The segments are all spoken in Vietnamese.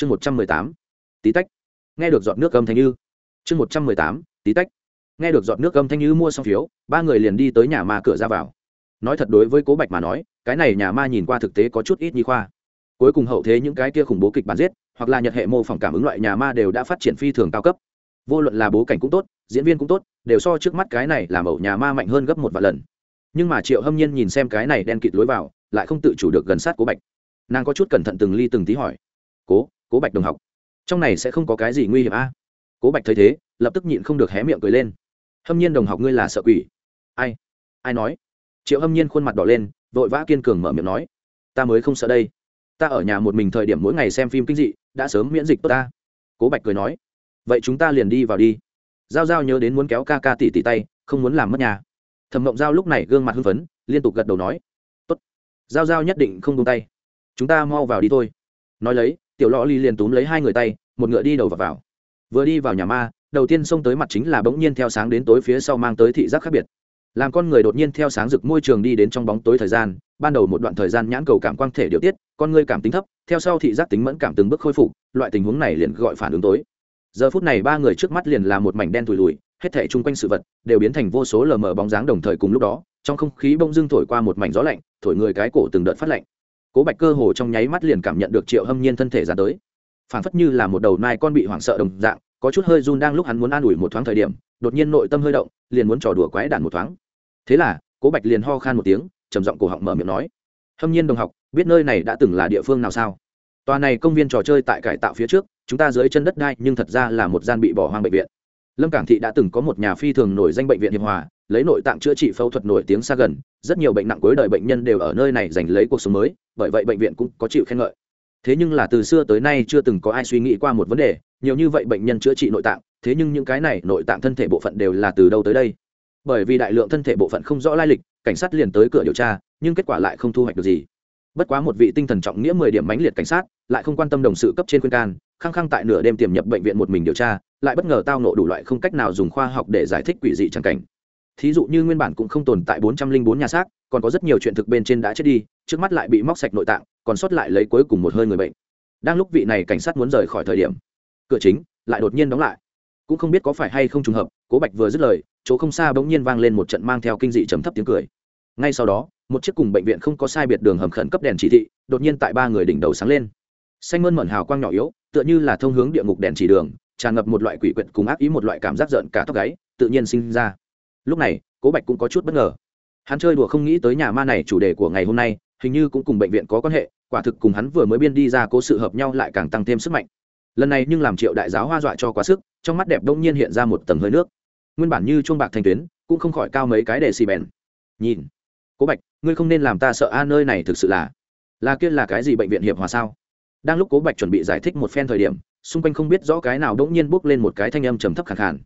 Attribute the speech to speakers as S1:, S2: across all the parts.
S1: chương một trăm mười tám, tí tách. Nghe được giọt nước âm thanh như. Chương một trăm mười tám, tí tách. Nghe được giọt nước âm thanh như mua xong phiếu, ba người liền đi tới nhà ma cửa ra vào. Nói thật đối với cố bạch mà nói, cái này nhà ma nhìn qua thực tế có chút ít nhi khoa. Cuối cùng hậu thế những cái kia khủng bố kịch bản giết, hoặc là nhật hệ mô phỏng cảm ứng loại nhà ma đều đã phát triển phi thường cao cấp. Vô luận là bố cảnh cũng tốt, diễn viên cũng tốt, đều so trước mắt cái này làm ẩu nhà ma mạnh hơn gấp một vài lần. Nhưng mà triệu hâm nhiên nhìn xem cái này đen kịt lối vào, lại không tự chủ được gần sát cố bạch. Nàng có chút cẩn thận từng ly từng tí hỏi, cố cố bạch đồng học. Trong này sẽ không có cái gì nguy hiểm a. Cố bạch thấy thế, lập tức nhịn không được hé miệng cười lên. Hâm nhiên đồng học ngươi là sợ quỷ. Ai? Ai nói? Triệu hâm nhiên khuôn mặt đỏ lên, vội vã kiên cường mở miệng nói. Ta mới không sợ đây. Ta ở nhà một mình thời điểm mỗi ngày xem phim kinh dị, đã sớm miễn dịch tốt ta. Cố bạch cười nói. Vậy chúng ta liền đi vào đi. Giao giao nhớ đến muốn kéo ca ca tỉ tỉ tay, không muốn làm mất nhà. Thẩm mộng giao lúc này gương mặt hưng phấn, liên tục gật đầu nói. Tốt. Giao giao nhất định không tung tay. Chúng ta mau vào đi thôi. Nói lấy tiểu lò ly liền túm lấy hai người tay một ngựa đi đầu vào, vào. vừa đi vào nhà ma đầu tiên xông tới mặt chính là bỗng nhiên theo sáng đến tối phía sau mang tới thị giác khác biệt. Làm con người đột nhiên theo sáng rực môi trường đi đến trong bóng tối thời gian ban đầu một đoạn thời gian nhãn cầu cảm quang thể điều tiết con người cảm tính thấp theo sau thị giác tính mẫn cảm từng bước khôi phục loại tình huống này liền gọi phản ứng tối. Giờ phút này ba người trước mắt liền là một mảnh đen thùi lùi hết thể chung quanh sự vật đều biến thành vô số lờ mờ bóng dáng đồng thời cùng lúc đó trong không khí bông dưng thổi qua một mảnh gió lạnh thổi người cái cổ từng đợt phát lạnh cố bạch cơ hồ trong nháy mắt liền cảm nhận được triệu hâm nhiên thân thể ra tới. Phản phất như là một đầu nai con bị hoảng sợ đồng dạng, có chút hơi run đang lúc hắn muốn an ủi một thoáng thời điểm, đột nhiên nội tâm hơi động, liền muốn trò đùa quái đản một thoáng. Thế là, cố bạch liền ho khan một tiếng, trầm giọng cổ họng mở miệng nói, hâm nhiên đồng học, biết nơi này đã từng là địa phương nào sao? Tòa này công viên trò chơi tại cải tạo phía trước, chúng ta dưới chân đất đai, nhưng thật ra là một gian bị bỏ hoang bệnh viện. Lâm cảng thị đã từng có một nhà phi thường nổi danh bệnh viện hiệp hòa, lấy nội tạng chữa trị phẫu thuật nổi tiếng xa gần rất nhiều bệnh nặng cuối đời bệnh nhân đều ở nơi này giành lấy cuộc sống mới, bởi vậy bệnh viện cũng có chịu khen ngợi. Thế nhưng là từ xưa tới nay chưa từng có ai suy nghĩ qua một vấn đề, nhiều như vậy bệnh nhân chữa trị nội tạng, thế nhưng những cái này nội tạng thân thể bộ phận đều là từ đâu tới đây? Bởi vì đại lượng thân thể bộ phận không rõ lai lịch, cảnh sát liền tới cửa điều tra, nhưng kết quả lại không thu hoạch được gì. Bất quá một vị tinh thần trọng nghĩa mười điểm mãnh liệt cảnh sát, lại không quan tâm đồng sự cấp trên khuyên can, khăng khăng tại nửa đêm tiềm nhập bệnh viện một mình điều tra, lại bất ngờ tao nộ đủ loại không cách nào dùng khoa học để giải thích quỷ dị tràng cảnh thí dụ như nguyên bản cũng không tồn tại bốn trăm linh bốn nhà xác, còn có rất nhiều chuyện thực bên trên đã chết đi, trước mắt lại bị móc sạch nội tạng, còn sót lại lấy cuối cùng một hơi người bệnh. Đang lúc vị này cảnh sát muốn rời khỏi thời điểm, cửa chính lại đột nhiên đóng lại. Cũng không biết có phải hay không trùng hợp, cố bạch vừa dứt lời, chỗ không xa bỗng nhiên vang lên một trận mang theo kinh dị chấm thấp tiếng cười. Ngay sau đó, một chiếc cùng bệnh viện không có sai biệt đường hầm khẩn cấp đèn chỉ thị, đột nhiên tại ba người đỉnh đầu sáng lên. Xanh mơn mận hào quang nhỏ yếu, tựa như là thông hướng địa ngục đèn chỉ đường, tràn ngập một loại quỷ quyệt cùng ác ý một loại cảm giác giận cả tóc gáy, tự nhiên sinh ra lúc này, cố bạch cũng có chút bất ngờ. Hắn chơi đùa không nghĩ tới nhà ma này chủ đề của ngày hôm nay, hình như cũng cùng bệnh viện có quan hệ, quả thực cùng hắn vừa mới biên đi ra cố sự hợp nhau lại càng tăng thêm sức mạnh. Lần này nhưng làm triệu đại giáo hoa dọa cho quá sức, trong mắt đẹp đông nhiên hiện ra một tầng hơi nước. Nguyên bản như chuông bạc thanh tuyến, cũng không khỏi cao mấy cái để xì bèn. Nhìn, cố bạch, ngươi không nên làm ta sợ a, nơi này thực sự là là kia là cái gì bệnh viện hiệp hòa sao? Đang lúc cố bạch chuẩn bị giải thích một phen thời điểm, xung quanh không biết rõ cái nào đỗng nhiên bốc lên một cái thanh âm trầm thấp khẳng khàn.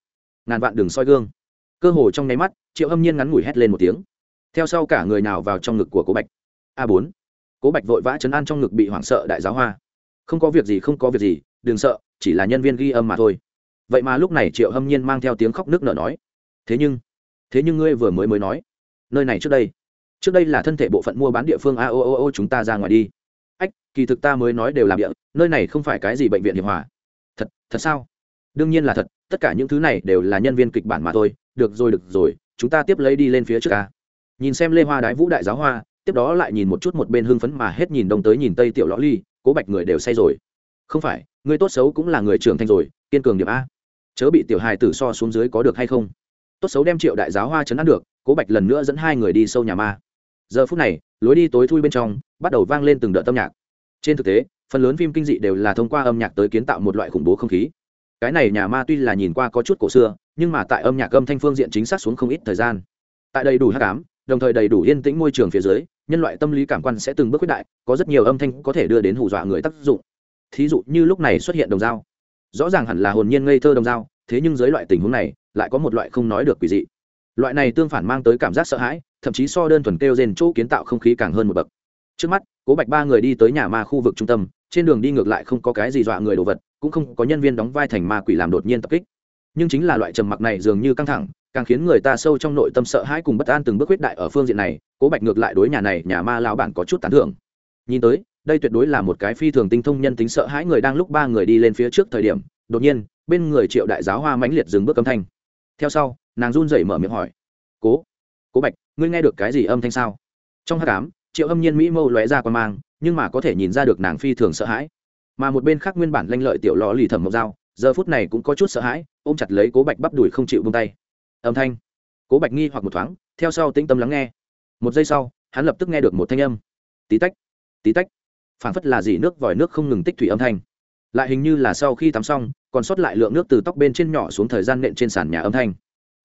S1: Ngàn vạn đường soi gương cơ hồ trong nháy mắt, triệu âm nhiên ngắn ngủi hét lên một tiếng. Theo sau cả người nào vào trong ngực của cố bạch. A bốn. Cố bạch vội vã chấn an trong ngực bị hoảng sợ đại giáo hoa. Không có việc gì, không có việc gì, đừng sợ, chỉ là nhân viên ghi âm mà thôi. Vậy mà lúc này triệu hâm nhiên mang theo tiếng khóc nước nở nói, thế nhưng thế nhưng ngươi vừa mới mới nói, nơi này trước đây trước đây là thân thể bộ phận mua bán địa phương, a o o o chúng ta ra ngoài đi. Ách, kỳ thực ta mới nói đều làm địa nơi này không phải cái gì bệnh viện hiệp hòa thật thật sao? Đương nhiên là thật, tất cả những thứ này đều là nhân viên kịch bản mà thôi được rồi được rồi, chúng ta tiếp lấy đi lên phía trước ca nhìn xem lê hoa đái vũ đại giáo hoa, tiếp đó lại nhìn một chút một bên hưng phấn mà hết nhìn đông tới nhìn tây tiểu lõ ly, cố bạch người đều say rồi. Không phải, người tốt xấu cũng là người trưởng thành rồi, kiên cường điểm a. Chớ bị tiểu hài tử so xuống dưới có được hay không? Tốt xấu đem triệu đại giáo hoa chấn áp được, cố bạch lần nữa dẫn hai người đi sâu nhà ma. Giờ phút này, lối đi tối thui bên trong, bắt đầu vang lên từng đợt âm nhạc. Trên thực tế, phần lớn phim kinh dị đều là thông qua âm nhạc tới kiến tạo một loại khủng bố không khí cái này nhà ma tuy là nhìn qua có chút cổ xưa, nhưng mà tại âm nhạc âm thanh phương diện chính xác xuống không ít thời gian. Tại đầy đủ hát cám đồng thời đầy đủ yên tĩnh môi trường phía dưới, nhân loại tâm lý cảm quan sẽ từng bước quyết đại, có rất nhiều âm thanh có thể đưa đến hù dọa người tác dụng. Thí dụ như lúc này xuất hiện đồng dao. Rõ ràng hẳn là hồn nhiên ngây thơ đồng dao, thế nhưng dưới loại tình huống này, lại có một loại không nói được quỷ dị. Loại này tương phản mang tới cảm giác sợ hãi, thậm chí so đơn thuần kêu rền chỗ kiến tạo không khí càng hơn một bậc. Trước mắt, cố bạch ba người đi tới nhà ma khu vực trung tâm, trên đường đi ngược lại không có cái gì dọa người đồ vật cũng không có nhân viên đóng vai thành ma quỷ làm đột nhiên tập kích. Nhưng chính là loại trầm mặc này dường như căng thẳng, càng khiến người ta sâu trong nội tâm sợ hãi cùng bất an từng bước quyết đại ở phương diện này, cố bạch ngược lại đối nhà này, nhà ma lao bản có chút tán thưởng. Nhìn tới, đây tuyệt đối là một cái phi thường tinh thông nhân tính sợ hãi người đang lúc ba người đi lên phía trước thời điểm, đột nhiên, bên người triệu đại giáo hoa mãnh liệt dừng bước âm thanh. Theo sau, nàng run rẩy mở miệng hỏi, cố cố bạch, ngươi nghe được cái gì âm thanh sao? Trong hát cám triệu âm nhiên mỹ mâu lóe ra qua mang, nhưng mà có thể nhìn ra được nàng phi thường sợ hãi mà một bên khác nguyên bản lanh lợi tiểu lò lì thẩm mộc dao, giờ phút này cũng có chút sợ hãi, ôm chặt lấy cố bạch bắp đùi không chịu vung tay. Âm thanh. Cố bạch nghi hoặc một thoáng, theo sau tĩnh tâm lắng nghe. Một giây sau, hắn lập tức nghe được một thanh âm. Tí tách tí tách. Phảng phất là gì nước vòi nước không ngừng tích thủy âm thanh. Lại hình như là sau khi tắm xong, còn sót lại lượng nước từ tóc bên trên nhỏ xuống thời gian nện trên sàn nhà âm thanh.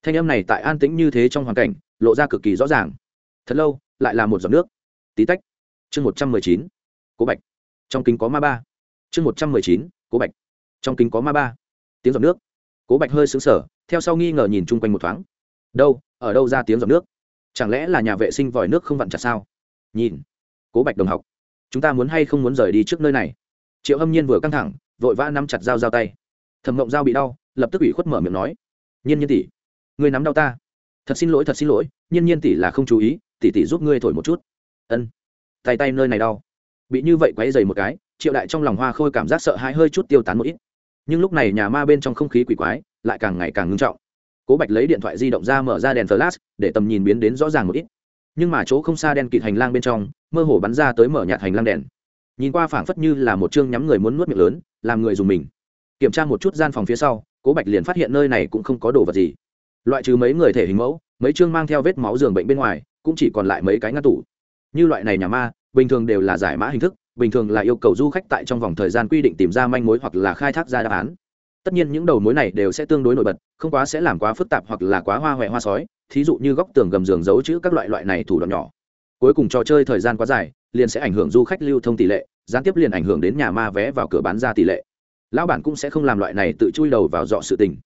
S1: Thanh âm này tại an tĩnh như thế trong hoàn cảnh, lộ ra cực kỳ rõ ràng. Thật lâu, lại là một giọt nước. Tí tách. Chương một trăm mười chín. Cố bạch. Trong kính có ma ba chương một trăm mười chín, cố bạch. Trong kính có ma ba. Tiếng giọt nước. Cố bạch hơi xứng sở theo sau nghi ngờ nhìn chung quanh một thoáng. Đâu, ở đâu ra tiếng giọt nước? Chẳng lẽ là nhà vệ sinh vòi nước không vặn chặt sao? Nhìn. Cố bạch đồng học. Chúng ta muốn hay không muốn rời đi trước nơi này? Triệu âm nhiên vừa căng thẳng, vội vã nắm chặt dao dao tay. Thẩm mộng dao bị đau, lập tức ủy khuất mở miệng nói. Nhiên nhiên tỷ, ngươi nắm đau ta. Thật xin lỗi, thật xin lỗi, nhiên nhiên tỷ là không chú ý, tỷ tỷ giúp ngươi thổi một chút. Ân. Tay tay nơi này đau. Bị như vậy quấy dày một cái triệu đại trong lòng hoa khôi cảm giác sợ hãi hơi chút tiêu tán một ít. Nhưng lúc này nhà ma bên trong không khí quỷ quái lại càng ngày càng ngưng trọng. Cố bạch lấy điện thoại di động ra mở ra đèn flash để tầm nhìn biến đến rõ ràng một ít. Nhưng mà chỗ không xa đen kịt hành lang bên trong, mơ hồ bắn ra tới mở nhạt hành lang đèn. Nhìn qua phảng phất như là một chương nhắm người muốn nuốt miệng lớn, làm người dùng mình. Kiểm tra một chút gian phòng phía sau, cố bạch liền phát hiện nơi này cũng không có đồ vật gì. Loại trừ mấy người thể hình mẫu, mấy chương mang theo vết máu giường bệnh bên ngoài, cũng chỉ còn lại mấy cái ngăn tủ. Như loại này nhà ma, bình thường đều là giải mã hình thức bình thường là yêu cầu du khách tại trong vòng thời gian quy định tìm ra manh mối hoặc là khai thác ra đáp án. Tất nhiên những đầu mối này đều sẽ tương đối nổi bật, không quá sẽ làm quá phức tạp hoặc là quá hoa huệ hoa sói, thí dụ như góc tường gầm giường giấu chữ các loại loại này thủ đoạn nhỏ. Cuối cùng trò chơi thời gian quá dài, liền sẽ ảnh hưởng du khách lưu thông tỷ lệ, gián tiếp liền ảnh hưởng đến nhà ma vé vào cửa bán ra tỷ lệ. Lão bản cũng sẽ không làm loại này tự chui đầu vào dọ sự tình.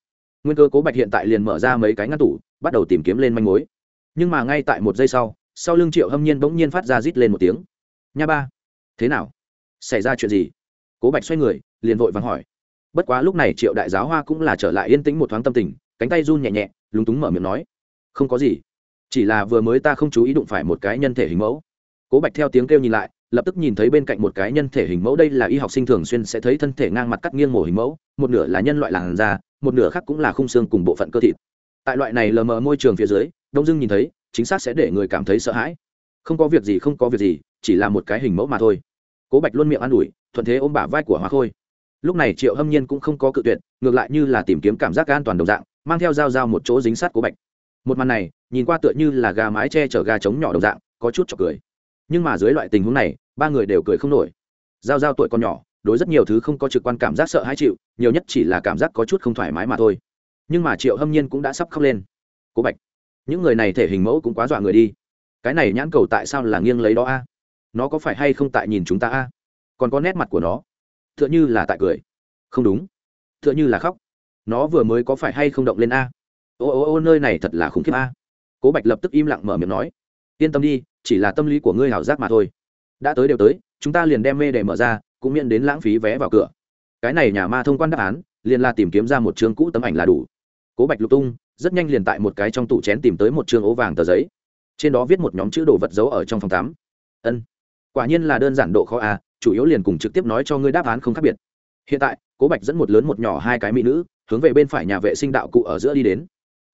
S1: Nguyên cơ cố bạch hiện tại liền mở ra mấy cái ngăn tủ, bắt đầu tìm kiếm lên manh mối. Nhưng mà ngay tại một giây sau sau lưng triệu hâm nhiên bỗng nhiên phát ra rít lên một tiếng. Nha ba thế nào? Xảy ra chuyện gì? Cố bạch xoay người, liền vội vàng hỏi. Bất quá lúc này triệu đại giáo hoa cũng là trở lại yên tĩnh một thoáng tâm tình, cánh tay run nhẹ nhẹ, lúng túng mở miệng nói. Không có gì. Chỉ là vừa mới ta không chú ý đụng phải một cái nhân thể hình mẫu. Cố bạch theo tiếng kêu nhìn lại, lập tức nhìn thấy bên cạnh một cái nhân thể hình mẫu. Đây là y học sinh thường xuyên sẽ thấy thân thể ngang mặt cắt nghiêng mổ hình mẫu, một nửa là nhân loại làn da, một nửa khác cũng là khung xương cùng bộ phận cơ thịt. Tại loại này lờ mờ môi trường phía dưới, đông dưng nhìn thấy, chính xác sẽ để người cảm thấy sợ hãi. Không có việc gì, không có việc gì, chỉ là một cái hình mẫu mà thôi cố bạch luôn miệng an ủi, thuận thế ôm bả vai của hoa khôi. Lúc này triệu hâm nhiên cũng không có cự tuyệt, ngược lại như là tìm kiếm cảm giác an toàn đồng dạng, mang theo dao dao một chỗ dính sát cố bạch. Một màn này, nhìn qua tựa như là gà mái che chở gà trống nhỏ đồng dạng, có chút chọc cười. Nhưng mà dưới loại tình huống này, ba người đều cười không nổi. Dao dao tuổi còn nhỏ, đối rất nhiều thứ không có trực quan cảm giác sợ hãi chịu, nhiều nhất chỉ là cảm giác có chút không thoải mái mà thôi. Nhưng mà triệu hâm nhiên cũng đã sắp khóc lên. Cố bạch, những người này thể hình mẫu cũng quá dọa người đi. Cái này nhãn cầu tại sao là nghiêng lấy đó a? Nó có phải hay không tại nhìn chúng ta a? Còn có nét mặt của nó. T h ư ợ n h ư là tại cười. Không đúng. T h ư ợ n h ư là khóc. Nó vừa mới có phải hay không động lên a? Ô ô ô, nơi này thật là khủng khiếp a. Cố bạch lập tức im lặng mở miệng nói. Yên tâm đi, chỉ là tâm lý của ngươi hảo giác mà thôi. Đã tới đều tới, chúng ta liền đem mê để mở ra, cũng miễn đến lãng phí vé vào cửa. Cái này nhà ma thông quan đáp án, liền là tìm kiếm ra một chương cũ tấm ảnh là đủ. Cố bạch lục tung, rất nhanh liền tại một cái trong tủ chén tìm tới một chương ố vàng tờ giấy. Trên đó viết một nhóm chữ đồ vật giấu ở trong phòng tắm. Ân quả nhiên là đơn giản độ khó à chủ yếu liền cùng trực tiếp nói cho ngươi đáp án không khác biệt. Hiện tại, cố bạch dẫn một lớn một nhỏ hai cái mỹ nữ, hướng về bên phải nhà vệ sinh đạo cụ ở giữa đi đến.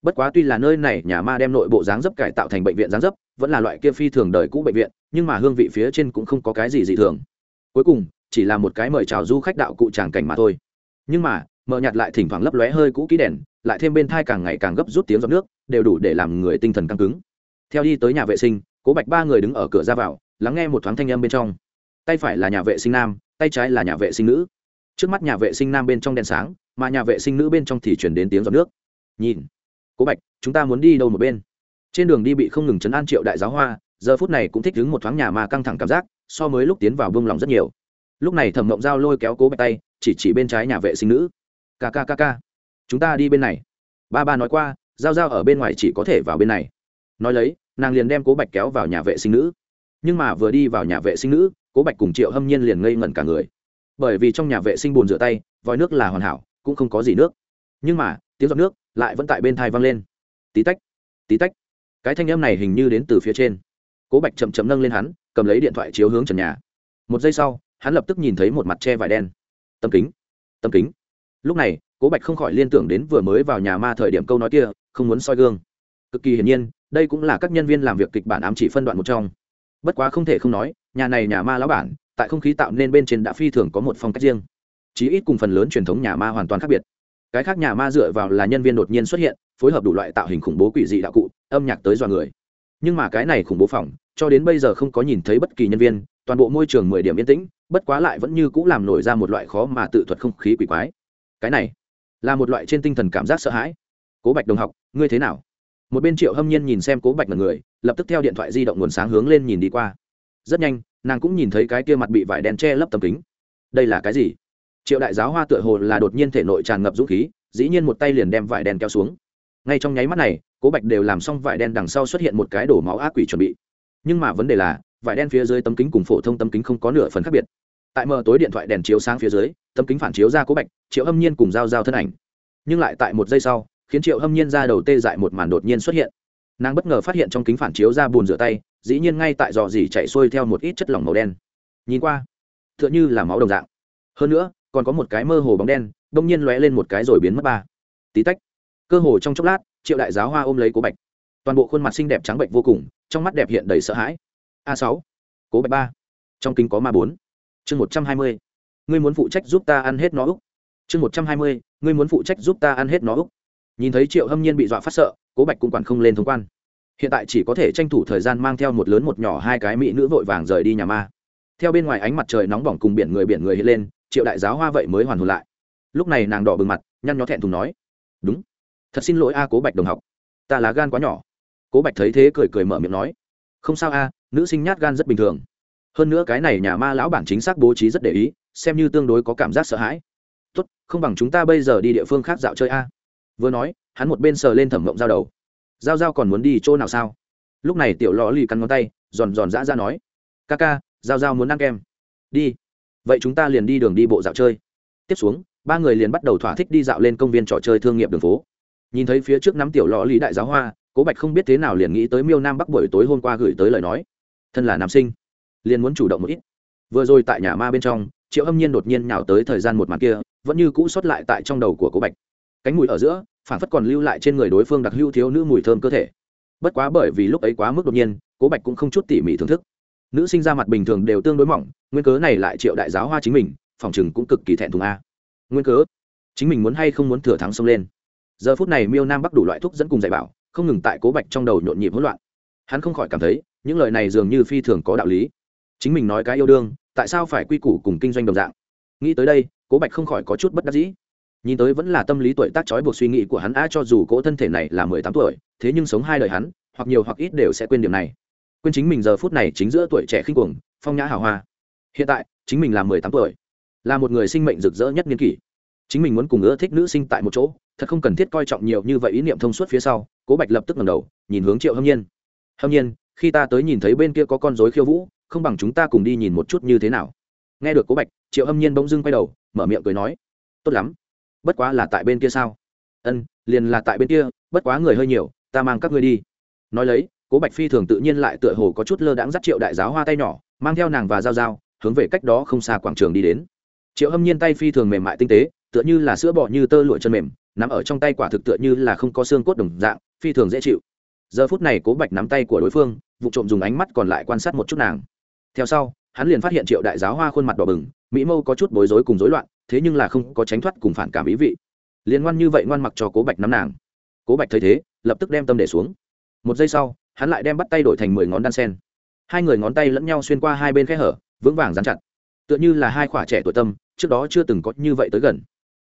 S1: Bất quá tuy là nơi này nhà ma đem nội bộ dáng dấp cải tạo thành bệnh viện dáng dấp, vẫn là loại kia phi thường đời cũ bệnh viện, nhưng mà hương vị phía trên cũng không có cái gì dị thường. Cuối cùng, chỉ là một cái mời chào du khách đạo cụ tràng cảnh mà thôi. Nhưng mà, mờ nhạt lại thỉnh thoảng lấp lóe hơi cũ kỹ đèn, lại thêm bên thai càng ngày càng gấp rút tiếng giọt nước, đều đủ để làm người tinh thần căng cứng. Theo đi tới nhà vệ sinh, cố bạch ba người đứng ở cửa ra vào lắng nghe một thoáng thanh âm bên trong. Tay phải là nhà vệ sinh nam, tay trái là nhà vệ sinh nữ. Trước mắt nhà vệ sinh nam bên trong đèn sáng, mà nhà vệ sinh nữ bên trong thì chuyển đến tiếng giọt nước. Nhìn. Cố bạch, chúng ta muốn đi đâu một bên? Trên đường đi bị không ngừng chấn an triệu đại giáo hoa, giờ phút này cũng thích đứng một thoáng nhà mà căng thẳng cảm giác, so mới lúc tiến vào bông lòng rất nhiều. Lúc này thẩm mộng dao lôi kéo cố bạch tay, chỉ chỉ bên trái nhà vệ sinh nữ. Kkkk chúng ta đi bên này. Ba ba nói qua, giao giao ở bên ngoài chỉ có thể vào bên này. Nói lấy, nàng liền đem cố bạch kéo vào nhà vệ sinh nữ nhưng mà vừa đi vào nhà vệ sinh nữ, cố bạch cùng triệu hâm nhiên liền ngây ngẩn cả người. Bởi vì trong nhà vệ sinh bồn rửa tay, vòi nước là hoàn hảo, cũng không có gì nước. Nhưng mà, tiếng giọt nước lại vẫn tại bên thai văng lên. Tí tách tí tách. Cái thanh âm này hình như đến từ phía trên. Cố bạch chậm chậm nâng lên hắn, cầm lấy điện thoại chiếu hướng trần nhà. Một giây sau, hắn lập tức nhìn thấy một mặt che vải đen. Tấm kính tấm kính. Lúc này, cố bạch không khỏi liên tưởng đến vừa mới vào nhà ma thời điểm câu nói kia, không muốn soi gương. Cực kỳ hiển nhiên, đây cũng là các nhân viên làm việc kịch bản ám chỉ phân đoạn một trong bất quá không thể không nói, nhà này nhà ma lão bản, tại không khí tạo nên bên trên đã phi thường có một phong cách riêng. Chí ít cùng phần lớn truyền thống nhà ma hoàn toàn khác biệt. Cái khác nhà ma dựa vào là nhân viên đột nhiên xuất hiện, phối hợp đủ loại tạo hình khủng bố quỷ dị đạo cụ, âm nhạc tới dọa người. Nhưng mà cái này khủng bố phòng, cho đến bây giờ không có nhìn thấy bất kỳ nhân viên, toàn bộ môi trường mười điểm yên tĩnh, bất quá lại vẫn như c ũ làm nổi ra một loại khó mà tự thuật không khí quỷ quái. Cái này, là một loại trên tinh thần cảm giác sợ hãi. Cố bạch đồng học, ngươi thế nào? Một bên triệu hâm nhiên nhìn xem cố bạch mật người, lập tức theo điện thoại di động nguồn sáng hướng lên nhìn đi qua. Rất nhanh, nàng cũng nhìn thấy cái kia mặt bị vải đen che lấp tầm kính. Đây là cái gì? Triệu đại giáo hoa tựa hồ là đột nhiên thể nội tràn ngập dũng khí, dĩ nhiên một tay liền đem vải đen kéo xuống. Ngay trong nháy mắt này, cố bạch đều làm xong vải đen đằng sau xuất hiện một cái đổ máu ác quỷ chuẩn bị. Nhưng mà vấn đề là, vải đen phía dưới tấm kính cùng phổ thông tấm kính không có nửa phần khác biệt. Tại mờ tối điện thoại đèn chiếu sáng phía dưới, tấm kính phản chiếu ra cố bạch, triệu âm nhiên cùng giao giao thân ảnh. Nhưng lại tại một giây sau khiến triệu hâm nhiên ra đầu tê dại một màn đột nhiên xuất hiện. Nàng bất ngờ phát hiện trong kính phản chiếu ra bùn rửa tay, dĩ nhiên ngay tại dò dỉ chạy xuôi theo một ít chất lỏng màu đen. Nhìn qua t h ư ợ n h ư là máu đồng dạng. Hơn nữa, còn có một cái mơ hồ bóng đen đ ỗ n g nhiên lóe lên một cái rồi biến mất ba. Tí tách, cơ hồ trong chốc lát, triệu đại giáo hoa ôm lấy cố bạch. Toàn bộ khuôn mặt xinh đẹp trắng bệnh vô cùng, trong mắt đẹp hiện đầy sợ hãi. A sáu, cố bạch ba. Trong kính có ma bốn. Chương một trăm hai mươi. Ngươi muốn phụ trách giúp ta ăn hết nó úc. Chương một trăm hai mươi, ngươi muốn phụ trách giúp ta ăn hết nó úc nhìn thấy triệu hâm nhiên bị dọa phát sợ, cố bạch cũng quản không lên thông quan. Hiện tại chỉ có thể tranh thủ thời gian mang theo một lớn một nhỏ hai cái mỹ nữ vội vàng rời đi nhà ma. Theo bên ngoài ánh mặt trời nóng bỏng cùng biển người biển người hiện lên, triệu đại giáo hoa vậy mới hoàn hồn lại. Lúc này nàng đỏ bừng mặt, nhăn nhó thẹn thùng nói, đúng. Thật xin lỗi a, cố bạch đồng học. Ta là gan quá nhỏ. Cố bạch thấy thế cười cười mở miệng nói, không sao a, nữ sinh nhát gan rất bình thường. Hơn nữa cái này nhà ma lão bản chính xác bố trí rất để ý, xem như tương đối có cảm giác sợ hãi. Tốt, không bằng chúng ta bây giờ đi địa phương khác dạo chơi a vừa nói, hắn một bên sờ lên thẩm mộng giao đầu. Giao giao còn muốn đi chỗ nào sao? Lúc này tiểu lò lì cắn ngón tay, giòn giòn dã ra nói. Ca ca, giao giao muốn ăn kem. Đi. Vậy chúng ta liền đi đường đi bộ dạo chơi. Tiếp xuống, ba người liền bắt đầu thỏa thích đi dạo lên công viên trò chơi thương nghiệp đường phố. Nhìn thấy phía trước nắm tiểu lò lì đại giáo hoa, cố bạch không biết thế nào liền nghĩ tới miêu nam bắc buổi tối hôm qua gửi tới lời nói. Thân là nam sinh, liền muốn chủ động một ít. Vừa rồi tại nhà ma bên trong, triệu âm nhiên đột nhiên nhào tới thời gian một màn kia, vẫn như cũ xuất lại tại trong đầu của cố bạch cánh mùi ở giữa phản phất còn lưu lại trên người đối phương đặc hữu thiếu nữ mùi thơm cơ thể. Bất quá bởi vì lúc ấy quá mức đột nhiên, cố bạch cũng không chút tỉ mỉ thưởng thức. Nữ sinh ra mặt bình thường đều tương đối mỏng, nguyên cớ này lại triệu đại giáo hoa chính mình, phòng chừng cũng cực kỳ thẹn thùng a. Nguyên cớ? Chính mình muốn hay không muốn thừa thắng xông lên? Giờ phút này miêu nam bắc đủ loại thuốc dẫn cùng dạy bảo, không ngừng tại cố bạch trong đầu nhộn nhịp hỗn loạn. Hắn không khỏi cảm thấy, những lời này dường như phi thường có đạo lý. Chính mình nói cái yêu đương, tại sao phải quy củ cùng kinh doanh đồng dạng? Nghĩ tới đây, cố bạch không khỏi có chút bất đắc dĩ nhìn tới vẫn là tâm lý tuổi tác trói buộc suy nghĩ của hắn a cho dù cỗ thân thể này là mười tám tuổi, thế nhưng sống hai đời hắn, hoặc nhiều hoặc ít đều sẽ quên điểm này. Quên chính mình giờ phút này chính giữa tuổi trẻ khinh cuồng, phong nhã hào hoa. Hiện tại, chính mình là mười tám tuổi, là một người sinh mệnh rực rỡ nhất niên kỷ. Chính mình muốn cùng ưa thích nữ sinh tại một chỗ, thật không cần thiết coi trọng nhiều như vậy ý niệm thông suốt phía sau, cố bạch lập tức ngầm đầu, nhìn hướng triệu hâm nhiên. Hâm nhiên, khi ta tới nhìn thấy bên kia có con dối khiêu vũ, không bằng chúng ta cùng đi nhìn một chút như thế nào. Nghe được cố bạch, triệu hâm nhiên bỗng dưng quay đầu, mở miệng cười nói, tốt lắm bất quá là tại bên kia sao? Ân, liền là tại bên kia, bất quá người hơi nhiều, ta mang các ngươi đi. Nói lấy, cố bạch phi thường tự nhiên lại tựa hồ có chút lơ đãng dắt triệu đại giáo hoa tay nhỏ, mang theo nàng và g i hướng về cách đó không xa quảng trường đi đến. Triệu hâm nhiên tay phi thường mềm mại tinh tế, tựa như là sữa bọ như tơ lụa chân mềm nằm ở trong tay quả thực tựa như là không có xương cốt đồng dạng, phi thường dễ chịu. Giờ phút này cố bạch nắm tay của đối phương, vụ trộm dùng ánh mắt còn lại quan sát một chút nàng. Theo sau hắn liền phát hiện triệu đại giáo hoa khuôn mặt đỏ bừng, mỹ mâu có chút bối rối cùng rối loạn, thế nhưng là không có tránh thoát cùng phản cảm ý vị. Liền ngoan như vậy ngoan mặc cho cố bạch nắm nàng. Cố bạch thấy thế, lập tức đem tâm để xuống. Một giây sau, hắn lại đem bắt tay đổi thành mười ngón đan sen. Hai người ngón tay lẫn nhau xuyên qua hai bên khe hở, vững vàng dán chặt. Tựa như là hai khỏa trẻ tuổi tâm, trước đó chưa từng có như vậy tới gần.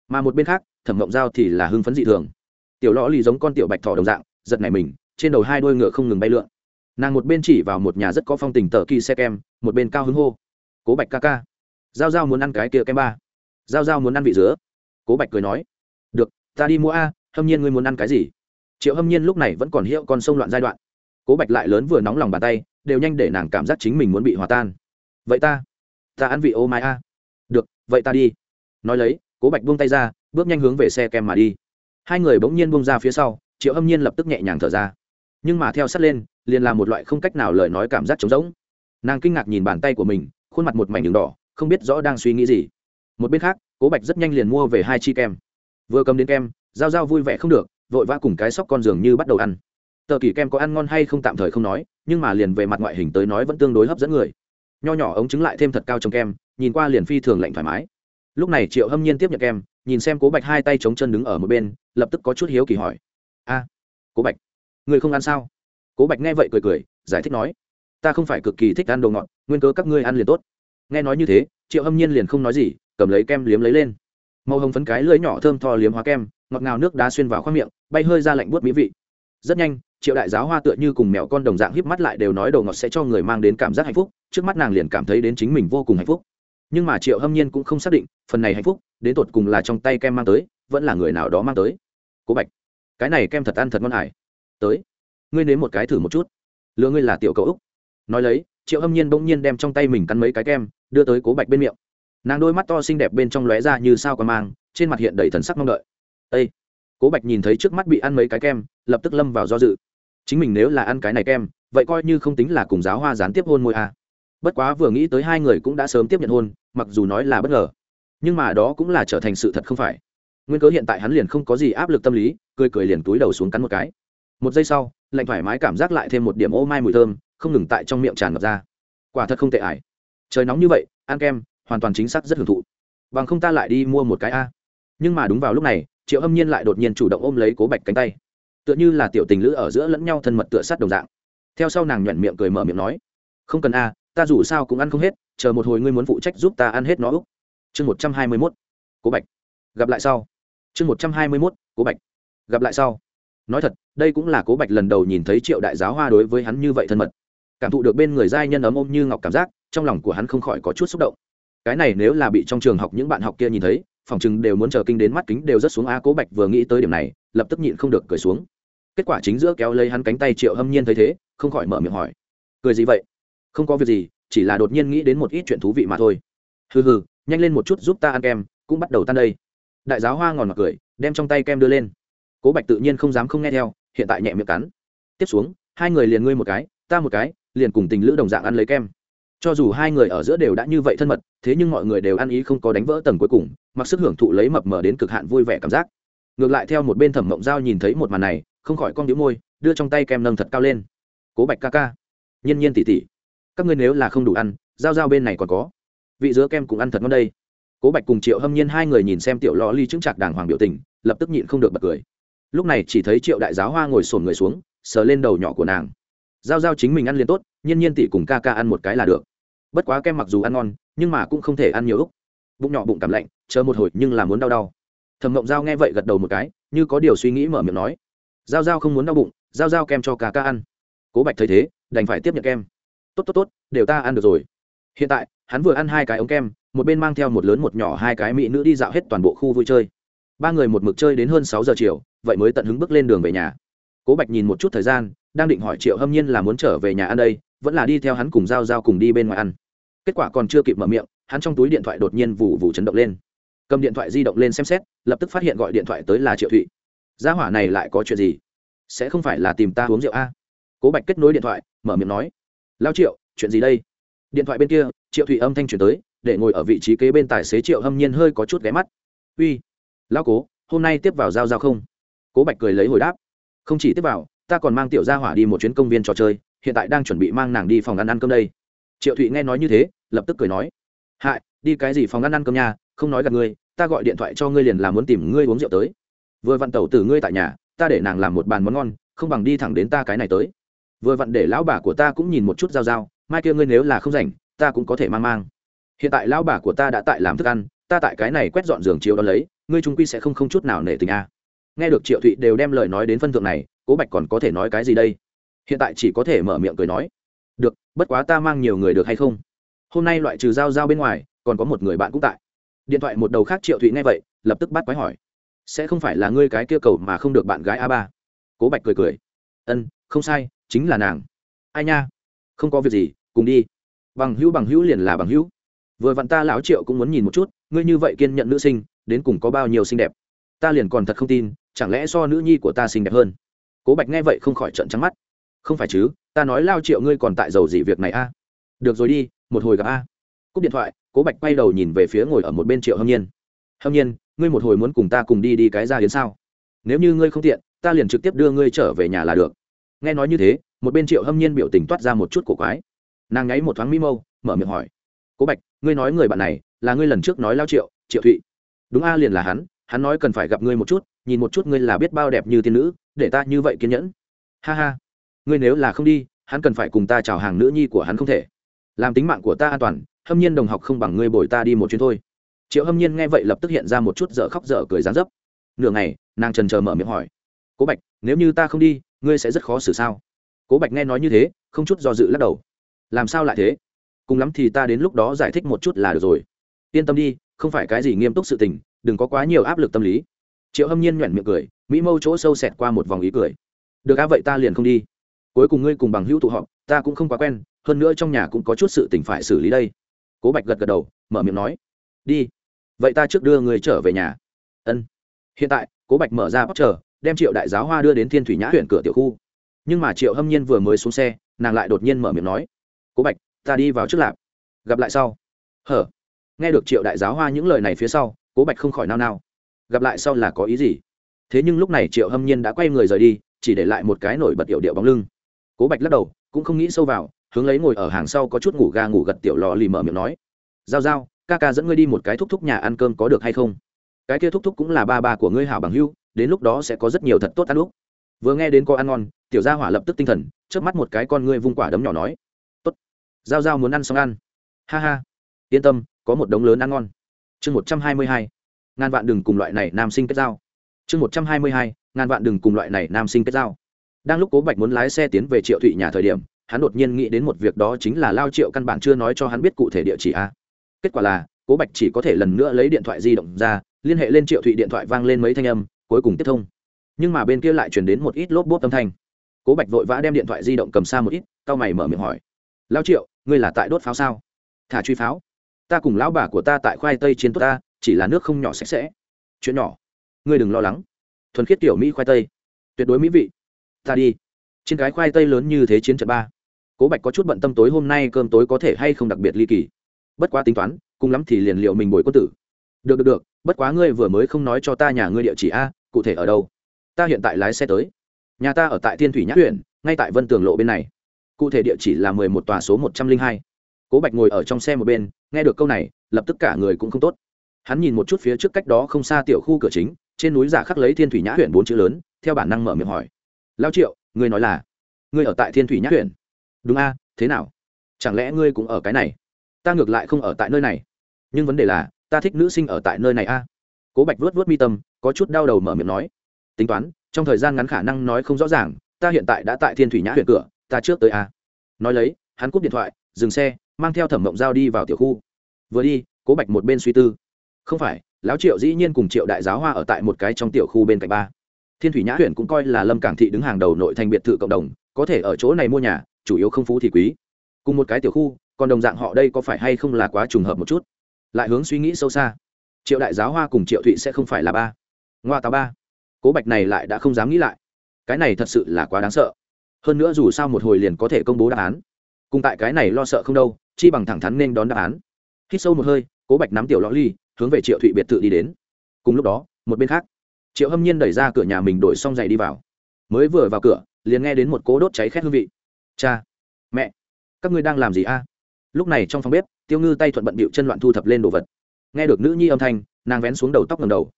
S1: Mà một bên khác, thẩm mộng giao thì là hưng phấn dị thường. Tiểu lõ lì giống con tiểu bạch thỏ đồng dạng, giật này mình, trên đầu hai đôi ngựa không ngừng bay lượn nàng một bên chỉ vào một nhà rất có phong tình tờ kỳ xe kem, một bên cao hứng hô. Cố bạch ca ca. Giao giao muốn ăn cái kia kem ba. Giao giao muốn ăn vị dứa. Cố bạch cười nói. Được, ta đi mua a, hâm nhiên ngươi muốn ăn cái gì? Triệu hâm nhiên lúc này vẫn còn hiệu con sông loạn giai đoạn. Cố bạch lại lớn vừa nóng lòng bàn tay, đều nhanh để nàng cảm giác chính mình muốn bị hòa tan. Vậy ta ta ăn vị ô mai a. Được, vậy ta đi. Nói lấy, cố bạch buông tay ra, bước nhanh hướng về xe kem mà đi. Hai người bỗng nhiên buông ra phía sau, triệu hâm nhiên lập tức nhẹ nhàng thở ra nhưng mà theo sát lên, liền là một loại không cách nào lời nói cảm giác trống rỗng. Nàng kinh ngạc nhìn bàn tay của mình, khuôn mặt một mảnh đường đỏ, không biết rõ đang suy nghĩ gì. Một bên khác, cố bạch rất nhanh liền mua về hai chi kem. Vừa cầm đến kem g i vui vẻ không được, vội vã cùng cái sóc con giường như bắt đầu ăn. Tờ kỳ kem có ăn ngon hay không tạm thời không nói, nhưng mà liền về mặt ngoại hình tới nói vẫn tương đối hấp dẫn người. Nho nhỏ ống trứng lại thêm thật cao trong kem, nhìn qua liền phi thường lạnh thoải mái. Lúc này triệu hâm nhiên tiếp nhận kem, nhìn xem cố bạch hai tay chống chân đứng ở một bên, lập tức có chút hiếu kỳ hỏi. A, cố bạch người không ăn sao? Cố bạch nghe vậy cười cười, giải thích nói, ta không phải cực kỳ thích ăn đồ ngọt, nguyên cớ các ngươi ăn liền tốt. Nghe nói như thế, triệu hâm nhiên liền không nói gì, cầm lấy kem liếm lấy lên. Màu hồng phấn cái lưỡi nhỏ thơm tho liếm hóa kem, ngọt ngào nước đá xuyên vào khoang miệng, bay hơi ra lạnh buốt mỹ vị. Rất nhanh, triệu đại giáo hoa tựa như cùng mèo con đồng dạng híp mắt lại đều nói đồ ngọt sẽ cho người mang đến cảm giác hạnh phúc, trước mắt nàng liền cảm thấy đến chính mình vô cùng hạnh phúc. Nhưng mà triệu hâm nhiên cũng không xác định, phần này hạnh phúc, đến tột cùng là trong tay kem mang tới, vẫn là người nào đó mang tới. Cố bạch, cái này kem thật ăn thật ngon hải tới. Ngươi nếm một cái thử một chút. Lừa ngươi là tiểu cậu úc. Nói lấy, triệu hâm nhiên bỗng nhiên đem trong tay mình cắn mấy cái kem, đưa tới cố bạch bên miệng. Nàng đôi mắt to xinh đẹp bên trong lóe ra như sao còn mang, trên mặt hiện đầy thần sắc mong đợi. Ây cố bạch nhìn thấy trước mắt bị ăn mấy cái kem, lập tức lâm vào do dự. Chính mình nếu là ăn cái này kem, vậy coi như không tính là cùng giáo hoa gián tiếp hôn môi à. bất quá vừa nghĩ tới hai người cũng đã sớm tiếp nhận hôn, mặc dù nói là bất ngờ. Nhưng mà đó cũng là trở thành sự thật không phải. Nguyên cớ hiện tại hắn liền không có gì áp lực tâm lý, cười cười liền túi đầu xuống cắn một cái một giây sau, lạnh thoải mái cảm giác lại thêm một điểm ô mai mùi thơm, không ngừng tại trong miệng tràn ngập ra. Quả thật không tệ ải. Trời nóng như vậy, ăn kem, hoàn toàn chính xác rất hưởng thụ. Bằng không ta lại đi mua một cái a. Nhưng mà đúng vào lúc này, triệu hâm nhiên lại đột nhiên chủ động ôm lấy cố bạch cánh tay. Tựa như là tiểu tình lữ ở giữa lẫn nhau thân mật tựa sát đồng dạng. Theo sau nàng nhuận miệng cười mở miệng nói, không cần a, ta dù sao cũng ăn không hết, chờ một hồi ngươi muốn phụ trách giúp ta ăn hết nó úc. Chương một trăm hai mươi mốt, cố bạch. Gặp lại sau. Chương một trăm hai mươi mốt, cố bạch. Gặp lại sau nói thật, đây cũng là cố bạch lần đầu nhìn thấy triệu đại giáo hoa đối với hắn như vậy thân mật. Cảm thụ được bên người giai nhân ấm ôm như ngọc cảm giác, trong lòng của hắn không khỏi có chút xúc động. Cái này nếu là bị trong trường học những bạn học kia nhìn thấy, phòng chừng đều muốn chờ kinh đến mắt kính đều rất xuống a, cố bạch vừa nghĩ tới điểm này, lập tức nhịn không được cười xuống. Kết quả chính giữa kéo lấy hắn cánh tay triệu hâm nhiên thấy thế, không khỏi mở miệng hỏi. Cười gì vậy? Không có việc gì, chỉ là đột nhiên nghĩ đến một ít chuyện thú vị mà thôi. Hừ hừ, nhanh lên một chút giúp ta ăn kem, cũng bắt đầu tan đây. Đại giáo hoa ngòn mặt cười, đem trong tay kem đưa lên cố bạch tự nhiên không dám không nghe theo, hiện tại nhẹ miệng cắn. Tiếp xuống, hai người liền ngươi một cái, ta một cái, liền cùng tình lữ đồng dạng ăn lấy kem. Cho dù hai người ở giữa đều đã như vậy thân mật, thế nhưng mọi người đều ăn ý không có đánh vỡ tầng cuối cùng, mặc sức hưởng thụ lấy mập mờ đến cực hạn vui vẻ cảm giác. Ngược lại theo một bên thẩm mộng giao nhìn thấy một màn này, không khỏi con đĩu môi, đưa trong tay kem nâng thật cao lên. Cố bạch ca ca, nhiên nhiên tỉ tỉ. Các ngươi nếu là không đủ ăn, giao giao bên này còn có. Vị dứa kem cũng ăn thật ngon đây. Cố bạch cùng triệu hâm nhiên hai người nhìn xem tiểu lò ly chứng chặt đàng hoàng biểu tình, lập tức nhịn không được bật cười lúc này chỉ thấy triệu đại giáo hoa ngồi sổn người xuống, sờ lên đầu nhỏ của nàng. Giao giao chính mình ăn liền tốt, nhiên nhiên tỷ cùng ca ca ăn một cái là được. Bất quá kem mặc dù ăn ngon, nhưng mà cũng không thể ăn nhiều úc bụng nhỏ bụng cảm lạnh, chờ một hồi nhưng là muốn đau đau. Thẩm mộng giao nghe vậy gật đầu một cái, như có điều suy nghĩ mở miệng nói. Giao giao không muốn đau bụng, giao giao kem cho ca ca ăn. Cố bạch thấy thế, đành phải tiếp nhận kem. Tốt tốt tốt, đều ta ăn được rồi. Hiện tại, hắn vừa ăn hai cái ống kem, một bên mang theo một lớn một nhỏ hai cái mỹ nữ đi dạo hết toàn bộ khu vui chơi. Ba người một mực chơi đến hơn sáu giờ chiều vậy mới tận hứng bước lên đường về nhà. Cố bạch nhìn một chút thời gian, đang định hỏi triệu hâm nhiên là muốn trở về nhà ăn đây, vẫn là đi theo hắn cùng g i a o g i a o cùng đi bên ngoài ăn. Kết quả còn chưa kịp mở miệng, hắn trong túi điện thoại đột nhiên vụ vụ chấn động lên. Cầm điện thoại di động lên xem xét, lập tức phát hiện gọi điện thoại tới là triệu thụy. Gia hỏa này lại có chuyện gì? Sẽ không phải là tìm ta uống rượu a? Cố bạch kết nối điện thoại, mở miệng nói. Lao triệu, chuyện gì đây? Điện thoại bên kia, triệu thụy âm thanh chuyển tới, để ngồi ở vị trí kế bên tài xế triệu hâm nhiên hơi có chút ghé mắt. Uy, lao cố, hôm nay tiếp vào giao giao không? Cố bạch cười lấy hồi đáp, không chỉ tiếp vào, ta còn mang tiểu gia hỏa đi một chuyến công viên trò chơi, hiện tại đang chuẩn bị mang nàng đi phòng ăn ăn cơm đây. Triệu thụy nghe nói như thế, lập tức cười nói, hại, đi cái gì phòng ăn ăn cơm nhà không nói gặp ngươi, ta gọi điện thoại cho ngươi liền là muốn tìm ngươi uống rượu tới. Vừa vặn tẩu từ ngươi tại nhà, ta để nàng làm một bàn món ngon, không bằng đi thẳng đến ta cái này tới. Vừa vặn để lão bà của ta cũng nhìn một chút giao giao, mai kia ngươi nếu là không rảnh, ta cũng có thể mang mang. Hiện tại lão bà của ta đã tại làm thức ăn, ta tại cái này quét dọn giường chiếu đó lấy, ngươi trung quy sẽ không không chút nào nể tình a nghe được triệu thụy đều đem lời nói đến phân thượng này, cố bạch còn có thể nói cái gì đây? Hiện tại chỉ có thể mở miệng cười nói. Được, bất quá ta mang nhiều người được hay không? Hôm nay loại trừ giao giao bên ngoài, còn có một người bạn cũng tại. Điện thoại một đầu khác triệu thụy nghe vậy, lập tức bắt quái hỏi. Sẽ không phải là ngươi cái kia cầu mà không được bạn gái a ba? Cố bạch cười cười. Ân, không sai, chính là nàng. Ai nha? Không có việc gì, cùng đi. Bằng hữu bằng hữu liền là bằng hữu. Vừa vặn ta lão triệu cũng muốn nhìn một chút, ngươi như vậy kiên nhận nữ sinh, đến cùng có bao nhiêu xinh đẹp. Ta liền còn thật không tin chẳng lẽ so nữ nhi của ta xinh đẹp hơn? Cố bạch nghe vậy không khỏi trận trắng mắt. Không phải chứ, ta nói lao triệu ngươi còn tại giàu gì việc này a? Được rồi đi, một hồi gặp a. Cúp điện thoại, cố bạch quay đầu nhìn về phía ngồi ở một bên triệu hâm nhiên. Hâm nhiên, ngươi một hồi muốn cùng ta cùng đi đi cái ra hiến sao? Nếu như ngươi không tiện, ta liền trực tiếp đưa ngươi trở về nhà là được. Nghe nói như thế, một bên triệu hâm nhiên biểu tình toát ra một chút cổ quái. Nàng nháy một thoáng mi mâu, mở miệng hỏi. Cố bạch, ngươi nói người bạn này là ngươi lần trước nói lao triệu triệu thụy. Đúng a, liền là hắn hắn nói cần phải gặp ngươi một chút nhìn một chút ngươi là biết bao đẹp như tiên nữ, để ta như vậy kiên nhẫn. Ha ha. Ngươi nếu là không đi, hắn cần phải cùng ta chào hàng nữ nhi của hắn không thể. Làm tính mạng của ta an toàn, hâm nhiên đồng học không bằng ngươi bồi ta đi một chuyến thôi. Triệu hâm nhiên nghe vậy lập tức hiện ra một chút dở khóc dở cười dán dấp. Nửa ngày, nàng trần chờ mở miệng hỏi. Cố bạch, nếu như ta không đi, ngươi sẽ rất khó xử sao? Cố bạch nghe nói như thế, không chút do dự lắc đầu. Làm sao lại thế? Cùng lắm thì ta đến lúc đó giải thích một chút là được rồi. Yên tâm đi, không phải cái gì nghiêm túc sự tình, đừng có quá nhiều áp lực tâm lý triệu hâm nhiên nhoẻn miệng cười, mỹ mâu chỗ sâu xẹt qua một vòng ý cười. Được á, vậy ta liền không đi. Cuối cùng ngươi cùng bằng hữu tụ họp, ta cũng không quá quen, hơn nữa trong nhà cũng có chút sự tình phải xử lý đây. Cố bạch gật gật đầu, mở miệng nói. Đi. Vậy ta trước đưa người trở về nhà. Ân. Hiện tại, cố bạch mở ra bóc chờ, đem triệu đại giáo hoa đưa đến thiên thủy nhã huyện cửa tiểu khu. Nhưng mà triệu hâm nhiên vừa mới xuống xe, nàng lại đột nhiên mở miệng nói. Cố bạch, ta đi vào trước lạp. Gặp lại sau. Hở. Nghe được triệu đại giáo hoa những lời này phía sau, cố bạch không khỏi nao nao gặp lại sau là có ý gì? Thế nhưng lúc này triệu hâm nhiên đã quay người rời đi, chỉ để lại một cái nổi bật tiểu điệu bóng lưng. Cố bạch lắc đầu, cũng không nghĩ sâu vào, hướng lấy ngồi ở hàng sau có chút ngủ ga ngủ gật tiểu lò lì mở miệng nói, giao giao, ca ca dẫn ngươi đi một cái thúc thúc nhà ăn cơm có được hay không? Cái kia thúc thúc cũng là ba ba của ngươi hảo bằng hưu đến lúc đó sẽ có rất nhiều thật tốt ăn lúc vừa nghe đến có ăn ngon, tiểu gia hỏa lập tức tinh thần trước mắt một cái con ngươi vung quả đấm nhỏ nói, tốt, giao giao muốn ăn xong ăn. Ha ha, yên tâm, có một đống lớn ăn ngon. Chương một trăm hai mươi hai ngàn vạn đừng cùng loại này nam sinh kết giao. Chương một trăm hai mươi hai, ngàn vạn đừng cùng loại này nam sinh kết giao. Đang lúc cố bạch muốn lái xe tiến về triệu thụy nhà thời điểm, hắn đột nhiên nghĩ đến một việc đó chính là lao triệu căn bản chưa nói cho hắn biết cụ thể địa chỉ a. Kết quả là, cố bạch chỉ có thể lần nữa lấy điện thoại di động ra, liên hệ lên triệu thụy điện thoại vang lên mấy thanh âm, cuối cùng tiếp thông. Nhưng mà bên kia lại chuyển đến một ít lốp bốp âm thanh. Cố bạch vội vã đem điện thoại di động cầm xa một ít c a o mày mở miệng hỏi, lao triệu, ngươi là tại đốt pháo sao? Thả truy pháo. Ta cùng lão bà của ta tại khoai tây chiến tốt ta chỉ là nước không nhỏ sạch sẽ. Chuyện nhỏ. Ngươi đừng lo lắng. Thuần khiết tiểu mỹ khoai tây. Tuyệt đối mỹ vị. Ta đi. Trên cái khoai tây lớn như thế chiến trận ba. Cố bạch có chút bận tâm tối hôm nay cơm tối có thể hay không đặc biệt ly kỳ. Bất quá tính toán, cùng lắm thì liền liệu mình bồi quân tử. Được được được. Bất quá ngươi vừa mới không nói cho ta nhà ngươi địa chỉ a, cụ thể ở đâu? Ta hiện tại lái xe tới. Nhà ta ở tại thiên thủy nhã huyện, ngay tại vân tường lộ bên này. Cụ thể địa chỉ là mười một tòa số một trăm linh hai. Cố bạch ngồi ở trong xe một bên, nghe được câu này, lập tức cả người cũng không tốt hắn nhìn một chút phía trước cách đó không xa tiểu khu cửa chính, trên núi giả khắc lấy thiên thủy nhã huyện bốn chữ lớn, theo bản năng mở miệng hỏi. Lao triệu, ngươi nói là, ngươi ở tại thiên thủy nhã huyện đúng a, thế nào? Chẳng lẽ ngươi cũng ở cái này? Ta ngược lại không ở tại nơi này. Nhưng vấn đề là, ta thích nữ sinh ở tại nơi này a. Cố bạch vuốt vuốt mi tâm, có chút đau đầu mở miệng nói. Tính toán, trong thời gian ngắn khả năng nói không rõ ràng, ta hiện tại đã tại thiên thủy nhã huyện cửa, ta trước tới a. Nói lấy, hắn cúp điện thoại, dừng xe, mang theo thẩm mộng giao đi vào tiểu khu. Vừa đi, cố bạch một bên suy tư không phải, lão triệu dĩ nhiên cùng triệu đại giáo hoa ở tại một cái trong tiểu khu bên cạnh ba. Thiên thủy nhã huyện cũng coi là lâm cảng thị đứng hàng đầu nội thành biệt thự cộng đồng, có thể ở chỗ này mua nhà, chủ yếu không phú thì quý. Cùng một cái tiểu khu, còn đồng dạng họ đây có phải hay không là quá trùng hợp một chút. Lại hướng suy nghĩ sâu xa. Triệu đại giáo hoa cùng triệu thụy sẽ không phải là ba. Ngoa tàu ba. Cố bạch này lại đã không dám nghĩ lại. Cái này thật sự là quá đáng sợ. Hơn nữa dù sao một hồi liền có thể công bố đáp án. Cùng tại cái này lo sợ không đâu, chi bằng thẳng thắn nên đón đáp án. Hít sâu một hơi, cố bạch nắm tiểu lõ ly hướng về triệu thụy biệt thự đi đến. Cùng lúc đó, một bên khác, triệu hâm nhiên đẩy ra cửa nhà mình đổi xong giày đi vào. Mới vừa vào cửa, liền nghe đến một cố đốt cháy khét hương vị. Cha, mẹ, các ngươi đang làm gì a? Lúc này trong phòng bếp, tiêu ngư tay thuận bận bịu chân loạn thu thập lên đồ vật. Nghe được nữ nhi âm thanh, nàng vén xuống đầu tóc ngầm đầu.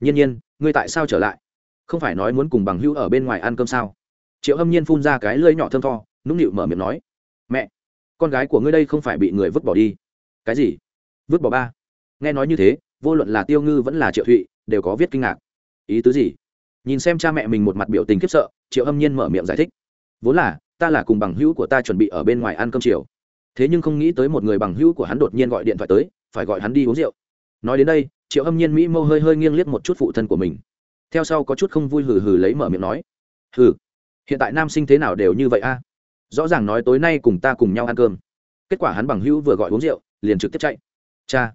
S1: Nhiên nhiên, ngươi tại sao trở lại? Không phải nói muốn cùng bằng hữu ở bên ngoài ăn cơm sao? Triệu hâm nhiên phun ra cái lưỡi nhỏ thơm tho, nũng nịu mở miệng nói, mẹ, con gái của ngươi đây không phải bị người vứt bỏ đi. Cái gì? Vứt bỏ ba? Nghe nói như thế, vô luận là tiêu ngư vẫn là triệu thụy, đều có viết kinh ngạc. Ý tứ gì? Nhìn xem cha mẹ mình một mặt biểu tình khiếp sợ, triệu hâm nhiên mở miệng giải thích. Vốn là, ta là cùng bằng hữu của ta chuẩn bị ở bên ngoài ăn cơm chiều. Thế nhưng không nghĩ tới một người bằng hữu của hắn đột nhiên gọi điện thoại tới, phải gọi hắn đi uống rượu. Nói đến đây, triệu hâm nhiên mỹ mâu hơi hơi nghiêng liếc một chút phụ thân của mình. Theo sau có chút không vui hừ hừ lấy mở miệng nói. Hừ, hiện tại nam sinh thế nào đều như vậy a? Rõ ràng nói tối nay cùng ta cùng nhau ăn cơm. Kết quả hắn bằng hữu vừa gọi uống rượu, liền trực tiếp chạy. Cha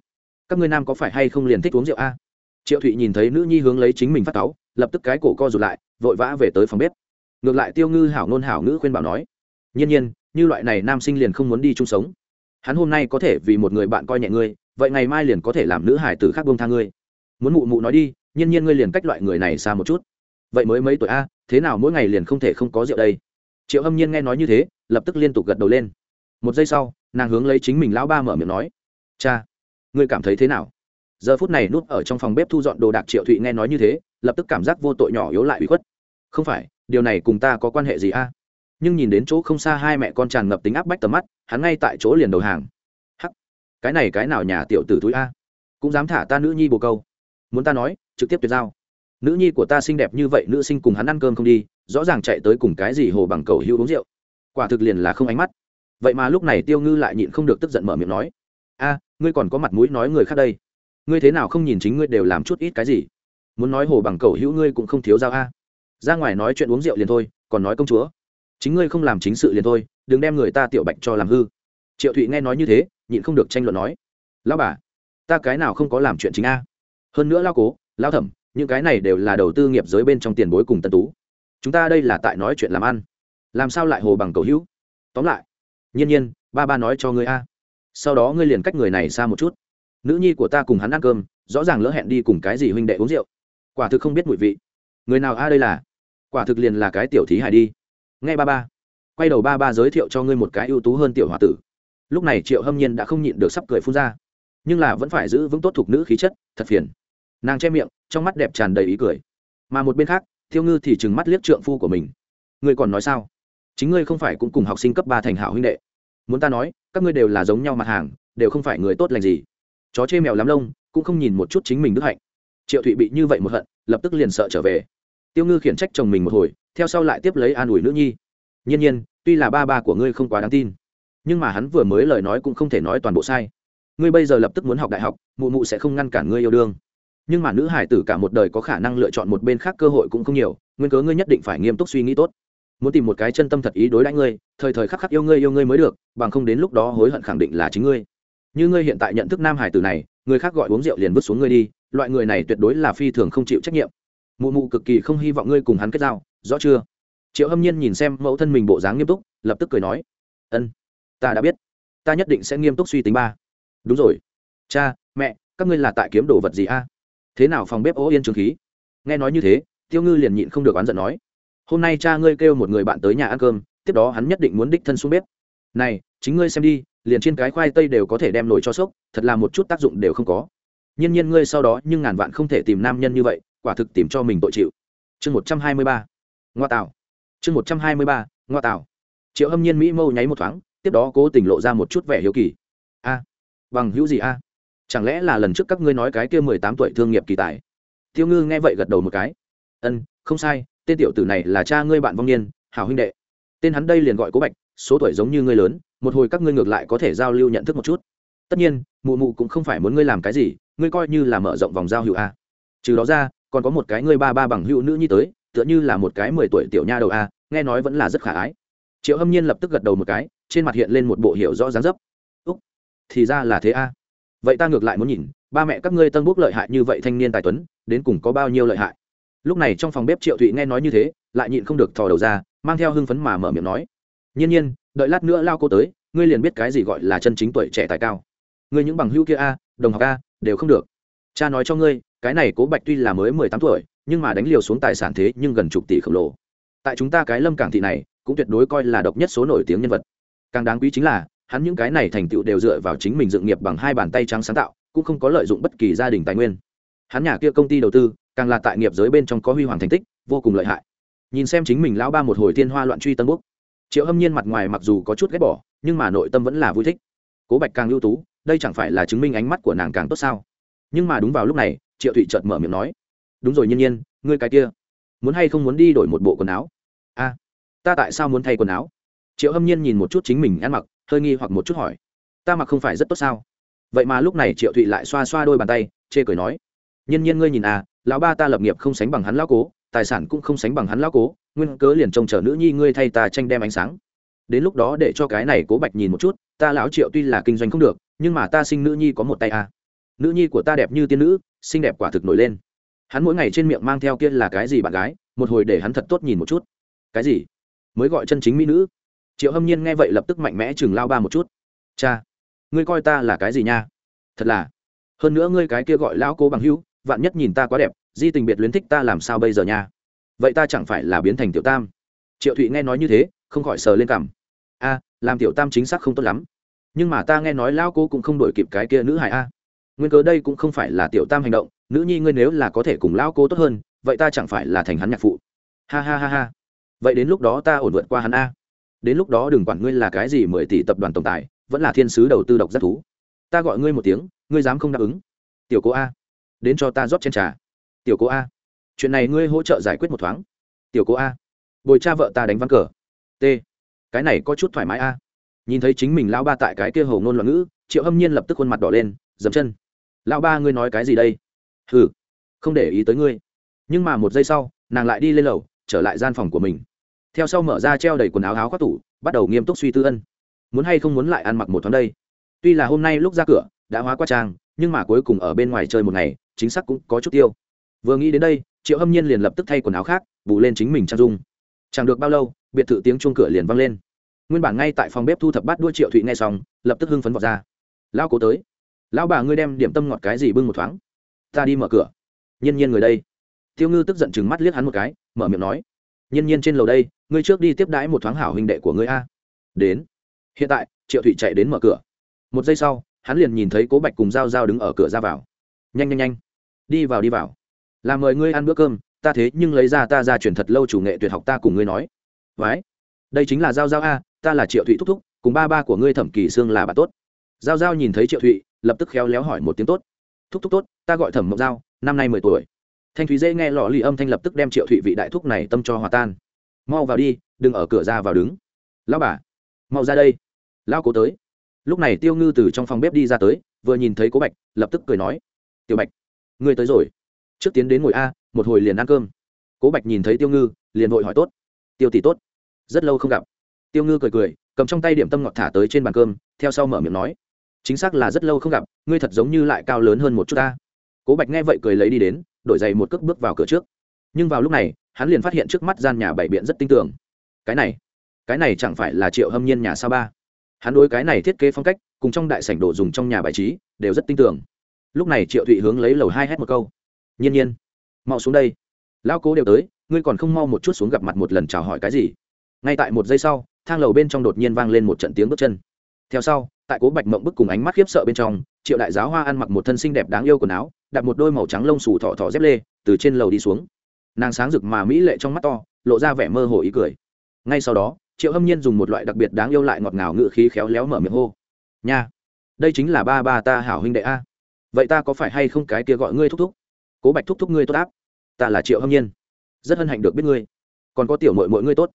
S1: các ngươi nam có phải hay không liền thích uống rượu a? Triệu thụy nhìn thấy nữ nhi hướng lấy chính mình phát cáu, lập tức cái cổ co rụt lại, vội vã về tới phòng bếp. Ngược lại tiêu ngư hảo ngôn hảo ngữ khuyên bảo nói, nhiên nhiên, như loại này nam sinh liền không muốn đi chung sống. Hắn hôm nay có thể vì một người bạn coi nhẹ ngươi, vậy ngày mai liền có thể làm nữ hải tử khác buông tha ngươi. Muốn mụ mụ nói đi, nhiên nhiên ngươi liền cách loại người này xa một chút. Vậy mới mấy tuổi a, thế nào mỗi ngày liền không thể không có rượu đây? Triệu hâm nhiên nghe nói như thế, lập tức liên tục gật đầu lên. Một giây sau, nàng hướng lấy chính mình lão ba mở miệng nói, cha ngươi cảm thấy thế nào? Giờ phút này núp ở trong phòng bếp thu dọn đồ đạc triệu thụy nghe nói như thế, lập tức cảm giác vô tội nhỏ yếu lại bị khuất. Không phải, điều này cùng ta có quan hệ gì a? Nhưng nhìn đến chỗ không xa hai mẹ con tràn ngập tính áp bách tầm mắt, hắn ngay tại chỗ liền đầu hàng. Hắc, cái này cái nào nhà tiểu tử túi a? Cũng dám thả ta nữ nhi bồ câu. Muốn ta nói, trực tiếp tuyệt giao. Nữ nhi của ta xinh đẹp như vậy, nữ sinh cùng hắn ăn cơm không đi, rõ ràng chạy tới cùng cái gì hồ bằng cầu hữu uống rượu. Quả thực liền là không ánh mắt. Vậy mà lúc này tiêu ngư lại nhịn không được tức giận mở miệng nói. A ngươi còn có mặt mũi nói người khác đây. Ngươi thế nào không nhìn chính ngươi đều làm chút ít cái gì? Muốn nói hồ bằng cầu hữu ngươi cũng không thiếu giao a. Ra ngoài nói chuyện uống rượu liền thôi, còn nói công chúa. Chính ngươi không làm chính sự liền thôi, đừng đem người ta tiểu bạch cho làm hư. Triệu thụy nghe nói như thế, nhịn không được tranh luận nói. Lao bà, ta cái nào không có làm chuyện chính a? Hơn nữa lao cố lao thẩm, những cái này đều là đầu tư nghiệp giới bên trong tiền bối cùng tân tú. Chúng ta đây là tại nói chuyện làm ăn. Làm sao lại hồ bằng cầu hữu? Tóm lại, nhiên nhiên, ba ba nói cho ngươi a sau đó ngươi liền cách người này xa một chút. Nữ nhi của ta cùng hắn ăn cơm, rõ ràng lỡ hẹn đi cùng cái gì huynh đệ uống rượu. Quả thực không biết mùi vị. Người nào a à đây là? Quả thực liền là cái tiểu thí hải đi. Nghe ba ba. Quay đầu ba ba giới thiệu cho ngươi một cái ưu tú hơn tiểu h o a tử. Lúc này triệu hâm nhiên đã không nhịn được sắp cười phun ra. Nhưng là vẫn phải giữ vững tốt thuộc nữ khí chất, thật phiền. Nàng che miệng, trong mắt đẹp tràn đầy ý cười. Mà một bên khác, thiêu ngư thì trừng mắt liếc trượng phu của mình. Ngươi còn nói sao? Chính ngươi không phải cũng cùng học sinh cấp ba thành hảo huynh đệ muốn ta nói, các ngươi đều là giống nhau mặt hàng, đều không phải người tốt lành gì. Chó chê mèo lắm lông, cũng không nhìn một chút chính mình đức hạnh. Triệu thụy bị như vậy một hận, lập tức liền sợ trở về. Tiêu ngư khiển trách chồng mình một hồi, theo sau lại tiếp lấy an ủi nữ nhi. Nhiên nhiên, tuy là ba ba của ngươi không quá đáng tin, nhưng mà hắn vừa mới lời nói cũng không thể nói toàn bộ sai. Ngươi bây giờ lập tức muốn học đại học, mụ mụ sẽ không ngăn cản ngươi yêu đương. Nhưng mà nữ hải tử cả một đời có khả năng lựa chọn một bên khác cơ hội cũng không nhiều, nguyên cớ ngươi nhất định phải nghiêm túc suy nghĩ tốt muốn tìm một cái chân tâm thật ý đối đãi ngươi, thời thời khắc khắc yêu ngươi yêu ngươi mới được, bằng không đến lúc đó hối hận khẳng định là chính ngươi. Như ngươi hiện tại nhận thức nam hải tử này, người khác gọi uống rượu liền vứt xuống ngươi đi, loại người này tuyệt đối là phi thường không chịu trách nhiệm. Mụ mụ cực kỳ không hy vọng ngươi cùng hắn kết giao, rõ chưa? Triệu hâm nhiên nhìn xem mẫu thân mình bộ dáng nghiêm túc, lập tức cười nói, ân, ta đã biết. Ta nhất định sẽ nghiêm túc suy tính ba. Đúng rồi. Cha, mẹ, các ngươi là tại kiếm đồ vật gì a? Thế nào phòng bếp ố yên trường khí? Nghe nói như thế, tiêu ngư liền nhịn không được oán giận nói hôm nay cha ngươi kêu một người bạn tới nhà ăn cơm, tiếp đó hắn nhất định muốn đích thân xuống bếp. Này, chính ngươi xem đi, liền trên cái khoai tây đều có thể đem nổi cho sốc, thật là một chút tác dụng đều không có. Nhiên nhiên ngươi sau đó nhưng ngàn vạn không thể tìm nam nhân như vậy, quả thực tìm cho mình tội chịu. Chương một trăm hai mươi ba. Ngoa tạo. Chương một trăm hai mươi ba, ngoa tạo. Triệu hâm nhiên mỹ mâu nháy một thoáng, tiếp đó cố tình lộ ra một chút vẻ hiếu kỳ. A, bằng hữu gì a? Chẳng lẽ là lần trước các ngươi nói cái kia mười tám tuổi thương nghiệp kỳ tài? Tiêu ngư nghe vậy gật đầu một cái. Ân, không sai tên tiểu tử này là cha ngươi bạn vong niên, hảo huynh đệ. Tên hắn đây liền gọi cố bạch, số tuổi giống như ngươi lớn, một hồi các ngươi ngược lại có thể giao lưu nhận thức một chút. Tất nhiên, mụ mụ cũng không phải muốn ngươi làm cái gì, ngươi coi như là mở rộng vòng giao hữu a. Trừ đó ra, còn có một cái ngươi ba ba bằng hữu nữ nhi tới, tựa như là một cái mười tuổi tiểu nha đầu a, nghe nói vẫn là rất khả ái. Triệu hâm nhiên lập tức gật đầu một cái, trên mặt hiện lên một bộ hiểu rõ dáng dấp. Úc, thì ra là thế a. Vậy ta ngược lại muốn nhìn, ba mẹ các ngươi tân bốc lợi hại như vậy thanh niên tài tuấn, đến cùng có bao nhiêu lợi hại? Lúc này trong phòng bếp triệu thụy nghe nói như thế, lại nhịn không được thò đầu ra, mang theo hưng phấn mà mở miệng nói, nhiên nhiên, đợi lát nữa lao cô tới, ngươi liền biết cái gì gọi là chân chính tuổi trẻ tài cao. Ngươi những bằng hữu kia a, đồng học a, đều không được. Cha nói cho ngươi, cái này cố bạch tuy là mới mười tám tuổi, nhưng mà đánh liều xuống tài sản thế nhưng gần chục tỷ khổng lồ. Tại chúng ta cái lâm cảng thị này, cũng tuyệt đối coi là độc nhất số nổi tiếng nhân vật. Càng đáng quý chính là, hắn những cái này thành tựu đều dựa vào chính mình dựng nghiệp bằng hai bàn tay trắng sáng tạo, cũng không có lợi dụng bất kỳ gia đình tài nguyên. Hắn nhà kia công ty đầu tư càng là tại nghiệp giới bên trong có huy hoàng thành tích, vô cùng lợi hại. Nhìn xem chính mình lão ba một hồi thiên hoa loạn truy tân quốc triệu hâm nhiên mặt ngoài mặc dù có chút ghét bỏ, nhưng mà nội tâm vẫn là vui thích. Cố bạch càng ưu tú, đây chẳng phải là chứng minh ánh mắt của nàng càng tốt sao? Nhưng mà đúng vào lúc này, triệu thụy chợt mở miệng nói, đúng rồi nhiên nhiên, ngươi cái kia, muốn hay không muốn đi đổi một bộ quần áo? A, ta tại sao muốn thay quần áo? Triệu hâm nhiên nhìn một chút chính mình, ăn mặc, hơi nghi hoặc một chút hỏi, ta mặc không phải rất tốt sao? Vậy mà lúc này triệu thụy lại xoa xoa đôi bàn tay, chê cười nói nhiên nhiên ngươi nhìn à lão ba ta lập nghiệp không sánh bằng hắn lão cố, tài sản cũng không sánh bằng hắn lão cố, nguyên cớ liền trông chờ nữ nhi ngươi thay ta tranh đem ánh sáng. Đến lúc đó để cho cái này cố bạch nhìn một chút, ta lão triệu tuy là kinh doanh không được, nhưng mà ta sinh nữ nhi có một tay à. nữ nhi của ta đẹp như tiên nữ, xinh đẹp quả thực nổi lên. Hắn mỗi ngày trên miệng mang theo kia là cái gì bạn gái, một hồi để hắn thật tốt nhìn một chút. Cái gì? Mới gọi chân chính mỹ nữ. Triệu hâm nhiên nghe vậy lập tức mạnh mẽ chừng lao ba một chút. Cha, ngươi coi ta là cái gì nha? Thật là. Hơn nữa ngươi cái kia gọi lão cố bằng hữu vạn nhất nhìn ta quá đẹp, di tình biệt luyến thích ta làm sao bây giờ nha? Vậy ta chẳng phải là biến thành tiểu tam? Triệu thụy nghe nói như thế, không khỏi sờ lên cằm a, làm tiểu tam chính xác không tốt lắm. Nhưng mà ta nghe nói lão cô cũng không đổi kịp cái kia nữ hải a. Nguyên cớ đây cũng không phải là tiểu tam hành động, nữ nhi ngươi nếu là có thể cùng lão cô tốt hơn, vậy ta chẳng phải là thành hắn nhạc phụ. Ha ha ha ha. Vậy đến lúc đó ta ổn vượt qua hắn a. Đến lúc đó đừng quản ngươi là cái gì mười tỷ tập đoàn tổng tài, vẫn là thiên sứ đầu tư độc giác thú. Ta gọi ngươi một tiếng, ngươi dám không đáp ứng. Tiểu cô a đến cho ta rót trên trà. Tiểu cô a, chuyện này ngươi hỗ trợ giải quyết một thoáng. Tiểu cô a, bồi cha vợ ta đánh ván cờ. T, cái này có chút thoải mái a. Nhìn thấy chính mình lão ba tại cái kia hầu ngôn loạn ngữ, triệu hâm nhiên lập tức khuôn mặt đỏ lên dầm chân. Lão ba ngươi nói cái gì đây? Hừ, không để ý tới ngươi. Nhưng mà một giây sau, nàng lại đi lên lầu, trở lại gian phòng của mình. Theo sau mở ra treo đầy quần áo áo khoác tủ, bắt đầu nghiêm túc suy tư ân. Muốn hay không muốn lại ăn mặc một thoáng đây? Tuy là hôm nay lúc ra cửa, đã hóa qua trang, nhưng mà cuối cùng ở bên ngoài chơi một ngày chính xác cũng có chút tiêu. Vừa nghĩ đến đây, triệu hâm nhiên liền lập tức thay quần áo khác, bù lên chính mình trang dung. Chẳng được bao lâu, biệt thự tiếng chuông cửa liền vang lên. Nguyên bản ngay tại phòng bếp thu thập bát đua triệu thụy nghe xong, lập tức hưng phấn vọt ra. Lão cố tới. Lão bà ngươi đem điểm tâm ngọt cái gì bưng một thoáng. Ta đi mở cửa. Nhiên nhiên người đây. Tiêu ngư tức giận chừng mắt liếc hắn một cái, mở miệng nói. Nhiên nhiên trên lầu đây, ngươi trước đi tiếp đãi một thoáng hảo huynh đệ của ngươi a. Đến. Hiện tại, triệu thụy chạy đến mở cửa. Một giây sau, hắn liền nhìn thấy cố bạch cùng g i a o g i a o đứng ở cửa ra vào. Nhanh nhanh nhanh đi vào đi vào. Làm mời ngươi ăn bữa cơm, ta thế nhưng lấy ra, ta ra truyền thật lâu chủ nghệ tuyệt học ta cùng ngươi nói. Vái đây chính là giao giao a, ta là triệu thụy thúc thúc, cùng ba ba của ngươi thẩm kỳ sương là bà tốt. Giao giao nhìn thấy triệu thụy, lập tức khéo léo hỏi một tiếng tốt. Thúc thúc tốt, ta gọi thẩm mộng giao, năm nay mười tuổi. Thanh thúy dễ nghe lọ lì âm thanh lập tức đem triệu thụy vị đại thúc này tâm cho hòa tan. Mau vào đi, đừng ở cửa ra vào đứng. Lao bà, mau ra đây. Lao cố tới. Lúc này tiêu ngư từ trong phòng bếp đi ra tới, vừa nhìn thấy cố bạch, lập tức cười nói. Tiểu bạch ngươi tới rồi. Trước tiến đến ngồi a, một hồi liền ăn cơm. Cố bạch nhìn thấy tiêu ngư, liền vội hỏi tốt. Tiêu tỷ tốt. Rất lâu không gặp. Tiêu ngư cười cười, cầm trong tay điểm tâm ngọt thả tới trên bàn cơm, theo sau mở miệng nói. Chính xác là rất lâu không gặp, ngươi thật giống như lại cao lớn hơn một chút ta. Cố bạch nghe vậy cười lấy đi đến, đổi giày một cước bước vào cửa trước. Nhưng vào lúc này, hắn liền phát hiện trước mắt gian nhà bảy biện rất tinh tường. Cái này cái này chẳng phải là triệu hâm nhiên nhà sao ba? Hắn đối cái này thiết kế phong cách, cùng trong đại sảnh đồ dùng trong nhà bài trí, đều rất tin tưởng lúc này triệu thụy hướng lấy lầu hai hét một câu. Nhiên nhiên, mau xuống đây. Lão cố đều tới, ngươi còn không mau một chút xuống gặp mặt một lần chào hỏi cái gì. Ngay tại một giây sau, thang lầu bên trong đột nhiên vang lên một trận tiếng bước chân. Theo sau, tại cố bạch mộng bức cùng ánh mắt khiếp sợ bên trong, triệu đại giáo hoa ăn mặc một thân xinh đẹp đáng yêu quần áo, đặt một đôi màu trắng lông xù thọ thọ dép lê, từ trên lầu đi xuống. Nàng sáng rực mà mỹ lệ trong mắt to, lộ ra vẻ mơ hồ ý cười. Ngay sau đó, triệu hâm nhiên dùng một loại đặc biệt đáng yêu lại ngọt ngào ngự khí khéo léo mở miệng hô. Nha, đây chính là ba ba ta hảo huynh đệ a vậy ta có phải hay không cái kia gọi ngươi thúc thúc? Cố bạch thúc thúc ngươi tốt áp. Ta là triệu hâm nhiên. Rất hân hạnh được biết ngươi. Còn có tiểu mội mội ngươi tốt.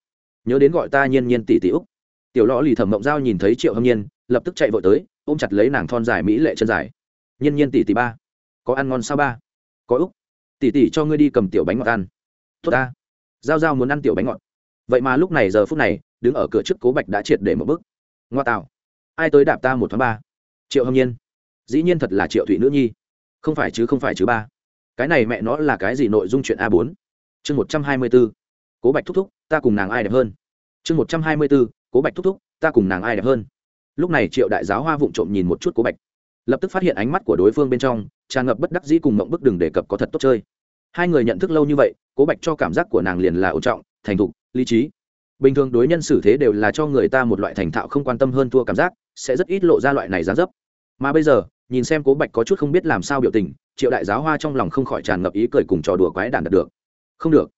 S1: Nhớ đến gọi ta nhiên nhiên tỷ tỷ úc. Tiểu lõ lì thẩm mộng giao nhìn thấy triệu hâm nhiên, lập tức chạy vội tới, ôm chặt lấy nàng thon dài mỹ lệ chân dài. Nhiên nhiên tỷ tỷ ba. Có ăn ngon sao ba? Có úc. Tỷ tỷ cho ngươi đi cầm tiểu bánh ngọt ăn. Tốt ta. Giao giao muốn ăn tiểu bánh ngọt. Vậy mà lúc này giờ phút này, đứng ở cửa trước cố bạch đã triệt để một bước. Ngoa tạo. Ai tới đạp ta một tháng ba? Triệu hâm nhiên dĩ nhiên thật là triệu thụy nữ nhi. Không phải chứ, không phải chứ ba. Cái này mẹ nó là cái gì nội dung chuyện a bốn? Chương một trăm hai mươi b ố cố bạch thúc thúc, ta cùng nàng ai đẹp hơn? Chương một trăm hai mươi b ố cố bạch thúc thúc, ta cùng nàng ai đẹp hơn? Lúc này triệu đại giáo hoa vụng trộm nhìn một chút cố bạch. Lập tức phát hiện ánh mắt của đối phương bên trong, tràn ngập bất đắc dĩ cùng mộng bức đừng đề cập có thật tốt chơi. Hai người nhận thức lâu như vậy, cố bạch cho cảm giác của nàng liền là ổn trọng, thành thục, lý trí. Bình thường đối nhân xử thế đều là cho người ta một loại thành thạo không quan tâm hơn thua cảm giác, sẽ rất ít lộ ra loại này gián dấp. Mà bây giờ nhìn xem cố bạch có chút không biết làm sao biểu tình, triệu đại giáo hoa trong lòng không khỏi tràn ngập ý cười cùng trò đùa quái đản đạt được. Không được,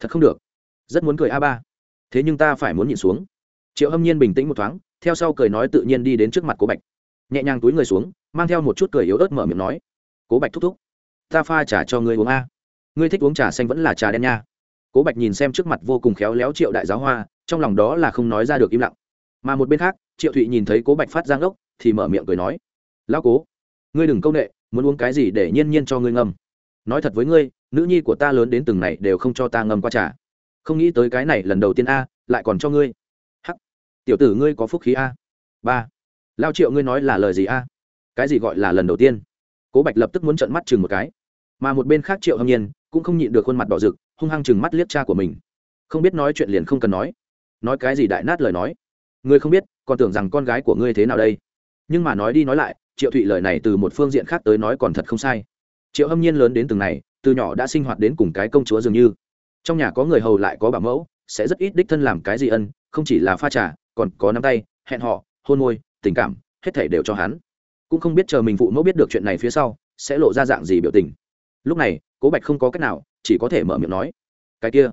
S1: thật không được. Rất muốn cười a ba. Thế nhưng ta phải muốn nhịn xuống. Triệu hâm nhiên bình tĩnh một thoáng, theo sau cười nói tự nhiên đi đến trước mặt cố bạch. Nhẹ nhàng túi người xuống, mang theo một chút cười yếu ớt mở miệng nói. Cố bạch thúc thúc, ta pha trà cho ngươi uống a. Ngươi thích uống trà xanh vẫn là trà đen nha. Cố bạch nhìn xem trước mặt vô cùng khéo léo triệu đại giáo hoa, trong lòng đó là không nói ra được im lặng. Mà một bên khác, triệu thụy nhìn thấy cố bạch phát giang ốc thì mở miệng cười nói. Lão cố ngươi đừng câu nệ, muốn uống cái gì để nhiên nhiên cho ngươi ngâm. Nói thật với ngươi nữ nhi của ta lớn đến từng này đều không cho ta ngâm qua trà. Không nghĩ tới cái này lần đầu tiên a lại còn cho ngươi. Hắc. Tiểu tử ngươi có phúc khí a. Ba. Lao triệu ngươi nói là lời gì a? Cái gì gọi là lần đầu tiên? Cố bạch lập tức muốn trận mắt chừng một cái. Mà một bên khác triệu hâm nhiên cũng không nhịn được khuôn mặt đỏ rực hung hăng chừng mắt liếc cha của mình. Không biết nói chuyện liền không cần nói. Nói cái gì đại nát lời nói. Ngươi không biết còn tưởng rằng con gái của ngươi thế nào đây. Nhưng mà nói đi nói lại triệu thụy lời này từ một phương diện khác tới nói còn thật không sai. Triệu hâm nhiên lớn đến từng này, từ nhỏ đã sinh hoạt đến cùng cái công chúa dường như. Trong nhà có người hầu lại có bảo mẫu, sẽ rất ít đích thân làm cái gì ân, không chỉ là pha trà, còn có nắm tay, hẹn họ hôn môi, tình cảm, hết thể đều cho hắn. Cũng không biết chờ mình phụ mẫu biết được chuyện này phía sau, sẽ lộ ra dạng gì biểu tình. Lúc này, cố bạch không có cách nào, chỉ có thể mở miệng nói. Cái kia,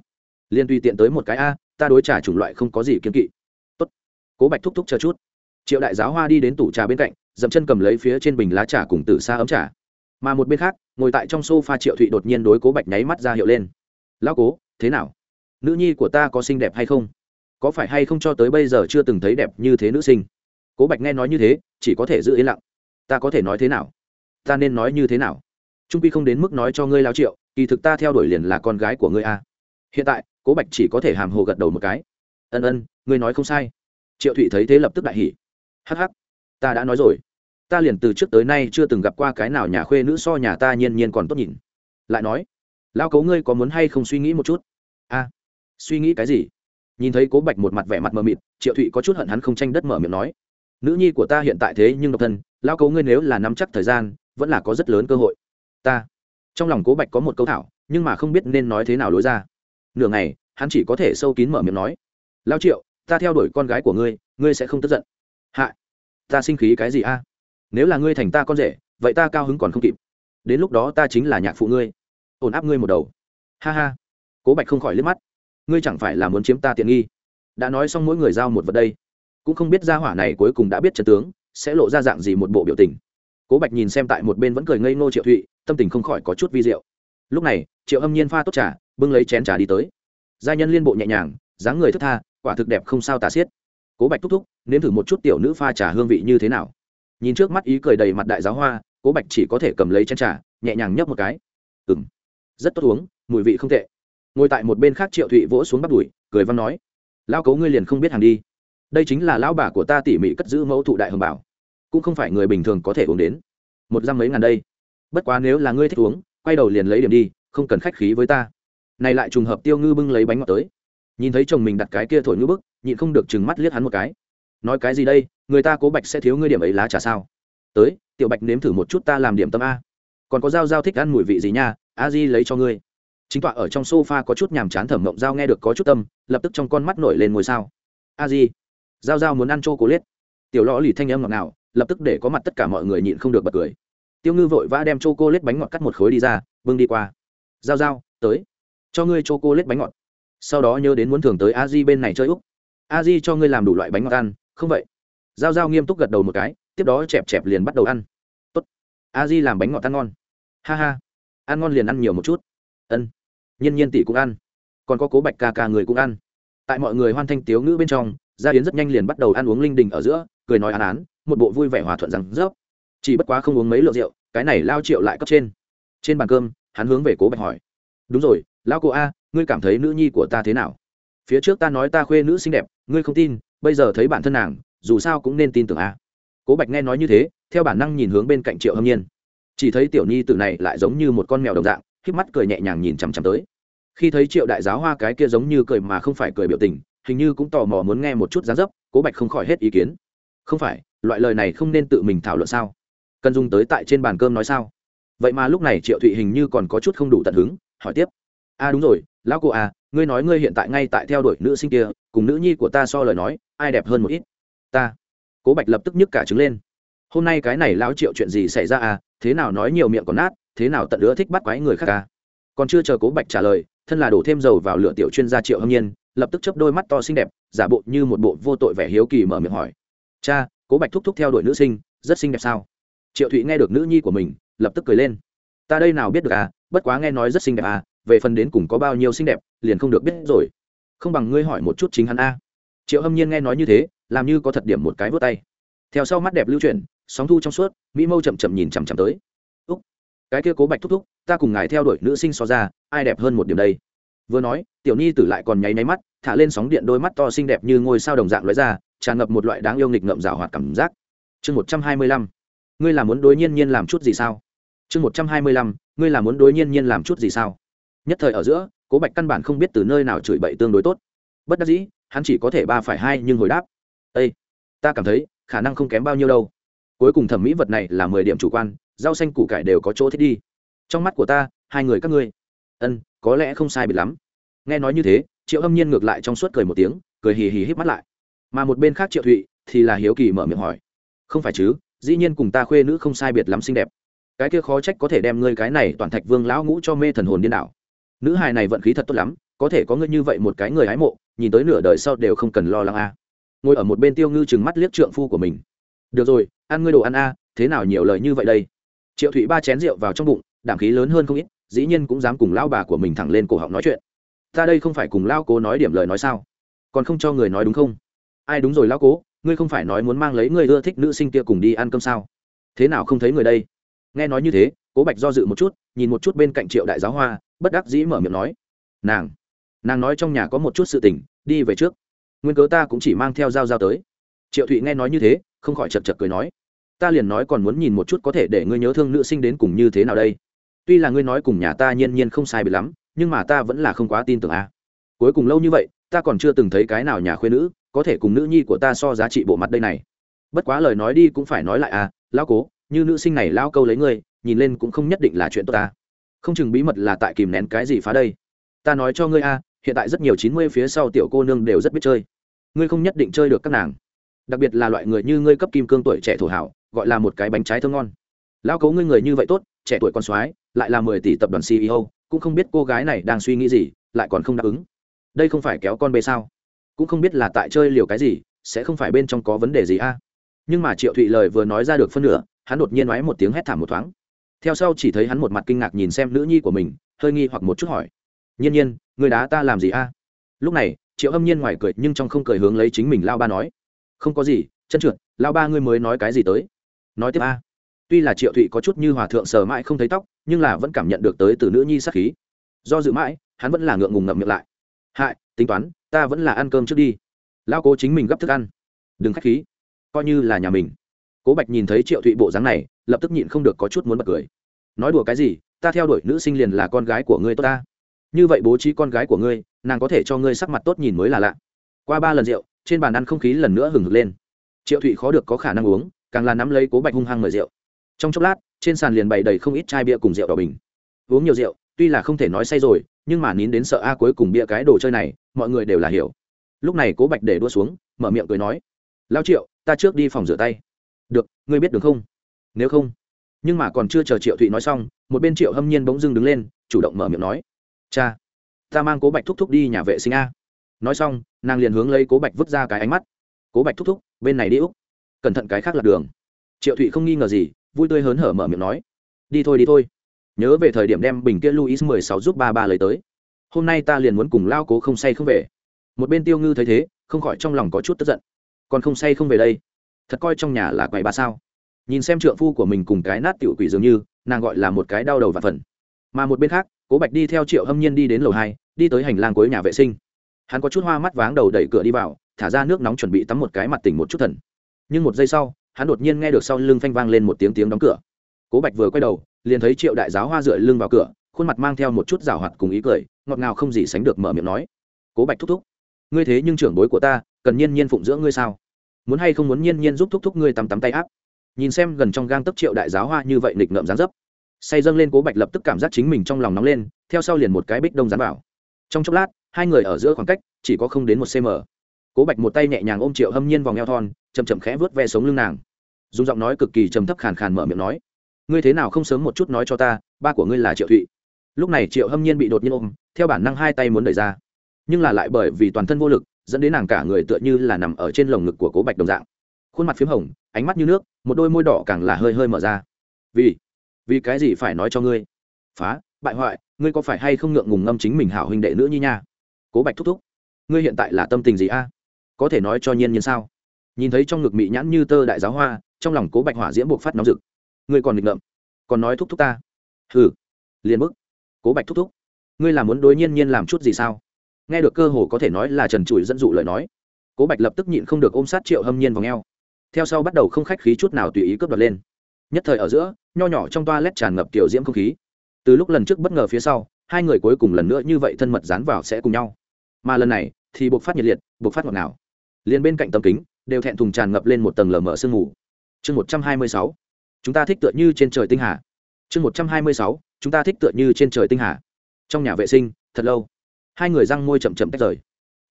S1: liên tùy tiện tới một cái a, ta đối trả chủng loại không có gì kiên kỵ. Tốt. Cố bạch thúc thúc chờ chút. Triệu đại giáo hoa đi đến tủ trà bên cạnh dậm chân cầm lấy phía trên bình lá trà cùng tử xa ấm trà. Mà một bên khác, ngồi tại trong sofa triệu thụy đột nhiên đối cố bạch nháy mắt ra hiệu lên. Lão cố, thế nào? Nữ nhi của ta có xinh đẹp hay không? Có phải hay không cho tới bây giờ chưa từng thấy đẹp như thế nữ sinh? Cố bạch nghe nói như thế, chỉ có thể giữ yên lặng. Ta có thể nói thế nào? Ta nên nói như thế nào? Trung pi không đến mức nói cho ngươi lao triệu, kỳ thực ta theo đuổi liền là con gái của ngươi a. Hiện tại, cố bạch chỉ có thể hàm hồ gật đầu một cái. Ân ân, ngươi nói không sai. Triệu thụy thấy thế lập tức đại hỉ. Hh ta đã nói rồi ta liền từ trước tới nay chưa từng gặp qua cái nào nhà khuê nữ so nhà ta nhiên nhiên còn tốt nhìn. Lại nói lao cấu ngươi có muốn hay không suy nghĩ một chút? A, suy nghĩ cái gì? Nhìn thấy cố bạch một mặt vẻ mặt mờ mịt, triệu thụy có chút hận hắn không tranh đất mở miệng nói, nữ nhi của ta hiện tại thế nhưng độc thân lao cấu ngươi nếu là nắm chắc thời gian, vẫn là có rất lớn cơ hội. Ta, trong lòng cố bạch có một câu thảo, nhưng mà không biết nên nói thế nào lối ra. Nửa ngày, hắn chỉ có thể sâu kín mở miệng nói lao triệu, ta theo đuổi con gái của ngươi ngươi sẽ không tức giận. Hạ ta sinh khí cái gì a? Nếu là ngươi thành ta con rể, vậy ta cao hứng còn không kịp. Đến lúc đó ta chính là nhạc phụ ngươi. Ổn áp ngươi một đầu. Ha ha. Cố bạch không khỏi liếc mắt. Ngươi chẳng phải là muốn chiếm ta tiện nghi. Đã nói xong mỗi người giao một vật đây. Cũng không biết gia hỏa này cuối cùng đã biết trần tướng, sẽ lộ ra dạng gì một bộ biểu tình. Cố bạch nhìn xem tại một bên vẫn cười ngây ngô triệu thụy, tâm tình không khỏi có chút vi diệu. Lúc này, triệu âm nhiên pha tốt trà, bưng lấy chén trà đi tới. Gia nhân liên bộ nhẹ nhàng, dáng người thức tha, quả thực đẹp không sao tả xiết. Cố bạch thúc thúc, nếm thử một chút tiểu nữ pha trà hương vị như thế nào nhìn trước mắt ý cười đầy mặt đại giáo hoa, cố bạch chỉ có thể cầm lấy chén trà, nhẹ nhàng nhấp một cái. Ừ m rất tốt uống, mùi vị không tệ. Ngồi tại một bên khác triệu thụy vỗ xuống bắt đùi, cười văn nói lao cấu ngươi liền không biết hàng đi. Đây chính là lão bà của ta tỉ mỉ cất giữ mẫu thụ đại hồng bảo, cũng không phải người bình thường có thể uống đến. Một răm mấy ngàn đây. Bất quá nếu là ngươi thích uống, quay đầu liền lấy điểm đi, không cần khách khí với ta. Này lại trùng hợp tiêu ngư bưng lấy bánh ngọt tới. Nhìn thấy chồng mình đặt cái kia thổi ngư bức, nhịn không được chừng mắt liếc hắn một cái nói cái gì đây, người ta cố bạch sẽ thiếu ngươi điểm ấy lá trà sao? Tới, tiểu bạch nếm thử một chút ta làm điểm tâm a. Còn có dao dao thích ăn mùi vị gì nha, a di lấy cho ngươi. Chính tọa ở trong sofa có chút nhàm chán thẩm mộng dao nghe được có chút tâm, lập tức trong con mắt nổi lên ngôi sao. A di dao dao muốn ăn chô cố liết tiểu lõ lì thanh âm ngọt nào lập tức để có mặt tất cả mọi người nhịn không được bật cười. Tiêu ngư vội vã đem chô cô lết bánh ngọt cắt một khối đi ra, bưng đi qua. Dao dao tới. Cho ngươi chô cô lết bánh ngọt. Sau đó nhớ đến muốn thường tới a di bên này chơi úc. A di cho ngươi làm đủ loại bánh ngọt ăn không vậy. Giao giao nghiêm túc gật đầu một cái, tiếp đó chẹp chẹp liền bắt đầu ăn. Tốt. A di làm bánh ngọt ăn ngon. Ha ha. Ăn ngon liền ăn nhiều một chút. Ân. Nhiên nhiên tỷ cũng ăn. Còn có cố bạch ca ca người cũng ăn. Tại mọi người hoan thanh tiếu ngữ bên trong, gia yến rất nhanh liền bắt đầu ăn uống linh đình ở giữa, cười nói án án, một bộ vui vẻ hòa thuận rằng rớp chỉ bất quá không uống mấy lượng rượu, cái này lao triệu lại cấp trên. Trên bàn cơm, hắn hướng về cố bạch hỏi, đúng rồi lao cô a, ngươi cảm thấy nữ nhi của ta thế nào? Phía trước ta nói ta khuê nữ xinh đẹp, ngươi không tin bây giờ thấy bản thân nàng, dù sao cũng nên tin tưởng a. Cố bạch nghe nói như thế, theo bản năng nhìn hướng bên cạnh triệu hâm nhiên. Chỉ thấy tiểu nhi tử này lại giống như một con mèo đồng dạng k mắt cười nhẹ nhàng nhìn chằm chằm tới. Khi thấy triệu đại giáo hoa cái kia giống như cười mà không phải cười biểu tình, hình như cũng tò mò muốn nghe một chút giá dấp, cố bạch không khỏi hết ý kiến. Không phải, loại lời này không nên tự mình thảo luận sao? Cần dùng tới tại trên bàn cơm nói sao? Vậy mà lúc này triệu thụy hình như còn có chút không đủ tận hứng, hỏi tiếp. A à đúng rồi, lão cô à ngươi nói ngươi hiện tại ngay tại theo đuổi nữ sinh kia, cùng nữ nhi của ta so lời nói, ai đẹp hơn một ít? Ta. Cố bạch lập tức nhức cả trứng lên. Hôm nay cái này lão triệu chuyện gì xảy ra à? Thế nào nói nhiều miệng còn nát, thế nào tận lứa thích bắt quái người khác à? Còn chưa chờ cố bạch trả lời, thân là đổ thêm dầu vào lửa tiểu chuyên gia triệu hâm nhiên, lập tức chấp đôi mắt to xinh đẹp, giả bộ như một bộ vô tội vẻ hiếu kỳ mở miệng hỏi. Cha, cố bạch thúc thúc theo đuổi nữ sinh, rất xinh đẹp sao? Triệu thụy nghe được nữ nhi của mình, lập tức cười lên. Ta đây nào biết được à? Bất quá nghe nói rất xinh đẹp à? Về phần đến cùng có bao nhiêu xinh đẹp, liền không được biết rồi. Không bằng ngươi hỏi một chút chính hắn a. Triệu hâm nhiên nghe nói như thế, làm như có thật điểm một cái vớt tay. Theo sau mắt đẹp lưu chuyển, sóng thu trong suốt, mỹ mâu chậm chậm nhìn chằm chằm tới. Úc, cái kia cố bạch thúc thúc, ta cùng ngài theo đuổi nữ sinh so ra, ai đẹp hơn một điểm đây? Vừa nói, tiểu nhi tử lại còn nháy nháy mắt, thả lên sóng điện đôi mắt to xinh đẹp như ngôi sao đồng dạng lóe ra, tràn ngập một loại đáng yêu nghịch ngợm rào hoạt cảm giác. Chương một trăm hai mươi lăm, ngươi là muốn đối nhiên nhiên làm chút gì sao? Chương một trăm hai mươi lăm, ngươi là muốn đối nhiên nhiên làm chút gì sao? Nhất thời ở giữa, cố bạch căn bản không biết từ nơi nào chửi bậy tương đối tốt. Bất đắc dĩ, hắn chỉ có thể ba phải hai nhưng hồi đáp. Ây ta cảm thấy, khả năng không kém bao nhiêu đâu. Cuối cùng thẩm mỹ vật này là mười điểm chủ quan, rau xanh củ cải đều có chỗ thích đi. Trong mắt của ta, hai người các ngươi. Ân, có lẽ không sai biệt lắm. Nghe nói như thế, triệu âm nhiên ngược lại trong suốt cười một tiếng, cười hì hì hít mắt lại. Mà một bên khác triệu thụy thì là hiếu kỳ mở miệng hỏi. Không phải chứ, dĩ nhiên cùng ta khuê nữ không sai biệt lắm xinh đẹp. Cái kia khó trách có thể đem ngươi cái này toàn thạch vương lão ngũ cho mê thần hồn điên đảo nữ hài này vận khí thật tốt lắm, có thể có ngươi như vậy một cái người hái mộ, nhìn tới nửa đời sau đều không cần lo lắng a. Ngồi ở một bên tiêu ngư chừng mắt liếc trượng phu của mình. Được rồi, ăn ngươi đồ ăn a, thế nào nhiều lời như vậy đây? Triệu thụy ba chén rượu vào trong bụng, đảm khí lớn hơn không ít, dĩ nhiên cũng dám cùng lao bà của mình thẳng lên cổ họng nói chuyện. Ta đây không phải cùng lao cố nói điểm lời nói sao? Còn không cho người nói đúng không? Ai đúng rồi lao cố, ngươi không phải nói muốn mang lấy người ưa thích nữ sinh kia cùng đi ăn cơm sao? Thế nào không thấy người đây? Nghe nói như thế, cố bạch do dự một chút, nhìn một chút bên cạnh triệu đại giáo hoa, bất đắc dĩ mở miệng nói, nàng nàng nói trong nhà có một chút sự tình, đi về trước. Nguyên cớ ta cũng chỉ mang theo dao dao tới. Triệu thụy nghe nói như thế, không khỏi chật chật cười nói, ta liền nói còn muốn nhìn một chút có thể để ngươi nhớ thương nữ sinh đến cùng như thế nào đây. Tuy là ngươi nói cùng nhà ta nhiên nhiên không sai bị lắm, nhưng mà ta vẫn là không quá tin tưởng a. Cuối cùng lâu như vậy, ta còn chưa từng thấy cái nào nhà khuyên nữ, có thể cùng nữ nhi của ta so giá trị bộ mặt đây này. Bất quá lời nói đi cũng phải nói lại à lão cố như nữ sinh này lao câu lấy ngươi, nhìn lên cũng không nhất định là chuyện tốt ta. Không chừng bí mật là tại kìm nén cái gì phá đây. Ta nói cho ngươi a, hiện tại rất nhiều chín mươi phía sau tiểu cô nương đều rất biết chơi. Ngươi không nhất định chơi được các nàng. Đặc biệt là loại người như ngươi cấp kim cương tuổi trẻ thổ hảo, gọi là một cái bánh trái thơm ngon. Lao cấu ngươi người như vậy tốt, trẻ tuổi con soái, lại là mười tỷ tập đoàn ceo cũng không biết cô gái này đang suy nghĩ gì, lại còn không đáp ứng. Đây không phải kéo con bê sao? Cũng không biết là tại chơi liều cái gì, sẽ không phải bên trong có vấn đề gì a. Nhưng mà triệu thụy lời vừa nói ra được phân nửa hắn đột nhiên nói một tiếng hét thảm một thoáng. Theo sau chỉ thấy hắn một mặt kinh ngạc nhìn xem nữ nhi của mình, hơi nghi hoặc một chút hỏi. Nhiên nhiên, người đá ta làm gì a? Lúc này, triệu âm nhiên ngoài cười nhưng trong không cười hướng lấy chính mình lao ba nói. Không có gì, chân trượt, lao ba ngươi mới nói cái gì tới? Nói tiếp a. Tuy là triệu thụy có chút như hòa thượng sờ mãi không thấy tóc, nhưng là vẫn cảm nhận được tới từ nữ nhi sắc khí. Do dự mãi, hắn vẫn là ngượng ngùng ngậm miệng lại. Hại, tính toán, ta vẫn là ăn cơm trước đi. Lao cố chính mình gấp thức ăn. Đừng k h á c h khí. Coi như là nhà mình cố bạch nhìn thấy triệu thụy bộ dáng này, lập tức nhịn không được có chút muốn bật cười. Nói đùa cái gì, ta theo đuổi nữ sinh liền là con gái của ngươi tốt ta. Như vậy bố trí con gái của ngươi, nàng có thể cho ngươi sắc mặt tốt nhìn mới là lạ. Qua ba lần rượu, trên bàn ăn không khí lần nữa hừng hực lên. Triệu thụy khó được có khả năng uống, càng là nắm lấy cố bạch hung hăng mời rượu. Trong chốc lát, trên sàn liền bày đầy không ít chai bia cùng rượu đỏ bình. Uống nhiều rượu, tuy là không thể nói say rồi, nhưng mà nín đến sợ a cuối cùng bia cái đồ chơi này, mọi người đều là hiểu. Lúc này cố bạch để đua xuống, mở miệng cười nói lao triệu, ta trước đi phòng rửa tay được, ngươi biết được không? Nếu không, nhưng mà còn chưa chờ triệu thụy nói xong, một bên triệu hâm nhiên bỗng dưng đứng lên, chủ động mở miệng nói. Cha, ta mang cố bạch thúc thúc đi nhà vệ sinh a. Nói xong, nàng liền hướng lấy cố bạch vứt ra cái ánh mắt. Cố bạch thúc thúc, bên này đi úc. Cẩn thận cái khác lạc đường. Triệu thụy không nghi ngờ gì, vui tươi hớn hở mở miệng nói. Đi thôi đi thôi. Nhớ về thời điểm đem bình kia luis mười sáu giúp ba ba lấy tới. Hôm nay ta liền muốn cùng lao cố không say không về. Một bên tiêu ngư thấy thế, không khỏi trong lòng có chút tức giận. Còn không say không về đây thật coi trong nhà là quầy ba sao? Nhìn xem trượng phu của mình cùng cái nát tiểu quỷ dường như, nàng gọi là một cái đau đầu và phần. Mà một bên khác, cố bạch đi theo triệu hâm nhiên đi đến lầu hai, đi tới hành lang cuối nhà vệ sinh. Hắn có chút hoa mắt váng đầu đẩy cửa đi vào, thả ra nước nóng chuẩn bị tắm một cái mặt tỉnh một chút thần. Nhưng một giây sau, hắn đột nhiên nghe được sau lưng phanh vang lên một tiếng tiếng đóng cửa. Cố bạch vừa quay đầu, liền thấy triệu đại giáo hoa dựa lưng vào cửa, khuôn mặt mang theo một chút rào hoạt cùng ý cười, ngọt ngào không gì sánh được mở miệng nói. Cố bạch thúc thúc, ngươi thế nhưng trưởng bối của ta, cần nhiên nhiên phụng dưỡng ngươi sao? Muốn hay không muốn nhiên nhiên giúp thúc thúc ngươi tắm tắm tay áp. Nhìn xem gần trong gang tấc triệu đại giáo hoa như vậy nghịch ngợm dán dấp. Say dâng lên cố bạch lập tức cảm giác chính mình trong lòng nóng lên, theo sau liền một cái bích đông dán vào. Trong chốc lát, hai người ở giữa khoảng cách, chỉ có không đến một cm cố bạch một tay nhẹ nhàng ôm triệu hâm nhiên vòng eo thon chầm chậm khẽ vớt ve sống lưng nàng. Dùng giọng nói cực kỳ trầm thấp khàn khàn mở miệng nói, ngươi thế nào không sớm một chút nói cho ta, ba của ngươi là triệu thụy. Lúc này triệu hâm nhiên bị đột nhiên ôm, theo bản năng hai tay muốn đẩy ra. Nhưng là lại bởi vì toàn thân vô lực dẫn đến nàng cả người tựa như là nằm ở trên lồng ngực của cố bạch đồng dạng. Khuôn mặt p h í m hồng, ánh mắt như nước, một đôi môi đỏ càng là hơi hơi mở ra. Vì vì cái gì phải nói cho ngươi? Phá, bại hoại, ngươi có phải hay không ngượng ngùng ngâm chính mình hảo huynh đệ nữ như nha? Cố bạch thúc thúc. Ngươi hiện tại là tâm tình gì a? Có thể nói cho nhiên nhiên sao? Nhìn thấy trong ngực mị nhãn như tơ đại giáo hoa, trong lòng cố bạch hỏa diễm buộc phát nóng rực. Ngươi còn nghịch ngợm, còn nói thúc thúc ta? Hừ. Liền bức. Cố bạch thúc thúc. Ngươi là muốn đối nhiên nhiên làm chút gì sao? Nghe được cơ hồ có thể nói là trần trụi dẫn dụ lời nói, cố bạch lập tức nhịn không được ôm sát triệu hâm nhiên vào ngheo. Theo sau bắt đầu không khách khí chút nào tùy ý cướp đoạt lên. Nhất thời ở giữa, nho nhỏ trong toa lét tràn ngập tiểu diễm không khí. Từ lúc lần trước bất ngờ phía sau, hai người cuối cùng lần nữa như vậy thân mật dán vào sẽ cùng nhau. Mà lần này, thì buộc phát nhiệt liệt buộc phát ngọt nào liền bên cạnh tầm kính, đều thẹn thùng tràn ngập lên một tầng lờ mờ sương mù. Chương một trăm hai mươi sáu. Chúng ta thích tựa như trên trời tinh hà. Chương một trăm hai mươi sáu. Chúng ta thích tựa như trên trời tinh hà. Trong nhà vệ sinh, thật lâu hai người răng môi chậm chậm tách rời.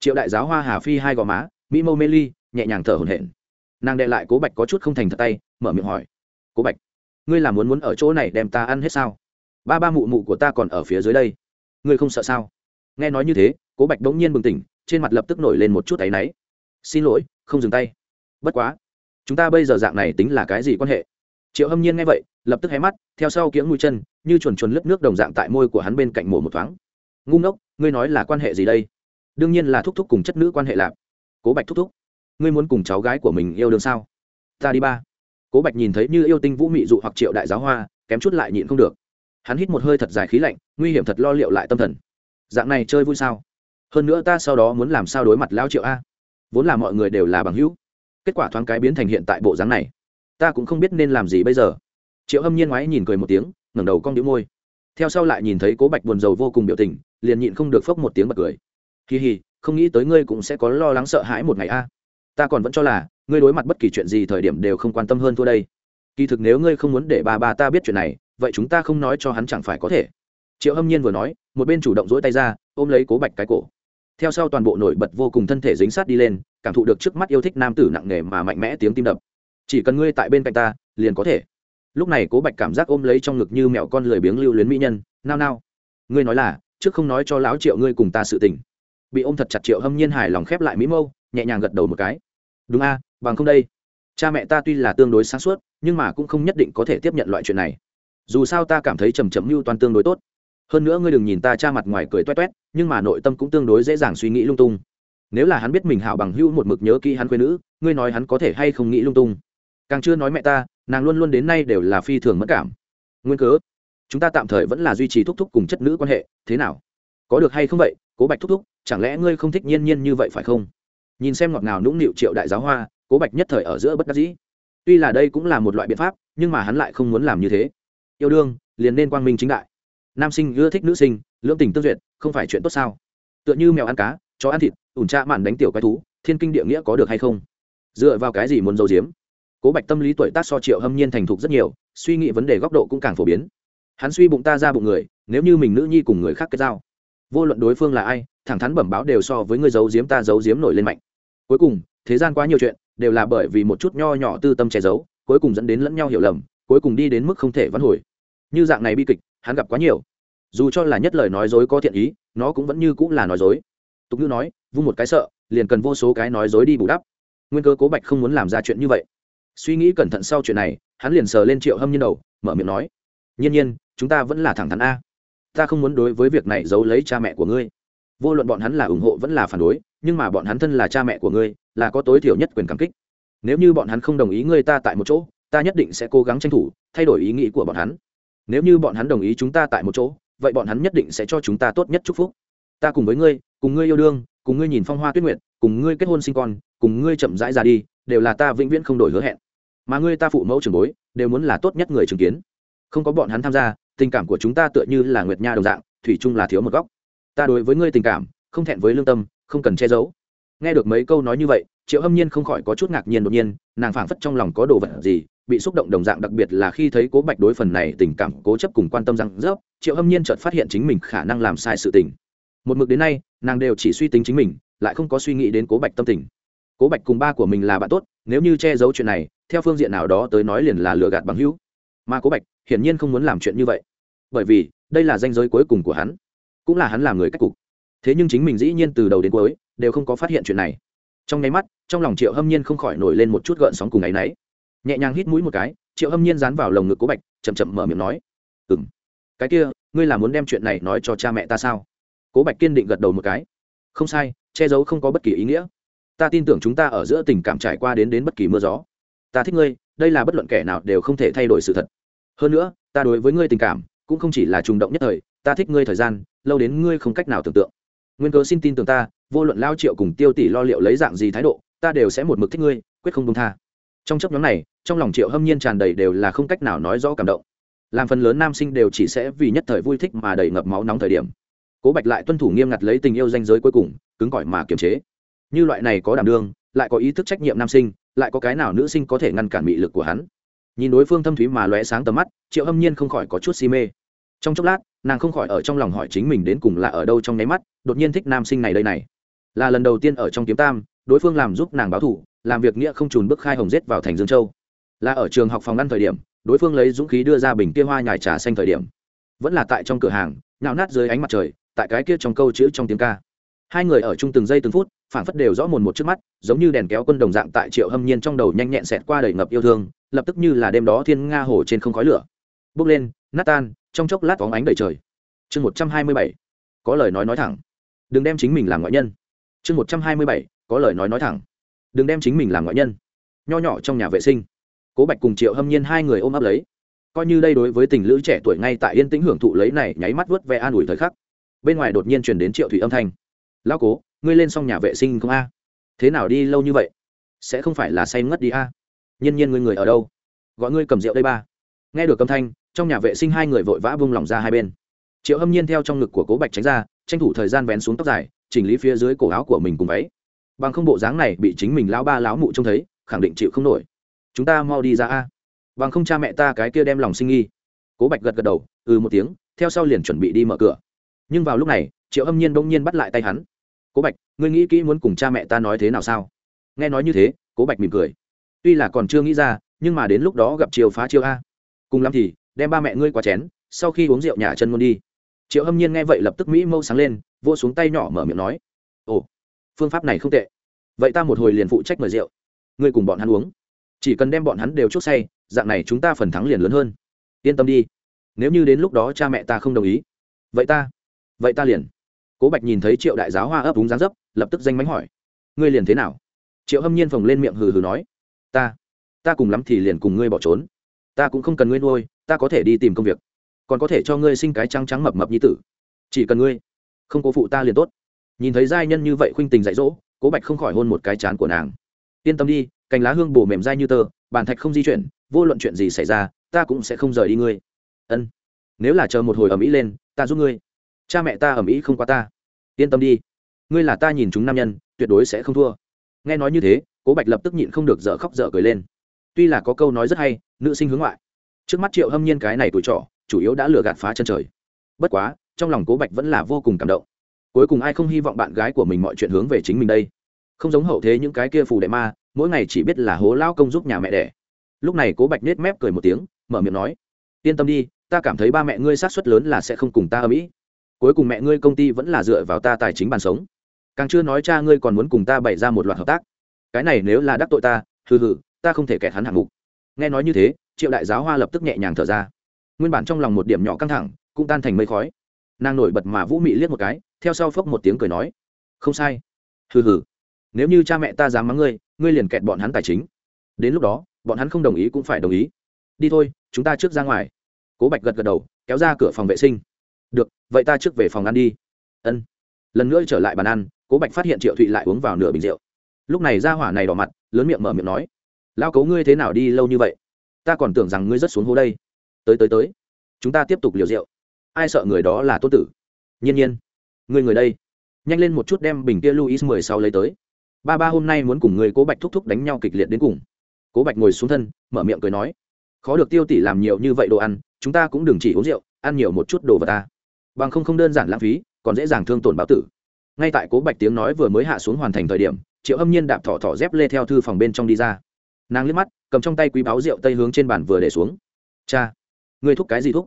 S1: Triệu đại giáo hoa hà phi hai gò má, mỹ mâu mê ly, nhẹ nhàng thở hổn hển. Nàng đệ lại cố bạch có chút không thành thật tay, mở miệng hỏi, cố bạch, ngươi là muốn muốn ở chỗ này đem ta ăn hết sao? Ba ba mụ mụ của ta còn ở phía dưới đây. Ngươi không sợ sao? Nghe nói như thế, cố bạch bỗng nhiên bừng tỉnh, trên mặt lập tức nổi lên một chút áy náy. Xin lỗi, không dừng tay. Bất quá, chúng ta bây giờ dạng này tính là cái gì quan hệ? Triệu hâm nhiên nghe vậy, lập tức hé mắt, theo sau kiếng mũi chân, như chuồn chuồn lướt nước đồng dạng tại môi của hắn bên cạnh mổ một thoáng. Ngu ngốc ngươi nói là quan hệ gì đây? Đương nhiên là thúc thúc cùng chất nữ quan hệ lạp cố bạch thúc thúc, ngươi muốn cùng cháu gái của mình yêu đương sao? Ta đi ba. Cố bạch nhìn thấy như yêu tinh vũ mị dụ hoặc triệu đại giáo hoa, kém chút lại nhịn không được. Hắn hít một hơi thật dài khí lạnh, nguy hiểm thật lo liệu lại tâm thần. Dạng này chơi vui sao? Hơn nữa ta sau đó muốn làm sao đối mặt lao triệu a? Vốn là mọi người đều là bằng hữu. Kết quả thoáng cái biến thành hiện tại bộ dáng này. Ta cũng không biết nên làm gì bây giờ. Triệu hâm nhiên ngoái nhìn cười một tiếng, ngẩng đầu cong đĩu môi theo sau lại nhìn thấy cố bạch buồn rầu vô cùng biểu tình, liền nhịn không được phốc một tiếng bật cười. Kỳ hì không nghĩ tới ngươi cũng sẽ có lo lắng sợ hãi một ngày a. À. Ta còn vẫn cho là, ngươi đối mặt bất kỳ chuyện gì thời điểm đều không quan tâm hơn thua đây. Kỳ thực nếu ngươi không muốn để bà bà ta biết chuyện này, vậy chúng ta không nói cho hắn chẳng phải có thể. Triệu hâm nhiên vừa nói, một bên chủ động dỗi tay ra, ôm lấy cố bạch cái cổ. Theo sau toàn bộ nổi bật vô cùng thân thể dính sát đi lên, cảm thụ được trước mắt yêu thích nam tử nặng nề mà mạnh mẽ tiếng tim đập. Chỉ cần ngươi tại bên cạnh ta, liền có thể lúc này cố bạch cảm giác ôm lấy trong ngực như mẹo con lười biếng lưu luyến mỹ nhân, nao nao, ngươi nói là, trước không nói cho lão triệu ngươi cùng ta sự tình. Bị ôm thật chặt triệu hâm nhiên hài lòng khép lại mỹ mâu, nhẹ nhàng gật đầu một cái. Đúng a, bằng không đây, cha mẹ ta tuy là tương đối sáng suốt, nhưng mà cũng không nhất định có thể tiếp nhận loại chuyện này. Dù sao ta cảm thấy trầm trầm mưu toàn tương đối tốt. Hơn nữa ngươi đừng nhìn ta cha mặt ngoài cười toét toét, nhưng mà nội tâm cũng tương đối dễ dàng suy nghĩ lung tung. Nếu là hắn biết mình hảo bằng hữu một mực nhớ kỹ hắn quê nữ, ngươi nói hắn có thể hay không nghĩ lung tung? Càng chưa nói mẹ ta, nàng luôn luôn đến nay đều là phi thường mất cảm. Nguyên cớ, chúng ta tạm thời vẫn là duy trì thúc thúc cùng chất nữ quan hệ, thế nào? Có được hay không vậy? Cố bạch thúc thúc, chẳng lẽ ngươi không thích nhiên nhiên như vậy phải không? Nhìn xem ngọt ngào nũng nịu triệu đại giáo hoa, cố bạch nhất thời ở giữa bất đắc dĩ. Tuy là đây cũng là một loại biện pháp, nhưng mà hắn lại không muốn làm như thế. Yêu đương, liền nên quang minh chính đại. Nam sinh ưa thích nữ sinh, lưỡng tình tương duyệt, không phải chuyện tốt sao? Tựa như mèo ăn cá, chó ăn thịt, ủn tra mạn đánh tiểu quái thú, thiên kinh địa nghĩa có được hay không? Dựa vào cái gì muốn giấu giếm? Cố bạch tâm lý tuổi tác so triệu hâm nhiên thành thục rất nhiều, suy nghĩ vấn đề góc độ cũng càng phổ biến. Hắn suy bụng ta ra bụng người, nếu như mình nữ nhi cùng người khác kết giao. Vô luận đối phương là ai, thẳng thắn bẩm báo đều so với người giấu giếm ta giấu giếm nổi lên mạnh. Cuối cùng, thế gian quá nhiều chuyện, đều là bởi vì một chút nho nhỏ tư tâm che giấu, cuối cùng dẫn đến lẫn nhau hiểu lầm, cuối cùng đi đến mức không thể vãn hồi. Như dạng này bi kịch, hắn gặp quá nhiều. Dù cho là nhất lời nói dối có thiện ý, nó cũng vẫn như cũng là nói dối. Tục ngữ nói, vung một cái sợ, liền cần vô số cái nói dối đi bù đắp. Nguyên cơ cố bạch không muốn làm ra chuyện như vậy suy nghĩ cẩn thận sau chuyện này, hắn liền sờ lên triệu hâm nhiên đầu, mở miệng nói, nhiên nhiên, chúng ta vẫn là thẳng thắn a. Ta không muốn đối với việc này giấu lấy cha mẹ của ngươi. Vô luận bọn hắn là ủng hộ vẫn là phản đối, nhưng mà bọn hắn thân là cha mẹ của ngươi, là có tối thiểu nhất quyền cảm kích. Nếu như bọn hắn không đồng ý ngươi ta tại một chỗ, ta nhất định sẽ cố gắng tranh thủ, thay đổi ý nghĩ của bọn hắn. Nếu như bọn hắn đồng ý chúng ta tại một chỗ, vậy bọn hắn nhất định sẽ cho chúng ta tốt nhất chúc phúc. Ta cùng với ngươi, cùng ngươi yêu đương, cùng ngươi nhìn phong hoa tuyết nguyện cùng ngươi kết hôn sinh con, cùng ngươi chậm rãi ra đi, đều là ta vĩnh viễn không đổi hứa hẹn mà ngươi ta phụ mẫu trường bối, đều muốn là tốt nhất người chứng kiến. Không có bọn hắn tham gia, tình cảm của chúng ta tựa như là nguyệt nha đồng dạng, thủy chung là thiếu một góc. Ta đối với ngươi tình cảm, không thẹn với lương tâm, không cần che giấu. Nghe được mấy câu nói như vậy, triệu hâm nhiên không khỏi có chút ngạc nhiên đột nhiên, nàng phảng phất trong lòng có đồ vật gì, bị xúc động đồng dạng đặc biệt là khi thấy cố bạch đối phần này tình cảm, cố chấp cùng quan tâm rằng rớp, triệu hâm nhiên chợt phát hiện chính mình khả năng làm sai sự tình. Một mực đến nay, nàng đều chỉ suy tính chính mình, lại không có suy nghĩ đến cố bạch tâm tình. Cố bạch cùng ba của mình là bạn tốt, nếu như che giấu chuyện này theo phương diện nào đó tới nói liền là lừa gạt bằng hữu. Mà cố bạch hiển nhiên không muốn làm chuyện như vậy, bởi vì đây là danh giới cuối cùng của hắn, cũng là hắn làm người cách cục. Thế nhưng chính mình dĩ nhiên từ đầu đến cuối đều không có phát hiện chuyện này. Trong nháy mắt, trong lòng triệu hâm nhiên không khỏi nổi lên một chút gợn sóng cùng ngày y nhẹ nhàng hít mũi một cái, triệu hâm nhiên dán vào lồng ngực cố bạch, chậm chậm mở miệng nói ừ m cái kia, ngươi là muốn đem chuyện này nói cho cha mẹ ta sao? Cố bạch kiên định gật đầu một cái, không sai, che giấu không có bất kỳ ý nghĩa. Ta tin tưởng chúng ta ở giữa tình cảm trải qua đến đến bất kỳ mưa gió ta thích ngươi, đây là bất luận kẻ nào đều không thể thay đổi sự thật. Hơn nữa, ta đối với ngươi tình cảm cũng không chỉ là trùng động nhất thời, ta thích ngươi thời gian, lâu đến ngươi không cách nào tưởng tượng. Nguyên cớ xin tin tưởng ta, vô luận lao triệu cùng tiêu tỷ lo liệu lấy dạng gì thái độ, ta đều sẽ một mực thích ngươi, quyết không công tha. Trong chấp nhóm này, trong lòng triệu hâm nhiên tràn đầy đều là không cách nào nói rõ cảm động. Làm phần lớn nam sinh đều chỉ sẽ vì nhất thời vui thích mà đầy ngập máu nóng thời điểm. Cố bạch lại tuân thủ nghiêm ngặt lấy tình yêu danh giới cuối cùng, cứng cỏi mà kiềm chế. Như loại này có đảm đương lại có ý thức trách nhiệm nam sinh, lại có cái nào nữ sinh có thể ngăn cản mị lực của hắn. Nhìn đối phương thâm thúy mà lóe sáng tầm mắt, triệu hâm nhiên không khỏi có chút si mê. Trong chốc lát, nàng không khỏi ở trong lòng hỏi chính mình đến cùng là ở đâu trong nháy mắt, đột nhiên thích nam sinh này đây này. Là lần đầu tiên ở trong kiếm tam, đối phương làm giúp nàng báo thủ, làm việc nghĩa không trùn bước khai hồng rết vào thành dương châu. Là ở trường học phòng ăn thời điểm, đối phương lấy dũng khí đưa ra bình kia hoa nhài trà xanh thời điểm. Vẫn là tại trong cửa hàng, nhạo nát dưới ánh mặt trời, tại cái kia trong câu chữ trong tiếng ca. Hai người ở chung từng giây từng phút phản phất đều rõ mồn một trước mắt, giống như đèn kéo quân đồng dạng tại triệu hâm nhiên trong đầu nhanh nhẹn xẹt qua đầy ngập yêu thương, lập tức như là đêm đó thiên nga hồ trên không khói lửa. Bước lên, nát tan, trong chốc lát phóng ánh đầy trời. Chương một trăm hai mươi bảy, có lời nói nói thẳng. Đừng đem chính mình làm ngoại nhân. Chương một trăm hai mươi bảy, có lời nói nói thẳng. Đừng đem chính mình làm ngoại nhân. Nho nhỏ trong nhà vệ sinh. Cố bạch cùng triệu hâm nhiên hai người ôm ấp lấy. Coi như đây đối với tình lữ trẻ tuổi ngay tại yên tĩnh hưởng thụ lấy này nháy mắt vớt ve an ủi thời khắc. Bên ngoài đột nhiên truyền đến triệu thủy âm thanh lão cố, ngươi lên xong nhà vệ sinh không a? Thế nào đi lâu như vậy? Sẽ không phải là say ngất đi a? À? nhiên nhiên ngươi người ở đâu? Gọi ngươi cầm rượu đây ba. Nghe được âm thanh, trong nhà vệ sinh hai người vội vã vung lòng ra hai bên. Triệu hâm nhiên theo trong ngực của cố bạch tránh ra, tranh thủ thời gian vén xuống tóc dài, chỉnh lý phía dưới cổ áo của mình cùng váy. Bằng không bộ dáng này bị chính mình lão ba lão mụ trông thấy, khẳng định chịu không nổi. Chúng ta mau đi ra a. Bằng không cha mẹ ta cái kia đem lòng sinh nghi. Cố bạch gật gật đầu ừ một tiếng, theo sau liền chuẩn bị đi mở cửa. Nhưng vào lúc này, triệu hâm nhiên bỗng nhiên bắt lại tay hắn cố bạch, ngươi nghĩ kỹ muốn cùng cha mẹ ta nói thế nào sao? Nghe nói như thế, cố bạch mỉm cười. Tuy là còn chưa nghĩ ra, nhưng mà đến lúc đó gặp chiều phá chiêu a. Cùng lắm thì, đem ba mẹ ngươi qua chén, sau khi uống rượu nhà chân ngôn đi. Triệu hâm nhiên nghe vậy lập tức mỹ mâu sáng lên vô xuống tay nhỏ mở miệng nói, ồ, phương pháp này không tệ. Vậy ta một hồi liền phụ trách mời rượu. Ngươi cùng bọn hắn uống. Chỉ cần đem bọn hắn đều chốt say, dạng này chúng ta phần thắng liền lớn hơn. Yên tâm đi. Nếu như đến lúc đó cha mẹ ta không đồng ý, vậy ta vậy ta liền cố bạch nhìn thấy triệu đại giáo hoa ấp úng dáng dấp, lập tức danh mánh hỏi, ngươi liền thế nào? Triệu hâm nhiên phồng lên miệng hừ hừ nói, ta ta cùng lắm thì liền cùng ngươi bỏ trốn. Ta cũng không cần ngươi nuôi, ta có thể đi tìm công việc. Còn có thể cho ngươi sinh cái trắng trắng mập mập như tử. Chỉ cần ngươi không cố phụ ta liền tốt. Nhìn thấy giai nhân như vậy khuynh tình dạy dỗ, cố bạch không khỏi hôn một cái chán của nàng. Yên tâm đi, cành lá hương bổ mềm dai như tơ bàn thạch không di chuyển, vô luận chuyện gì xảy ra, ta cũng sẽ không rời đi ngươi. Ân, nếu là chờ một hồi ở mỹ lên, ta giúp ngươi cha mẹ ta ầm ĩ không qua ta. Yên tâm đi. Ngươi là ta nhìn chúng nam nhân, tuyệt đối sẽ không thua. Nghe nói như thế, cố bạch lập tức nhịn không được dở khóc dở cười lên. Tuy là có câu nói rất hay, nữ sinh hướng ngoại. Trước mắt triệu hâm nhiên cái này tuổi trọ, chủ yếu đã lừa gạt phá chân trời. Bất quá, trong lòng cố bạch vẫn là vô cùng cảm động. Cuối cùng ai không hy vọng bạn gái của mình mọi chuyện hướng về chính mình đây? Không giống hậu thế những cái kia phù đệ ma, mỗi ngày chỉ biết là hố lao công giúp nhà mẹ đẻ. Lúc này cố bạch nết mép cười một tiếng, mở miệng nói, yên tâm đi, ta cảm thấy ba mẹ ngươi sát xuất lớn là sẽ không cùng ta ở mỹ cuối cùng mẹ ngươi công ty vẫn là dựa vào ta tài chính bàn sống. Càng chưa nói cha ngươi còn muốn cùng ta bày ra một loạt hợp tác. Cái này nếu là đắc tội ta, hừ hừ, ta không thể kẹt hắn hạng mục. Nghe nói như thế, triệu đại giáo hoa lập tức nhẹ nhàng thở ra. Nguyên bản trong lòng một điểm nhỏ căng thẳng, cũng tan thành mây khói. Nàng nổi bật mà vũ mị liếc một cái, theo sau phốc một tiếng cười nói, không sai. Hừ hừ, nếu như cha mẹ ta dám mắng ngươi ngươi liền kẹt bọn hắn tài chính. Đến lúc đó, bọn hắn không đồng ý cũng phải đồng ý. Đi thôi, chúng ta trước ra ngoài. Cố bạch gật gật đầu, kéo ra cửa phòng vệ sinh được, vậy ta trước về phòng ăn đi. Ân. Lần nữa trở lại bàn ăn, cố bạch phát hiện triệu thụy lại uống vào nửa bình rượu. Lúc này ra hỏa này đỏ mặt, lớn miệng mở miệng nói lao cấu ngươi thế nào đi lâu như vậy? Ta còn tưởng rằng ngươi rất xuống hố đây. Tới tới tới. Chúng ta tiếp tục liều rượu. Ai sợ người đó là tốt tử? Nhiên nhiên. Ngươi người đây. Nhanh lên một chút đem bình kia luis mười sáu lấy tới. Ba ba, hôm nay muốn cùng người cố bạch thúc thúc đánh nhau kịch liệt đến cùng. Cố bạch ngồi xuống thân, mở miệng cười nói, khó được tiêu tỷ làm nhiều như vậy đồ ăn, chúng ta cũng đừng chỉ uống rượu, ăn nhiều một chút đồ vào ta bằng không không đơn giản lãng phí, còn dễ dàng thương tổn báo tử. Ngay tại cố bạch tiếng nói vừa mới hạ xuống hoàn thành thời điểm, triệu âm nhiên đạp thỏ thỏ dép lê theo thư phòng bên trong đi ra. Nàng liếc mắt, cầm trong tay quý báo rượu tây hướng trên bàn vừa để xuống. Cha người thúc cái gì thúc?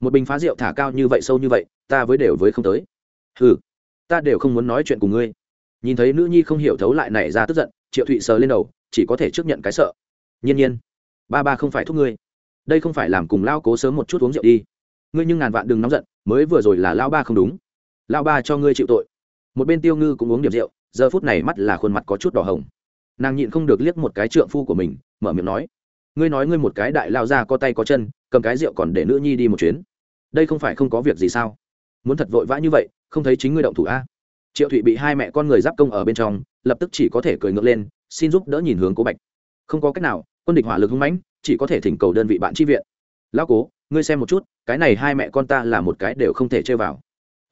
S1: Một bình phá rượu thả cao như vậy sâu như vậy, ta với đều với không tới. Ừ ta đều không muốn nói chuyện cùng ngươi. Nhìn thấy nữ nhi không hiểu thấu lại nảy ra tức giận, triệu thụy sờ lên đầu, chỉ có thể chấp nhận cái sợ. Nhiên nhiên, ba ba không phải thúc ngươi. Đây không phải làm cùng lao cố sớm một chút uống rượu đi ngươi nhưng ngàn vạn đừng nóng giận, mới vừa rồi là lao ba không đúng. Lao ba cho ngươi chịu tội. Một bên tiêu ngư cũng uống điểm rượu, giờ phút này mắt là khuôn mặt có chút đỏ hồng. Nàng nhịn không được liếc một cái trượng phu của mình, mở miệng nói, ngươi nói ngươi một cái đại lao ra có tay có chân, cầm cái rượu còn để nữ nhi đi một chuyến. Đây không phải không có việc gì sao? Muốn thật vội vã như vậy, không thấy chính ngươi động thủ a? Triệu thụy bị hai mẹ con người giáp công ở bên trong, lập tức chỉ có thể cười ngược lên, xin giúp đỡ nhìn hướng cố bạch. Không có cách nào, quân địch hỏa lực hung mãnh, chỉ có thể thỉnh cầu đơn vị bạn tri viện. Lão cố ngươi xem một chút, cái này hai mẹ con ta là một cái đều không thể chơi vào.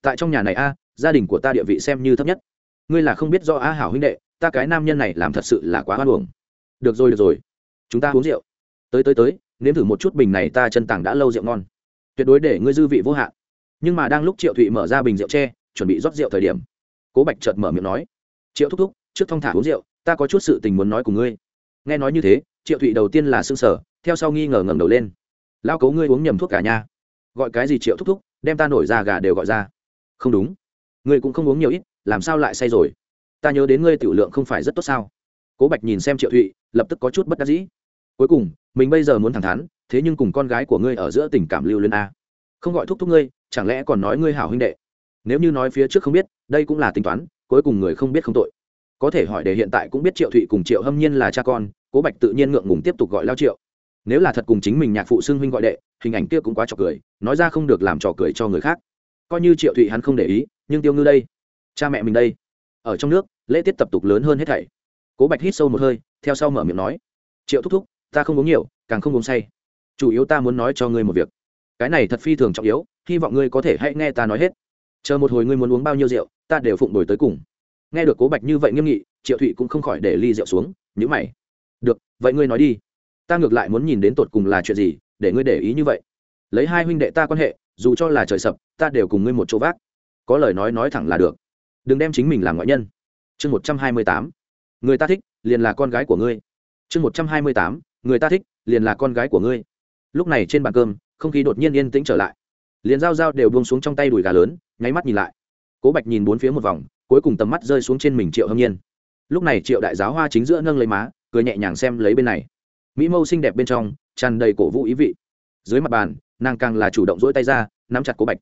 S1: Tại trong nhà này a, gia đình của ta địa vị xem như thấp nhất. Ngươi là không biết do a hảo huynh đệ, ta cái nam nhân này làm thật sự là quá hoan hồng được rồi được rồi. Chúng ta uống rượu. Tới tới tới, nếm thử một chút bình này ta chân tảng đã lâu rượu ngon. Tuyệt đối để ngươi dư vị vô hạn. Nhưng mà đang lúc triệu thụy mở ra bình rượu tre, chuẩn bị rót rượu thời điểm, cố bạch chợt mở miệng nói, triệu thúc thúc, trước thong thả uống rượu, ta có chút sự tình muốn nói cùng ngươi. Nghe nói như thế, triệu thụy đầu tiên là s ư n g sở theo sau nghi ngờ ngẩng đầu lên lao cấu ngươi uống nhầm thuốc cả nha. Gọi cái gì triệu thúc thúc, đem ta nổi ra gà đều gọi ra. Không đúng. Ngươi cũng không uống nhiều ít, làm sao lại say rồi? Ta nhớ đến ngươi tiểu lượng không phải rất tốt sao? Cố bạch nhìn xem triệu thụy, lập tức có chút bất đắc dĩ. Cuối cùng, mình bây giờ muốn thẳng thắn, thế nhưng cùng con gái của ngươi ở giữa tình cảm lưu lên a. Không gọi thúc thúc ngươi, chẳng lẽ còn nói ngươi hảo huynh đệ? Nếu như nói phía trước không biết, đây cũng là tính toán, cuối cùng người không biết không tội. Có thể hỏi để hiện tại cũng biết triệu thụy cùng triệu hâm nhiên là cha con, cố bạch tự nhiên ngượng ngùng tiếp tục gọi lao triệu nếu là thật cùng chính mình nhạc phụ xưng huynh gọi đệ, hình ảnh kia cũng quá trò cười, nói ra không được làm trò cười cho người khác. Coi như triệu thụy hắn không để ý, nhưng tiêu ngư đây, cha mẹ mình đây. Ở trong nước, lễ tiết tập tục lớn hơn hết thảy. Cố bạch hít sâu một hơi, theo sau mở miệng nói, triệu thúc thúc, ta không uống nhiều, càng không uống say. Chủ yếu ta muốn nói cho ngươi một việc. Cái này thật phi thường trọng yếu, hy vọng ngươi có thể hãy nghe ta nói hết. Chờ một hồi ngươi muốn uống bao nhiêu rượu, ta đều phụng đổi tới cùng. Nghe được cố bạch như vậy nghiêm nghị, triệu thụy cũng không khỏi để ly rượu xuống nhữ mày. Được, vậy ngươi nói đi ta ngược lại muốn nhìn đến tột cùng là chuyện gì, để ngươi để ý như vậy. Lấy hai huynh đệ ta quan hệ, dù cho là trời sập, ta đều cùng ngươi một chỗ vác. Có lời nói nói thẳng là được. Đừng đem chính mình làm ngoại nhân. Chương một trăm hai mươi tám. Người ta thích, liền là con gái của ngươi. Chương một trăm hai mươi tám. Người ta thích, liền là con gái của ngươi. Lúc này trên bàn cơm, không khí đột nhiên yên tĩnh trở lại. Liền dao dao đều buông xuống trong tay đùi gà lớn, nháy mắt nhìn lại. Cố bạch nhìn bốn phía một vòng, cuối cùng tầm mắt rơi xuống trên mình triệu hâm nhiên. Lúc này triệu đại giáo hoa chính giữa nâng lấy má, cười nhẹ nhàng xem lấy bên này mỹ mâu xinh đẹp bên trong, tràn đầy cổ vũ ý vị. Dưới mặt bàn, nàng càng là chủ động dỗi tay ra, nắm chặt cố bạch.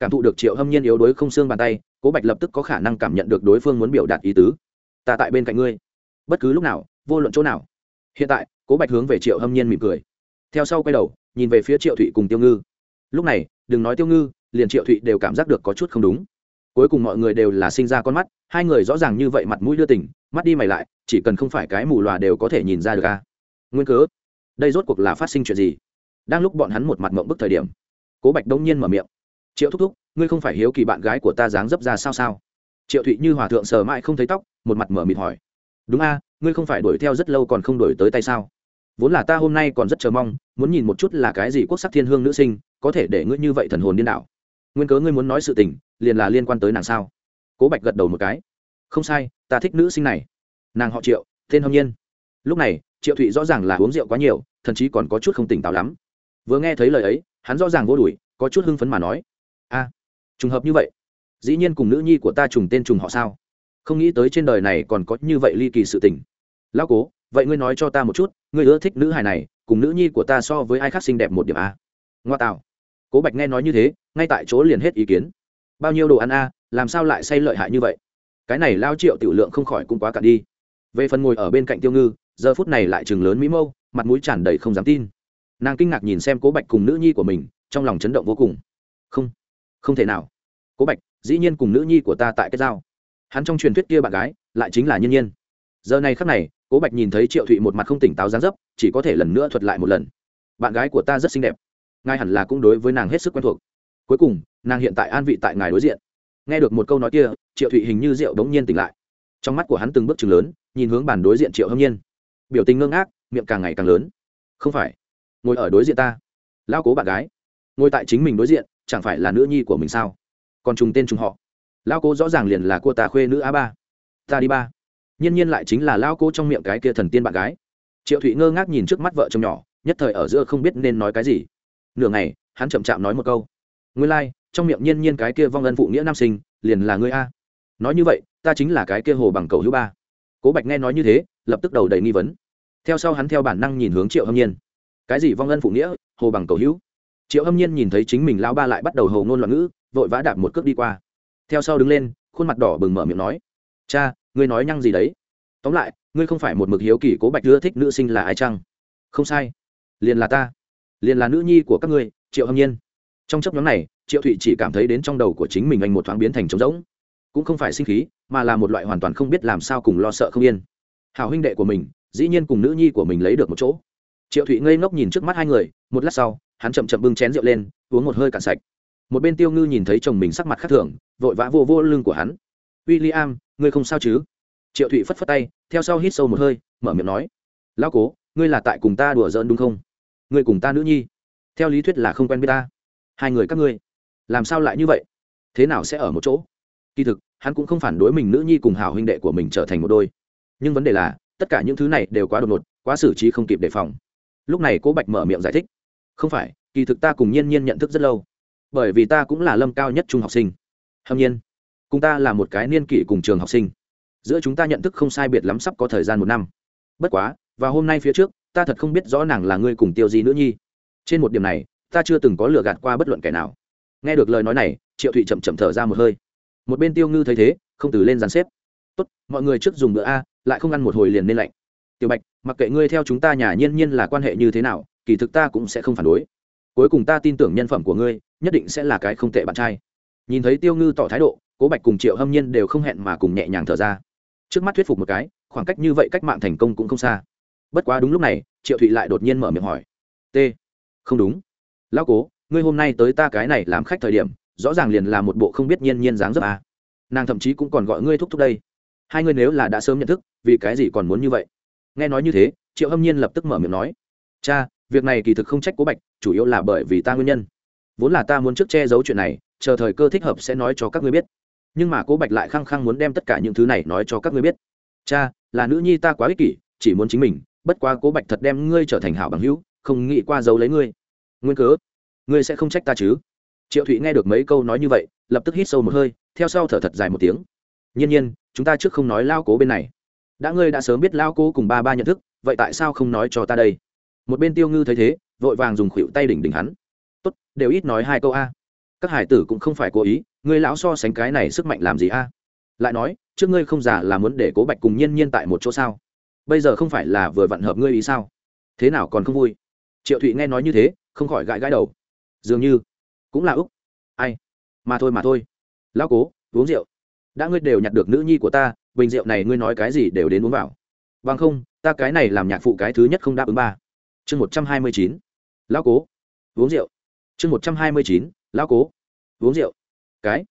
S1: Cảm thụ được triệu hâm nhiên yếu đuối không xương bàn tay, cố bạch lập tức có khả năng cảm nhận được đối phương muốn biểu đạt ý tứ. Ta tại bên cạnh ngươi. Bất cứ lúc nào, vô luận chỗ nào. Hiện tại, cố bạch hướng về triệu hâm nhiên mỉm cười. Theo sau quay đầu, nhìn về phía triệu thụy cùng tiêu ngư. Lúc này, đừng nói tiêu ngư, liền triệu thụy đều cảm giác được có chút không đúng. Cuối cùng mọi người đều là sinh ra con mắt, hai người rõ ràng như vậy mặt mũi đưa tỉnh mắt đi mày lại, chỉ cần không phải cái mù lòa đều có thể nhìn ra được a nguyên cớ? Đây rốt cuộc là phát sinh chuyện gì? Đang lúc bọn hắn một mặt mộng bức thời điểm, cố bạch đông nhiên mở miệng. Triệu thúc thúc, ngươi không phải hiếu kỳ bạn gái của ta dáng dấp ra sao sao? Triệu thụy như hòa thượng sờ mãi không thấy tóc, một mặt mở mịt hỏi. Đúng a, ngươi không phải đuổi theo rất lâu còn không đuổi tới tay sao? Vốn là ta hôm nay còn rất chờ mong, muốn nhìn một chút là cái gì quốc sắc thiên hương nữ sinh, có thể để ngươi như vậy thần hồn điên đảo. Nguyên cớ ngươi muốn nói sự tình, liền là liên quan tới nàng sao? Cố bạch gật đầu một cái. Không sai, ta thích nữ sinh này. Nàng họ triệu, tên hâm nhiên. Lúc này triệu thụy rõ ràng là uống rượu quá nhiều, thậm chí còn có chút không tỉnh táo lắm. Vừa nghe thấy lời ấy, hắn rõ ràng vô đùi, có chút hưng phấn mà nói, a, trùng hợp như vậy, dĩ nhiên cùng nữ nhi của ta trùng tên trùng họ sao? Không nghĩ tới trên đời này còn có như vậy ly kỳ sự tình. Lão cố, vậy ngươi nói cho ta một chút, ngươi ưa thích nữ hài này, cùng nữ nhi của ta so với ai khác xinh đẹp một điểm a? Ngoa tạo. Cố bạch nghe nói như thế, ngay tại chỗ liền hết ý kiến. Bao nhiêu đồ ăn a, làm sao lại say lợi hại như vậy? Cái này lao triệu tiểu lượng không khỏi cũng quá cạn đi. Về phần ngồi ở bên cạnh tiêu ngư giờ phút này lại chừng lớn mỹ mâu, mặt mũi tràn đầy không dám tin. Nàng kinh ngạc nhìn xem cố bạch cùng nữ nhi của mình, trong lòng chấn động vô cùng. Không không thể nào. Cố bạch, dĩ nhiên cùng nữ nhi của ta tại cái giao. Hắn trong truyền thuyết kia bạn gái, lại chính là nhân nhiên. Giờ này khắc này, cố bạch nhìn thấy triệu thụy một mặt không tỉnh táo gián dấp, chỉ có thể lần nữa thuật lại một lần. Bạn gái của ta rất xinh đẹp. Ngài hẳn là cũng đối với nàng hết sức quen thuộc. Cuối cùng, nàng hiện tại an vị tại ngài đối diện. Nghe được một câu nói kia, triệu thụy hình như rượu đống nhiên tỉnh lại. Trong mắt của hắn từng bước chừng lớn, nhìn hướng bàn đối diện triệu hâm nhiên biểu tình ngơ ngác miệng càng ngày càng lớn. Không phải ngồi ở đối diện ta. Lao cố bạn gái ngồi tại chính mình đối diện chẳng phải là nữ nhi của mình sao? Còn trùng tên trùng họ. Lao cố rõ ràng liền là cô ta khuê nữ a ba. Ta đi ba. Nhiên nhiên lại chính là lao cố trong miệng cái kia thần tiên bạn gái. Triệu thụy ngơ ngác nhìn trước mắt vợ chồng nhỏ nhất thời ở giữa không biết nên nói cái gì. Nửa ngày hắn chậm chạm nói một câu. Ngươi lai、like, trong miệng nhiên nhiên cái kia vong ân phụ nghĩa nam sinh liền là ngươi a. Nói như vậy ta chính là cái kia hồ bằng cầu hữu ba. Cố bạch nghe nói như thế lập tức đầu đầy nghi vấn theo sau hắn theo bản năng nhìn hướng triệu hâm nhiên. Cái gì vong ân phụ nghĩa, hồ bằng cầu hữu? Triệu hâm nhiên nhìn thấy chính mình lao ba lại bắt đầu hầu ngôn loạn ngữ, vội vã đạp một cước đi qua. Theo sau đứng lên, khuôn mặt đỏ bừng mở miệng nói, cha, ngươi nói nhăng gì đấy? Tóm lại, ngươi không phải một mực hiếu kỳ cố bạch đưa thích nữ sinh là ai chăng? Không sai. Liền là ta. Liền là nữ nhi của các ngươi, triệu hâm nhiên. Trong chấp nhóm này, triệu thụy chỉ cảm thấy đến trong đầu của chính mình anh một thoáng biến thành trống rỗng. Cũng không phải sinh khí, mà là một loại hoàn toàn không biết làm sao cùng lo sợ không yên. Hào huynh đệ của mình dĩ nhiên cùng nữ nhi của mình lấy được một chỗ. Triệu thụy ngây ngốc nhìn trước mắt hai người, một lát sau, hắn chậm chậm bưng chén rượu lên, uống một hơi cạn sạch. Một bên tiêu ngư nhìn thấy chồng mình sắc mặt khác thường, vội vã vô vô lưng của hắn. W i l l i am ngươi không sao chứ? Triệu thụy phất phất tay, theo sau hít sâu một hơi, mở miệng nói. Lão cố, ngươi là tại cùng ta đùa giỡn đúng không? Ngươi cùng ta nữ nhi? Theo lý thuyết là không quen biết ta. Hai người các ngươi, làm sao lại như vậy? Thế nào sẽ ở một chỗ? Kỳ thực, hắn cũng không phản đối mình nữ nhi cùng hảo huynh đệ của mình trở thành một đôi. Nhưng vấn đề là tất cả những thứ này đều quá đột ngột, quá xử trí không kịp đề phòng. Lúc này cố bạch mở miệng giải thích. Không phải, kỳ thực ta cùng nhiên nhiên nhận thức rất lâu. Bởi vì ta cũng là lâm cao nhất trung học sinh. Hâm nhiên, cùng ta là một cái niên kỷ cùng trường học sinh. Giữa chúng ta nhận thức không sai biệt lắm sắp có thời gian một năm. Bất quá, và hôm nay phía trước, ta thật không biết rõ nàng là ngươi cùng tiêu di nữ nhi. Trên một điểm này, ta chưa từng có lừa gạt qua bất luận kẻ nào. Nghe được lời nói này, triệu thụy chậm chậm thở ra một hơi. Một bên tiêu ngư thấy thế, không từ lên dàn xếp tốt, mọi người trước dùng bữa a, lại không ăn một hồi liền nên lạnh. Tiểu bạch, mặc kệ ngươi theo chúng ta nhà nhiên nhiên là quan hệ như thế nào, kỳ thực ta cũng sẽ không phản đối. Cuối cùng ta tin tưởng nhân phẩm của ngươi, nhất định sẽ là cái không tệ bạn trai. Nhìn thấy tiêu ngư tỏ thái độ, cố bạch cùng triệu hâm nhiên đều không hẹn mà cùng nhẹ nhàng thở ra. Trước mắt thuyết phục một cái, khoảng cách như vậy cách mạng thành công cũng không xa. Bất quá đúng lúc này, triệu thụy lại đột nhiên mở miệng hỏi. T, không đúng. Lão cố, ngươi hôm nay tới ta cái này làm khách thời điểm, rõ ràng liền là một bộ không biết nhiên nhiên dáng dấp à. nàng thậm chí cũng còn gọi ngươi thúc thúc đây hai người nếu là đã sớm nhận thức, vì cái gì còn muốn như vậy? Nghe nói như thế, triệu hâm nhiên lập tức mở miệng nói, cha, việc này kỳ thực không trách cố bạch, chủ yếu là bởi vì ta nguyên nhân. Vốn là ta muốn trước che giấu chuyện này, chờ thời cơ thích hợp sẽ nói cho các ngươi biết. Nhưng mà cố bạch lại khăng khăng muốn đem tất cả những thứ này nói cho các ngươi biết. Cha, là nữ nhi ta quá ích kỷ, chỉ muốn chính mình, bất quá cố bạch thật đem ngươi trở thành hảo bằng hữu, không nghĩ qua giấu lấy ngươi. Nguyên cớ, ngươi sẽ không trách ta chứ? Triệu thụy nghe được mấy câu nói như vậy, lập tức hít sâu một hơi, theo sau thở thật dài một tiếng. Nhiên nhiên chúng ta trước không nói lao cố bên này. Đã ngươi đã sớm biết lao cố cùng ba ba nhận thức, vậy tại sao không nói cho ta đây? Một bên tiêu ngư thấy thế, vội vàng dùng khuỷu tay đỉnh đỉnh hắn. Tốt, đều ít nói hai câu a. Các hải tử cũng không phải cố ý, ngươi lão so sánh cái này sức mạnh làm gì a? Lại nói, trước ngươi không già là muốn để cố bạch cùng nhiên nhiên tại một chỗ sao? Bây giờ không phải là vừa vặn hợp ngươi ý sao? Thế nào còn không vui? Triệu thụy nghe nói như thế, không khỏi gãi gãi đầu. Dường như cũng là úc ai? Mà thôi mà thôi. Lão cố, uống rượu đã ngươi đều nhặt được nữ nhi của ta, bình rượu này ngươi nói cái gì đều đến uống vào. Bằng không, ta cái này làm nhạc phụ cái thứ nhất không đáp ứng ba. Chương một trăm hai mươi chín. Lão cố. Uống rượu. Chương một trăm hai mươi chín. Lão cố. Uống rượu. Cái?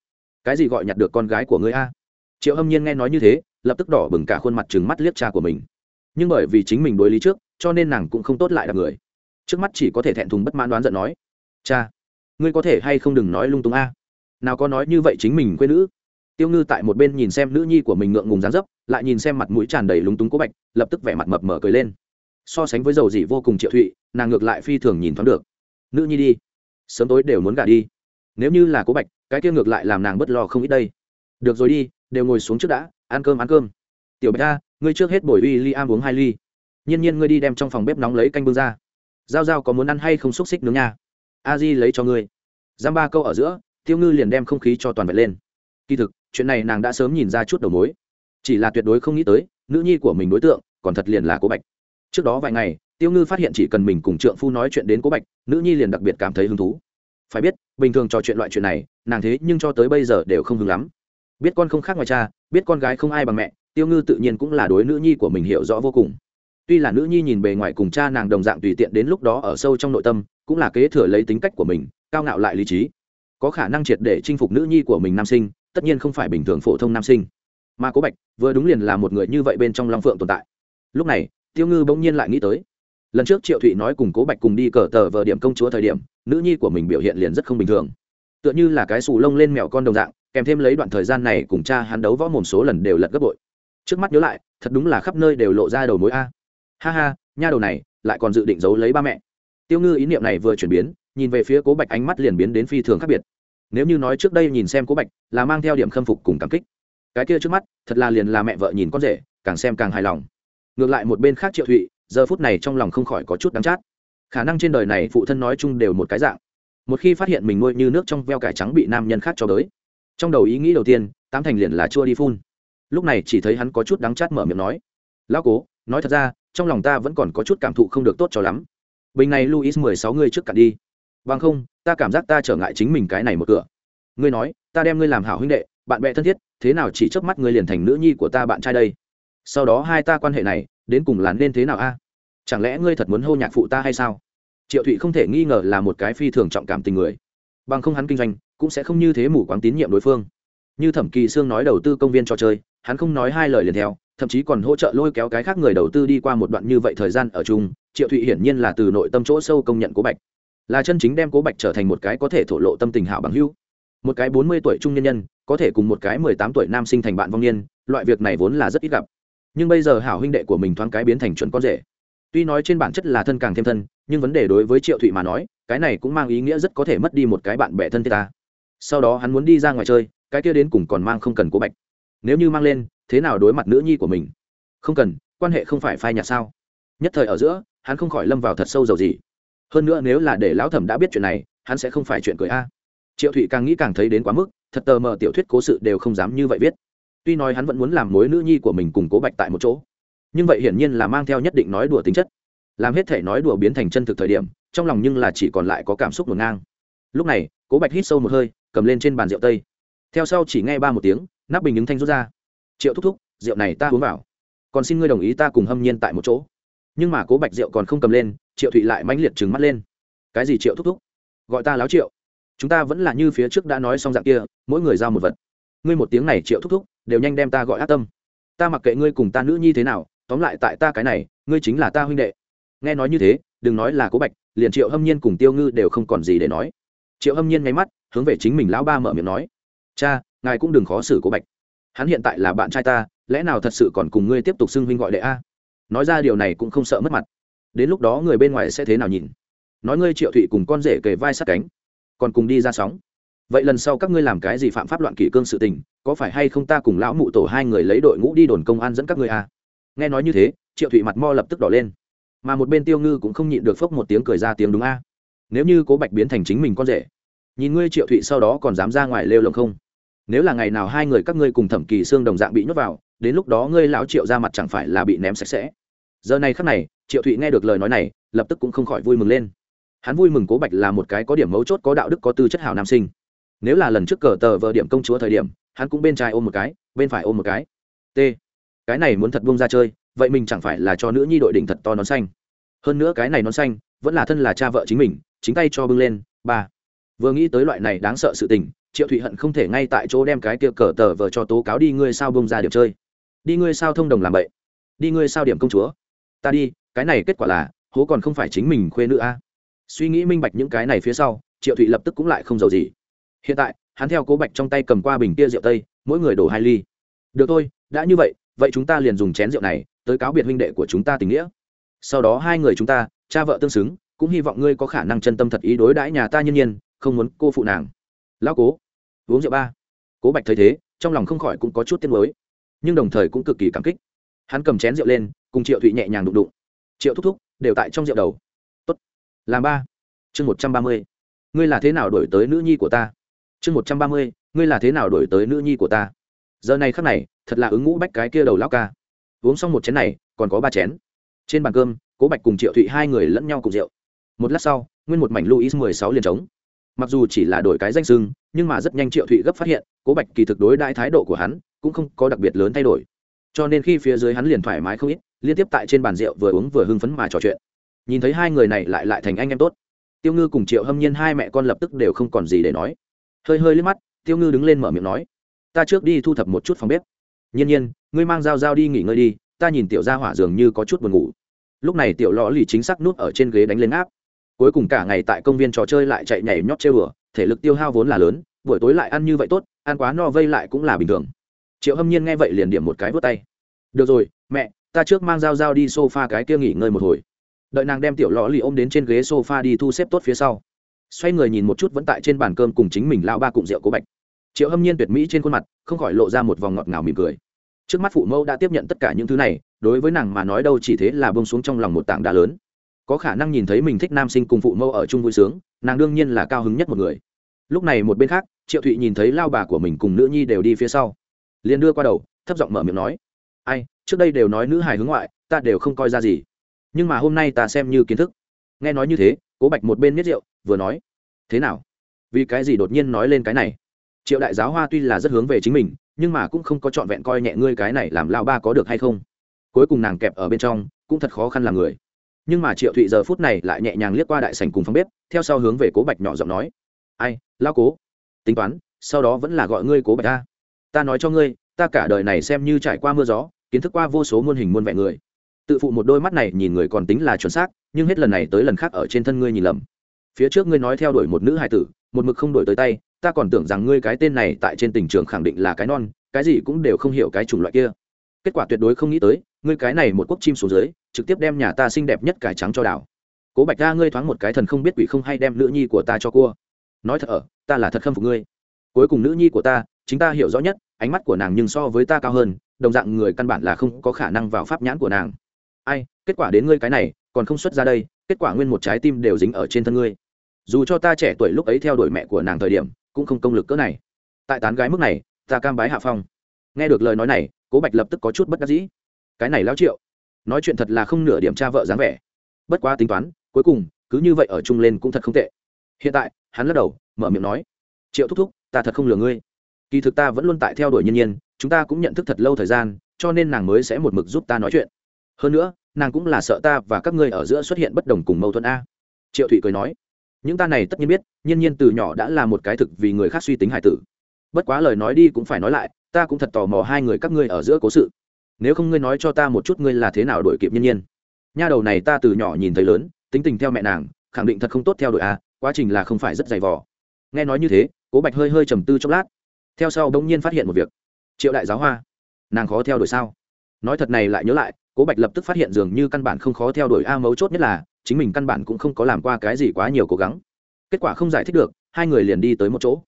S1: Cái gì gọi nhặt được con gái của ngươi a? Triệu hâm nhiên nghe nói như thế, lập tức đỏ bừng cả khuôn mặt trừng mắt liếc cha của mình. Nhưng bởi vì chính mình đối lý trước, cho nên nàng cũng không tốt lại đ người. Trước mắt chỉ có thể thẹn thùng bất mãn đoán giận nói, cha, ngươi có thể hay không đừng nói lung tung a? Nào có nói như vậy chính mình quê nữ tiêu ngư tại một bên nhìn xem nữ nhi của mình ngượng ngùng dán dấp, lại nhìn xem mặt mũi tràn đầy lúng túng cố bạch, lập tức vẻ mặt mập mở cười lên. So sánh với dầu dị vô cùng triệu thụy, nàng ngược lại phi thường nhìn thoáng được. Nữ nhi đi, sớm tối đều muốn gả đi. Nếu như là cố bạch, cái kia ngược lại làm nàng bất lo không ít đây. Được rồi đi, đều ngồi xuống trước đã, ăn cơm ăn cơm. Tiểu bạch ta ngươi trước hết bồi uy ly am uống hai ly. Nhiên nhiên ngươi đi đem trong phòng bếp nóng lấy canh bưng ra. Giao giao có muốn ăn hay không xúc xích nướng nha? A di lấy cho ngươi. Giam ba câu ở giữa, tiêu ngư liền đem không khí cho toàn vẹn lên. Kỳ thực chuyện này nàng đã sớm nhìn ra chút đầu mối. Chỉ là tuyệt đối không nghĩ tới, nữ nhi của mình đối tượng, còn thật liền là cố bạch. Trước đó vài ngày, tiêu ngư phát hiện chỉ cần mình cùng trượng phu nói chuyện đến cố bạch, nữ nhi liền đặc biệt cảm thấy hứng thú. Phải biết, bình thường trò chuyện loại chuyện này, nàng thế nhưng cho tới bây giờ đều không hứng lắm. Biết con không khác ngoài cha, biết con gái không ai bằng mẹ, tiêu ngư tự nhiên cũng là đối nữ nhi của mình hiểu rõ vô cùng. Tuy là nữ nhi nhìn bề ngoài cùng cha nàng đồng dạng tùy tiện đến lúc đó ở sâu trong nội tâm, cũng là kế thừa lấy tính cách của mình, cao ngạo lại lý trí. Có khả năng triệt để chinh phục nữ nhi của mình nam sinh tất nhiên không phải bình thường phổ thông nam sinh. Mà cố bạch vừa đúng liền là một người như vậy bên trong long phượng tồn tại. Lúc này, tiêu ngư bỗng nhiên lại nghĩ tới. Lần trước triệu thụy nói cùng cố bạch cùng đi cờ tờ vờ điểm công chúa thời điểm, nữ nhi của mình biểu hiện liền rất không bình thường. Tựa như là cái xù lông lên mẹo con đồng dạng, kèm thêm lấy đoạn thời gian này cùng cha hắn đấu võ mồm số lần đều lật gấp bội. Trước mắt nhớ lại, thật đúng là khắp nơi đều lộ ra đầu mối a. Ha ha, nha đầu này, lại còn dự định giấu lấy ba mẹ. Tiêu ngư ý niệm này vừa chuyển biến, nhìn về phía cố bạch ánh mắt liền biến đến phi thường khác biệt nếu như nói trước đây nhìn xem cố bạch, là mang theo điểm khâm phục cùng cảm kích. Cái kia trước mắt, thật là liền là mẹ vợ nhìn con rể, càng xem càng hài lòng. Ngược lại một bên khác triệu thụy, giờ phút này trong lòng không khỏi có chút đắng chát. Khả năng trên đời này phụ thân nói chung đều một cái dạng. Một khi phát hiện mình nuôi như nước trong veo cải trắng bị nam nhân khác cho tới trong đầu ý nghĩ đầu tiên, tám thành liền là chua đi phun. Lúc này chỉ thấy hắn có chút đắng chát mở miệng nói, lão cố, nói thật ra, trong lòng ta vẫn còn có chút cảm thụ không được tốt cho lắm. Bình này luis mười sáu người trước cả đi bằng không, ta cảm giác ta trở ngại chính mình cái này một cửa. Ngươi nói, ta đem ngươi làm hảo huynh đệ, bạn bè thân thiết, thế nào chỉ chớp mắt ngươi liền thành nữ nhi của ta bạn trai đây? Sau đó hai ta quan hệ này, đến cùng là nên thế nào a? Chẳng lẽ ngươi thật muốn hô nhạc phụ ta hay sao? Triệu thụy không thể nghi ngờ là một cái phi thường trọng cảm tình người. Bằng không hắn kinh doanh, cũng sẽ không như thế mù quáng tín nhiệm đối phương. Như thẩm kỳ sương nói đầu tư công viên trò chơi, hắn không nói hai lời liền theo, thậm chí còn hỗ trợ lôi kéo cái khác người đầu tư đi qua một đoạn như vậy thời gian ở chung, triệu thụy hiển nhiên là từ nội tâm chỗ sâu công nhận của bạch là chân chính đem cố bạch trở thành một cái có thể thổ lộ tâm tình hảo bằng hữu. Một cái bốn mươi tuổi trung nhân nhân, có thể cùng một cái mười tám tuổi nam sinh thành bạn vong niên, loại việc này vốn là rất ít gặp. Nhưng bây giờ hảo huynh đệ của mình thoáng cái biến thành chuẩn con rể. Tuy nói trên bản chất là thân càng thêm thân, nhưng vấn đề đối với triệu thụy mà nói, cái này cũng mang ý nghĩa rất có thể mất đi một cái bạn bè thân thiết ta. Sau đó hắn muốn đi ra ngoài chơi, cái kia đến cùng còn mang không cần cố bạch. Nếu như mang lên, thế nào đối mặt nữ nhi của mình? Không cần, quan hệ không phải phai nhạt sao? Nhất thời ở giữa, hắn không khỏi lâm vào thật sâu dầu gì hơn nữa nếu là để lão thẩm đã biết chuyện này, hắn sẽ không phải chuyện cười a. Triệu thụy càng nghĩ càng thấy đến quá mức, thật tờ mờ tiểu thuyết cố sự đều không dám như vậy viết. Tuy nói hắn vẫn muốn làm mối nữ nhi của mình cùng cố bạch tại một chỗ, nhưng vậy hiển nhiên là mang theo nhất định nói đùa tính chất. Làm hết thể nói đùa biến thành chân thực thời điểm, trong lòng nhưng là chỉ còn lại có cảm xúc ngổn ngang. Lúc này, cố bạch hít sâu một hơi, cầm lên trên bàn rượu tây. Theo sau chỉ nghe ba một tiếng, nắp bình ứng thanh rút ra. Triệu thúc thúc, rượu này ta uống vào. Còn xin ngươi đồng ý ta cùng hâm nhiên tại một chỗ nhưng mà cố bạch diệu còn không cầm lên, triệu thụy lại mãnh liệt trừng mắt lên. Cái gì triệu thúc thúc? Gọi ta láo triệu. Chúng ta vẫn là như phía trước đã nói xong dạng kia, mỗi người giao một vật. Ngươi một tiếng này triệu thúc thúc, đều nhanh đem ta gọi ác tâm. Ta mặc kệ ngươi cùng ta nữ nhi thế nào, tóm lại tại ta cái này, ngươi chính là ta huynh đệ. Nghe nói như thế, đừng nói là cố bạch, liền triệu hâm nhiên cùng tiêu ngư đều không còn gì để nói. Triệu hâm nhiên nháy mắt, hướng về chính mình lão ba mở miệng nói. Cha, ngài cũng đừng khó xử cố bạch. Hắn hiện tại là bạn trai ta, lẽ nào thật sự còn cùng ngươi tiếp tục xưng huynh gọi đệ a? Nói ra điều này cũng không sợ mất mặt. Đến lúc đó người bên ngoài sẽ thế nào nhìn? Nói ngươi triệu thụy cùng con rể kề vai sát cánh, còn cùng đi ra sóng. Vậy lần sau các ngươi làm cái gì phạm pháp loạn kỷ cương sự tình, có phải hay không ta cùng lão mụ tổ hai người lấy đội ngũ đi đồn công an dẫn các ngươi a nghe nói như thế, triệu thụy mặt mo lập tức đỏ lên. Mà một bên tiêu ngư cũng không nhịn được phốc một tiếng cười ra tiếng đúng a. Nếu như cố bạch biến thành chính mình con rể, nhìn ngươi triệu thụy sau đó còn dám ra ngoài lêu lồng không? Nếu là ngày nào hai người các ngươi cùng thẩm kỳ xương đồng dạng bị nhốt vào, đến lúc đó ngươi lão triệu ra mặt chẳng phải là bị ném sạch sẽ? Giờ này khắc này, triệu thụy nghe được lời nói này, lập tức cũng không khỏi vui mừng lên. Hắn vui mừng cố bạch là một cái có điểm mấu chốt, có đạo đức, có tư chất hảo nam sinh. Nếu là lần trước cờ tờ vợ điểm công chúa thời điểm, hắn cũng bên trái ôm một cái, bên phải ôm một cái. T. Cái này muốn thật buông ra chơi, vậy mình chẳng phải là cho nữ nhi đội đỉnh thật to nón xanh. Hơn nữa cái này nón xanh, vẫn là thân là cha vợ chính mình, chính tay cho bưng lên. Ba. Vừa nghĩ tới loại này đáng sợ sự tình, triệu thụy hận không thể ngay tại chỗ đem cái kia cờ tờ vờ cho tố cáo đi, ngươi sao bông ra điểm chơi? Đi ngươi sao thông đồng làm vậy? Đi ngươi sao điểm công chúa? Ta đi, cái này kết quả là, hố còn không phải chính mình khuê nữ a. Suy nghĩ minh bạch những cái này phía sau, triệu thụy lập tức cũng lại không giàu gì. Hiện tại, hắn theo cố bạch trong tay cầm qua bình kia rượu tây, mỗi người đổ hai ly. Được thôi, đã như vậy vậy chúng ta liền dùng chén rượu này, tới cáo biệt huynh đệ của chúng ta tình nghĩa. Sau đó hai người chúng ta, cha vợ tương xứng, cũng hy vọng ngươi có khả năng chân tâm thật ý đối đãi nhà ta nhân nhiên, không muốn cô phụ nàng. Lão cố, uống rượu ba. Cố bạch thấy thế, trong lòng không khỏi cũng có chút tiếc mới nhưng đồng thời cũng cực kỳ cảm kích hắn cầm chén rượu lên, cùng triệu thụy nhẹ nhàng đụng đụng. Triệu thúc thúc, đều tại trong rượu đầu. Tốt. Làm ba. Chương một trăm ba mươi. Ngươi là thế nào đổi tới nữ nhi của ta? Chương một trăm ba mươi, ngươi là thế nào đổi tới nữ nhi của ta? Giờ này khắc này, thật là ứng ngũ bách cái kia đầu lão ca. Uống xong một chén này, còn có ba chén. Trên bàn cơm, cố bạch cùng triệu thụy hai người lẫn nhau cùng rượu. Một lát sau, nguyên một mảnh luis mười sáu liền trống. Mặc dù chỉ là đổi cái danh sưng nhưng mà rất nhanh triệu thụy gấp phát hiện, cố bạch kỳ thực đối đại thái độ của hắn cũng không có đặc biệt lớn thay đổi cho nên khi phía dưới hắn liền thoải mái không ít, liên tiếp tại trên bàn rượu vừa uống vừa hưng phấn mà trò chuyện. Nhìn thấy hai người này lại lại thành anh em tốt. Tiêu ngư cùng triệu hâm nhiên hai mẹ con lập tức đều không còn gì để nói. Hơi hơi liếc mắt, tiêu ngư đứng lên mở miệng nói, ta trước đi thu thập một chút phòng bếp. Nhiên nhiên, ngươi mang dao dao đi nghỉ ngơi đi, ta nhìn tiểu gia hỏa dường như có chút buồn ngủ. Lúc này tiểu lò lì chính xác nút ở trên ghế đánh lên áp. Cuối cùng cả ngày tại công viên trò chơi lại chạy nhảy nhót chơi bừa, thể lực tiêu hao vốn là lớn, buổi tối lại ăn như vậy tốt, ăn quá no vây lại cũng là bình thường triệu hâm nhiên nghe vậy liền điểm một cái vớt tay. Được rồi, mẹ, ta trước mang dao dao đi s o f a cái kia nghỉ ngơi một hồi. Đợi nàng đem tiểu lò lì ôm đến trên ghế s o f a đi thu xếp tốt phía sau. Xoay người nhìn một chút vẫn tại trên bàn cơm cùng chính mình lao ba cụm rượu cố bạch. Triệu hâm nhiên tuyệt mỹ trên khuôn mặt, không khỏi lộ ra một vòng ngọt ngào mỉm cười. Trước mắt phụ mẫu đã tiếp nhận tất cả những thứ này, đối với nàng mà nói đâu chỉ thế là bông xuống trong lòng một tảng đá lớn. Có khả năng nhìn thấy mình thích nam sinh cùng phụ mẫu ở chung vui sướng, nàng đương nhiên là cao hứng nhất một người. Lúc này một bên khác, triệu thụy nhìn thấy lao bà của mình cùng nữ nhi đều đi phía sau liền đưa qua đầu, thấp giọng mở miệng nói, ai, trước đây đều nói nữ hài hướng ngoại, ta đều không coi ra gì. Nhưng mà hôm nay ta xem như kiến thức. Nghe nói như thế, cố bạch một bên miết rượu, vừa nói, thế nào? Vì cái gì đột nhiên nói lên cái này? Triệu đại giáo hoa tuy là rất hướng về chính mình, nhưng mà cũng không có trọn vẹn coi nhẹ ngươi cái này làm lao ba có được hay không. Cuối cùng nàng kẹp ở bên trong, cũng thật khó khăn làm người. Nhưng mà triệu thụy giờ phút này lại nhẹ nhàng liếc qua đại sành cùng phòng bếp, theo sau hướng về cố bạch nhỏ giọng nói, ai lao cố, tính toán, sau đó vẫn là gọi ngươi cố bạch ta ta nói cho ngươi, ta cả đời này xem như trải qua mưa gió, kiến thức qua vô số muôn hình muôn vẻ người. Tự phụ một đôi mắt này nhìn người còn tính là chuẩn xác, nhưng hết lần này tới lần khác ở trên thân ngươi nhìn lầm. Phía trước ngươi nói theo đuổi một nữ hài tử, một mực không đổi tới tay, ta còn tưởng rằng ngươi cái tên này tại trên tình trường khẳng định là cái non, cái gì cũng đều không hiểu cái chủng loại kia. Kết quả tuyệt đối không nghĩ tới, ngươi cái này một quốc chim xuống dưới, trực tiếp đem nhà ta xinh đẹp nhất cải trắng cho đảo. Cố bạch ra ngươi thoáng một cái thần không biết quỷ không hay đem nữ nhi của ta cho cua. Nói thật ở, ta là thật khâm phục ngươi. Cuối cùng nữ nhi của ta chính ta hiểu rõ nhất, ánh mắt của nàng nhưng so với ta cao hơn, đồng dạng người căn bản là không có khả năng vào pháp nhãn của nàng. Ai, kết quả đến ngươi cái này, còn không xuất ra đây, kết quả nguyên một trái tim đều dính ở trên thân ngươi. Dù cho ta trẻ tuổi lúc ấy theo đuổi mẹ của nàng thời điểm, cũng không công lực cỡ này. Tại tán gái mức này, ta cam bái hạ phong. Nghe được lời nói này, cố bạch lập tức có chút bất đắc dĩ. Cái này lao triệu, nói chuyện thật là không nửa điểm cha vợ dáng vẻ. Bất quá tính toán, cuối cùng, cứ như vậy ở chung lên cũng thật không tệ. Hiện tại, hắn lắc đầu, mở miệng nói, triệu thúc thúc, ta thật không lừa ngươi kỳ thực ta vẫn luôn tại theo đuổi nhân nhiên, chúng ta cũng nhận thức thật lâu thời gian, cho nên nàng mới sẽ một mực giúp ta nói chuyện. Hơn nữa, nàng cũng là sợ ta và các ngươi ở giữa xuất hiện bất đồng cùng mâu thuẫn a. Triệu thụy cười nói, những ta này tất nhiên biết nhiên nhiên từ nhỏ đã là một cái thực vì người khác suy tính hải tử. Bất quá lời nói đi cũng phải nói lại, ta cũng thật tò mò hai người các ngươi ở giữa cố sự. Nếu không ngươi nói cho ta một chút ngươi là thế nào đổi kịp nhiên nhiên. Nha đầu này ta từ nhỏ nhìn thấy lớn, tính tình theo mẹ nàng, khẳng định thật không tốt theo đuổi a, quá trình là không phải rất dày vò. Nghe nói như thế, cố bạch hơi hơi trầm tư chốc lát theo sau bỗng nhiên phát hiện một việc. Triệu đại giáo hoa, nàng khó theo đuổi sao? Nói thật này lại nhớ lại, cố bạch lập tức phát hiện dường như căn bản không khó theo đuổi a mấu chốt nhất là, chính mình căn bản cũng không có làm qua cái gì quá nhiều cố gắng. Kết quả không giải thích được, hai người liền đi tới một chỗ.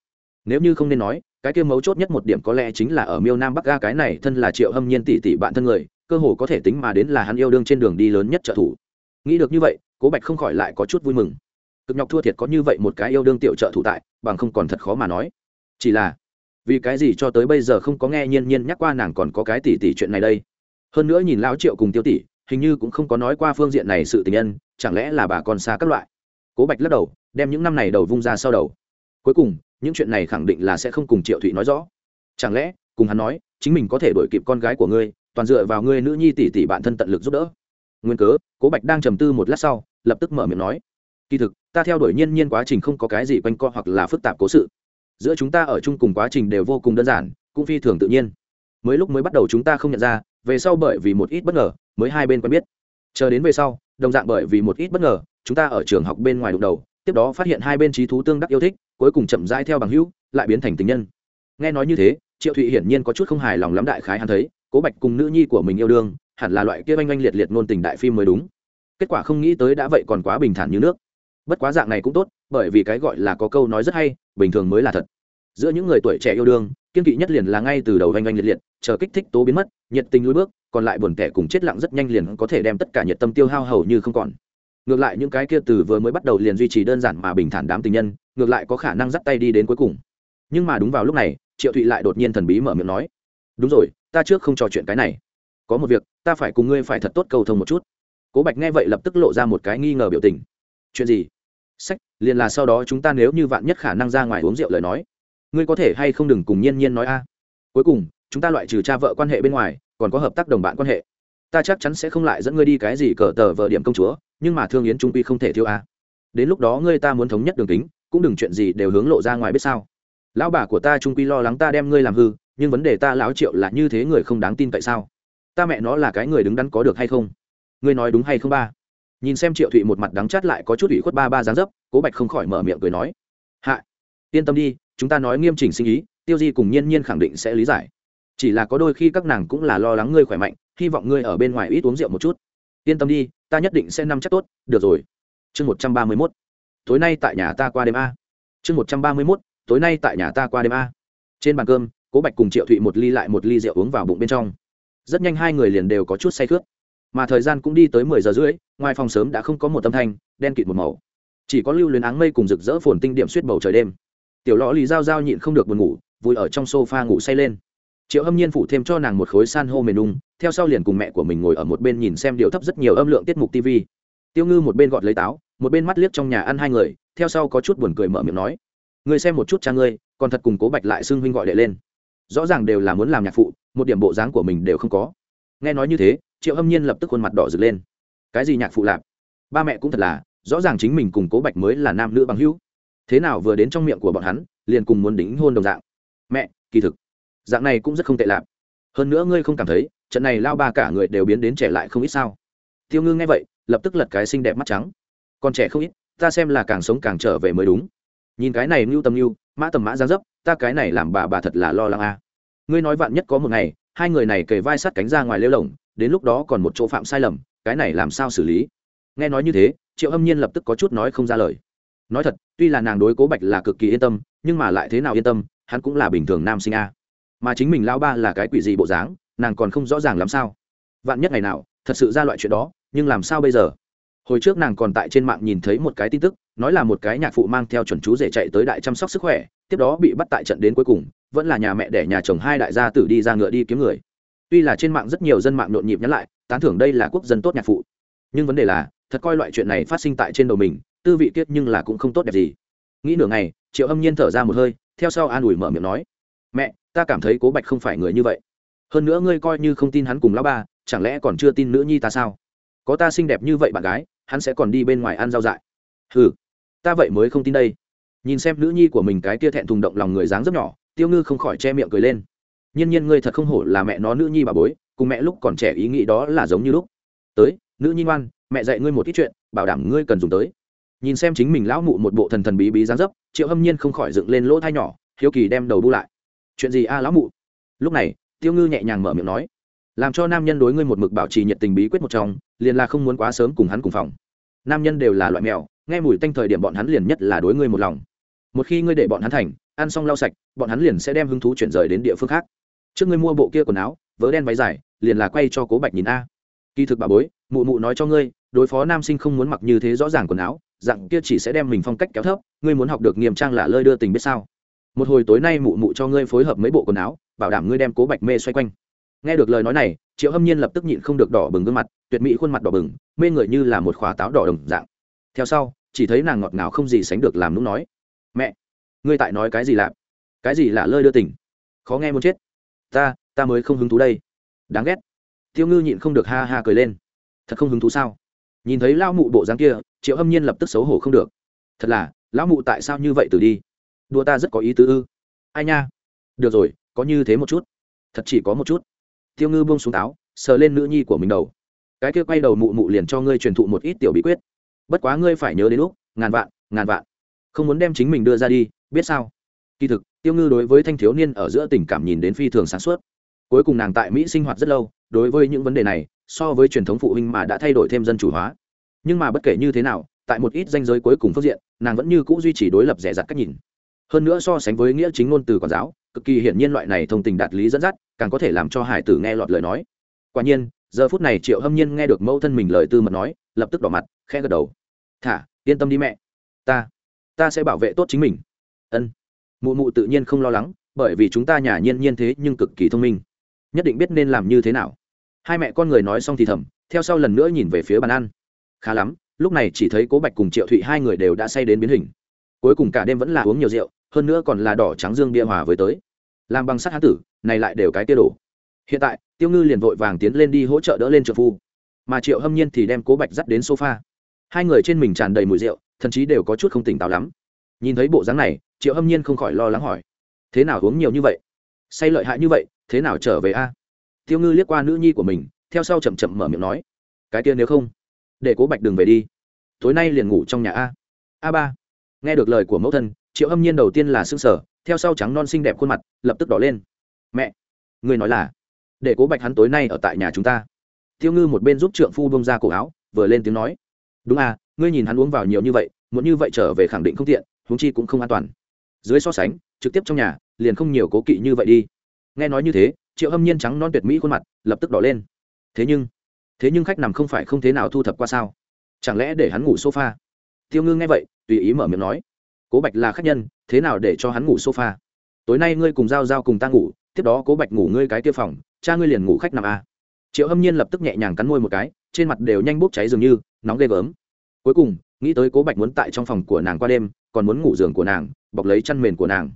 S1: Nếu như không nên nói, cái kia mấu chốt nhất một điểm có lẽ chính là ở miêu nam bắc ga cái này thân là triệu hâm nhiên tỷ tỷ bạn thân người, cơ hồ có thể tính mà đến là hắn yêu đương trên đường đi lớn nhất trợ thủ. Nghĩ được như vậy, cố bạch không khỏi lại có chút vui mừng. Cực nhọc thua thiệt có như vậy một cái yêu đương tiểu trợ thủ tại, bằng không còn thật khó mà nói. Chỉ là vì cái gì cho tới bây giờ không có nghe nhiên nhiên nhắc qua nàng còn có cái tỷ tỷ chuyện này đây? Hơn nữa nhìn lão triệu cùng tiêu tỷ, hình như cũng không có nói qua phương diện này sự tình nhân, chẳng lẽ là bà con xa các loại? Cố bạch lắc đầu, đem những năm này đầu vung ra sau đầu. Cuối cùng, những chuyện này khẳng định là sẽ không cùng triệu thụy nói rõ. Chẳng lẽ, cùng hắn nói, chính mình có thể đổi kịp con gái của ngươi, toàn dựa vào ngươi nữ nhi tỷ tỷ bạn thân tận lực giúp đỡ? Nguyên cớ, cố bạch đang trầm tư một lát sau, lập tức mở miệng nói. Kỳ thực, ta theo đuổi nhiên nhiên quá trình không có cái gì quanh co hoặc là phức tạp cố sự giữa chúng ta ở chung cùng quá trình đều vô cùng đơn giản, cũng phi thường tự nhiên. Mới lúc mới bắt đầu chúng ta không nhận ra, về sau bởi vì một ít bất ngờ, mới hai bên quen biết. Chờ đến về sau, đồng dạng bởi vì một ít bất ngờ, chúng ta ở trường học bên ngoài đụng đầu, tiếp đó phát hiện hai bên trí thú tương đắc yêu thích, cuối cùng chậm rãi theo bằng hữu, lại biến thành tình nhân. Nghe nói như thế, triệu thụy hiển nhiên có chút không hài lòng lắm đại khái hắn thấy, cố bạch cùng nữ nhi của mình yêu đương, hẳn là loại kia oanh oanh liệt liệt ngôn tình đại phim mới đúng. Kết quả không nghĩ tới đã vậy còn quá bình thản như nước bất quá dạng này cũng tốt, bởi vì cái gọi là có câu nói rất hay, bình thường mới là thật. Giữa những người tuổi trẻ yêu đương, kiên kỵ nhất liền là ngay từ đầu oanh oanh liệt liệt, chờ kích thích tố biến mất, nhiệt tình lùi bước, còn lại buồn kẻ cùng chết lặng rất nhanh liền có thể đem tất cả nhiệt tâm tiêu hao hầu như không còn. Ngược lại những cái kia từ vừa mới bắt đầu liền duy trì đơn giản mà bình thản đám tình nhân, ngược lại có khả năng dắt tay đi đến cuối cùng. Nhưng mà đúng vào lúc này, triệu thụy lại đột nhiên thần bí mở miệng nói, đúng rồi, ta trước không trò chuyện cái này. Có một việc, ta phải cùng ngươi phải thật tốt cầu thông một chút. Cố bạch nghe vậy lập tức lộ ra một cái nghi ngờ biểu tình chuyện gì? Sách, liền là sau đó chúng ta nếu như vạn nhất khả năng ra ngoài uống rượu lời nói. Ngươi có thể hay không đừng cùng nhiên nhiên nói a. Cuối cùng, chúng ta loại trừ cha vợ quan hệ bên ngoài, còn có hợp tác đồng bạn quan hệ. Ta chắc chắn sẽ không lại dẫn ngươi đi cái gì cờ tờ vợ điểm công chúa, nhưng mà thương yến trung quy không thể thiếu a. Đến lúc đó ngươi ta muốn thống nhất đường tính cũng đừng chuyện gì đều hướng lộ ra ngoài biết sao. Lão bà của ta trung quy lo lắng ta đem ngươi làm hư, nhưng vấn đề ta lão triệu là như thế người không đáng tin tại sao? Ta mẹ nó là cái người đứng đắn có được hay không? Ngươi nói đúng hay không ba? Nhìn xem triệu thụy một mặt đắng chát lại có chút ủy khuất ba ba dáng dấp, cố bạch không khỏi mở miệng cười nói, hạ, yên tâm đi, chúng ta nói nghiêm chỉnh sinh ý, tiêu di cùng nhiên nhiên khẳng định sẽ lý giải. Chỉ là có đôi khi các nàng cũng là lo lắng ngươi khỏe mạnh, hy vọng ngươi ở bên ngoài ít uống rượu một chút. Yên tâm đi, ta nhất định sẽ nắm chắc tốt, được rồi. Chương một trăm ba mươi mốt. Tối nay tại nhà ta qua đêm a. Chương một trăm ba mươi mốt. Tối nay tại nhà ta qua đêm a. Trên bàn cơm, cố bạch cùng triệu thụy một ly lại một ly rượu uống vào bụng bên trong. Rất nhanh hai người liền đều có chút say khướt mà thời gian cũng đi tới mười giờ rưỡi, ngoài phòng sớm đã không có một âm thanh, đen kịt một màu. Chỉ có lưu luyến áng mây cùng rực rỡ phồn tinh điểm suýt bầu trời đêm. Tiểu lõ lì dao dao nhịn không được buồn ngủ, vui ở trong sofa ngủ say lên. Triệu hâm nhiên phủ thêm cho nàng một khối san hô mềm nung, theo sau liền cùng mẹ của mình ngồi ở một bên nhìn xem điều thấp rất nhiều âm lượng tiết mục tv tiêu ngư một bên gọt lấy táo, một bên mắt liếc trong nhà ăn hai người, theo sau có chút buồn cười mở miệng nói người xem một chút cha ngươi, còn thật cùng cố bạch lại xưng huynh gọi đệ lên. Rõ ràng đều là muốn làm nhạc phụ, một điểm bộ dáng của mình đều không có. Nghe nói như thế triệu hâm nhiên lập tức khuôn mặt đỏ rực lên. Cái gì nhạc phụ lạp? Ba mẹ cũng thật là, rõ ràng chính mình cùng cố bạch mới là nam nữ bằng hữu. Thế nào vừa đến trong miệng của bọn hắn, liền cùng muốn đính hôn đồng dạng. Mẹ, kỳ thực, dạng này cũng rất không tệ lạp. Hơn nữa ngươi không cảm thấy, trận này lao ba cả người đều biến đến trẻ lại không ít sao? Tiêu ngư nghe vậy, lập tức lật cái xinh đẹp mắt trắng. Còn trẻ không ít, ta xem là càng sống càng trở về mới đúng. Nhìn cái này mưu tầm mưu mã tầm mã ra dấp, ta cái này làm bà bà thật là lo lắng a. Ngươi nói vạn nhất có một ngày, hai người này kề vai sát cánh ra ngoài lêu lồng đến lúc đó còn một chỗ phạm sai lầm, cái này làm sao xử lý? Nghe nói như thế, triệu âm nhiên lập tức có chút nói không ra lời. Nói thật, tuy là nàng đối cố bạch là cực kỳ yên tâm, nhưng mà lại thế nào yên tâm, hắn cũng là bình thường nam sinh a. Mà chính mình lao ba là cái quỷ gì bộ dáng, nàng còn không rõ ràng làm sao. Vạn nhất ngày nào, thật sự ra loại chuyện đó, nhưng làm sao bây giờ? Hồi trước nàng còn tại trên mạng nhìn thấy một cái tin tức, nói là một cái nhạc phụ mang theo chuẩn chú rể chạy tới đại chăm sóc sức khỏe, tiếp đó bị bắt tại trận đến cuối cùng, vẫn là nhà mẹ để nhà chồng hai đại gia tử đi ra ngựa đi kiếm người tuy là trên mạng rất nhiều dân mạng nhộn nhịp nhắn lại, tán thưởng đây là quốc dân tốt nhạc phụ. Nhưng vấn đề là, thật coi loại chuyện này phát sinh tại trên đầu mình, tư vị kiết nhưng là cũng không tốt đẹp gì. Nghĩ nửa ngày, triệu âm nhiên thở ra một hơi, theo sau an ủi mở miệng nói, mẹ, ta cảm thấy cố bạch không phải người như vậy. Hơn nữa ngươi coi như không tin hắn cùng lão ba, chẳng lẽ còn chưa tin nữ nhi ta sao? Có ta xinh đẹp như vậy bạn gái, hắn sẽ còn đi bên ngoài ăn rau dại. Ừ ta vậy mới không tin đây. Nhìn xem nữ nhi của mình cái tia thẹn thùng động lòng người dáng rất nhỏ, tiêu ngư không khỏi che miệng cười lên nhiên nhiên ngươi thật không hổ là mẹ nó nữ nhi bà bối, cùng mẹ lúc còn trẻ ý nghĩ đó là giống như lúc. Tới, nữ nhi ngoan, mẹ dạy ngươi một ít chuyện, bảo đảm ngươi cần dùng tới. Nhìn xem chính mình lão mụ một bộ thần thần bí bí dáng dấp, triệu hâm nhiên không khỏi dựng lên lỗ thai nhỏ, hiếu kỳ đem đầu bu lại. Chuyện gì a lão mụ? Lúc này, tiêu ngư nhẹ nhàng mở miệng nói, làm cho nam nhân đối ngươi một mực bảo trì nhiệt tình bí quyết một trong, liền là không muốn quá sớm cùng hắn cùng phòng. Nam nhân đều là loại mèo, nghe mùi tanh thời điểm bọn hắn liền nhất là đối ngươi một lòng. Một khi ngươi để bọn hắn thành, ăn xong lau sạch, bọn hắn liền sẽ đem hứng thú chuyển rời đến địa phương khác trước ngươi mua bộ kia quần áo, vớ đen váy dài, liền là quay cho cố bạch nhìn a. Kỳ thực bà bối, mụ mụ nói cho ngươi, đối phó nam sinh không muốn mặc như thế rõ ràng quần áo, dạng kia chỉ sẽ đem mình phong cách kéo thấp, ngươi muốn học được nghiêm trang là lơi đưa tình biết sao. Một hồi tối nay mụ mụ cho ngươi phối hợp mấy bộ quần áo, bảo đảm ngươi đem cố bạch mê xoay quanh. Nghe được lời nói này, triệu hâm nhiên lập tức nhịn không được đỏ bừng gương mặt, tuyệt mỹ khuôn mặt đỏ bừng, mê người như là một khóa táo đỏ đồng dạng. Theo sau, chỉ thấy nàng ngọt ngào không gì sánh được làm nũng nói, mẹ, ngươi tại nói cái gì lạ? Cái gì lạ lơi đưa tình? Khó nghe muốn chết ta ta mới không hứng thú đây. Đáng ghét. Tiêu ngư nhịn không được ha ha cười lên. Thật không hứng thú sao? Nhìn thấy lão mụ bộ dáng kia, triệu hâm nhiên lập tức xấu hổ không được. Thật là, lão mụ tại sao như vậy từ đi? Đua ta rất có ý tứ ư. Ai nha? Được rồi, có như thế một chút. Thật chỉ có một chút. Tiêu ngư buông xuống táo, sờ lên nữ nhi của mình đầu. Cái kia quay đầu mụ mụ liền cho ngươi truyền thụ một ít tiểu bí quyết. Bất quá ngươi phải nhớ đến lúc, ngàn vạn ngàn vạn. Không muốn đem chính mình đưa ra đi, biết sao? Kỳ thực, tiêu ngư đối với thanh thiếu niên ở giữa tình cảm nhìn đến phi thường sáng suốt. Cuối cùng nàng tại mỹ sinh hoạt rất lâu, đối với những vấn đề này, so với truyền thống phụ huynh mà đã thay đổi thêm dân chủ hóa. Nhưng mà bất kể như thế nào, tại một ít danh giới cuối cùng phương diện, nàng vẫn như c ũ duy trì đối lập rẻ rặt cách nhìn. Hơn nữa so sánh với nghĩa chính ngôn từ quản giáo, cực kỳ hiển nhiên loại này thông tình đạt lý dẫn dắt, càng có thể làm cho hải tử nghe lọt lời nói. Quả nhiên, giờ phút này triệu hâm nhiên nghe được mẫu thân mình lời tư mật nói, lập tức đỏ mặt khe gật đầu. Thả, yên tâm đi mẹ. Ta ta sẽ bảo vệ tốt chính mình. Ân mụ mụ tự nhiên không lo lắng, bởi vì chúng ta nhà nhiên nhiên thế nhưng cực kỳ thông minh. Nhất định biết nên làm như thế nào. Hai mẹ con người nói xong thì thầm, theo sau lần nữa nhìn về phía bàn ăn. Khá lắm, lúc này chỉ thấy cố bạch cùng triệu thụy hai người đều đã say đến biến hình. Cuối cùng cả đêm vẫn là uống nhiều rượu, hơn nữa còn là đỏ trắng dương bia hòa với tới. Làm bằng sắt hán tử, này lại đều cái tiêu đổ. Hiện tại, tiêu ngư liền vội vàng tiến lên đi hỗ trợ đỡ lên trợ phu. Mà triệu hâm nhiên thì đem cố bạch dắt đến sofa. Hai người trên mình tràn đầy mùi rượu, thậm chí đều có chút không tỉnh táo lắm nhìn thấy bộ dáng này, triệu hâm nhiên không khỏi lo lắng hỏi, thế nào uống nhiều như vậy? Say lợi hại như vậy, thế nào trở về a? Tiêu ngư liếc qua nữ nhi của mình, theo sau chậm chậm mở miệng nói, cái kia nếu không, để cố bạch đừng về đi. Tối nay liền ngủ trong nhà a. A ba. Nghe được lời của mẫu thân, triệu hâm nhiên đầu tiên là s ư n g sở theo sau trắng non xinh đẹp khuôn mặt, lập tức đỏ lên. Mẹ người nói là, để cố bạch hắn tối nay ở tại nhà chúng ta. Tiêu ngư một bên giúp trượng phu bông ra cổ áo, vừa lên tiếng nói, đúng à ngươi nhìn hắn uống vào nhiều như vậy, muốn như vậy trở về khẳng định không tiện huống chi cũng không an toàn. Dưới so sánh, trực tiếp trong nhà, liền không nhiều cố kỵ như vậy đi. Nghe nói như thế, triệu hâm nhiên trắng non tuyệt mỹ khuôn mặt, lập tức đỏ lên. Thế nhưng thế nhưng khách nằm không phải không thế nào thu thập qua sao? Chẳng lẽ để hắn ngủ sofa? Tiêu ngư nghe vậy, tùy ý mở miệng nói. Cố bạch là khách nhân, thế nào để cho hắn ngủ sofa? Tối nay ngươi cùng giao giao cùng ta ngủ, tiếp đó cố bạch ngủ ngươi cái kia phòng, cha ngươi liền ngủ khách nằm a triệu hâm nhiên lập tức nhẹ nhàng cắn môi một cái, trên mặt đều nhanh bốc cháy dường như, nóng ghê gớm. Cuối cùng nghĩ tới cố bạch muốn tại trong phòng của nàng qua đêm, còn muốn ngủ giường của nàng, bọc lấy chăn mền của nàng.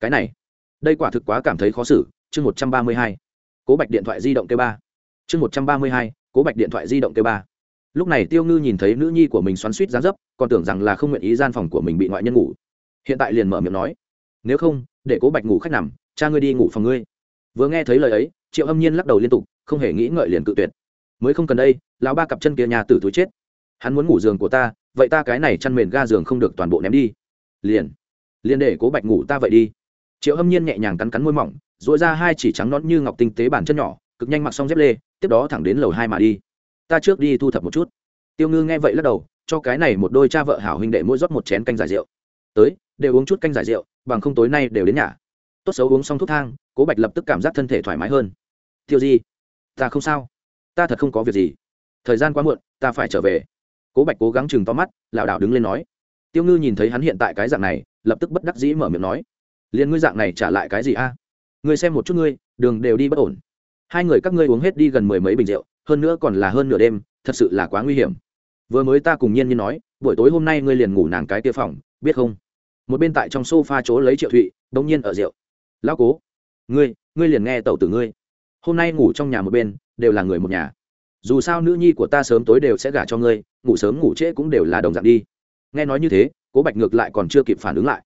S1: Cái này, đây quả thực quá cảm thấy khó xử, chương một trăm ba mươi hai. Cố bạch điện thoại di động kêu ba. Chương một trăm ba mươi hai, cố bạch điện thoại di động kêu ba. Lúc này tiêu ngư nhìn thấy nữ nhi của mình xoắn suýt dán dấp, còn tưởng rằng là không nguyện ý gian phòng của mình bị ngoại nhân ngủ. Hiện tại liền mở miệng nói, nếu không, để cố bạch ngủ khách nằm, cha ngươi đi ngủ phòng ngươi. Vừa nghe thấy lời ấy, triệu âm nhiên lắc đầu liên tục, không hề nghĩ ngợi liền cự tuyệt. Mới không cần đây, lão ba cặp chân kia nhà tử túi chết. Hắn muốn ngủ giường của ta vậy ta cái này chăn mền ga giường không được toàn bộ ném đi. Liền liền để cố bạch ngủ ta vậy đi. Triệu hâm nhiên nhẹ nhàng cắn cắn môi mỏng dội ra hai chỉ trắng nón như ngọc tinh tế bàn chân nhỏ, cực nhanh mặc xong dép lê, tiếp đó thẳng đến lầu hai mà đi. Ta trước đi thu thập một chút. Tiêu ngư nghe vậy lắc đầu, cho cái này một đôi cha vợ hảo huynh đệ mỗi rót một chén canh giải rượu. Tới, đều uống chút canh giải rượu, bằng không tối nay đều đến nhà. Tốt xấu uống xong thuốc thang, cố bạch lập tức cảm giác thân thể thoải mái hơn. Tiêu di, ta không sao. Ta thật không có việc gì. Thời gian quá muộn, ta phải trở về cố bạch cố gắng chừng to mắt, lảo đảo đứng lên nói. Tiêu ngư nhìn thấy hắn hiện tại cái dạng này, lập tức bất đắc dĩ mở miệng nói. Liền ngươi dạng này trả lại cái gì a? Ngươi xem một chút ngươi, đường đều đi bất ổn. Hai người các ngươi uống hết đi gần mười mấy bình rượu, hơn nữa còn là hơn nửa đêm, thật sự là quá nguy hiểm. Vừa mới ta cùng nhiên như nói, buổi tối hôm nay ngươi liền ngủ nàng cái kia phòng, biết không? Một bên tại trong sofa chỗ lấy triệu thụy đ nhiên ở rượu. Lão cố, ngươi ngươi liền nghe tẩu tử ngươi. Hôm nay ngủ trong nhà một bên, đều là người một nhà. Dù sao nữ nhi của ta sớm tối đều sẽ gả cho ngươi ngủ sớm ngủ trễ cũng đều là đồng dạng đi. Nghe nói như thế, cố bạch ngược lại còn chưa kịp phản ứng lại.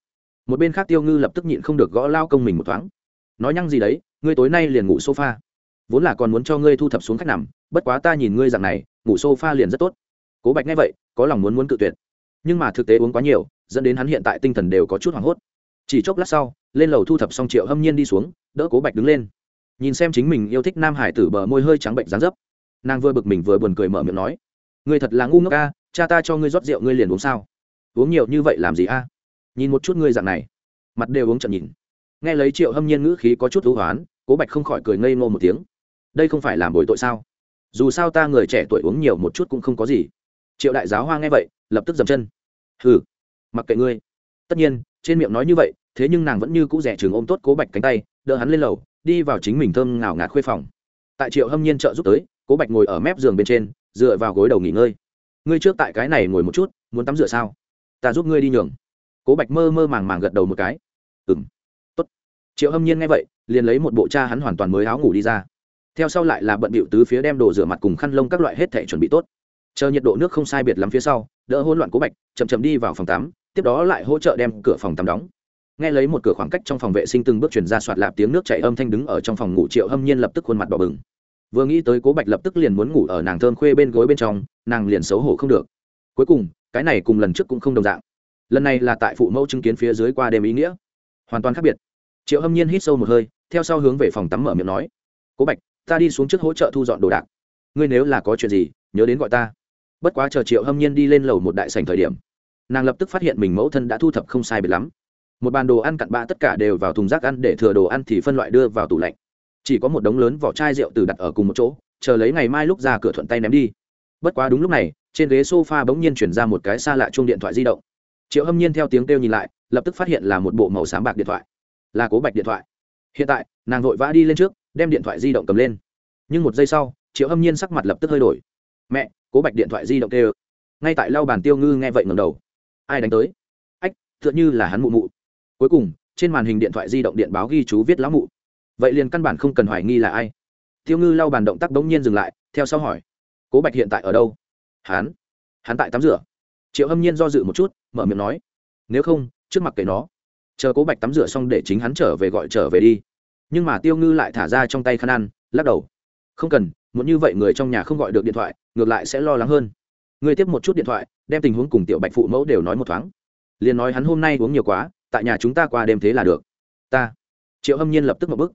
S1: Một bên khác tiêu ngư lập tức nhịn không được gõ lao công mình một thoáng. Nói nhăng gì đấy, ngươi tối nay liền ngủ sofa. Vốn là còn muốn cho ngươi thu thập xuống khách nằm, bất quá ta nhìn ngươi dạng này, ngủ sofa liền rất tốt. Cố bạch nghe vậy, có lòng muốn muốn cự tuyệt. Nhưng mà thực tế uống quá nhiều, dẫn đến hắn hiện tại tinh thần đều có chút hoảng hốt. Chỉ chốc lát sau, lên lầu thu thập xong triệu hâm nhiên đi xuống, đỡ cố bạch đứng lên. Nhìn xem chính mình yêu thích nam hải tử bờ môi hơi trắng bệnh dán dấp, nàng vừa bực mình vừa buồn cười mở miệng nói người thật là ngu ngốc a, cha ta cho ngươi rót rượu ngươi liền uống sao? Uống nhiều như vậy làm gì a? Nhìn một chút ngươi dạng này. Mặt đều uống trận nhìn. Nghe lấy triệu hâm nhiên ngữ khí có chút hữu hoán, cố bạch không khỏi cười ngây ngô một tiếng. Đây không phải làm bồi tội sao? Dù sao ta người trẻ tuổi uống nhiều một chút cũng không có gì. Triệu đại giáo hoa nghe vậy, lập tức dầm chân. Hừ, mặc kệ ngươi. Tất nhiên, trên miệng nói như vậy, thế nhưng nàng vẫn như cũ rẻ chừng ôm tốt cố bạch cánh tay, đỡ hắn lên lầu, đi vào chính mình thơm ngào ngạt khuê phòng. Tại triệu hâm nhiên trợ giúp tới, cố bạch ngồi ở mép giường bên trên dựa vào gối đầu nghỉ ngơi. Ngươi trước tại cái này ngồi một chút, muốn tắm rửa sao? Ta giúp ngươi đi nhường. Cố bạch mơ mơ màng màng gật đầu một cái. Ừ m tốt. Triệu hâm nhiên nghe vậy, liền lấy một bộ cha hắn hoàn toàn mới áo ngủ đi ra. Theo sau lại là bận bịu tứ phía đem đồ rửa mặt cùng khăn lông các loại hết thể chuẩn bị tốt. Chờ nhiệt độ nước không sai biệt lắm phía sau, đỡ hỗn loạn cố bạch, chậm chậm đi vào phòng tắm, tiếp đó lại hỗ trợ đem cửa phòng tắm đóng. Nghe lấy một cửa khoảng cách trong phòng vệ sinh từng bước chuyển ra soạt lạp tiếng nước chảy âm thanh đứng ở trong phòng ngủ, triệu hâm nhiên lập tức khuôn mặt đỏ bừng vừa nghĩ tới cố bạch lập tức liền muốn ngủ ở nàng thơm khuê bên gối bên trong, nàng liền xấu hổ không được. Cuối cùng, cái này cùng lần trước cũng không đồng dạng. Lần này là tại phụ mẫu chứng kiến phía dưới qua đêm ý nghĩa. Hoàn toàn khác biệt. Triệu hâm nhiên hít sâu một hơi, theo sau hướng về phòng tắm mở miệng nói, cố bạch, ta đi xuống trước hỗ trợ thu dọn đồ đạc. Ngươi nếu là có chuyện gì, nhớ đến gọi ta. Bất quá chờ triệu hâm nhiên đi lên lầu một đại sành thời điểm, nàng lập tức phát hiện mình mẫu thân đã thu thập không sai biệt lắm. Một bàn đồ ăn cặn bã tất cả đều vào thùng rác ăn, để thừa đồ ăn thì phân loại đưa vào tủ lạnh chỉ có một đống lớn vỏ chai rượu từ đặt ở cùng một chỗ, chờ lấy ngày mai lúc ra cửa thuận tay ném đi. Bất quá đúng lúc này, trên ghế sofa bỗng nhiên chuyển ra một cái xa lạ chung điện thoại di động. Triệu hâm nhiên theo tiếng kêu nhìn lại, lập tức phát hiện là một bộ màu sáng bạc điện thoại. Là cố bạch điện thoại. Hiện tại, nàng vội vã đi lên trước, đem điện thoại di động cầm lên. Nhưng một giây sau, triệu hâm nhiên sắc mặt lập tức hơi đổi. Mẹ, cố bạch điện thoại di động kêu. Ngay tại lau bàn tiêu ngư nghe vậy ngầm đầu. Ai đánh tới? Ách t h ư ợ n h ư là hắn mụ mụ. Cuối cùng, trên màn hình điện thoại di động điện báo ghi chú viết lão mụ vậy liền căn bản không cần hoài nghi là ai. Tiêu ngư lau bàn động tác bỗng nhiên dừng lại, theo sau hỏi, cố bạch hiện tại ở đâu? Hắn hắn tại tắm rửa. Triệu hâm nhiên do dự một chút, mở miệng nói, nếu không, trước mặt kể nó. Chờ cố bạch tắm rửa xong để chính hắn trở về gọi trở về đi. Nhưng mà tiêu ngư lại thả ra trong tay khăn ăn, lắc đầu, không cần, muốn như vậy người trong nhà không gọi được điện thoại, ngược lại sẽ lo lắng hơn. Người tiếp một chút điện thoại, đem tình huống cùng tiểu bạch phụ mẫu đều nói một thoáng. Liền nói hắn hôm nay uống nhiều quá, tại nhà chúng ta qua đêm thế là được. Ta. Triệu hâm nhiên lập tức một bức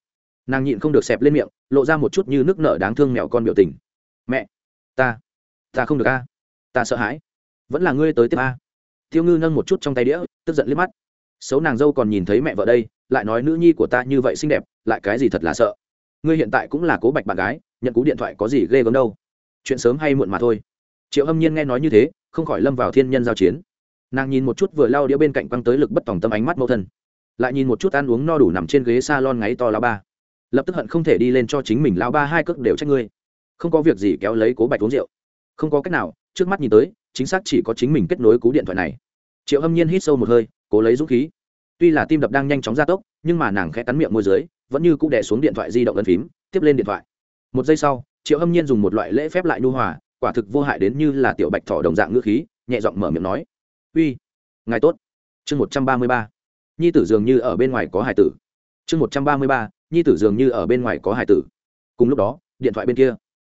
S1: nàng nhịn không được xẹp lên miệng, lộ ra một chút như nước nở đáng thương mẹo con biểu tình. Mẹ, ta ta không được a, ta sợ hãi. Vẫn là ngươi tới tiếp a. Tiêu ngư nâng một chút trong tay đĩa, tức giận liếc mắt. Xấu nàng dâu còn nhìn thấy mẹ vợ đây, lại nói nữ nhi của ta như vậy xinh đẹp, lại cái gì thật là sợ. Ngươi hiện tại cũng là cố bạch bạn gái, nhận cú điện thoại có gì ghê gớm đâu. Chuyện sớm hay muộn mà thôi. Triệu hâm nhiên nghe nói như thế, không khỏi lâm vào thiên nhân giao chiến. Nàng nhìn một chút vừa lao đĩa bên cạnh quăng tới lực bất tòng tâm ánh mắt mẫu thân. Lại nhìn một chút ăn uống no đủ nằm trên ghế s a lon ngáy to lao ba lập tức hận không thể đi lên cho chính mình lao ba hai cước đều trách ngươi. Không có việc gì kéo lấy cố bạch uống rượu. Không có cách nào, trước mắt nhìn tới, chính xác chỉ có chính mình kết nối cú điện thoại này. Triệu hâm nhiên hít sâu một hơi, cố lấy dũng khí. Tuy là tim đập đang nhanh chóng gia tốc, nhưng mà nàng khẽ cắn miệng môi dưới, vẫn như cũng đè xuống điện thoại di động ấn phím, tiếp lên điện thoại. Một giây sau, triệu hâm nhiên dùng một loại lễ phép lại nhu hòa, quả thực vô hại đến như là tiểu bạch thỏ đồng dạng ngữ khí, nhẹ giọng mở miệng nói. Uy, ngài tốt. Chương một trăm ba mươi ba. Nhi tử dường như ở bên ngoài có hải tử. Chương một trăm ba mươi ba nhi tử dường như ở bên ngoài có hải tử. Cùng lúc đó, điện thoại bên kia.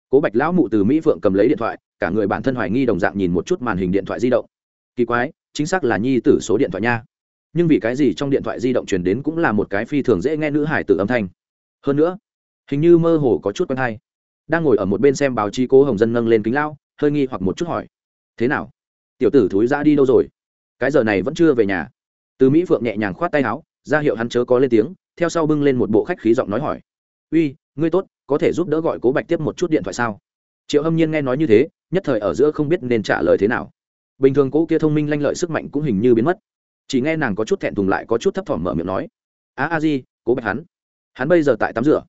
S1: Cố bạch lão mụ từ mỹ phượng cầm lấy điện thoại, cả người bản thân hoài nghi đồng dạng nhìn một chút màn hình điện thoại di động. Kỳ quái, chính xác là nhi tử số điện thoại nha. Nhưng vì cái gì trong điện thoại di động truyền đến cũng là một cái phi thường dễ nghe nữ hải tử âm thanh. Hơn nữa, hình như mơ hồ có chút quen hay. Đang ngồi ở một bên xem báo chí, cố hồng dân nâng lên kính lao hơi nghi hoặc một chút hỏi. Thế nào? Tiểu tử thúi ra đi đâu rồi? Cái giờ này vẫn chưa về nhà. Từ mỹ phượng nhẹ nhàng khoát tay áo, ra hiệu hắn chớ có lên tiếng theo sau bưng lên một bộ khách khí giọng nói hỏi. Uy, ngươi tốt, có thể giúp đỡ gọi cố bạch tiếp một chút điện thoại sao? Triệu hâm nhiên nghe nói như thế, nhất thời ở giữa không biết nên trả lời thế nào. Bình thường cố kia thông minh lanh lợi sức mạnh cũng hình như biến mất. Chỉ nghe nàng có chút thẹn thùng lại có chút thấp thỏm mở miệng nói á a di, cố bạch hắn. Hắn bây giờ tại tắm rửa.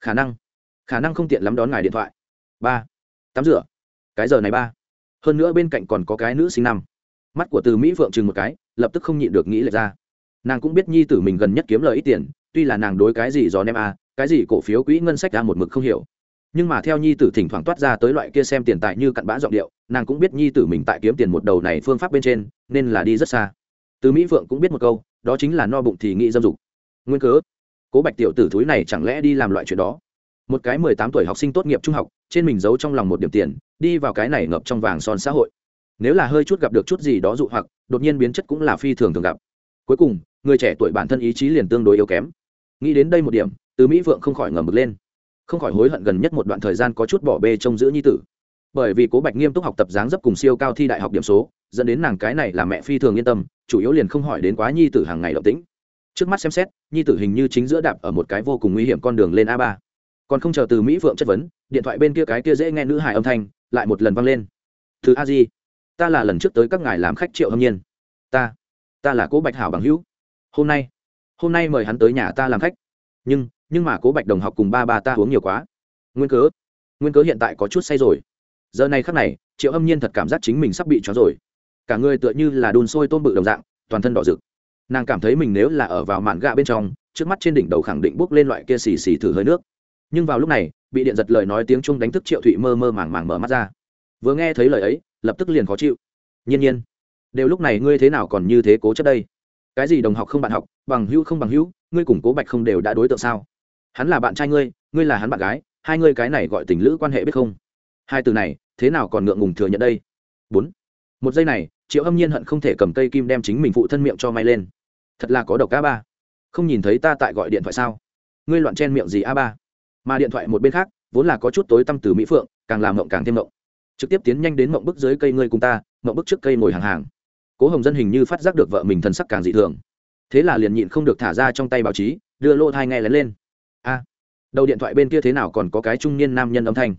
S1: Khả năng. Khả năng không tiện lắm đón ngài điện thoại. Ba. Tắm rửa? Cái giờ này ba. Hơn nữa bên cạnh còn có cái nữ sinh năm. Mắt của từ mỹ phượng chừng một cái, lập tức không nhịn được nghĩ lệch ra. Nàng cũng biết nhi tử mình gần nhất kiếm lời ít tiền tuy là nàng đối cái gì gió nem a, cái gì cổ phiếu quỹ ngân sách ra một mực không hiểu. Nhưng mà theo nhi tử thỉnh thoảng toát ra tới loại kia xem tiền tài như cặn bã giọng điệu, nàng cũng biết nhi tử mình tại kiếm tiền một đầu này phương pháp bên trên, nên là đi rất xa. Từ mỹ phượng cũng biết một câu, đó chính là no bụng thì nghĩ dâm dục. Nguyên cớ, cố bạch tiểu tử thúi này chẳng lẽ đi làm loại chuyện đó? Một cái mười tám tuổi học sinh tốt nghiệp trung học, trên mình giấu trong lòng một điểm tiền, đi vào cái này ngập trong vàng son xã hội. Nếu là hơi chút gặp được chút gì đó dụ hoặc, đột nhiên biến chất cũng là phi thường thường gặp. Cuối cùng, người trẻ tuổi bản thân ý chí liền tương đối yếu kém nghĩ đến đây một điểm, từ mỹ vượng không khỏi ngầm mực lên. Không khỏi hối hận gần nhất một đoạn thời gian có chút bỏ bê trông giữ nhi tử. Bởi vì cố bạch nghiêm túc học tập dáng dấp cùng siêu cao thi đại học điểm số, dẫn đến nàng cái này là mẹ phi thường yên tâm, chủ yếu liền không hỏi đến quá nhi tử hàng ngày động tĩnh. Trước mắt xem xét, nhi tử hình như chính giữa đạp ở một cái vô cùng nguy hiểm con đường lên a ba. Còn không chờ từ mỹ Vượng chất vấn, điện thoại bên kia cái kia dễ nghe nữ hài âm thanh, lại một lần vang lên. Thứ a di, ta là lần trước tới các ngài làm khách triệu hâm nhiên. Ta ta là cố bạch hảo bằng hữu. Hôm nay hôm nay mời hắn tới nhà ta làm khách. Nhưng nhưng mà cố bạch đồng học cùng ba ba ta uống nhiều quá. Nguyên cớ nguyên cớ hiện tại có chút say rồi. Giờ này khắc này, triệu âm nhiên thật cảm giác chính mình sắp bị trói rồi. Cả người tựa như là đun sôi tôm bự đồng dạng, toàn thân đỏ rực. Nàng cảm thấy mình nếu là ở vào mạn gạ bên trong, trước mắt trên đỉnh đầu khẳng định bốc lên loại kia xì xì thử hơi nước. Nhưng vào lúc này, bị điện giật lời nói tiếng trung đánh thức triệu thụy mơ mơ màng màng mở mắt ra. Vừa nghe thấy lời ấy, lập tức liền khó chịu. Nhiên nhiên, đều lúc này ngươi thế nào còn như thế cố chấp đây? Cái gì đồng học không bạn học, bằng hữu không bằng hữu, ngươi cùng cố bạch không đều đã đối tượng sao? Hắn là bạn trai ngươi ngươi là hắn bạn gái, hai ngươi cái này gọi tình lữ quan hệ biết không? Hai từ này, thế nào còn ngượng ngùng thừa nhận đây? Bốn. Một giây này, triệu âm nhiên hận không thể cầm cây kim đem chính mình phụ thân miệng cho may lên. Thật là có độc a ba. Không nhìn thấy ta tại gọi điện thoại sao? Ngươi loạn chen miệng gì a ba? Mà điện thoại một bên khác, vốn là có chút tối tăm từ mỹ phượng, càng làm mộng càng thêm mộng. Trực tiếp tiến nhanh đến mộng bức dưới cây ngươi cùng ta, mộng bức trước cây ngồi hàng hàng cố hồng dân hình như phát giác được vợ mình thần sắc càng dị thường thế là liền nhịn không được thả ra trong tay báo chí đưa lô thai nghe lén lên a đầu điện thoại bên kia thế nào còn có cái trung niên nam nhân âm thanh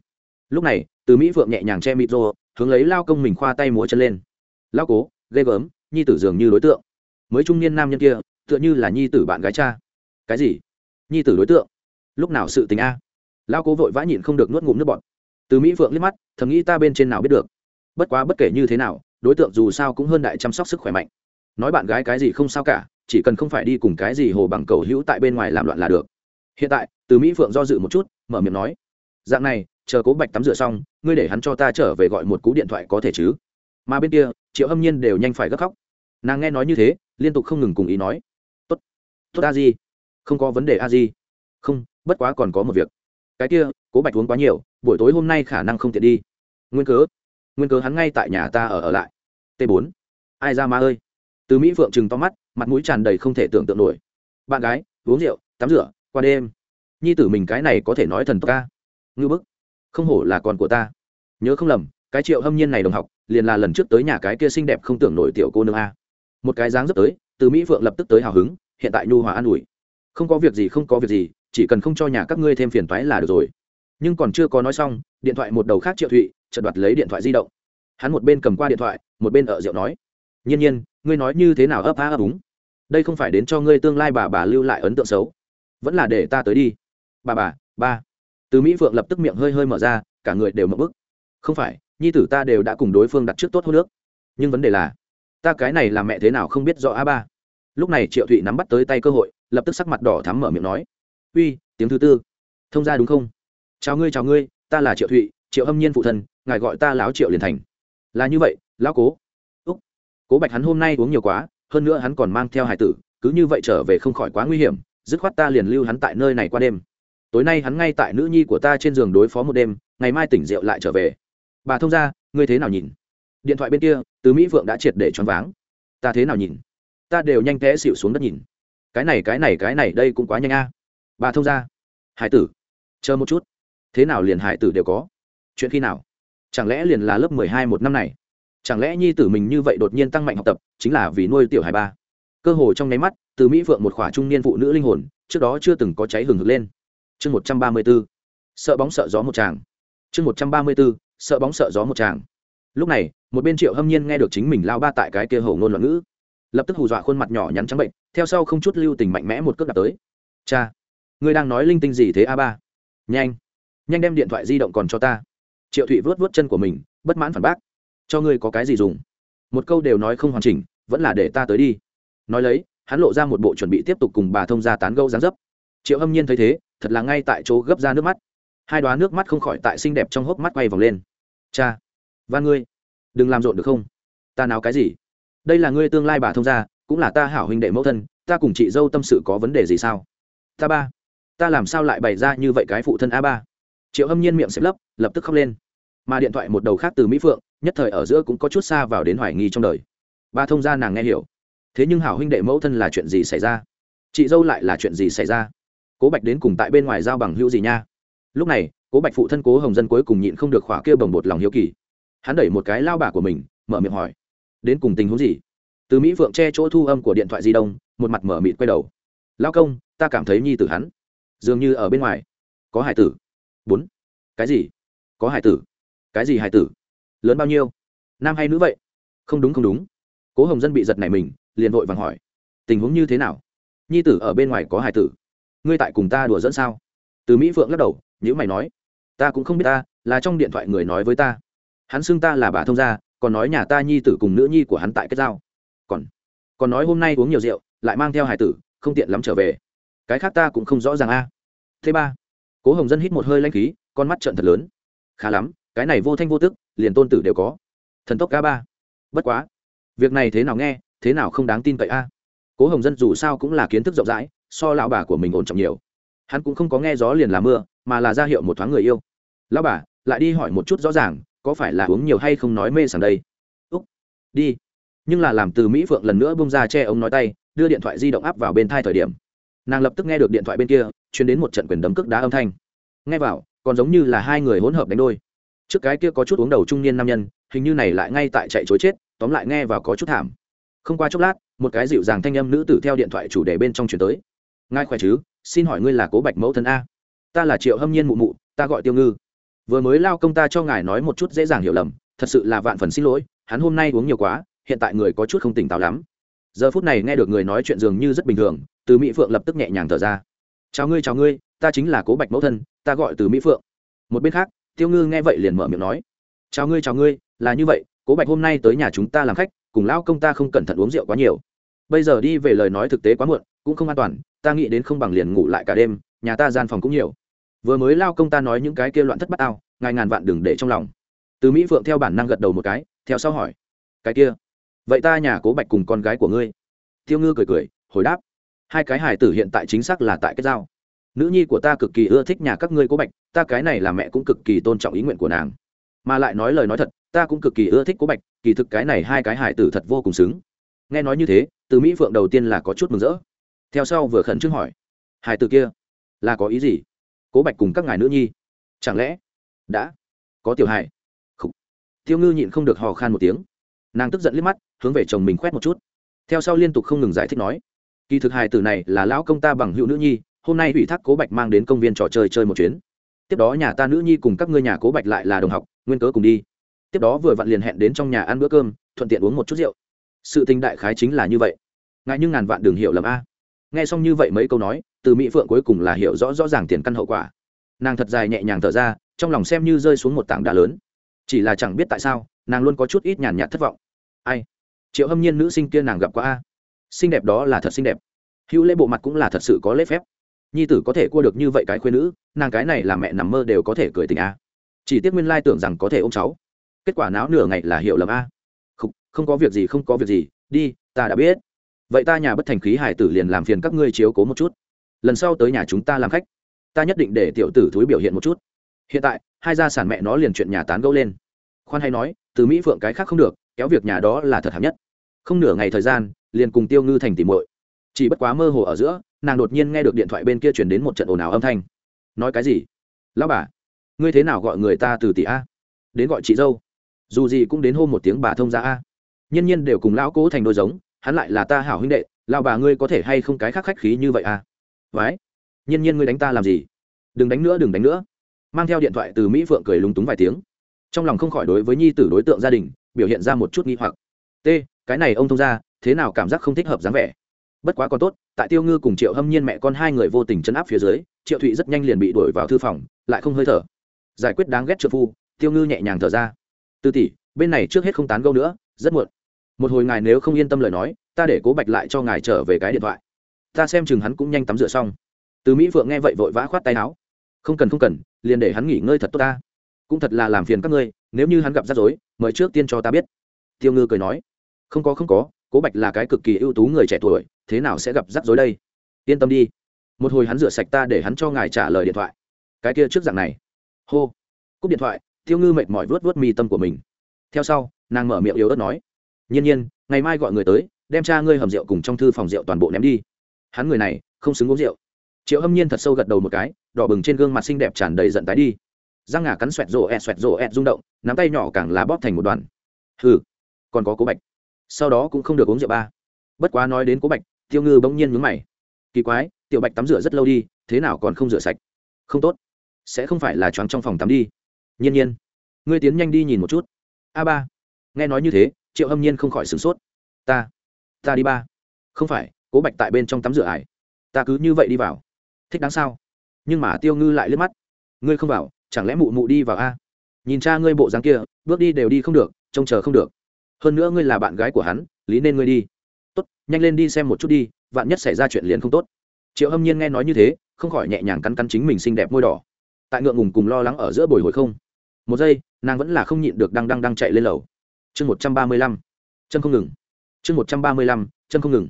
S1: lúc này từ mỹ phượng nhẹ nhàng che mịt rô hướng lấy lao công mình khoa tay múa chân lên lao cố ghê gớm nhi tử dường như đối tượng mới trung niên nam nhân kia tựa như là nhi tử bạn gái cha cái gì nhi tử đối tượng lúc nào sự tình a lao cố vội vã nhịn không được nuốt ngụm nước bọt từ mỹ phượng liếc mắt thầm nghĩ ta bên trên nào biết được bất quá bất kể như thế nào đối tượng dù sao cũng hơn đại chăm sóc sức khỏe mạnh. Nói bạn gái cái gì không sao cả, chỉ cần không phải đi cùng cái gì hồ bằng cầu hữu tại bên ngoài làm loạn là được. Hiện tại, từ mỹ phượng do dự một chút, mở miệng nói, dạng này, chờ cố bạch tắm rửa xong, ngươi để hắn cho ta trở về gọi một cú điện thoại có thể chứ? Mà bên kia, triệu hâm nhiên đều nhanh phải gấp khóc. Nàng nghe nói như thế, liên tục không ngừng cùng ý nói, tốt tốt a di, không có vấn đề a di. Không, bất quá còn có một việc. Cái kia, cố bạch uống quá nhiều, buổi tối hôm nay khả năng không tiện đi. Nguyên cớ nguyên cớ hắn ngay tại nhà ta ở ở lại. T 4 ai ra ma ơi. Từ mỹ phượng chừng to mắt, mặt mũi tràn đầy không thể tưởng tượng nổi. Bạn gái, uống rượu, tắm rửa, qua đêm. Nhi tử mình cái này có thể nói thần ca. Ngư bức. Không hổ là con của ta. Nhớ không lầm, cái triệu hâm nhiên này đồng học, liền là lần trước tới nhà cái kia xinh đẹp không tưởng nổi tiểu cô nương a. Một cái dáng dấp tới, từ mỹ phượng lập tức tới hào hứng, hiện tại nhu hòa an ủi. Không có việc gì, không có việc gì, chỉ cần không cho nhà các ngươi thêm phiền toái là được rồi. Nhưng còn chưa có nói xong, điện thoại một đầu khác triệu thụy chợt đoạt lấy điện thoại di động. Hắn một bên cầm qua điện thoại, một bên ở rượu nói, nhiên nhiên, ngươi nói như thế nào ấp á ấp úng? Đây không phải đến cho ngươi tương lai bà bà lưu lại ấn tượng xấu, vẫn là để ta tới đi. Bà bà, ba. Từ mỹ phượng lập tức miệng hơi hơi mở ra, cả người đều mập bức. Không phải, nhi tử ta đều đã cùng đối phương đặt trước tốt hô nước nhưng vấn đề là, ta cái này là mẹ thế nào không biết rõ a ba. Lúc này triệu thụy nắm bắt tới tay cơ hội, lập tức sắc mặt đỏ thắm mở miệng nói, uy, tiếng thứ tư. Thông ra đúng không? Chào ngươi chào ngươi, ta là triệu thụy, triệu hâm nhiên phụ thân ngài gọi ta lão triệu liền thành. Là như vậy, lão cố. Úc. Cố bạch hắn hôm nay uống nhiều quá, hơn nữa hắn còn mang theo hải tử, cứ như vậy trở về không khỏi quá nguy hiểm, dứt khoát ta liền lưu hắn tại nơi này qua đêm. Tối nay hắn ngay tại nữ nhi của ta trên giường đối phó một đêm, ngày mai tỉnh rượu lại trở về. Bà thông ra ngươi thế nào nhìn? Điện thoại bên kia, từ mỹ phượng đã triệt để choáng váng. Ta thế nào nhìn? Ta đều nhanh té xịu xuống đất nhìn. Cái này cái này cái này, đây cũng quá nhanh a. Bà thông ra hải tử. Chờ một chút. Thế nào liền hải tử đều có? Chuyện khi nào? Chẳng lẽ liền là lớp mười hai một năm này? Chẳng lẽ nhi tử mình như vậy đột nhiên tăng mạnh học tập, chính là vì nuôi tiểu hải ba? Cơ hồ trong nháy mắt, từ mỹ phượng một khỏa trung niên phụ nữ linh hồn, trước đó chưa từng có cháy hừng hực lên. Chương một trăm ba mươi b ố sợ bóng sợ gió một tràng. Chương một trăm ba mươi b ố sợ bóng sợ gió một tràng. Lúc này, một bên triệu hâm nhiên nghe được chính mình lao ba tại cái kia hầu ngôn loạn ngữ. Lập tức hù dọa khuôn mặt nhỏ nhắn trắng bệnh, theo sau không chút lưu tình mạnh mẽ một cước đạp tới. Cha, ngươi đang nói linh tinh gì thế a ba? Nhanh nhanh đem điện thoại di động còn cho ta triệu thụy vớt vớt chân của mình, bất mãn phản bác. Cho ngươi có cái gì dùng? Một câu đều nói không hoàn chỉnh, vẫn là để ta tới đi. Nói lấy, hắn lộ ra một bộ chuẩn bị tiếp tục cùng bà thông gia tán gâu dáng dấp. Triệu hâm nhiên thấy thế, thật là ngay tại chỗ gấp ra nước mắt. Hai đoá nước mắt không khỏi tại xinh đẹp trong hốc mắt quay vòng lên. Cha và ngươi, đừng làm rộn được không? Ta nào cái gì? Đây là ngươi tương lai bà thông gia, cũng là ta hảo huynh đệ mẫu thân, ta cùng chị dâu tâm sự có vấn đề gì sao? Ta ba, ta làm sao lại bày ra như vậy cái phụ thân a ba? Triệu hâm nhiên miệng xếp lấp, lập tức khóc lên. Mà điện thoại một đầu khác từ mỹ phượng, nhất thời ở giữa cũng có chút xa vào đến hoài nghi trong đời. Ba thông gia nàng nghe hiểu. Thế nhưng hảo huynh đệ mẫu thân là chuyện gì xảy ra? Chị dâu lại là chuyện gì xảy ra? Cố bạch đến cùng tại bên ngoài giao bằng hữu gì nha? Lúc này, cố bạch phụ thân cố hồng dân cuối cùng nhịn không được khỏa kia bồng bột lòng hiếu kỳ. Hắn đẩy một cái lao bà của mình, mở miệng hỏi, đến cùng tình huống gì? Từ mỹ phượng che chỗ thu âm của điện thoại di động, một mặt mở mịt quay đầu. Lao công, ta cảm thấy nhi tử hắn dường như ở bên ngoài. Có hải tử bốn. Cái gì? Có hải tử. Cái gì hải tử? Lớn bao nhiêu? Nam hay nữ vậy? Không đúng không đúng. Cố hồng dân bị giật này mình, liền vội vàng hỏi. Tình huống như thế nào? Nhi tử ở bên ngoài có hải tử. Ngươi tại cùng ta đùa dẫn sao? Từ mỹ phượng lắc đầu nhữ mày nói. Ta cũng không biết ta, là trong điện thoại người nói với ta. Hắn xưng ta là bà thông gia, còn nói nhà ta nhi tử cùng nữ nhi của hắn tại kết giao. Còn còn nói hôm nay uống nhiều rượu, lại mang theo hải tử, không tiện lắm trở về. Cái khác ta cũng không rõ ràng a. Thứ ba cố hồng dân hít một hơi lanh khí, con mắt trận thật lớn. Khá lắm, cái này vô thanh vô tức, liền tôn tử đều có. Thần tốc ca ba. Bất quá. Việc này thế nào nghe, thế nào không đáng tin cậy a? Cố hồng dân dù sao cũng là kiến thức rộng rãi, so lão bà của mình ổn trọng nhiều. Hắn cũng không có nghe gió liền là mưa, mà là ra hiệu một thoáng người yêu. Lão bà, lại đi hỏi một chút rõ ràng, có phải là uống nhiều hay không nói mê sảng đây? Úc. Đi. Nhưng là làm từ mỹ phượng lần nữa bông ra che ống nói tay, đưa điện thoại di động áp vào bên thai thời điểm nàng lập tức nghe được điện thoại bên kia chuyển đến một trận quyền đấm cước đá âm thanh. Nghe vào, còn giống như là hai người hỗn hợp đánh đôi. Trước cái kia có chút uống đầu trung niên nam nhân, hình như này lại ngay tại chạy chối chết, tóm lại nghe vào có chút thảm. Không qua chốc lát, một cái dịu dàng thanh âm nữ tử theo điện thoại chủ đề bên trong chuyển tới. Ngài khỏe chứ? Xin hỏi ngươi là cố bạch mẫu thân a? Ta là triệu hâm nhiên mụ mụ, ta gọi tiêu ngư. Vừa mới lao công ta cho ngài nói một chút dễ dàng hiểu lầm, thật sự là vạn phần xin lỗi, hắn hôm nay uống nhiều quá, hiện tại người có chút không tỉnh táo lắm giờ phút này nghe được người nói chuyện dường như rất bình thường, từ mỹ phượng lập tức nhẹ nhàng thở ra. Chào ngươi chào ngươi, ta chính là cố bạch mẫu thân, ta gọi từ mỹ phượng. Một bên khác, tiêu ngư nghe vậy liền mở miệng nói, chào ngươi chào ngươi, là như vậy, cố bạch hôm nay tới nhà chúng ta làm khách, cùng lão công ta không cẩn thận uống rượu quá nhiều. Bây giờ đi về lời nói thực tế quá muộn, cũng không an toàn, ta nghĩ đến không bằng liền ngủ lại cả đêm, nhà ta gian phòng cũng nhiều. Vừa mới lao công ta nói những cái kia loạn thất bát ao, ngài ngàn vạn đừng để trong lòng. Từ mỹ phượng theo bản năng gật đầu một cái, theo sau hỏi, cái kia vậy ta nhà cố bạch cùng con gái của ngươi tiêu ngư cười cười hồi đáp hai cái hài tử hiện tại chính xác là tại cái giao nữ nhi của ta cực kỳ ưa thích nhà các ngươi cố bạch ta cái này là mẹ cũng cực kỳ tôn trọng ý nguyện của nàng mà lại nói lời nói thật ta cũng cực kỳ ưa thích cố bạch kỳ thực cái này hai cái hài tử thật vô cùng xứng nghe nói như thế từ mỹ phượng đầu tiên là có chút mừng rỡ theo sau vừa khẩn trương hỏi hài tử kia là có ý gì cố bạch cùng các ngài nữ nhi chẳng lẽ đã có tiểu hài? Tiêu ngư nhịn không được hò khan một tiếng nàng tức giận liếc mắt, hướng về chồng mình quét một chút. Theo sau liên tục không ngừng giải thích nói, kỳ thực hài tử này là lão công ta bằng hữu nữ nhi, hôm nay ủy thác cố bạch mang đến công viên trò chơi chơi một chuyến. Tiếp đó nhà ta nữ nhi cùng các ngươi nhà cố bạch lại là đồng học, nguyên cớ cùng đi. Tiếp đó vừa vặn liền hẹn đến trong nhà ăn bữa cơm, thuận tiện uống một chút rượu. Sự tình đại khái chính là như vậy. Ngại nhưng ngàn vạn đường hiểu lầm a. Nghe xong như vậy mấy câu nói, từ mỹ phượng cuối cùng là hiểu rõ rõ ràng tiền căn hậu quả. Nàng thật dài nhẹ nhàng thở ra, trong lòng xem như rơi xuống một tảng đá lớn. Chỉ là chẳng biết tại sao, nàng luôn có chút ít nhàn nhạt thất vọng ai? Triệu hâm nhiên nữ sinh kia nàng gặp qua a. Xinh đẹp đó là thật xinh đẹp. Hữu lễ bộ mặt cũng là thật sự có lễ phép. Nhi tử có thể cua được như vậy cái khuyên nữ nàng cái này là mẹ nằm mơ đều có thể cười tình a. Chỉ tiếc nguyên lai tưởng rằng có thể ôm cháu. Kết quả náo nửa ngày là hiểu lầm a. Không, không có việc gì không có việc gì. Đi ta đã biết. Vậy ta nhà bất thành khí hải tử liền làm phiền các ngươi chiếu cố một chút. Lần sau tới nhà chúng ta làm khách. Ta nhất định để tiểu tử thúi biểu hiện một chút. Hiện tại hai gia sản mẹ nó liền chuyện nhà tán gẫu lên. Khoan hay nói từ mỹ phượng cái khác không được kéo việc nhà đó là thật hạng nhất. Không nửa ngày thời gian, liền cùng tiêu ngư thành tìm muội. Chỉ bất quá mơ hồ ở giữa, nàng đột nhiên nghe được điện thoại bên kia chuyển đến một trận ồn ào âm thanh. Nói cái gì? Lão bà, ngươi thế nào gọi người ta từ tỷ a? Đến gọi chị dâu. Dù gì cũng đến hôm một tiếng bà thông ra a. Nhân nhiên đều cùng lão cố thành đôi giống, hắn lại là ta hảo huynh đệ, lão bà ngươi có thể hay không cái khác khách khí như vậy a? Vái nhân nhiên ngươi đánh ta làm gì? Đừng đánh nữa, đừng đánh nữa. Mang theo điện thoại từ mỹ phượng cười lúng túng vài tiếng. Trong lòng không khỏi đối với nhi tử đối tượng gia đình biểu hiện ra một chút nghi hoặc. T, cái này ông thông ra thế nào cảm giác không thích hợp dáng vẻ? Bất quá còn tốt, tại tiêu ngư cùng triệu hâm nhiên mẹ con hai người vô tình chấn áp phía dưới, triệu thụy rất nhanh liền bị đuổi vào thư phòng, lại không hơi thở. Giải quyết đáng ghét trợ phu, tiêu ngư nhẹ nhàng thở ra. Tư tỷ, bên này trước hết không tán gâu nữa, rất muộn. Một hồi ngài nếu không yên tâm lời nói, ta để cố bạch lại cho ngài trở về cái điện thoại. Ta xem chừng hắn cũng nhanh tắm rửa xong. Từ mỹ phượng nghe vậy vội vã khoát tay áo. Không cần không cần, liền để hắn nghỉ ngơi thật tốt ta. Cũng thật là làm phiền các ngươi nếu như hắn gặp rắc rối, mời trước tiên cho ta biết. Tiêu ngư cười nói. Không có không có, cố bạch là cái cực kỳ ưu tú người trẻ tuổi, thế nào sẽ gặp rắc rối đây? Yên tâm đi. Một hồi hắn rửa sạch ta để hắn cho ngài trả lời điện thoại. Cái kia trước dạng này. Hô. Cúp điện thoại, tiêu ngư mệt mỏi vớt vớt mi tâm của mình. Theo sau, nàng mở miệng yếu ớt nói. Nhiên nhiên, ngày mai gọi người tới, đem cha ngươi hầm rượu cùng trong thư phòng rượu toàn bộ ném đi. Hắn người này, không xứng uống rượu. Triệu hâm nhiên thật sâu gật đầu một cái, đỏ bừng trên gương mặt xinh đẹp tràn đầy giận tái đi răng ngà cắn xoẹt rổ ẹt, xoẹt rổ ẹt rung động, nắm tay nhỏ càng lá bóp thành một đoàn. Hừ, còn có cố bạch. Sau đó cũng không được uống rượu ba. Bất quá nói đến cố bạch, tiêu ngư bỗng nhiên mướn mày. Kỳ quái, tiểu bạch tắm rửa rất lâu đi, thế nào còn không rửa sạch? Không tốt. Sẽ không phải là choáng trong phòng tắm đi. Nhiên nhiên. Ngươi tiến nhanh đi nhìn một chút. A ba. Nghe nói như thế, triệu hâm nhiên không khỏi sửng sốt. Ta ta đi ba. Không phải, cố bạch tại bên trong tắm rửa ải. Ta cứ như vậy đi vào. Thích đáng sao? Nhưng mà tiêu ngư lại liếc mắt. Ngươi không vào chẳng lẽ mụ mụ đi vào a? Nhìn cha ngươi bộ dáng kia, bước đi đều đi không được, trông chờ không được. Hơn nữa ngươi là bạn gái của hắn, lý nên ngươi đi. Tốt, nhanh lên đi xem một chút đi, vạn nhất xảy ra chuyện liền không tốt. Triệu hâm nhiên nghe nói như thế, không khỏi nhẹ nhàng cắn cắn chính mình xinh đẹp môi đỏ. Tại ngượng ngùng cùng lo lắng ở giữa bồi hồi không. Một giây, nàng vẫn là không nhịn được đang đang đang chạy lên lầu. Chương một trăm ba mươi lăm. Chân không ngừng. Chương một trăm ba mươi lăm, chân không ngừng.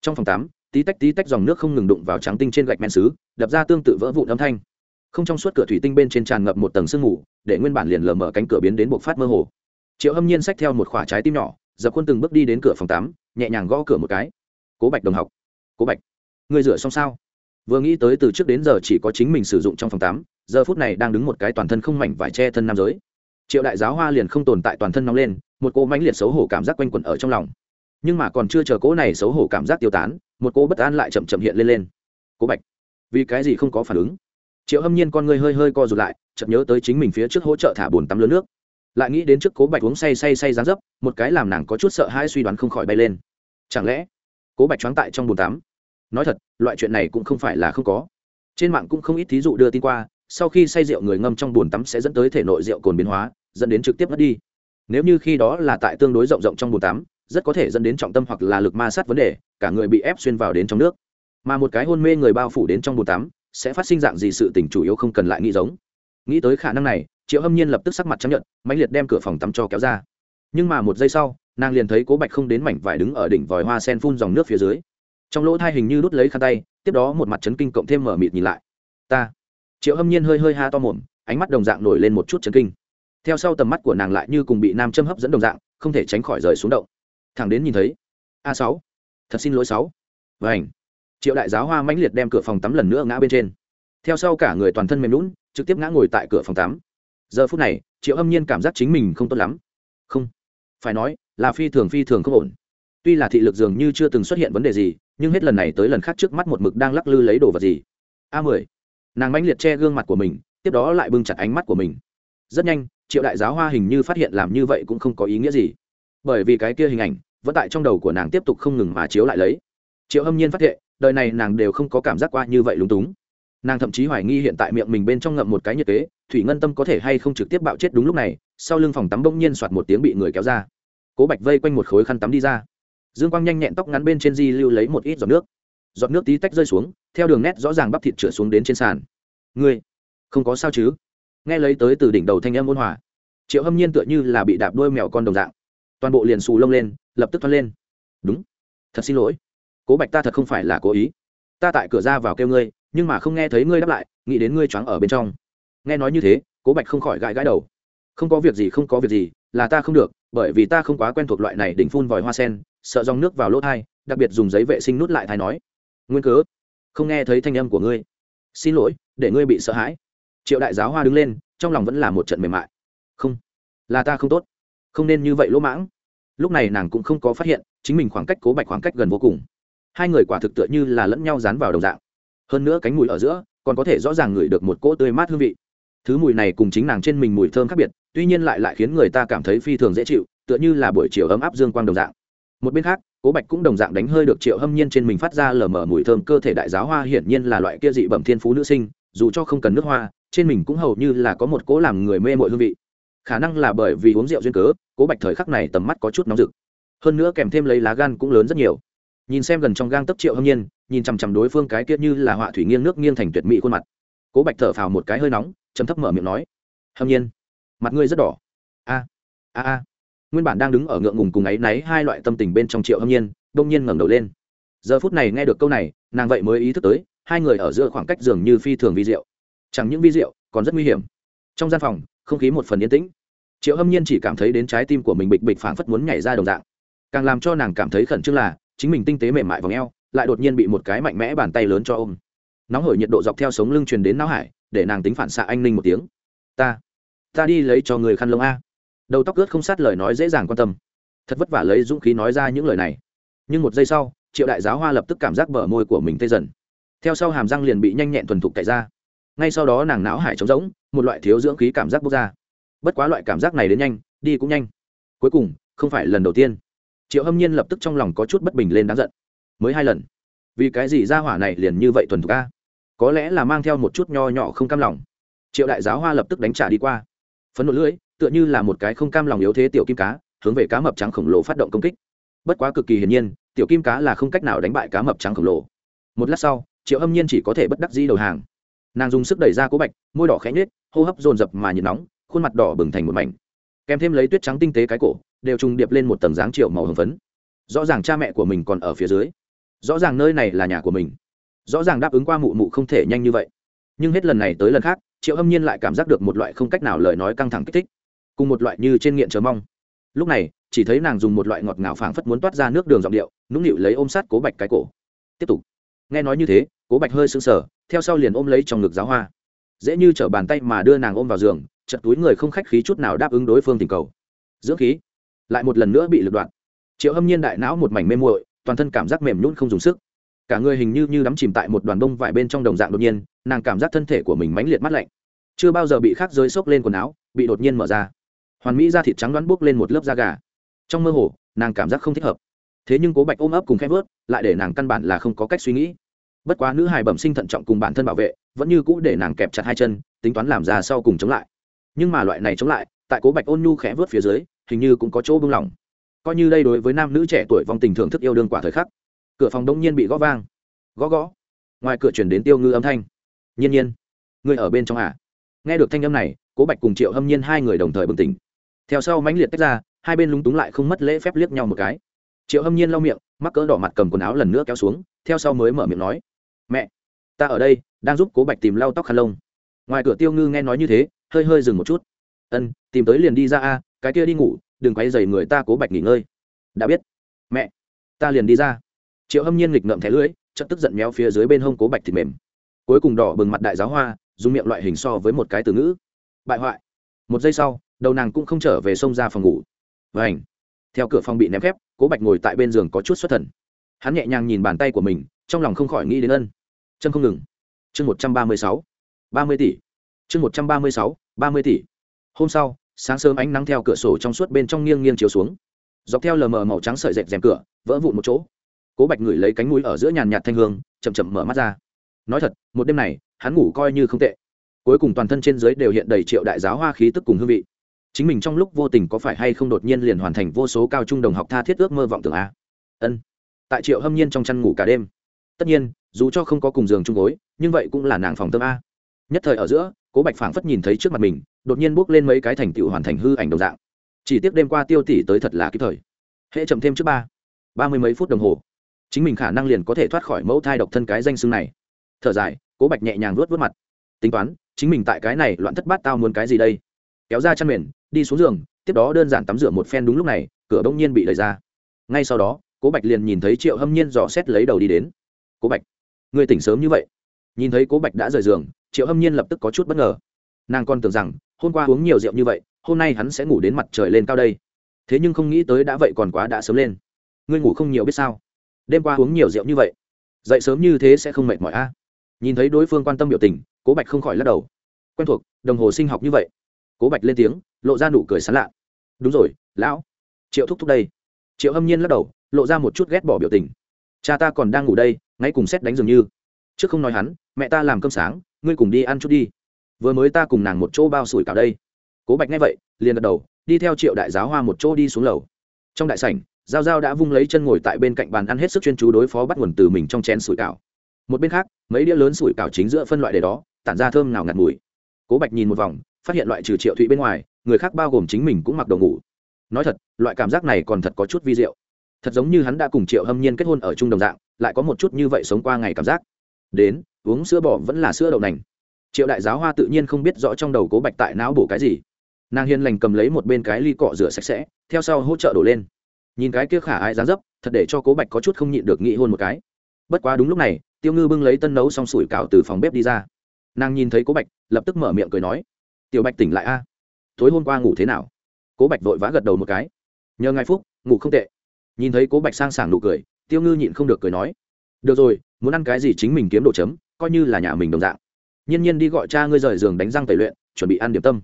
S1: Trong phòng tám, tí tách tí tách dòng nước không ngừng đụng vào trắng tinh trên gạch men xứ, đập ra tương tự vỡ vụn âm thanh không trong suốt cửa thủy tinh bên trên tràn ngập một tầng sương mù, để nguyên bản liền lờ mở cánh cửa biến đến bộc phát mơ hồ. Triệu hâm nhiên xách theo một khoả trái tim nhỏ, dập khuôn từng bước đi đến cửa phòng tắm, nhẹ nhàng gõ cửa một cái. Cố bạch đồng học, cố bạch người rửa xong sao? Vừa nghĩ tới từ trước đến giờ chỉ có chính mình sử dụng trong phòng tắm, giờ phút này đang đứng một cái toàn thân không mảnh vải che thân nam giới. Triệu đại giáo hoa liền không tồn tại toàn thân nóng lên, một cô mãnh liệt xấu hổ cảm giác quanh quẩn ở trong lòng. Nhưng mà còn chưa chờ cỗ này xấu hổ cảm giác tiêu tán, một cô bất an lại chậm chậm hiện lên lên. Cố bạch, vì cái gì không có phản ứng? Triệu hâm nhiên con ngươi hơi hơi co rụt lại, chợt nhớ tới chính mình phía trước hỗ trợ thả bồn tắm lớn nước. Lại nghĩ đến trước cố bạch uống say say say dán dấp, một cái làm nàng có chút sợ hai suy đoán không khỏi bay lên. Chẳng lẽ, cố bạch choáng tại trong bồn tắm? Nói thật, loại chuyện này cũng không phải là không có. Trên mạng cũng không ít thí dụ đưa tin qua, sau khi say rượu người ngâm trong bồn tắm sẽ dẫn tới thể nội rượu cồn biến hóa, dẫn đến trực tiếp mất đi. Nếu như khi đó là tại tương đối rộng rộng trong bồn tắm, rất có thể dẫn đến trọng tâm hoặc là lực ma sát vấn đề, cả người bị ép xuyên vào đến trong nước. Mà một cái hôn mê người bao phủ đến trong bồn tắm sẽ phát sinh dạng gì sự tình chủ yếu không cần lại nghĩ giống. Nghĩ tới khả năng này, triệu hâm nhiên lập tức sắc mặt chấp nhận mãnh liệt đem cửa phòng tắm cho kéo ra. Nhưng mà một giây sau, nàng liền thấy cố bạch không đến mảnh vải đứng ở đỉnh vòi hoa sen phun dòng nước phía dưới. Trong lỗ thai hình như đút lấy khăn tay, tiếp đó một mặt chấn kinh cộng thêm mở mịt nhìn lại. Ta. Triệu hâm nhiên hơi hơi ha to mồm, ánh mắt đồng dạng nổi lên một chút chấn kinh. Theo sau tầm mắt của nàng lại như cùng bị nam châm hấp dẫn đồng dạng, không thể tránh khỏi rời xuống động. Thẳng đến nhìn thấy, a sáu, thật xin lỗi sáu. Vảnh triệu đại giáo hoa mãnh liệt đem cửa phòng tắm lần nữa ngã bên trên. Theo sau cả người toàn thân mềm lún, trực tiếp ngã ngồi tại cửa phòng tắm. Giờ phút này, triệu âm nhiên cảm giác chính mình không tốt lắm. Không, phải nói, là phi thường phi thường không ổn. Tuy là thị lực dường như chưa từng xuất hiện vấn đề gì, nhưng hết lần này tới lần khác trước mắt một mực đang lắc lư lấy đồ vật gì. A mười. Nàng mãnh liệt che gương mặt của mình, tiếp đó lại bưng chặt ánh mắt của mình. Rất nhanh, triệu đại giáo hoa hình như phát hiện làm như vậy cũng không có ý nghĩa gì. Bởi vì cái kia hình ảnh, vẫn tại trong đầu của nàng tiếp tục không ngừng mà chiếu lại lấy. Triệu hâm nhiên phát hiện đời này nàng đều không có cảm giác qua như vậy lúng túng. Nàng thậm chí hoài nghi hiện tại miệng mình bên trong ngậm một cái nhiệt kế, thủy ngân tâm có thể hay không trực tiếp bạo chết đúng lúc này, sau lưng phòng tắm bỗng nhiên soạt một tiếng bị người kéo ra. Cố bạch vây quanh một khối khăn tắm đi ra. Dương quang nhanh nhẹn tóc ngắn bên trên di lưu lấy một ít giọt nước. Giọt nước tí tách rơi xuống, theo đường nét rõ ràng bắp thịt trượt xuống đến trên sàn. Ngươi, không có sao chứ? Nghe lấy tới từ đỉnh đầu thanh âm ôn hòa. Triệu hâm nhiên tựa như là bị đạp đuôi mèo con đồng dạng. Toàn bộ liền xù lông lên, lập tức thoát lên. Đúng, thật xin lỗi cố bạch ta thật không phải là cố ý. Ta tại cửa ra vào kêu ngươi, nhưng mà không nghe thấy ngươi đáp lại, nghĩ đến ngươi choáng ở bên trong. Nghe nói như thế, cố bạch không khỏi gãi gãi đầu. Không có việc gì, không có việc gì, là ta không được, bởi vì ta không quá quen thuộc loại này đỉnh phun vòi hoa sen, sợ dòng nước vào lỗ thai, đặc biệt dùng giấy vệ sinh nút lại thai nói. Nguyên cớ, không nghe thấy thanh âm của ngươi. Xin lỗi, để ngươi bị sợ hãi. Triệu đại giáo hoa đứng lên, trong lòng vẫn là một trận mềm mại. Không, là ta không tốt. Không nên như vậy lỗ mãng. Lúc này nàng cũng không có phát hiện, chính mình khoảng cách cố bạch khoảng cách gần vô cùng hai người quả thực tựa như là lẫn nhau dán vào đồng dạng. Hơn nữa cánh mùi ở giữa còn có thể rõ ràng ngửi được một cỗ tươi mát hương vị. Thứ mùi này cùng chính nàng trên mình mùi thơm khác biệt, tuy nhiên lại lại khiến người ta cảm thấy phi thường dễ chịu, tựa như là buổi chiều ấm áp dương quang đồng dạng. Một bên khác, cố bạch cũng đồng dạng đánh hơi được triệu hâm nhiên trên mình phát ra lờ mờ mùi thơm, cơ thể đại giáo hoa hiển nhiên là loại kia dị bẩm thiên phú nữ sinh, dù cho không cần nước hoa, trên mình cũng hầu như là có một cố làm người mê mội hương vị. Khả năng là bởi vì uống rượu duyên cớ, cố bạch thời khắc này tầm mắt có chút nóng rực. Hơn nữa kèm thêm lấy lá gan cũng lớn rất nhiều nhìn xem gần trong gang tấp triệu hâm nhiên, nhìn chằm chằm đối phương cái kia như là họa thủy nghiêng nước nghiêng thành tuyệt mỹ khuôn mặt. Cố bạch thở phào một cái hơi nóng chấm thấp mở miệng nói, hâm nhiên, mặt ngươi rất đỏ. A a a. Nguyên bản đang đứng ở ngượng ngùng cùng ấy náy hai loại tâm tình bên trong triệu hâm nhiên đông nhiên ngẩng đầu lên. Giờ phút này nghe được câu này, nàng vậy mới ý thức tới, hai người ở giữa khoảng cách dường như phi thường vi diệu. Chẳng những vi diệu, còn rất nguy hiểm. Trong gian phòng, không khí một phần yên tĩnh. Triệu hâm nhiên chỉ cảm thấy đến trái tim của mình bịch bịch phảng phất muốn nhảy ra đồng dạng. Càng làm cho nàng cảm thấy khẩn trương là chính mình tinh tế mềm mại vòng eo, lại đột nhiên bị một cái mạnh mẽ bàn tay lớn cho ôm. Nóng hổi nhiệt độ dọc theo sống lưng truyền đến não hải để nàng tính phản xạ anh ninh một tiếng. Ta ta đi lấy cho người khăn lông a. Đầu tóc ướt không sát lời nói dễ dàng quan tâm. Thật vất vả lấy dũng khí nói ra những lời này. Nhưng một giây sau triệu đại giáo hoa lập tức cảm giác bờ môi của mình tê dần. Theo sau hàm răng liền bị nhanh nhẹn thuần thục cậy ra. Ngay sau đó nàng não hải trống rỗng một loại thiếu dưỡng khí cảm giác bốc ra. Bất quá loại cảm giác này đến nhanh đi cũng nhanh. Cuối cùng không phải lần đầu tiên triệu hâm nhiên lập tức trong lòng có chút bất bình lên đáng giận. Mới hai lần. Vì cái gì ra hỏa này liền như vậy thuần thục ca có lẽ là mang theo một chút nho nhỏ không cam lòng. Triệu đại giáo hoa lập tức đánh trả đi qua. Phấn nộ lưỡi, tựa như là một cái không cam lòng yếu thế tiểu kim cá, hướng về cá mập trắng khổng lồ phát động công kích. Bất quá cực kỳ hiển nhiên, tiểu kim cá là không cách nào đánh bại cá mập trắng khổng lồ. Một lát sau, triệu hâm nhiên chỉ có thể bất đắc dĩ đầu hàng. Nàng dùng sức đẩy ra cố bạch, môi đỏ khẽ nhết hô hấp dồn dập mà nhiệt nóng, khuôn mặt đỏ bừng thành một mảnh. Kèm thêm lấy tuyết trắng tinh tế cái cổ đều trùng điệp lên một tầng dáng triệu màu hồng phấn. Rõ ràng cha mẹ của mình còn ở phía dưới. Rõ ràng nơi này là nhà của mình. Rõ ràng đáp ứng qua mụ mụ không thể nhanh như vậy. Nhưng hết lần này tới lần khác, triệu hâm nhiên lại cảm giác được một loại không cách nào lời nói căng thẳng kích thích. Cùng một loại như trên nghiện chờ mong. Lúc này, chỉ thấy nàng dùng một loại ngọt ngào phảng phất muốn toát ra nước đường giọng điệu, nũng nịu lấy ôm sát cố bạch cái cổ. Tiếp tục. Nghe nói như thế, cố bạch hơi sững sờ, theo sau liền ôm lấy trong ngực giáo hoa. Dễ như t bàn tay mà đưa nàng ôm vào giường, chật túi người không khách khí chút nào đáp ứng đối phương tình cầu. Dưỡng khí lại một lần nữa bị lật đoạn triệu hâm nhiên đại não một mảnh mê muội, toàn thân cảm giác mềm nhún không dùng sức. Cả người hình như như đắm chìm tại một đoàn bông vải bên trong đồng dạng đột nhiên, nàng cảm giác thân thể của mình mãnh liệt mắt lạnh. Chưa bao giờ bị khác giới xốc lên quần áo, bị đột nhiên mở ra. Hoàn mỹ da thịt trắng đoán bốc lên một lớp da gà. Trong mơ hồ, nàng cảm giác không thích hợp. Thế nhưng cố bạch ôm ấp cùng khép vớt, lại để nàng căn bản là không có cách suy nghĩ. Bất quá nữ hài bẩm sinh thận trọng cùng bản thân bảo vệ, vẫn như cũ để nàng kẹp chặt hai chân, tính toán làm ra sau cùng chống lại. Nhưng mà loại này chống lại, tại cố bạch ôn nhu khẽ vớt phía dưới hình như cũng có chỗ bưng lỏng. Coi như đây đối với nam nữ trẻ tuổi vong tình thưởng thức yêu đương quả thời khắc, cửa phòng đông nhiên bị gõ vang. Gõ gõ. Ngoài cửa chuyển đến tiêu ngư âm thanh. Nhiên nhiên. Người ở bên trong à? Nghe được thanh âm này, cố bạch cùng triệu hâm nhiên hai người đồng thời bừng tỉnh. Theo sau mãnh liệt tách ra, hai bên lúng túng lại không mất lễ phép liếc nhau một cái. Triệu hâm nhiên lau miệng, mắc cỡ đỏ mặt cầm quần áo lần nữa kéo xuống, theo sau mới mở miệng nói. Mẹ, ta ở đây, đang giúp cố bạch tìm lau tóc khăn lông. Ngoài cửa tiêu ngư nghe nói như thế, hơi hơi dừng một chút. Ân, tìm tới liền đi ra a cái kia đi ngủ, đừng quay dày người ta cố bạch nghỉ ngơi. Đã biết. Mẹ, ta liền đi ra. Triệu hâm nhiên nghịch ngợm thẻ lưỡi chất tức giận méo phía dưới bên hông cố bạch thịt mềm. Cuối cùng đỏ bừng mặt đại giáo hoa, dùng miệng loại hình so với một cái từ ngữ. Bại hoại. Một giây sau, đầu nàng cũng không trở về sông ra phòng ngủ. Và ảnh theo cửa phòng bị ném khép, cố bạch ngồi tại bên giường có chút xuất thần. Hắn nhẹ nhàng nhìn bàn tay của mình, trong lòng không khỏi nghĩ đến ân. Chân không ngừng. Chương một trăm ba mươi sáu. ba mươi tỷ. Chương một trăm ba mươi sáu, ba mươi tỷ. Hôm sau sáng sớm ánh nắng theo cửa sổ trong suốt bên trong nghiêng nghiêng chiếu xuống. Dọc theo lờ mờ màu trắng sợi dẹp rèm cửa, vỡ vụn một chỗ. Cố bạch ngửi lấy cánh mũi ở giữa nhàn nhạt thanh hương, chậm chậm mở mắt ra. Nói thật, một đêm này, hắn ngủ coi như không tệ. Cuối cùng toàn thân trên dưới đều hiện đầy triệu đại giáo hoa khí tức cùng hương vị. Chính mình trong lúc vô tình có phải hay không đột nhiên liền hoàn thành vô số cao trung đồng học tha thiết ước mơ vọng tưởng a? Ân. Tại triệu hâm nhiên trong chăn ngủ cả đêm. Tất nhiên, dù cho không có cùng giường chung gối, nhưng vậy cũng là nàng phòng tâm a. Nhất thời ở giữa, cố bạch phảng phất nhìn thấy trước mặt mình đột nhiên bước lên mấy cái thành tựu hoàn thành hư ảnh đồng dạng. Chỉ tiếc đêm qua tiêu tỷ tới thật là kịp thời. Hễ chậm thêm trước ba ba mươi mấy phút đồng hồ, chính mình khả năng liền có thể thoát khỏi mẫu thai độc thân cái danh xưng này. Thở dài, cố bạch nhẹ nhàng vuốt vuốt mặt. Tính toán, chính mình tại cái này loạn thất bát tao muốn cái gì đây? Kéo ra chăn mền, đi xuống giường, tiếp đó đơn giản tắm rửa một phen đúng lúc này, cửa bỗng nhiên bị đẩy ra. Ngay sau đó, cố bạch liền nhìn thấy triệu hâm nhiên dò xét lấy đầu đi đến. Cố bạch người tỉnh sớm như vậy. Nhìn thấy cố bạch đã rời giường, triệu hâm nhiên lập tức có chút bất ngờ. Nàng còn tưởng rằng hôm qua uống nhiều rượu như vậy, hôm nay hắn sẽ ngủ đến mặt trời lên cao đây. Thế nhưng không nghĩ tới đã vậy còn quá đã sớm lên. Ngươi ngủ không nhiều biết sao? Đêm qua uống nhiều rượu như vậy, dậy sớm như thế sẽ không mệt mỏi a. Nhìn thấy đối phương quan tâm biểu tình, cố bạch không khỏi lắc đầu. Quen thuộc, đồng hồ sinh học như vậy. Cố bạch lên tiếng, lộ ra nụ cười sán lạ. Đúng rồi, lão. Triệu thúc thúc đây. Triệu hâm nhiên lắc đầu, lộ ra một chút ghét bỏ biểu tình. Cha ta còn đang ngủ đây, ngay cùng xét đánh dường như. Trước không nói hắn, mẹ ta làm cơm sáng, ngươi cùng đi ăn chút đi vừa mới ta cùng nàng một chỗ bao sủi cảo đây. Cố bạch nghe vậy, liền gật đầu, đi theo triệu đại giáo hoa một chỗ đi xuống lầu. Trong đại sảnh, giao giao đã vung lấy chân ngồi tại bên cạnh bàn ăn hết sức chuyên chú đối phó bắt nguồn từ mình trong chén sủi cảo. Một bên khác, mấy đĩa lớn sủi cảo chính giữa phân loại để đó, tản ra thơm nào ngạt mùi. Cố bạch nhìn một vòng, phát hiện loại trừ triệu thụy bên ngoài, người khác bao gồm chính mình cũng mặc đồ ngủ. Nói thật, loại cảm giác này còn thật có chút vi diệu. Thật giống như hắn đã cùng triệu hâm nhiên kết hôn ở chung đồng dạng, lại có một chút như vậy sống qua ngày cảm giác. Đến, uống sữa bò vẫn là sữa đậu nành triệu đại giáo hoa tự nhiên không biết rõ trong đầu cố bạch tại não bổ cái gì. Nàng hiền lành cầm lấy một bên cái ly cọ rửa sạch sẽ, theo sau hỗ trợ đổ lên. Nhìn cái kia khả ai dán dấp, thật để cho cố bạch có chút không nhịn được nghĩ hôn một cái. Bất quá đúng lúc này, tiêu ngư bưng lấy tân nấu xong sủi cảo từ phòng bếp đi ra. Nàng nhìn thấy cố bạch, lập tức mở miệng cười nói, tiểu bạch tỉnh lại a. Tối hôm qua ngủ thế nào? Cố bạch vội vã gật đầu một cái. Nhờ ngài phúc, ngủ không tệ. Nhìn thấy cố bạch sang sảng nụ cười, tiêu ngư nhịn không được cười nói, được rồi, muốn ăn cái gì chính mình kiếm đồ chấm, coi như là nhà mình đồng dạng nhiên nhiên đi gọi cha ngươi rời giường đánh răng tẩy luyện, chuẩn bị ăn điểm tâm.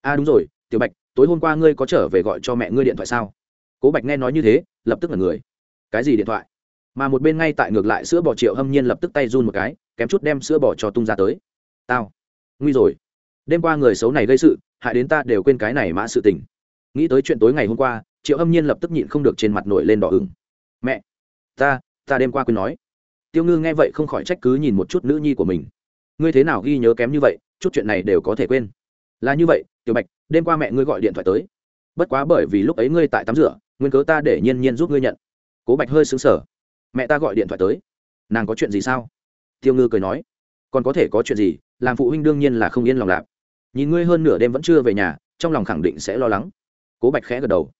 S1: A à đúng rồi, tiểu bạch, tối hôm qua ngươi có trở về gọi cho mẹ ngươi điện thoại sao? Cố bạch nghe nói như thế, lập tức là người. Cái gì điện thoại? Mà một bên ngay tại ngược lại sữa bò triệu hâm nhiên lập tức tay run một cái, kém chút đem sữa bò cho tung ra tới. Tao, nguy rồi. Đêm qua người xấu này gây sự, hại đến ta đều quên cái này mã sự tình. Nghĩ tới chuyện tối ngày hôm qua, triệu hâm nhiên lập tức nhịn không được trên mặt nổi lên đỏ ửng. Mẹ, ta ta đêm qua quên nói. Tiêu ngư nghe vậy không khỏi trách cứ nhìn một chút nữ nhi của mình ngươi thế nào ghi nhớ kém như vậy, chút chuyện này đều có thể quên. Là như vậy, tiểu bạch, đêm qua mẹ ngươi gọi điện thoại tới. Bất quá bởi vì lúc ấy ngươi tại tắm rửa, nguyên cớ ta để nhiên nhiên giúp ngươi nhận. Cố bạch hơi xứng sở mẹ ta gọi điện thoại tới. Nàng có chuyện gì sao? Tiêu ngư cười nói. Còn có thể có chuyện gì, làm phụ huynh đương nhiên là không yên lòng lạp nhìn ngươi hơn nửa đêm vẫn chưa về nhà, trong lòng khẳng định sẽ lo lắng. Cố bạch khẽ gật đầu.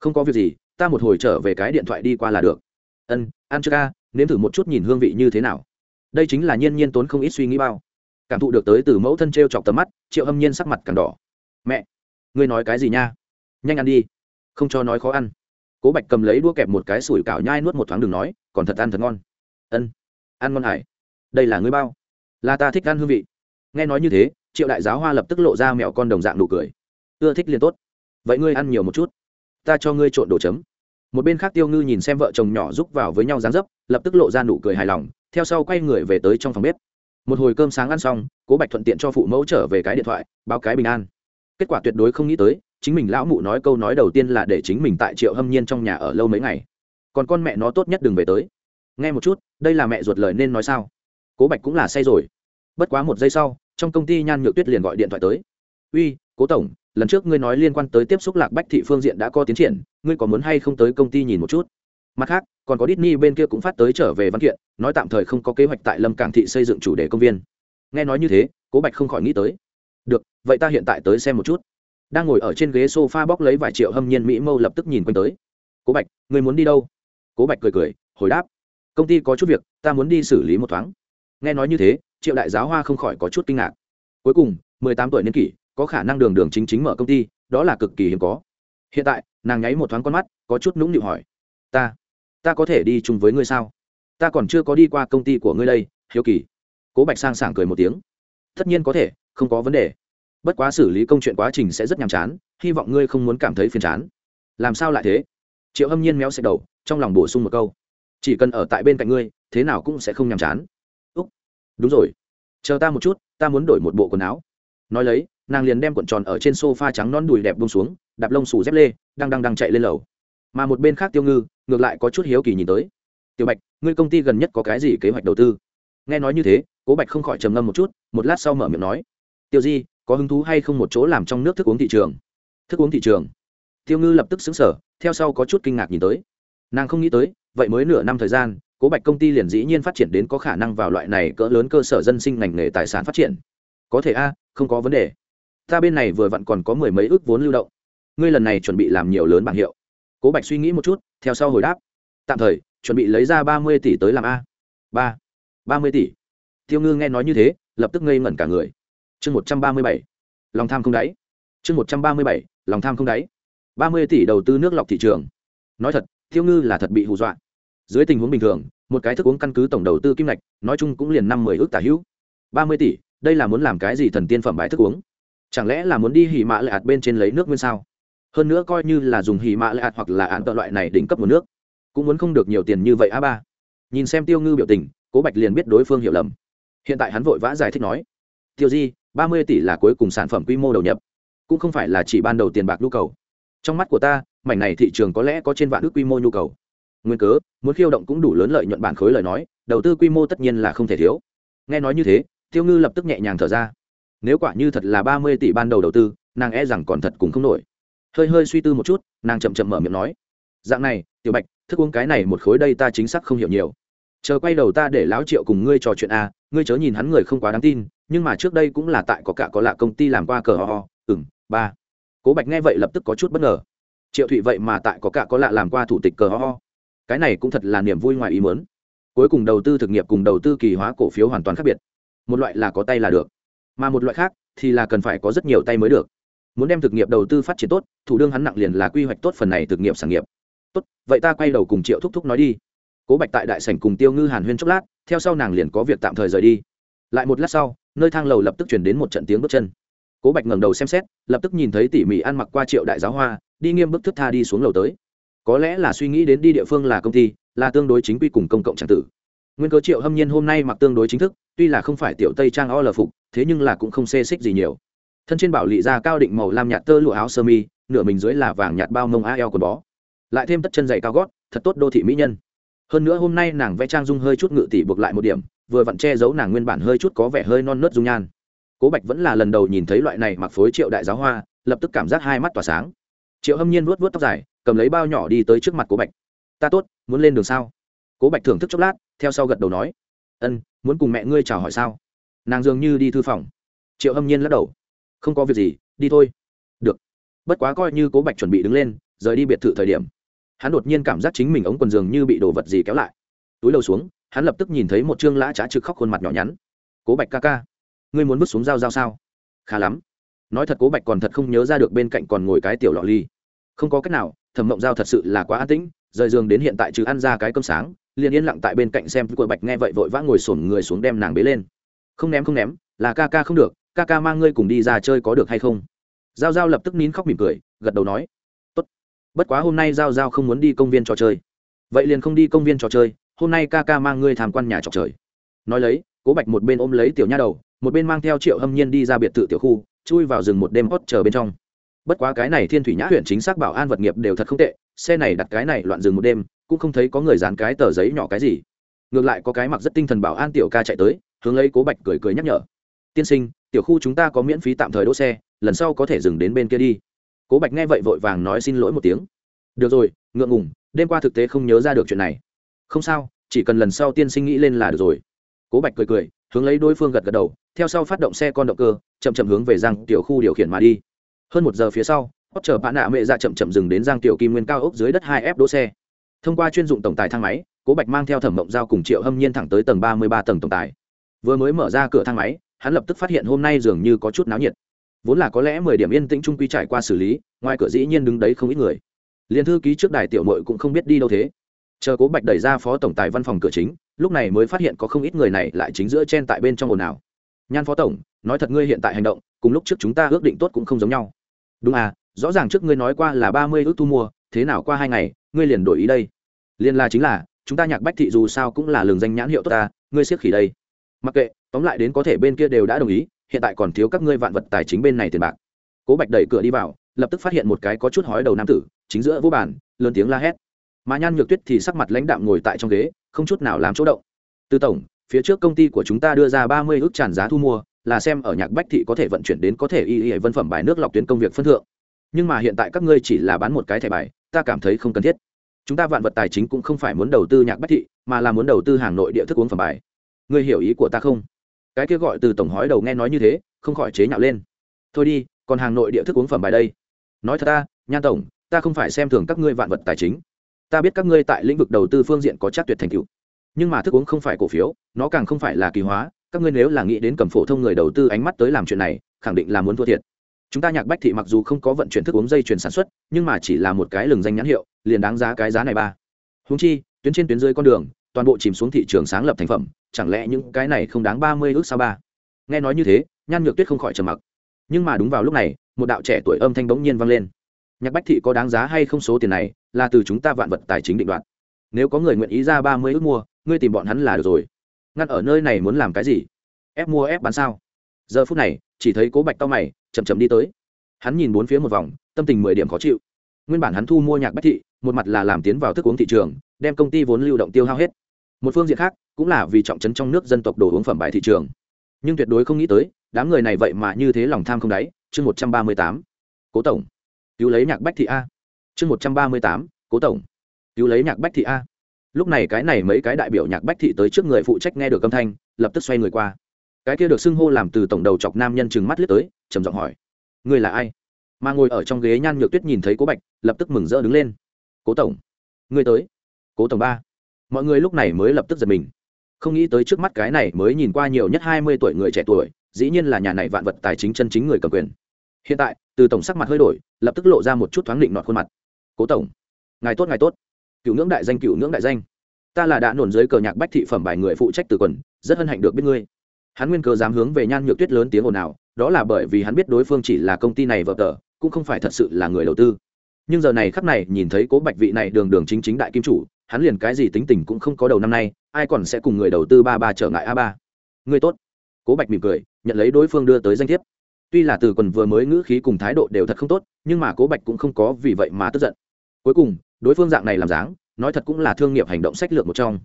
S1: Không có việc gì, ta một hồi trở về cái điện thoại đi qua là được. Ân, ăn chưa ca, nếm thử một chút nhìn hương vị như thế nào. Đây chính là nhiên nhiên tốn không ít suy nghĩ bao cảm thụ được tới từ mẫu thân t r e o chọc tầm mắt, triệu hâm nhiên sắc mặt càng đỏ. Mẹ, ngươi nói cái gì nha? Nhanh ăn đi, không cho nói khó ăn. Cố bạch cầm lấy đua kẹp một cái sủi cảo nhai nuốt một thoáng đừng nói, còn thật ăn thật ngon. Ân, ăn ngon hải đây là ngươi bao. Là ta thích ăn hương vị. Nghe nói như thế, triệu đại giáo hoa lập tức lộ ra mẹo con đồng dạng nụ cười. Ưa thích liền tốt. Vậy ngươi ăn nhiều một chút. Ta cho ngươi trộn đồ chấm. Một bên khác tiêu ngư nhìn xem vợ chồng nhỏ giúp vào với nhau dán dấp, lập tức lộ ra nụ cười hài lòng, theo sau quay người về tới trong phòng bếp một hồi cơm sáng ăn xong, cố bạch thuận tiện cho phụ mẫu trở về cái điện thoại, báo cái bình an. Kết quả tuyệt đối không nghĩ tới, chính mình lão mụ nói câu nói đầu tiên là để chính mình tại triệu hâm nhiên trong nhà ở lâu mấy ngày. Còn con mẹ nó tốt nhất đừng về tới. Nghe một chút, đây là mẹ ruột lời nên nói sao? Cố bạch cũng là say rồi. Bất quá một giây sau, trong công ty nhan nhược tuyết liền gọi điện thoại tới. Uy, cố tổng, lần trước ngươi nói liên quan tới tiếp xúc lạc bách thị phương diện đã có tiến triển, ngươi có muốn hay không tới công ty nhìn một chút? Mặt khác, còn có Disney bên kia cũng phát tới trở về văn kiện, nói tạm thời không có kế hoạch tại lâm cảng thị xây dựng chủ đề công viên. Nghe nói như thế, cố bạch không khỏi nghĩ tới. Được, vậy ta hiện tại tới xem một chút. Đang ngồi ở trên ghế sofa bóc lấy vài triệu hâm nhiên mỹ mâu lập tức nhìn quanh tới. Cố bạch, người muốn đi đâu? Cố bạch cười cười, hồi đáp. Công ty có chút việc, ta muốn đi xử lý một thoáng. Nghe nói như thế, triệu đại giáo hoa không khỏi có chút kinh ngạc. Cuối cùng, mười tám tuổi niên kỷ, có khả năng đường đường chính chính mở công ty, đó là cực kỳ hiếm có. Hiện tại, nàng nháy một thoáng con mắt, có chút nũng nịu hỏi. Ta ta có thể đi chung với ngươi sao? Ta còn chưa có đi qua công ty của ngươi đây, hiếu kỳ. Cố bạch sang sảng cười một tiếng. Tất nhiên có thể, không có vấn đề. Bất quá xử lý công chuyện quá trình sẽ rất nhàm chán, hy vọng ngươi không muốn cảm thấy phiền chán. Làm sao lại thế? Triệu hâm nhiên méo xẹt đầu, trong lòng bổ sung một câu. Chỉ cần ở tại bên cạnh ngươi, thế nào cũng sẽ không nhàm chán. Úc. Đúng rồi. Chờ ta một chút, ta muốn đổi một bộ quần áo. Nói lấy, nàng liền đem cuộn tròn ở trên sofa trắng non đùi đẹp bông xuống, đạp lông xù dép lê, đang đang đang chạy lên lầu. Mà một bên khác tiêu ngư ngược lại có chút hiếu kỳ nhìn tới. Tiểu bạch, ngươi công ty gần nhất có cái gì kế hoạch đầu tư? Nghe nói như thế, cố bạch không khỏi trầm ngâm một chút, một lát sau mở miệng nói tiêu di, có hứng thú hay không một chỗ làm trong nước thức uống thị trường? Thức uống thị trường? Tiêu ngư lập tức xứng sở theo sau có chút kinh ngạc nhìn tới. Nàng không nghĩ tới, vậy mới nửa năm thời gian, cố bạch công ty liền dĩ nhiên phát triển đến có khả năng vào loại này cỡ lớn cơ sở dân sinh ngành nghề tài sản phát triển. Có thể a, không có vấn đề. Ta bên này vừa vặn còn có mười mấy ước vốn lưu động. Ngươi lần này chuẩn bị làm nhiều lớn bảng hiệu. Cố bạch suy nghĩ một chút theo sau hồi đáp, tạm thời, chuẩn bị lấy ra ba mươi tỷ tới làm a. Ba ba mươi tỷ? Tiêu ngư nghe nói như thế, lập tức ngây ngẩn cả người. Chương một trăm ba mươi bảy, lòng tham không đáy. Chương một trăm ba mươi bảy, lòng tham không đáy. Ba mươi tỷ đầu tư nước lọc thị trường. Nói thật, tiêu ngư là thật bị hù dọa. Dưới tình huống bình thường, một cái thức uống căn cứ tổng đầu tư kim ngạch, nói chung cũng liền năm mười ước tả hữu. Ba mươi tỷ, đây là muốn làm cái gì thần tiên phẩm bãi thức uống? Chẳng lẽ là muốn đi hỉ mạ lại ạt bên trên lấy nước nguyên sao? Hơn nữa coi như là dùng hì mạ lệ ạt hoặc là án tợ loại này đỉnh cấp một nước, cũng muốn không được nhiều tiền như vậy a ba. Nhìn xem tiêu ngư biểu tình, cố bạch liền biết đối phương hiểu lầm. Hiện tại hắn vội vã giải thích nói, tiêu di, ba mươi tỷ là cuối cùng sản phẩm quy mô đầu nhập, cũng không phải là chỉ ban đầu tiền bạc nhu cầu. Trong mắt của ta, mảnh này thị trường có lẽ có trên vạn ước quy mô nhu cầu. Nguyên cớ, muốn khiêu động cũng đủ lớn lợi nhuận bản khối lời nói, đầu tư quy mô tất nhiên là không thể thiếu. Nghe nói như thế, tiêu ngư lập tức nhẹ nhàng thở ra. Nếu quả như thật là ba mươi tỷ ban đầu đầu tư, nàng e rằng còn thật cũng không nổi hơi hơi suy tư một chút, nàng chậm chậm mở miệng nói, dạng này, tiểu bạch, thức uống cái này một khối đây ta chính xác không hiểu nhiều. Chờ quay đầu ta để lão triệu cùng ngươi trò chuyện a ngươi chớ nhìn hắn người không quá đáng tin, nhưng mà trước đây cũng là tại có cả có lạ công ty làm qua cờ ho ho ừng ba. Cố bạch nghe vậy lập tức có chút bất ngờ. Triệu thụy vậy mà tại có cả có lạ làm qua thủ tịch cờ ho ho. Cái này cũng thật là niềm vui ngoài ý mớn cuối cùng đầu tư thực nghiệp cùng đầu tư kỳ hóa cổ phiếu hoàn toàn khác biệt. Một loại là có tay là được, mà một loại khác thì là cần phải có rất nhiều tay mới được muốn đem thực nghiệp đầu tư phát triển tốt, thủ đương hắn nặng liền là quy hoạch tốt phần này thực nghiệp sản nghiệp. Tốt, vậy ta quay đầu cùng triệu thúc thúc nói đi. Cố bạch tại đại sảnh cùng tiêu ngư hàn huyên chốc lát, theo sau nàng liền có việc tạm thời rời đi. Lại một lát sau, nơi thang lầu lập tức chuyển đến một trận tiếng bước chân. Cố bạch ngẩng đầu xem xét, lập tức nhìn thấy tỉ mỉ ăn mặc qua triệu đại giáo hoa, đi nghiêm bức thức tha đi xuống lầu tới. Có lẽ là suy nghĩ đến đi địa phương là công ty, là tương đối chính quy cùng công cộng trang tử. Nguyên cơ triệu hâm nhiên hôm nay mặc tương đối chính thức, tuy là không phải tiểu tây trang o lờ phục, thế nhưng là cũng không xê xích gì nhiều thân trên bảo lị ra cao định màu lam nhạt tơ lụa áo sơ mi, nửa mình dưới là vàng nhạt bao mông a eo quần bó. Lại thêm tất chân dày cao gót, thật tốt đô thị mỹ nhân. Hơn nữa hôm nay nàng vẽ trang dung hơi chút ngự tỷ buộc lại một điểm, vừa vặn che giấu nàng nguyên bản hơi chút có vẻ hơi non nớt dung nhan. Cố bạch vẫn là lần đầu nhìn thấy loại này mặc phối triệu đại giáo hoa, lập tức cảm giác hai mắt tỏa sáng. Triệu hâm nhiên vuốt vuốt tóc dài, cầm lấy bao nhỏ đi tới trước mặt cố bạch. Ta tốt, muốn lên đường sao? Cố bạch thưởng thức chốc lát, theo sau gật đầu nói. Ân, muốn cùng mẹ ngươi chào hỏi sao? Nàng dường như đi thư phòng. Triệu hâm nhiên lắc đầu không có việc gì, đi thôi. Được. Bất quá coi như cố bạch chuẩn bị đứng lên, rời đi biệt thự thời điểm, hắn đột nhiên cảm giác chính mình ống quần giường như bị đồ vật gì kéo lại. Túi đầu xuống, hắn lập tức nhìn thấy một chương lã trá trực khóc khuôn mặt nhỏ nhắn. Cố bạch ca ca, ngươi muốn bước xuống dao dao sao? Khá lắm. Nói thật cố bạch còn thật không nhớ ra được bên cạnh còn ngồi cái tiểu lọ ly. Không có cách nào, thẩm mộng giao thật sự là quá an tĩnh, rời giường đến hiện tại chứ ăn ra cái cơm sáng, liền yên lặng tại bên cạnh xem cô bạch nghe vậy vội vã ngồi sổn người xuống đem nàng bế lên. Không ném không ném, là ca ca không được ca ca mang ngươi cùng đi ra chơi có được hay không? Giao giao lập tức nín khóc mỉm cười, gật đầu nói, tốt. Bất quá hôm nay giao giao không muốn đi công viên trò chơi. Vậy liền không đi công viên trò chơi, hôm nay ca ca mang ngươi tham quan nhà trò chơi. Nói lấy, cố bạch một bên ôm lấy tiểu nha đầu, một bên mang theo triệu hâm nhiên đi ra biệt thự tiểu khu, chui vào rừng một đêm hót chờ bên trong. Bất quá cái này thiên thủy nhã huyện chính xác bảo an vật nghiệp đều thật không tệ, xe này đặt cái này loạn rừng một đêm, cũng không thấy có người dán cái tờ giấy nhỏ cái gì. Ngược lại có cái mặc rất tinh thần bảo an tiểu ca chạy tới, hướng lấy cố bạch cười cười nhắc nhở tiên sinh, tiểu khu chúng ta có miễn phí tạm thời đỗ xe, lần sau có thể dừng đến bên kia đi. Cố bạch nghe vậy vội vàng nói xin lỗi một tiếng. Được rồi, ngượng ngùng, đêm qua thực tế không nhớ ra được chuyện này. Không sao, chỉ cần lần sau tiên sinh nghĩ lên là được rồi. Cố bạch cười cười, hướng lấy đối phương gật gật đầu, theo sau phát động xe con động cơ, chậm chậm hướng về giang tiểu khu điều khiển mà đi. Hơn một giờ phía sau hót chờ bạn nạ mẹ ra chậm chậm dừng đến giang tiểu kim nguyên cao ốc dưới đất hai f đỗ xe. Thông qua chuyên dụng tổng tài thang máy, cố bạch mang theo thẩm mộng giao cùng triệu hâm nhiên thẳng tới tầng ba mươi ba tầng tổng tài. Vừa mới mở ra cửa thang máy hắn lập tức phát hiện hôm nay dường như có chút náo nhiệt. Vốn là có lẽ mười điểm yên tĩnh trung quy trải qua xử lý, ngoài cửa dĩ nhiên đứng đấy không ít người. Liền thư ký trước đài tiểu mội cũng không biết đi đâu thế. Chờ cố bạch đẩy ra phó tổng tài văn phòng cửa chính, lúc này mới phát hiện có không ít người này lại chính giữa chen tại bên trong ồn ào. Nhan phó tổng, nói thật ngươi hiện tại hành động, cùng lúc trước chúng ta ước định tốt cũng không giống nhau. Đúng à rõ ràng trước ngươi nói qua là ba mươi ước thu mua, thế nào qua hai ngày, ngươi liền đổi ý đây. Liên la chính là, chúng ta nhạc bách thị dù sao cũng là lường danh nhãn hiệu tốt ta, ngươi siết khỉ đây. Mặc kệ tóm lại đến có thể bên kia đều đã đồng ý, hiện tại còn thiếu các ngươi vạn vật tài chính bên này tiền bạc. Cố bạch đẩy cửa đi vào, lập tức phát hiện một cái có chút hói đầu nam tử, chính giữa vô bản lớn tiếng la hét. Mà nhan nhược tuyết thì sắc mặt lãnh đạm ngồi tại trong ghế, không chút nào làm chỗ động. Từ tổng, phía trước công ty của chúng ta đưa ra ba mươi ước tràn giá thu mua, là xem ở nhạc bách thị có thể vận chuyển đến có thể y y vân phẩm bài nước lọc tuyến công việc phân thượng. Nhưng mà hiện tại các ngươi chỉ là bán một cái thẻ bài, ta cảm thấy không cần thiết. Chúng ta vạn vật tài chính cũng không phải muốn đầu tư nhạc bách thị, mà là muốn đầu tư hàng nội địa thức uống phẩm bài. Ngươi hiểu ý của ta không? Cái kia gọi từ tổng hói đầu nghe nói như thế, không khỏi chế nhạo lên. Thôi đi, còn hàng nội địa thức uống phẩm bài đây. Nói thật ta, nhan tổng, ta không phải xem thường các ngươi vạn vật tài chính. Ta biết các ngươi tại lĩnh vực đầu tư phương diện có chắc tuyệt thành tựu. Nhưng mà thức uống không phải cổ phiếu, nó càng không phải là kỳ hóa. Các ngươi nếu là nghĩ đến cầm phổ thông người đầu tư ánh mắt tới làm chuyện này, khẳng định là muốn thua thiệt. Chúng ta nhạc bách thị mặc dù không có vận chuyển thức uống dây chuyển sản xuất, nhưng mà chỉ là một cái lừng danh nhãn hiệu, liền đáng giá cái giá này ba. Húng chi, tuyến trên tuyến dưới con đường toàn bộ chìm xuống thị trường sáng lập thành phẩm, chẳng lẽ những cái này không đáng ba mươi ước sao ba? Nghe nói như thế, nhan nhược tuyết không khỏi trầm mặc. Nhưng mà đúng vào lúc này, một đạo trẻ tuổi âm thanh bỗng nhiên vang lên. Nhạc bách thị có đáng giá hay không số tiền này, là từ chúng ta vạn vật tài chính định đoạt. Nếu có người nguyện ý ra ba mươi ước mua, ngươi tìm bọn hắn là được rồi. Ngăn ở nơi này muốn làm cái gì? Ép mua ép bán sao? Giờ phút này, chỉ thấy cố bạch tao mày chầm chầm đi tới. Hắn nhìn bốn phía một vòng, tâm tình mười điểm khó chịu. Nguyên bản hắn thu mua nhạc bách thị, một mặt là làm tiến vào thức uống thị trường, đem công ty vốn lưu động tiêu hao hết một phương diện khác cũng là vì trọng trấn trong nước dân tộc đồ uống phẩm bài thị trường. Nhưng tuyệt đối không nghĩ tới, đám người này vậy mà như thế lòng tham không đáy. Chương một trăm ba mươi tám, cố tổng. Cứu lấy nhạc bách thị a. Chương một trăm ba mươi tám, cố tổng. Cứu lấy nhạc bách thị a. Lúc này cái này mấy cái đại biểu nhạc bách thị tới trước người phụ trách nghe được âm thanh, lập tức xoay người qua. Cái kia được xưng hô làm từ tổng đầu chọc nam nhân chừng mắt liếc tới, trầm giọng hỏi người là ai? Mà ngồi ở trong ghế nhan nhược tuyết nhìn thấy cố bạch, lập tức mừng rỡ đứng lên. Cố tổng. Người tới. Cố tổng ba mọi người lúc này mới lập tức giật mình. Không nghĩ tới trước mắt cái này mới nhìn qua nhiều nhất hai mươi tuổi người trẻ tuổi, dĩ nhiên là nhà này vạn vật tài chính chân chính người cầm quyền. Hiện tại, từ tổng sắc mặt hơi đổi, lập tức lộ ra một chút thoáng định nọt khuôn mặt. Cố tổng, ngài tốt ngài tốt. Cựu ngưỡng đại danh, cựu ngưỡng đại danh. Ta là đã nổn dưới cờ nhạc bách thị phẩm bài người phụ trách từ quần, rất hân hạnh được biết ngươi. Hắn nguyên cơ dám hướng về nhan nhược tuyết lớn tiếng ồn ào, đó là bởi vì hắn biết đối phương chỉ là công ty này vợ tờ, cũng không phải thật sự là người đầu tư. Nhưng giờ này khắc này nhìn thấy cố bạch vị này đường đường chính chính đại kim chủ hắn liền cái gì tính tình cũng không có đầu năm nay, ai còn sẽ cùng người đầu tư ba ba trở ngại a ba? Người tốt. Cố bạch mỉm cười, nhận lấy đối phương đưa tới danh thiếp. Tuy là từ quần vừa mới ngữ khí cùng thái độ đều thật không tốt, nhưng mà cố bạch cũng không có vì vậy mà tức giận. Cuối cùng, đối phương dạng này làm dáng, nói thật cũng là thương nghiệp hành động sách lược một trong.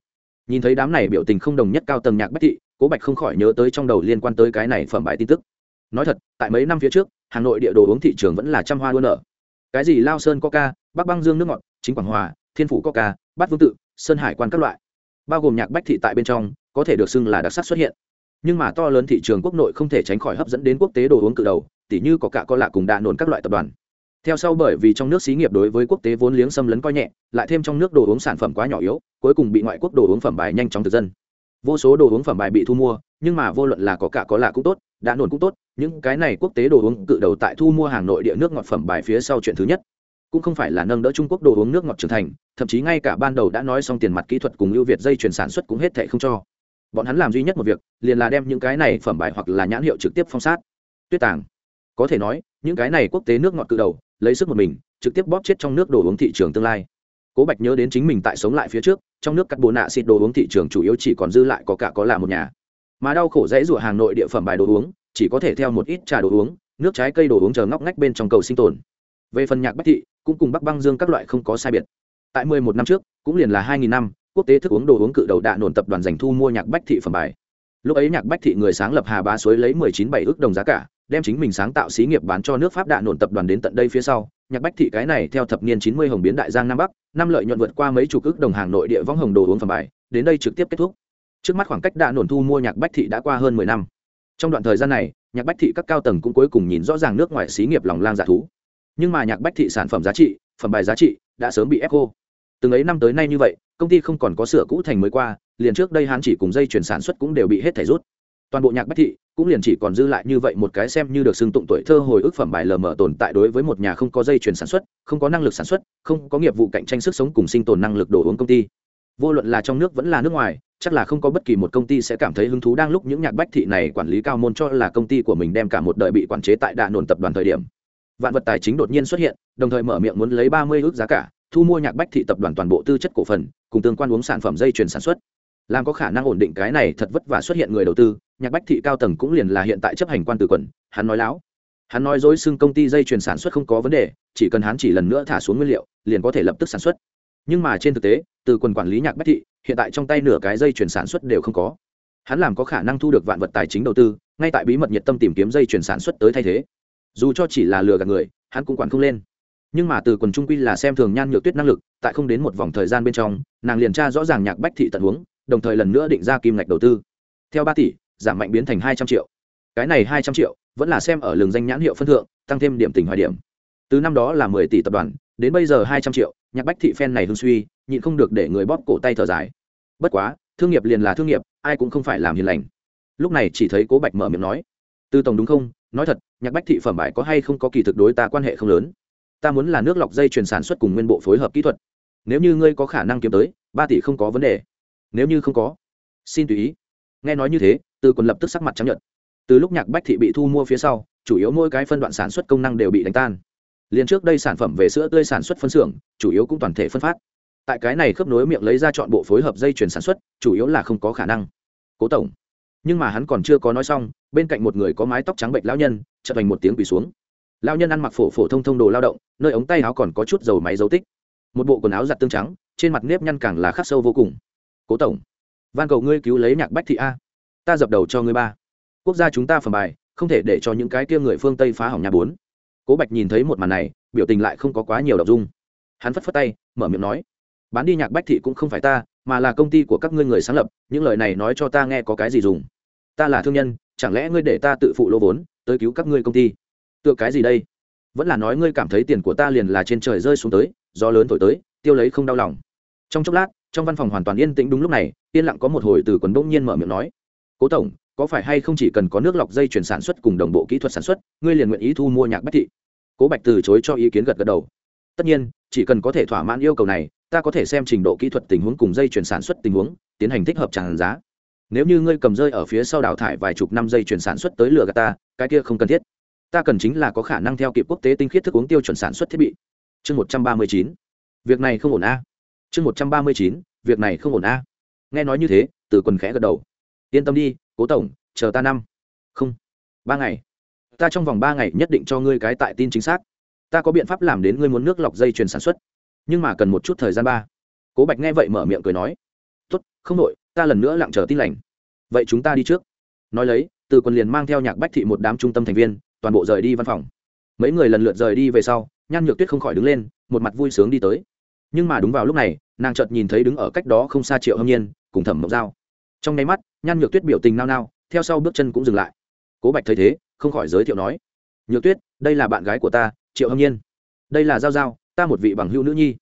S1: Nhìn thấy đám này biểu tình không đồng nhất cao tầng nhạc bách thị, cố bạch không khỏi nhớ tới trong đầu liên quan tới cái này phẩm bài tin tức. Nói thật, tại mấy năm phía trước, hà nội địa đồ uống thị trường vẫn là trăm hoa đua nở. Cái gì lao sơn coca, bắc băng dương nước ngọt, chính quảng hòa thiên phủ coca, bát vương tự, sơn hải quan các loại. Bao gồm nhạc bách thị tại bên trong, có thể được xưng là đặc sắc xuất hiện. Nhưng mà to lớn thị trường quốc nội không thể tránh khỏi hấp dẫn đến quốc tế đồ uống cự đầu, tỉ như có cả có lạ cùng đạ nổn các loại tập đoàn. Theo sau bởi vì trong nước xí nghiệp đối với quốc tế vốn liếng xâm lấn coi nhẹ, lại thêm trong nước đồ uống sản phẩm quá nhỏ yếu, cuối cùng bị ngoại quốc đồ uống phẩm bài nhanh chóng thực dân. Vô số đồ uống phẩm bài bị thu mua, nhưng mà vô luận là có cả có lạ cũng tốt đã nổn cũng tốt, những cái này quốc tế đồ uống cự đầu tại thu mua hàng nội địa nước ngọt phẩm bài phía sau chuyện thứ nhất cũng không phải là nâng đỡ trung quốc đồ uống nước ngọt trưởng thành, thậm chí ngay cả ban đầu đã nói xong tiền mặt kỹ thuật cùng ưu việt dây chuyển sản xuất cũng hết thệ không cho. Bọn hắn làm duy nhất một việc, liền là đem những cái này phẩm bài hoặc là nhãn hiệu trực tiếp phong sát. Tuyết tàng, có thể nói, những cái này quốc tế nước ngọt cự đầu, lấy sức một mình, trực tiếp bóp chết trong nước đồ uống thị trường tương lai. Cố bạch nhớ đến chính mình tại sống lại phía trước, trong nước cắt bồ nạ xịt đồ uống thị trường chủ yếu chỉ còn dư lại có cả có là một nhà. Mà đau khổ dãy rủa hàng nội địa phẩm bài đồ uống, chỉ có thể theo một ít trà đồ uống, nước trái cây đồ uống chờ ngóc ngách bên trong cầu sinh tồn về phần nhạc bách thị, cũng cùng bắc băng dương các loại không có sai biệt. Tại mười một năm trước, cũng liền là hai nghìn năm, quốc tế thức uống đồ uống cự đầu đạ nổn tập đoàn giành thu mua nhạc bách thị phẩm bài. Lúc ấy nhạc bách thị người sáng lập hà bá suối lấy mười chín bảy ước đồng giá cả, đem chính mình sáng tạo xí nghiệp bán cho nước pháp đạ nổn tập đoàn đến tận đây phía sau. Nhạc bách thị cái này theo thập niên chín mươi hồng biến đại giang nam bắc, năm lợi nhuận vượt qua mấy chục ước đồng hàng nội địa võng hồng đồ uống phẩm bài, đến đây trực tiếp kết thúc. Trước mắt khoảng cách đạ nổn thu mua nhạc bách thị đã qua hơn mười năm. Trong đoạn thời gian này, nhạc bách thị các cao tầng cũng cuối cùng nhìn rõ ràng nước ngoài xí nghiệp lòng lang giả thú nhưng mà nhạc bách thị sản phẩm giá trị, phẩm bài giá trị đã sớm bị ép khô. từng ấy năm tới nay như vậy, công ty không còn có sửa cũ thành mới qua, liền trước đây hắn chỉ cùng dây chuyển sản xuất cũng đều bị hết thảy rút. Toàn bộ nhạc bách thị cũng liền chỉ còn dư lại như vậy một cái xem như được xưng tụng tuổi thơ hồi ức phẩm bài lờ mờ tồn tại đối với một nhà không có dây chuyển sản xuất, không có năng lực sản xuất, không có nghiệp vụ cạnh tranh sức sống cùng sinh tồn năng lực đồ uống công ty. Vô luận là trong nước vẫn là nước ngoài, chắc là không có bất kỳ một công ty sẽ cảm thấy hứng thú đang lúc những nhạc bách thị này quản lý cao môn cho là công ty của mình đem cả một đời bị quản chế tại đạ nổn tập đoàn thời điểm vạn vật tài chính đột nhiên xuất hiện, đồng thời mở miệng muốn lấy ba mươi ước giá cả, thu mua nhạc bách thị tập đoàn toàn bộ tư chất cổ phần, cùng tương quan uống sản phẩm dây chuyền sản xuất. Làm có khả năng ổn định cái này thật vất vả xuất hiện người đầu tư, nhạc bách thị cao tầng cũng liền là hiện tại chấp hành quan từ quần hắn nói láo. Hắn nói dối xưng công ty dây chuyền sản xuất không có vấn đề, chỉ cần hắn chỉ lần nữa thả xuống nguyên liệu, liền có thể lập tức sản xuất. Nhưng mà trên thực tế, từ quần quản lý nhạc bách thị, hiện tại trong tay nửa cái dây chuyển sản xuất đều không có. Hắn làm có khả năng thu được vạn vật tài chính đầu tư, ngay tại bí mật nhiệt tâm tìm kiếm dây chuyển sản xuất tới thay thế dù cho chỉ là lừa gạt người, hắn cũng quản không lên. Nhưng mà từ quần trung quy là xem thường nhan nhược tuyết năng lực, tại không đến một vòng thời gian bên trong, nàng liền tra rõ ràng nhạc bách thị tận huống, đồng thời lần nữa định ra kim ngạch đầu tư. Theo ba tỷ, giảm mạnh biến thành hai trăm triệu. Cái này hai trăm triệu, vẫn là xem ở lường danh nhãn hiệu phân thượng, tăng thêm điểm tỉnh hoài điểm. Từ năm đó là mười tỷ tập đoàn, đến bây giờ hai trăm triệu, nhạc bách thị phen này hưng suy, nhịn không được để người bóp cổ tay thở dài. Bất quá, thương nghiệp liền là thương nghiệp, ai cũng không phải làm hiền lành. Lúc này chỉ thấy cố bạch mở miệng nói tư tổng đúng không? Nói thật, nhạc bách thị phẩm bài có hay không có kỳ thực đối ta quan hệ không lớn. Ta muốn là nước lọc dây chuyển sản xuất cùng nguyên bộ phối hợp kỹ thuật. Nếu như ngươi có khả năng kiếm tới, ba tỷ không có vấn đề. Nếu như không có, xin tùy ý. Nghe nói như thế, từ quần lập tức sắc mặt chấp nhận từ lúc nhạc bách thị bị thu mua phía sau, chủ yếu mỗi cái phân đoạn sản xuất công năng đều bị đánh tan. Liền trước đây sản phẩm về sữa tươi sản xuất phân xưởng, chủ yếu cũng toàn thể phân phát. Tại cái này khớp nối miệng lấy ra chọn bộ phối hợp dây chuyển sản xuất, chủ yếu là không có khả năng. Cố tổng nhưng mà hắn còn chưa có nói xong, bên cạnh một người có mái tóc trắng bệnh lão nhân chật thành một tiếng quỳ xuống. Lão nhân ăn mặc phổ phổ thông thông đồ lao động, nơi ống tay áo còn có chút dầu máy dấu tích. Một bộ quần áo giặt tương trắng, trên mặt nếp nhăn càng là khắc sâu vô cùng. Cố tổng, van cầu ngươi cứu lấy nhạc bách thị a. Ta dập đầu cho ngươi ba. Quốc gia chúng ta phẩm bài, không thể để cho những cái kia người phương tây phá hỏng nhà bốn. Cố bạch nhìn thấy một màn này, biểu tình lại không có quá nhiều đ ộ n g dung. Hắn phất phất tay, mở miệng nói, bán đi nhạc bách thị cũng không phải ta mà là công ty của các ngươi người sáng lập, những lời này nói cho ta nghe có cái gì dùng? Ta là thương nhân, chẳng lẽ ngươi để ta tự phụ lỗ vốn, tới cứu các ngươi công ty? Tựa cái gì đây? Vẫn là nói ngươi cảm thấy tiền của ta liền là trên trời rơi xuống tới do lớn thổi tới, tiêu lấy không đau lòng. Trong chốc lát, trong văn phòng hoàn toàn yên tĩnh đúng lúc này, yên lặng có một hồi từ quần bỗng nhiên mở miệng nói, cố tổng, có phải hay không chỉ cần có nước lọc dây chuyển sản xuất cùng đồng bộ kỹ thuật sản xuất, ngươi liền nguyện ý thu mua nhạc bách thị? Cố bạch từ chối cho ý kiến gật gật đầu. Tất nhiên, chỉ cần có thể thỏa mãn yêu cầu này ta có thể xem trình độ kỹ thuật tình huống cùng dây chuyển sản xuất tình huống, tiến hành thích hợp tràn giá. Nếu như ngươi cầm rơi ở phía sau đào thải vài chục năm dây chuyển sản xuất tới lửa gạt ta, cái kia không cần thiết. Ta cần chính là có khả năng theo kịp quốc tế tinh khiết thức uống tiêu chuẩn sản xuất thiết bị. Chương một trăm ba mươi chín. Việc này không ổn a. Chương một trăm ba mươi chín. Việc này không ổn a. Nghe nói như thế, từ quần khẽ gật đầu. Yên tâm đi, cố tổng, chờ ta năm. Không. Ba ngày. Ta trong vòng ba ngày nhất định cho ngươi cái tại tin chính xác. Ta có biện pháp làm đến ngươi muốn nước lọc dây chuyền sản xuất nhưng mà cần một chút thời gian ba. Cố bạch nghe vậy mở miệng cười nói, tốt, không đội ta lần nữa lặng chờ tin lành. Vậy chúng ta đi trước. Nói lấy, từ quân liền mang theo nhạc bách thị một đám trung tâm thành viên, toàn bộ rời đi văn phòng. Mấy người lần lượt rời đi về sau, nhan nhược tuyết không khỏi đứng lên, một mặt vui sướng đi tới. Nhưng mà đúng vào lúc này, nàng chợt nhìn thấy đứng ở cách đó không xa triệu hâm nhiên, cùng thẩm mộc dao trong nháy mắt, nhan nhược tuyết biểu tình nao nao, theo sau bước chân cũng dừng lại. Cố bạch thấy thế, không khỏi giới thiệu nói, nhược tuyết, đây là bạn gái của ta, triệu hâm nhiên. Đây là giao giao ta một vị bằng hữu nữ nhi.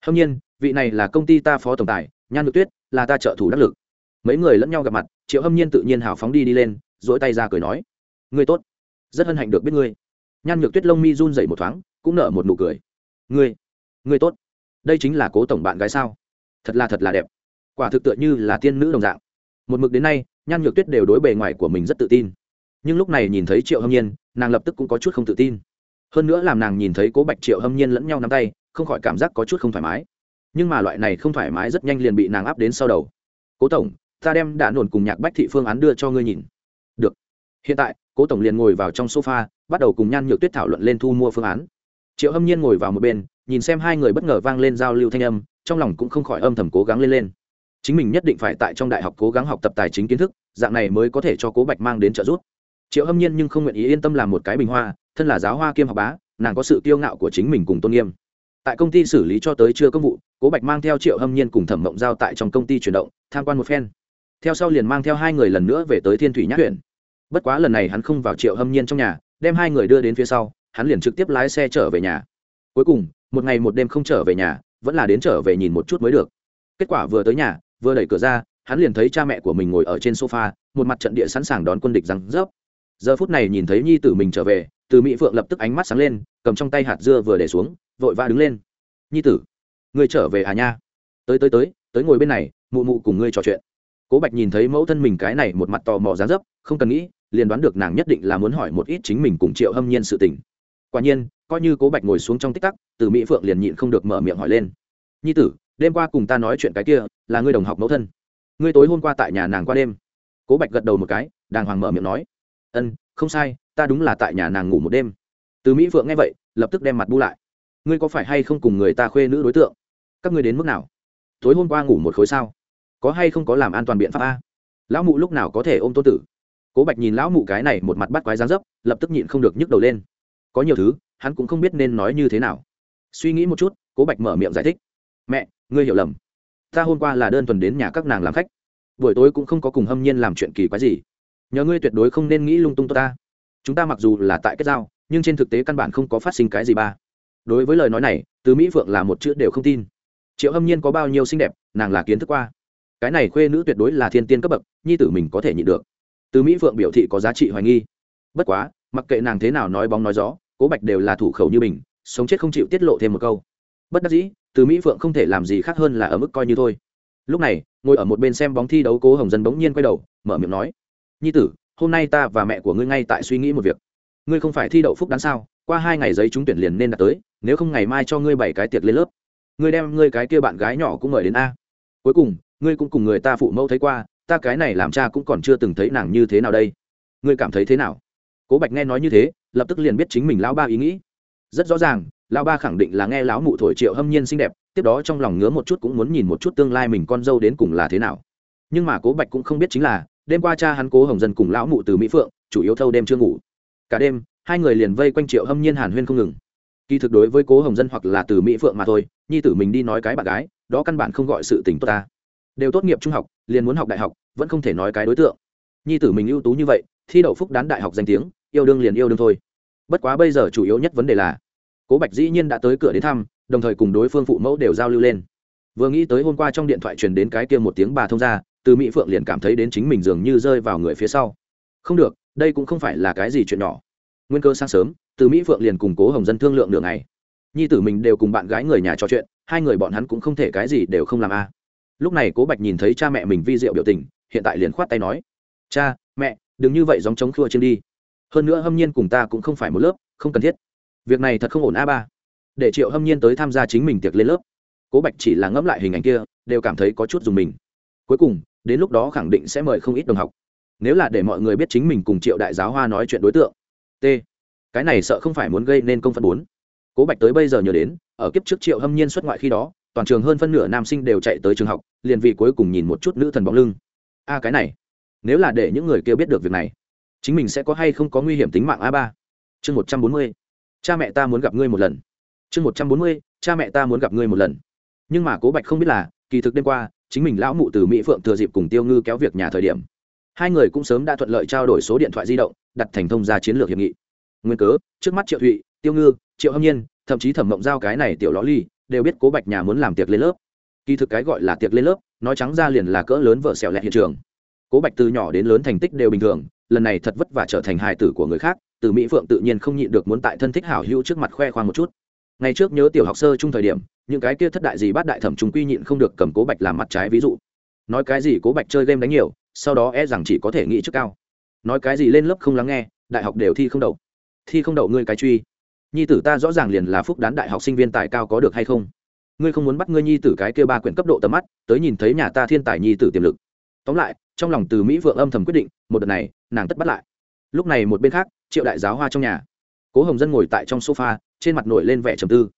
S1: Hâm nhiên, vị này là công ty ta phó tổng tài, nhan nhược tuyết, là ta trợ thủ đắc lực. Mấy người lẫn nhau gặp mặt, triệu hâm nhiên tự nhiên hào phóng đi đi lên dỗi tay ra cười nói, ngươi tốt, rất hân hạnh được biết ngươi. Nhan nhược tuyết lông mi run dậy một thoáng, cũng nở một nụ cười, ngươi ngươi tốt. Đây chính là cố tổng bạn gái sao? Thật là thật là đẹp. Quả thực tựa như là tiên nữ đồng dạng. Một mực đến nay, nhan nhược tuyết đều đối bề ngoài của mình rất tự tin. Nhưng lúc này nhìn thấy triệu hâm nhiên, nàng lập tức cũng có chút không tự tin hơn nữa làm nàng nhìn thấy cố bạch triệu hâm nhiên lẫn nhau nắm tay, không khỏi cảm giác có chút không thoải mái. Nhưng mà loại này không thoải mái rất nhanh liền bị nàng áp đến sau đầu. Cố tổng, ta đem đạn nổn cùng nhạc bách thị phương án đưa cho ngươi nhìn. Được. Hiện tại, cố tổng liền ngồi vào trong sofa, bắt đầu cùng nhan nhược tuyết thảo luận lên thu mua phương án. Triệu hâm nhiên ngồi vào một bên, nhìn xem hai người bất ngờ vang lên giao lưu thanh âm, trong lòng cũng không khỏi âm thầm cố gắng lên lên. Chính mình nhất định phải tại trong đại học cố gắng học tập tài chính kiến thức, dạng này mới có thể cho cố bạch mang đến trợ giúp. Triệu hâm nhiên nhưng không nguyện ý yên tâm làm một cái bình hoa thân là giáo hoa kiêm học bá, nàng có sự kiêu ngạo của chính mình cùng tôn nghiêm. Tại công ty xử lý cho tới chưa công vụ, cố bạch mang theo triệu hâm nhiên cùng thẩm mộng giao tại trong công ty chuyển động, tham quan một phen. Theo sau liền mang theo hai người lần nữa về tới thiên thủy nhã huyện. Bất quá lần này hắn không vào triệu hâm nhiên trong nhà, đem hai người đưa đến phía sau, hắn liền trực tiếp lái xe trở về nhà. Cuối cùng, một ngày một đêm không trở về nhà, vẫn là đến trở về nhìn một chút mới được. Kết quả vừa tới nhà, vừa đẩy cửa ra, hắn liền thấy cha mẹ của mình ngồi ở trên sofa, một mặt trận địa sẵn sàng đón quân địch răng rớp. Giờ phút này nhìn thấy nhi tử mình trở về từ mỹ phượng lập tức ánh mắt sáng lên cầm trong tay hạt dưa vừa để xuống vội vã đứng lên nhi tử ngươi trở về à nha tới tới tới tới ngồi bên này mụ mụ cùng ngươi trò chuyện cố bạch nhìn thấy mẫu thân mình cái này một mặt tò mò dán dấp không cần nghĩ liền đoán được nàng nhất định là muốn hỏi một ít chính mình cùng triệu hâm nhiên sự tình quả nhiên coi như cố bạch ngồi xuống trong tích tắc từ mỹ phượng liền nhịn không được mở miệng hỏi lên nhi tử đêm qua cùng ta nói chuyện cái kia là ngươi đồng học mẫu thân ngươi tối hôm qua tại nhà nàng qua đêm cố bạch gật đầu một cái đàng hoàng mở miệng nói ân không sai, ta đúng là tại nhà nàng ngủ một đêm. Từ mỹ phượng nghe vậy, lập tức đem mặt bu lại. Ngươi có phải hay không cùng người ta khuê nữ đối tượng? Các ngươi đến mức nào? Tối hôm qua ngủ một khối sao? Có hay không có làm an toàn biện pháp a? Lão mụ lúc nào có thể ôm tô tử? Cố bạch nhìn lão mụ cái này một mặt bắt quái dán dấp, lập tức nhịn không được nhức đầu lên. Có nhiều thứ, hắn cũng không biết nên nói như thế nào. Suy nghĩ một chút, cố bạch mở miệng giải thích. Mẹ, ngươi hiểu lầm. Ta hôm qua là đơn thuần đến nhà các nàng làm khách. Buổi tối cũng không có cùng hâm nhiên làm chuyện kỳ quái gì nhờ ngươi tuyệt đối không nên nghĩ lung tung tôi ta. Chúng ta mặc dù là tại kết giao, nhưng trên thực tế căn bản không có phát sinh cái gì ba. Đối với lời nói này, từ mỹ phượng là một chữ đều không tin. Triệu hâm nhiên có bao nhiêu xinh đẹp, nàng là kiến thức qua. Cái này khuê nữ tuyệt đối là thiên tiên cấp bậc, nhi tử mình có thể nhịn được. Từ mỹ phượng biểu thị có giá trị hoài nghi. Bất quá, mặc kệ nàng thế nào nói bóng nói gió, cố bạch đều là thủ khẩu như mình, sống chết không chịu tiết lộ thêm một câu. Bất đắc dĩ, từ mỹ phượng không thể làm gì khác hơn là ở mức coi như thôi. Lúc này, ngồi ở một bên xem bóng thi đấu cố hồng dân bỗng nhiên quay đầu, mở miệng nói nhi tử, hôm nay ta và mẹ của ngươi ngay tại suy nghĩ một việc. Ngươi không phải thi đậu phúc đáng sao? Qua hai ngày giấy trúng tuyển liền nên đạt tới, nếu không ngày mai cho ngươi bảy cái tiệc lên lớp. Ngươi đem ngươi cái kia bạn gái nhỏ cũng mời đến a. Cuối cùng, ngươi cũng cùng người ta phụ mẫu thấy qua, ta cái này làm cha cũng còn chưa từng thấy nàng như thế nào đây. Ngươi cảm thấy thế nào? Cố bạch nghe nói như thế, lập tức liền biết chính mình lão ba ý nghĩ. Rất rõ ràng, lão ba khẳng định là nghe lão mụ thổi triệu hâm nhiên xinh đẹp, tiếp đó trong lòng ngứa một chút cũng muốn nhìn một chút tương lai mình con dâu đến cùng là thế nào. Nhưng mà cố bạch cũng không biết chính là đêm qua cha hắn cố hồng dân cùng lão mụ từ mỹ phượng, chủ yếu thâu đêm chưa ngủ. Cả đêm, hai người liền vây quanh triệu hâm nhiên hàn huyên không ngừng. Kỳ thực đối với cố hồng dân hoặc là từ mỹ phượng mà thôi, nhi tử mình đi nói cái bạn gái, đó căn bản không gọi sự tình tốt ta. Đều tốt nghiệp trung học, liền muốn học đại học, vẫn không thể nói cái đối tượng. Nhi tử mình ưu tú như vậy, thi đậu phúc đán đại học danh tiếng, yêu đương liền yêu đương thôi. Bất quá bây giờ chủ yếu nhất vấn đề là, cố bạch dĩ nhiên đã tới cửa đến thăm, đồng thời cùng đối phương phụ mẫu đều giao lưu lên. Vừa nghĩ tới hôm qua trong điện thoại truyền đến cái kia một tiếng bà thông ra từ mỹ phượng liền cảm thấy đến chính mình dường như rơi vào người phía sau không được đây cũng không phải là cái gì chuyện nhỏ nguyên cơ sáng sớm từ mỹ phượng liền cùng cố hồng dân thương lượng đường này nhi tử mình đều cùng bạn gái người nhà trò chuyện hai người bọn hắn cũng không thể cái gì đều không làm a lúc này cố bạch nhìn thấy cha mẹ mình vi diệu biểu tình hiện tại liền khoát tay nói cha mẹ đừng như vậy dòng chống khua trên đi hơn nữa hâm nhiên cùng ta cũng không phải một lớp không cần thiết việc này thật không ổn a ba để triệu hâm nhiên tới tham gia chính mình tiệc lên lớp cố bạch chỉ là ngẫm lại hình ảnh kia đều cảm thấy có chút dùng mình cuối cùng đến lúc đó khẳng định sẽ mời không ít đồng học. Nếu là để mọi người biết chính mình cùng triệu đại giáo hoa nói chuyện đối tượng. T. Cái này sợ không phải muốn gây nên công phận bốn. Cố bạch tới bây giờ nhớ đến, ở kiếp trước triệu hâm nhiên xuất ngoại khi đó, toàn trường hơn phân nửa nam sinh đều chạy tới trường học, liền vì cuối cùng nhìn một chút nữ thần bóng lưng. A, cái này, nếu là để những người kia biết được việc này, chính mình sẽ có hay không có nguy hiểm tính mạng a ba? Chương một trăm bốn mươi, cha mẹ ta muốn gặp ngươi một lần. Chương một trăm bốn mươi, cha mẹ ta muốn gặp ngươi một lần. Nhưng mà cố bạch không biết là, kỳ thực đêm qua chính mình lão mụ từ mỹ phượng thừa dịp cùng tiêu ngư kéo việc nhà thời điểm. Hai người cũng sớm đã thuận lợi trao đổi số điện thoại di động, đặt thành thông gia chiến lược hiệp nghị. Nguyên cớ, trước mắt triệu thụy, tiêu ngư, triệu hâm nhiên, thậm chí thẩm mộng giao cái này tiểu ló ly, đều biết cố bạch nhà muốn làm tiệc lên lớp. Kỳ thực cái gọi là tiệc lên lớp, nói trắng ra liền là cỡ lớn vợ xẻo lẹ hiện trường. Cố bạch từ nhỏ đến lớn thành tích đều bình thường, lần này thật vất vả trở thành hài tử của người khác, từ mỹ phượng tự nhiên không nhịn được muốn tại thân thích hảo hữu trước mặt khoe khoang một chút ngày trước nhớ tiểu học sơ chung thời điểm, những cái kia thất đại gì bát đại thẩm chúng quy nhịn không được cầm cố bạch làm mặt trái ví dụ. Nói cái gì cố bạch chơi game đánh nhiều, sau đó e rằng chỉ có thể nghĩ trước cao. Nói cái gì lên lớp không lắng nghe, đại học đều thi không đậu. Thi không đậu ngươi cái truy. Nhi tử ta rõ ràng liền là phúc đán đại học sinh viên tài cao có được hay không? Ngươi không muốn bắt ngươi nhi tử cái kia ba quyển cấp độ tầm mắt, tới nhìn thấy nhà ta thiên tài nhi tử tiềm lực. Tóm lại, trong lòng từ mỹ vượng âm thầm quyết định, một đợt này, nàng tất bắt lại. Lúc này một bên khác, triệu đại giáo hoa trong nhà. Cố hồng dân ngồi tại trong sofa trên mặt nổi lên vẻ trầm tư.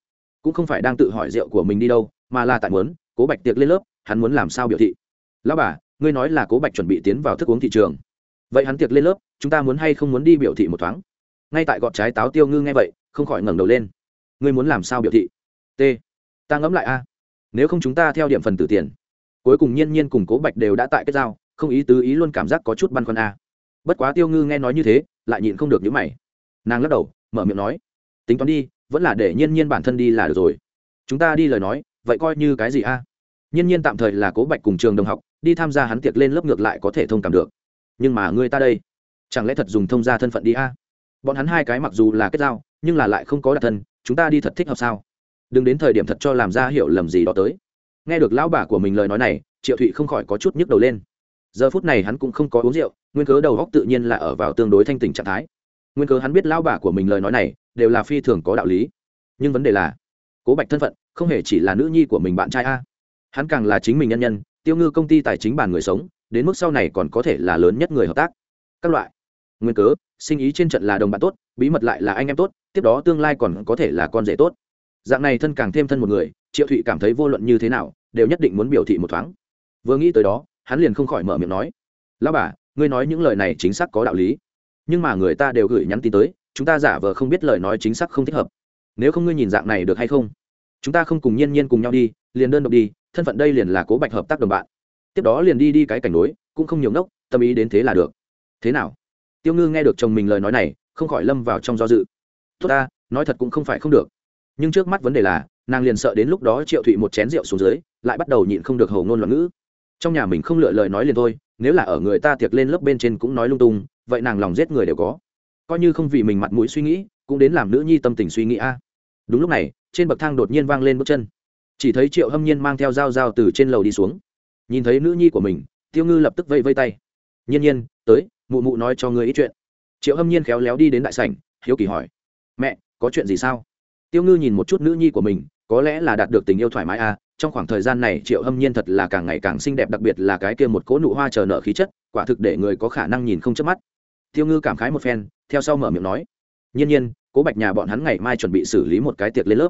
S1: Cũng không phải đang tự hỏi rượu của mình đi đâu, mà là tại muốn, cố bạch tiệc lên lớp, hắn muốn làm sao biểu thị. Lão bà, ngươi nói là cố bạch chuẩn bị tiến vào thức uống thị trường. Vậy hắn tiệc lên lớp, chúng ta muốn hay không muốn đi biểu thị một thoáng? Ngay tại gọt trái táo tiêu ngư nghe vậy, không khỏi ngẩng đầu lên. Ngươi muốn làm sao biểu thị? T, ta ngẫm lại a. Nếu không chúng ta theo điểm phần tử tiền. Cuối cùng nhiên nhiên cùng cố bạch đều đã tại kết giao, không ý tứ ý luôn cảm giác có chút băn khoăn a. Bất quá tiêu ngư nghe nói như thế, lại nhịn không được những mày. Nàng lắc đầu, mở miệng nói tính toán đi, vẫn là để nhiên nhiên bản thân đi là được rồi. Chúng ta đi lời nói, vậy coi như cái gì a? Nhiên nhiên tạm thời là cố bạch cùng trường đồng học, đi tham gia hắn tiệc lên lớp ngược lại có thể thông cảm được. Nhưng mà người ta đây, chẳng lẽ thật dùng thông gia thân phận đi a? Bọn hắn hai cái mặc dù là kết giao, nhưng là lại không có đặc thân, chúng ta đi thật thích hợp sao? Đừng đến thời điểm thật cho làm ra hiểu lầm gì đó tới. Nghe được lão bà của mình lời nói này, triệu thụy không khỏi có chút nhức đầu lên. Giờ phút này hắn cũng không có uống rượu, nguyên cớ đầu góc tự nhiên là ở vào tương đối thanh tình trạng thái nguyên cớ hắn biết lão bà của mình lời nói này đều là phi thường có đạo lý. Nhưng vấn đề là, cố bạch thân phận không hề chỉ là nữ nhi của mình bạn trai a. Hắn càng là chính mình nhân nhân, tiêu ngư công ty tài chính bàn người sống, đến mức sau này còn có thể là lớn nhất người hợp tác. Các loại. Nguyên cớ, sinh ý trên trận là đồng bạn tốt, bí mật lại là anh em tốt, tiếp đó tương lai còn có thể là con rể tốt. Dạng này thân càng thêm thân một người, triệu thụy cảm thấy vô luận như thế nào, đều nhất định muốn biểu thị một thoáng. Vừa nghĩ tới đó, hắn liền không khỏi mở miệng nói, lão bà, ngươi nói những lời này chính xác có đạo lý nhưng mà người ta đều gửi nhắn tin tới, chúng ta giả vờ không biết lời nói chính xác không thích hợp. Nếu không ngươi nhìn dạng này được hay không? Chúng ta không cùng nhiên nhiên cùng nhau đi, liền đơn độc đi, thân phận đây liền là cố bạch hợp tác đồng bạn. Tiếp đó liền đi đi cái cảnh đối cũng không nhiều ngốc, tâm ý đến thế là được. Thế nào? Tiêu ngư nghe được chồng mình lời nói này, không khỏi lâm vào trong do dự. Tốt ta, nói thật cũng không phải không được. Nhưng trước mắt vấn đề là, nàng liền sợ đến lúc đó triệu thụy một chén rượu xuống dưới, lại bắt đầu nhịn không được hầu ngôn loạn ngữ. Trong nhà mình không lựa lời nói liền thôi nếu là ở người ta tiệc lên lớp bên trên cũng nói lung tung, vậy nàng lòng giết người đều có. Coi như không vì mình mặt mũi suy nghĩ, cũng đến làm nữ nhi tâm tình suy nghĩ a. Đúng lúc này, trên bậc thang đột nhiên vang lên bước chân. Chỉ thấy triệu hâm nhiên mang theo dao dao từ trên lầu đi xuống. Nhìn thấy nữ nhi của mình, tiêu ngư lập tức vây vây tay. Nhiên nhiên, tới, mụ mụ nói cho ngươi ít chuyện. Triệu hâm nhiên khéo léo đi đến đại sảnh, hiếu kỳ hỏi. Mẹ, có chuyện gì sao? Tiêu ngư nhìn một chút nữ nhi của mình, có lẽ là đạt được tình yêu thoải mái à trong khoảng thời gian này triệu hâm nhiên thật là càng ngày càng xinh đẹp, đặc biệt là cái kia một cỗ nụ hoa chờ nợ khí chất, quả thực để người có khả năng nhìn không chớp mắt. Tiêu ngư cảm khái một phen, theo sau mở miệng nói, nhiên nhiên, cố bạch nhà bọn hắn ngày mai chuẩn bị xử lý một cái tiệc lên lớp.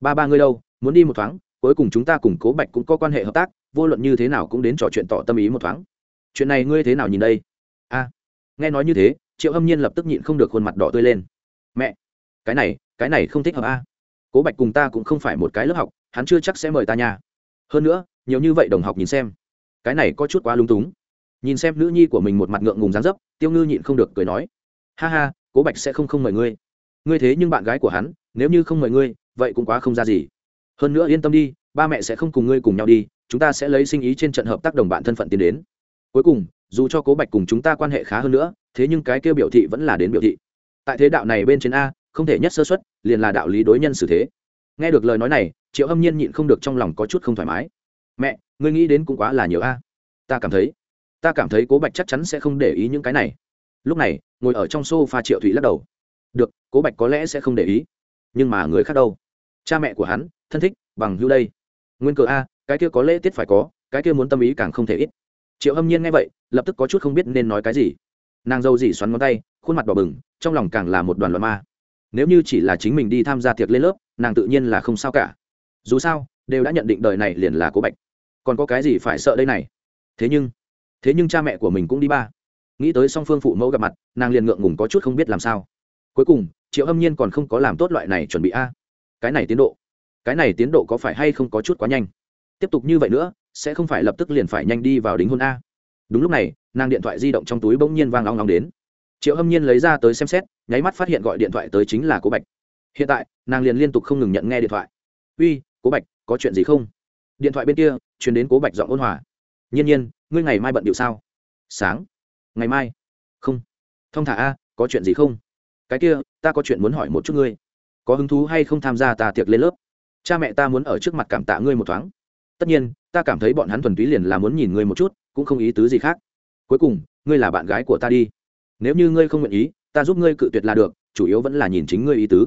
S1: Ba ba ngươi đâu, muốn đi một thoáng, cuối cùng chúng ta cùng cố bạch cũng có quan hệ hợp tác, vô luận như thế nào cũng đến trò chuyện tỏ tâm ý một thoáng. Chuyện này ngươi thế nào nhìn đây? A. Nghe nói như thế, triệu hâm nhiên lập tức nhịn không được khuôn mặt đỏ tươi lên. Mẹ, cái này cái này không thích hợp a. Cố bạch cùng ta cũng không phải một cái lớp học hắn chưa chắc sẽ mời ta nhà hơn nữa, nhiều như vậy đồng học nhìn xem, cái này có chút quá lung túng. Nhìn xem nữ nhi của mình một mặt ngượng ngùng dán dấp, tiêu ngư nhịn không được cười nói, ha ha, cố bạch sẽ không không mời ngươi. Ngươi thế nhưng bạn gái của hắn, nếu như không mời ngươi, vậy cũng quá không ra gì. Hơn nữa yên tâm đi, ba mẹ sẽ không cùng ngươi cùng nhau đi, chúng ta sẽ lấy sinh ý trên trận hợp tác đồng bạn thân phận tiến đến. Cuối cùng, dù cho cố bạch cùng chúng ta quan hệ khá hơn nữa, thế nhưng cái kêu biểu thị vẫn là đến biểu thị. Tại thế đạo này bên trên a, không thể nhất sơ xuất liền là đạo lý đối nhân xử thế. Nghe được lời nói này triệu hâm nhiên nhịn không được trong lòng có chút không thoải mái. Mẹ, ngươi nghĩ đến cũng quá là nhiều a. Ta cảm thấy, ta cảm thấy cố bạch chắc chắn sẽ không để ý những cái này. Lúc này, ngồi ở trong s o f a triệu thụy lắc đầu. Được, cố bạch có lẽ sẽ không để ý. Nhưng mà người khác đâu? Cha mẹ của hắn, thân thích, bằng hưu đây. Nguyên cờ a, cái kia có lễ tiết phải có, cái kia muốn tâm ý càng không thể ít. Triệu hâm nhiên nghe vậy, lập tức có chút không biết nên nói cái gì. Nàng dâu dỉ xoắn ngón tay, khuôn mặt đỏ bừng, trong lòng càng là một đoàn loạn ma. Nếu như chỉ là chính mình đi tham gia tiệc lên lớp, nàng tự nhiên là không sao cả dù sao, đều đã nhận định đời này liền là cố bạch. Còn có cái gì phải sợ đây này? Thế nhưng thế nhưng cha mẹ của mình cũng đi ba. Nghĩ tới song phương phụ mẫu gặp mặt, nàng liền ngượng ngùng có chút không biết làm sao. Cuối cùng, triệu hâm nhiên còn không có làm tốt loại này chuẩn bị a. Cái này tiến độ, cái này tiến độ có phải hay không có chút quá nhanh? Tiếp tục như vậy nữa, sẽ không phải lập tức liền phải nhanh đi vào đính hôn a. Đúng lúc này, nàng điện thoại di động trong túi bỗng nhiên vang long long đến. Triệu hâm nhiên lấy ra tới xem xét, nháy mắt phát hiện gọi điện thoại tới chính là cố bạch. Hiện tại, nàng liền liên tục không ngừng nhận nghe điện thoại. Uy cố bạch, có chuyện gì không? Điện thoại bên kia chuyển đến cố bạch giọng ôn hòa. Nhiên nhiên, ngươi ngày mai bận điệu sao? Sáng. Ngày mai. Không. Thông thả a, có chuyện gì không? Cái kia, ta có chuyện muốn hỏi một chút ngươi. Có hứng thú hay không tham gia ta tiệc lên lớp? Cha mẹ ta muốn ở trước mặt cảm tạ ngươi một thoáng. Tất nhiên, ta cảm thấy bọn hắn thuần túy liền là muốn nhìn ngươi một chút, cũng không ý tứ gì khác. Cuối cùng, ngươi là bạn gái của ta đi. Nếu như ngươi không nguyện ý, ta giúp ngươi cự tuyệt là được, chủ yếu vẫn là nhìn chính ngươi ý tứ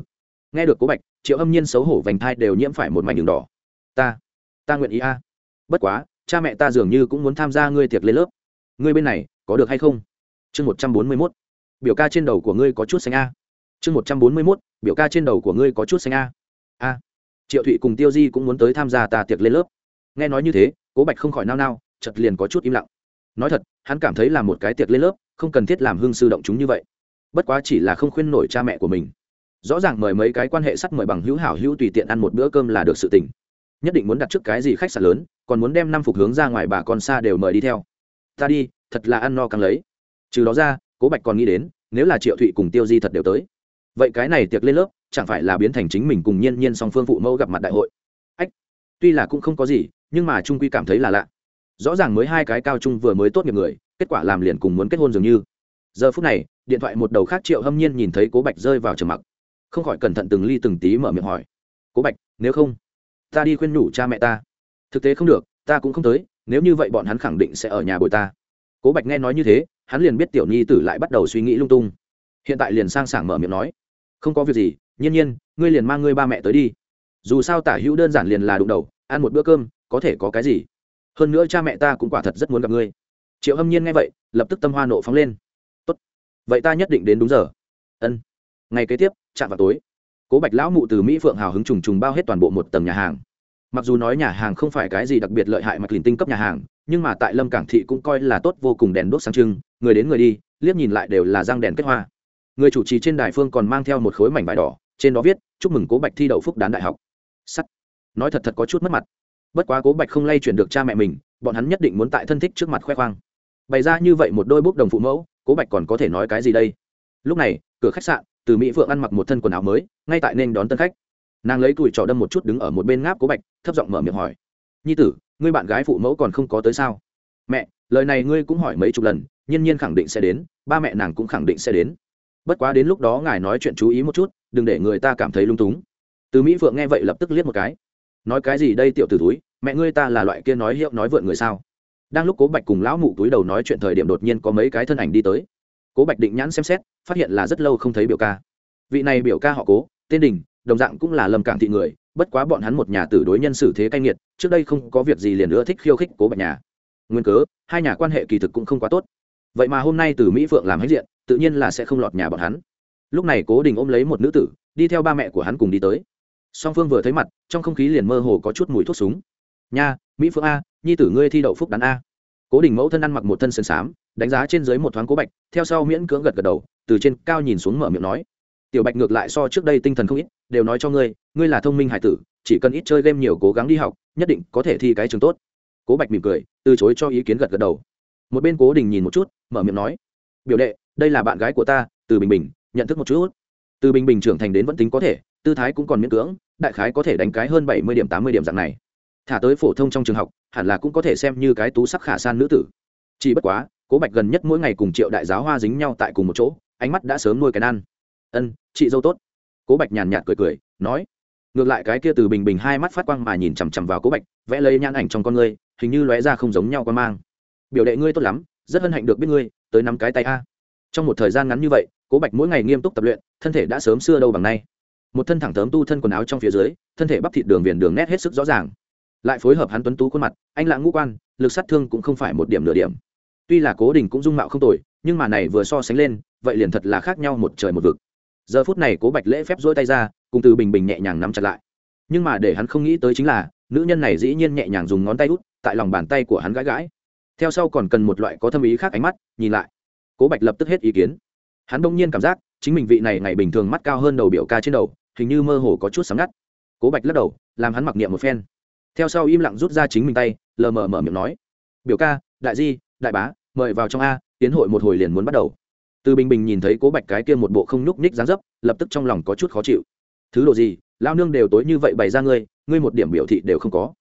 S1: nghe được cố bạch, triệu âm nhiên xấu hổ vành thai đều nhiễm phải một mảnh đường đỏ. Ta ta nguyện ý a. Bất quá, cha mẹ ta dường như cũng muốn tham gia ngươi tiệc lên lớp. Ngươi bên này, có được hay không? Chương một trăm bốn mươi mốt. Biểu ca trên đầu của ngươi có chút xanh a. Chương một trăm bốn mươi mốt. Biểu ca trên đầu của ngươi có chút xanh a. A. Triệu thụy cùng tiêu di cũng muốn tới tham gia ta tiệc lên lớp. Nghe nói như thế, cố bạch không khỏi nao nao chật liền có chút im lặng. Nói thật, hắn cảm thấy là một cái tiệc lên lớp, không cần thiết làm hương sư động chúng như vậy. Bất quá chỉ là không khuyên nổi cha mẹ của mình rõ ràng mời mấy cái quan hệ sắt mời bằng hữu hảo hữu tùy tiện ăn một bữa cơm là được sự tình. Nhất định muốn đặt trước cái gì khách sạn lớn, còn muốn đem năm phục hướng ra ngoài bà con xa đều mời đi theo. Ta đi, thật là ăn no càng lấy. Trừ đó ra, cố bạch còn nghĩ đến, nếu là triệu thụy cùng tiêu di thật đều tới. Vậy cái này tiệc lên lớp, chẳng phải là biến thành chính mình cùng nhiên nhiên song phương phụ mẫu gặp mặt đại hội. Ách, tuy là cũng không có gì, nhưng mà trung quy cảm thấy là lạ. Rõ ràng mới hai cái cao trung vừa mới tốt nghiệp người, kết quả làm liền cùng muốn kết hôn dường như. Giờ phút này, điện thoại một đầu khác triệu hâm nhiên nhìn thấy cố bạch rơi vào trầm mặc không khỏi cẩn thận từng ly từng tí mở miệng hỏi. Cố bạch, nếu không, ta đi khuyên nhủ cha mẹ ta. Thực tế không được, ta cũng không tới, nếu như vậy bọn hắn khẳng định sẽ ở nhà bồi ta. Cố bạch nghe nói như thế, hắn liền biết tiểu nhi tử lại bắt đầu suy nghĩ lung tung. Hiện tại liền sang sảng mở miệng nói. Không có việc gì, nhiên nhiên, ngươi liền mang ngươi ba mẹ tới đi. Dù sao tả hữu đơn giản liền là đụng đầu, ăn một bữa cơm, có thể có cái gì? Hơn nữa cha mẹ ta cũng quả thật rất muốn gặp ngươi. Triệu hâm nhiên nghe vậy, lập tức tâm hoa nộ phóng lên. Tốt, vậy ta nhất định đến đúng giờ. Ân, ngày kế tiếp chạm vào tối. Cố bạch lão mụ từ mỹ phượng hào hứng trùng trùng bao hết toàn bộ một tầng nhà hàng. Mặc dù nói nhà hàng không phải cái gì đặc biệt lợi hại mà lìn tinh cấp nhà hàng, nhưng mà tại lâm cảng thị cũng coi là tốt vô cùng đèn đốt sáng trưng, người đến người đi, liếc nhìn lại đều là răng đèn kết hoa. Người chủ trì trên đài phương còn mang theo một khối mảnh vải đỏ, trên đó viết, chúc mừng cố bạch thi đậu phúc đán đại học. Sắt. Nói thật thật có chút mất mặt. Bất quá cố bạch không lay chuyển được cha mẹ mình, bọn hắn nhất định muốn tại thân thích trước mặt khoe khoang. Bày ra như vậy một đôi bốc đồng phụ mẫu, cố bạch còn có thể nói cái gì đây? Lúc này, cửa khách sạn từ mỹ phượng ăn mặc một thân quần áo mới ngay tại nên đón tân khách nàng lấy tuổi trò đâm một chút đứng ở một bên ngáp cố bạch thấp giọng mở miệng hỏi nhi tử ngươi bạn gái phụ mẫu còn không có tới sao mẹ lời này ngươi cũng hỏi mấy chục lần nhiên nhiên khẳng định sẽ đến ba mẹ nàng cũng khẳng định sẽ đến bất quá đến lúc đó ngài nói chuyện chú ý một chút đừng để người ta cảm thấy lung túng từ mỹ phượng nghe vậy lập tức liếc một cái nói cái gì đây tiểu t ử túi mẹ ngươi ta là loại kia nói hiệu nói vượn người sao đang lúc cố bạch cùng lão mụ túi đầu nói chuyện thời điểm đột nhiên có mấy cái thân ảnh đi tới cố bạch định nhãn xem xét phát hiện là rất lâu không thấy biểu ca. Vị này biểu ca họ cố, tên đình, đồng dạng cũng là lâm cảng thị người, bất quá bọn hắn một nhà tử đối nhân xử thế cay nghiệt, trước đây không có việc gì liền nữa thích khiêu khích cố bạch nhà. Nguyên cớ, hai nhà quan hệ kỳ thực cũng không quá tốt. Vậy mà hôm nay từ mỹ phượng làm hết diện, tự nhiên là sẽ không lọt nhà bọn hắn. Lúc này cố đình ôm lấy một nữ tử, đi theo ba mẹ của hắn cùng đi tới. Song phương vừa thấy mặt, trong không khí liền mơ hồ có chút mùi thuốc súng. Nha, mỹ phượng a, nhi tử ngươi thi đậu phúc đắn a. Cố đình mẫu thân ăn mặc một thân sơn xám đánh giá trên dưới một thoáng cố bạch, theo sau miễn cưỡng gật gật đầu, từ trên cao nhìn xuống mở miệng nói, tiểu bạch ngược lại so trước đây tinh thần không ít, đều nói cho ngươi ngươi là thông minh hải tử, chỉ cần ít chơi game nhiều cố gắng đi học, nhất định có thể thi cái trường tốt. Cố bạch mỉm cười, từ chối cho ý kiến gật gật đầu. Một bên cố đình nhìn một chút, mở miệng nói, biểu đệ, đây là bạn gái của ta, từ bình bình, nhận thức một chút. Từ bình bình trưởng thành đến vẫn tính có thể, tư thái cũng còn miễn cưỡng, đại khái có thể đánh cái hơn bảy mươi điểm, tám mươi điểm dạng này. Thả tới phổ thông trong trường học, hẳn là cũng có thể xem như cái tú sắc khả san nữ tử. Chỉ bất quá cố bạch gần nhất mỗi ngày cùng triệu đại giáo hoa dính nhau tại cùng một chỗ, ánh mắt đã sớm nuôi cái ăn ân, chị dâu tốt. Cố bạch nhàn nhạt cười cười, nói. Ngược lại cái kia từ bình bình hai mắt phát quang mà nhìn chằm chằm vào cố bạch, vẽ lấy nhãn ảnh trong con ngươi, hình như lóe ra không giống nhau con mang. Biểu đệ ngươi tốt lắm, rất hân hạnh được biết ngươi, tới năm cái tay a. Trong một thời gian ngắn như vậy, cố bạch mỗi ngày nghiêm túc tập luyện, thân thể đã sớm xưa đâu bằng nay. Một thân thẳng tớm tu thân quần áo trong phía dưới, thân thể bắp thịt đường viền đường nét hết sức rõ ràng. Lại phối hợp hắn tuấn tú khuôn mặt, anh lãng ngũ quan, lực sát thương cũng không phải một điểm nửa điểm tuy là cố đình cũng dung mạo không tồi, nhưng mà này vừa so sánh lên, vậy liền thật là khác nhau một trời một vực. Giờ phút này cố bạch lễ phép rỗi tay ra, cùng từ bình bình nhẹ nhàng nắm chặt lại. Nhưng mà để hắn không nghĩ tới chính là, nữ nhân này dĩ nhiên nhẹ nhàng dùng ngón tay út, tại lòng bàn tay của hắn gãi gãi. Theo sau còn cần một loại có thâm ý khác ánh mắt, nhìn lại. Cố bạch lập tức hết ý kiến. Hắn đông nhiên cảm giác, chính mình vị này ngày bình thường mắt cao hơn đầu biểu ca trên đầu, hình như mơ hồ có chút sáng ngắt. Cố bạch lắc đầu, làm hắn mặc niệm một phen. Theo sau im lặng rút ra chính mình tay, lờ mờ mở miệng nói. Biểu ca, đại di, đại bá mời vào trong a, tiến hội một hồi liền muốn bắt đầu. Từ bình bình nhìn thấy cố bạch cái kia một bộ không nhúc nhích dáng dấp, lập tức trong lòng có chút khó chịu. Thứ đồ gì? Lao nương đều tối như vậy bày ra ngươi ngươi một điểm biểu thị đều không có.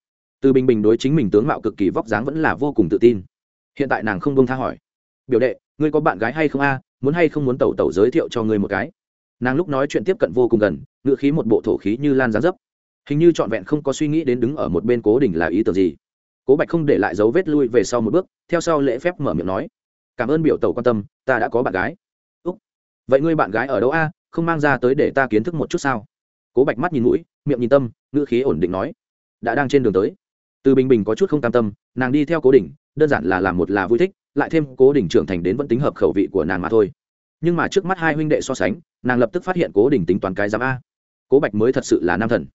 S1: Từ bình bình đối chính mình tướng mạo cực kỳ vóc dáng vẫn là vô cùng tự tin. Hiện tại nàng không bông tha hỏi. Biểu đệ, ngươi có bạn gái hay không a? Muốn hay không muốn tẩu tẩu giới thiệu cho ngươi một cái? Nàng lúc nói chuyện tiếp cận vô cùng gần, ngựa khí một bộ thổ khí như lan dáng dấp. Hình như trọn vẹn không có suy nghĩ đến đứng ở một bên cố đình là ý tưởng gì cố bạch không để lại dấu vết lui về sau một bước, theo sau lễ phép mở miệng nói, cảm ơn biểu tẩu quan tâm, ta đã có bạn gái. Úc, vậy ngươi bạn gái ở đâu a? Không mang ra tới để ta kiến thức một chút sao? Cố bạch mắt nhìn mũi, miệng nhìn tâm, ngữ khí ổn định nói, đã đang trên đường tới. Từ bình bình có chút không cam tâm, nàng đi theo cố đỉnh, đơn giản là làm một là vui thích, lại thêm cố đỉnh trưởng thành đến vẫn tính hợp khẩu vị của nàng mà thôi. Nhưng mà trước mắt hai huynh đệ so sánh, nàng lập tức phát hiện cố đỉnh tính toán cái giám a. Cố bạch mới thật sự là nam thần.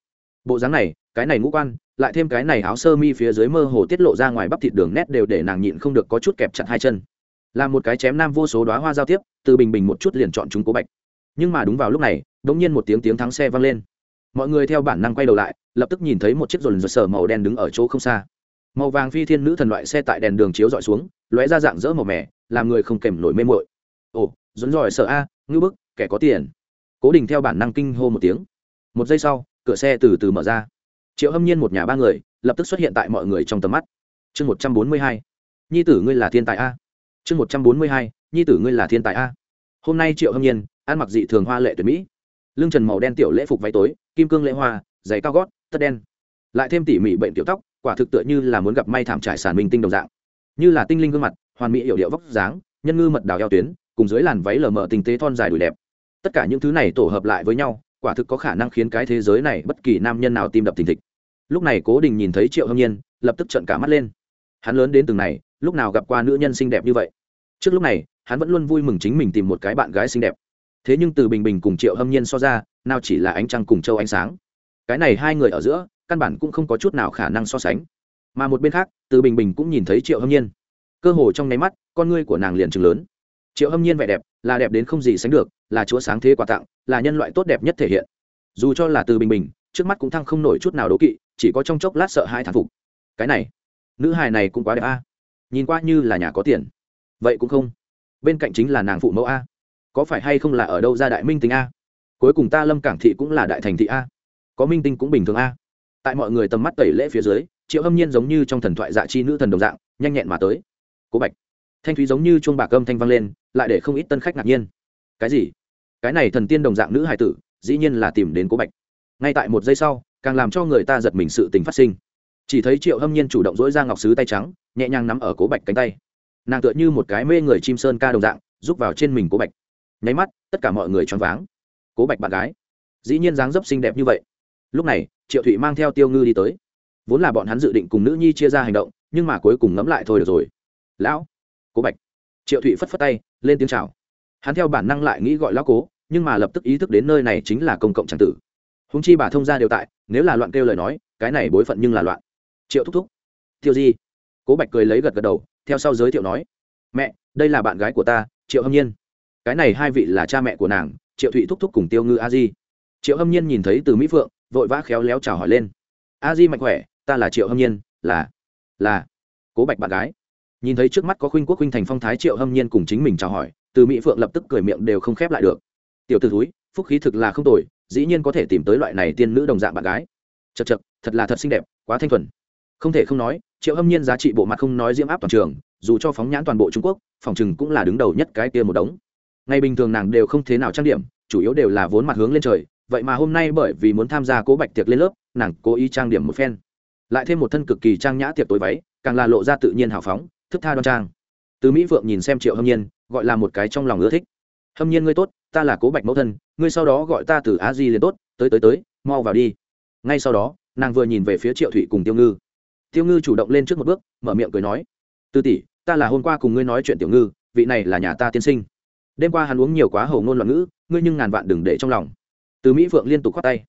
S1: Bộ dáng này cái này ngũ quan, lại thêm cái này áo sơ mi phía dưới mơ hồ tiết lộ ra ngoài bắp thịt đường nét đều để nàng nhịn không được có chút kẹp chặt hai chân. Là một cái chém nam vô số đoá hoa giao tiếp, từ bình bình một chút liền chọn chúng cố bạch. Nhưng mà đúng vào lúc này đ ỗ n g nhiên một tiếng tiếng thắng xe vang lên. Mọi người theo bản năng quay đầu lại, lập tức nhìn thấy một chiếc rồn rột sở màu đen đứng ở chỗ không xa. Màu vàng phi thiên nữ thần loại xe tại đèn đường chiếu dọi xuống, lóe ra dạng dỡ màu mẻ làm người không kèm nổi mê mội ồ dồn dòi sợ a, ngư bức, kẻ có tiền. Cố đình theo bản năng kinh hô một tiếng. Một giây sau, cửa xe từ từ mở ra triệu hâm nhiên một nhà ba người, lập tức xuất hiện tại mọi người trong tầm mắt. Chương một trăm bốn mươi hai. Nhi tử ngươi là thiên tài a. Chương một trăm bốn mươi hai. Nhi tử ngươi là thiên tài a. Hôm nay triệu hâm nhiên, ăn mặc dị thường hoa lệ tuyệt mỹ. Lưng trần màu đen tiểu lễ phục váy tối, kim cương lễ hoa, giày cao gót, tất đen. Lại thêm tỉ mỉ bệnh tiểu tóc, quả thực tựa như là muốn gặp may thảm trải sản minh tinh đồng dạng. Như là tinh linh gương mặt, hoàn mỹ hiệu điệu vóc dáng, nhân ngư mật đào eo tuyến, cùng dưới làn váy lờ mờ tình tế thon dài đùi đẹp. Tất cả những thứ này tổ hợp lại với nhau quả thực có khả năng khiến cái thế giới này bất kỳ nam nhân nào tim đập thình thịch. Lúc này cố đình nhìn thấy triệu hâm nhiên, lập tức trợn cả mắt lên. Hắn lớn đến từng này, lúc nào gặp qua nữ nhân xinh đẹp như vậy? Trước lúc này, hắn vẫn luôn vui mừng chính mình tìm một cái bạn gái xinh đẹp. Thế nhưng từ bình bình cùng triệu hâm nhiên so ra, nào chỉ là ánh trăng cùng châu ánh sáng. Cái này hai người ở giữa, căn bản cũng không có chút nào khả năng so sánh. Mà một bên khác, từ bình bình cũng nhìn thấy triệu hâm nhiên. Cơ hồ trong nháy mắt, con ngươi của nàng liền chừng lớn. Triệu hâm nhiên vẻ đẹp, là đẹp đến không gì sánh được là chúa sáng thế quà tặng, là nhân loại tốt đẹp nhất thể hiện. Dù cho là từ bình bình, trước mắt cũng thăng không nổi chút nào đố kỵ, chỉ có trong chốc lát sợ hai thán phục. Cái này, nữ hài này cũng quá đẹp a. Nhìn qua như là nhà có tiền. Vậy cũng không. Bên cạnh chính là nàng phụ mẫu a. Có phải hay không là ở đâu ra đại minh tinh a? Cuối cùng ta lâm cảng thị cũng là đại thành thị a. Có minh tinh cũng bình thường a. Tại mọi người tầm mắt tẩy lễ phía dưới, triệu hâm nhiên giống như trong thần thoại dạ chi nữ thần đồng dạng, nhanh nhẹn mà tới. Cố bạch, thanh thúy giống như chuông bạc âm thanh vang lên, lại để không ít tân khách ngạc nhiên cái gì? Cái này thần tiên đồng dạng nữ hải tử, dĩ nhiên là tìm đến cố bạch. Ngay tại một giây sau, càng làm cho người ta giật mình sự tình phát sinh. Chỉ thấy triệu hâm nhiên chủ động dỗi ra ngọc sứ tay trắng, nhẹ nhàng nắm ở cố bạch cánh tay. Nàng tựa như một cái mê người chim sơn ca đồng dạng, rúc vào trên mình cố bạch. Nháy mắt, tất cả mọi người choáng váng. Cố bạch bạn gái, dĩ nhiên dáng dấp xinh đẹp như vậy. Lúc này, triệu thụy mang theo tiêu ngư đi tới. Vốn là bọn hắn dự định cùng nữ nhi chia ra hành động, nhưng mà cuối cùng ngẫm lại thôi được rồi. Lão, cố bạch. Triệu thụy phất phất tay, lên tiếng chào hắn theo bản năng lại nghĩ gọi lão cố, nhưng mà lập tức ý thức đến nơi này chính là công cộng tràng tử. Húng chi bà thông gia đều tại, nếu là loạn kêu lời nói, cái này bối phận nhưng là loạn. Triệu thúc thúc. Tiêu di. Cố bạch cười lấy gật gật đầu, theo sau giới thiệu nói. Mẹ, đây là bạn gái của ta, triệu hâm nhiên. Cái này hai vị là cha mẹ của nàng, triệu thụy thúc thúc cùng tiêu ngư a di. Triệu hâm nhiên nhìn thấy từ mỹ phượng, vội vã khéo léo chào hỏi lên. A di mạnh khỏe, ta là triệu hâm nhiên, là là cố bạch bạn gái. Nhìn thấy trước mắt có khuynh quốc khuynh thành phong thái triệu hâm nhiên cùng chính mình chào hỏi từ mỹ phượng lập tức cười miệng đều không khép lại được tiểu t ử thúi phúc khí thực là không tồi, dĩ nhiên có thể tìm tới loại này tiên nữ đồng dạng bạn gái. chật chật, thật là thật xinh đẹp, quá thanh thuần. không thể không nói, triệu hâm nhiên giá trị bộ mặt không nói diễm áp toàn trường, dù cho phóng nhãn toàn bộ trung quốc, phòng chừng cũng là đứng đầu nhất cái kia một đống. ngày bình thường nàng đều không thế nào trang điểm, chủ yếu đều là vốn mặt hướng lên trời, vậy mà hôm nay bởi vì muốn tham gia cố bạch tiệc lên lớp, nàng cố ý trang điểm một phen. lại thêm một thân cực kỳ trang nhã tiệc tối váy, càng là lộ ra tự nhiên hào phóng, thức tha đoan trang. từ mỹ phượng nhìn xem triệu hâm nhiên gọi là một cái trong lòng ưa thích. Hâm nhiên ngươi tốt, ta là cố bạch mẫu thân, ngươi sau đó gọi ta từ a di liền tốt, tới tới tới, mau vào đi. Ngay sau đó, nàng vừa nhìn về phía triệu thụy cùng tiêu ngư. Tiêu ngư chủ động lên trước một bước, mở miệng cười nói, tư tỷ, ta là hôm qua cùng ngươi nói chuyện tiểu ngư, vị này là nhà ta tiên sinh. Đêm qua hắn uống nhiều quá hầu ngôn loạn ngữ, ngươi nhưng ngàn vạn đừng để trong lòng. Từ mỹ phượng liên tục khoát tay,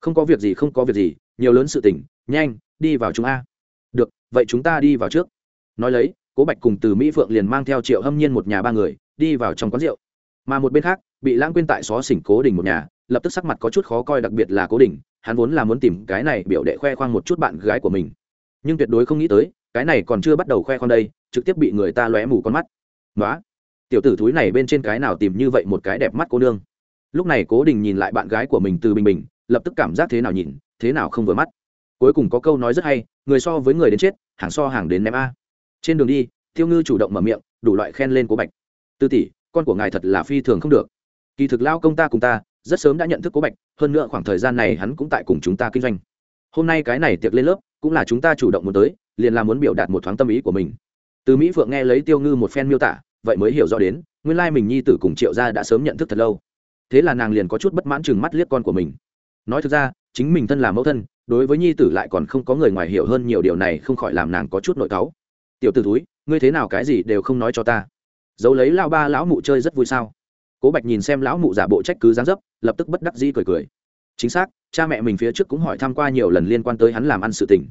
S1: không có việc gì, không có việc gì, nhiều lớn sự tình, nhanh, đi vào chúng a. Được, vậy chúng ta đi vào trước. Nói lấy cố bạch cùng từ mỹ phượng liền mang theo triệu hâm nhiên một nhà ba người, đi vào trong quán rượu. Mà một bên khác, bị lãng quên tại xó xỉnh cố đình một nhà, lập tức sắc mặt có chút khó coi đặc biệt là cố đình, hắn vốn là muốn tìm cái này biểu đệ khoe khoang một chút bạn gái của mình. Nhưng tuyệt đối không nghĩ tới, cái này còn chưa bắt đầu khoe khoang đây, trực tiếp bị người ta lóe mù con mắt. Nói tiểu tử thúi này bên trên cái nào tìm như vậy một cái đẹp mắt cô nương. Lúc này cố đình nhìn lại bạn gái của mình từ bình bình, lập tức cảm giác thế nào nhìn, thế nào không vừa mắt. Cuối cùng có câu nói rất hay, người so với người đến chết, hàng so hàng đến ném a trên đường đi, tiêu ngư chủ động mở miệng, đủ loại khen lên cố bạch. Tư tỷ, con của ngài thật là phi thường không được. Kỳ thực lao công ta cùng ta, rất sớm đã nhận thức cố bạch, hơn nữa khoảng thời gian này hắn cũng tại cùng chúng ta kinh doanh. Hôm nay cái này tiệc lên lớp, cũng là chúng ta chủ động muốn tới, liền là muốn biểu đạt một thoáng tâm ý của mình. Từ mỹ phượng nghe lấy tiêu ngư một phen miêu tả, vậy mới hiểu rõ đến, nguyên lai mình nhi tử cùng triệu gia đã sớm nhận thức thật lâu. Thế là nàng liền có chút bất mãn chừng mắt liếc con của mình. Nói thực ra, chính mình thân là mẫu thân, đối với nhi tử lại còn không có người ngoài hiểu hơn nhiều điều này không khỏi làm nàng có chút nội cáu tiểu t ử túi ngươi thế nào cái gì đều không nói cho ta. Giấu lấy lao ba lão mụ chơi rất vui sao? Cố bạch nhìn xem lão mụ giả bộ trách cứ gián dấp, lập tức bất đắc dĩ cười cười. Chính xác, cha mẹ mình phía trước cũng hỏi tham q u a nhiều lần liên quan tới hắn làm ăn sự tình.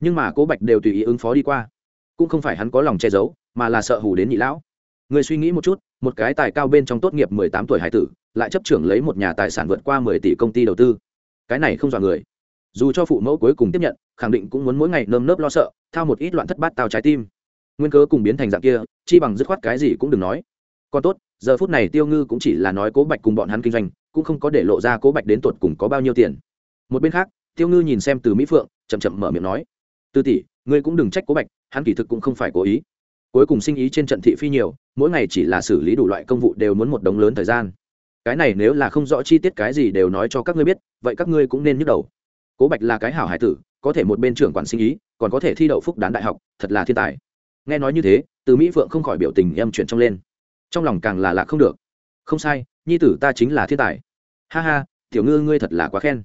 S1: Nhưng mà cố bạch đều tùy ý ứng phó đi qua. Cũng không phải hắn có lòng che giấu, mà là sợ hù đến nhị lão. Người suy nghĩ một chút, một cái tài cao bên trong tốt nghiệp mười tám tuổi hải tử, lại chấp trưởng lấy một nhà tài sản vượt qua mười tỷ công ty đầu tư. Cái này không dọa người. Dù cho phụ mẫu cuối cùng tiếp nhận, khẳng định cũng muốn mỗi ngày nơm nớp lo sợ, thao một ít loạn thất bát tao trái tim nguyên cớ cùng biến thành dạng kia, chi bằng dứt khoát cái gì cũng đừng nói. Còn tốt, giờ phút này tiêu ngư cũng chỉ là nói cố bạch cùng bọn hắn kinh doanh, cũng không có để lộ ra cố bạch đến tuột cùng có bao nhiêu tiền. Một bên khác, tiêu ngư nhìn xem từ mỹ phượng, chậm chậm mở miệng nói tư tỷ, ngươi cũng đừng trách cố bạch, hắn kỳ thực cũng không phải cố ý. Cuối cùng sinh ý trên trận thị phi nhiều, mỗi ngày chỉ là xử lý đủ loại công vụ đều muốn một đống lớn thời gian. Cái này nếu là không rõ chi tiết cái gì đều nói cho các ngươi biết, vậy các ngươi cũng nên nhức đầu. Cố bạch là cái hảo hải tử, có thể một bên trưởng quản sinh ý, còn có thể thi đậu phúc đán đại học, thật là thiên tài nghe nói như thế, từ mỹ phượng không khỏi biểu tình em chuyển trong lên. Trong lòng càng là lạ không được. Không sai, nhi tử ta chính là thiên tài. Ha ha, tiểu ngư ngươi thật là quá khen.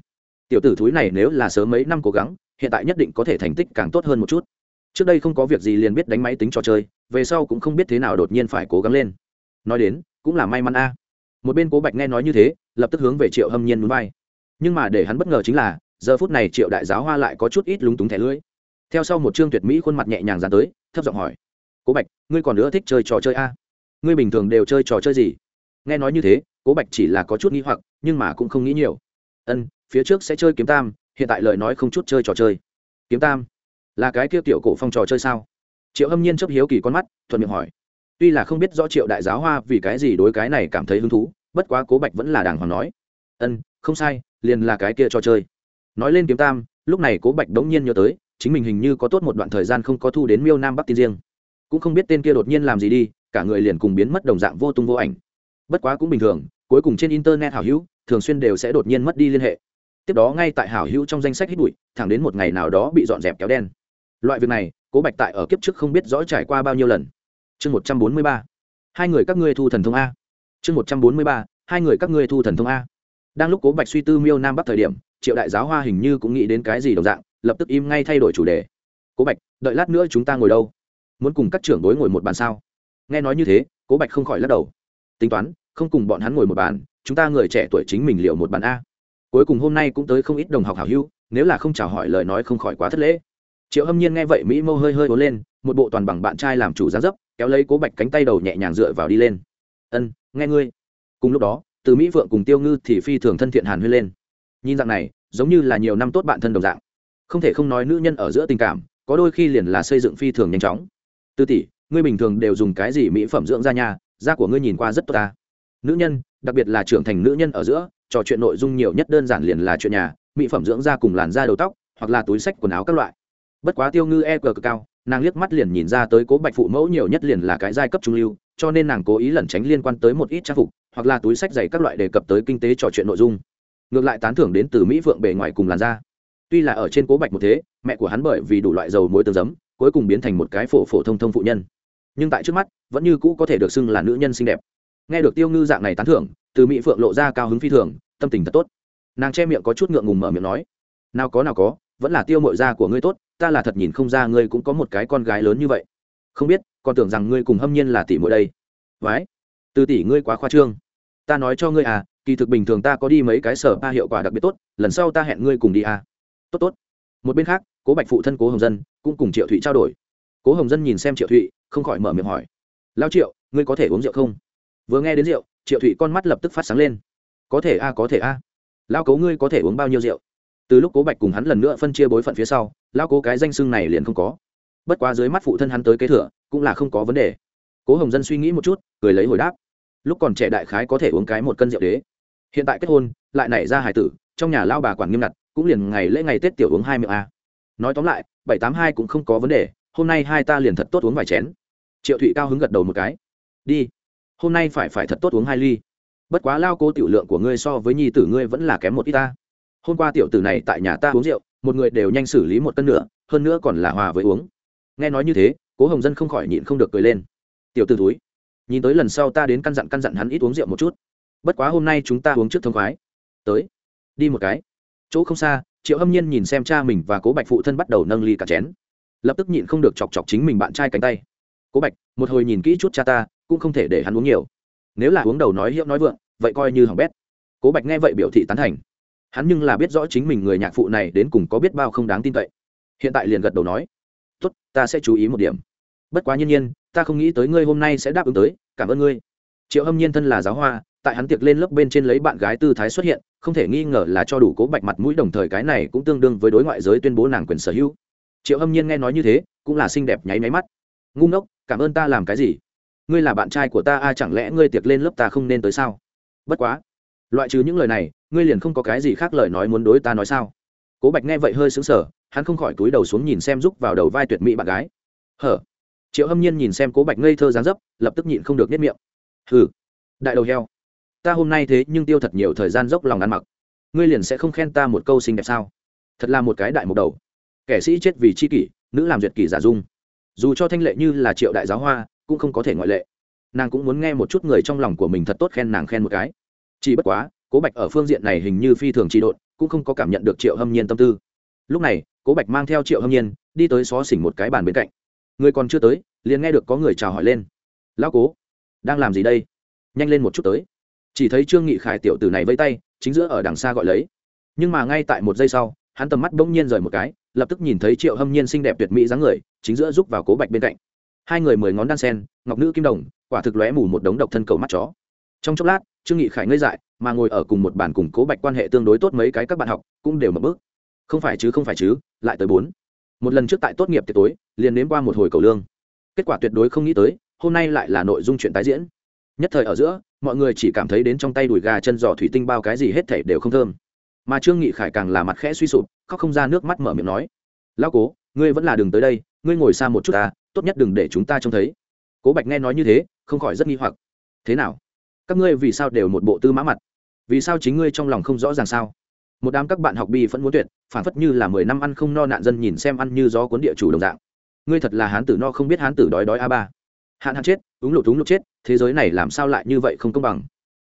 S1: Tiểu tử thúi này nếu là sớm mấy năm cố gắng, hiện tại nhất định có thể thành tích càng tốt hơn một chút. Trước đây không có việc gì liền biết đánh máy tính trò chơi, về sau cũng không biết thế nào đột nhiên phải cố gắng lên. Nói đến, cũng là may mắn a. Một bên cố bạch nghe nói như thế, lập tức hướng về triệu hâm nhiên núi bay. Nhưng mà để hắn bất ngờ chính là, giờ phút này triệu đại giáo hoa lại có chút ít lúng túng thẻ lưỡi theo sau một chương tuyệt mỹ khuôn mặt nhẹ nhàng dán tới, thấp giọng hỏi, cố bạch, ngươi còn nữa thích chơi trò chơi a? Ngươi bình thường đều chơi trò chơi gì? Nghe nói như thế, cố bạch chỉ là có chút nghĩ hoặc, nhưng mà cũng không nghĩ nhiều. Ân, phía trước sẽ chơi kiếm tam, hiện tại lời nói không chút chơi trò chơi. Kiếm tam? Là cái kia tiểu cổ phong trò chơi sao? Triệu hâm nhiên chấp hiếu kỳ con mắt, thuận miệng hỏi. Tuy là không biết rõ triệu đại giáo hoa vì cái gì đối cái này cảm thấy hứng thú, bất quá cố bạch vẫn là đàng hoàng nói. Ân, không sai, liền là cái kia trò chơi. Nói lên kiếm tam, lúc này cố bạch đống nhiên nhớ tới chính mình hình như có tốt một đoạn thời gian không có thu đến miêu nam bắc tin riêng. Cũng không biết tên kia đột nhiên làm gì đi, cả người liền cùng biến mất đồng dạng vô tung vô ảnh. Bất quá cũng bình thường, cuối cùng trên internet hảo hữu, thường xuyên đều sẽ đột nhiên mất đi liên hệ. Tiếp đó ngay tại hảo hữu trong danh sách hít bụi, thẳng đến một ngày nào đó bị dọn dẹp kéo đen. Loại việc này, cố bạch tại ở kiếp trước không biết rõ trải qua bao nhiêu lần. Chương một trăm bốn mươi ba. Hai người các ngươi thu thần thông a. Chương một trăm bốn mươi ba. Hai người các ngươi thu thần thông a. Đang lúc cố bạch suy tư miêu nam bắc thời điểm, triệu đại giáo hoa hình như cũng nghĩ đến cái gì đồng dạng lập tức im ngay thay đổi chủ đề. Cố bạch, đợi lát nữa chúng ta ngồi đâu? Muốn cùng các trưởng đối ngồi một bàn sao? Nghe nói như thế, cố bạch không khỏi lắc đầu. Tính toán, không cùng bọn hắn ngồi một bàn, chúng ta người trẻ tuổi chính mình liệu một bàn a. Cuối cùng hôm nay cũng tới không ít đồng học hảo hữu, nếu là không chào hỏi lời nói không khỏi quá thất lễ. Triệu hâm nhiên nghe vậy mỹ mâu hơi hơi ố lên, một bộ toàn bằng bạn trai làm chủ gián dấp, kéo lấy cố bạch cánh tay đầu nhẹ nhàng dựa vào đi lên. Ân, nghe ngươi. Cùng lúc đó, từ mỹ Vượng cùng tiêu ngư thì phi thường thân thiện hàn huyên lên. Nhìn dạng này, giống như là nhiều năm tốt bạn thân đồng dạng không thể không nói nữ nhân ở giữa tình cảm, có đôi khi liền là xây dựng phi thường nhanh chóng. Tư tỷ, ngươi bình thường đều dùng cái gì mỹ phẩm dưỡng da nhà da của ngươi nhìn qua rất tốt ta. Nữ nhân, đặc biệt là trưởng thành nữ nhân ở giữa, trò chuyện nội dung nhiều nhất đơn giản liền là chuyện nhà, mỹ phẩm dưỡng da cùng làn da đầu tóc, hoặc là túi sách quần áo các loại. Bất quá tiêu ngư e cờ cực cao, nàng liếc mắt liền nhìn ra tới cố bạch phụ mẫu nhiều nhất liền là cái giai cấp trung lưu, cho nên nàng cố ý lẩn tránh liên quan tới một ít trang phục, hoặc là túi sách dày các loại đề cập tới kinh tế trò chuyện nội dung. Ngược lại tán thưởng đến từ mỹ phượng bề ngoài cùng làn da tuy là ở trên cố bạch một thế, mẹ của hắn bởi vì đủ loại dầu muối tương giấm, cuối cùng biến thành một cái phổ phổ thông thông phụ nhân. Nhưng tại trước mắt, vẫn như cũ có thể được xưng là nữ nhân xinh đẹp. Nghe được tiêu ngư dạng này tán thưởng, từ mỹ phượng lộ ra cao hứng phi thường, tâm tình thật tốt. Nàng che miệng có chút ngượng ngùng mở miệng nói, nào có nào có, vẫn là tiêu mội da của ngươi tốt, ta là thật nhìn không ra ngươi cũng có một cái con gái lớn như vậy. Không biết, còn tưởng rằng ngươi cùng hâm nhiên là tỷ muội đây. Vái từ tỷ ngươi quá khoa trương. Ta nói cho ngươi à kỳ thực bình thường ta có đi mấy cái sở ba hiệu quả đặc biệt tốt, lần sau ta hẹn ngươi cùng đi à tốt tốt. Một bên khác, cố bạch phụ thân cố hồng dân cũng cùng triệu thụy trao đổi. Cố hồng dân nhìn xem triệu thụy, không khỏi mở miệng hỏi. Lao triệu, ngươi có thể uống rượu không? Vừa nghe đến rượu, triệu thụy con mắt lập tức phát sáng lên. Có thể a, có thể a. Lao cố ngươi có thể uống bao nhiêu rượu? Từ lúc cố bạch cùng hắn lần nữa phân chia bối phận phía sau, lao cố cái danh xưng này liền không có. Bất quá dưới mắt phụ thân hắn tới kế thừa, cũng là không có vấn đề. Cố hồng dân suy nghĩ một chút, cười lấy hồi đáp. Lúc còn trẻ đại khái có thể uống cái một cân rượu đế. Hiện tại kết hôn, lại nảy ra hải tử, trong nhà lao bà quản nghiêm ngặt cũng liền ngày lễ ngày tết tiểu uống hai miệng a. Nói tóm lại, bảy tám hai cũng không có vấn đề, hôm nay hai ta liền thật tốt uống vài chén. Triệu thụy cao hứng gật đầu một cái. Đi, hôm nay phải phải thật tốt uống hai ly. Bất quá lao cố tiểu lượng của ngươi so với nhi tử ngươi vẫn là kém một ít ta. Hôm qua tiểu tử này tại nhà ta uống rượu, một người đều nhanh xử lý một cân nữa, hơn nữa còn là hòa với uống. Nghe nói như thế, cố hồng dân không khỏi nhịn không được cười lên. Tiểu t ử túi nhìn tới lần sau ta đến căn dặn căn dặn hắn ít uống rượu một chút. Bất quá hôm nay chúng ta uống trước thông khoái. Tới, đi một cái chỗ không xa, triệu hâm nhiên nhìn xem cha mình và cố bạch phụ thân bắt đầu nâng ly cả chén. Lập tức nhịn không được chọc chọc chính mình bạn trai cánh tay. Cố bạch, một hồi nhìn kỹ chút cha ta, cũng không thể để hắn uống nhiều. Nếu là uống đầu nói hiệu nói vượng, vậy coi như hỏng bét. Cố bạch nghe vậy biểu thị tán thành. Hắn nhưng là biết rõ chính mình người nhạc phụ này đến cùng có biết bao không đáng tin cậy. Hiện tại liền gật đầu nói, tốt, ta sẽ chú ý một điểm. Bất quá nhiên nhiên, ta không nghĩ tới ngươi hôm nay sẽ đáp ứng tới. Cảm ơn ngươi triệu hâm nhiên thân là giáo hoa, tại hắn tiệc lên lớp bên trên lấy bạn gái tư thái xuất hiện, không thể nghi ngờ là cho đủ cố bạch mặt mũi đồng thời cái này cũng tương đương với đối ngoại giới tuyên bố nàng quyền sở hữu. Triệu hâm nhiên nghe nói như thế, cũng là xinh đẹp nháy máy mắt. Ngu ngốc, cảm ơn ta làm cái gì? Ngươi là bạn trai của ta a chẳng lẽ ngươi tiệc lên lớp ta không nên tới sao? Bất quá, loại trừ những lời này, ngươi liền không có cái gì khác lời nói muốn đối ta nói sao? Cố bạch nghe vậy hơi xứng sở hắn không khỏi túi đầu xuống nhìn xem rúc vào đầu vai tuyệt mỹ bạn gái. Hở? Triệu hâm nhiên nhìn xem cố bạch ngây thơ dáng dấp, lập tức nhịn không được nếp miệng hừ, đại đầu heo. Ta hôm nay thế nhưng tiêu thật nhiều thời gian dốc lòng ăn mặc. Ngươi liền sẽ không khen ta một câu xinh đẹp sao? Thật là một cái đại mục đầu. Kẻ sĩ chết vì c h i kỷ, nữ làm duyệt kỷ giả dung. Dù cho thanh lệ như là triệu đại giáo hoa, cũng không có thể ngoại lệ. Nàng cũng muốn nghe một chút người trong lòng của mình thật tốt khen nàng khen một cái. Chỉ bất quá, cố bạch ở phương diện này hình như phi thường trị độn, cũng không có cảm nhận được triệu hâm nhiên tâm tư. Lúc này, cố bạch mang theo triệu hâm nhiên, đi tới xó xỉnh một cái bàn bên cạnh. Người còn chưa tới, liền nghe được có người chào hỏi lên. Lão cố đang làm gì đây? Nhanh lên một chút tới. Chỉ thấy trương nghị khải tiểu tử này vây tay, chính giữa ở đằng xa gọi lấy. Nhưng mà ngay tại một giây sau, hắn tầm mắt bỗng nhiên rời một cái, lập tức nhìn thấy triệu hâm nhiên xinh đẹp tuyệt mỹ dáng người, chính giữa giúp vào cố bạch bên cạnh. Hai người mười ngón đan sen, ngọc nữ kim đồng, quả thực lóe mù một đống độc thân cầu mắt chó. Trong chốc lát, trương nghị khải ngây dại, mà ngồi ở cùng một bàn cùng cố bạch quan hệ tương đối tốt mấy cái các bạn học, cũng đều mở bước. Không phải chứ, không phải chứ, lại tới bốn. Một lần trước tại tốt nghiệp tiệc tối, liền nếm qua một hồi cầu lương. Kết quả tuyệt đối không nghĩ tới hôm nay lại là nội dung chuyện tái diễn. Nhất thời ở giữa, mọi người chỉ cảm thấy đến trong tay đùi gà chân giò thủy tinh bao cái gì hết thể đều không thơm. Mà trương nghị khải càng là mặt khẽ suy sụp, khóc không ra nước mắt mở miệng nói lao cố, ngươi vẫn là đường tới đây, ngươi ngồi xa một chút ta, tốt nhất đừng để chúng ta trông thấy. Cố bạch nghe nói như thế, không khỏi rất nghi hoặc, thế nào? Các ngươi vì sao đều một bộ tư mã mặt? Vì sao chính ngươi trong lòng không rõ ràng sao? Một đám các bạn học bi vẫn muốn tuyệt, phản phất như là mười năm ăn không no nạn dân nhìn xem ăn như gió cuốn địa chủ đồng dạng. Ngươi thật là hán tử no không biết hán tử đói đói a ba hạn hạn chết, úng lụt úng lụt chết, thế giới này làm sao lại như vậy không công bằng?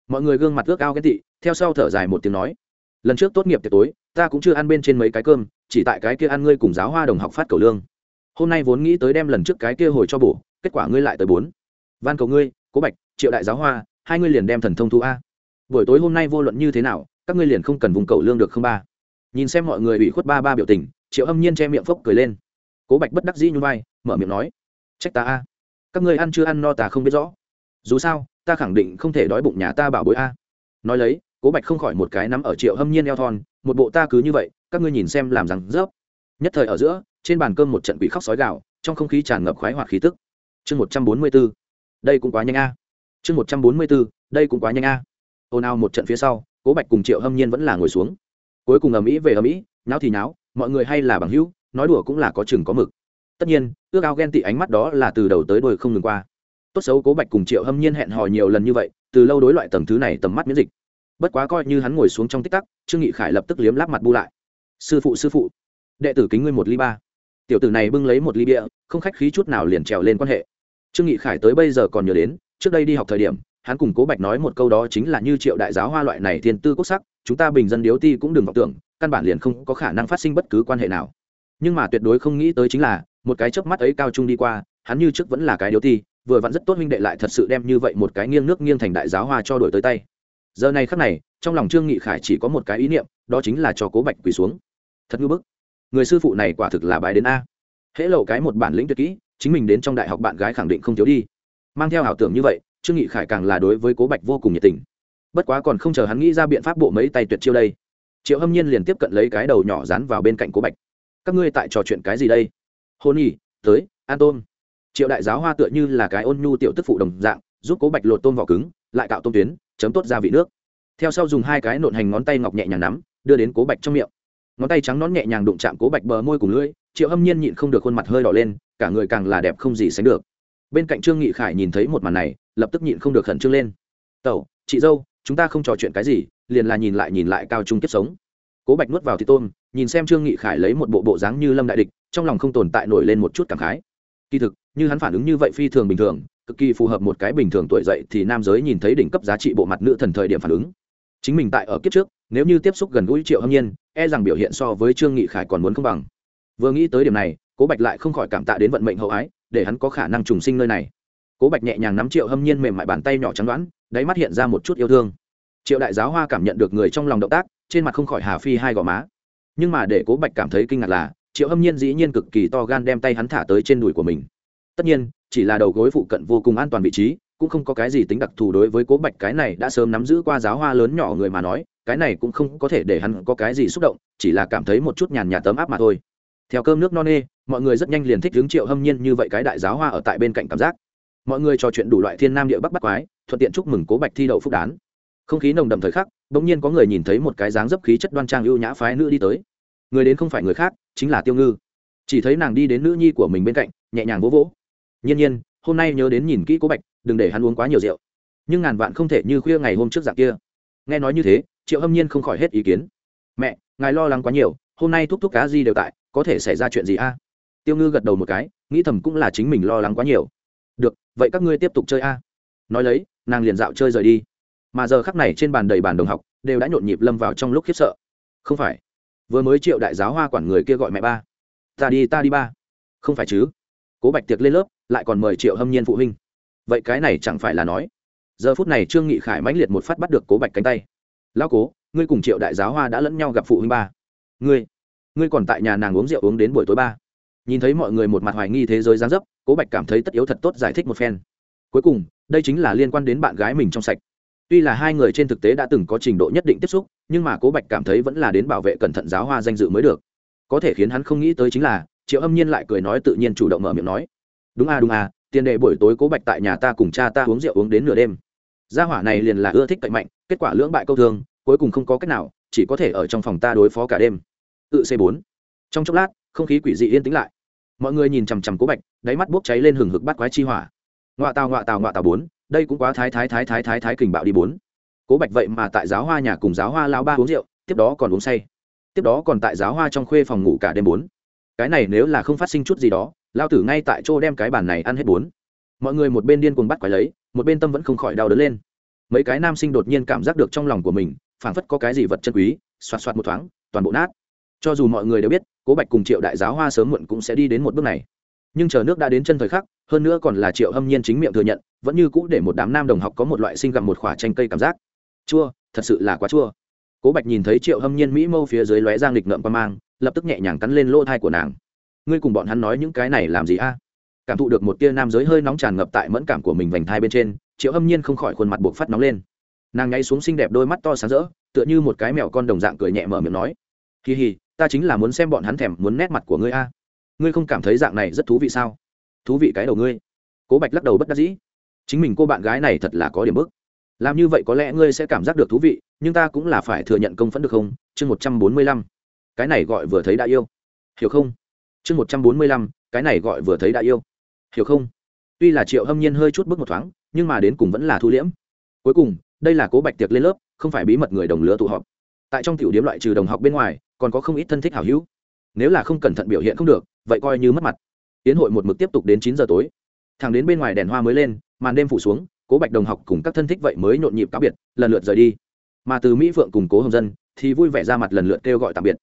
S1: Mọi người gương mặt ước ao ghen tị, theo sau thở dài một tiếng nói, lần trước tốt nghiệp tiệc tối, ta cũng chưa ăn bên trên mấy cái cơm, chỉ tại cái kia ăn ngươi cùng giáo hoa đồng học phát cầu lương. Hôm nay vốn nghĩ tới đem lần trước cái kia hồi cho bổ, kết quả ngươi lại tới bốn. Van cầu ngươi, cố bạch, triệu đại giáo hoa, hai ngươi liền đem thần thông thu a. Buổi tối hôm nay vô luận như thế nào, các ngươi liền không cần vùng cầu lương được không ba. Nhìn xem mọi người bị khuất ba ba biểu tình, triệu âm nhiên che miệng phốc cười lên. Cố bạch bất đắc dĩ như vai, mở miệng nói, trách ta a các ngươi ăn chưa ăn no ta không biết rõ. Dù sao, ta khẳng định không thể đói bụng nhà ta bảo bối a. Nói lấy, cố bạch không khỏi một cái nắm ở triệu hâm nhiên eo thon, một bộ ta cứ như vậy, các ngươi nhìn xem làm rằng rớp. Nhất thời ở giữa, trên bàn cơm một trận quỷ khóc sói gạo trong không khí tràn ngập khoái hoạt khí tức. Chương một trăm bốn mươi b ố đây cũng quá nhanh a. Chương một trăm bốn mươi b ố đây cũng quá nhanh a. Ồn ào một trận phía sau, cố bạch cùng triệu hâm nhiên vẫn là ngồi xuống. Cuối cùng ầm ĩ về ầm ĩ náo thì náo mọi người hay là bằng hữu, nói đùa cũng là có chừng có mực tất nhiên, ước ao ghen tị ánh mắt đó là từ đầu tới đôi không ngừng qua. Tốt xấu cố bạch cùng triệu hâm nhiên hẹn hò nhiều lần như vậy, từ lâu đối loại tầng thứ này tầm mắt miễn dịch. Bất quá coi như hắn ngồi xuống trong tích tắc, trương nghị khải lập tức liếm láp mặt bu lại. Sư phụ sư phụ, đệ tử kính ngươi một ly ba. Tiểu tử này bưng lấy một ly bia, không khách khí chút nào liền trèo lên quan hệ. Trương nghị khải tới bây giờ còn nhớ đến, trước đây đi học thời điểm, hắn cùng cố bạch nói một câu đó chính là như triệu đại giáo hoa loại này thiên tư quốc sắc, chúng ta bình dân điếu ti cũng đừng vọng tưởng, căn bản liền không có khả năng phát sinh bất cứ quan hệ nào. Nhưng mà tuyệt đối không nghĩ tới chính là một cái chớp mắt ấy cao trung đi qua, hắn như trước vẫn là cái điếu ti, vừa vặn rất tốt huynh đệ lại thật sự đem như vậy một cái nghiêng nước nghiêng thành đại giáo hoa cho đổi tới tay. Giờ này khắc này, trong lòng trương nghị khải chỉ có một cái ý niệm, đó chính là cho cố bạch quỳ xuống. Thật ngư bức. Người sư phụ này quả thực là bài đến a. Hễ lậu cái một bản lĩnh tuyệt kỹ, chính mình đến trong đại học bạn gái khẳng định không thiếu đi. Mang theo ảo tưởng như vậy, trương nghị khải càng là đối với cố bạch vô cùng nhiệt tình. Bất quá còn không chờ hắn nghĩ ra biện pháp bộ mấy tay tuyệt chiêu đây, triệu hâm nhiên liền tiếp cận lấy cái đầu nhỏ dán vào bên cạnh cố bạch. Các ngươi tại trò chuyện cái gì đây? Hôn nhỉ tới an tôm. Triệu đại giáo hoa tựa như là cái ôn nhu tiểu tức phụ đồng dạng, giúp cố bạch lột tôm vỏ cứng, lại cạo tôm tuyến, chấm tốt ra vị nước. Theo sau dùng hai cái nộn hành ngón tay ngọc nhẹ nhàng nắm, đưa đến cố bạch trong miệng. Ngón tay trắng nón nhẹ nhàng đụng chạm cố bạch bờ môi cùng lưỡi, triệu hâm nhiên nhịn không được khuôn mặt hơi đỏ lên, cả người càng là đẹp không gì sánh được. Bên cạnh trương nghị khải nhìn thấy một màn này, lập tức nhịn không được khẩn trương lên. Tẩu, chị dâu, chúng ta không trò chuyện cái gì, liền là nhìn lại nhìn lại cao trung kiếp sống. Cố bạch nuốt vào thì tôm, nhìn xem trương nghị khải lấy một bộ bộ dáng như lâm đại địch trong lòng không tồn tại nổi lên một chút cảm khái. Kỳ thực, như hắn phản ứng như vậy phi thường bình thường, cực kỳ phù hợp một cái bình thường tuổi dậy thì nam giới nhìn thấy đỉnh cấp giá trị bộ mặt nữ thần thời điểm phản ứng. Chính mình tại ở kiếp trước, nếu như tiếp xúc gần gũi triệu hâm nhiên e rằng biểu hiện so với trương nghị khải còn muốn không bằng. Vừa nghĩ tới điểm này, cố bạch lại không khỏi cảm tạ đến vận mệnh hậu ái, để hắn có khả năng trùng sinh nơi này. Cố bạch nhẹ nhàng nắm triệu hâm nhiên mềm mại bàn tay nhỏ trắng đoán, đáy mắt hiện ra một chút yêu thương. Triệu đại giáo hoa cảm nhận được người trong lòng động tác, trên mặt không khỏi hà phi hai gò má. Nhưng mà để cố bạch cảm thấy kinh ngạc là triệu hâm nhiên dĩ nhiên cực kỳ to gan đem tay hắn thả tới trên đùi của mình. Tất nhiên, chỉ là đầu gối phụ cận vô cùng an toàn vị trí, cũng không có cái gì tính đặc thù đối với cố bạch cái này đã sớm nắm giữ qua giáo hoa lớn nhỏ người mà nói, cái này cũng không có thể để hắn có cái gì xúc động, chỉ là cảm thấy một chút nhàn nhạt tấm áp mà thôi. Theo cơm nước no nê, mọi người rất nhanh liền thích hứng triệu hâm nhiên như vậy cái đại giáo hoa ở tại bên cạnh cảm giác. Mọi người trò chuyện đủ loại thiên nam địa bắc bắc quái, thuận tiện chúc mừng cố bạch thi đậu phúc đán. Không khí nồng đậm thời khắc, bỗng nhiên có người nhìn thấy một cái dáng dấp khí chất đoan trang ưu nhã phái nữ đi tới người đến không phải người khác, chính là tiêu ngư. Chỉ thấy nàng đi đến nữ nhi của mình bên cạnh, nhẹ nhàng vỗ vỗ. Nhiên nhiên, hôm nay nhớ đến nhìn kỹ cố bạch, đừng để hắn uống quá nhiều rượu. Nhưng ngàn vạn không thể như khuya ngày hôm trước dạng kia. Nghe nói như thế, triệu hâm nhiên không khỏi hết ý kiến. Mẹ, ngài lo lắng quá nhiều, hôm nay thúc thúc cá gì đều tại, có thể xảy ra chuyện gì a? Tiêu ngư gật đầu một cái, nghĩ thầm cũng là chính mình lo lắng quá nhiều. Được, vậy các ngươi tiếp tục chơi a. Nói lấy, nàng liền dạo chơi rời đi. Mà giờ khắc này trên bàn đầy bàn đồng học, đều đã nhộn nhịp lâm vào trong lúc khiếp sợ. Không phải vừa mới triệu đại giáo hoa quản người kia gọi mẹ ba. Ta đi ta đi ba. Không phải chứ? Cố bạch tiệc lên lớp, lại còn mời triệu hâm nhiên phụ huynh. Vậy cái này chẳng phải là nói. Giờ phút này trương nghị khải mãnh liệt một phát bắt được cố bạch cánh tay. Lao cố, ngươi cùng triệu đại giáo hoa đã lẫn nhau gặp phụ huynh ba. Ngươi ngươi còn tại nhà nàng uống rượu uống đến buổi tối ba. Nhìn thấy mọi người một mặt hoài nghi thế giới gián dấp, cố bạch cảm thấy tất yếu thật tốt giải thích một phen. Cuối cùng, đây chính là liên quan đến bạn gái mình trong sạch tuy là hai người trên thực tế đã từng có trình độ nhất định tiếp xúc, nhưng mà cố bạch cảm thấy vẫn là đến bảo vệ cẩn thận giáo hoa danh dự mới được. Có thể khiến hắn không nghĩ tới chính là, triệu âm nhiên lại cười nói tự nhiên chủ động mở miệng nói. Đúng à đúng à tiền đề buổi tối cố bạch tại nhà ta cùng cha ta uống rượu uống đến nửa đêm. Gia hỏa này liền là ưa thích cậy mạnh, kết quả lưỡng bại câu thương, cuối cùng không có cách nào, chỉ có thể ở trong phòng ta đối phó cả đêm. Tự c bốn. Trong chốc lát, không khí quỷ dị yên tĩnh lại. Mọi người nhìn chằm chằm cố bạch, đáy mắt bốc cháy lên hừng hực bắt quái chi hỏa. Ngoạ tàu ngoạ tàu ngoạ tàu bốn đây cũng quá thái thái thái thái thái thái kình bạo đi bốn. Cố bạch vậy mà tại giáo hoa nhà cùng giáo hoa lao ba uống rượu, tiếp đó còn uống say. Tiếp đó còn tại giáo hoa trong khuê phòng ngủ cả đêm bốn. Cái này nếu là không phát sinh chút gì đó lao tử ngay tại chỗ đem cái bàn này ăn hết bốn. Mọi người một bên điên cuồng bắt quái lấy, một bên tâm vẫn không khỏi đau đớn lên. Mấy cái nam sinh đột nhiên cảm giác được trong lòng của mình, phảng phất có cái gì vật chân quý, xoạt xoạt một thoáng, toàn bộ nát. Cho dù mọi người đều biết, cố bạch cùng triệu đại giáo hoa sớm muộn cũng sẽ đi đến một bước này nhưng chờ nước đã đến chân thời khắc, hơn nữa còn là triệu hâm nhiên chính miệng thừa nhận, vẫn như cũ để một đám nam đồng học có một loại sinh gặm một khoả chanh cây cảm giác. Chua, thật sự là quá chua. Cố bạch nhìn thấy triệu hâm nhiên mỹ mâu phía dưới lóe giang lịch ngợm qua mang, lập tức nhẹ nhàng cắn lên lỗ thai của nàng. Ngươi cùng bọn hắn nói những cái này làm gì a? Cảm thụ được một tia nam giới hơi nóng tràn ngập tại mẫn cảm của mình vành thai bên trên, triệu hâm nhiên không khỏi khuôn mặt buộc phát nóng lên. Nàng ngay xuống xinh đẹp đôi mắt to sáng rỡ, tựa như một cái mèo con đồng dạng cười nhẹ mở miệng nói, kỳ hì, ta chính là muốn xem bọn hắn thèm muốn nét mặt của ngươi a ngươi không cảm thấy dạng này rất thú vị sao? Thú vị cái đầu ngươi. Cố bạch lắc đầu bất đắc dĩ. Chính mình cô bạn gái này thật là có điểm bức. Làm như vậy có lẽ ngươi sẽ cảm giác được thú vị, nhưng ta cũng là phải thừa nhận công phẫn được không? Chương một trăm bốn mươi lăm. Cái này gọi vừa thấy đã yêu. Hiểu không? Chương một trăm bốn mươi lăm. Cái này gọi vừa thấy đã yêu. Hiểu không? Tuy là triệu hâm nhiên hơi chút bước một thoáng, nhưng mà đến cùng vẫn là thu liễm. Cuối cùng, đây là cố bạch tiệc lên lớp, không phải bí mật người đồng lứa tụ họp. Tại trong tiểu điếm loại trừ đồng học bên ngoài, còn có không ít thân thích hảo hữu. Nếu là không cẩn thận biểu hiện không được vậy coi như mất mặt. Tiến hội một mực tiếp tục đến chín giờ tối. Thằng đến bên ngoài đèn hoa mới lên, màn đêm phủ xuống, cố bạch đồng học cùng các thân thích vậy mới nhộn nhịp cáo biệt, lần lượt rời đi. Mà từ mỹ phượng cùng cố hồng dân thì vui vẻ ra mặt lần lượt kêu gọi tạm biệt.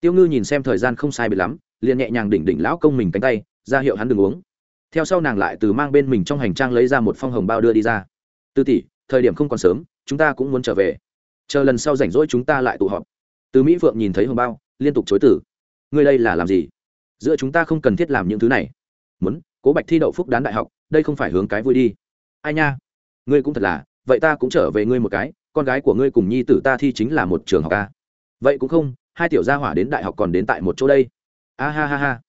S1: Tiêu ngư nhìn xem thời gian không sai biệt lắm, liền nhẹ nhàng đỉnh đỉnh lão công mình cánh tay, ra hiệu hắn đừng uống. Theo sau nàng lại từ mang bên mình trong hành trang lấy ra một phong hồng bao đưa đi ra. Tư tỷ, thời điểm không còn sớm, chúng ta cũng muốn trở về. Chờ lần sau rảnh rỗi chúng ta lại tụ họp. Từ mỹ phượng nhìn thấy hồng bao, liên tục chối tử ngươi đây là làm gì? Giữa chúng ta không cần thiết làm những thứ này. Muốn, cố bạch thi đậu phúc đán đại học, đây không phải hướng cái vui đi. Ai nha? Ngươi cũng thật là, vậy ta cũng trở về ngươi một cái, con gái của ngươi cùng nhi tử ta thi chính là một trường học ca vậy cũng không, hai tiểu gia hỏa đến đại học còn đến tại một chỗ đây. A ha ha ha.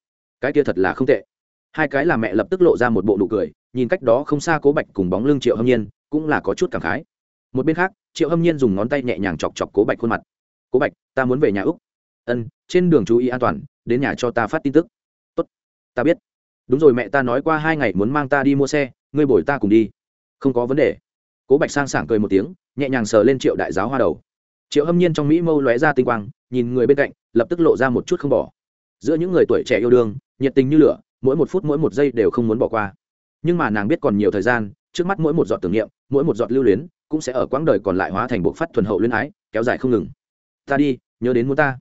S1: Cái kia thật là không tệ. Hai cái là mẹ lập tức lộ ra một bộ nụ cười, nhìn cách đó không xa cố bạch cùng bóng lưng triệu hâm nhiên, cũng là có chút cảm khái. Một bên khác, triệu hâm nhiên dùng ngón tay nhẹ nhàng chọc chọc cố bạch khuôn mặt. Cố bạch, ta muốn về nhà úc ân, trên đường chú ý an toàn, đến nhà cho ta phát tin tức. Tốt, ta biết. Đúng rồi mẹ, ta nói qua hai ngày muốn mang ta đi mua xe, ngươi bồi ta cùng đi. Không có vấn đề. Cố bạch sang sảng cười một tiếng, nhẹ nhàng sờ lên triệu đại giáo hoa đầu. Triệu hâm nhiên trong mỹ mâu lóe ra tinh quang, nhìn người bên cạnh, lập tức lộ ra một chút không bỏ. Giữa những người tuổi trẻ yêu đương, nhiệt tình như lửa, mỗi một phút mỗi một giây đều không muốn bỏ qua. Nhưng mà nàng biết còn nhiều thời gian, trước mắt mỗi một giọt tưởng niệm, mỗi một giọt lưu luyến, cũng sẽ ở quãng đời còn lại hóa thành bộ phát thuần hậu luyến ái, kéo dài không ngừng. Ta đi, nhớ đến muốn ta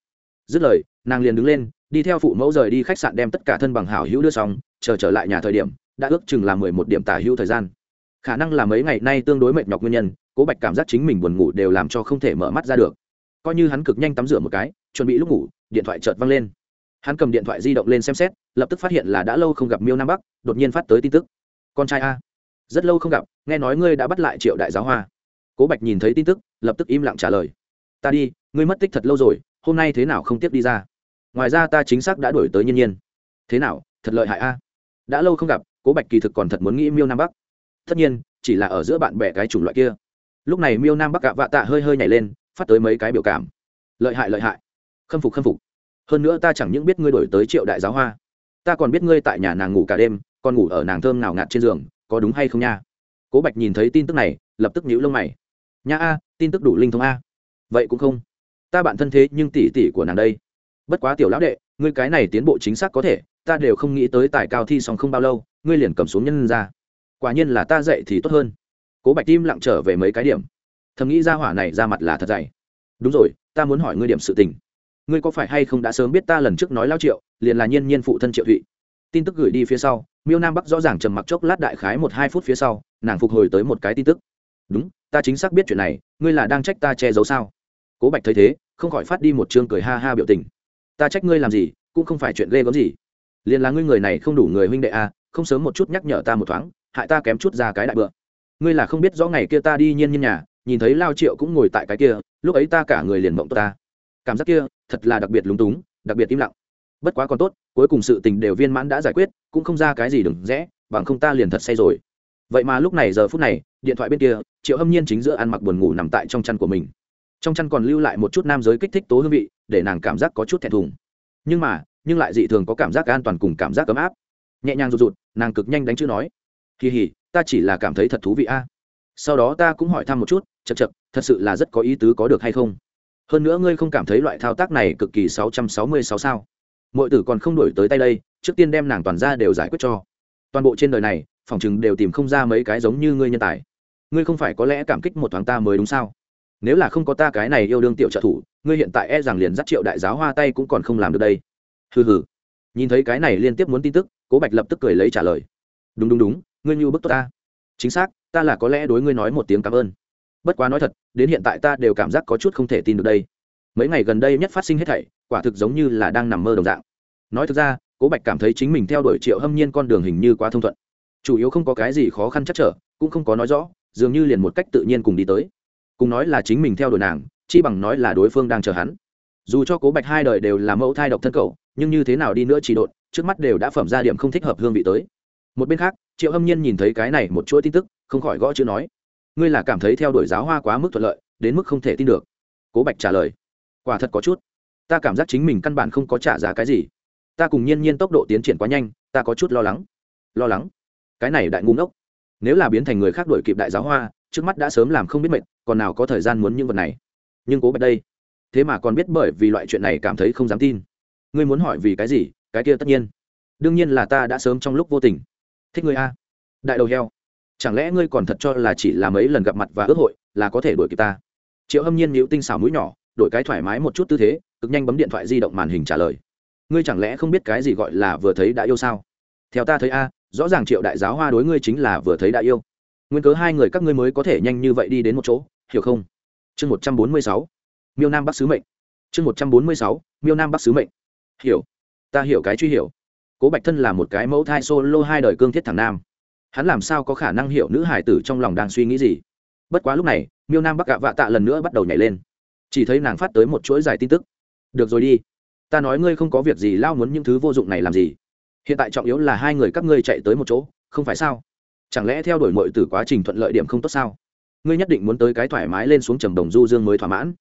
S1: dứt lời, nàng liền đứng lên, đi theo phụ mẫu rời đi khách sạn đem tất cả thân bằng hảo hữu đưa xong, chờ trở lại nhà thời điểm, đã ước chừng là mười một điểm tả hữu thời gian. Khả năng là mấy ngày nay tương đối mệt nhọc nguyên nhân, cố bạch cảm giác chính mình buồn ngủ đều làm cho không thể mở mắt ra được. Coi như hắn cực nhanh tắm rửa một cái, chuẩn bị lúc ngủ, điện thoại chợt văng lên. Hắn cầm điện thoại di động lên xem xét, lập tức phát hiện là đã lâu không gặp miêu nam bắc, đột nhiên phát tới tin tức. Con trai a, rất lâu không gặp, nghe nói ngươi đã bắt lại triệu đại giáo hoa. Cố bạch nhìn thấy tin tức, lập tức im lặng trả lời. Ta đi, ngươi mất tích thật lâu rồi hôm nay thế nào không tiếp đi ra? Ngoài ra ta chính xác đã đổi tới nhiên nhiên. Thế nào, thật lợi hại a? Đã lâu không gặp, cố bạch kỳ thực còn thật muốn nghĩ miêu nam bắc. Tất nhiên, chỉ là ở giữa bạn bè cái chủng loại kia. Lúc này miêu nam bắc gạ vạ tạ hơi hơi nhảy lên, phát tới mấy cái biểu cảm. Lợi hại lợi hại. Khâm phục khâm phục. Hơn nữa ta chẳng những biết ngươi đổi tới triệu đại giáo hoa. Ta còn biết ngươi tại nhà nàng ngủ cả đêm, còn ngủ ở nàng thơm nào ngạt trên giường, có đúng hay không nha? Cố bạch nhìn thấy tin tức này, lập tức nhíu lông mày. Nha a, tin tức đủ linh thông a. Vậy cũng không ta bạn thân thế nhưng tỷ tỷ của nàng đây. Bất quá tiểu lão đệ, ngươi cái này tiến bộ chính xác có thể, ta đều không nghĩ tới tài cao thi xong không bao lâu, ngươi liền cầm xuống nhân ra. Quả nhiên là ta dạy thì tốt hơn. Cố bạch tim lặng trở về mấy cái điểm. Thầm nghĩ ra hỏa này ra mặt là thật dày. Đúng rồi, ta muốn hỏi ngươi điểm sự tình. Ngươi có phải hay không đã sớm biết ta lần trước nói lao triệu, liền là nhiên nhiên phụ thân triệu thụy. Tin tức gửi đi phía sau, miêu nam bắc rõ ràng trầm mặc chốc lát đại khái một hai phút phía sau, nàng phục hồi tới một cái tin tức. Đúng, ta chính xác biết chuyện này, ngươi là đang trách ta che giấu sao? Cố bạch thấy thế không khỏi phát đi một chương cười ha ha biểu tình. Ta trách ngươi làm gì cũng không phải chuyện ghê gớm gì. Liền là ngươi người này không đủ người huynh đệ a à, không sớm một chút nhắc nhở ta một thoáng hại ta kém chút ra cái đại bựa ngươi là không biết rõ ngày kia ta đi nhiên nhiên nhà nhìn thấy lao triệu cũng ngồi tại cái kia lúc ấy ta cả người liền mộng ta. Cảm giác kia thật là đặc biệt lúng túng đặc biệt im lặng. Bất quá còn tốt cuối cùng sự tình đều viên mãn đã giải quyết cũng không ra cái gì đừng rẽ bằng không ta liền thật say rồi. Vậy mà lúc này giờ phút này điện thoại bên kia triệu hâm nhiên chính giữa ăn mặc buồn ngủ nằm tại trong chăn của mình trong chăn còn lưu lại một chút nam giới kích thích tố hương vị, để nàng cảm giác có chút thẹn thùng. Nhưng mà, nhưng lại dị thường có cảm giác an toàn cùng cảm giác ấm áp. Nhẹ nhàng rụt rụt, nàng cực nhanh đánh chữ nói, kỳ hỉ, ta chỉ là cảm thấy thật thú vị a. Sau đó ta cũng hỏi thăm một chút chật chật thật sự là rất có ý tứ có được hay không? Hơn nữa ngươi không cảm thấy loại thao tác này cực kỳ sáu trăm sáu mươi sáu sao? Mọi tử còn không đổi tới tay đây, trước tiên đem nàng toàn ra đều giải quyết cho. Toàn bộ trên đời này, phòng chừng đều tìm không ra mấy cái giống như ngươi nhân tài. Ngươi không phải có lẽ cảm kích một thoáng ta mới đúng sao? Nếu là không có ta cái này yêu đương tiểu trợ thủ, ngươi hiện tại e rằng liền dắt triệu đại giáo hoa tay cũng còn không làm được đây. Hừ hừ. Nhìn thấy cái này liên tiếp muốn tin tức, cố bạch lập tức cười lấy trả lời. Đúng đúng đúng, ngươi như bức tốt ta. Chính xác, ta là có lẽ đối ngươi nói một tiếng cảm ơn. Bất quá nói thật, đến hiện tại ta đều cảm giác có chút không thể tin được đây. Mấy ngày gần đây nhất phát sinh hết thảy, quả thực giống như là đang nằm mơ đồng dạng. Nói thực ra, cố bạch cảm thấy chính mình theo đuổi triệu hâm nhiên con đường hình như quá thông thuận. Chủ yếu không có cái gì khó khăn chắc trở, cũng không có nói rõ, dường như liền một cách tự nhiên cùng đi tới cùng nói là chính mình theo đuổi nàng, chi bằng nói là đối phương đang chờ hắn. Dù cho cố bạch hai đời đều là mẫu thai độc thân cậu, nhưng như thế nào đi nữa chỉ đột trước mắt đều đã phẩm ra điểm không thích hợp hương vị tới. Một bên khác, triệu hâm nhiên nhìn thấy cái này một chuỗi tin tức, không khỏi gõ chữ nói, ngươi là cảm thấy theo đuổi giáo hoa quá mức thuận lợi, đến mức không thể tin được. Cố bạch trả lời, quả thật có chút. Ta cảm giác chính mình căn bản không có trả giá cái gì. Ta cùng nhiên nhiên tốc độ tiến triển quá nhanh, ta có chút lo lắng. Lo lắng? Cái này đại ngu ngốc. Nếu là biến thành người khác đuổi kịp đại giáo hoa trước mắt đã sớm làm không biết mệt, còn nào có thời gian muốn những vật này. Nhưng cố bạch đây, thế mà còn biết bởi vì loại chuyện này cảm thấy không dám tin. Ngươi muốn hỏi vì cái gì, cái kia tất nhiên. Đương nhiên là ta đã sớm trong lúc vô tình. Thích ngươi a. Đại đầu heo, chẳng lẽ ngươi còn thật cho là chỉ là mấy lần gặp mặt và ước hội là có thể đuổi kịp ta? Triệu hâm nhiên nhíu tinh xảo mũi nhỏ, đổi cái thoải mái một chút tư thế, cực nhanh bấm điện thoại di động màn hình trả lời. Ngươi chẳng lẽ không biết cái gì gọi là vừa thấy đã yêu sao? Theo ta thấy a, rõ ràng triệu đại giáo hoa đối ngươi chính là vừa thấy đã yêu nguyên cớ hai người các ngươi mới có thể nhanh như vậy đi đến một chỗ, hiểu không? Chương một trăm bốn mươi sáu, miêu nam bắc sứ mệnh. Chương một trăm bốn mươi sáu, miêu nam bắc sứ mệnh. Hiểu. Ta hiểu cái truy hiểu. Cố bạch thân là một cái mẫu thai solo hai đời cương thiết thằng nam. Hắn làm sao có khả năng hiểu nữ hải tử trong lòng đang suy nghĩ gì? Bất quá lúc này, miêu nam bắc gạ vạ tạ lần nữa bắt đầu nhảy lên. Chỉ thấy nàng phát tới một chuỗi dài tin tức. Được rồi đi. Ta nói ngươi không có việc gì, lao muốn những thứ vô dụng này làm gì? Hiện tại trọng yếu là hai người các ngươi chạy tới một chỗ, không phải sao? Chẳng lẽ theo đuổi mọi từ quá trình thuận lợi điểm không tốt sao? Ngươi nhất định muốn tới cái thoải mái lên xuống trầm đồng du dương mới thỏa mãn.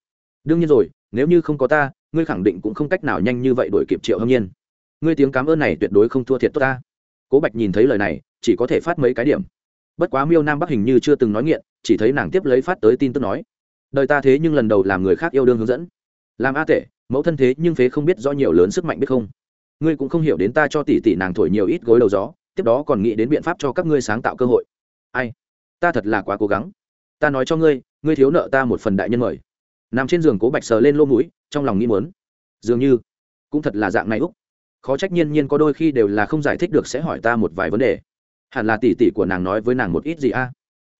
S1: Đương nhiên rồi, nếu như không có ta, ngươi khẳng định cũng không cách nào nhanh như vậy đuổi kịp triệu hâm nhiên. Ngươi tiếng cảm ơn này tuyệt đối không thua thiệt tốt ta. Cố bạch nhìn thấy lời này, chỉ có thể phát mấy cái điểm. Bất quá miêu nam bắc hình như chưa từng nói nghiện, chỉ thấy nàng tiếp lấy phát tới tin tức nói. Đời ta thế nhưng lần đầu làm người khác yêu đương hướng dẫn. Làm a tệ mẫu thân thế nhưng phế không biết do nhiều lớn sức mạnh biết không? Ngươi cũng không hiểu đến ta cho tỷ tỷ nàng thổi nhiều ít gối đầu gió tiếp đó còn nghĩ đến biện pháp cho các ngươi sáng tạo cơ hội. Ai? Ta thật là quá cố gắng. Ta nói cho ngươi ngươi thiếu nợ ta một phần đại nhân mời. Nằm trên giường cố bạch sờ lên lô mũi, trong lòng nghĩ muốn. Dường như cũng thật là dạng này úc. Khó trách nhiên nhiên có đôi khi đều là không giải thích được sẽ hỏi ta một vài vấn đề. Hẳn là tỷ tỷ của nàng nói với nàng một ít gì a?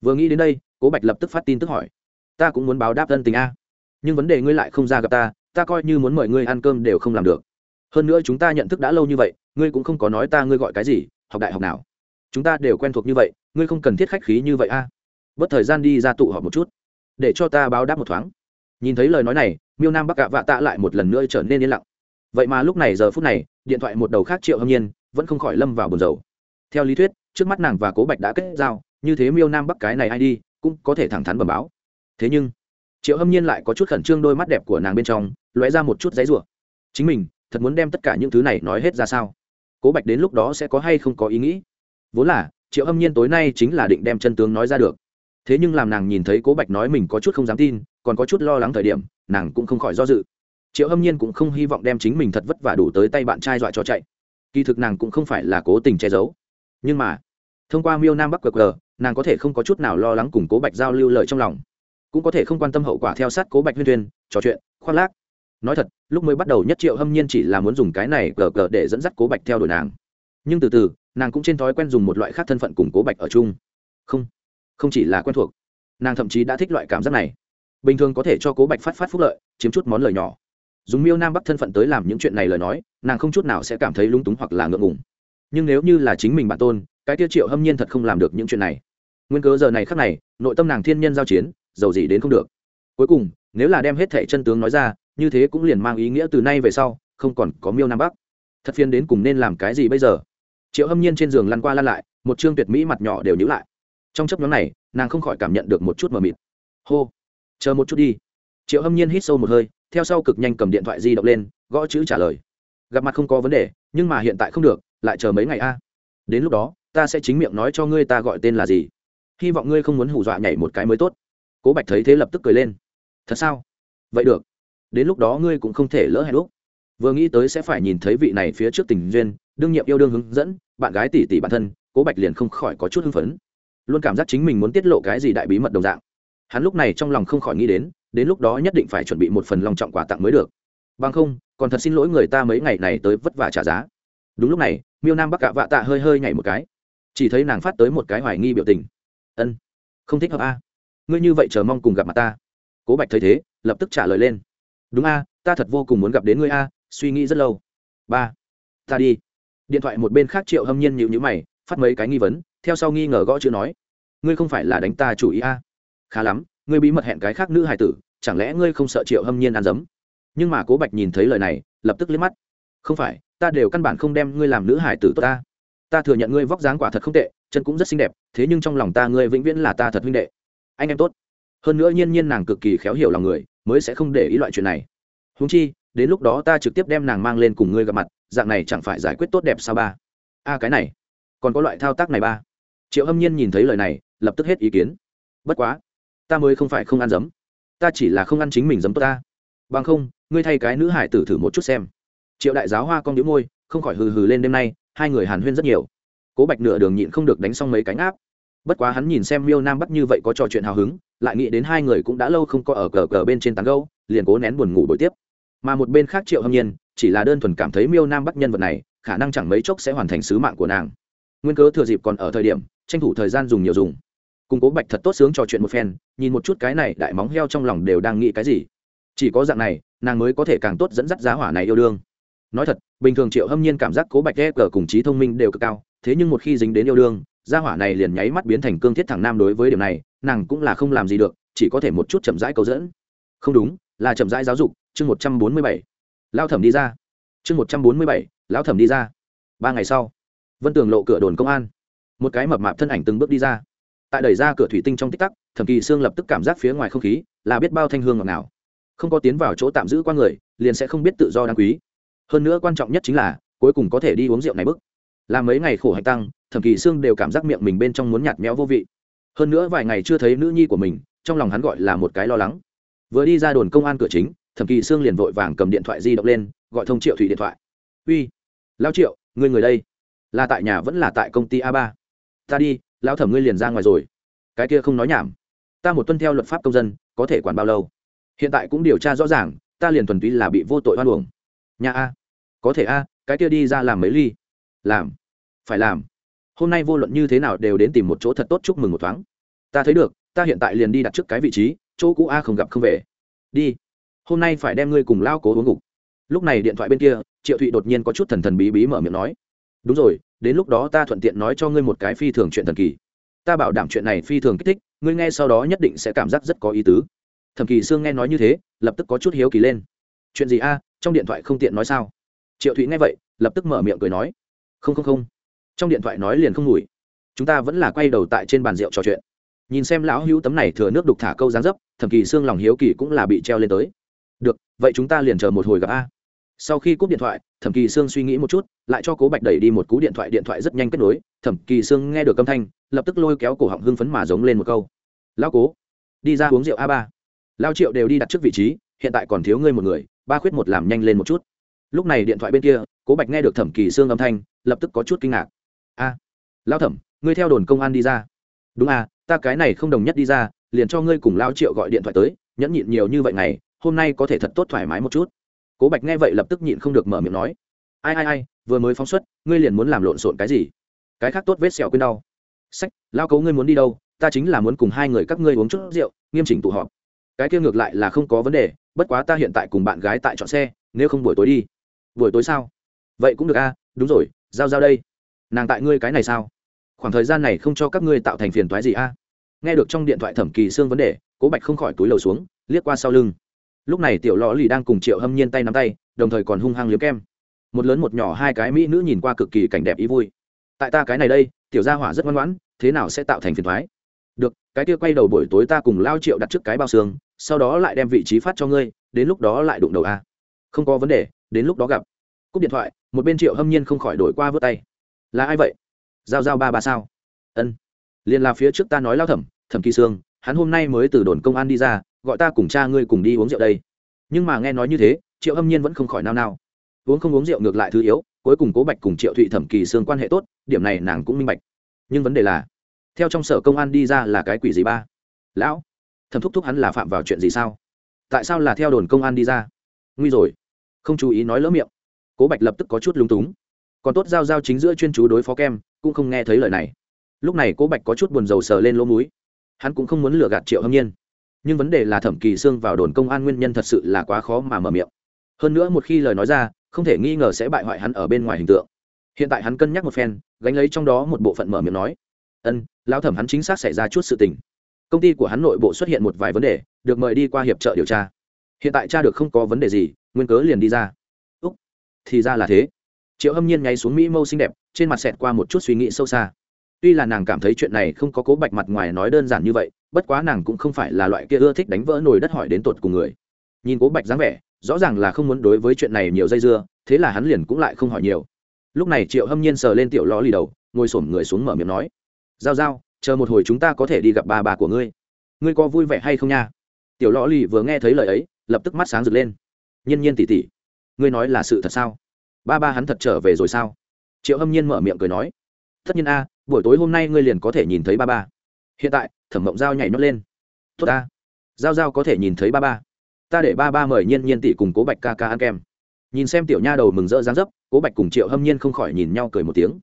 S1: Vừa nghĩ đến đây, cố bạch lập tức phát tin tức hỏi. Ta cũng muốn báo đáp thân tình a. Nhưng vấn đề ngươi lại không ra gặp ta ta coi như muốn mời ngươi ăn cơm đều không làm được. Hơn nữa chúng ta nhận thức đã lâu như vậy, ngươi cũng không có nói ta ngươi gọi cái gì học đại học nào? Chúng ta đều quen thuộc như vậy, ngươi không cần thiết khách khí như vậy a. Bất thời gian đi ra tụ họp một chút. Để cho ta báo đáp một thoáng. Nhìn thấy lời nói này, miêu nam bắc cạ vạ tạ lại một lần nữa trở nên yên lặng. Vậy mà lúc này giờ phút này, điện thoại một đầu khác triệu hâm nhiên vẫn không khỏi lâm vào buồn dầu theo lý thuyết, trước mắt nàng và cố bạch đã kết giao, như thế miêu nam bắc cái này ai đi, cũng có thể thẳng thắn bẩm báo. Thế nhưng, triệu hâm nhiên lại có chút khẩn trương đôi mắt đẹp của nàng bên trong, lóe ra một chút giấy rủa. Chính mình thật muốn đem tất cả những thứ này nói hết ra sao? Cố bạch đến lúc đó sẽ có hay không có ý nghĩ? Vốn là, triệu hâm nhiên tối nay chính là định đem chân tướng nói ra được. Thế nhưng làm nàng nhìn thấy cố bạch nói mình có chút không dám tin, còn có chút lo lắng thời điểm, nàng cũng không khỏi do dự. Triệu hâm nhiên cũng không hy vọng đem chính mình thật vất vả đủ tới tay bạn trai dọa cho chạy. Kỳ thực nàng cũng không phải là cố tình che giấu. Nhưng mà, thông qua miêu nam bắc qr nàng có thể không có chút nào lo lắng cùng cố bạch giao lưu lời trong lòng. Cũng có thể không quan tâm hậu quả theo sát cố bạch huyên tuyên trò chuyện, khoác lác nói thật, lúc mới bắt đầu nhất triệu hâm nhiên chỉ là muốn dùng cái này cờ cờ để dẫn dắt cố bạch theo đuổi nàng. Nhưng từ từ, nàng cũng trên thói quen dùng một loại khác thân phận cùng cố bạch ở chung. Không không chỉ là quen thuộc, nàng thậm chí đã thích loại cảm giác này. Bình thường có thể cho cố bạch phát phát phúc lợi, chiếm chút món lời nhỏ. Dùng miêu nam bắc thân phận tới làm những chuyện này lời nói, nàng không chút nào sẽ cảm thấy lúng túng hoặc là ngượng ngùng. Nhưng nếu như là chính mình bạn tôn, cái tiêu triệu hâm nhiên thật không làm được những chuyện này. Nguyên cớ giờ này khác này, nội tâm nàng thiên nhân giao chiến, giàu gì đến không được. Cuối cùng, nếu là đem hết thẻ chân tướng nói ra như thế cũng liền mang ý nghĩa từ nay về sau, không còn có miêu nam bắc. Thật phiền đến cùng nên làm cái gì bây giờ? Triệu hâm nhiên trên giường lăn qua lăn lại, một chương tuyệt mỹ mặt nhỏ đều nhữ lại. Trong chấp nhóm này, nàng không khỏi cảm nhận được một chút mờ mịt. Hô, chờ một chút đi. Triệu hâm nhiên hít sâu một hơi, theo sau cực nhanh cầm điện thoại di động lên, gõ chữ trả lời. Gặp mặt không có vấn đề, nhưng mà hiện tại không được, lại chờ mấy ngày a. Đến lúc đó, ta sẽ chính miệng nói cho ngươi ta gọi tên là gì. Hy vọng ngươi không muốn hù dọa nhảy một cái mới tốt. Cố bạch thấy thế lập tức cười lên. Thật sao? Vậy được đến lúc đó ngươi cũng không thể lỡ hẹn lúc vừa nghĩ tới sẽ phải nhìn thấy vị này phía trước tình duyên, đương nhiệm yêu đương hướng dẫn, bạn gái tỷ tỷ bản thân, cố bạch liền không khỏi có chút hưng phấn. Luôn cảm giác chính mình muốn tiết lộ cái gì đại bí mật đồng dạng. Hắn lúc này trong lòng không khỏi nghĩ đến đến lúc đó nhất định phải chuẩn bị một phần lòng trọng quà tặng mới được. Bằng không, còn thật xin lỗi người ta mấy ngày này tới vất vả trả giá. Đúng lúc này, miêu nam bắc cạ vạ tạ hơi hơi nhảy một cái. Chỉ thấy nàng phát tới một cái hoài nghi biểu tình. Ân, không thích hợp a. Ngươi như vậy chờ mong cùng gặp mặt ta. Cố bạch thấy thế, lập tức trả lời lên đúng a, ta thật vô cùng muốn gặp đến ngươi a, suy nghĩ rất lâu. Ba, ta đi. Điện thoại một bên khác triệu hâm nhiên nhịu nhữ mày, phát mấy cái nghi vấn, theo sau nghi ngờ gõ chữ nói. Ngươi không phải là đánh ta chủ ý a? Khá lắm, ngươi bí mật hẹn cái khác nữ hải tử, chẳng lẽ ngươi không sợ triệu hâm nhiên ăn dấm? Nhưng mà cố bạch nhìn thấy lời này, lập tức liếc mắt. Không phải, ta đều căn bản không đem ngươi làm nữ hải tử tốt ta. Ta thừa nhận ngươi vóc dáng quả thật không tệ, chân cũng rất xinh đẹp, thế nhưng trong lòng ta ngươi vĩnh viễn là ta thật huynh đệ. Anh em tốt. Hơn nữa nhiên nhiên nàng cực kỳ khéo hiểu lòng người mới sẽ không để ý loại chuyện này. Húng chi, đến lúc đó ta trực tiếp đem nàng mang lên cùng ngươi gặp mặt, dạng này chẳng phải giải quyết tốt đẹp sao ba? A, cái này, còn có loại thao tác này ba? Triệu hâm nhiên nhìn thấy lời này, lập tức hết ý kiến. Bất quá, ta mới không phải không ăn giấm. Ta chỉ là không ăn chính mình giấm tốt ta. Bằng không, ngươi thay cái nữ hải tử thử một chút xem. Triệu đại giáo hoa con đĩu môi, không khỏi hừ hừ lên đêm nay, hai người hàn huyên rất nhiều. Cố bạch nửa đường nhịn không được đánh xong mấy cánh áp bất quá hắn nhìn xem miêu nam bắt như vậy có trò chuyện hào hứng lại nghĩ đến hai người cũng đã lâu không có ở cờ cờ bên trên tán gâu liền cố nén buồn ngủ buổi tiếp. Mà một bên khác triệu hâm nhiên, chỉ là đơn thuần cảm thấy miêu nam bắt nhân vật này, khả năng chẳng mấy chốc sẽ hoàn thành sứ mạng của nàng. Nguyên cớ thừa dịp còn ở thời điểm, tranh thủ thời gian dùng nhiều dùng. Cùng cố bạch thật tốt sướng trò chuyện một phen, nhìn một chút cái này đại móng heo trong lòng đều đang nghĩ cái gì. Chỉ có dạng này, nàng mới có thể càng tốt dẫn dắt giá hỏa này yêu đương. Nói thật, bình thường triệu hâm nhiên cảm giác cố bạch e cờ cùng trí thông minh đều cực cao, thế nhưng một khi dính đến yêu đương gia hỏa này liền nháy mắt biến thành cương thiết thẳng nam đối với điểm này nàng cũng là không làm gì được, chỉ có thể một chút chậm rãi cầu dẫn. Không đúng, là chậm rãi giáo dục, chương một trăm bốn mươi bảy. Lao thẩm đi ra. Chương một trăm bốn mươi bảy, lão thẩm đi ra. Ba ngày sau, vân tường lộ cửa đồn công an. Một cái mập mạp thân ảnh từng bước đi ra. Tại đẩy ra cửa thủy tinh trong tích tắc, thẩm kỳ sương lập tức cảm giác phía ngoài không khí là biết bao thanh hương ngọt nào không có tiến vào chỗ tạm giữ qua người, liền sẽ không biết tự do đáng quý. Hơn nữa quan trọng nhất chính là, cuối cùng có thể đi uống rượu này bức. Làm mấy ngày khổ hạnh tăng, thẩm kỳ sương đều cảm giác miệng mình bên trong muốn nhạt méo vô vị hơn nữa vài ngày chưa thấy nữ nhi của mình, trong lòng hắn gọi là một cái lo lắng. Vừa đi ra đồn công an cửa chính, thẩm kỳ sương liền vội vàng cầm điện thoại di động lên, gọi thông triệu thủy điện thoại. Uy lao triệu người người đây. Là tại nhà vẫn là tại công ty a ba? Ta đi, lão thẩm ngươi liền ra ngoài rồi. Cái kia không nói nhảm. Ta một tuân theo luật pháp công dân, có thể quản bao lâu? Hiện tại cũng điều tra rõ ràng, ta liền thuần túy là bị vô tội hoan uổng. Nhà a. Có thể a, cái kia đi ra làm mấy ly? Làm. Phải làm hôm nay vô luận như thế nào đều đến tìm một chỗ thật tốt chúc mừng một thoáng. Ta thấy được, ta hiện tại liền đi đặt trước cái vị trí, chỗ cũ a không gặp không về. Đi. Hôm nay phải đem ngươi cùng lao cố uống ngục. Lúc này điện thoại bên kia, triệu thụy đột nhiên có chút thần thần bí bí mở miệng nói. Đúng rồi, đến lúc đó ta thuận tiện nói cho ngươi một cái phi thường chuyện thần kỳ. Ta bảo đảm chuyện này phi thường kích thích, ngươi nghe sau đó nhất định sẽ cảm giác rất có ý tứ. Thẩm kỳ sương nghe nói như thế, lập tức có chút hiếu kỳ lên. Chuyện gì a, trong điện thoại không tiện nói sao? Triệu thụy nghe vậy, lập tức mở miệng cười nói. Không không không trong điện thoại nói liền không ngủi. Chúng ta vẫn là quay đầu tại trên bàn rượu trò chuyện. Nhìn xem lão hữu tấm này thừa nước đục thả câu gián dấp, thẩm kỳ xương lòng hiếu kỳ cũng là bị treo lên tới. Được, vậy chúng ta liền chờ một hồi gặp a. Sau khi cúp điện thoại, thẩm kỳ sương suy nghĩ một chút, lại cho cố bạch đẩy đi một cú điện thoại điện thoại rất nhanh kết nối, thẩm kỳ sương nghe được âm thanh, lập tức lôi kéo cổ họng hưng phấn mà giống lên một câu. Lao cố, đi ra uống rượu a ba. Lao triệu đều đi đặt trước vị trí, hiện tại còn thiếu ngươi một người, ba khuyết một làm nhanh lên một chút. Lúc này điện thoại bên kia, cố bạch nghe được thẩm kỳ sương âm thanh, lập tức có chút kinh ngạc. À, a lao thẩm, ngươi theo đồn công an đi ra. Đúng à? ta cái này không đồng nhất đi ra, liền cho ngươi cùng lao triệu gọi điện thoại tới, nhẫn nhịn nhiều như vậy này hôm nay có thể thật tốt thoải mái một chút. Cố bạch nghe vậy lập tức nhịn không được mở miệng nói. Ai ai ai, vừa mới phóng xuất, ngươi liền muốn làm lộn xộn cái gì? Cái khác tốt vết sẹo quên đau. Sách lao cấu ngươi muốn đi đâu, ta chính là muốn cùng hai người các ngươi uống chút rượu, nghiêm chỉnh tụ họp. Cái kia ngược lại là không có vấn đề, bất quá ta hiện tại cùng bạn gái tại chọn xe, nếu không buổi tối đi. Buổi tối sao? Vậy cũng được a đúng rồi, giao giao đây nàng tại ngươi cái này sao? Khoảng thời gian này không cho các ngươi tạo thành phiền toái gì a? Nghe được trong điện thoại thẩm kỳ xương vấn đề, cố bạch không khỏi túi lầu xuống, liếc qua sau lưng. Lúc này tiểu lò lì đang cùng triệu hâm nhiên tay nắm tay, đồng thời còn hung hăng liếm kem. Một lớn một nhỏ hai cái mỹ nữ nhìn qua cực kỳ cảnh đẹp ý vui. Tại ta cái này đây, tiểu gia hỏa rất ngoan ngoãn, thế nào sẽ tạo thành phiền thoái được, cái kia quay đầu buổi tối ta cùng lao triệu đặt trước cái bao xương, sau đó lại đem vị trí phát cho ngươi, đến lúc đó lại đụng đầu a. Không có vấn đề, đến lúc đó gặp. Cúp điện thoại, một bên triệu hâm nhiên không khỏi đổi qua vớt tay là ai vậy? Giao giao ba ba sao? Ân. Liền là phía trước ta nói lao thẩm thẩm kỳ sương, hắn hôm nay mới từ đồn công an đi ra, gọi ta cùng cha ngươi cùng đi uống rượu đây. Nhưng mà nghe nói như thế, triệu hâm nhiên vẫn không khỏi nao nao. Uống không uống rượu ngược lại thứ yếu, cuối cùng cố bạch cùng triệu thụy thẩm kỳ sương quan hệ tốt, điểm này nàng cũng minh bạch. Nhưng vấn đề là, theo trong sở công an đi ra là cái quỷ gì ba? Lão, thẩm thúc thúc hắn là phạm vào chuyện gì sao? Tại sao là theo đồn công an đi ra? Nguy rồi. Không chú ý nói lỡ miệng. Cố bạch lập tức có chút lúng túng còn tốt giao giao chính giữa chuyên chú đối phó kem, cũng không nghe thấy lời này. Lúc này cố bạch có chút buồn rầu sờ lên lỗ múi hắn cũng không muốn lừa gạt triệu hâm nhiên. Nhưng vấn đề là thẩm kỳ sương vào đồn công an nguyên nhân thật sự là quá khó mà mở miệng. Hơn nữa một khi lời nói ra, không thể nghi ngờ sẽ bại hoại hắn ở bên ngoài hình tượng. Hiện tại hắn cân nhắc một phen, gánh lấy trong đó một bộ phận mở miệng nói. Ân lao thẩm hắn chính xác xảy ra chút sự tình. Công ty của hắn nội bộ xuất hiện một vài vấn đề, được mời đi qua hiệp trợ điều tra. Hiện tại cha được không có vấn đề gì, nguyên cớ liền đi ra. Úc, thì ra là thế triệu hâm nhiên nháy xuống mỹ mâu xinh đẹp, trên mặt xẹt qua một chút suy nghĩ sâu xa. Tuy là nàng cảm thấy chuyện này không có cố bạch mặt ngoài nói đơn giản như vậy, bất quá nàng cũng không phải là loại kia ưa thích đánh vỡ nồi đất hỏi đến tột cùng người. Nhìn cố bạch dáng vẻ, rõ ràng là không muốn đối với chuyện này nhiều dây dưa, thế là hắn liền cũng lại không hỏi nhiều. Lúc này triệu hâm nhiên sờ lên tiểu lò lì đầu, ngồi xổm người xuống mở miệng nói, giao giao, chờ một hồi chúng ta có thể đi gặp bà bà của ngươi. Ngươi có vui vẻ hay không nha? Tiểu lò lì vừa nghe thấy lời ấy, lập tức mắt sáng rực lên. Nhiên nhiên tỉ tỉ ngươi nói là sự thật sao? Ba ba hắn thật trở về rồi sao? Triệu hâm nhiên mở miệng cười nói, tất nhiên a, buổi tối hôm nay ngươi liền có thể nhìn thấy ba ba. Hiện tại, thẩm mộng giao nhảy nhót lên. Tốt ta, giao giao có thể nhìn thấy ba ba. Ta để ba ba mời nhiên nhiên tỷ cùng cố bạch ca ca ăn kem. Nhìn xem tiểu nha đầu mừng rỡ dáng dấp, cố bạch cùng triệu hâm nhiên không khỏi nhìn nhau cười một tiếng.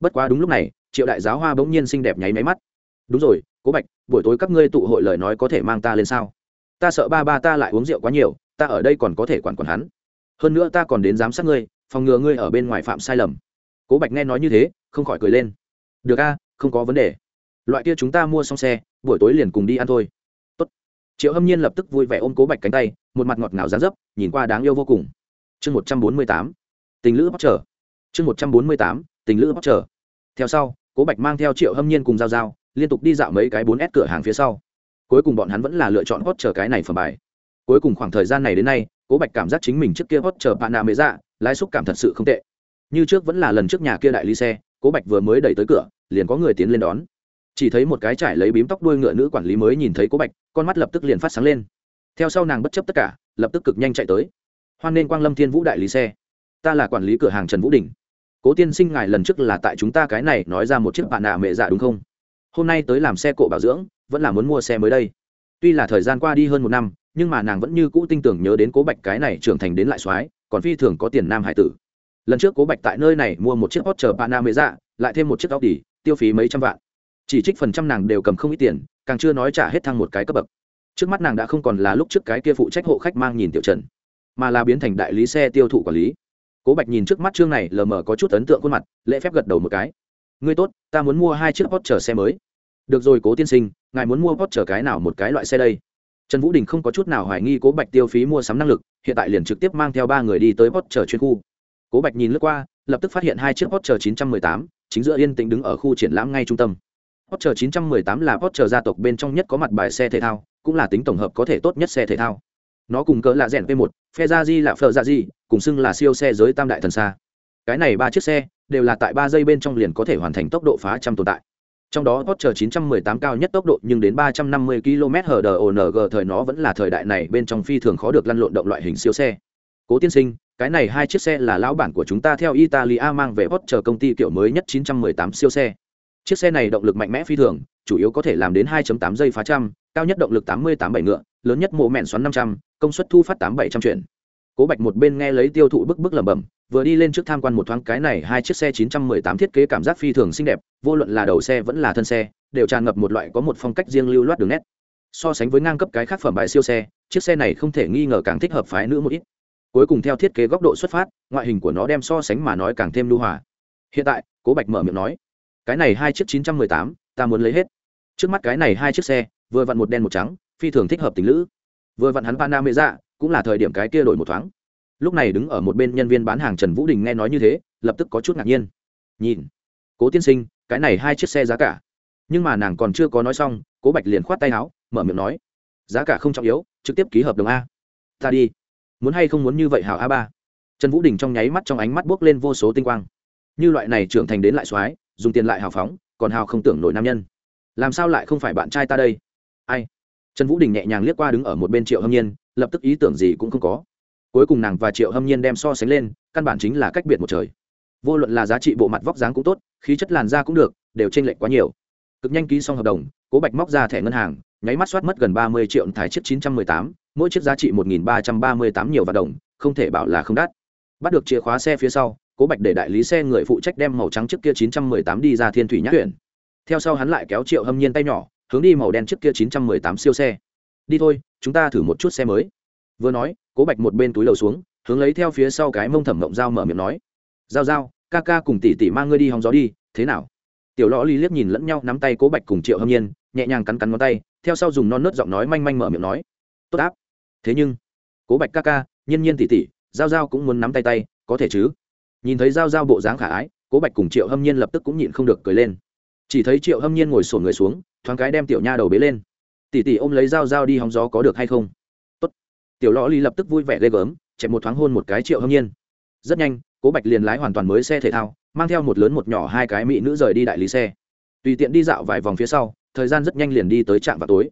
S1: Bất quá đúng lúc này, triệu đại giáo hoa bỗng nhiên xinh đẹp nháy máy mắt. Đúng rồi, cố bạch, buổi tối các ngươi tụ hội lời nói có thể mang ta lên sao? Ta sợ ba ba ta lại uống rượu quá nhiều, ta ở đây còn có thể quản quản hắn. Hơn nữa ta còn đến giám sát ngươi phòng ngừa ngươi ở bên ngoài phạm sai lầm. Cố bạch nghe nói như thế, không khỏi cười lên. Được a, không có vấn đề. Loại kia chúng ta mua xong xe, buổi tối liền cùng đi ăn thôi. Tốt. triệu hâm nhiên lập tức vui vẻ ôm cố bạch cánh tay, một mặt ngọt ngào dán dấp, nhìn qua đáng yêu vô cùng. Chương một trăm bốn mươi tám. Tình lữ bóc trở chương một trăm bốn mươi tám. Tình lữ bóc trở theo sau, cố bạch mang theo triệu hâm nhiên cùng giao giao, liên tục đi dạo mấy cái bốn s cửa hàng phía sau. Cuối cùng bọn hắn vẫn là lựa chọn hot chờ cái này phẩm bài. Cuối cùng khoảng thời gian này đến nay, cố bạch cảm giác chính mình trước kia hot chờ bạn nạ mới dạ lái xúc cảm thật sự không tệ. Như trước vẫn là lần trước nhà kia đại ly xe, cố bạch vừa mới đẩy tới cửa, liền có người tiến lên đón. Chỉ thấy một cái trải lấy bím tóc đuôi ngựa nữ quản lý mới nhìn thấy cố bạch, con mắt lập tức liền phát sáng lên. Theo sau nàng bất chấp tất cả, lập tức cực nhanh chạy tới. Hoan nên quang lâm thiên vũ đại lý xe. Ta là quản lý cửa hàng trần vũ đình. Cố tiên sinh ngài lần trước là tại chúng ta cái này nói ra một chiếc bạn nạ mẹ dạ đúng không? Hôm nay tới làm xe cộ bảo dưỡng, vẫn là muốn mua xe mới đây tuy là thời gian qua đi hơn một năm, nhưng mà nàng vẫn như cũ tinh tưởng nhớ đến cố bạch cái này trưởng thành đến lại soái, còn phi thường có tiền nam hải tử. Lần trước cố bạch tại nơi này mua một chiếc hot chờ bạn nam dạ lại thêm một chiếc tóc đỉ tiêu phí mấy trăm vạn. Chỉ trích phần trăm nàng đều cầm không ít tiền, càng chưa nói trả hết thăng một cái cấp bậc. Trước mắt nàng đã không còn là lúc trước cái kia phụ trách hộ khách mang nhìn tiểu trần, mà là biến thành đại lý xe tiêu thụ quản lý. Cố bạch nhìn trước mắt chương này lờ mờ có chút ấn tượng khuôn mặt, lễ phép gật đầu một cái. Ngươi tốt, ta muốn mua hai chiếc hot chờ xe mới được rồi cố tiên sinh ngài muốn mua hot chờ cái nào một cái loại xe đây? Trần vũ đình không có chút nào hoài nghi cố bạch tiêu phí mua sắm năng lực hiện tại liền trực tiếp mang theo ba người đi tới hot chờ chuyên khu. Cố bạch nhìn lướt qua lập tức phát hiện hai chiếc hot chờ 918, chính giữa yên tĩnh đứng ở khu triển lãm ngay trung tâm. Hot chờ 918 là hot chờ gia tộc bên trong nhất có mặt bài xe thể thao cũng là tính tổng hợp có thể tốt nhất xe thể thao. Nó cùng cỡ là rèn p 1 phe ra di là phờ ra di cùng xưng là siêu xe giới tam đại thần xa. Cái này ba chiếc xe đều là tại ba giây bên trong liền có thể hoàn thành tốc độ phá trăm tồn tại trong đó Porsche 918 cao nhất tốc độ nhưng đến 350 km/h thời nó vẫn là thời đại này bên trong phi thường khó được lăn lộn động loại hình siêu xe. Cố tiên sinh, cái này hai chiếc xe là lão bản của chúng ta theo Italia mang về Porsche công ty kiểu mới nhất 918 siêu xe. Chiếc xe này động lực mạnh mẽ phi thường, chủ yếu có thể làm đến 2.8 giây phá trăm, cao nhất động lực 88 bảy ngựa, lớn nhất mộ mẹn xoắn 500, công suất thu phát 8700 chuyển. Cố Bạch một bên nghe lấy tiêu thụ bức bức lẩm bẩm, vừa đi lên trước tham quan một thoáng cái này hai chiếc xe 918 thiết kế cảm giác phi thường xinh đẹp, vô luận là đầu xe vẫn là thân xe, đều tràn ngập một loại có một phong cách riêng lưu loát đường nét. So sánh với ngang cấp cái khác phẩm bài siêu xe, chiếc xe này không thể nghi ngờ càng thích hợp phái nữ một ít. Cuối cùng theo thiết kế góc độ xuất phát, ngoại hình của nó đem so sánh mà nói càng thêm lưu hòa. Hiện tại, Cố Bạch mở miệng nói, cái này hai chiếc 918, ta muốn lấy hết. Trước mắt cái này hai chiếc xe, vừa vặn một đen một trắng, phi thường thích hợp tình lữ. Vừa vặn hắn Panamera, cũng là thời điểm cái kia đổi một thoáng. Lúc này đứng ở một bên nhân viên bán hàng trần vũ đình nghe nói như thế, lập tức có chút ngạc nhiên. Nhìn, cố tiên sinh, cái này hai chiếc xe giá cả. Nhưng mà nàng còn chưa có nói xong, cố bạch liền khoát tay áo, mở miệng nói, giá cả không trọng yếu, trực tiếp ký hợp đồng a. Ta đi. Muốn hay không muốn như vậy hảo a ba. Trần vũ đình trong nháy mắt trong ánh mắt buốc lên vô số tinh quang. Như loại này trưởng thành đến lại soái, dùng tiền lại hào phóng, còn hào không tưởng nổi nam nhân. Làm sao lại không phải bạn trai ta đây? Ai? Trần vũ đình nhẹ nhàng liếc qua đứng ở một bên triệu hâm nhiên lập tức ý tưởng gì cũng không có. Cuối cùng nàng và triệu hâm nhiên đem so sánh lên, căn bản chính là cách biệt một trời. Vô luận là giá trị bộ mặt vóc dáng cũng tốt, khí chất làn da cũng được, đều t r ê n lệch quá nhiều. Cực nhanh ký xong hợp đồng, cố bạch móc ra thẻ ngân hàng, nháy mắt soát mất gần ba mươi triệu thái chiếc chín trăm mười tám, mỗi chiếc giá trị một nghìn ba trăm ba mươi tám nhiều vạn đồng, không thể bảo là không đắt. Bắt được chìa khóa xe phía sau, cố bạch để đại lý xe người phụ trách đem màu trắng trước kia chín trăm mười tám đi ra thiên thủy nhã tuyển theo sau hắn lại kéo triệu hâm nhiên tay nhỏ, hướng đi màu đen trước kia chín trăm mười tám siêu xe. Đi thôi chúng ta thử một chút xe mới. Vừa nói, cố bạch một bên túi lầu xuống, hướng lấy theo phía sau cái mông thẩm mộng dao mở miệng nói, giao giao, ca ca cùng tỷ tỷ mang ngươi đi hóng gió đi, thế nào? Tiểu lõ ly liếc nhìn lẫn nhau, nắm tay cố bạch cùng triệu hâm nhiên, nhẹ nhàng cắn cắn ngón tay, theo sau dùng non nớt giọng nói manh manh mở miệng nói, tốt áp. Thế nhưng, cố bạch ca ca, nhiên nhiên tỷ tỷ, giao giao cũng muốn nắm tay tay, có thể chứ? Nhìn thấy giao giao bộ dáng khả ái, cố bạch cùng triệu hâm nhiên lập tức cũng nhịn không được cười lên. Chỉ thấy triệu hâm nhiên ngồi sổn người xuống, thoáng cái đem tiểu nha đầu bế lên tỷ tỷ ôm lấy dao dao đi hóng gió có được hay không? Tốt. Tiểu lõ ly lập tức vui vẻ ghê gớm chẹp một thoáng hôn một cái triệu hâm nhiên. Rất nhanh, cố bạch liền lái hoàn toàn mới xe thể thao, mang theo một lớn một nhỏ hai cái mỹ nữ rời đi đại lý xe. Tùy tiện đi dạo vài vòng phía sau, thời gian rất nhanh liền đi tới trạm vào tối.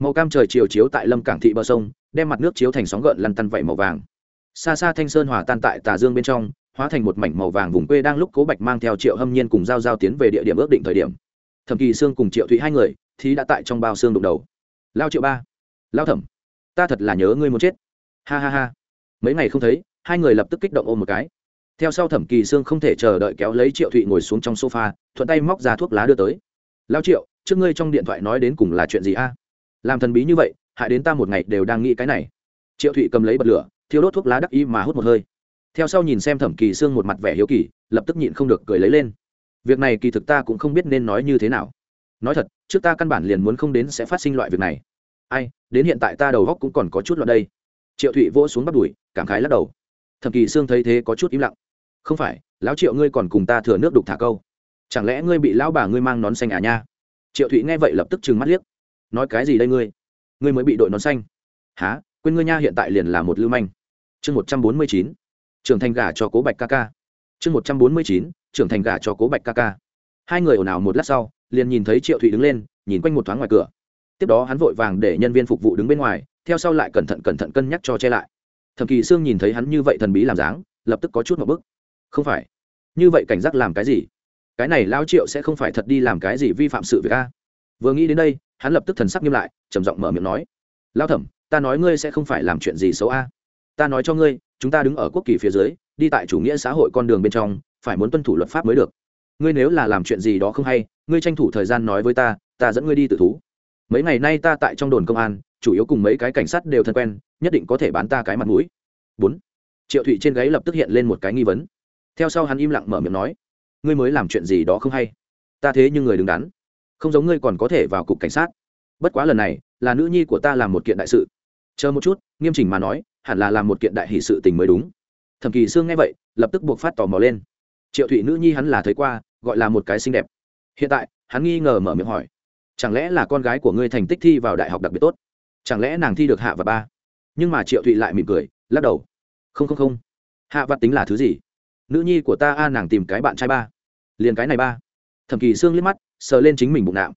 S1: Màu cam trời chiều chiếu tại lâm cảng thị bờ sông, đem mặt nước chiếu thành sóng gợn lăn tăn vẩy màu vàng. Xa xa thanh sơn hòa tan tại tà dương bên trong, hóa thành một mảnh màu vàng vùng quê đang lúc cố bạch mang theo triệu hâm nhiên cùng giao giao tiến về địa điểm ước định thời điểm. Thẩm kỳ sương cùng triệu thụy hai người thì đã tại trong bao xương đụng đầu lao triệu ba. Lao thẩm, ta thật là nhớ ngươi muốn chết. Ha ha ha. Mấy ngày không thấy, hai người lập tức kích động ôm một cái. Theo sau thẩm kỳ sương không thể chờ đợi kéo lấy triệu thụy ngồi xuống trong sofa, thuận tay móc ra thuốc lá đưa tới. Lao triệu, trước ngươi trong điện thoại nói đến cùng là chuyện gì a? Làm thần bí như vậy, hại đến ta một ngày đều đang nghĩ cái này. Triệu thụy cầm lấy bật lửa, thiêu đốt thuốc lá đắc y mà hút một hơi. Theo sau nhìn xem thẩm kỳ sương một mặt vẻ hiếu kỳ, lập tức nhịn không được cười lấy lên. Việc này kỳ thực ta cũng không biết nên nói như thế nào. Nói thật trước ta căn bản liền muốn không đến sẽ phát sinh loại việc này. Ai, đến hiện tại ta đầu góc cũng còn có chút loạn đây. Triệu thụy vỗ xuống bắt đùi, cảm khái lắc đầu. Thẩm kỳ sương thấy thế có chút im lặng. Không phải, lão triệu ngươi còn cùng ta thừa nước đục thả câu. Chẳng lẽ ngươi bị lão bà ngươi mang nón xanh à nha? Triệu thụy nghe vậy lập tức trừng mắt liếc. Nói cái gì đây ngươi? Ngươi mới bị đội nón xanh. Há quên ngươi nha, hiện tại liền là một lưu manh. Chương một trăm bốn mươi chín. Trưởng thành gà cho cố bạch ca ca. Chương một trăm bốn mươi chín. Trưởng thành gà cho cố bạch ca ca hai người ồn ào một lát sau, liền nhìn thấy triệu thụy đứng lên, nhìn quanh một thoáng ngoài cửa. Tiếp đó hắn vội vàng để nhân viên phục vụ đứng bên ngoài, theo sau lại cẩn thận cẩn thận cân nhắc cho che lại. Thẩm kỳ sương nhìn thấy hắn như vậy thần bí làm dáng, lập tức có chút một bức không phải. Như vậy cảnh giác làm cái gì? Cái này lao triệu sẽ không phải thật đi làm cái gì vi phạm sự việc a. Vừa nghĩ đến đây, hắn lập tức thần sắc nghiêm lại, trầm giọng mở miệng nói. Lao thẩm, ta nói ngươi sẽ không phải làm chuyện gì xấu a. Ta nói cho ngươi, chúng ta đứng ở quốc kỳ phía dưới, đi tại chủ nghĩa xã hội con đường bên trong, phải muốn tuân thủ luật pháp mới được ngươi nếu là làm chuyện gì đó không hay, ngươi tranh thủ thời gian nói với ta ta dẫn ngươi đi tự thú. Mấy ngày nay ta tại trong đồn công an, chủ yếu cùng mấy cái cảnh sát đều thân quen, nhất định có thể bán ta cái mặt mũi. Bốn. Triệu thụy trên gáy lập tức hiện lên một cái nghi vấn. Theo sau hắn im lặng mở miệng nói, ngươi mới làm chuyện gì đó không hay? Ta thế nhưng người đứng đắn. Không giống ngươi còn có thể vào cục cảnh sát. Bất quá lần này, là nữ nhi của ta làm một kiện đại sự. Chờ một chút, nghiêm chỉnh mà nói, hẳn là làm một kiện đại hỷ sự tình mới đúng. Thẩm kỳ sương nghe vậy, lập tức buộc phát tò mò lên triệu thụy nữ nhi hắn là thấy qua, gọi là một cái xinh đẹp. Hiện tại, hắn nghi ngờ mở miệng hỏi, chẳng lẽ là con gái của ngươi thành tích thi vào đại học đặc biệt tốt? Chẳng lẽ nàng thi được hạ và ba? Nhưng mà triệu thụy lại mỉm cười, lắc đầu, không không không. Hạ vặt tính là thứ gì? Nữ nhi của ta a, nàng tìm cái bạn trai ba. Liền cái này ba. Thẩm kỳ sương liếc mắt, sờ lên chính mình bụng nạo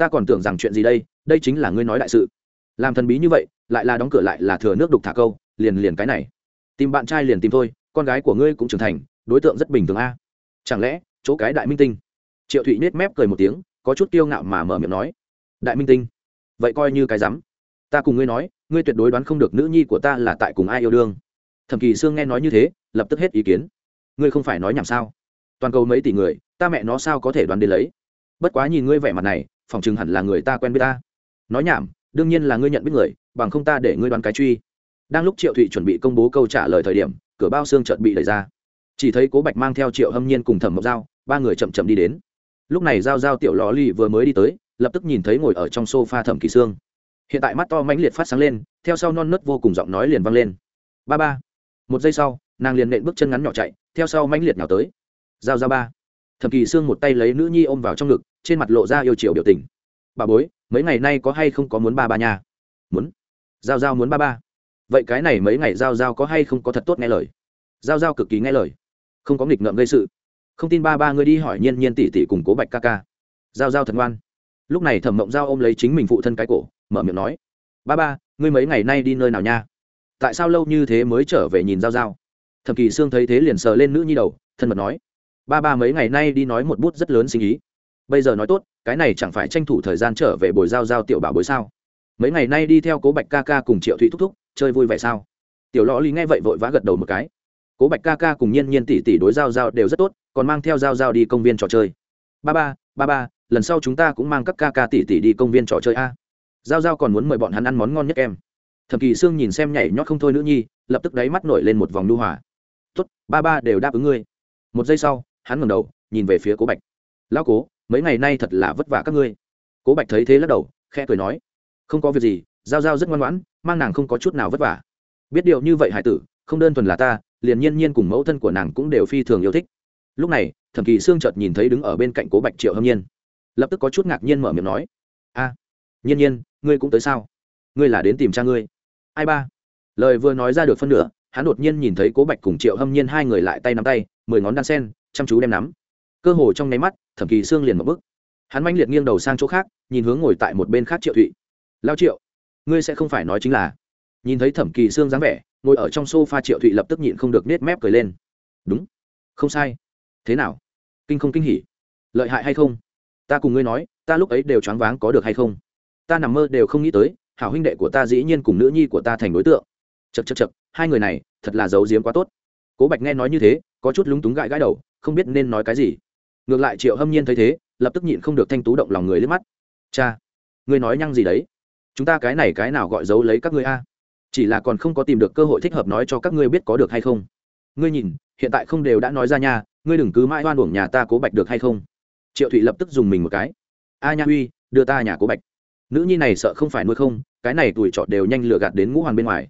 S1: ta còn tưởng rằng chuyện gì đây? Đây chính là ngươi nói đại sự. Làm thần bí như vậy, lại là đóng cửa lại là thừa nước đục thả câu, liền liền cái này. Tìm bạn trai liền tìm thôi, con gái của ngươi cũng trưởng thành đối tượng rất bình thường a. Chẳng lẽ, chỗ cái đại minh tinh? Triệu thụy nết mép cười một tiếng, có chút kiêu ngạo mà mở miệng nói. Đại minh tinh? Vậy coi như cái rắm. Ta cùng ngươi nói, ngươi tuyệt đối đoán không được nữ nhi của ta là tại cùng ai yêu đương. Thẩm kỳ sương nghe nói như thế, lập tức hết ý kiến. Ngươi không phải nói nhảm sao? Toàn cầu mấy tỷ người, ta mẹ nó sao có thể đoán đến lấy? Bất quá nhìn ngươi vẻ mặt này, phỏng chừng hẳn là người ta quen với ta. Nói nhảm, đương nhiên là ngươi nhận biết người, bằng không ta để ngươi đoán cái truy. Đang lúc triệu thụy chuẩn bị công bố câu trả lời thời điểm, cửa bao xương chợt bị đẩy ra chỉ thấy cố bạch mang theo triệu hâm nhiên cùng thẩm mộc dao ba người chậm chậm đi đến. Lúc này giao giao tiểu lò ly vừa mới đi tới, lập tức nhìn thấy ngồi ở trong sofa thẩm kỳ sương. Hiện tại mắt to mãnh liệt phát sáng lên, theo sau non nớt vô cùng giọng nói liền vang lên. Ba ba. Một giây sau, nàng liền nện bước chân ngắn nhỏ chạy, theo sau mãnh liệt nào tới. Giao giao ba. Thẩm kỳ sương một tay lấy nữ nhi ôm vào trong ngực, trên mặt lộ ra yêu chiều biểu tình. Bà bối, mấy ngày nay có hay không có muốn ba ba nhà muốn. Giao giao muốn ba ba. Vậy cái này mấy ngày giao giao có hay không có thật tốt nghe lời? Giao giao cực kỳ nghe lời không có nghịch ngợm gây sự. Không tin ba ba ngươi đi hỏi nhiên nhiên tỷ tỷ cùng cố bạch ca ca. Giao giao thật ngoan. Lúc này thẩm mộng giao ôm lấy chính mình phụ thân cái cổ, mở miệng nói, ba ba, ngươi mấy ngày nay đi nơi nào nha? Tại sao lâu như thế mới trở về nhìn giao giao? Thẩm kỳ sương thấy thế liền sờ lên nữ nhi đầu, thân mật nói, ba ba mấy ngày nay đi nói một bút rất lớn sinh ý. Bây giờ nói tốt, cái này chẳng phải tranh thủ thời gian trở về bồi giao giao tiểu bảo bối sao? Mấy ngày nay đi theo cố bạch ca ca cùng triệu thụy thúc thúc, chơi vui vẻ sao? Tiểu lõ lý nghe vậy vội vã gật đầu một cái cố bạch ca ca cùng nhiên nhiên tỷ tỷ đối giao giao đều rất tốt, còn mang theo giao giao đi công viên trò chơi. Ba ba ba ba, lần sau chúng ta cũng mang các ca ca tỷ tỷ đi công viên trò chơi a. Giao giao còn muốn mời bọn hắn ăn món ngon nhất em. Thẩm kỳ sương nhìn xem nhảy nhót không thôi nữ nhi, lập tức đáy mắt nổi lên một vòng nu hòa. Tốt, ba ba đều đáp ứng ngươi. Một giây sau, hắn ngẩng đầu, nhìn về phía cố bạch. Lão cố, mấy ngày nay thật là vất vả các ngươi. Cố bạch thấy thế lắc đầu, khẽ cười nói. Không có việc gì, giao giao rất ngoan ngoãn, mang nàng không có chút nào vất vả. Biết điều như vậy hải tử, không đơn thuần là ta liền nhiên nhiên cùng mẫu thân của nàng cũng đều phi thường yêu thích. Lúc này, thẩm kỳ sương chợt nhìn thấy đứng ở bên cạnh cố bạch triệu hâm nhiên. Lập tức có chút ngạc nhiên mở miệng nói, a, nhiên nhiên, ngươi cũng tới sao? Ngươi là đến tìm cha ngươi. Ai ba? Lời vừa nói ra được phân nửa, hắn đột nhiên nhìn thấy cố bạch cùng triệu hâm nhiên hai người lại tay nắm tay, mười ngón đan sen, chăm chú đem nắm. Cơ hồ trong nháy mắt, thẩm kỳ sương liền một bức hắn manh liệt nghiêng đầu sang chỗ khác, nhìn hướng ngồi tại một bên khác triệu thụy. Lao triệu, ngươi sẽ không phải nói chính là nhìn thấy thẩm kỳ sương dáng vẻ ngồi ở trong sofa, triệu thụy lập tức nhịn không được nết mép cười lên. Đúng. Không sai. Thế nào? Kinh không kinh hỉ? Lợi hại hay không? Ta cùng ngươi nói ta lúc ấy đều choáng váng có được hay không? Ta nằm mơ đều không nghĩ tới hảo huynh đệ của ta dĩ nhiên cùng nữ nhi của ta thành đối tượng. Chật chật chật hai người này thật là giấu giếm quá tốt. Cố bạch nghe nói như thế có chút lúng túng gãi gãi đầu không biết nên nói cái gì. Ngược lại triệu hâm nhiên thấy thế lập tức nhịn không được thanh tú động lòng người liếc mắt. Cha ngươi nói nhăng gì đấy? Chúng ta cái này cái nào gọi giấu lấy các ngươi a? Chỉ là còn không có tìm được cơ hội thích hợp nói cho các ngươi biết có được hay không. Ngươi nhìn, hiện tại không đều đã nói ra nha, ngươi đừng cứ mãi oan uổng nhà ta cố bạch được hay không? Triệu thụy lập tức dùng mình một cái. A nha huy, đưa ta nhà cố bạch. Nữ nhi này sợ không phải nuôi không, cái này tuổi trọ đều nhanh lừa gạt đến ngũ hoàng bên ngoài.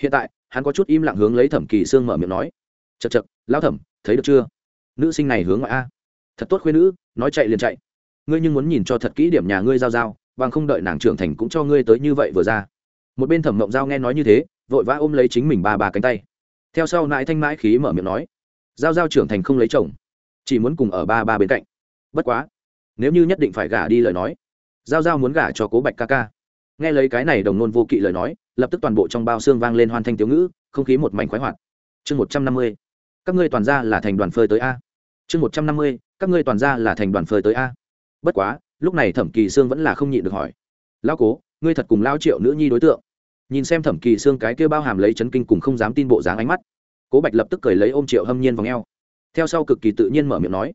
S1: Hiện tại, hắn có chút im lặng hướng lấy thẩm kỳ sương mở miệng nói. Chật chật lão thẩm, thấy được chưa? Nữ sinh này hướng ngoại a. Thật tốt khuyên nữ, nói chạy liền chạy. Ngươi nhưng muốn nhìn cho thật kỹ điểm nhà ngươi giao giao, bằng không đợi nàng trưởng thành cũng cho ngươi tới như vậy vừa ra một bên thẩm mộng giao nghe nói như thế, vội vã ôm lấy chính mình ba bà cánh tay. Theo sau nãi thanh mãi khí mở miệng nói, giao giao trưởng thành không lấy chồng, chỉ muốn cùng ở ba ba bên cạnh. Bất quá, nếu như nhất định phải gả đi lời nói, giao giao muốn gả cho cố bạch ca ca. Nghe lấy cái này đồng nôn vô kỵ lời nói, lập tức toàn bộ trong bao xương vang lên hoàn thanh tiểu ngữ, không khí một mảnh khoái hoạt. Chương một trăm năm mươi, các ngươi toàn ra là thành đoàn phơi tới a. Chương một trăm năm mươi, các ngươi toàn ra là thành đoàn phơi tới a. Bất quá, lúc này thẩm kỳ sương vẫn là không nhịn được hỏi, lão cố ngươi thật cùng lao triệu nữ nhi đối tượng. Nhìn xem thẩm kỳ xương cái kêu bao hàm lấy chấn kinh cùng không dám tin bộ dáng ánh mắt, cố bạch lập tức cười lấy ôm triệu hâm nhiên vào ngheo theo sau cực kỳ tự nhiên mở miệng nói,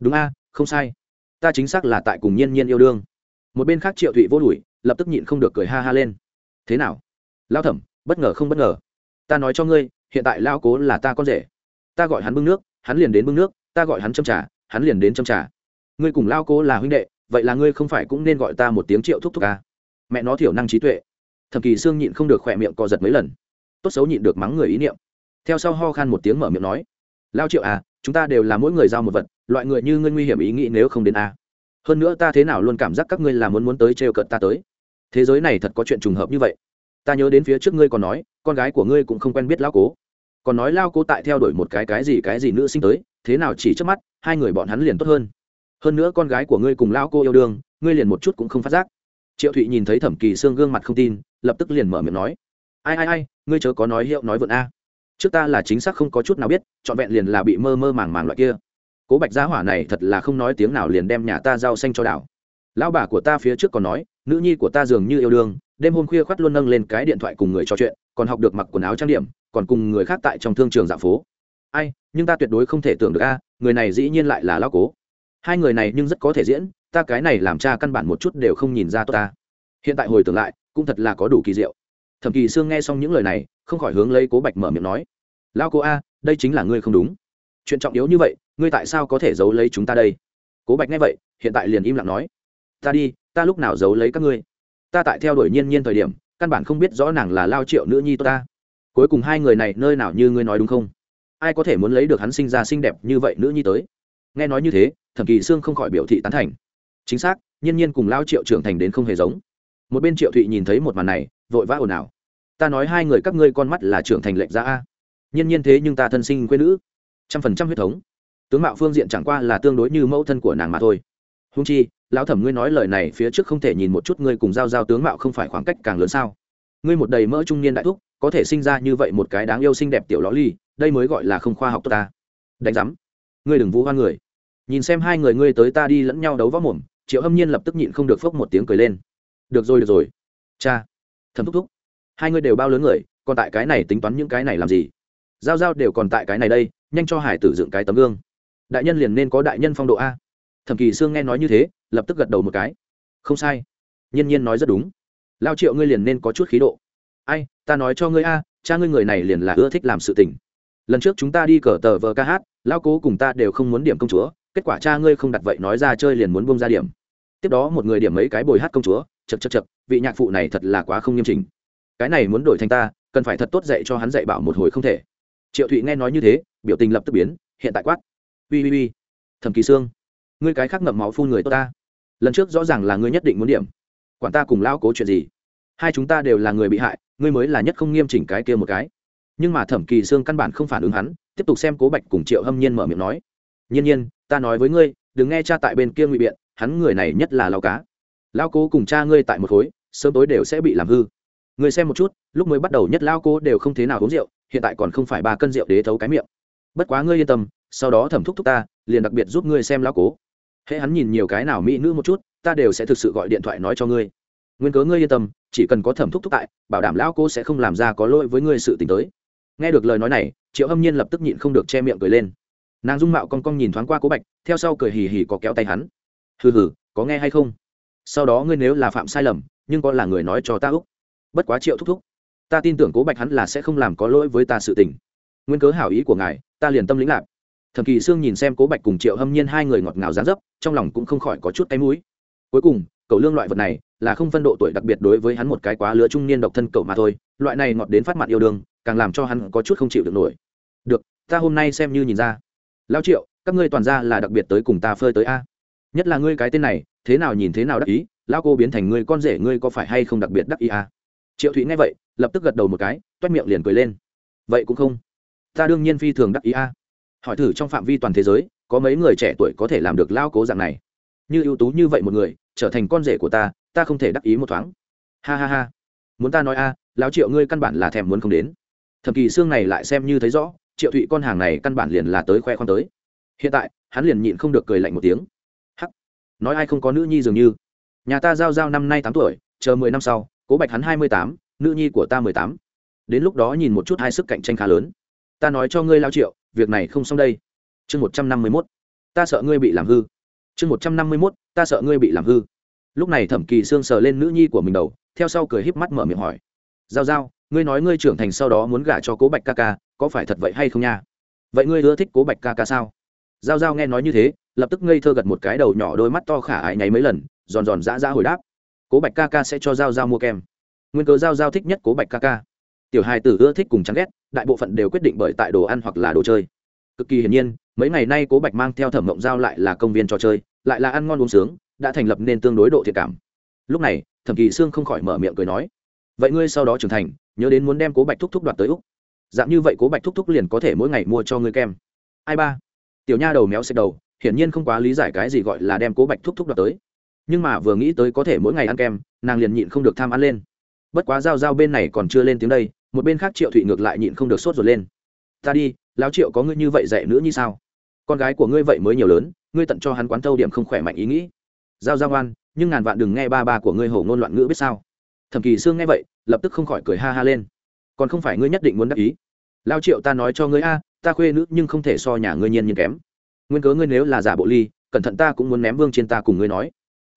S1: đúng a, không sai. Ta chính xác là tại cùng nhiên nhiên yêu đương. Một bên khác triệu thụy vô đùi lập tức nhịn không được cười ha ha lên. Thế nào? Lao thẩm, bất ngờ không bất ngờ. Ta nói cho ngươi, hiện tại lao cố là ta con rể. Ta gọi hắn bưng nước, hắn liền đến bưng nước, ta gọi hắn châm trà, hắn liền đến châm trà. Ngươi cùng lao cố là huynh đệ, vậy là ngươi không phải cũng nên gọi ta một tiếng triệu thúc thúc ca mẹ nó thiểu năng trí tuệ. Thầm kỳ sương nhịn không được khỏe miệng co giật mấy lần. Tốt xấu nhịn được mắng người ý niệm. Theo sau ho khan một tiếng mở miệng nói, lao triệu à chúng ta đều là mỗi người giao một vật, loại người như ngươi nguy hiểm ý nghĩ nếu không đến a. Hơn nữa ta thế nào luôn cảm giác các ngươi là muốn muốn tới trêu cợt ta tới. Thế giới này thật có chuyện trùng hợp như vậy. Ta nhớ đến phía trước ngươi còn nói, con gái của ngươi cũng không quen biết lao cố. Còn nói lao cố tại theo đuổi một cái cái gì cái gì nữ sinh tới, thế nào chỉ trước mắt, hai người bọn hắn liền tốt hơn. Hơn nữa con gái của ngươi cùng lao cô yêu đương, ngươi liền một chút cũng không phát giác triệu thụy nhìn thấy thẩm kỳ xương gương mặt không tin, lập tức liền mở miệng nói. Ai ai ai, ngươi chớ có nói hiệu nói vượn a. Trước ta là chính xác không có chút nào biết, trọn vẹn liền là bị mơ mơ màng màng loại kia. Cố bạch giá hỏa này thật là không nói tiếng nào liền đem nhà ta rau xanh cho đảo. Lão bà của ta phía trước còn nói, nữ nhi của ta dường như yêu đương, đêm hôm khuya khoắt luôn nâng lên cái điện thoại cùng người trò chuyện, còn học được mặc quần áo trang điểm, còn cùng người khác tại trong thương trường dạ phố. Ai, nhưng ta tuyệt đối không thể tưởng được a, người này dĩ nhiên lại là lao cố. Hai người này nhưng rất có thể diễn ta cái này làm cha căn bản một chút đều không nhìn ra tốt ta. Hiện tại hồi tưởng lại, cũng thật là có đủ kỳ diệu. Thẩm kỳ sương nghe xong những lời này, không khỏi hướng lấy cố bạch mở miệng nói lao cố a, đây chính là ngươi không đúng. Chuyện trọng yếu như vậy, ngươi tại sao có thể giấu lấy chúng ta đây? Cố bạch nghe vậy, hiện tại liền im lặng nói, ta đi, ta lúc nào giấu lấy các ngươi? Ta tại theo đuổi nhiên nhiên thời điểm, căn bản không biết rõ nàng là lao triệu nữ nhi tôi ta. Cuối cùng hai người này nơi nào như ngươi nói đúng không? Ai có thể muốn lấy được hắn sinh ra xinh đẹp như vậy nữ nhi tới? Nghe nói như thế, thẩm kỳ sương không khỏi biểu thị tán thành chính xác, nhiên nhiên cùng lao triệu trưởng thành đến không hề giống. Một bên triệu thụy nhìn thấy một màn này, vội vã ồn ào. Ta nói hai người các ngươi con mắt là trưởng thành lệnh ra a. Nhiên nhiên thế nhưng ta thân sinh quê nữ. Trăm phần trăm huyết thống. Tướng mạo phương diện chẳng qua là tương đối như mẫu thân của nàng mà thôi. Húng chi, lão thẩm ngươi nói lời này phía trước không thể nhìn một chút ngươi cùng giao giao tướng mạo không phải khoảng cách càng lớn sao? Ngươi một đầy mỡ trung niên đại thúc, có thể sinh ra như vậy một cái đáng yêu xinh đẹp tiểu ló ly, đây mới gọi là không khoa học tốt ta. Đánh giám. Ngươi đừng vũ hoa người. Nhìn xem hai người ngươi tới ta đi lẫn nhau đấu võ mồm triệu hâm nhiên lập tức nhịn không được phốc một tiếng cười lên. Được rồi được rồi. Cha thầm thúc thúc, hai ngươi đều bao lớn người, còn tại cái này tính toán những cái này làm gì? Giao giao đều còn tại cái này đây, nhanh cho hải tử dựng cái tấm gương. Đại nhân liền nên có đại nhân phong độ a. Thẩm kỳ sương nghe nói như thế, lập tức gật đầu một cái. Không sai. Nhiên nhiên nói rất đúng. Lao triệu ngươi liền nên có chút khí độ. Ai, ta nói cho ngươi a, cha ngươi người này liền là ưa thích làm sự tình. Lần trước chúng ta đi cờ tờ vờ ca hát lao cố cùng ta đều không muốn điểm công chúa, kết quả cha ngươi không đặt vậy nói ra chơi liền muốn bông ra điểm tiếp đó một người điểm mấy cái bồi hát công chúa chật chật chật vị nhạc phụ này thật là quá không nghiêm trình cái này muốn đổi thành ta, cần phải thật tốt dạy cho hắn dạy bảo một hồi không thể. Triệu thụy nghe nói như thế, biểu tình lập tức biến, hiện tại quát. Ui ui ui thẩm kỳ sương, ngươi cái khác ngậm máu phun người tốt ta. Lần trước rõ ràng là ngươi nhất định muốn điểm. Quản ta cùng lao cố chuyện gì? Hai chúng ta đều là người bị hại, ngươi mới là nhất không nghiêm chỉnh cái kia một cái. Nhưng mà thẩm kỳ sương căn bản không phản ứng hắn, tiếp tục xem cố bạch cùng triệu hâm nhiên mở miệng nói. Nhiên nhiên, ta nói với ngươi, đừng nghe cha tại bên kia ngụy biện hắn người này nhất là lao cá. Lao cố cùng cha ngươi tại một khối, sớm tối đều sẽ bị làm hư. Người xem một chút, lúc mới bắt đầu nhất lao cố đều không thế nào uống rượu, hiện tại còn không phải ba cân rượu đế thấu cái miệng. Bất quá ngươi yên tâm, sau đó thẩm thúc thúc ta, liền đặc biệt giúp ngươi xem lao cố. Hễ hắn nhìn nhiều cái nào mỹ nữ một chút, ta đều sẽ thực sự gọi điện thoại nói cho ngươi. Nguyên cớ ngươi yên tâm, chỉ cần có thẩm thúc thúc tại, bảo đảm lão cô sẽ không làm ra có lỗi với ngươi sự t ì n h tới. Nghe được lời nói này, triệu hâm nhiên lập tức nhịn không được che miệng cười lên. Nàng dung mạo con con nhìn thoáng qua cố bạch, theo sau cười hì hì có kéo tay hắn hừ hừ, có nghe hay không? Sau đó ngươi nếu là phạm sai lầm, nhưng có là người nói cho ta úc. Bất quá triệu thúc thúc, ta tin tưởng cố bạch hắn là sẽ không làm có lỗi với ta sự tình. Nguyên cớ hảo ý của ngài, ta liền tâm lĩnh lạc. Thẩm kỳ sương nhìn xem cố bạch cùng triệu hâm nhiên hai người ngọt ngào dán dấp, trong lòng cũng không khỏi có chút cái mũi. Cuối cùng, cậu lương loại vật này là không phân độ tuổi đặc biệt đối với hắn một cái quá lứa trung niên độc thân cậu mà thôi. Loại này ngọt đến phát mặt yêu đương, càng làm cho hắn có chút không chịu được nổi. Được, ta hôm nay xem như nhìn ra. Lao triệu, các ngươi toàn ra là đặc biệt tới cùng ta phơi tới a nhất là ngươi cái tên này, thế nào nhìn thế nào đắc ý lao cô biến thành ngươi con rể ngươi có phải hay không đặc biệt đắc ý à? triệu thụy nghe vậy, lập tức gật đầu một cái, toét miệng liền cười lên. Vậy cũng không. Ta đương nhiên phi thường đắc ý à. hỏi thử trong phạm vi toàn thế giới, có mấy người trẻ tuổi có thể làm được lao cố dạng này? Như ưu tú như vậy một người, trở thành con rể của ta ta không thể đắc ý một thoáng. Ha ha ha. Muốn ta nói a lão triệu ngươi căn bản là thèm muốn không đến. Thậm kỳ xương này lại xem như thấy rõ, triệu thụy con hàng này căn bản liền là tới khoe khoang tới. Hiện tại, hắn liền nhịn không được cười lạnh một tiếng nói ai không có nữ nhi dường như. Nhà ta giao giao năm nay tám tuổi, chờ mười năm sau, cố bạch hắn hai mươi tám, nữ nhi của ta mười tám. Đến lúc đó nhìn một chút hai sức cạnh tranh khá lớn. Ta nói cho ngươi lao triệu, việc này không xong đây. Chương một trăm năm mươi mốt. Ta sợ ngươi bị làm hư. Chương một trăm năm mươi mốt, ta sợ ngươi bị làm hư. Lúc này thẩm kỳ sương sờ lên nữ nhi của mình đầu, theo sau cười híp mắt mở miệng hỏi. Giao giao, ngươi nói ngươi trưởng thành sau đó muốn gả cho cố bạch ca ca, có phải thật vậy hay không nha? Vậy ngươi ưa thích cố bạch ca ca sao? Giao giao nghe nói như thế lập tức ngây thơ gật một cái đầu nhỏ đôi mắt to khả ái nháy mấy lần, giòn giòn dã dã hồi đáp. Cố bạch ca ca sẽ cho giao giao mua kem. Nguyên cớ giao giao thích nhất cố bạch ca ca. Tiểu hai tử ưa thích cùng chán ghét, đại bộ phận đều quyết định bởi tại đồ ăn hoặc là đồ chơi. Cực kỳ hiển nhiên, mấy ngày nay cố bạch mang theo thẩm mộng giao lại là công viên trò chơi, lại là ăn ngon uống sướng, đã thành lập nên tương đối độ thiệt cảm. Lúc này, thẩm kỳ sương không khỏi mở miệng cười nói, vậy ngươi sau đó trưởng thành, nhớ đến muốn đem cố bạch thúc thúc đoạt tới úc. Dạng như vậy cố bạch thúc thúc liền có thể mỗi ngày mua cho ngươi kem. Ai ba? Tiểu nha đầu méo xẹt đầu hiển nhiên không quá lý giải cái gì gọi là đem cố bạch thúc thúc đoạt tới. Nhưng mà vừa nghĩ tới có thể mỗi ngày ăn kem, nàng liền nhịn không được tham ăn lên. Bất quá giao giao bên này còn chưa lên tiếng đây, một bên khác triệu thụy ngược lại nhịn không được sốt ruột lên. Ta đi, lão triệu có ngươi như vậy dạy nữa như sao? Con gái của ngươi vậy mới nhiều lớn, ngươi tận cho hắn quán thâu điểm không khỏe mạnh ý nghĩ. Giao giao ngoan nhưng ngàn vạn đừng nghe ba ba của ngươi hổ ngôn loạn ngữ biết sao? Thẩm kỳ sương nghe vậy, lập tức không khỏi cười ha ha lên. Còn không phải ngươi nhất định muốn đắc ý. Lao triệu ta nói cho ngươi a, ta khuê nữ nhưng không thể so nhà ngươi nhiên nhiên kém nguyên cớ ngươi nếu là giả bộ ly, cẩn thận ta cũng muốn ném vương trên ta cùng ngươi nói.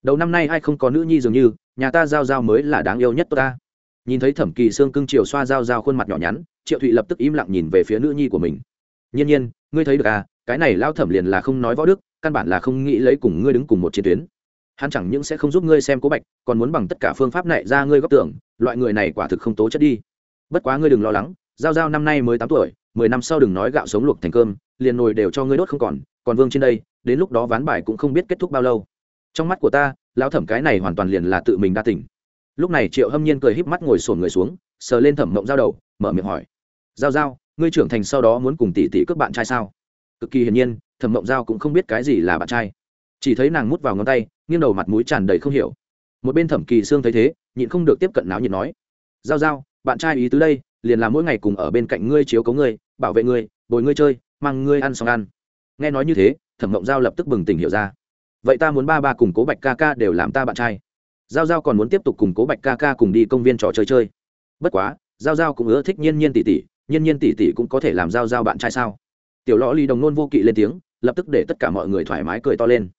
S1: Đầu năm nay ai không có nữ nhi dường như, nhà ta giao giao mới là đáng yêu nhất tôi ta. Nhìn thấy thẩm kỳ sương cưng chiều xoa giao giao khuôn mặt nhỏ nhắn, triệu thụy lập tức im lặng nhìn về phía nữ nhi của mình. Nhiên nhiên, ngươi thấy được à cái này lao thẩm liền là không nói võ đức, căn bản là không nghĩ lấy cùng ngươi đứng cùng một chiến tuyến. Hắn chẳng những sẽ không giúp ngươi xem cố bạch, còn muốn bằng tất cả phương pháp này ra ngươi góp tưởng, loại người này quả thực không tố chất đi. Bất quá ngươi đừng lo lắng, giao giao năm nay mới tám tuổi mười năm sau đừng nói gạo sống luộc thành cơm, liền nồi đều cho ngươi đốt không còn còn vương trên đây, đến lúc đó ván bài cũng không biết kết thúc bao lâu. Trong mắt của ta, lão thẩm cái này hoàn toàn liền là tự mình đa tỉnh lúc này triệu hâm nhiên cười híp mắt ngồi sồn người xuống, sờ lên thẩm mộng giao đầu, mở miệng hỏi. Giao giao, ngươi trưởng thành sau đó muốn cùng tỷ tỷ cướp bạn trai sao? Cực kỳ hiển nhiên, thẩm mộng giao cũng không biết cái gì là bạn trai. Chỉ thấy nàng mút vào ngón tay, nghiêng đầu mặt mũi tràn đầy không hiểu. Một bên thẩm kỳ sương thấy thế, nhịn không được tiếp cận náo nhiệt nói. Giao giao, bạn trai ý tứ đây liền là mỗi ngày cùng ở bên cạnh ngươi chiếu cố ngươi, bảo vệ ngươi, bồi ngươi chơi, mang ngươi ăn xong ăn. Nghe nói như thế, thẩm mộng giao lập tức bừng tỉnh hiểu ra. Vậy ta muốn ba ba cùng cố bạch ca ca đều làm ta bạn trai. Giao giao còn muốn tiếp tục cùng cố bạch ca ca cùng đi công viên trò chơi chơi. Bất quá, giao giao cũng ưa thích nhiên nhiên tỷ tỷ, nhiên nhiên tỷ tỷ cũng có thể làm giao giao bạn trai sao? Tiểu lõ ly đồng nôn vô kỵ lên tiếng, lập tức để tất cả mọi người thoải mái cười to lên.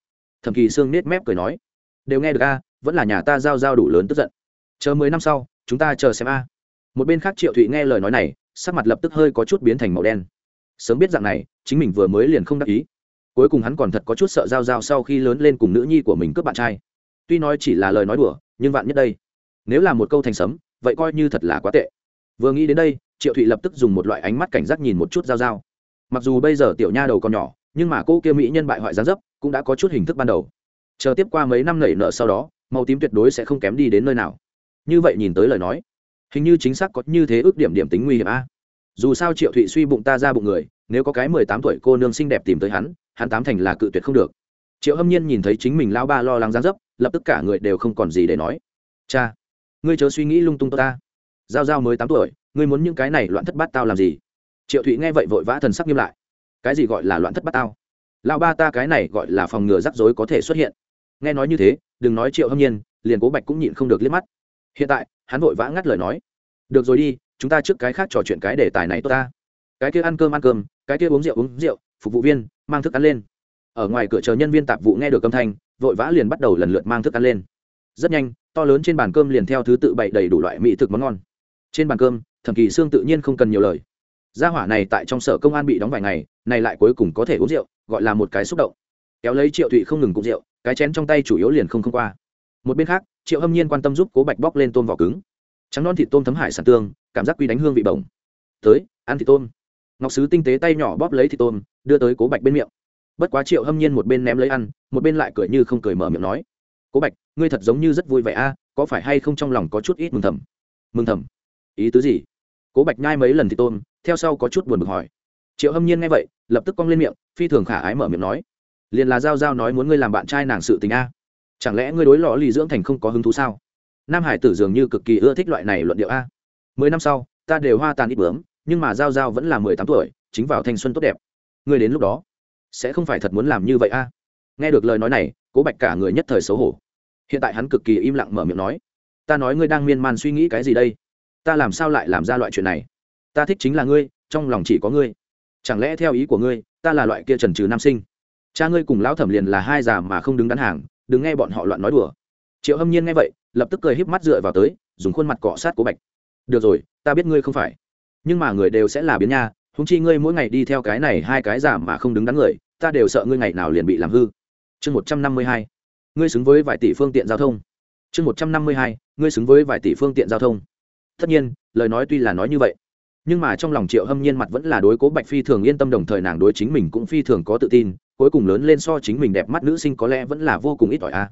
S1: Thẩm kỳ sương nết mép cười nói, đều nghe được a, vẫn là nhà ta giao giao đủ lớn tức giận. Chờ mười năm sau, chúng ta chờ xem a một bên khác triệu thụy nghe lời nói này, sắc mặt lập tức hơi có chút biến thành màu đen. Sớm biết dạng này, chính mình vừa mới liền không đắc ý. Cuối cùng hắn còn thật có chút sợ giao giao sau khi lớn lên cùng nữ nhi của mình cướp bạn trai. Tuy nói chỉ là lời nói đùa, nhưng vạn nhất đây, nếu là một câu thành sấm, vậy coi như thật là quá tệ. Vừa nghĩ đến đây, triệu thụy lập tức dùng một loại ánh mắt cảnh giác nhìn một chút giao giao. Mặc dù bây giờ tiểu nha đầu còn nhỏ, nhưng mà cô kia mỹ nhân bại hoại gián dấp cũng đã có chút hình thức ban đầu. Chờ tiếp qua mấy năm nảy nợ sau đó, màu tím tuyệt đối sẽ không kém đi đến nơi nào. Như vậy nhìn tới lời nói hình như chính xác có như thế ước điểm điểm tính nguy hiểm a. Dù sao triệu thụy suy bụng ta ra bụng người, nếu có cái mười tám tuổi cô nương xinh đẹp tìm tới hắn hắn tám thành là cự tuyệt không được. Triệu hâm nhiên nhìn thấy chính mình lao ba lo lắng gián dấp, lập tức cả người đều không còn gì để nói. Cha, ngươi chớ suy nghĩ lung tung ta. Giao giao mới tám tuổi, ngươi muốn những cái này loạn thất bát tao làm gì? Triệu thụy nghe vậy vội vã thần sắc nghiêm lại. Cái gì gọi là loạn thất bát tao? Lao ba ta cái này gọi là phòng ngừa rắc rối có thể xuất hiện. Nghe nói như thế, đừng nói triệu hâm nhiên, liền cố bạch cũng nhịn không được liếc mắt. Hiện tại hắn vội vã ngắt lời nói, được rồi đi, chúng ta trước cái khác trò chuyện cái đề tài này tốt ta. Cái kia ăn cơm ăn cơm, cái kia uống rượu uống rượu, phục vụ viên, mang thức ăn lên. Ở ngoài cửa chờ nhân viên tạp vụ nghe được âm thanh, vội vã liền bắt đầu lần lượt mang thức ăn lên. Rất nhanh, to lớn trên bàn cơm liền theo thứ tự bày đầy đủ loại mỹ thực món ngon. Trên bàn cơm, thẩm kỳ sương tự nhiên không cần nhiều lời. Gia hỏa này tại trong sở công an bị đóng vài ngày, này lại cuối cùng có thể uống rượu, gọi là một cái xúc động. Kéo lấy triệu thụy không ngừng cụng rượu, cái chén trong tay chủ yếu liền không không qua một bên khác, triệu hâm nhiên quan tâm giúp cố bạch bóc lên tôm vỏ cứng. Trắng non thịt tôm thấm hải sản tương, cảm giác quy đánh hương vị bổng. Tới, ăn thịt tôm. Ngọc sứ tinh tế tay nhỏ bóp lấy thịt tôm, đưa tới cố bạch bên miệng. Bất quá triệu hâm nhiên một bên ném lấy ăn, một bên lại cười như không cười mở miệng nói. Cố bạch, ngươi thật giống như rất vui vẻ a, có phải hay không trong lòng có chút ít mừng thầm? Mừng thầm? Ý tứ gì? Cố bạch nhai mấy lần thịt tôm, theo sau có chút buồn bực hỏi. Triệu hâm nhiên nghe vậy, lập tức cong lên miệng, phi thường khả ái mở miệng nói. Liền là giao giao nói muốn ngươi làm bạn trai nàng sự tình a chẳng lẽ ngươi đối lò lì dưỡng thành không có hứng thú sao? Nam hải tử dường như cực kỳ ưa thích loại này luận điệu a. Mười năm sau, ta đều hoa tàn ít bướm, nhưng mà giao giao vẫn là mười tám tuổi, chính vào thanh xuân tốt đẹp. Ngươi đến lúc đó, sẽ không phải thật muốn làm như vậy a. Nghe được lời nói này, cố bạch cả người nhất thời xấu hổ. Hiện tại hắn cực kỳ im lặng mở miệng nói, ta nói ngươi đang miên man suy nghĩ cái gì đây? Ta làm sao lại làm ra loại chuyện này? Ta thích chính là ngươi, trong lòng chỉ có ngươi. Chẳng lẽ theo ý của ngươi, ta là loại kia trần trừ nam sinh? Cha ngươi cùng lão thẩm liền là hai già mà không đứng đắn hàng đừng nghe bọn họ loạn nói đùa. Triệu hâm nhiên nghe vậy, lập tức cười híp mắt dựa vào tới, dùng khuôn mặt cọ sát cố bạch. Được rồi, ta biết ngươi không phải. Nhưng mà người đều sẽ là biến nha húng chi ngươi mỗi ngày đi theo cái này hai cái giả mà không đứng đắn người, ta đều sợ ngươi ngày nào liền bị làm hư. Chương một trăm năm mươi hai. Ngươi xứng với vài tỷ phương tiện giao thông. Chương một trăm năm mươi hai. Ngươi xứng với vài tỷ phương tiện giao thông. Tất nhiên, lời nói tuy là nói như vậy, nhưng mà trong lòng triệu hâm nhiên mặt vẫn là đối cố bạch phi thường yên tâm, đồng thời nàng đối chính mình cũng phi thường có tự tin cuối cùng lớn lên so chính mình đẹp mắt nữ sinh có lẽ vẫn là vô cùng ít ỏi a.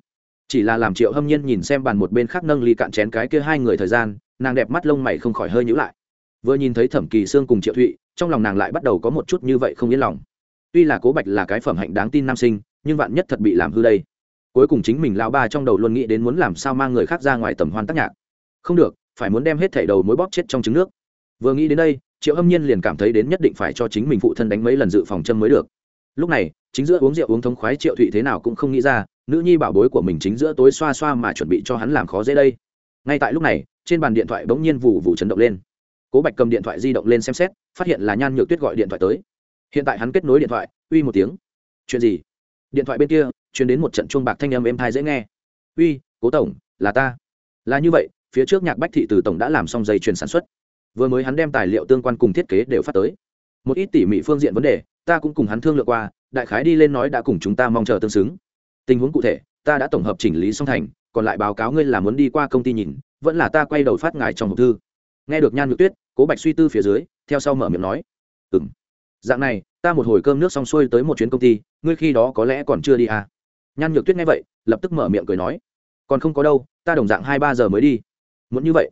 S1: Chỉ là làm triệu hâm nhiên nhìn xem bàn một bên khác nâng ly cạn chén cái kia hai người thời gian, nàng đẹp mắt lông mày không khỏi hơi nhữ lại. Vừa nhìn thấy thẩm kỳ sương cùng triệu thụy, trong lòng nàng lại bắt đầu có một chút như vậy không yên lòng. Tuy là cố bạch là cái phẩm hạnh đáng tin nam sinh, nhưng vạn nhất thật bị làm hư đây. Cuối cùng chính mình lao ba trong đầu luôn nghĩ đến muốn làm sao mang người khác ra ngoài tầm hoan tác nhạc. Không được, phải muốn đem hết thảy đầu mối bóp chết trong trứng nước. Vừa nghĩ đến đây, triệu hâm nhiên liền cảm thấy đến nhất định phải cho chính mình phụ thân đánh mấy lần dự phòng châm mới được lúc này, chính giữa uống rượu uống thống khoái triệu thụy thế nào cũng không nghĩ ra, nữ nhi bảo bối của mình chính giữa tối xoa xoa mà chuẩn bị cho hắn làm khó dễ đây. Ngay tại lúc này, trên bàn điện thoại bỗng nhiên vụ vụ chấn động lên. Cố bạch cầm điện thoại di động lên xem xét, phát hiện là nhan nhược tuyết gọi điện thoại tới. Hiện tại hắn kết nối điện thoại, uy một tiếng. Chuyện gì? Điện thoại bên kia chuyển đến một trận chuông bạc thanh âm êm thai dễ nghe. Uy, cố tổng, là ta. Là như vậy, phía trước nhạc bách thị từ tổng đã làm xong dây chuyền sản xuất. Vừa mới hắn đem tài liệu tương quan cùng thiết kế đều phát tới một ít tỉ mỉ phương diện vấn đề, ta cũng cùng hắn thương lượng qua, đại khái đi lên nói đã cùng chúng ta mong chờ tương xứng. Tình huống cụ thể, ta đã tổng hợp chỉnh lý song thành, còn lại báo cáo ngươi là muốn đi qua công ty nhìn, vẫn là ta quay đầu phát ngài trong hộp thư. Nghe được nhan nhược tuyết, cố bạch suy tư phía dưới, theo sau mở miệng nói ừng dạng này, ta một hồi cơm nước xong xuôi tới một chuyến công ty, ngươi khi đó có lẽ còn chưa đi à? Nhan nhược tuyết nghe vậy, lập tức mở miệng cười nói, còn không có đâu, ta đồng dạng hai ba giờ mới đi. Muốn như vậy.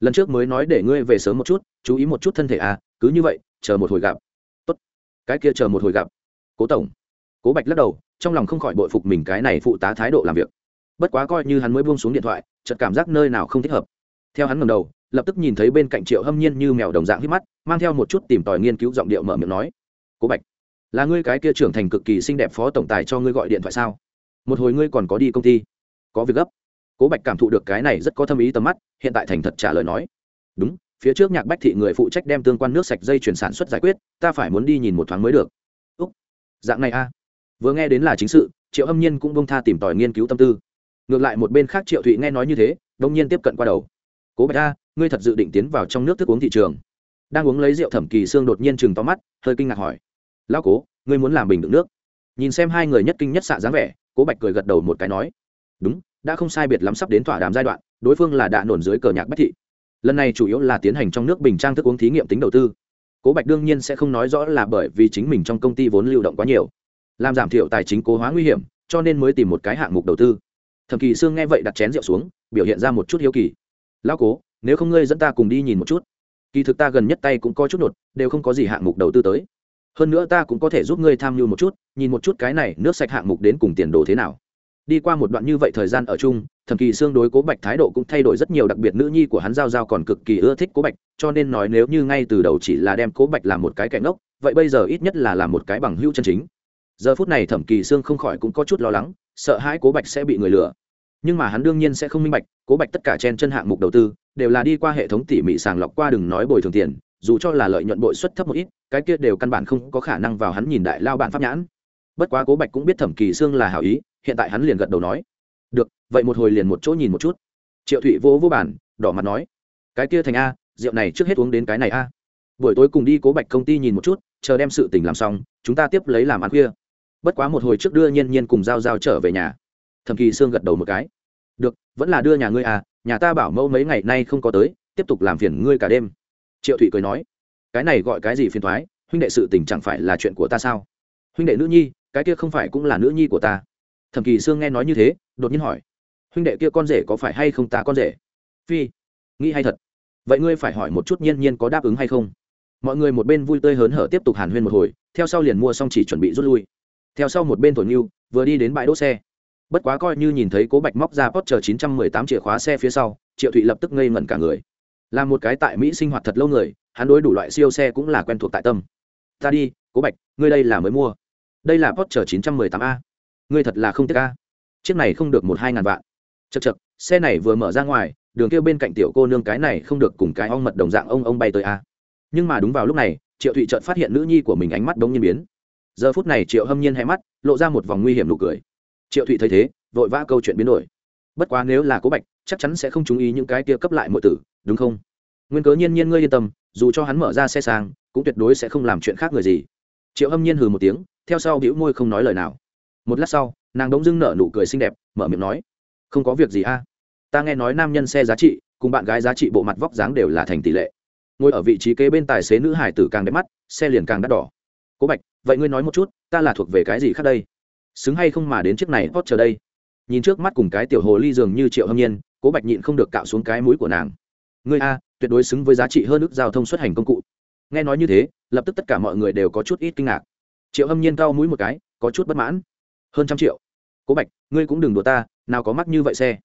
S1: Lần trước mới nói để ngươi về sớm một chút, chú ý một chút thân thể à cứ như vậy chờ một hồi gặp. Tốt. Cái kia chờ một hồi gặp. Cố tổng. Cố bạch lắc đầu, trong lòng không khỏi bội phục mình cái này phụ tá thái độ làm việc. Bất quá coi như hắn mới buông xuống điện thoại, chợt cảm giác nơi nào không thích hợp. Theo hắn ngầm đầu, lập tức nhìn thấy bên cạnh triệu hâm nhiên như mèo đồng dạng hít mắt, mang theo một chút tìm tòi nghiên cứu giọng điệu mở miệng nói, cố bạch, là ngươi cái kia trưởng thành cực kỳ xinh đẹp phó tổng tài cho ngươi gọi điện thoại sao? Một hồi ngươi còn có đi công ty, có việc gấp. Cố bạch cảm thụ được cái này rất có thâm ý tầm mắt, hiện tại thành thật trả lời nói, đúng phía trước nhạc bách thị người phụ trách đem tương quan nước sạch dây chuyển sản xuất giải quyết, ta phải muốn đi nhìn một thoáng mới được. Úc, dạng này a. Vừa nghe đến là chính sự, triệu âm nhiên cũng bông tha tìm tòi nghiên cứu tâm tư. Ngược lại một bên khác triệu thụy nghe nói như thế, đông nhiên tiếp cận qua đầu. Cố bạch a, ngươi thật dự định tiến vào trong nước thức uống thị trường. Đang uống lấy rượu thẩm kỳ xương đột nhiên chừng to mắt, hơi kinh ngạc hỏi. Lão cố, ngươi muốn làm bình đựng nước. Nhìn xem hai người nhất kinh nhất xạ dáng vẻ, cố bạch cười gật đầu một cái nói. Đúng, đã không sai biệt lắm sắp đến thỏa đàm giai đoạn, đối phương là đạ nổn dưới cờ nhạc bách thị lần này chủ yếu là tiến hành trong nước bình trang thức uống thí nghiệm tính đầu tư. Cố bạch đương nhiên sẽ không nói rõ là bởi vì chính mình trong công ty vốn lưu động quá nhiều, làm giảm thiểu tài chính cố hóa nguy hiểm, cho nên mới tìm một cái hạng mục đầu tư. Thẩm kỳ sương nghe vậy đặt chén rượu xuống, biểu hiện ra một chút hiếu kỳ. Lão cố, nếu không ngươi dẫn ta cùng đi nhìn một chút. Kỳ thực ta gần nhất tay cũng có chút nột đều không có gì hạng mục đầu tư tới. Hơn nữa ta cũng có thể giúp ngươi tham mưu một chút, nhìn một chút cái này nước sạch hạng mục đến cùng tiền đồ thế nào. Đi qua một đoạn như vậy thời gian ở chung thẩm kỳ xương đối cố bạch thái độ cũng thay đổi rất nhiều, đặc biệt nữ nhi của hắn giao giao còn cực kỳ ưa thích cố bạch, cho nên nói nếu như ngay từ đầu chỉ là đem cố bạch làm một cái kẻ ngốc, vậy bây giờ ít nhất là làm một cái bằng hữu chân chính. Giờ phút này thẩm kỳ xương không khỏi cũng có chút lo lắng, sợ hãi cố bạch sẽ bị người lừa. Nhưng mà hắn đương nhiên sẽ không minh bạch, cố bạch tất cả chen chân hạng mục đầu tư, đều là đi qua hệ thống tỉ mỉ sàng lọc qua đừng nói bồi thường tiền, dù cho là lợi nhuận bội suất thấp một ít, cái kia đều căn bản không có khả năng vào hắn nhìn đại lao bản pháp nhãn. Bất quá cố bạch cũng biết thẩm kỳ sương là hảo ý, hiện tại hắn liền gật đầu nói được, vậy một hồi liền một chỗ nhìn một chút. Triệu thụy vô vô bản đỏ mặt nói, cái kia thành a, rượu này trước hết uống đến cái này a. Buổi tối cùng đi cố bạch công ty nhìn một chút, chờ đem sự tình làm xong, chúng ta tiếp lấy làm ăn khuya. Bất quá một hồi trước đưa nhiên nhiên cùng giao giao trở về nhà. Thầm kỳ sương gật đầu một cái, được, vẫn là đưa nhà ngươi à nhà ta bảo mẫu mấy ngày nay không có tới, tiếp tục làm phiền ngươi cả đêm. Triệu thụy cười nói, cái này gọi cái gì phiền thoái huynh đệ sự tình chẳng phải là chuyện của ta sao? Huynh đệ nữ nhi, cái kia không phải cũng là nữ nhi của ta thẩm kỳ sương nghe nói như thế, đột nhiên hỏi, huynh đệ kia con rể có phải hay không ta con rể? Phi, nghĩ hay thật. Vậy ngươi phải hỏi một chút nhiên nhiên có đáp ứng hay không? Mọi người một bên vui tươi hớn hở tiếp tục hàn huyên một hồi, theo sau liền mua xong chỉ chuẩn bị rút lui. Theo sau một bên thổi nhu, vừa đi đến bãi đỗ xe. Bất quá coi như nhìn thấy cố bạch móc ra post chín trăm mười tám chìa khóa xe phía sau, triệu thụy lập tức ngây ngẩn cả người. Là một cái tại mỹ sinh hoạt thật lâu người, hắn đối đủ loại siêu xe cũng là quen thuộc tại tâm. Ta đi, cố bạch, ngươi đây là mới mua. Đây là post chín trăm mười tám a ngươi thật là không tiếc a chiếc này không được một hai ngàn vạn. Chật chật xe này vừa mở ra ngoài, đường kia bên cạnh tiểu cô nương cái này không được cùng cái ong mật đồng dạng ông ông bay tới a. Nhưng mà đúng vào lúc này, triệu thụy trợt phát hiện nữ nhi của mình ánh mắt đống nhiên biến. Giờ phút này triệu hâm nhiên hẹ mắt, lộ ra một vòng nguy hiểm nụ cười. Triệu thụy thấy thế, vội vã câu chuyện biến đổi. Bất quá nếu là cố bạch, chắc chắn sẽ không chú ý những cái kia cấp lại mọi tử, đúng không? Nguyên cớ nhiên nhiên ngươi yên tâm, dù cho hắn mở ra xe sang, cũng tuyệt đối sẽ không làm chuyện khác người gì. Triệu hâm nhiên hừ một tiếng, theo sau bĩu môi không nói lời nào một lát sau, nàng đống dưng nở nụ cười xinh đẹp, mở miệng nói, không có việc gì a. Ta nghe nói nam nhân xe giá trị cùng bạn gái giá trị bộ mặt vóc dáng đều là thành tỷ lệ. Ngồi ở vị trí kế bên tài xế nữ hải tử càng đẹp mắt, xe liền càng đắt đỏ. Cố bạch, vậy ngươi nói một chút, ta là thuộc về cái gì khác đây? Xứng hay không mà đến chiếc này hot chờ đây? Nhìn trước mắt cùng cái tiểu hồ ly dường như triệu hâm nhiên, cố bạch nhịn không được cạo xuống cái mũi của nàng. Ngươi a, tuyệt đối xứng với giá trị hơn ước giao thông xuất hành công cụ. Nghe nói như thế, lập tức tất cả mọi người đều có chút ít kinh ngạc. Triệu hâm nhiên cao mũi một cái, có chút bất mãn hơn trăm triệu. Cố bạch, ngươi cũng đừng đùa ta, nào có mắc như vậy xe.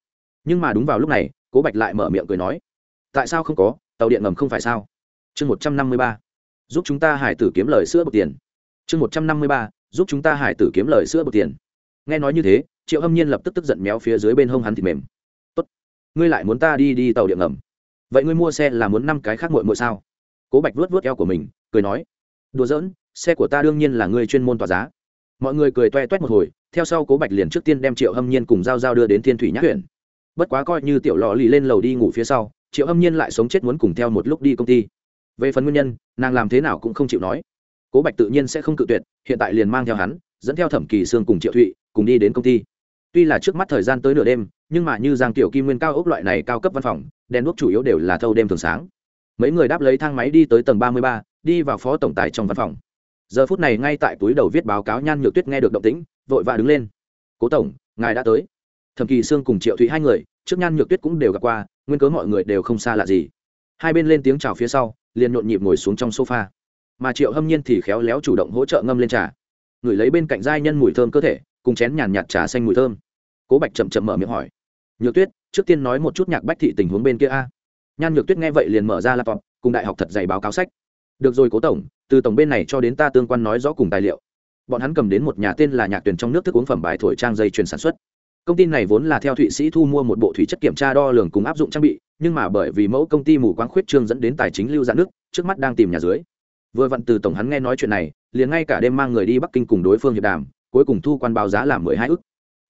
S1: Nhưng mà đúng vào lúc này, cố bạch lại mở miệng cười nói. Tại sao không có, tàu điện ngầm không phải sao? Chương một trăm năm mươi ba. Giúp chúng ta hải tử kiếm lời sữa bột tiền. Chương một trăm năm mươi ba. Giúp chúng ta hải tử kiếm lời sữa bột tiền. Nghe nói như thế, triệu hâm nhiên lập tức tức giận méo phía dưới bên hông hắn thịt mềm. Tốt. Ngươi lại muốn ta đi đi tàu điện ngầm. Vậy ngươi mua xe là muốn năm cái khác muội muội sao? Cố bạch vuốt vuốt eo của mình, cười nói. Đùa giỡn, xe của ta đương nhiên là ngươi chuyên môn tỏa giá. Mọi người cười toe toét một hồi theo sau cố bạch liền trước tiên đem triệu hâm nhiên cùng g i a o g i a o đưa đến thiên thủy nhã huyện. Bất quá coi như tiểu lò lì lên lầu đi ngủ phía sau, triệu hâm nhiên lại sống chết muốn cùng theo một lúc đi công ty. Về phần nguyên nhân, nàng làm thế nào cũng không chịu nói. Cố bạch tự nhiên sẽ không cự tuyệt, hiện tại liền mang theo hắn, dẫn theo thẩm kỳ sương cùng triệu thụy, cùng đi đến công ty. Tuy là trước mắt thời gian tới nửa đêm, nhưng mà như giang tiểu kim nguyên cao ốc loại này cao cấp văn phòng, đèn đuốc chủ yếu đều là thâu đêm thường sáng. Mấy người đáp lấy thang máy đi tới tầng ba mươi ba, đi vào phó tổng tài trong văn phòng. Giờ phút này ngay tại túi đầu viết báo cáo nhan nhược tuyết nghe được động tĩnh vội vã đứng lên. Cố tổng, ngài đã tới. Thẩm kỳ sương cùng triệu thụy hai người, trước nhan nhược tuyết cũng đều gặp qua, nguyên cớ mọi người đều không xa lạ gì. Hai bên lên tiếng chào phía sau, liền nhộn nhịp ngồi xuống trong sofa. Mà triệu hâm nhiên thì khéo léo chủ động hỗ trợ ngâm lên trà. Ngửi lấy bên cạnh giai nhân mùi thơm cơ thể, cùng chén nhàn nhạt trà xanh mùi thơm. Cố bạch chậm chậm mở miệng hỏi. Nhược tuyết, trước tiên nói một chút nhạc bách thị tình huống bên kia a. Nhan nhược tuyết nghe vậy liền mở ra laptop, cùng đại học thật dày báo cáo sách. Được rồi cố tổng, từ tổng bên này cho đến ta tương quan nói rõ cùng tài liệu bọn hắn cầm đến một nhà tên là nhạc tuyển trong nước thức uống phẩm bài thổi trang dây chuyền sản xuất. Công ty này vốn là theo thụy sĩ thu mua một bộ thủy chất kiểm tra đo lường cùng áp dụng trang bị, nhưng mà bởi vì mẫu công ty mù quáng khuyết trương dẫn đến tài chính lưu giãn nước, trước mắt đang tìm nhà dưới. Vừa vặn từ tổng hắn nghe nói chuyện này, liền ngay cả đêm mang người đi bắc kinh cùng đối phương hiệp đàm, cuối cùng thu quan báo giá là mười hai ức.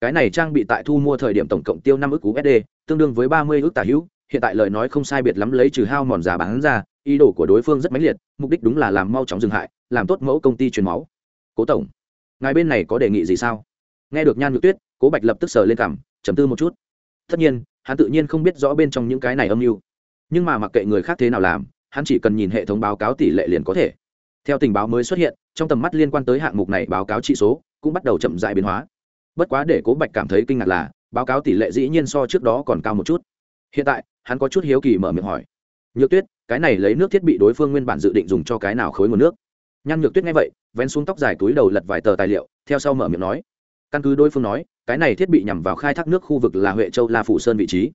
S1: Cái này trang bị tại thu mua thời điểm tổng cộng tiêu năm ức usd tương đương với ba mươi ức tả hữu, hiện tại lời nói không sai biệt lắm lấy trừ hao mòn giá bán ra, ý đồ của đối phương rất mãnh liệt, mục đích đúng là làm mau chóng dừng hại, làm tốt mẫu công ty truyền máu cố tổng, ngài bên này có đề nghị gì sao? Nghe được nhan nhược tuyết, cố bạch lập tức sờ lên cảm chấm tư một chút. Tất nhiên, hắn tự nhiên không biết rõ bên trong những cái này âm mưu. Nhưng mà mặc kệ người khác thế nào làm, hắn chỉ cần nhìn hệ thống báo cáo tỷ lệ liền có thể. Theo tình báo mới xuất hiện, trong tầm mắt liên quan tới hạng mục này báo cáo trị số cũng bắt đầu chậm dại biến hóa. Bất quá để cố bạch cảm thấy kinh ngạc là, báo cáo tỷ lệ dĩ nhiên so trước đó còn cao một chút. Hiện tại, hắn có chút hiếu kỳ mở miệng hỏi. Nhược tuyết, cái này lấy nước thiết bị đối phương nguyên bản dự định dùng cho cái nào khối nguồn nước? Nhan nhược tuyết nghe vậy, vén xuống tóc dài túi đầu lật vài tờ tài liệu, theo sau mở miệng nói, căn cứ đối phương nói, cái này thiết bị nhằm vào khai thác nước khu vực là huệ châu la phủ sơn vị trí.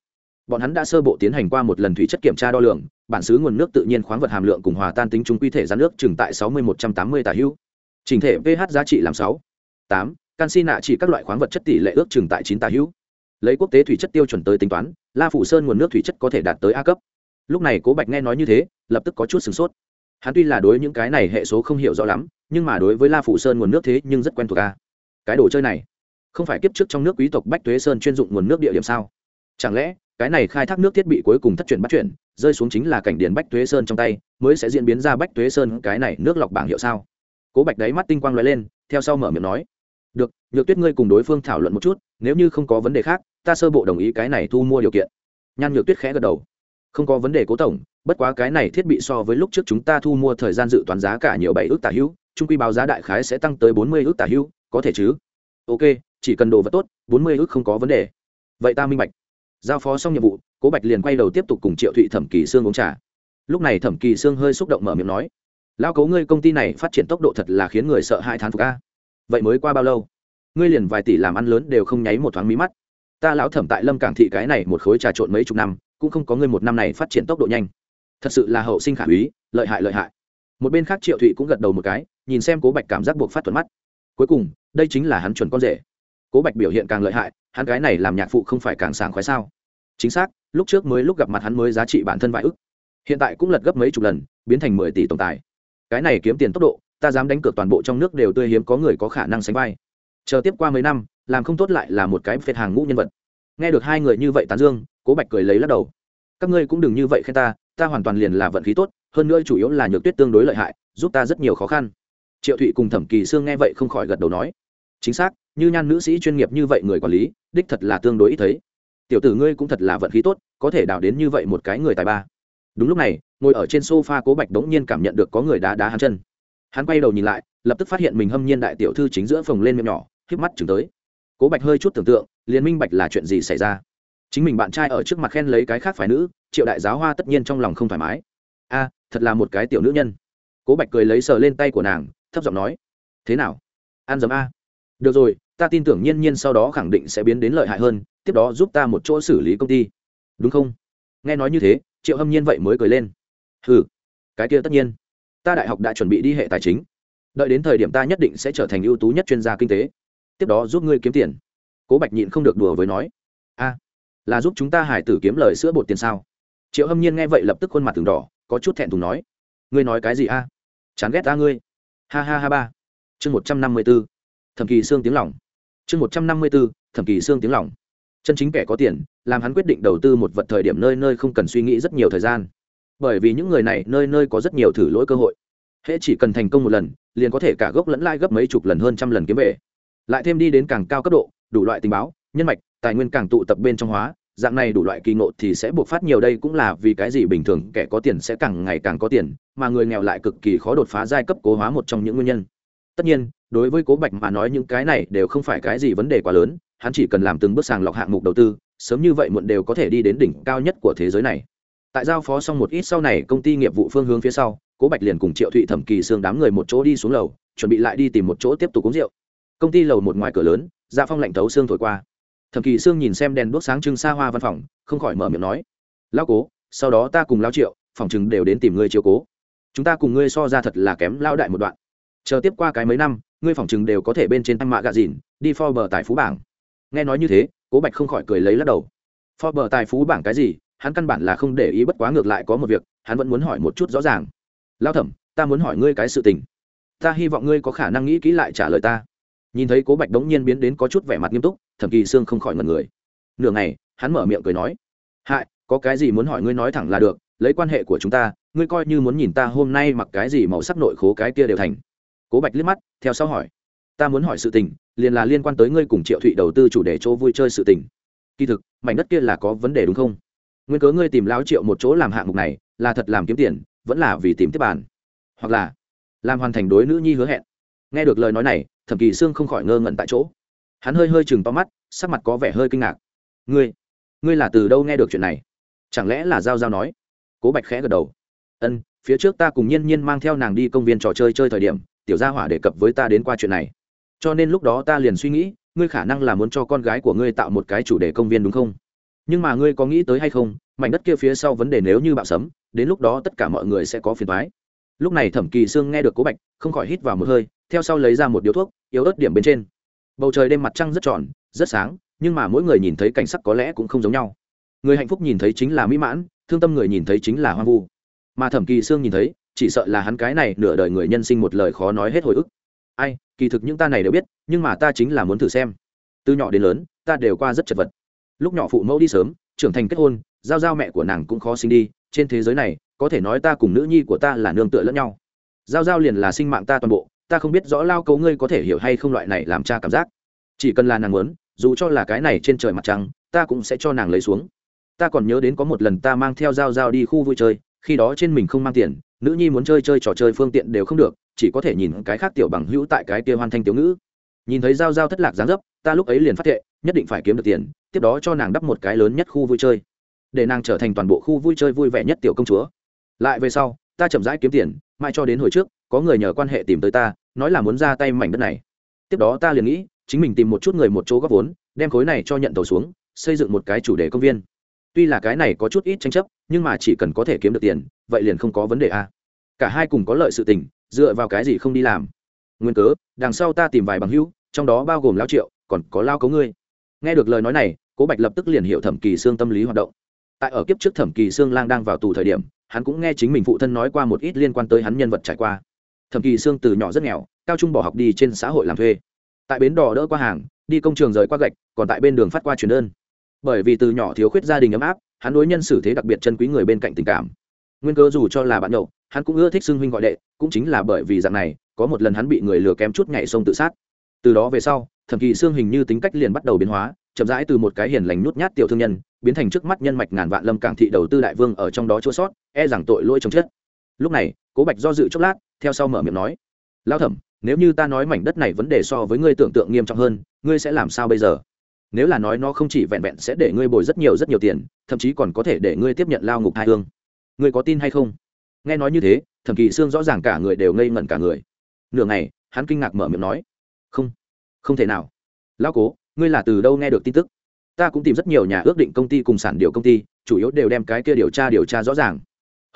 S1: Bọn hắn đã sơ bộ tiến hành qua một lần thủy chất kiểm tra đo lường, bản xứ nguồn nước tự nhiên khoáng vật hàm lượng cùng hòa tan tính trung quy thể ra nước chừng tại sáu mươi một trăm tám mươi tả hữu trình thể ph giá trị làm sáu, tám canxi nạ chỉ các loại khoáng vật chất tỷ lệ ước chừng tại chín tả hữu lấy quốc tế thủy chất tiêu chuẩn tới tính toán, la phủ sơn nguồn nước thủy chất có thể đạt tới a cấp. Lúc này cố bạch nghe nói như thế, lập tức có chút sửng sốt hắn tuy là đối những cái này hệ số không hiểu rõ lắm, nhưng mà đối với la phủ sơn nguồn nước thế nhưng rất quen thuộc ca cái đồ chơi này, không phải kiếp trước trong nước quý tộc bách thuế sơn chuyên dụng nguồn nước địa điểm sao? Chẳng lẽ, cái này khai thác nước thiết bị cuối cùng thất truyền bắt chuyển rơi xuống chính là cảnh điền bách thuế sơn trong tay, mới sẽ diễn biến ra bách thuế sơn cái này nước lọc bảng hiệu sao? Cố bạch đáy mắt tinh quang l lên, theo sau mở miệng nói. Được, nhược tuyết ngươi cùng đối phương thảo luận một chút, nếu như không có vấn đề khác, ta sơ bộ đồng ý cái này thu mua điều kiện. Nhan nhược tuyết khẽ gật đầu. Không có vấn đề cố tổng bất quá cái này thiết bị so với lúc trước chúng ta thu mua thời gian dự toán giá cả nhiều bảy ước tả hữu, trung quy báo giá đại khái sẽ tăng tới bốn mươi ước tả hữu, có thể chứ? Ok, chỉ cần đồ vật tốt, bốn mươi ước không có vấn đề. Vậy ta minh bạch. Giao phó xong nhiệm vụ, cố bạch liền quay đầu tiếp tục cùng triệu thụy thẩm kỳ sương uống trà. Lúc này thẩm kỳ sương hơi xúc động mở miệng nói lao cấu ngươi công ty này phát triển tốc độ thật là khiến người sợ hai thán phục ca vậy mới qua bao lâu? Ngươi liền vài tỷ làm ăn lớn đều không nháy một thoáng mí mắt. Ta lão thẩm tại lâm cảng thị cái này một khối trà trộn mấy chục năm, cũng không có ngươi một năm này phát triển tốc độ nhanh thật sự là hậu sinh khả úy, lợi hại lợi hại. Một bên khác triệu thụy cũng gật đầu một cái, nhìn xem cố bạch cảm giác buộc phát thuận mắt. Cuối cùng, đây chính là hắn chuẩn con rể. Cố bạch biểu hiện càng lợi hại, hắn cái này làm nhạc phụ không phải càng sảng khoái sao? Chính xác, lúc trước mới lúc gặp mặt hắn mới giá trị bản thân vài ức. Hiện tại cũng lật gấp mấy chục lần, biến thành mười tỷ tổng tài. Cái này kiếm tiền tốc độ, ta dám đánh cược toàn bộ trong nước đều tươi hiếm có người có khả năng sánh vai. Chờ tiếp qua mấy năm, làm không tốt lại là một cái phệt hàng ngũ nhân vật. Nghe được hai người như vậy tán dương, cố bạch cười lấy lắc đầu. Các ngươi cũng đừng như vậy khen ta ta hoàn toàn liền là vận khí tốt, hơn nữa chủ yếu là nhược tuyết tương đối lợi hại, giúp ta rất nhiều khó khăn. Triệu thụy cùng thẩm kỳ sương nghe vậy không khỏi gật đầu nói, chính xác, như nhan nữ sĩ chuyên nghiệp như vậy người quản lý, đích thật là tương đối ít thấy. Tiểu tử ngươi cũng thật là vận khí tốt, có thể đào đến như vậy một cái người tài ba. Đúng lúc này, ngồi ở trên sofa cố bạch đống nhiên cảm nhận được có người đá đá hắn chân. Hắn quay đầu nhìn lại, lập tức phát hiện mình hâm nhiên đại tiểu thư chính giữa phòng lên miệng nhỏ, híp mắt chừng tới. Cố bạch hơi chút tưởng tượng, liền minh bạch là chuyện gì xảy ra. Chính mình bạn trai ở trước mặt khen lấy cái khác phải nữ triệu đại giáo hoa tất nhiên trong lòng không thoải mái. A, thật là một cái tiểu nữ nhân. Cố bạch cười lấy sờ lên tay của nàng, thấp giọng nói, thế nào? Ăn dấm a. Được rồi, ta tin tưởng nhiên nhiên sau đó khẳng định sẽ biến đến lợi hại hơn, tiếp đó giúp ta một chỗ xử lý công ty. Đúng không? Nghe nói như thế, triệu hâm nhiên vậy mới cười lên. Ừ cái kia tất nhiên. Ta đại học đã chuẩn bị đi hệ tài chính. Đợi đến thời điểm ta nhất định sẽ trở thành ưu tú nhất chuyên gia kinh tế. Tiếp đó giúp ngươi kiếm tiền. Cố bạch nhịn không được đùa với nói, a, là giúp chúng ta hải tử kiếm lời sữa bột tiền sao? Triệu hâm nhiên nghe vậy lập tức khuôn mặt từng đỏ, có chút thẹn thùng nói, ngươi nói cái gì a? Chán ghét ta ngươi. Ha ha ha ba. Chương một trăm năm mươi b ố thẩm kỳ xương tiếng lỏng chương một trăm năm mươi b ố thẩm kỳ xương tiếng lỏng chân chính kẻ có tiền, làm hắn quyết định đầu tư một vật thời điểm nơi nơi không cần suy nghĩ rất nhiều thời gian. Bởi vì những người này nơi nơi có rất nhiều thử lỗi cơ hội. Hễ chỉ cần thành công một lần, liền có thể cả gốc lẫn lai gấp mấy chục lần hơn trăm lần kiếm về. Lại thêm đi đến càng cao cấp độ, đủ loại tình báo, nhân mạch, tài nguyên càng tụ tập bên trong hóa dạng này đủ loại kỳ ngộ thì sẽ buộc phát nhiều đây cũng là vì cái gì bình thường kẻ có tiền sẽ càng ngày càng có tiền, mà người nghèo lại cực kỳ khó đột phá giai cấp cố hóa một trong những nguyên nhân. Tất nhiên, đối với cố bạch mà nói những cái này đều không phải cái gì vấn đề quá lớn, hắn chỉ cần làm từng bước sàng lọc hạng mục đầu tư, sớm như vậy muộn đều có thể đi đến đỉnh cao nhất của thế giới này. Tại giao phó xong một ít sau này, công ty nghiệp vụ phương hướng phía sau, cố bạch liền cùng triệu thụy thẩm kỳ xương đám người một chỗ đi xuống lầu, chuẩn bị lại đi tìm một chỗ tiếp tục uống rượu. Công ty lầu một ngoài cửa lớn ra phong lạnh thấu xương thổi qua thẩm kỳ xương nhìn xem đèn đuốc sáng trưng xa hoa văn phòng, không khỏi mở miệng nói lao cố, sau đó ta cùng lao triệu, phòng chừng đều đến tìm ngươi chiếu cố. Chúng ta cùng ngươi so ra thật là kém lao đại một đoạn. Chờ tiếp qua cái mấy năm, ngươi phòng chừng đều có thể bên trên anh mạ gà dìn đi bờ tài phú bảng. Nghe nói như thế, cố bạch không khỏi cười lấy lắc đầu. Bờ tài phú bảng cái gì? Hắn căn bản là không để ý bất quá ngược lại có một việc, hắn vẫn muốn hỏi một chút rõ ràng. Lao thẩm, ta muốn hỏi ngươi cái sự tình. Ta hy vọng ngươi có khả năng nghĩ kỹ lại trả lời ta. Nhìn thấy cố bạch đống nhiên biến đến có chút vẻ mặt nghiêm túc thẩm kỳ sương không khỏi ngần người. Nửa ngày, hắn mở miệng cười nói, hại, có cái gì muốn hỏi ngươi nói thẳng là được, lấy quan hệ của chúng ta, ngươi coi như muốn nhìn ta hôm nay mặc cái gì màu sắc nội khố cái kia đều thành. Cố bạch liếc mắt, theo sau hỏi, ta muốn hỏi sự tình, liền là liên quan tới ngươi cùng triệu thụy đầu tư chủ đề chỗ vui chơi sự tình. Kỳ thực, mảnh đất kia là có vấn đề đúng không? Nguyên cớ ngươi tìm lao triệu một chỗ làm hạng mục này, là thật làm kiếm tiền, vẫn là vì tìm tiếp bàn. Hoặc là làm hoàn thành đối nữ nhi hứa hẹn. Nghe được lời nói này, thẩm kỳ sương không khỏi ngơ ngẩn tại chỗ hắn hơi hơi chừng to mắt, sắc mặt có vẻ hơi kinh ngạc. Ngươi ngươi là từ đâu nghe được chuyện này? Chẳng lẽ là giao giao nói? Cố bạch khẽ gật đầu. Ân, phía trước ta cùng nhiên nhiên mang theo nàng đi công viên trò chơi chơi thời điểm, tiểu gia hỏa đề cập với ta đến qua chuyện này. Cho nên lúc đó ta liền suy nghĩ, ngươi khả năng là muốn cho con gái của ngươi tạo một cái chủ đề công viên đúng không? Nhưng mà ngươi có nghĩ tới hay không, mảnh đất kia phía sau vấn đề nếu như bạo sấm, đến lúc đó tất cả mọi người sẽ có phiền thoái lúc này thẩm kỳ sương nghe được cố bạch, không khỏi hít vào một hơi, theo sau lấy ra một điếu thuốc, yếu ớt điểm bên trên bầu trời đêm mặt trăng rất tròn, rất sáng, nhưng mà mỗi người nhìn thấy cảnh sắc có lẽ cũng không giống nhau. Người hạnh phúc nhìn thấy chính là mỹ mãn, thương tâm người nhìn thấy chính là hoang vu. Mà thẩm kỳ sương nhìn thấy, chỉ sợ là hắn cái này nửa đời người nhân sinh một lời khó nói hết hồi ức. Ai, kỳ thực những ta này đều biết, nhưng mà ta chính là muốn thử xem. Từ nhỏ đến lớn, ta đều qua rất chật vật. Lúc nhỏ phụ mẫu đi sớm, trưởng thành kết hôn, giao giao mẹ của nàng cũng khó sinh đi, trên thế giới này, có thể nói ta cùng nữ nhi của ta là nương tựa lẫn nhau. Giao giao liền là sinh mạng ta toàn bộ ta không biết rõ lao cấu ngươi có thể hiểu hay không loại này làm cha cảm giác. Chỉ cần là nàng muốn, dù cho là cái này trên trời mặt trăng, ta cũng sẽ cho nàng lấy xuống. Ta còn nhớ đến có một lần ta mang theo giao giao đi khu vui chơi, khi đó trên mình không mang tiền, nữ nhi muốn chơi chơi trò chơi phương tiện đều không được, chỉ có thể nhìn cái khác tiểu bằng hữu tại cái kia hoàn thanh tiểu ngữ. Nhìn thấy giao giao thất lạc dáng dấp, ta lúc ấy liền phát thệ, nhất định phải kiếm được tiền, tiếp đó cho nàng đắp một cái lớn nhất khu vui chơi. Để nàng trở thành toàn bộ khu vui chơi vui vẻ nhất tiểu công chúa. Lại về sau, ta chậm rãi kiếm tiền mai cho đến hồi trước, có người nhờ quan hệ tìm tới ta nói là muốn ra tay mảnh đất này. Tiếp đó ta liền nghĩ, chính mình tìm một chút người một chỗ góp vốn, đem khối này cho nhận tàu xuống, xây dựng một cái chủ đề công viên. Tuy là cái này có chút ít tranh chấp, nhưng mà chỉ cần có thể kiếm được tiền, vậy liền không có vấn đề a cả hai cùng có lợi sự tình, dựa vào cái gì không đi làm? Nguyên cớ, đằng sau ta tìm vài bằng hữu, trong đó bao gồm lao triệu, còn có lao cấu ngươi. Nghe được lời nói này, cố bạch lập tức liền hiểu thẩm kỳ xương tâm lý hoạt động. Tại ở kiếp trước thẩm kỳ xương lang đang vào tù thời điểm, hắn cũng nghe chính mình phụ thân nói qua một ít liên quan tới hắn nhân vật trải qua thẩm kỳ xương từ nhỏ rất nghèo, cao trung bỏ học đi trên xã hội làm thuê. Tại bến đò đỡ qua hàng, đi công trường rời qua gạch, còn tại bên đường phát qua truyền đơn. Bởi vì từ nhỏ thiếu khuyết gia đình ấm áp, hắn đối nhân xử thế đặc biệt chân quý người bên cạnh tình cảm. Nguyên cơ dù cho là bạn nhậu, hắn cũng ưa thích xưng huynh gọi đệ, cũng chính là bởi vì dạng này, có một lần hắn bị người lừa kém chút nhảy sông tự sát. Từ đó về sau, thẩm kỳ xương hình như tính cách liền bắt đầu biến hóa, chậm rãi từ một cái hiền lành nhút nhát tiểu thương nhân, biến thành trước mắt nhân mạch ngàn vạn lâm cảng thị đầu tư đại vương ở trong đó chỗ sót e rằng tội lỗi chồng chết. Lúc này cố bạch do dự chốc lát, theo sau mở miệng nói lao thẩm, nếu như ta nói mảnh đất này vấn đề so với ngươi tưởng tượng nghiêm trọng hơn, ngươi sẽ làm sao bây giờ? Nếu là nói nó không chỉ vẹn vẹn sẽ để ngươi bồi rất nhiều rất nhiều tiền, thậm chí còn có thể để ngươi tiếp nhận lao ngục hai hương. Ngươi có tin hay không? Nghe nói như thế, thẩm kỳ sương rõ ràng cả người đều ngây ngẩn cả người. Nửa ngày, hắn kinh ngạc mở miệng nói, không không thể nào. Lao cố, ngươi là từ đâu nghe được tin tức? Ta cũng tìm rất nhiều nhà ước định công ty cùng sản điều công ty, chủ yếu đều đem cái kia điều tra điều tra rõ ràng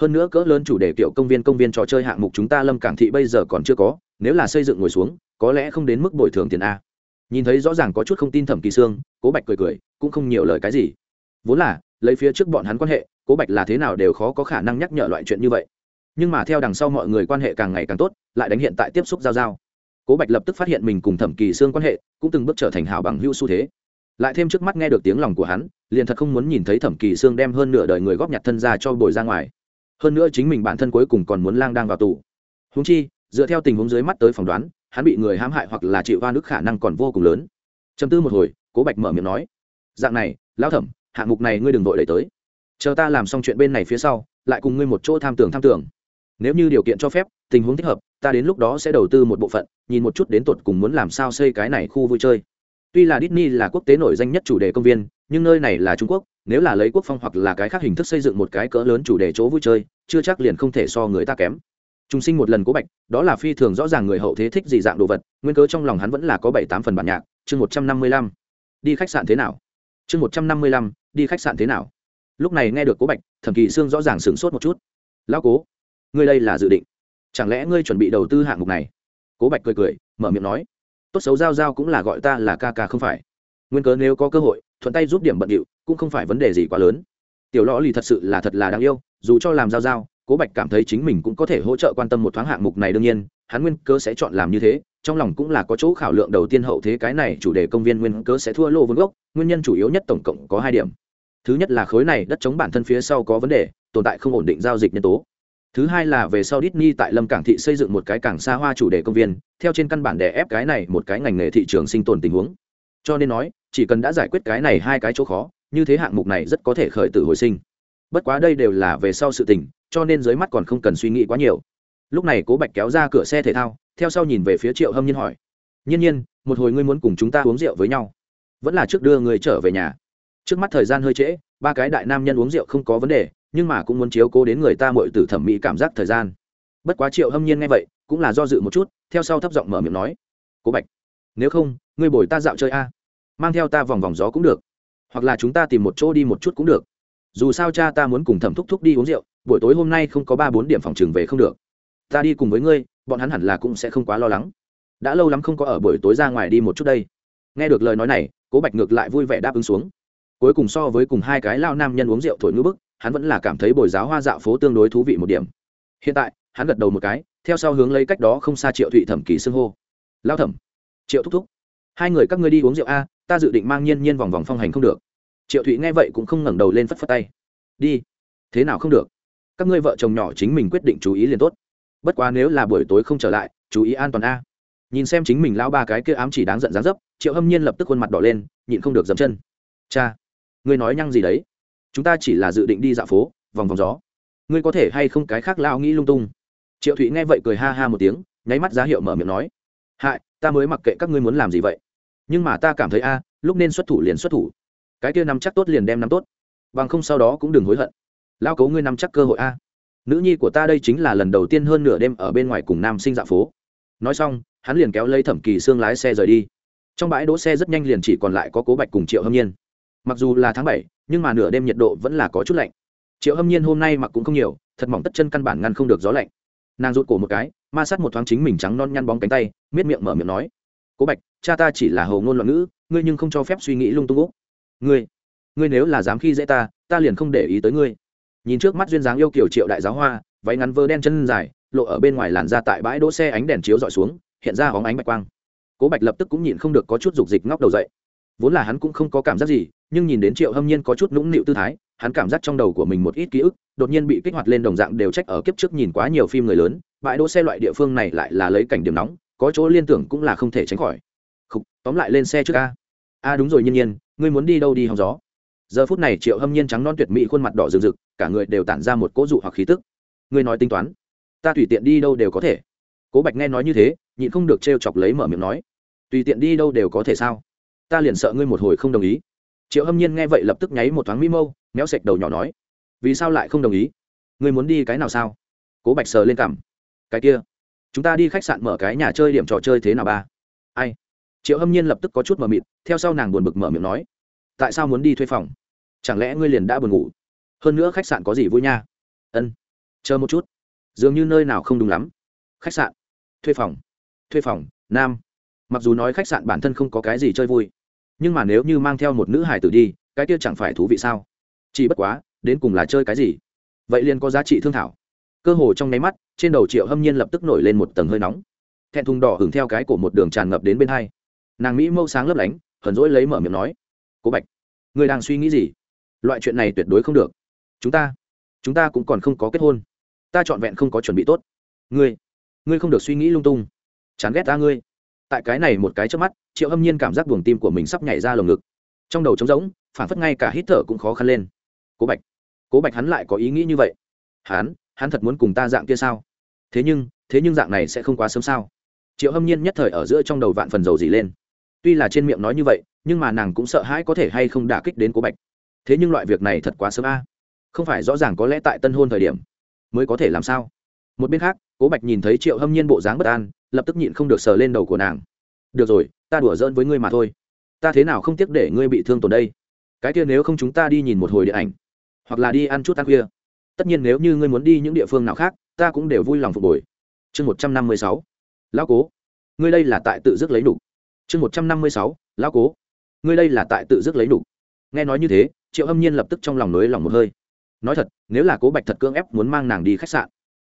S1: hơn nữa cỡ lớn chủ đề kiểu công viên công viên trò chơi hạng mục chúng ta lâm cảng thị bây giờ còn chưa có, nếu là xây dựng ngồi xuống, có lẽ không đến mức bồi thường tiền a. Nhìn thấy rõ ràng có chút không tin thẩm kỳ sương, cố bạch cười cười, cũng không nhiều lời cái gì. Vốn là, lấy phía trước bọn hắn quan hệ, cố bạch là thế nào đều khó có khả năng nhắc nhở loại chuyện như vậy. Nhưng mà theo đằng sau mọi người quan hệ càng ngày càng tốt, lại đánh hiện tại tiếp xúc giao giao. Cố bạch lập tức phát hiện mình cùng thẩm kỳ sương quan hệ, cũng từng bước trở thành hảo bằng hữu xu thế. Lại thêm trước mắt nghe được tiếng lòng của hắn, liền thật không muốn nhìn thấy thẩm kỳ sương đem hơn nửa đời người góp nhặt thân ra cho bồi ra ngoài hơn nữa chính mình bản thân cuối cùng còn muốn lang đang vào tù. Húng chi, dựa theo tình huống dưới mắt tới phỏng đoán, hắn bị người hãm hại hoặc là chịu va nước khả năng còn vô cùng lớn. Chấm tư một hồi, cố bạch mở miệng nói, dạng này, lão thẩm, hạng mục này ngươi đừng vội đẩy tới. Chờ ta làm xong chuyện bên này phía sau, lại cùng ngươi một chỗ tham tưởng tham tưởng. Nếu như điều kiện cho phép, tình huống thích hợp, ta đến lúc đó sẽ đầu tư một bộ phận, nhìn một chút đến tột cùng muốn làm sao xây cái này khu vui chơi. Tuy là Disney là quốc tế nổi danh nhất chủ đề công viên nhưng nơi này là trung quốc, nếu là lấy quốc phong hoặc là cái khác hình thức xây dựng một cái cỡ lớn chủ đề chỗ vui chơi, chưa chắc liền không thể so người ta kém. Trung sinh một lần cố bạch, đó là phi thường rõ ràng người hậu thế thích gì dạng đồ vật, nguyên cớ trong lòng hắn vẫn là có bảy tám phần bản nhạc. Chương một trăm năm mươi lăm. Đi khách sạn thế nào? Chương một trăm năm mươi lăm. Đi khách sạn thế nào? Lúc này nghe được cố bạch, thẩm kỳ sương rõ ràng sửng sốt một chút. Lão cố, ngươi đây là dự định. Chẳng lẽ ngươi chuẩn bị đầu tư hạng mục này? Cố bạch cười cười, mở miệng nói. Tốt xấu giao giao cũng là gọi ta là ca ca không phải nguyên cớ nếu có cơ hội thuận tay giúp điểm bận điệu cũng không phải vấn đề gì quá lớn. Tiểu lõ lì thật sự là thật là đáng yêu dù cho làm giao giao cố bạch cảm thấy chính mình cũng có thể hỗ trợ quan tâm một thoáng hạng mục này đương nhiên hắn nguyên cớ sẽ chọn làm như thế trong lòng cũng là có chỗ khảo lượng đầu tiên hậu thế cái này chủ đề công viên nguyên cớ sẽ thua lô vốn gốc nguyên nhân chủ yếu nhất tổng cộng có hai điểm. Thứ nhất là khối này đất chống bản thân phía sau có vấn đề tồn tại không ổn định giao dịch nhân tố. Thứ hai là về sau Disney tại Lâm Cảng thị xây dựng một cái cảng xa hoa chủ đề công viên, theo trên căn bản đè ép cái này một cái ngành nghề thị trường sinh tồn tình huống. Cho nên nói, chỉ cần đã giải quyết cái này hai cái chỗ khó, như thế hạng mục này rất có thể khởi tử hồi sinh. Bất quá đây đều là về sau sự tình, cho nên dưới mắt còn không cần suy nghĩ quá nhiều. Lúc này Cố Bạch kéo ra cửa xe thể thao, theo sau nhìn về phía Triệu Hâm Nhiên hỏi: "Nhiên Nhiên, một hồi ngươi muốn cùng chúng ta uống rượu với nhau, vẫn là trước đưa người trở về nhà?" Trước mắt thời gian hơi trễ, ba cái đại nam nhân uống rượu không có vấn đề, nhưng mà cũng muốn chiếu cố đến người ta mọi từ thẩm mỹ cảm giác thời gian bất quá triệu hâm nhiên nghe vậy cũng là do dự một chút theo sau thấp giọng mở miệng nói cố bạch nếu không ngươi bồi ta dạo chơi a mang theo ta vòng vòng gió cũng được. Hoặc là chúng ta tìm một chỗ đi một chút cũng được. Dù sao cha ta muốn cùng thẩm thúc thúc đi uống rượu, buổi tối hôm nay không có ba bốn điểm phòng trường về không được. Ta đi cùng với ngươi, bọn hắn hẳn là cũng sẽ không quá lo lắng. Đã lâu lắm không có ở buổi tối ra ngoài đi một chút đây. Nghe được lời nói này, cố bạch ngược lại vui vẻ đáp ứng xuống. Cuối cùng so với cùng hai cái lao nam nhân uống rượu thổi ngữ bức, hắn vẫn là cảm thấy bồi giáo hoa dạo phố tương đối thú vị một điểm. Hiện tại, hắn gật đầu một cái, theo sau hướng lấy cách đó không xa triệu thụy thẩm kỳ xưng hô. Lao thẩm, triệu thúc thúc, hai người các ngươi đi uống rượu a ta dự định mang nhiên nhiên vòng vòng phong hành không được. Triệu thụy nghe vậy cũng không ngẩng đầu lên phất phất tay. Đi. Thế nào không được? Các ngươi vợ chồng nhỏ chính mình quyết định chú ý liền tốt. Bất quá nếu là buổi tối không trở lại, chú ý an toàn a. Nhìn xem chính mình lao ba cái kia ám chỉ đáng giận dáng dấp, triệu hâm nhiên lập tức khuôn mặt đỏ lên, nhịn không được dầm chân. Cha, ngươi nói nhăng gì đấy? Chúng ta chỉ là dự định đi dạo phố, vòng vòng gió. Ngươi có thể hay không cái khác lao nghĩ lung tung? Triệu thụy nghe vậy cười ha ha một tiếng, nháy mắt giá hiệu mở miệng nói. Hại, ta mới mặc kệ các ngươi muốn làm gì vậy nhưng mà ta cảm thấy a, lúc nên xuất thủ liền xuất thủ. Cái kia nắm chắc tốt liền đem nắm tốt. Bằng không sau đó cũng đừng hối hận. Lao cấu ngươi nắm chắc cơ hội a. Nữ nhi của ta đây chính là lần đầu tiên hơn nửa đêm ở bên ngoài cùng nam sinh dạo phố. Nói xong, hắn liền kéo lấy thẩm kỳ xương lái xe rời đi. Trong bãi đỗ xe rất nhanh liền chỉ còn lại có cố bạch cùng triệu hâm nhiên. Mặc dù là tháng bảy, nhưng mà nửa đêm nhiệt độ vẫn là có chút lạnh. Triệu hâm nhiên hôm nay mặc cũng không nhiều, thật mỏng tất chân căn bản ngăn không được gió lạnh. Nàng rụt cổ một cái, ma sát một thoáng chính mình trắng non nhăn bóng cánh tay, miết miệng mở miệng nói cố bạch, cha ta chỉ là hầu ngôn loạn ngữ, ngươi nhưng không cho phép suy nghĩ lung tung úc. Ngươi ngươi nếu là dám khi dễ ta ta liền không để ý tới ngươi. Nhìn trước mắt duyên dáng yêu kiểu triệu đại giáo hoa, váy ngắn vơ đen chân dài, lộ ở bên ngoài làn ra tại bãi đỗ xe ánh đèn chiếu dọi xuống, hiện ra hóng ánh bạch quang. Cố bạch lập tức cũng nhịn không được có chút dục dịch ngóc đầu dậy. Vốn là hắn cũng không có cảm giác gì, nhưng nhìn đến triệu hâm nhiên có chút nũng nịu tư thái, hắn cảm giác trong đầu của mình một ít ký ức, đột nhiên bị kích hoạt lên đồng dạng đều trách ở kiếp trước nhìn quá nhiều phim người lớn, bãi đỗ xe loại địa phương này lại là lấy cảnh điểm nóng có chỗ liên tưởng cũng là không thể tránh khỏi. Khúc, tóm lại lên xe trước a. A đúng rồi nhiên nhiên ngươi muốn đi đâu đi hóng gió? Giờ phút này triệu hâm nhiên trắng non tuyệt mỹ khuôn mặt đỏ rực rực cả người đều tản ra một cỗ dụ hoặc khí tức. Ngươi nói tính toán ta tùy tiện đi đâu đều có thể. Cố bạch nghe nói như thế nhịn không được t chọc lấy mở miệng nói tùy tiện đi đâu đều có thể sao? Ta liền sợ ngươi một hồi không đồng ý. Triệu hâm nhiên nghe vậy lập tức nháy một thoáng mỹ mâu méo sạch đầu nhỏ nói vì sao lại không đồng ý? Ngươi muốn đi cái nào sao? Cố bạch sờ lên cảm, cái kia chúng ta đi khách sạn mở cái nhà chơi điểm trò chơi thế nào ba? Ai? Triệu hâm nhiên lập tức có chút mờ mịt, theo sau nàng buồn bực mở miệng nói. Tại sao muốn đi thuê phòng? Chẳng lẽ ngươi liền đã buồn ngủ? Hơn nữa khách sạn có gì vui nha? Ân, chờ một chút. Dường như nơi nào không đúng lắm. Khách sạn, thuê phòng thuê phòng, nam. Mặc dù nói khách sạn bản thân không có cái gì chơi vui, nhưng mà nếu như mang theo một nữ hải tử đi, cái kia chẳng phải thú vị sao? Chỉ bất quá, đến cùng là chơi cái gì? Vậy liền có giá trị thương thảo cơ hồ trong nháy mắt, trên đầu triệu hâm nhiên lập tức nổi lên một tầng hơi nóng. Thẹn thùng đỏ hưởng theo cái của một đường tràn ngập đến bên hai. Nàng mỹ mâu sáng lấp lánh, hờn rỗi lấy mở miệng nói, cố bạch người đang suy nghĩ gì? Loại chuyện này tuyệt đối không được. Chúng ta chúng ta cũng còn không có kết hôn. Ta trọn vẹn không có chuẩn bị tốt. Ngươi ngươi không được suy nghĩ lung tung. Chán ghét ta ngươi. Tại cái này một cái trước mắt, triệu hâm nhiên cảm giác buồng tim của mình sắp nhảy ra lồng ngực. Trong đầu trống rỗng phản phất ngay cả hít thở cũng khó khăn lên. Cố bạch cố bạch hắn lại có ý nghĩ như vậy. Hắn hắn thật muốn cùng ta dạng kia sao? Thế nhưng thế nhưng dạng này sẽ không quá sớm sao? Triệu hâm nhiên nhất thời ở giữa trong đầu vạn phần dầu dỉ lên. Tuy là trên miệng nói như vậy, nhưng mà nàng cũng sợ hãi có thể hay không đả kích đến cố bạch. Thế nhưng loại việc này thật quá sớm a. Không phải rõ ràng có lẽ tại tân hôn thời điểm mới có thể làm sao? Một bên khác, cố bạch nhìn thấy triệu hâm nhiên bộ dáng bất an, lập tức nhịn không được sờ lên đầu của nàng. Được rồi, ta đùa giỡn với ngươi mà thôi. Ta thế nào không tiếc để ngươi bị thương tổn đây? Cái kia nếu không chúng ta đi nhìn một hồi điện ảnh, hoặc là đi ăn chút ăn khuya tất nhiên nếu như ngươi muốn đi những địa phương nào khác, ta cũng đều vui lòng phục hồi. Chương một trăm năm mươi sáu, lão cố. Ngươi đây là tại tự dứt lấy đủ. chương một trăm năm mươi sáu, lão cố. Ngươi đây là tại tự dứt lấy đủ. nghe nói như thế, triệu hâm nhiên lập tức trong lòng nới lòng một hơi. Nói thật, nếu là cố bạch thật cưỡng ép muốn mang nàng đi khách sạn,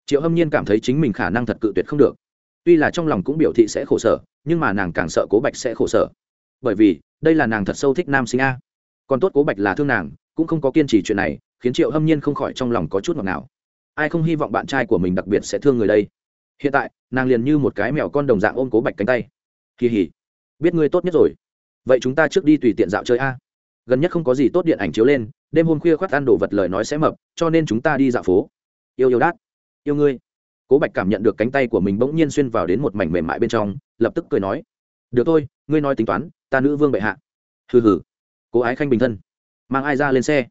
S1: triệu hâm nhiên cảm thấy chính mình khả năng thật cự tuyệt không được. Tuy là trong lòng cũng biểu thị sẽ khổ sở, nhưng mà nàng càng sợ cố bạch sẽ khổ sở. Bởi vì, đây là nàng thật sâu thích nam sinh a. Còn tốt cố bạch là thương nàng, cũng không có kiên trì chuyện này khiến triệu hâm nhiên không khỏi trong lòng có chút ngọt nào ai không hy vọng bạn trai của mình đặc biệt sẽ thương người đây? Hiện tại, nàng liền như một cái mèo con đồng dạng ôm cố bạch cánh tay. Kỳ hỉ, biết ngươi tốt nhất rồi. Vậy chúng ta trước đi tùy tiện dạo chơi a. Gần nhất không có gì tốt điện ảnh chiếu lên, đêm hôm khuya khoác ăn đồ vật lời nói sẽ mập, cho nên chúng ta đi dạo phố. Yêu yêu đát, yêu ngươi. Cố bạch cảm nhận được cánh tay của mình bỗng nhiên xuyên vào đến một mảnh mềm mại bên trong, lập tức cười nói. Được thôi, ngươi nói tính toán, ta nữ vương bệ hạ. Hừ hừ. Cố ái khanh bình thân. Mang ai ra lên xe?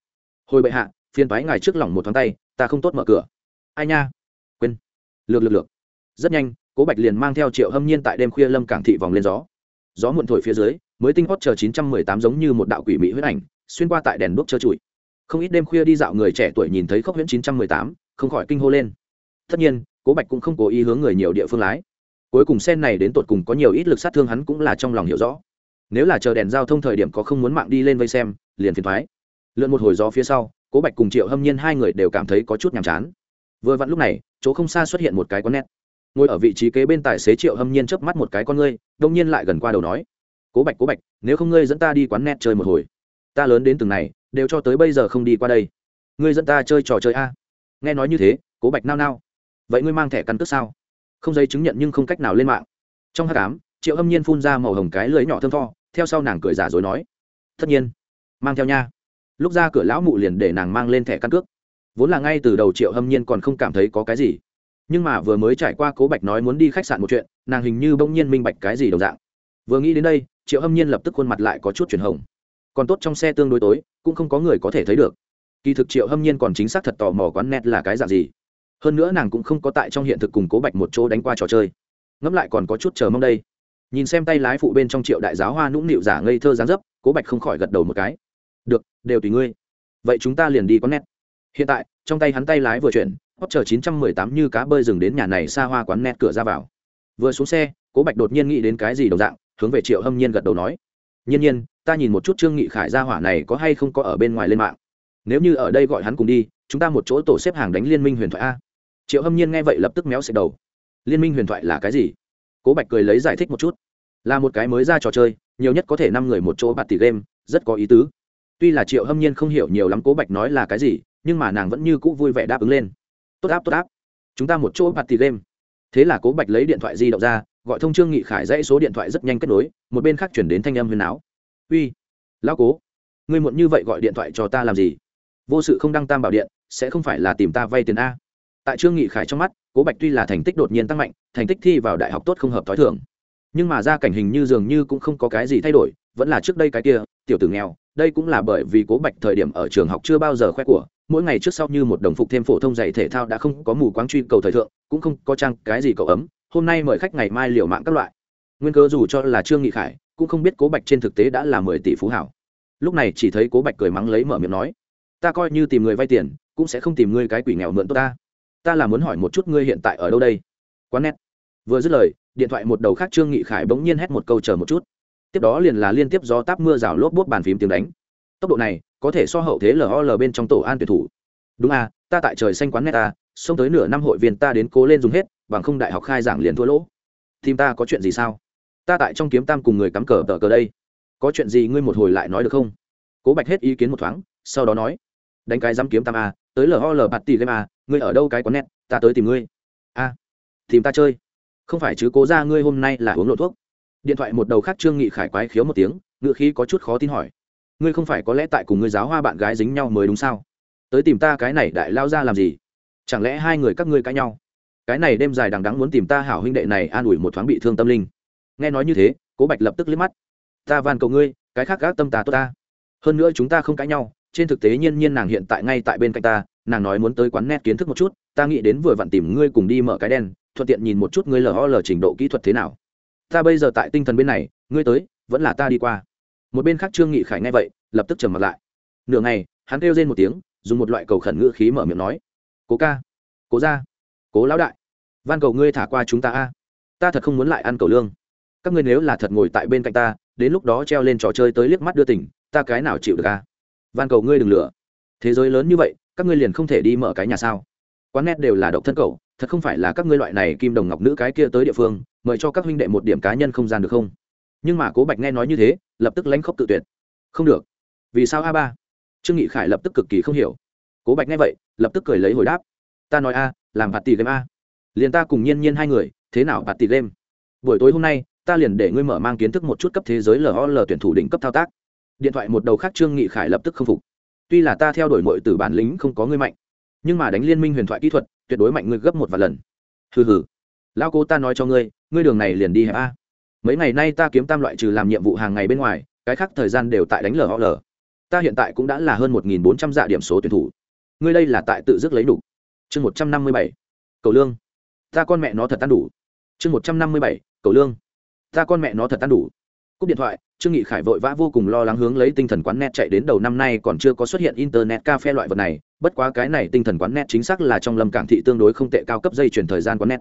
S1: Hồi bệ hạ phiên toái ngài trước lỏng một thoáng tay, ta không tốt mở cửa. Ai nha? Quên. Lược lược lược. Rất nhanh, cố bạch liền mang theo triệu hâm nhiên tại đêm khuya lâm cảng thị vòng lên gió. Gió muộn thổi phía dưới, mới tinh hót chờ chín trăm mười tám giống như một đạo quỷ mỹ huyết ảnh, xuyên qua tại đèn đuốc trơ trụi. Không ít đêm khuya đi dạo người trẻ tuổi nhìn thấy khốc huyễn chín trăm mười tám, không khỏi kinh hô lên. Tất nhiên, cố bạch cũng không cố ý hướng người nhiều địa phương lái. Cuối cùng sen này đến tột cùng có nhiều ít lực sát thương hắn cũng là trong lòng hiểu rõ. Nếu là chờ đèn giao thông thời điểm có không muốn mạng đi lên vây xem, liền phiền thoái. Lượn một hồi gió phía sau cố bạch cùng triệu hâm nhiên hai người đều cảm thấy có chút nhàm chán. Vừa vặn lúc này, chỗ không xa xuất hiện một cái con nét. Ngồi ở vị trí kế bên tài xế triệu hâm nhiên chớp mắt một cái con ngươi, đông nhiên lại gần qua đầu nói, cố bạch cố bạch, nếu không ngươi dẫn ta đi quán net chơi một hồi, ta lớn đến từng này, đều cho tới bây giờ không đi qua đây. Ngươi dẫn ta chơi trò chơi a. Nghe nói như thế, cố bạch nao nao, vậy ngươi mang thẻ căn cước sao? Không giấy chứng nhận nhưng không cách nào lên mạng. Trong hát cám triệu hâm nhiên phun ra màu hồng cái lưới nhỏ thơm tho, theo sau nàng cười giả dối nói, tất nhiên, mang theo nha lúc ra cửa lão mụ liền để nàng mang lên thẻ căn cước. Vốn là ngay từ đầu triệu hâm nhiên còn không cảm thấy có cái gì. Nhưng mà vừa mới trải qua cố bạch nói muốn đi khách sạn một chuyện, nàng hình như bỗng nhiên minh bạch cái gì đồng dạng. Vừa nghĩ đến đây, triệu hâm nhiên lập tức khuôn mặt lại có chút chuyển hồng. Còn tốt trong xe tương đối tối, cũng không có người có thể thấy được. Kỳ thực triệu hâm nhiên còn chính xác thật tò mò quán net là cái dạng gì. Hơn nữa nàng cũng không có tại trong hiện thực cùng cố bạch một chỗ đánh qua trò chơi. Ngẫm lại còn có chút chờ mong đây. Nhìn xem tay lái phụ bên trong triệu đại giáo hoa nũng nịu giả ngây thơ dáng dấp, cố bạch không khỏi gật đầu một cái đều tùy ngươi. Vậy chúng ta liền đi quán net. Hiện tại, trong tay hắn tay lái vừa chuyển hót chờ chín trăm mười tám như cá bơi dừng đến nhà này xa hoa quán net cửa ra vào. Vừa xuống xe, cố bạch đột nhiên nghĩ đến cái gì đồng dạng, hướng về triệu hâm nhiên gật đầu nói, nhiên nhiên, ta nhìn một chút trương nghị khải gia hỏa này có hay không có ở bên ngoài lên mạng. Nếu như ở đây gọi hắn cùng đi, chúng ta một chỗ tổ xếp hàng đánh liên minh huyền thoại a. Triệu hâm nhiên nghe vậy lập tức méo xẹt đầu. Liên minh huyền thoại là cái gì? Cố bạch cười lấy giải thích một chút. Là một cái mới ra trò chơi, nhiều nhất có thể năm người một chỗ bạt tỷ game, rất có ý tứ tuy là triệu hâm nhiên không hiểu nhiều lắm cố bạch nói là cái gì, nhưng mà nàng vẫn như cũ vui vẻ đáp ứng lên. Tốt áp tốt áp. Chúng ta một chỗ bạt tỷ game. Thế là cố bạch lấy điện thoại di động ra, gọi thông trương nghị khải dãy số điện thoại rất nhanh kết nối, một bên khác chuyển đến thanh âm huyền áo. Uy, lão cố, ngươi muộn như vậy gọi điện thoại cho ta làm gì? Vô sự không đăng tam bảo điện, sẽ không phải là tìm ta vay tiền a. Tại trương nghị khải trong mắt, cố bạch tuy là thành tích đột nhiên tăng mạnh, thành tích thi vào đại học tốt không hợp t h i thường. Nhưng mà ra cảnh hình như dường như cũng không có cái gì thay đổi, vẫn là trước đây cái kia, tiểu tử nghèo đây cũng là bởi vì cố bạch thời điểm ở trường học chưa bao giờ khoe của, mỗi ngày trước sau như một đồng phục thêm phổ thông dạy thể thao đã không có mù quáng truy cầu thời thượng, cũng không có trang cái gì cậu ấm, hôm nay mời khách ngày mai liều mạng các loại. Nguyên cơ dù cho là trương nghị khải, cũng không biết cố bạch trên thực tế đã là mười tỷ phú hảo. Lúc này chỉ thấy cố bạch cười mắng lấy mở miệng nói, ta coi như tìm người vay tiền, cũng sẽ không tìm ngươi cái quỷ nghèo mượn tốt ta. Ta là muốn hỏi một chút ngươi hiện tại ở đâu đây? Quán nét vừa dứt lời, điện thoại một đầu khác trương nghị khải bỗng nhiên hét một câu chờ một chút tiếp đó liền là liên tiếp gió táp mưa rào lốp bút bàn phím tiếng đánh. Tốc độ này có thể so hậu thế lol bên trong tổ an tuyển thủ. Đúng à ta tại trời xanh quán net ta, xông tới nửa năm hội viên ta đến cố lên dùng hết, bằng không đại học khai giảng liền thua lỗ. Tìm ta có chuyện gì sao? Ta tại trong kiếm tam cùng người cắm cờ tờ cờ đây. Có chuyện gì ngươi một hồi lại nói được không? Cố bạch hết ý kiến một thoáng, sau đó nói. Đánh cái dám kiếm tam a tới lol bạt tỷ game a ngươi ở đâu cái quán net, ta tới tìm ngươi. A tìm ta chơi. Không phải chứ cố ra ngươi hôm nay là uống lộ thuốc điện thoại một đầu khác trương nghị khải quái khiếu một tiếng ngựa khí có chút khó tin hỏi. Ngươi không phải có lẽ tại cùng ngươi giáo hoa bạn gái dính nhau mới đúng sao? Tới tìm ta cái này đại lao ra làm gì? Chẳng lẽ hai người các ngươi cãi nhau? Cái này đêm dài đằng đắng muốn tìm ta hảo huynh đệ này an ủi một thoáng bị thương tâm linh. Nghe nói như thế, cố bạch lập tức liếc mắt. Ta van cầu ngươi, cái khác gác tâm ta tốt ta. Hơn nữa chúng ta không cãi nhau, trên thực tế nhiên nhiên nàng hiện tại ngay tại bên cạnh ta, nàng nói muốn tới quán net kiến thức một chút, ta nghĩ đến vừa vặn tìm ngươi cùng đi mở cái đen thuận tiện nhìn một chút ngươi lờ lờ trình độ kỹ thuật thế nào ta bây giờ tại tinh thần bên này, ngươi tới, vẫn là ta đi qua. Một bên khác trương nghị khải nghe vậy, lập tức trầm mặt lại. Nửa ngày, hắn kêu lên một tiếng, dùng một loại cầu khẩn ngữ khí mở miệng nói, cố ca, cố ra cố lão đại, van cầu ngươi thả qua chúng ta a. Ta thật không muốn lại ăn cầu lương. Các ngươi nếu là thật ngồi tại bên cạnh ta, đến lúc đó treo lên trò chơi tới liếc mắt đưa tỉnh ta cái nào chịu được a? Van cầu ngươi đừng lửa thế giới lớn như vậy, các ngươi liền không thể đi mở cái nhà sao? Quán nét đều là độc thân cầu thật không phải là các ngươi loại này kim đồng ngọc nữ cái kia tới địa phương, mời cho các huynh đệ một điểm cá nhân không gian được không? Nhưng mà cố bạch nghe nói như thế, lập tức lánh khóc tự tuyệt. Không được. Vì sao a ba? Trương nghị khải lập tức cực kỳ không hiểu. Cố bạch nghe vậy, lập tức cười lấy hồi đáp. Ta nói a, làm bạt tỷ game a. Liền ta cùng nhiên nhiên hai người, thế nào bạt tỷ game? Buổi tối hôm nay, ta liền để ngươi mở mang kiến thức một chút cấp thế giới lol tuyển thủ đỉnh cấp thao tác. Điện thoại một đầu khác trương nghị khải lập tức không phục. Tuy là ta theo đuổi mọi từ bản lĩnh không có ngươi mạnh, nhưng mà đánh liên minh huyền thoại kỹ thuật tuyệt đối mạnh ngươi gấp một vài lần. Hừ hừ. Lao cô ta nói cho ngươi ngươi đường này liền đi hẹp a. Mấy ngày nay ta kiếm tam loại trừ làm nhiệm vụ hàng ngày bên ngoài, cái khác thời gian đều tại đánh lhl ta hiện tại cũng đã là hơn một nghìn bốn trăm dạ điểm số tuyển thủ. Ngươi đây là tại tự dứt lấy đủ. Chương một trăm năm mươi bảy. Cầu lương. Ta con mẹ nó thật tan đủ. Chương một trăm năm mươi bảy. Cầu lương. Ta con mẹ nó thật tan đủ cúp điện thoại, trương nghị khải vội vã vô cùng lo lắng hướng lấy tinh thần quán net chạy đến đầu năm nay còn chưa có xuất hiện internet cafe loại vật này, bất quá cái này tinh thần quán net chính xác là trong lâm cảng thị tương đối không tệ cao cấp dây chuyển thời gian quán net.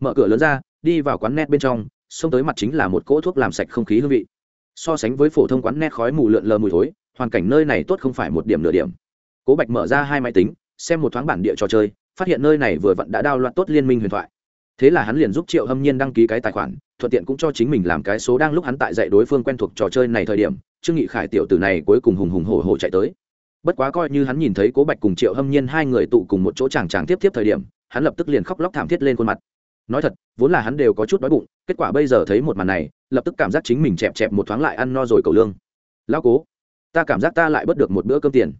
S1: Mở cửa lớn ra, đi vào quán net bên trong, xông tới mặt chính là một cỗ thuốc làm sạch không khí hương vị. So sánh với phổ thông quán net khói mù lượn lờ mùi thối, hoàn cảnh nơi này tốt không phải một điểm nửa điểm. Cố bạch mở ra hai máy tính, xem một thoáng bản địa trò chơi, phát hiện nơi này vừa vặn đã đao loạn tốt liên minh huyền thoại thế là hắn liền giúp triệu hâm nhiên đăng ký cái tài khoản, thuận tiện cũng cho chính mình làm cái số đang lúc hắn tại dạy đối phương quen thuộc trò chơi này thời điểm, trương nghị khải tiểu tử này cuối cùng hùng hùng hổ hổ chạy tới. Bất quá coi như hắn nhìn thấy cố bạch cùng triệu hâm nhiên hai người tụ cùng một chỗ chàng chàng tiếp tiếp thời điểm, hắn lập tức liền khóc lóc thảm thiết lên khuôn mặt. Nói thật, vốn là hắn đều có chút đói bụng, kết quả bây giờ thấy một màn này, lập tức cảm giác chính mình chẹp chẹp một thoáng lại ăn no rồi cầu lương. Lão cố, ta cảm giác ta lại bớt được một bữa cơm tiền.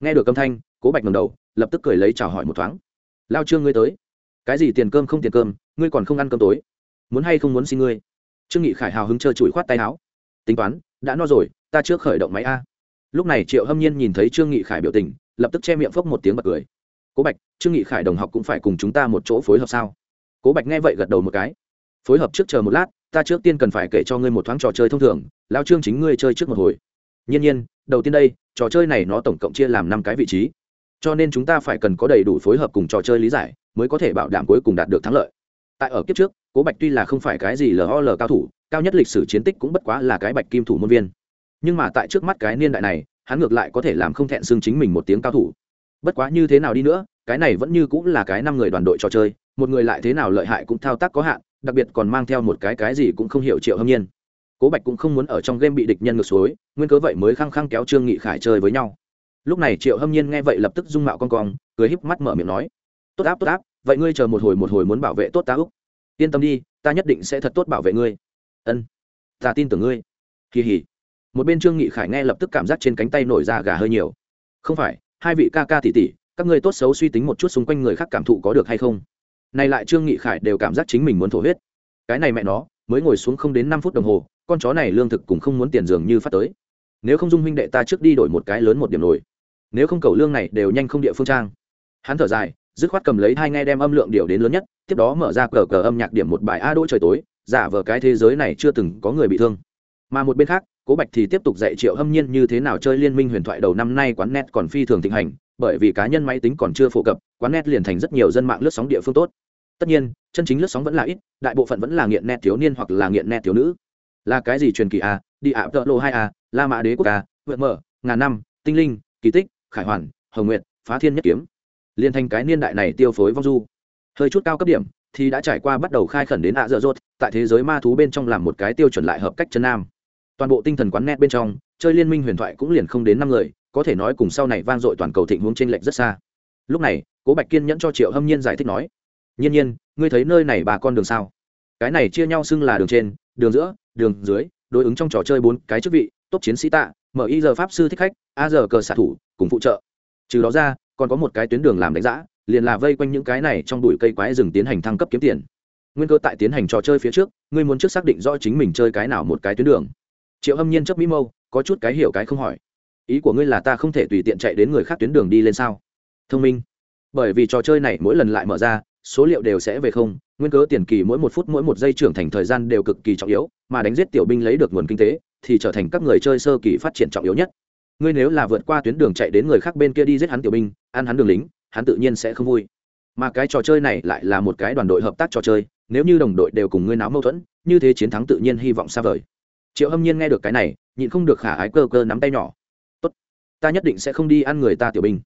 S1: Nghe được âm thanh, cố bạch ngầm đầu, lập tức cười lấy chào hỏi một thoáng. Lao trương ngươi tới cái gì tiền cơm không tiền cơm, ngươi còn không ăn cơm tối. Muốn hay không muốn xin ngươi? Trương nghị khải hào hứng chơi chùi khoát tay áo. Tính toán, đã no rồi, ta trước khởi động máy a. Lúc này triệu hâm nhiên nhìn thấy trương nghị khải biểu tình, lập tức che miệng phốc một tiếng bật cười. Cố bạch, trương nghị khải đồng học cũng phải cùng chúng ta một chỗ phối hợp sao? Cố bạch nghe vậy gật đầu một cái. Phối hợp trước chờ một lát, ta trước tiên cần phải kể cho ngươi một thoáng trò chơi thông thường lao trương chính ngươi chơi trước một hồi. Nhiên nhiên, đầu tiên đây, trò chơi này nó tổng cộng chia làm năm cái vị trí. Cho nên chúng ta phải cần có đầy đủ phối hợp cùng trò chơi lý giải mới có thể bảo đảm cuối cùng đạt được thắng lợi. Tại ở kiếp trước, cố bạch tuy là không phải cái gì lol cao thủ, cao nhất lịch sử chiến tích cũng bất quá là cái bạch kim thủ môn viên. Nhưng mà tại trước mắt cái niên đại này, hắn ngược lại có thể làm không thẹn xương chính mình một tiếng cao thủ. Bất quá như thế nào đi nữa, cái này vẫn như cũng là cái năm người đoàn đội trò chơi, một người lại thế nào lợi hại cũng thao tác có hạn, đặc biệt còn mang theo một cái cái gì cũng không hiểu triệu hâm nhiên. Cố bạch cũng không muốn ở trong game bị địch nhân ngược suối, nguyên cớ vậy mới khăng khăng kéo trương nghị khải chơi với nhau. Lúc này triệu hâm nhiên nghe vậy lập tức dung mạo con cong, cười híp mắt mở miệng nói tốt áp tốt áp, vậy ngươi chờ một hồi một hồi muốn bảo vệ tốt ta úc. Yên tâm đi, ta nhất định sẽ thật tốt bảo vệ ngươi. Ân, ta tin tưởng ngươi. Kỳ hỉ. Một bên trương nghị khải nghe lập tức cảm giác trên cánh tay nổi ra gà hơi nhiều. Không phải, hai vị ca ca tỷ tỷ, các ngươi tốt xấu suy tính một chút xung quanh người khác cảm thụ có được hay không? Này lại trương nghị khải đều cảm giác chính mình muốn thổ huyết. Cái này mẹ nó, mới ngồi xuống không đến năm phút đồng hồ, con chó này lương thực cũng không muốn tiền dường như phát tới. Nếu không dung huynh đệ ta trước đi đổi một cái lớn một điểm nổi. Nếu không cầu lương này đều nhanh không địa phương trang. Hắn thở dài dứt khoát cầm lấy hai nghe đem âm lượng điều đến lớn nhất, tiếp đó mở ra cờ cờ âm nhạc điểm một bài a đỗ trời tối, giả vờ cái thế giới này chưa từng có người bị thương. Mà một bên khác, cố bạch thì tiếp tục dạy triệu hâm nhiên như thế nào chơi liên minh huyền thoại đầu năm nay quán net còn phi thường thịnh hành, bởi vì cá nhân máy tính còn chưa phổ cập, quán net liền thành rất nhiều dân mạng lướt sóng địa phương tốt. Tất nhiên, chân chính lướt sóng vẫn là ít, đại bộ phận vẫn là nghiện net thiếu niên hoặc là nghiện net thiếu nữ. Là cái gì truyền kỳ a, đi ạ, tợ lô hai a, la mã đế quốc a, vượt mở, ngàn năm, tinh linh, kỳ tích, khải hoàn, hồng nguyệt, phá thiên nhất kiếm liên thành cái niên đại này tiêu phối vong du. Hơi chút cao cấp điểm thì đã trải qua bắt đầu khai khẩn đến ạ dở dốt tại thế giới ma thú bên trong làm một cái tiêu chuẩn lại hợp cách chân nam. Toàn bộ tinh thần quán net bên trong, chơi liên minh huyền thoại cũng liền không đến năm người, có thể nói cùng sau này vang dội toàn cầu thịnh huống trên lệch rất xa. Lúc này, cố bạch kiên nhẫn cho triệu hâm nhiên giải thích nói, nhiên nhiên, ngươi thấy nơi này bà con đường sao? Cái này chia nhau xưng là đường trên, đường giữa, đường dưới, đối ứng trong trò chơi bốn cái chức vị tốt chiến sĩ tạ, mở y giờ pháp sư thích khách, a giờ cờ xạ thủ, cùng phụ trợ. Trừ đó ra còn có một cái tuyến đường làm đánh giá liền là vây quanh những cái này trong bụi cây quái rừng tiến hành thăng cấp kiếm tiền. Nguyên cơ tại tiến hành trò chơi phía trước, ngươi muốn trước xác định rõ chính mình chơi cái nào một cái tuyến đường. Triệu hâm nhiên chấp mỹ mâu, có chút cái hiểu cái không hỏi. Ý của ngươi là ta không thể tùy tiện chạy đến người khác tuyến đường đi lên sao? Thông minh. Bởi vì trò chơi này mỗi lần lại mở ra, số liệu đều sẽ về không, nguyên cớ tiền kỳ mỗi một phút mỗi một giây trưởng thành thời gian đều cực kỳ trọng yếu, mà đánh giết tiểu binh lấy được nguồn kinh tế, thì trở thành các người chơi sơ kỳ phát triển trọng yếu nhất ngươi nếu là vượt qua tuyến đường chạy đến người khác bên kia đi giết hắn tiểu binh, ăn hắn đường lính, hắn tự nhiên sẽ không vui. Mà cái trò chơi này lại là một cái đoàn đội hợp tác trò chơi, nếu như đồng đội đều cùng ngươi náo mâu thuẫn, như thế chiến thắng tự nhiên hy vọng xa vời. Triệu hâm nhiên nghe được cái này, nhịn không được khả ái cơ cơ nắm tay nhỏ. Tốt, ta nhất định sẽ không đi ăn người ta tiểu binh.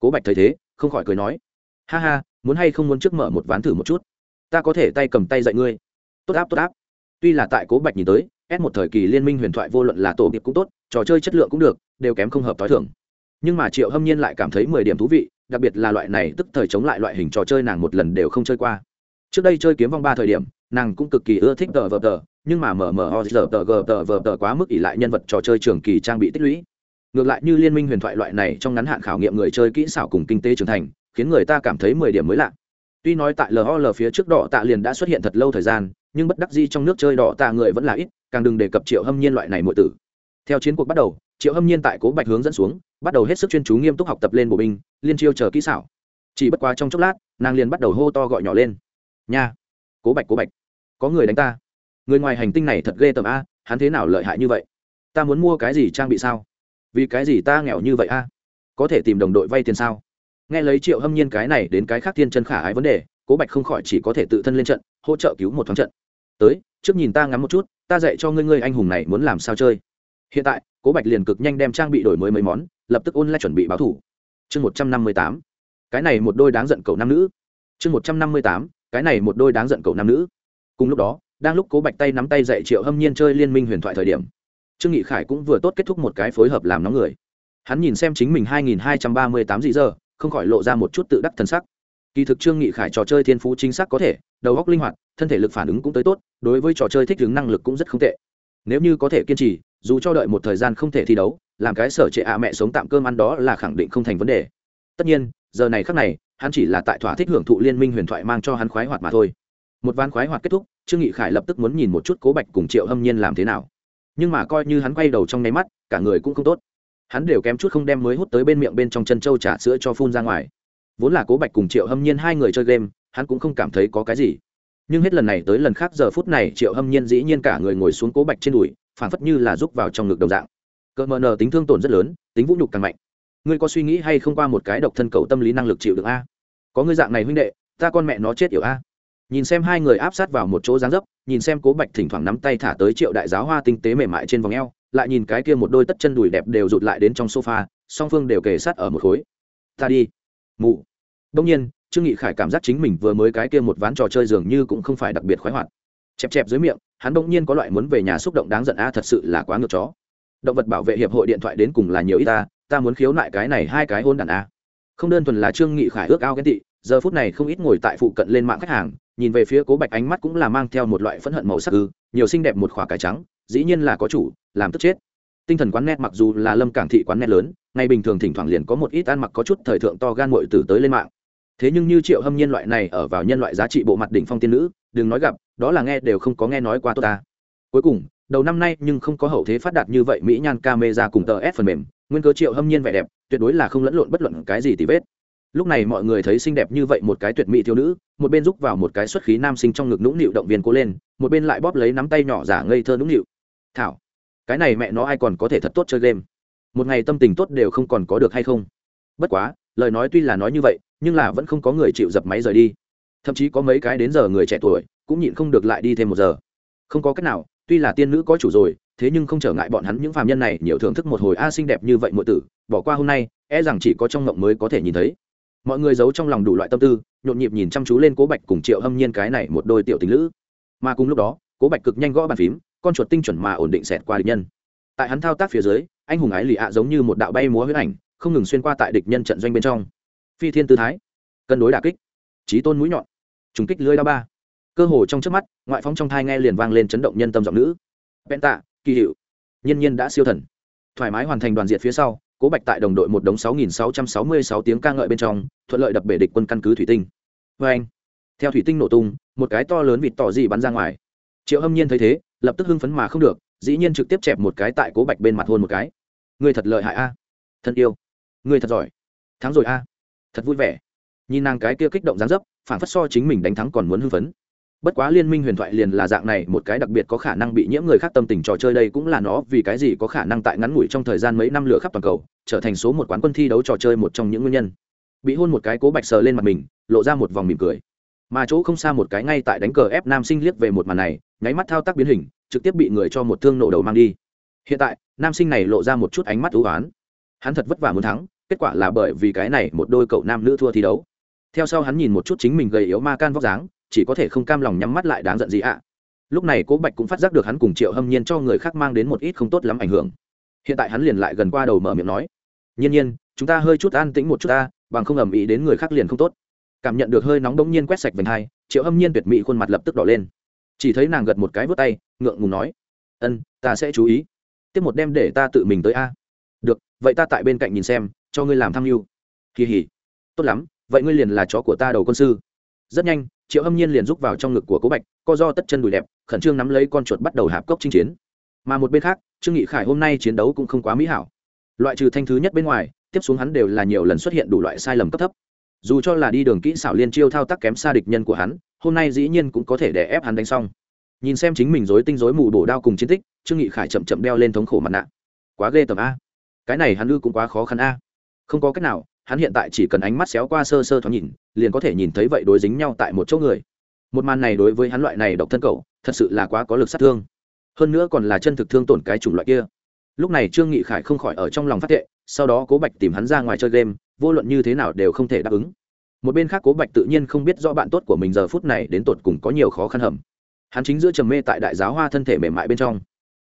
S1: Cố bạch thấy thế, không khỏi cười nói. Ha ha, muốn hay không muốn trước mở một ván thử một chút? Ta có thể tay cầm tay dạy ngươi. Tốt áp tốt áp. Tuy là tại cố bạch nhìn tới ép một thời kỳ liên minh huyền thoại vô luận là tổ điệp cũng tốt trò chơi chất lượng cũng được, đều kém không hợp t h o i thưởng nhưng mà triệu hâm nhiên lại cảm thấy mười điểm thú vị, đặc biệt là loại này tức thời chống lại loại hình trò chơi nàng một lần đều không chơi qua. Trước đây chơi kiếm vong ba thời điểm, nàng cũng cực kỳ ưa thích tờ vờ tờ, nhưng mà mở mở o giờ tờ gờ tờ vờ tờ quá mức ỉ lại nhân vật trò chơi trường kỳ trang bị tích lũy. Ngược lại như liên minh huyền thoại loại này trong ngắn hạn khảo nghiệm người chơi kỹ xảo cùng kinh tế trưởng thành, khiến người ta cảm thấy mười điểm mới lạ. Tuy nói tại lol phía trước đỏ tạ liền đã xuất hiện thật lâu thời gian, nhưng bất đắc di trong nước chơi đỏ tạ người vẫn là ít, càng đừng đề cập triệu hâm nhiên loại này muội tử theo chiến cuộc bắt đầu, triệu hâm nhiên tại cố bạch hướng dẫn xuống, bắt đầu hết sức chuyên chú nghiêm túc học tập lên bộ binh, liên chiêu chờ kỹ xảo. Chỉ bất quá trong chốc lát, nàng liền bắt đầu hô to gọi nhỏ lên. Nha! Cố bạch cố bạch! Có người đánh ta! Người ngoài hành tinh này thật ghê tởm a, hắn thế nào lợi hại như vậy? Ta muốn mua cái gì trang bị sao? Vì cái gì ta nghèo như vậy a? Có thể tìm đồng đội vay tiền sao? Nghe lấy triệu hâm nhiên cái này đến cái khác thiên chân khả ái vấn đề, cố bạch không khỏi chỉ có thể tự thân lên trận, hỗ trợ cứu một thoáng trận. Tới, trước nhìn ta ngắm một chút, ta dạy cho ngươi ngươi anh hùng này muốn làm sao chơi hiện tại, cố bạch liền cực nhanh đem trang bị đổi mới mấy món, lập tức ôn lại chuẩn bị báo thủ. Chương một trăm năm mươi tám. Cái này một đôi đáng giận cậu nam nữ. Chương một trăm năm mươi tám. Cái này một đôi đáng giận cậu nam nữ. Cùng lúc đó, đang lúc cố bạch tay nắm tay dạy triệu hâm nhiên chơi liên minh huyền thoại thời điểm, trương nghị khải cũng vừa tốt kết thúc một cái phối hợp làm nóng người. Hắn nhìn xem chính mình hai nghìn hai trăm ba mươi tám dị giờ, không khỏi lộ ra một chút tự đắc thân sắc. Kỳ thực trương nghị khải trò chơi thiên phú chính xác có thể, đầu óc linh hoạt, thân thể lực phản ứng cũng tới tốt, đối với trò chơi thích ứng năng lực cũng rất không tệ. Nếu như có thể kiên trì dù cho đợi một thời gian không thể thi đấu, làm cái sở trệ ạ mẹ sống tạm cơm ăn đó là khẳng định không thành vấn đề. Tất nhiên, giờ này khắc này, hắn chỉ là tại thỏa thích hưởng thụ liên minh huyền thoại mang cho hắn khoái hoạt mà thôi. Một ván khoái hoạt kết thúc, trương nghị khải lập tức muốn nhìn một chút cố bạch cùng triệu hâm nhiên làm thế nào. Nhưng mà coi như hắn quay đầu trong nháy mắt, cả người cũng không tốt. Hắn đều kém chút không đem mới hút tới bên miệng bên trong chân trâu trà sữa cho phun ra ngoài. Vốn là cố bạch cùng triệu hâm nhiên hai người chơi game, hắn cũng không cảm thấy có cái gì. Nhưng hết lần này tới lần khác giờ phút này, triệu hâm nhiên dĩ nhiên cả người ngồi xuống cố bạch trên đùi phản phất như là rúc vào trong ngực đồng dạng. Cỡ mờ nờ tính thương tổn rất lớn, tính vũ nhục càng mạnh. Ngươi có suy nghĩ hay không qua một cái độc thân cầu tâm lý năng lực chịu được a? Có ngươi dạng này huynh đệ, ta con mẹ nó chết yểu a. Nhìn xem hai người áp sát vào một chỗ dáng dấp, nhìn xem cố bạch thỉnh thoảng nắm tay thả tới triệu đại giáo hoa tinh tế mềm mại trên vòng eo, lại nhìn cái kia một đôi tất chân đùi đẹp đều rụt lại đến trong sofa, song phương đều kề sát ở một khối. Ta đi. Mụ. Đông nhiên, trương nghị khải cảm giác chính mình vừa mới cái kia một ván trò chơi dường như cũng không phải đặc biệt khoái hoạt. Chẹp chẹp dưới miệng hắn bỗng nhiên có loại muốn về nhà xúc động đáng giận, a, thật sự là quá ngược chó. Động vật bảo vệ hiệp hội điện thoại đến cùng là nhiều ít ta ta muốn khiếu nại cái này hai cái hôn đàn a. Không đơn thuần là trương nghị khải ước ao ghen tị, giờ phút này không ít ngồi tại phụ cận lên mạng khách hàng, nhìn về phía cố bạch ánh mắt cũng là mang theo một loại phẫn hận màu sắc ư, nhiều xinh đẹp một khỏa cải trắng, dĩ nhiên là có chủ, làm tức chết. Tinh thần quán net mặc dù là lâm cảng thị quán net lớn, ngày bình thường thỉnh thoảng liền có một ít ăn mặc có chút thời thượng to gan mội từ tới lên mạng thế nhưng như triệu hâm nhiên loại này ở vào nhân loại giá trị bộ mặt đỉnh phong tiên nữ, đừng nói gặp, đó là nghe đều không có nghe nói qua tốt ta. Cuối cùng, đầu năm nay nhưng không có hậu thế phát đạt như vậy mỹ nhan ca mê ra cùng tờ s phần mềm, nguyên cớ triệu hâm nhiên vẻ đẹp, tuyệt đối là không lẫn lộn bất luận cái gì tì vết. Lúc này mọi người thấy xinh đẹp như vậy một cái tuyệt mỹ thiếu nữ, một bên giúp vào một cái xuất khí nam sinh trong ngực nũng nịu động viên cố lên, một bên lại bóp lấy nắm tay nhỏ giả ngây thơ nũng nịu. Thảo, cái này mẹ nó ai còn có thể thật tốt chơi game? Một ngày tâm tình tốt đều không còn có được hay không? Bất quá lời nói tuy là nói như vậy, nhưng là vẫn không có người chịu dập máy rời đi. Thậm chí có mấy cái đến giờ người trẻ tuổi cũng nhịn không được lại đi thêm một giờ. Không có cách nào, tuy là tiên nữ có chủ rồi, thế nhưng không trở ngại bọn hắn những phàm nhân này nhiều thưởng thức một hồi a xinh đẹp như vậy muội tử, bỏ qua hôm nay e rằng chỉ có trong mộng mới có thể nhìn thấy. Mọi người giấu trong lòng đủ loại tâm tư, nhộn nhịp nhìn chăm chú lên cố bạch cùng triệu hâm nhiên cái này một đôi tiểu tình lữ. Mà cùng lúc đó, cố bạch cực nhanh gõ bàn phím, con chuột tinh chuẩn mà ổn định xẹt qua địch nhân. Tại hắn thao tác phía dưới, anh hùng ái lì ạ giống như một đạo bay múa huyết ảnh không ngừng xuyên qua tại địch nhân trận doanh bên trong. Phi thiên tư thái, cân đối đà kích trí tôn mũi nhọn, trùng kích lưới đao ba. Cơ hồ trong trước mắt, ngoại phóng trong thai nghe liền vang lên chấn động nhân tâm giọng nữ. Vẹn tạ, kỳ hiệu nhân nhiên đã siêu thần. Thoải mái hoàn thành đoàn diệt phía sau, cố bạch tại đồng đội một đống sáu nghìn sáu trăm sáu mươi sáu tiếng ca ngợi bên trong, thuận lợi đập bể địch quân căn cứ thủy tinh. Vê anh, theo thủy tinh nổ tung, một cái to lớn vịt tỏ gì bắn ra ngoài. Triệu hâm nhiên thấy thế, lập tức hưng phấn mà không được, dĩ nhiên trực tiếp chẹp một cái tại cố bạch bên mặt hôn một cái. Người thật lợi hại a. Thân yêu người thật giỏi. Thắng rồi a. À. Thật vui vẻ. Nhìn nàng cái kia kích động dáng dấp phản phất so chính mình đánh thắng còn muốn hưng phấn. Bất quá liên minh huyền thoại liền là dạng này, một cái đặc biệt có khả năng bị nhiễm người khác tâm tình trò chơi đây cũng là nó, vì cái gì có khả năng tại ngắn ngủi trong thời gian mấy năm lửa khắp toàn cầu, trở thành số một quán quân thi đấu trò chơi một trong những nguyên nhân. Bị hôn một cái cố bạch sờ lên mặt mình, lộ ra một vòng mỉm cười. Mà chỗ không xa một cái ngay tại đánh cờ ép nam sinh liếc về một màn này, nháy mắt thao tác biến hình, trực tiếp bị người cho một thương nổ đầu mang đi. Hiện tại, nam sinh này lộ ra một chút ánh mắt ưu oán. Hắn thật vất vả muốn thắng kết quả là bởi vì cái này một đôi cậu nam nữ thua thi đấu. Theo sau hắn nhìn một chút chính mình gầy yếu ma can vóc dáng, chỉ có thể không cam lòng nhắm mắt lại đáng giận gì ạ. Lúc này cố bạch cũng phát giác được hắn cùng triệu hâm nhiên cho người khác mang đến một ít không tốt lắm ảnh hưởng. Hiện tại hắn liền lại gần qua đầu mở miệng nói, nhiên nhiên, chúng ta hơi chút an tĩnh một chút ta, bằng không ầm ĩ đến người khác liền không tốt. Cảm nhận được hơi nóng đống nhiên quét sạch vành hai, triệu hâm nhiên tuyệt mỹ khuôn mặt lập tức đỏ lên. Chỉ thấy nàng gật một cái vớt tay, ngượng ngùng nói, ân, ta sẽ chú ý. Tiếp một đêm để ta tự mình tới a được, vậy ta tại bên cạnh nhìn xem, cho ngươi làm tham mưu. Kỳ hỉ. Tốt lắm, vậy ngươi liền là chó của ta đầu quân sư. Rất nhanh, triệu hâm nhiên liền rúc vào trong ngực của cố bạch, co do tất chân đùi đẹp, khẩn trương nắm lấy con chuột bắt đầu hạp cốc chinh chiến. Mà một bên khác, trương nghị khải hôm nay chiến đấu cũng không quá mỹ hảo. Loại trừ thanh thứ nhất bên ngoài, tiếp xuống hắn đều là nhiều lần xuất hiện đủ loại sai lầm cấp thấp. Dù cho là đi đường kỹ xảo liên chiêu thao tác kém xa địch nhân của hắn, hôm nay dĩ nhiên cũng có thể để ép hắn đánh xong. Nhìn xem chính mình dối tinh dối mù bổ đao cùng chiến tích, trương nghị khải chậm chậm đeo lên thống khổ mặt nạ. Quá ghê tởm a cái này hắn ư cũng quá khó khăn a. Không có cách nào, hắn hiện tại chỉ cần ánh mắt xéo qua sơ sơ thoáng nhìn, liền có thể nhìn thấy vậy đối dính nhau tại một chỗ người. Một màn này đối với hắn loại này độc thân cậu, thật sự là quá có lực sát thương. Hơn nữa còn là chân thực thương tổn cái chủng loại kia. Lúc này trương nghị khải không khỏi ở trong lòng phát thệ, sau đó cố bạch tìm hắn ra ngoài chơi game, vô luận như thế nào đều không thể đáp ứng. Một bên khác cố bạch tự nhiên không biết rõ bạn tốt của mình giờ phút này đến tột cùng có nhiều khó khăn hầm. Hắn chính giữa trầm mê tại đại giáo hoa thân thể mềm mại bên trong.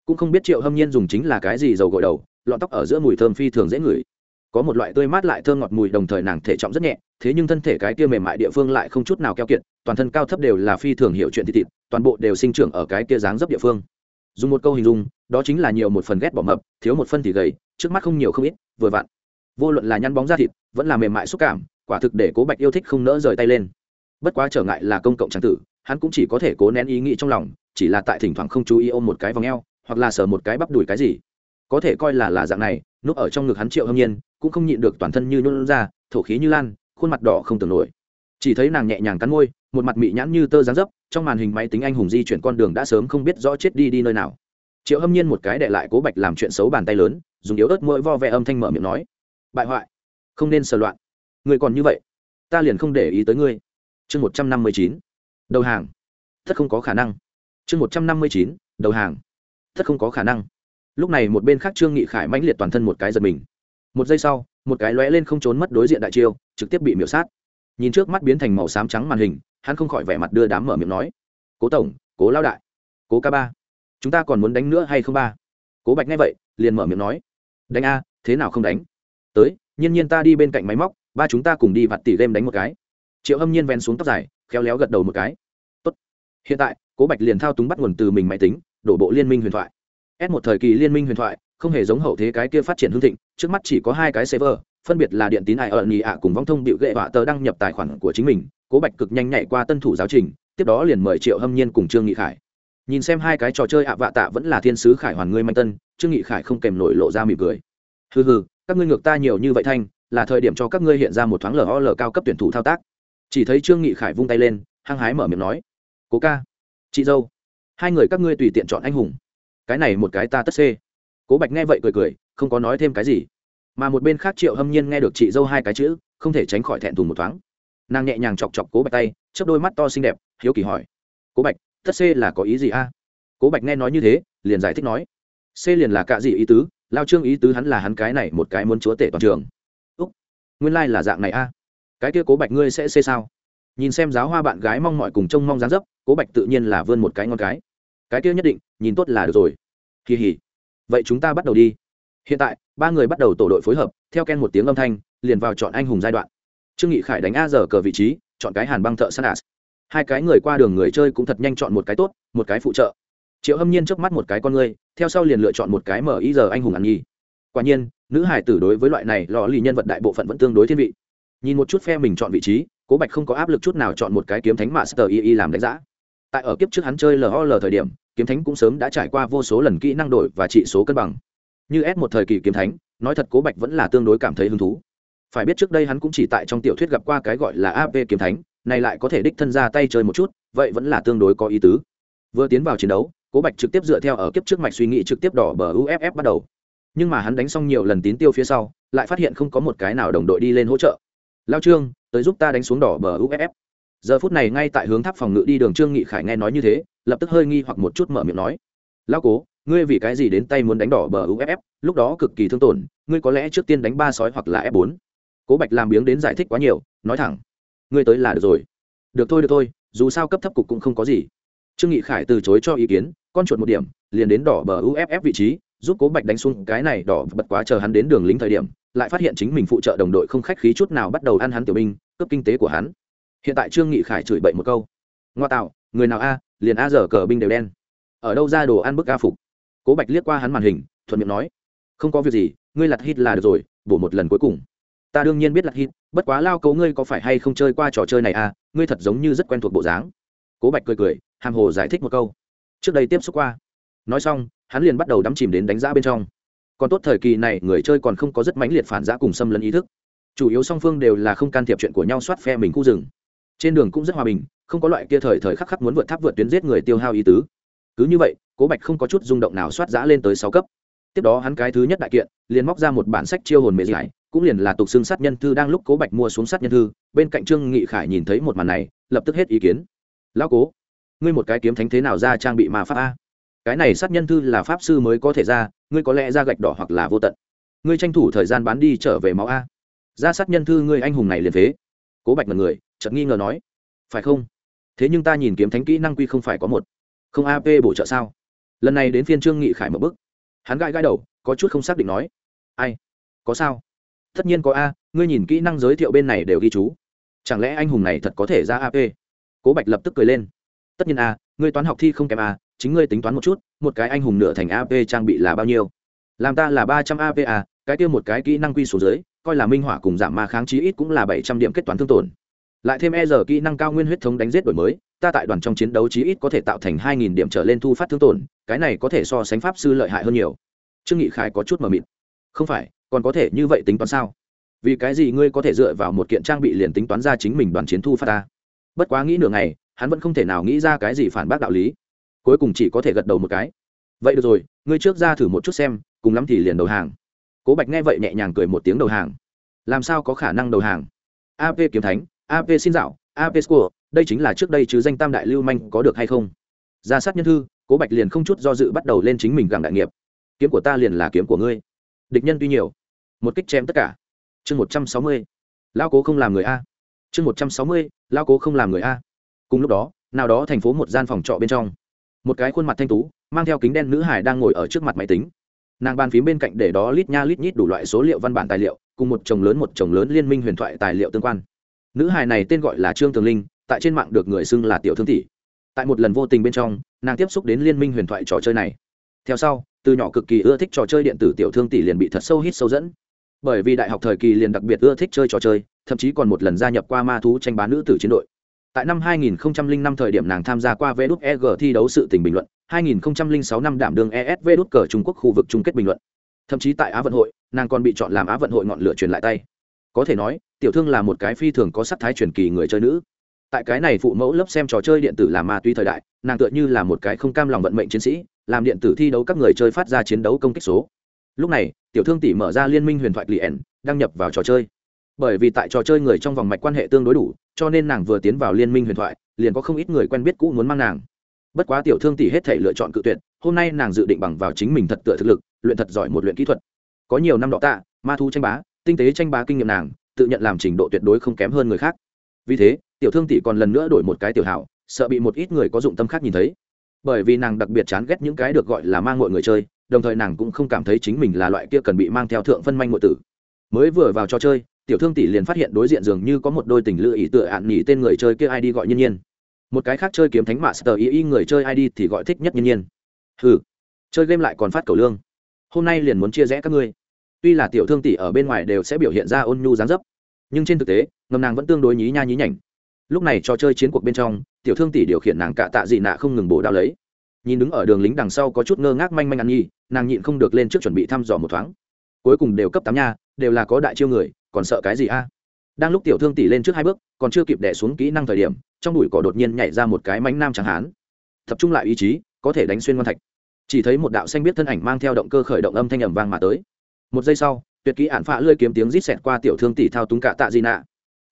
S1: Cũng không biết triệu hâm nhiên dùng chính là cái gì dầu gội đầu lọn tóc ở giữa mùi thơm phi thường dễ ngửi. Có một loại tươi mát lại thơm ngọt mùi đồng thời nàng thể trọng rất nhẹ, thế nhưng thân thể cái kia mềm mại địa phương lại không chút nào keo kiệt, toàn thân cao thấp đều là phi thường hiểu chuyện thịt thịt, toàn bộ đều sinh trưởng ở cái kia dáng dấp địa phương. Dùng một câu hình dung, đó chính là nhiều một phần ghét bỏ mập, thiếu một phân thì gầy, trước mắt không nhiều không ít, vừa vặn. Vô luận là nhăn bóng da thịt, vẫn là mềm mại xúc cảm, quả thực để cố bạch yêu thích không nỡ rời tay lên. Bất quá trở ngại là công cộng trang tử, hắn cũng chỉ có thể cố nén ý nghĩ trong lòng, chỉ là tại thỉnh thoảng không chú ý ôm một cái vòng eo, hoặc là sờ một cái bắp đùi cái gì có thể coi là là dạng này, núp ở trong ngực hắn triệu hâm nhiên, cũng không nhịn được toàn thân như nôn ra, thổ khí như lan, khuôn mặt đỏ không tưởng nổi. Chỉ thấy nàng nhẹ nhàng cắn môi, một mặt mị nhãn như tơ dáng dấp, trong màn hình máy tính anh hùng di chuyển con đường đã sớm không biết rõ chết đi đi nơi nào. Triệu hâm nhiên một cái đệ lại cố bạch làm chuyện xấu bàn tay lớn, dùng yếu ớt mỗi vo vẹ âm thanh mở miệng nói, bại hoại, không nên sờ loạn. Người còn như vậy, ta liền không để ý tới ngươi. Chương một trăm năm mươi chín, đầu hàng. Thất không có khả năng. Chương một trăm năm mươi chín, đầu hàng. Thất không có khả năng lúc này một bên khác trương nghị khải mãnh liệt toàn thân một cái giật mình. Một giây sau, một cái lóe lên không trốn mất đối diện đại chiêu, trực tiếp bị miểu sát. Nhìn trước mắt biến thành màu xám trắng màn hình, hắn không khỏi vẻ mặt đưa đám mở miệng nói, cố tổng, cố lao đại, cố ca ba, chúng ta còn muốn đánh nữa hay không ba? Cố bạch nghe vậy, liền mở miệng nói, đánh a, thế nào không đánh? Tới, nhiên nhiên ta đi bên cạnh máy móc, ba chúng ta cùng đi vặt tỉ game đánh một cái. Triệu hâm nhiên ven xuống tóc dài, khéo léo gật đầu một cái. Tốt. hiện tại, cố bạch liền thao túng bắt nguồn từ mình máy tính, đổ bộ liên minh huyền thoại s một thời kỳ liên minh huyền thoại, không hề giống hậu thế cái kia phát triển hương thịnh, trước mắt chỉ có hai cái server, phân biệt là điện tín ai ở nhị ạ cùng vong thông bịu gệ họa tờ đăng nhập tài khoản của chính mình, cố bạch cực nhanh nhạy qua tân thủ giáo trình, tiếp đó liền mời triệu hâm nhiên cùng trương nghị khải. Nhìn xem hai cái trò chơi ạ vạ tạ vẫn là thiên sứ khải hoàn ngươi manh tân, trương nghị khải không kèm nổi lộ ra mỉm cười. Hừ hừ, các ngươi ngược ta nhiều như vậy thanh, là thời điểm cho các ngươi hiện ra một thoáng lờ lờ cao cấp tuyển thủ thao tác. Chỉ thấy trương nghị khải vung tay lên, hăng hái mở miệng nói, cố ca, chị dâu, hai người các ngươi tùy tiện chọn anh hùng cái này một cái ta tất xê. Cố bạch nghe vậy cười cười, không có nói thêm cái gì. Mà một bên khác triệu hâm nhiên nghe được chị dâu hai cái chữ, không thể tránh khỏi thẹn thùng một thoáng. Nàng nhẹ nhàng chọc chọc cố bạch tay, chớp đôi mắt to xinh đẹp, hiếu kỳ hỏi. Cố bạch, tất xê là có ý gì a? Cố bạch nghe nói như thế, liền giải thích nói. Xê liền là cạ gì ý tứ, lao trương ý tứ hắn là hắn cái này một cái muốn chúa tể toàn trường. Úc, nguyên lai、like、là dạng này a. Cái kia cố bạch ngươi sẽ xê sao? Nhìn xem giáo hoa bạn gái mong mọi cùng trông mong dán dấp, cố bạch tự nhiên là vươn một cái ngon cái cái kia nhất định, nhìn tốt là được rồi. Kỳ hỉ. Vậy chúng ta bắt đầu đi. Hiện tại, ba người bắt đầu tổ đội phối hợp, theo ken một tiếng âm thanh, liền vào chọn anh hùng giai đoạn. Trương nghị khải đánh a giờ cờ vị trí, chọn cái hàn băng thợ săn as hai cái người qua đường người chơi cũng thật nhanh chọn một cái tốt, một cái phụ trợ. Triệu hâm nhiên trước mắt một cái con người, theo sau liền lựa chọn một cái mở ý giờ anh hùng ăn nhi quả nhiên, nữ hải tử đối với loại này lò lì nhân vật đại bộ phận vẫn tương đối thiên vị. Nhìn một chút phe mình chọn vị trí, cố bạch không có áp lực chút nào chọn một cái kiếm thánh master y y làm đánh giá tại ở kiếp trước hắn chơi lol thời điểm, kiếm thánh cũng sớm đã trải qua vô số lần kỹ năng đổi và trị số cân bằng. Như s một thời kỳ kiếm thánh, nói thật cố bạch vẫn là tương đối cảm thấy hứng thú. Phải biết trước đây hắn cũng chỉ tại trong tiểu thuyết gặp qua cái gọi là ap kiếm thánh, này lại có thể đích thân ra tay chơi một chút, vậy vẫn là tương đối có ý tứ. Vừa tiến vào chiến đấu, cố bạch trực tiếp dựa theo ở kiếp trước mạch suy nghĩ trực tiếp đỏ bờ uff bắt đầu. Nhưng mà hắn đánh xong nhiều lần tín tiêu phía sau, lại phát hiện không có một cái nào đồng đội đi lên hỗ trợ. Lao trương, tới giúp ta đánh xuống đỏ bờ uff giờ phút này ngay tại hướng tháp phòng ngự đi đường trương nghị khải nghe nói như thế, lập tức hơi nghi hoặc một chút mở miệng nói. Lao cố, ngươi vì cái gì đến tay muốn đánh đỏ bờ uff lúc đó cực kỳ thương tổn, ngươi có lẽ trước tiên đánh ba sói hoặc là f 4 cố bạch làm biếng đến giải thích quá nhiều, nói thẳng. Ngươi tới là được rồi. Được thôi được thôi, dù sao cấp thấp cục cũng không có gì. Trương nghị khải từ chối cho ý kiến, con chuột một điểm, liền đến đỏ bờ uff vị trí, giúp cố bạch đánh xuống cái này đỏ bật quá chờ hắn đến đường lính thời điểm, lại phát hiện chính mình phụ trợ đồng đội không khách khí chút nào bắt đầu ăn hắn tiểu binh, cướp kinh tế của hắn hiện tại trương nghị khải chửi bậy một câu. Ngoa tạo, người nào a, liền a giờ cờ binh đều đen. Ở đâu ra đồ ăn bức a phục? Cố bạch liếc qua hắn màn hình, thuận miệng nói, không có việc gì, ngươi lặt hít là được rồi, bổ một lần cuối cùng. Ta đương nhiên biết lặt hít bất quá lao cấu ngươi có phải hay không chơi qua trò chơi này à ngươi thật giống như rất quen thuộc bộ dáng. Cố bạch cười cười, hàm hồ giải thích một câu. Trước đây tiếp xúc qua. Nói xong, hắn liền bắt đầu đắm chìm đến đánh giá bên trong. Còn tốt thời kỳ này, người chơi còn không có rất mãnh liệt phản giã cùng xâm lấn ý thức. Chủ yếu song phương đều là không can thiệp chuyện của nhau soát phe mình khu rừng trên đường cũng rất hòa bình, không có loại kia thời thời khắc khắc muốn vượt tháp vượt tuyến giết người tiêu hao ý tứ. Cứ như vậy, cố bạch không có chút rung động nào soát giã lên tới sáu cấp. Tiếp đó hắn cái thứ nhất đại kiện, liền móc ra một bản sách chiêu hồn mê giải cũng liền là tục xưng sát nhân thư đang lúc cố bạch mua xuống sát nhân thư, bên cạnh trương nghị khải nhìn thấy một màn này, lập tức hết ý kiến. Lão cố, ngươi một cái kiếm thánh thế nào ra trang bị mà pháp a? Cái này sát nhân thư là pháp sư mới có thể ra, ngươi có lẽ ra gạch đỏ hoặc là vô tận. Ngươi tranh thủ thời gian bán đi trở về máu a. Ra sát nhân thư ngươi anh hùng này liền thế. cố bạch mật người chợt nghi ngờ nói, phải không? Thế nhưng ta nhìn kiếm thánh kỹ năng quy không phải có một. Không ap bổ trợ sao? Lần này đến phiên trương nghị khải một bức. Hắn gãi gãi đầu, có chút không xác định nói, ai? Có sao? Tất nhiên có a, ngươi nhìn kỹ năng giới thiệu bên này đều ghi chú. Chẳng lẽ anh hùng này thật có thể ra ap cố bạch lập tức cười lên, tất nhiên a, ngươi toán học thi không kém a, chính ngươi tính toán một chút, một cái anh hùng nửa thành ap trang bị là bao nhiêu? Làm ta là ba trăm ap a, cái kia một cái kỹ năng quy số dưới, coi là minh họa cùng giảm ma kháng chí ít cũng là bảy trăm điểm kết toán thương tổn lại thêm e giờ kỹ năng cao nguyên huyết thống đánh giết đổi mới, ta tại đoàn trong chiến đấu chí ít có thể tạo thành hai nghìn điểm trở lên thu phát thương tổn, cái này có thể so sánh pháp sư lợi hại hơn nhiều. Trương nghị khải có chút mờ mịt. Không phải, còn có thể như vậy tính toán sao? Vì cái gì ngươi có thể dựa vào một kiện trang bị liền tính toán ra chính mình đoàn chiến thu phát ta? Bất quá nghĩ nửa ngày, hắn vẫn không thể nào nghĩ ra cái gì phản bác đạo lý. Cuối cùng chỉ có thể gật đầu một cái. Vậy được rồi, ngươi trước ra thử một chút xem, cùng lắm thì liền đầu hàng. Cố bạch nghe vậy nhẹ nhàng cười một tiếng đầu hàng. Làm sao có khả năng đầu hàng? Ap kiếm thánh ap xin dạo ap score đây chính là trước đây chứ danh tam đại lưu manh có được hay không? Ra sát nhân thư, cố bạch liền không chút do dự bắt đầu lên chính mình gặng đại nghiệp. Kiếm của ta liền là kiếm của ngươi. Địch nhân tuy nhiều, một kích chém tất cả. Chương một trăm sáu mươi lao cố không làm người a. Chương một trăm sáu mươi lao cố không làm người a. Cùng lúc đó, nào đó thành phố một gian phòng trọ bên trong, một cái khuôn mặt thanh tú, mang theo kính đen nữ hải đang ngồi ở trước mặt máy tính. Nàng bàn phím bên cạnh để đó lít nha lít nhít đủ loại số liệu văn bản tài liệu, cùng một chồng lớn một chồng lớn liên minh huyền thoại tài liệu tương quan nữ hài này tên gọi là trương tường linh, tại trên mạng được người xưng là tiểu thương tỷ. Tại một lần vô tình bên trong, nàng tiếp xúc đến liên minh huyền thoại trò chơi này. Theo sau, từ nhỏ cực kỳ ưa thích trò chơi điện tử tiểu thương tỷ liền bị thật sâu hít sâu dẫn. Bởi vì đại học thời kỳ liền đặc biệt ưa thích chơi trò chơi, thậm chí còn một lần gia nhập qua ma thú tranh bá nữ tử chiến đội. Tại năm 2005 thời điểm nàng tham gia qua VđEG thi đấu sự tình bình luận 2006 năm đảm đương ESV đút cờ Trung Quốc khu vực chung kết bình luận. Thậm chí tại Á vận hội, nàng còn bị chọn làm Á vận hội ngọn lửa truyền lại tay có thể nói, tiểu thương là một cái phi thường có sắc thái truyền kỳ người chơi nữ. Tại cái này phụ mẫu lớp xem trò chơi điện tử là ma túy thời đại, nàng tựa như là một cái không cam lòng vận mệnh chiến sĩ, làm điện tử thi đấu các người chơi phát ra chiến đấu công kích số. Lúc này, tiểu thương tỷ mở ra liên minh huyền thoại liền đăng nhập vào trò chơi. Bởi vì tại trò chơi người trong vòng mạch quan hệ tương đối đủ, cho nên nàng vừa tiến vào liên minh huyền thoại, liền có không ít người quen biết cũ muốn mang nàng. Bất quá tiểu thương tỷ hết thể lựa chọn cự tuyệt, hôm nay nàng dự định bằng vào chính mình thật tựa thực lực, luyện thật giỏi một luyện kỹ thuật. Có nhiều năm đọ tạ, ma thu tranh bá tinh tế tranh bá kinh nghiệm nàng, tự nhận làm trình độ tuyệt đối không kém hơn người khác. Vì thế, tiểu thương tỷ còn lần nữa đổi một cái tiểu hảo, sợ bị một ít người có dụng tâm khác nhìn thấy. Bởi vì nàng đặc biệt chán ghét những cái được gọi là mang mọi người chơi, đồng thời nàng cũng không cảm thấy chính mình là loại kia cần bị mang theo thượng phân manh ngội tử. Mới vừa vào trò chơi, tiểu thương tỷ liền phát hiện đối diện dường như có một đôi tình lựa ý tựa ạn nhỉ tên người chơi kia id gọi nhiên nhiên. Một cái khác chơi kiếm thánh mạ sờ ý ý người chơi id thì gọi thích nhất nhiên nhiên. Ừ chơi game lại còn phát cầu lương. Hôm nay liền muốn chia rẽ các ngươi tuy là tiểu thương tỷ ở bên ngoài đều sẽ biểu hiện ra ôn nhu dáng dấp, nhưng trên thực tế, ngầm nàng vẫn tương đối nhí nha nhí nhảnh. Lúc này trò chơi chiến cuộc bên trong, tiểu thương tỷ điều khiển nàng cạ tạ dị nạ không ngừng bổ đao lấy. Nhìn đứng ở đường lính đằng sau có chút ngơ ngác manh manh ăn nhi nàng nhịn không được lên trước chuẩn bị thăm dò một thoáng. Cuối cùng đều cấp tám nha, đều là có đại chiêu người, còn sợ cái gì a? Đang lúc tiểu thương tỷ lên trước hai bước, còn chưa kịp đẻ xuống kỹ năng thời điểm, trong đùi cỏ đột nhiên nhảy ra một cái mánh nam chẳng hán. Tập trung lại ý chí, có thể đánh xuyên ngon thạch. Chỉ thấy một đạo xanh biết thân ảnh mang theo động cơ khởi động âm thanh ẩm vang mà tới một giây sau, tuyệt kỹ ạn phạ lưỡi kiếm tiếng rít xẹt qua tiểu thương tỷ thao túng cả tạ di nạ.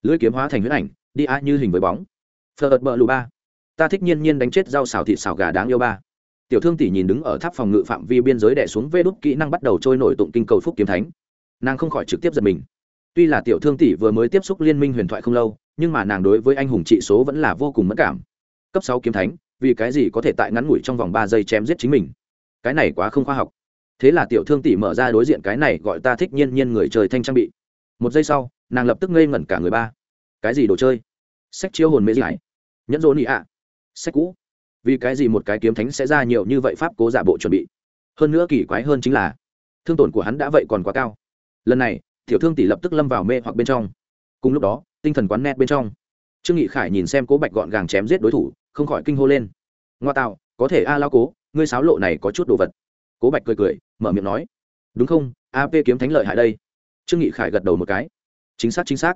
S1: Lưỡi kiếm hóa thành huyết ảnh, đi a như hình với bóng. Phờ ợt bờ lù ba. Ta thích nhiên nhiên đánh chết rau xào thịt xào gà đáng yêu ba. Tiểu thương tỷ nhìn đứng ở tháp phòng ngự phạm vi biên giới đẻ xuống vê đúc kỹ năng bắt đầu trôi nổi tụng kinh cầu phúc kiếm thánh. Nàng không khỏi trực tiếp giật mình. Tuy là tiểu thương tỷ vừa mới tiếp xúc liên minh huyền thoại không lâu, nhưng mà nàng đối với anh hùng trị số vẫn là vô cùng mất cảm. Cấp sáu kiếm thánh, vì cái gì có thể tại ngắn ngủi trong vòng ba giây chém giết chính mình? Cái này quá không khoa học thế là tiểu thương tỷ mở ra đối diện cái này gọi ta thích nhiên nhiên người trời thanh trang bị. Một giây sau, nàng lập tức ngây ngẩn cả người ba. Cái gì đồ chơi? Sách chiêu hồn mê giải nhẫn rỗ nị ạ. Sách cũ. Vì cái gì một cái kiếm thánh sẽ ra nhiều như vậy pháp cố giả bộ chuẩn bị? Hơn nữa kỳ quái hơn chính là, thương tổn của hắn đã vậy còn quá cao. Lần này, tiểu thương tỷ lập tức lâm vào mê hoặc bên trong. Cùng lúc đó, tinh thần quán nét bên trong. Trương nghị khải nhìn xem cố bạch gọn gàng chém giết đối thủ, không khỏi kinh hô lên. Ngoa tạo, có thể a lao cố, ngươi sáo lộ này có chút đồ vật cố bạch cười cười, mở miệng nói, đúng không? Ap kiếm thánh lợi hại đây. Trương nghị khải gật đầu một cái, chính xác chính xác.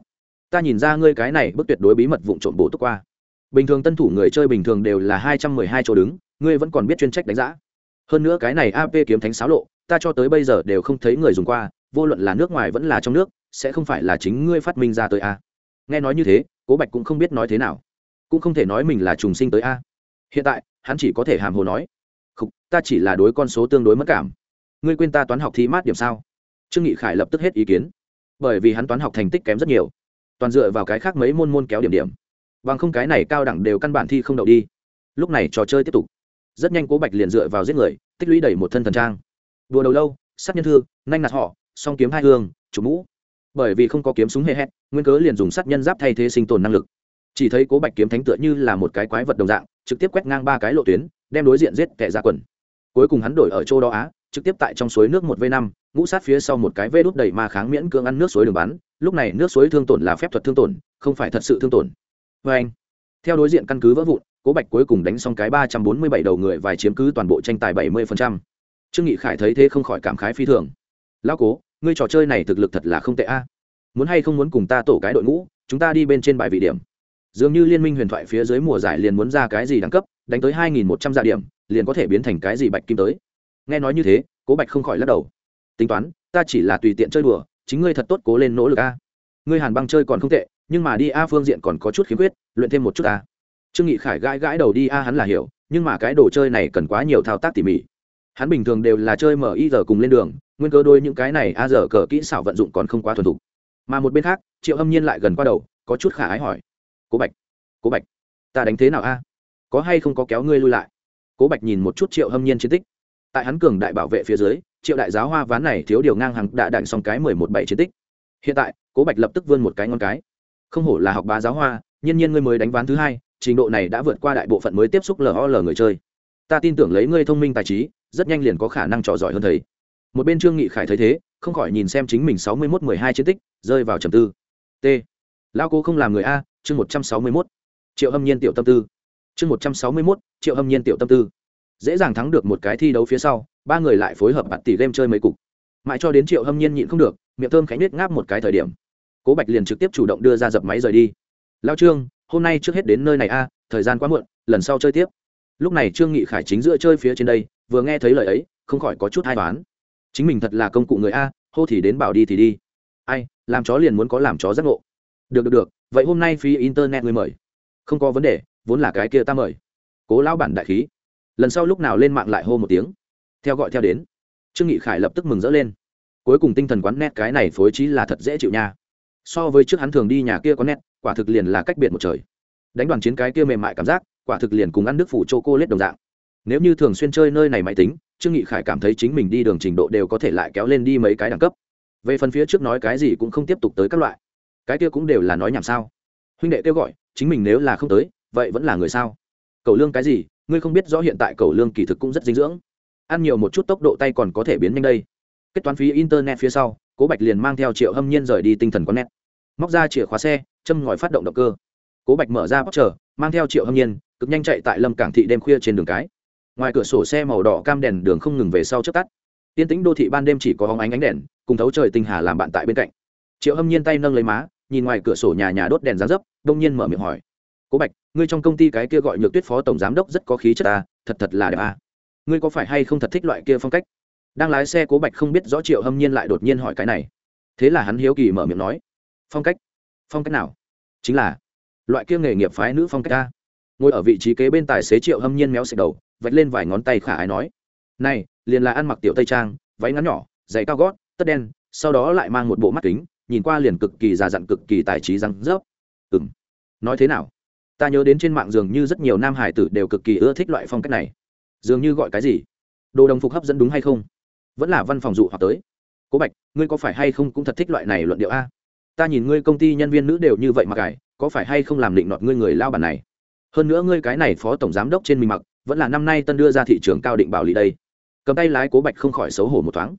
S1: Ta nhìn ra ngươi cái này bức tuyệt đối bí mật vụn trộm bổ túc qua. Bình thường tân thủ người chơi bình thường đều là hai trăm mười hai chỗ đứng, ngươi vẫn còn biết chuyên trách đánh giá hơn nữa cái này ap kiếm thánh sáo lộ, ta cho tới bây giờ đều không thấy người dùng qua, vô luận là nước ngoài vẫn là trong nước, sẽ không phải là chính ngươi phát minh ra tới a. Nghe nói như thế, cố bạch cũng không biết nói thế nào. Cũng không thể nói mình là trùng sinh tới a. Hiện tại, hắn chỉ có thể hàm hồ nói khục, ta chỉ là đối con số tương đối mất cảm. Ngươi quên ta toán học thi mát điểm sao? Trương nghị khải lập tức hết ý kiến. Bởi vì hắn toán học thành tích kém rất nhiều. Toàn dựa vào cái khác mấy môn môn kéo điểm điểm. Bằng không cái này cao đẳng đều căn bản thi không đậu đi. Lúc này trò chơi tiếp tục. Rất nhanh cố bạch liền dựa vào giết người, tích lũy đẩy một thân thần trang. Đùa đầu lâu, sát nhân thương nhanh nạt họ, song kiếm hai hương, chủ mũ. Bởi vì không có kiếm súng hề hét, nguyên cớ liền dùng sát nhân giáp thay thế sinh tồn năng lực. Chỉ thấy cố bạch kiếm thánh tựa như là một cái quái vật đồng dạng, trực tiếp quét ngang ba cái lộ tuyến đem đối diện giết kẻ ra quần. Cuối cùng hắn đổi ở châu đó á, trực tiếp tại trong suối nước một v năm, ngũ sát phía sau một cái vê đút đầy ma kháng miễn cưỡng ăn nước suối đường bắn. Lúc này nước suối thương tổn là phép thuật thương tổn, không phải thật sự thương tổn. Vê anh, theo đối diện căn cứ vỡ vụn, cố bạch cuối cùng đánh xong cái ba trăm bốn mươi bảy đầu người và chiếm cứ toàn bộ tranh tài bảy mươi trương nghị khải thấy thế không khỏi cảm khái phi thường. Lão cố, ngươi trò chơi này thực lực thật là không tệ a. Muốn hay không muốn cùng ta tổ cái đội ngũ, chúng ta đi bên trên bài vị điểm. Dường như liên minh huyền thoại phía dưới mùa giải liền muốn ra cái gì đẳng cấp đánh tới hai nghìn một trăm dạ điểm, liền có thể biến thành cái gì bạch kim tới. Nghe nói như thế, cố bạch không khỏi lắc đầu. Tính toán, ta chỉ là tùy tiện chơi đùa, chính ngươi thật tốt cố lên nỗ lực a. Ngươi hàn băng chơi còn không tệ, nhưng mà đi a phương diện còn có chút khiếm khuyết, luyện thêm một chút a trương nghị khải gãi gãi đầu đi, a, hắn là hiểu, nhưng mà cái đồ chơi này cần quá nhiều thao tác tỉ mỉ. Hắn bình thường đều là chơi mở y giờ cùng lên đường, nguyên cơ đôi những cái này a giờ cờ kỹ xảo vận dụng còn không quá thuần thục. Mà một bên khác, triệu âm nhiên lại gần qua đầu, có chút khả ái hỏi. Cố bạch cố bạch, ta đánh thế nào a? Có hay không có kéo ngươi lui lại? Cố bạch nhìn một chút triệu hâm nhiên chiến tích. Tại hắn cường đại bảo vệ phía dưới, triệu đại giáo hoa ván này thiếu điều ngang hàng đã đạn xong cái mười một bảy chiến tích. Hiện tại, cố bạch lập tức vươn một cái ngon cái. Không hổ là học bá giáo hoa, nhiên nhiên ngươi mới đánh ván thứ hai, trình độ này đã vượt qua đại bộ phận mới tiếp xúc lol người chơi. Ta tin tưởng lấy ngươi thông minh tài trí, rất nhanh liền có khả năng trò giỏi hơn thầy. Một bên trương nghị khải thấy thế, không khỏi nhìn xem chính mình sáu mươi mốt mười hai chiến tích, rơi vào trầm tư. T. Lao cô không làm người a, chương một trăm sáu mươi mốt. Triệu hâm nhiên tiểu tâm tư chương một trăm sáu mươi mốt, triệu hâm nhiên tiểu tâm tư. Dễ dàng thắng được một cái thi đấu phía sau, ba người lại phối hợp bạt tỷ game chơi mấy cục. Mãi cho đến triệu hâm nhiên nhịn không được, miệng thơm khánh nết ngáp một cái thời điểm. Cố bạch liền trực tiếp chủ động đưa ra dập máy rời đi. Lao trương, hôm nay trước hết đến nơi này a, thời gian quá muộn, lần sau chơi tiếp. Lúc này trương nghị khải chính giữa chơi phía trên đây, vừa nghe thấy lời ấy, không khỏi có chút hai toán chính mình thật là công cụ người a, hô thì đến bảo đi thì đi. Ai, làm chó liền muốn có làm chó giác ngộ. Được được được, vậy hôm nay phí internet người mời. Không có vấn đề vốn là cái kia ta mời. Cố lão bản đại khí. Lần sau lúc nào lên mạng lại hô một tiếng. Theo gọi theo đến. Trương nghị khải lập tức mừng rỡ lên. Cuối cùng tinh thần quán nét cái này phối trí là thật dễ chịu nha. So với trước hắn thường đi nhà kia có nét, quả thực liền là cách biệt một trời. Đánh đoàn chiến cái kia mềm mại cảm giác, quả thực liền cùng ăn nước phủ chô cô lết đồng dạng. Nếu như thường xuyên chơi nơi này máy tính, trương nghị khải cảm thấy chính mình đi đường trình độ đều có thể lại kéo lên đi mấy cái đẳng cấp. Về phần phía trước nói cái gì cũng không tiếp tục tới các loại. Cái kia cũng đều là nói nhảm sao. Huynh đệ kêu gọi, chính mình nếu là không tới vậy vẫn là người sao? Cầu lương cái gì? Ngươi không biết rõ hiện tại cầu lương kỳ thực cũng rất dinh dưỡng. Ăn nhiều một chút tốc độ tay còn có thể biến nhanh đây. Kết toán phí internet phía sau, cố bạch liền mang theo triệu hâm nhiên rời đi tinh thần con nét móc ra chìa khóa xe, châm ngòi phát động động cơ. Cố bạch mở ra bóc chờ, mang theo triệu hâm nhiên, cực nhanh chạy tại lâm cảng thị đêm khuya trên đường cái. Ngoài cửa sổ xe màu đỏ cam đèn đường không ngừng về sau trước tắt. Tiên tĩnh đô thị ban đêm chỉ có hóng ánh ánh đèn, cùng thấu trời tinh hà làm bạn tại bên cạnh. Triệu hâm nhiên tay nâng lấy má, nhìn ngoài cửa sổ nhà nhà đốt đèn ra dấp, đông nhiên mở miệng hỏi cố bạch, ngươi trong công ty cái kia gọi nhược tuyết phó tổng giám đốc rất có khí chất ta thật thật là đẹp à. ngươi có phải hay không thật thích loại kia phong cách? Đang lái xe cố bạch không biết rõ triệu hâm nhiên lại đột nhiên hỏi cái này. Thế là hắn hiếu kỳ mở miệng nói, phong cách? Phong cách nào? Chính là loại kia nghề nghiệp phái nữ phong cách ta ngồi ở vị trí kế bên tài xế triệu hâm nhiên méo xịt đầu, vạch lên vài ngón tay khả ái nói, này, liền là ăn mặc tiểu tây trang, váy ngắn nhỏ, giày cao gót, tất đen, sau đó lại mang một bộ mắt kính, nhìn qua liền cực kỳ già dặn cực kỳ tài trí răng rớp. Ừng nói thế nào? Ta nhớ đến trên mạng dường như rất nhiều nam hải tử đều cực kỳ ưa thích loại phong cách này. Dường như gọi cái gì? Đồ đồng phục hấp dẫn đúng hay không? Vẫn là văn phòng dụ hoặc tới. Cố bạch, ngươi có phải hay không cũng thật thích loại này luận điệu a? Ta nhìn ngươi công ty nhân viên nữ đều như vậy mà cải có phải hay không làm định nọt ngươi người lao bản này? Hơn nữa ngươi cái này phó tổng giám đốc trên mình mặc, vẫn là năm nay tân đưa ra thị trường cao định bảo lý đây. Cầm tay lái cố bạch không khỏi xấu hổ một thoáng.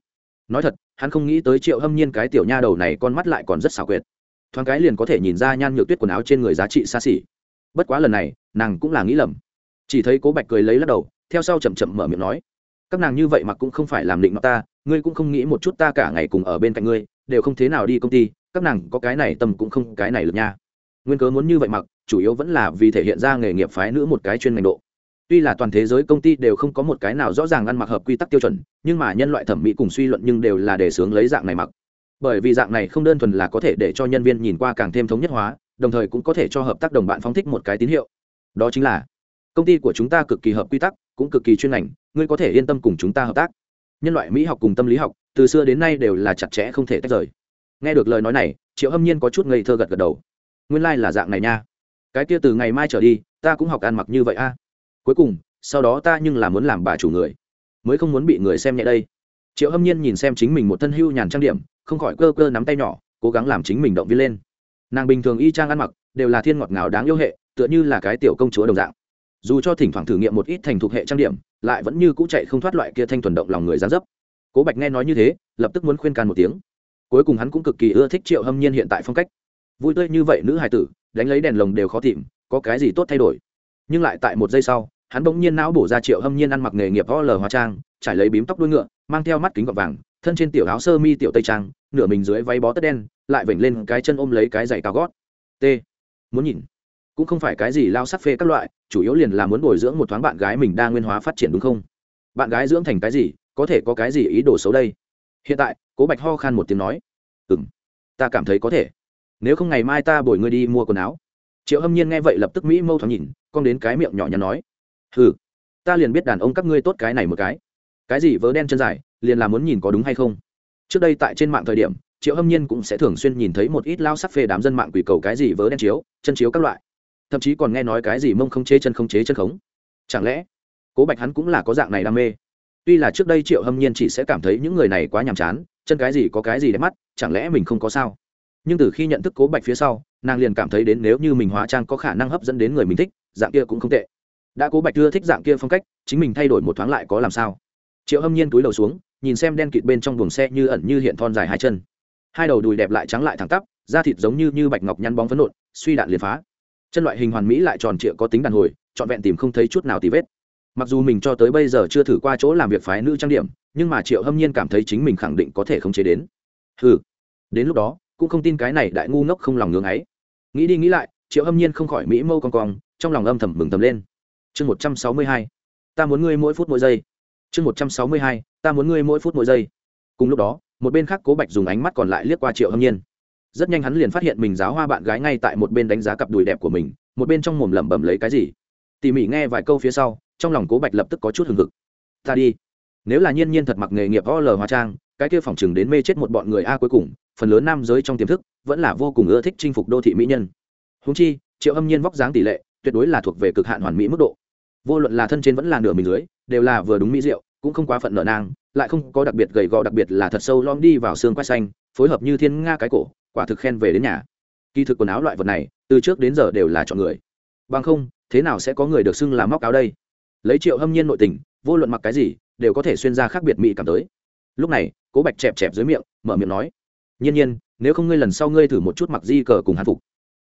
S1: Nói thật, hắn không nghĩ tới triệu hâm nhiên cái tiểu nha đầu này con mắt lại còn rất xảo quyệt. Thoáng cái liền có thể nhìn ra nhan nhược tuyết quần áo trên người giá trị xa xỉ bất quá lần này, nàng cũng là nghĩ lầm. Chỉ thấy cố bạch cười lấy lắc đầu, theo sau chậm chậm mở miệng nói, các nàng như vậy mà cũng không phải làm định mặt ta, ngươi cũng không nghĩ một chút ta cả ngày cùng ở bên cạnh ngươi, đều không thế nào đi công ty, các nàng có cái này tâm cũng không cái này lực nha. Nguyên cớ muốn như vậy mặc, chủ yếu vẫn là vì thể hiện ra nghề nghiệp phái nữ một cái chuyên ngành độ. Tuy là toàn thế giới công ty đều không có một cái nào rõ ràng ăn mặc hợp quy tắc tiêu chuẩn, nhưng mà nhân loại thẩm mỹ cùng suy luận nhưng đều là để sướng lấy dạng này mặc. Bởi vì dạng này không đơn thuần là có thể để cho nhân viên nhìn qua càng thêm thống nhất hóa đồng thời cũng có thể cho hợp tác đồng bạn phóng thích một cái tín hiệu. Đó chính là, công ty của chúng ta cực kỳ hợp quy tắc, cũng cực kỳ chuyên ngành, ngươi có thể yên tâm cùng chúng ta hợp tác. Nhân loại mỹ học cùng tâm lý học, từ xưa đến nay đều là chặt chẽ không thể tách rời. Nghe được lời nói này, triệu hâm nhiên có chút ngây thơ gật gật đầu. Nguyên lai、like、là dạng này nha. Cái kia từ ngày mai trở đi, ta cũng học ăn mặc như vậy a. Cuối cùng, sau đó ta nhưng là muốn làm bà chủ người. Mới không muốn bị người xem nhẹ đây. Triệu hâm nhiên nhìn xem chính mình một thân hưu nhàn trang điểm, không khỏi cơ cơ nắm tay nhỏ, cố gắng làm chính mình động viên lên nàng bình thường y trang ăn mặc đều là thiên ngọt ngào đáng yêu hệ, tựa như là cái tiểu công chúa đồng dạng. Dù cho thỉnh thoảng thử nghiệm một ít thành thục hệ trang điểm, lại vẫn như cũ chạy không thoát loại kia thanh thuần động lòng người gián dấp. Cố bạch nghe nói như thế, lập tức muốn khuyên can một tiếng. Cuối cùng hắn cũng cực kỳ ưa thích triệu hâm nhiên hiện tại phong cách. Vui tươi như vậy nữ hài tử, đánh lấy đèn lồng đều khó tìm, có cái gì tốt thay đổi? Nhưng lại tại một giây sau, hắn bỗng nhiên não bổ ra triệu hâm nhiên ăn mặc nghề nghiệp o lờ hóa trang, trải lấy bím tóc đuôi ngựa, mang theo mắt kính gọt vàng thân trên tiểu áo sơ mi tiểu tây trang, nửa mình dưới váy bó tất đen, lại vểnh lên cái chân ôm lấy cái giày cao gót. T. Muốn nhìn. Cũng không phải cái gì lao sắc phê các loại, chủ yếu liền là muốn bồi dưỡng một thoáng bạn gái mình đa nguyên hóa phát triển đúng không? Bạn gái dưỡng thành cái gì, có thể có cái gì ý đồ xấu đây? Hiện tại, cố bạch ho khan một tiếng nói. Ừ m ta cảm thấy có thể. Nếu không ngày mai ta bồi ngươi đi mua quần áo. Triệu hâm nhiên nghe vậy lập tức mỹ mâu thoáng nhìn con đến cái miệng nhỏ nhắn nói. Ừ ta liền biết đàn ông các ngươi tốt cái này một cái cái gì vớ đen chân dài, liền là muốn nhìn có đúng hay không. Trước đây tại trên mạng thời điểm, triệu hâm nhiên cũng sẽ thường xuyên nhìn thấy một ít lao sắc phê đám dân mạng quỷ cầu cái gì vớ đen chiếu, chân chiếu các loại. Thậm chí còn nghe nói cái gì mông không chế chân không chế chân khống. Chẳng lẽ, cố bạch hắn cũng là có dạng này đam mê? Tuy là trước đây triệu hâm nhiên chỉ sẽ cảm thấy những người này quá nhàm chán, chân cái gì có cái gì đẹp mắt, chẳng lẽ mình không có sao? Nhưng từ khi nhận thức cố bạch phía sau, nàng liền cảm thấy đến nếu như mình hóa trang có khả năng hấp dẫn đến người mình thích, dạng kia cũng không tệ. Đã cố bạch đưa thích dạng kia phong cách, chính mình thay đổi một thoáng lại có làm sao? Triệu hâm nhiên túi đầu xuống, nhìn xem đen kịt bên trong buồng xe như ẩn như hiện thon dài hai chân. Hai đầu đùi đẹp lại trắng lại thẳng tắp, da thịt giống như như bạch ngọc nhăn bóng phấn nộn, suy đạn liền phá. Chân loại hình hoàn mỹ lại tròn trịa có tính đàn hồi, trọn vẹn tìm không thấy chút nào tì vết. Mặc dù mình cho tới bây giờ chưa thử qua chỗ làm việc phái nữ trang điểm, nhưng mà triệu hâm nhiên cảm thấy chính mình khẳng định có thể khống chế đến. Ừ đến lúc đó, cũng không tin cái này đại ngu ngốc không lòng ngưỡng ấy. Nghĩ đi nghĩ lại, triệu hâm nhiên không khỏi mỹ mâu con cong, trong lòng âm thầm mừng thầm lên. Chương một trăm sáu mươi hai. Ta muốn ngươi mỗi phút mỗi giây chương một trăm sáu mươi hai, ta muốn ngươi mỗi phút mỗi giây. Cùng lúc đó, một bên khác cố bạch dùng ánh mắt còn lại liếc qua triệu hâm nhiên. Rất nhanh hắn liền phát hiện mình giáo hoa bạn gái ngay tại một bên đánh giá cặp đùi đẹp của mình, một bên trong mồm lẩm bẩm lấy cái gì. Tỉ mỉ nghe vài câu phía sau, trong lòng cố bạch lập tức có chút hừng hực. Ta đi. Nếu là nhiên nhiên thật mặc nghề nghiệp o l hóa trang, cái kia phỏng chừng đến mê chết một bọn người a cuối cùng, phần lớn nam giới trong tiềm thức vẫn là vô cùng ưa thích chinh phục đô thị mỹ nhân. Húng chi, triệu âm nhiên vóc dáng tỷ lệ tuyệt đối là thuộc về cực hạn hoàn mỹ mức độ vô luận là thân trên vẫn là nửa mình dưới, đều là vừa đúng mỹ rượu cũng không quá phận nợ nang, lại không có đặc biệt gầy gò, đặc biệt là thật sâu lom đi vào xương quay xanh, phối hợp như thiên nga cái cổ, quả thực khen về đến nhà. Kỳ thực quần áo loại vật này, từ trước đến giờ đều là chọn người. Bằng không, thế nào sẽ có người được xưng là móc áo đây? Lấy triệu hâm nhiên nội tình, vô luận mặc cái gì, đều có thể xuyên ra khác biệt mỹ cảm tới. Lúc này, cố bạch chẹp chẹp dưới miệng, mở miệng nói, nhiên nhiên, nếu không ngươi lần sau ngươi thử một chút mặc di cờ cùng hàn phục.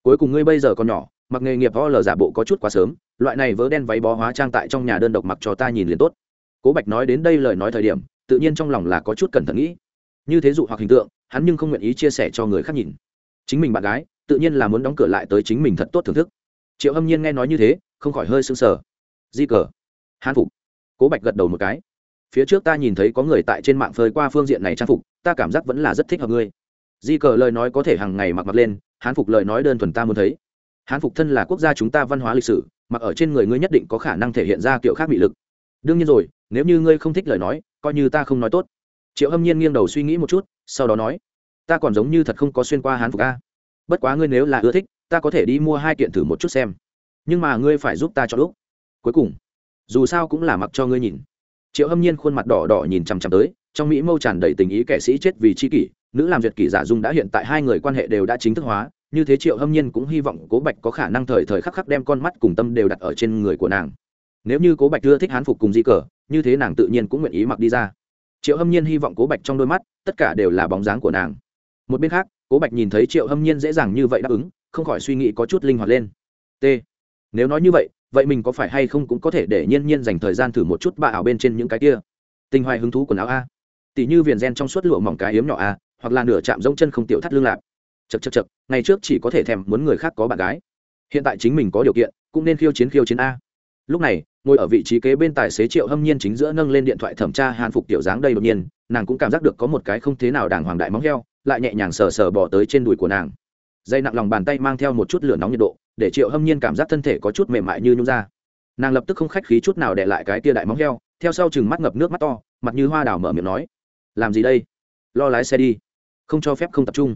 S1: Cuối cùng ngươi bây giờ còn nhỏ mặc nghề nghiệp o lờ giả bộ có chút quá sớm, loại này vớ đen váy bó hóa trang tại trong nhà đơn độc mặc cho ta nhìn liền tốt. Cố bạch nói đến đây lời nói thời điểm, tự nhiên trong lòng là có chút cẩn thận nghĩ. Như thế dụ hoặc hình tượng, hắn nhưng không nguyện ý chia sẻ cho người khác nhìn. Chính mình bạn gái, tự nhiên là muốn đóng cửa lại tới chính mình thật tốt thưởng thức. Triệu hâm nhiên nghe nói như thế, không khỏi hơi sưng sờ. Di cờ. Hán phục. Cố bạch gật đầu một cái. Phía trước ta nhìn thấy có người tại trên mạng phơi qua phương diện này trang phục, ta cảm giác vẫn là rất thích hợp ngươi. Di cờ lời nói có thể hàng ngày mặc mặc lên, hán phục lời nói đơn thuần ta muốn thấy hán phục thân là quốc gia chúng ta văn hóa lịch sử, mặc ở trên người ngươi nhất định có khả năng thể hiện ra kiểu khác bị lực. Đương nhiên rồi, nếu như ngươi không thích lời nói, coi như ta không nói tốt. Triệu hâm nhiên nghiêng đầu suy nghĩ một chút, sau đó nói, ta còn giống như thật không có xuyên qua hán phục a. Bất quá ngươi nếu là ưa thích, ta có thể đi mua hai kiện thử một chút xem. Nhưng mà ngươi phải giúp ta cho lúc. Cuối cùng, dù sao cũng là mặc cho ngươi nhìn. Triệu hâm nhiên khuôn mặt đỏ đỏ nhìn chằm chằm tới, trong mỹ mâu tràn đầy tình ý kẻ sĩ chết vì c h i kỷ, nữ làm duyệt kỷ giả dung đã hiện tại hai người quan hệ đều đã chính thức hóa như thế triệu hâm nhiên cũng hy vọng cố bạch có khả năng thời thời khắc khắc đem con mắt cùng tâm đều đặt ở trên người của nàng. Nếu như cố bạch chưa thích hán phục cùng di cờ, như thế nàng tự nhiên cũng nguyện ý mặc đi ra. Triệu hâm nhiên hy vọng cố bạch trong đôi mắt, tất cả đều là bóng dáng của nàng. Một bên khác, cố bạch nhìn thấy triệu hâm nhiên dễ dàng như vậy đáp ứng, không khỏi suy nghĩ có chút linh hoạt lên. T. Nếu nói như vậy vậy mình có phải hay không cũng có thể để nhiên nhiên dành thời gian thử một chút bà ảo bên trên những cái kia. Tinh hoài hứng thú quần áo a. Tỷ như viền gen trong suốt lụa mỏng cái hiếm nhỏ a, hoặc là nửa chạm giống chân không tiểu thắt lương lạp chật chật chật, ngày trước chỉ có thể thèm muốn người khác có bạn gái. Hiện tại chính mình có điều kiện, cũng nên khiêu chiến khiêu chiến a. Lúc này, ngồi ở vị trí kế bên tài xế triệu hâm nhiên chính giữa nâng lên điện thoại thẩm tra hàn phục tiểu dáng đây đột nhiên, nàng cũng cảm giác được có một cái không thế nào đàng hoàng đại móng heo, lại nhẹ nhàng sờ sờ bỏ tới trên đùi của nàng. Dây nặng lòng bàn tay mang theo một chút lửa nóng nhiệt độ, để triệu hâm nhiên cảm giác thân thể có chút mềm mại như nhung ra. Nàng lập tức không khách khí chút nào để lại cái tia đại móng heo, theo sau chừng mắt ngập nước mắt to, mặt như hoa đào mở miệng nói, làm gì đây? Lo lái xe đi. Không cho phép không tập trung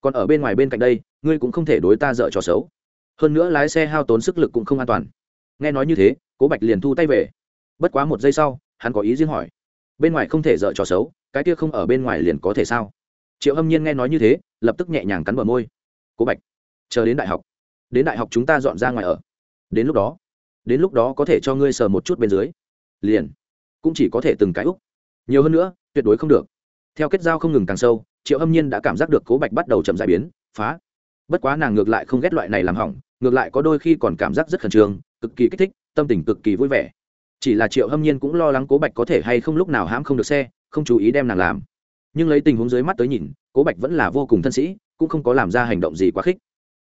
S1: còn ở bên ngoài bên cạnh đây, ngươi cũng không thể đối ta dợ trò xấu. Hơn nữa lái xe hao tốn sức lực cũng không an toàn. Nghe nói như thế, cố bạch liền thu tay về. Bất quá một giây sau, hắn có ý riêng hỏi. Bên ngoài không thể dợ trò xấu, cái kia không ở bên ngoài liền có thể sao? Triệu hâm nhiên nghe nói như thế, lập tức nhẹ nhàng cắn bờ môi. Cố bạch, chờ đến đại học. Đến đại học chúng ta dọn ra ngoài ở. Đến lúc đó, đến lúc đó có thể cho ngươi sờ một chút bên dưới. Liền. Cũng chỉ có thể từng cái úc nhiều hơn nữa, tuyệt đối không được theo kết giao không ngừng càng sâu, triệu hâm nhiên đã cảm giác được cố bạch bắt đầu chậm giải biến, phá. Bất quá nàng ngược lại không ghét loại này làm hỏng, ngược lại có đôi khi còn cảm giác rất khẩn trương, cực kỳ kích thích, tâm tình cực kỳ vui vẻ. Chỉ là triệu hâm nhiên cũng lo lắng cố bạch có thể hay không lúc nào hãm không được xe, không chú ý đem nàng làm. Nhưng lấy tình huống dưới mắt tới nhìn, cố bạch vẫn là vô cùng thân sĩ, cũng không có làm ra hành động gì quá khích.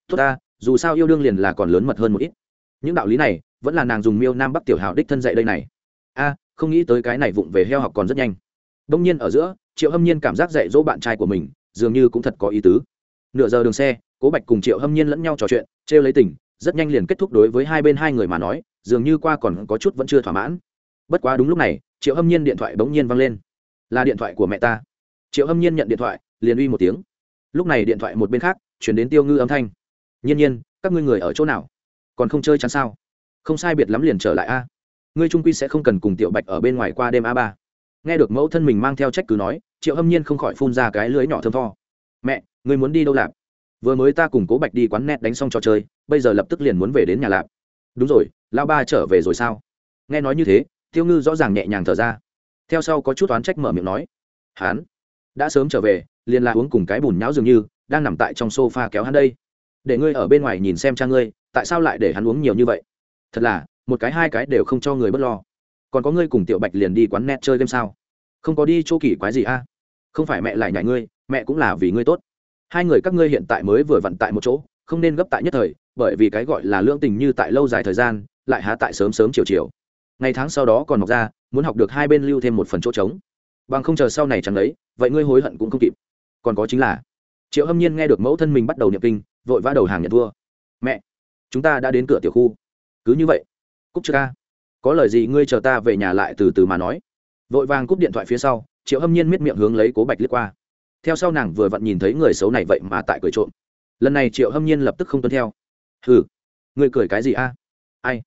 S1: Tốt ta, dù sao yêu đương liền là còn lớn mật hơn một ít. Những đạo lý này, vẫn là nàng dùng miêu nam bắc tiểu hào đích thân dạy đây này. A, không nghĩ tới cái này vụng về heo học còn rất nhanh. Đông nhiên ở giữa triệu hâm nhiên cảm giác dạy dỗ bạn trai của mình, dường như cũng thật có ý tứ. Nửa giờ đường xe, cố bạch cùng triệu hâm nhiên lẫn nhau trò chuyện, trêu lấy tình, rất nhanh liền kết thúc đối với hai bên hai người mà nói, dường như qua còn có chút vẫn chưa thỏa mãn. Bất quá đúng lúc này, triệu hâm nhiên điện thoại bỗng nhiên văng lên. Là điện thoại của mẹ ta. Triệu hâm nhiên nhận điện thoại, liền uy một tiếng. Lúc này điện thoại một bên khác, chuyển đến tiêu ngư âm thanh. Nhiên nhiên, các ngươi người ở chỗ nào? Còn không chơi chắn sao? Không sai biệt lắm liền trở lại a. Ngươi trung quy sẽ không cần cùng tiểu bạch ở bên ngoài qua đêm a ba nghe được mẫu thân mình mang theo trách cứ nói, triệu hâm nhiên không khỏi phun ra cái lưới nhỏ thơm tho. Mẹ, người muốn đi đâu lạp vừa mới ta cùng cố bạch đi quán net đánh xong trò chơi, bây giờ lập tức liền muốn về đến nhà lạp đúng rồi lao ba trở về rồi sao? Nghe nói như thế, tiêu ngư rõ ràng nhẹ nhàng thở ra. Theo sau có chút oán trách mở miệng nói, hán, đã sớm trở về, liền là uống cùng cái bùn nhão dường như, đang nằm tại trong sofa kéo hắn đây. Để ngươi ở bên ngoài nhìn xem cha ngươi, tại sao lại để hắn uống nhiều như vậy? Thật là, một cái hai cái đều không cho người b ấ t lo còn có ngươi cùng tiểu bạch liền đi quán net chơi game sao? Không có đi chỗ kỳ quái gì a à? không phải mẹ lại nhảy ngươi, mẹ cũng là vì ngươi tốt. Hai người các ngươi hiện tại mới vừa vặn tại một chỗ, không nên gấp tại nhất thời, bởi vì cái gọi là lương tình như tại lâu dài thời gian, lại há tại sớm sớm chiều chiều. Ngày tháng sau đó còn mọc ra, muốn học được hai bên lưu thêm một phần chỗ trống. Bằng không chờ sau này chẳng lấy, vậy ngươi hối hận cũng không kịp. Còn có chính là, triệu hâm nhiên nghe được mẫu thân mình bắt đầu niệm kinh, vội vã đầu hàng nhận thua mẹ, chúng ta đã đến cửa tiểu khu. Cứ như vậy cúc chưa ca có lời gì ngươi chờ ta về nhà lại từ từ mà nói. Vội vàng cúp điện thoại phía sau, triệu hâm nhiên miết miệng hướng lấy cố bạch liếc qua. Theo sau nàng vừa vặn nhìn thấy người xấu này vậy mà tại cười trộm. Lần này triệu hâm nhiên lập tức không tuân theo. Hừ, ngươi cười cái gì a? Ai?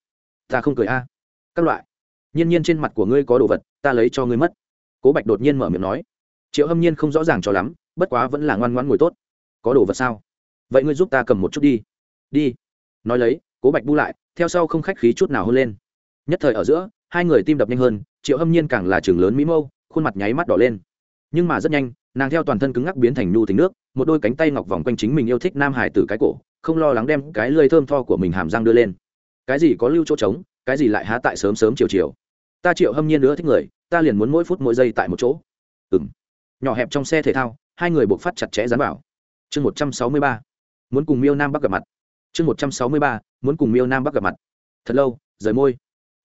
S1: Ta không cười a. Các loại. Nhiên nhiên trên mặt của ngươi có đồ vật, ta lấy cho ngươi mất. Cố bạch đột nhiên mở miệng nói. Triệu hâm nhiên không rõ ràng cho lắm, bất quá vẫn là ngoan ngoãn ngồi tốt. Có đồ vật sao? Vậy ngươi giúp ta cầm một chút đi. Đi. Nói lấy, cố bạch bu lại, theo sau không khách khí chút nào hơn lên nhất thời ở giữa, hai người tim đập nhanh hơn, triệu hâm nhiên càng là trường lớn mỹ mâu, khuôn mặt nháy mắt đỏ lên. Nhưng mà rất nhanh, nàng theo toàn thân cứng ngắc biến thành nhu tính nước, một đôi cánh tay ngọc vòng quanh chính mình yêu thích nam hải từ cái cổ, không lo lắng đem cái lơi thơm tho của mình hàm răng đưa lên. Cái gì có lưu chỗ trống, cái gì lại há tại sớm sớm chiều chiều. Ta triệu hâm nhiên nữa thích người, ta liền muốn mỗi phút mỗi giây tại một chỗ. Ừ m nhỏ hẹp trong xe thể thao, hai người buộc phát chặt chẽ dán bảo chương một trăm sáu mươi ba. Muốn cùng miêu nam bắc gặp mặt. Chương một trăm sáu mươi ba, muốn cùng miêu nam bắc gặp mặt. Thật lâu, rời môi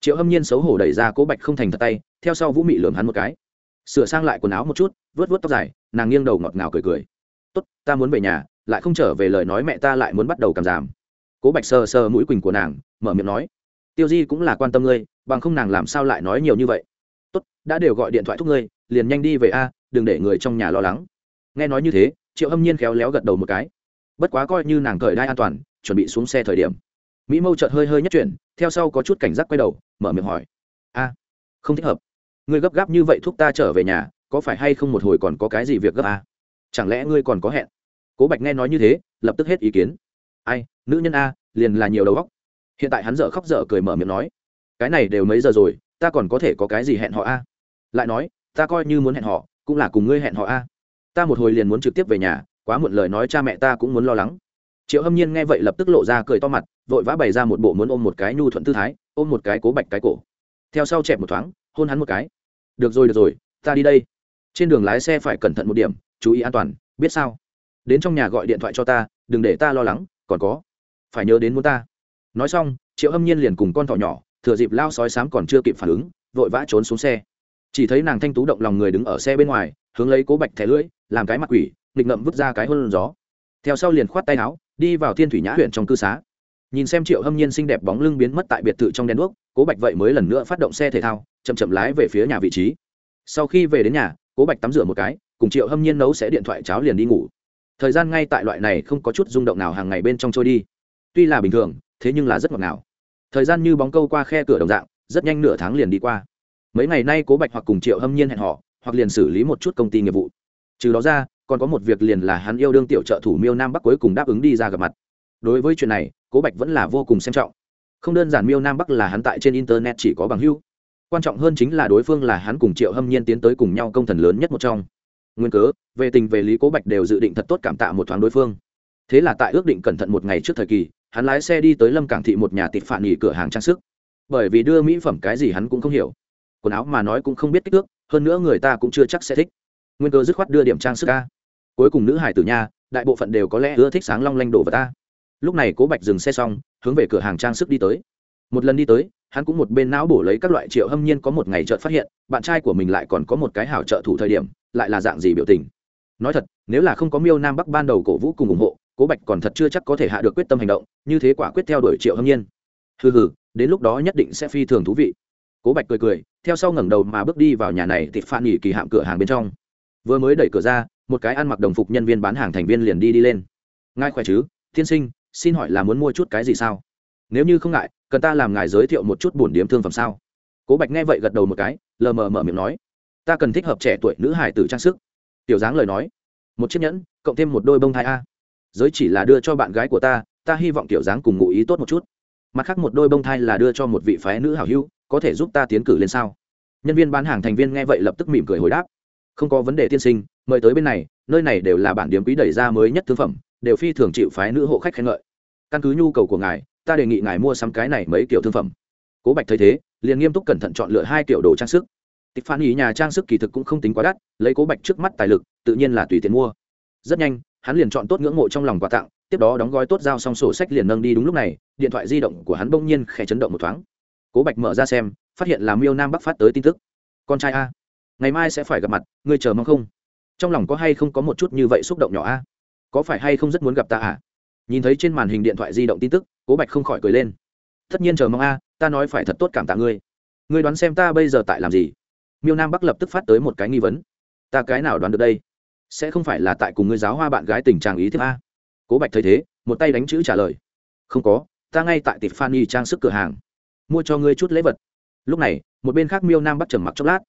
S1: triệu hâm nhiên xấu hổ đẩy ra cố bạch không thành thật tay, theo sau vũ mị lường hắn một cái. Sửa sang lại quần áo một chút vớt vớt tóc dài, nàng nghiêng đầu ngọt ngào cười cười. Tốt, ta muốn về nhà, lại không trở về lời nói mẹ ta lại muốn bắt đầu cảm giảm. Cố bạch sờ sờ mũi quỳnh của nàng, mở miệng nói, tiêu di cũng là quan tâm ngươi, bằng không nàng làm sao lại nói nhiều như vậy? Tốt, đã đều gọi điện thoại thúc ngươi, liền nhanh đi về a, đừng để người trong nhà lo lắng. Nghe nói như thế, triệu hâm nhiên khéo léo gật đầu một cái. Bất quá coi như nàng cởi đai an toàn, chuẩn bị xuống xe thời điểm. Mỹ mâu chợt hơi hơi nhất chuyển, theo sau có chút cảnh giác quay đầu mở miệng hỏi. A, không thích hợp. Ngươi gấp gáp như vậy thúc ta trở về nhà, có phải hay không một hồi còn có cái gì việc gấp a? Chẳng lẽ ngươi còn có hẹn? Cố bạch nghe nói như thế, lập tức hết ý kiến. Ai, nữ nhân a, liền là nhiều đầu óc. Hiện tại hắn dở khóc dở cười mở miệng nói. Cái này đều mấy giờ rồi, ta còn có thể có cái gì hẹn họ a? Lại nói, ta coi như muốn hẹn họ, cũng là cùng ngươi hẹn họ a. Ta một hồi liền muốn trực tiếp về nhà, quá muộn lời nói cha mẹ ta cũng muốn lo lắng triệu hâm nhiên nghe vậy lập tức lộ ra cười to mặt, vội vã bày ra một bộ muốn ôm một cái nhu thuận tư thái, ôm một cái cố bạch cái cổ. Theo sau chẹp một thoáng, hôn hắn một cái. Được rồi được rồi, ta đi đây. Trên đường lái xe phải cẩn thận một điểm, chú ý an toàn, biết sao? Đến trong nhà gọi điện thoại cho ta, đừng để ta lo lắng, còn có, phải nhớ đến muốn ta. Nói xong, triệu hâm nhiên liền cùng con thỏ nhỏ, thừa dịp lao sói sám còn chưa kịp phản ứng, vội vã trốn xuống xe. Chỉ thấy nàng thanh tú động lòng người đứng ở xe bên ngoài, hướng lấy cố bạch thẻ lưỡi, làm cái mặt quỷ, nghịch ngậm vứt ra cái hôn gió. Theo sau liền khoát tay áo đi vào thiên thủy nhã huyện trong cư xá. Nhìn xem triệu hâm nhiên xinh đẹp bóng lưng biến mất tại biệt thự trong đèn đuốc, cố bạch vậy mới lần nữa phát động xe thể thao, chậm chậm lái về phía nhà vị trí. Sau khi về đến nhà, cố bạch tắm rửa một cái, cùng triệu hâm nhiên nấu sẽ điện thoại cháo liền đi ngủ. Thời gian ngay tại loại này không có chút rung động nào hàng ngày bên trong trôi đi. Tuy là bình thường, thế nhưng là rất ngọt ngào. Thời gian như bóng câu qua khe cửa đồng dạng, rất nhanh nửa tháng liền đi qua. Mấy ngày nay cố bạch hoặc cùng triệu hâm nhiên hẹn họ hoặc liền xử lý một chút công ty nghiệp vụ. Trừ đó ra còn có một việc liền là hắn yêu đương tiểu trợ thủ miêu nam bắc cuối cùng đáp ứng đi ra gặp mặt. Đối với chuyện này, cố bạch vẫn là vô cùng xem trọng. Không đơn giản miêu nam bắc là hắn tại trên internet chỉ có bằng hưu quan trọng hơn chính là đối phương là hắn cùng triệu hâm nhiên tiến tới cùng nhau công thần lớn nhất một trong. Nguyên cớ, về tình về lý cố bạch đều dự định thật tốt cảm tạ một thoáng đối phương. Thế là tại ước định cẩn thận một ngày trước thời kỳ, hắn lái xe đi tới lâm cảng thị một nhà tịt phản nghỉ cửa hàng trang sức. Bởi vì đưa mỹ phẩm cái gì hắn cũng không hiểu. Quần áo mà nói cũng không biết kích thước, hơn nữa người ta cũng chưa chắc sẽ thích. Nguyên cơ dứt khoát đưa điểm trang sức ca cuối cùng nữ hải tử nha, đại bộ phận đều có lẽ ưa thích sáng long lanh đồ vật ta. Lúc này cố bạch dừng xe xong, hướng về cửa hàng trang sức đi tới. Một lần đi tới, hắn cũng một bên não bổ lấy các loại triệu hâm nhiên có một ngày chợt phát hiện, bạn trai của mình lại còn có một cái hảo trợ thủ thời điểm, lại là dạng gì biểu tình. Nói thật, nếu là không có miêu nam bắc ban đầu cổ vũ cùng ủng hộ, cố bạch còn thật chưa chắc có thể hạ được quyết tâm hành động, như thế quả quyết theo đuổi triệu hâm nhiên. Hừ hừ, đến lúc đó nhất định sẽ phi thường thú vị. Cố bạch cười cười, theo sau ngẩng đầu mà bước đi vào nhà này thì phan nghỉ kỳ hạm cửa hàng bên trong. Vừa mới đẩy cửa ra một cái ăn mặc đồng phục nhân viên bán hàng thành viên liền đi đi lên. Ngài khỏe chứ? Tiên sinh, xin hỏi là muốn mua chút cái gì sao? Nếu như không ngại, cần ta làm ngài giới thiệu một chút bổn điếm thương phẩm sao? Cố bạch nghe vậy gật đầu một cái, lờ mờ mở miệng nói, ta cần thích hợp trẻ tuổi nữ hải tử trang sức. Tiểu dáng lời nói, một chiếc nhẫn, cộng thêm một đôi bông thai a. Giới chỉ là đưa cho bạn gái của ta ta hy vọng tiểu dáng cùng ngụ ý tốt một chút. Mặt khác một đôi bông thai là đưa cho một vị phái nữ hảo hữu, có thể giúp ta tiến cử lên sao? Nhân viên bán hàng thành viên nghe vậy lập tức mỉm cười hồi đáp, không có vấn đề tiên sinh mời tới bên này, nơi này đều là bản điểm quý đẩy ra mới nhất thương phẩm, đều phi thường chịu phái nữ hộ khách khen ngợi. Căn cứ nhu cầu của ngài, ta đề nghị ngài mua sắm cái này mấy kiểu thương phẩm. Cố bạch thấy thế, liền nghiêm túc cẩn thận chọn lựa hai kiểu đồ trang sức. Tịch phản ý nhà trang sức kỳ thực cũng không tính quá đắt, lấy cố bạch trước mắt tài lực, tự nhiên là tùy tiền mua. Rất nhanh, hắn liền chọn tốt ngưỡng mộ trong lòng quà tặng, tiếp đó đóng gói tốt giao xong sổ sách liền nâng đi đúng lúc này, điện thoại di động của hắn bỗng nhiên khẽ chấn động một thoáng. Cố bạch mở ra xem, phát hiện là miêu nam bắc phát tới tin tức. Con trai a, ngày mai sẽ phải gặp mặt, ngươi chờ mong không? Trong lòng có hay không có một chút như vậy xúc động nhỏ a? Có phải hay không rất muốn gặp ta à? Nhìn thấy trên màn hình điện thoại di động tin tức, cố bạch không khỏi cười lên. Tất nhiên chờ mong a, ta nói phải thật tốt cảm tạ ngươi. Ngươi đoán xem ta bây giờ tại làm gì? Miêu nam bắc lập tức phát tới một cái nghi vấn. Ta cái nào đoán được đây? Sẽ không phải là tại cùng ngươi giáo hoa bạn gái tình trạng ý thức a? Cố bạch thấy thế, một tay đánh chữ trả lời. Không có, ta ngay tại tịp phan trang sức cửa hàng. Mua cho ngươi chút lễ vật. Lúc này, một bên khác miêu nam bắt trầm mặc chốc lát.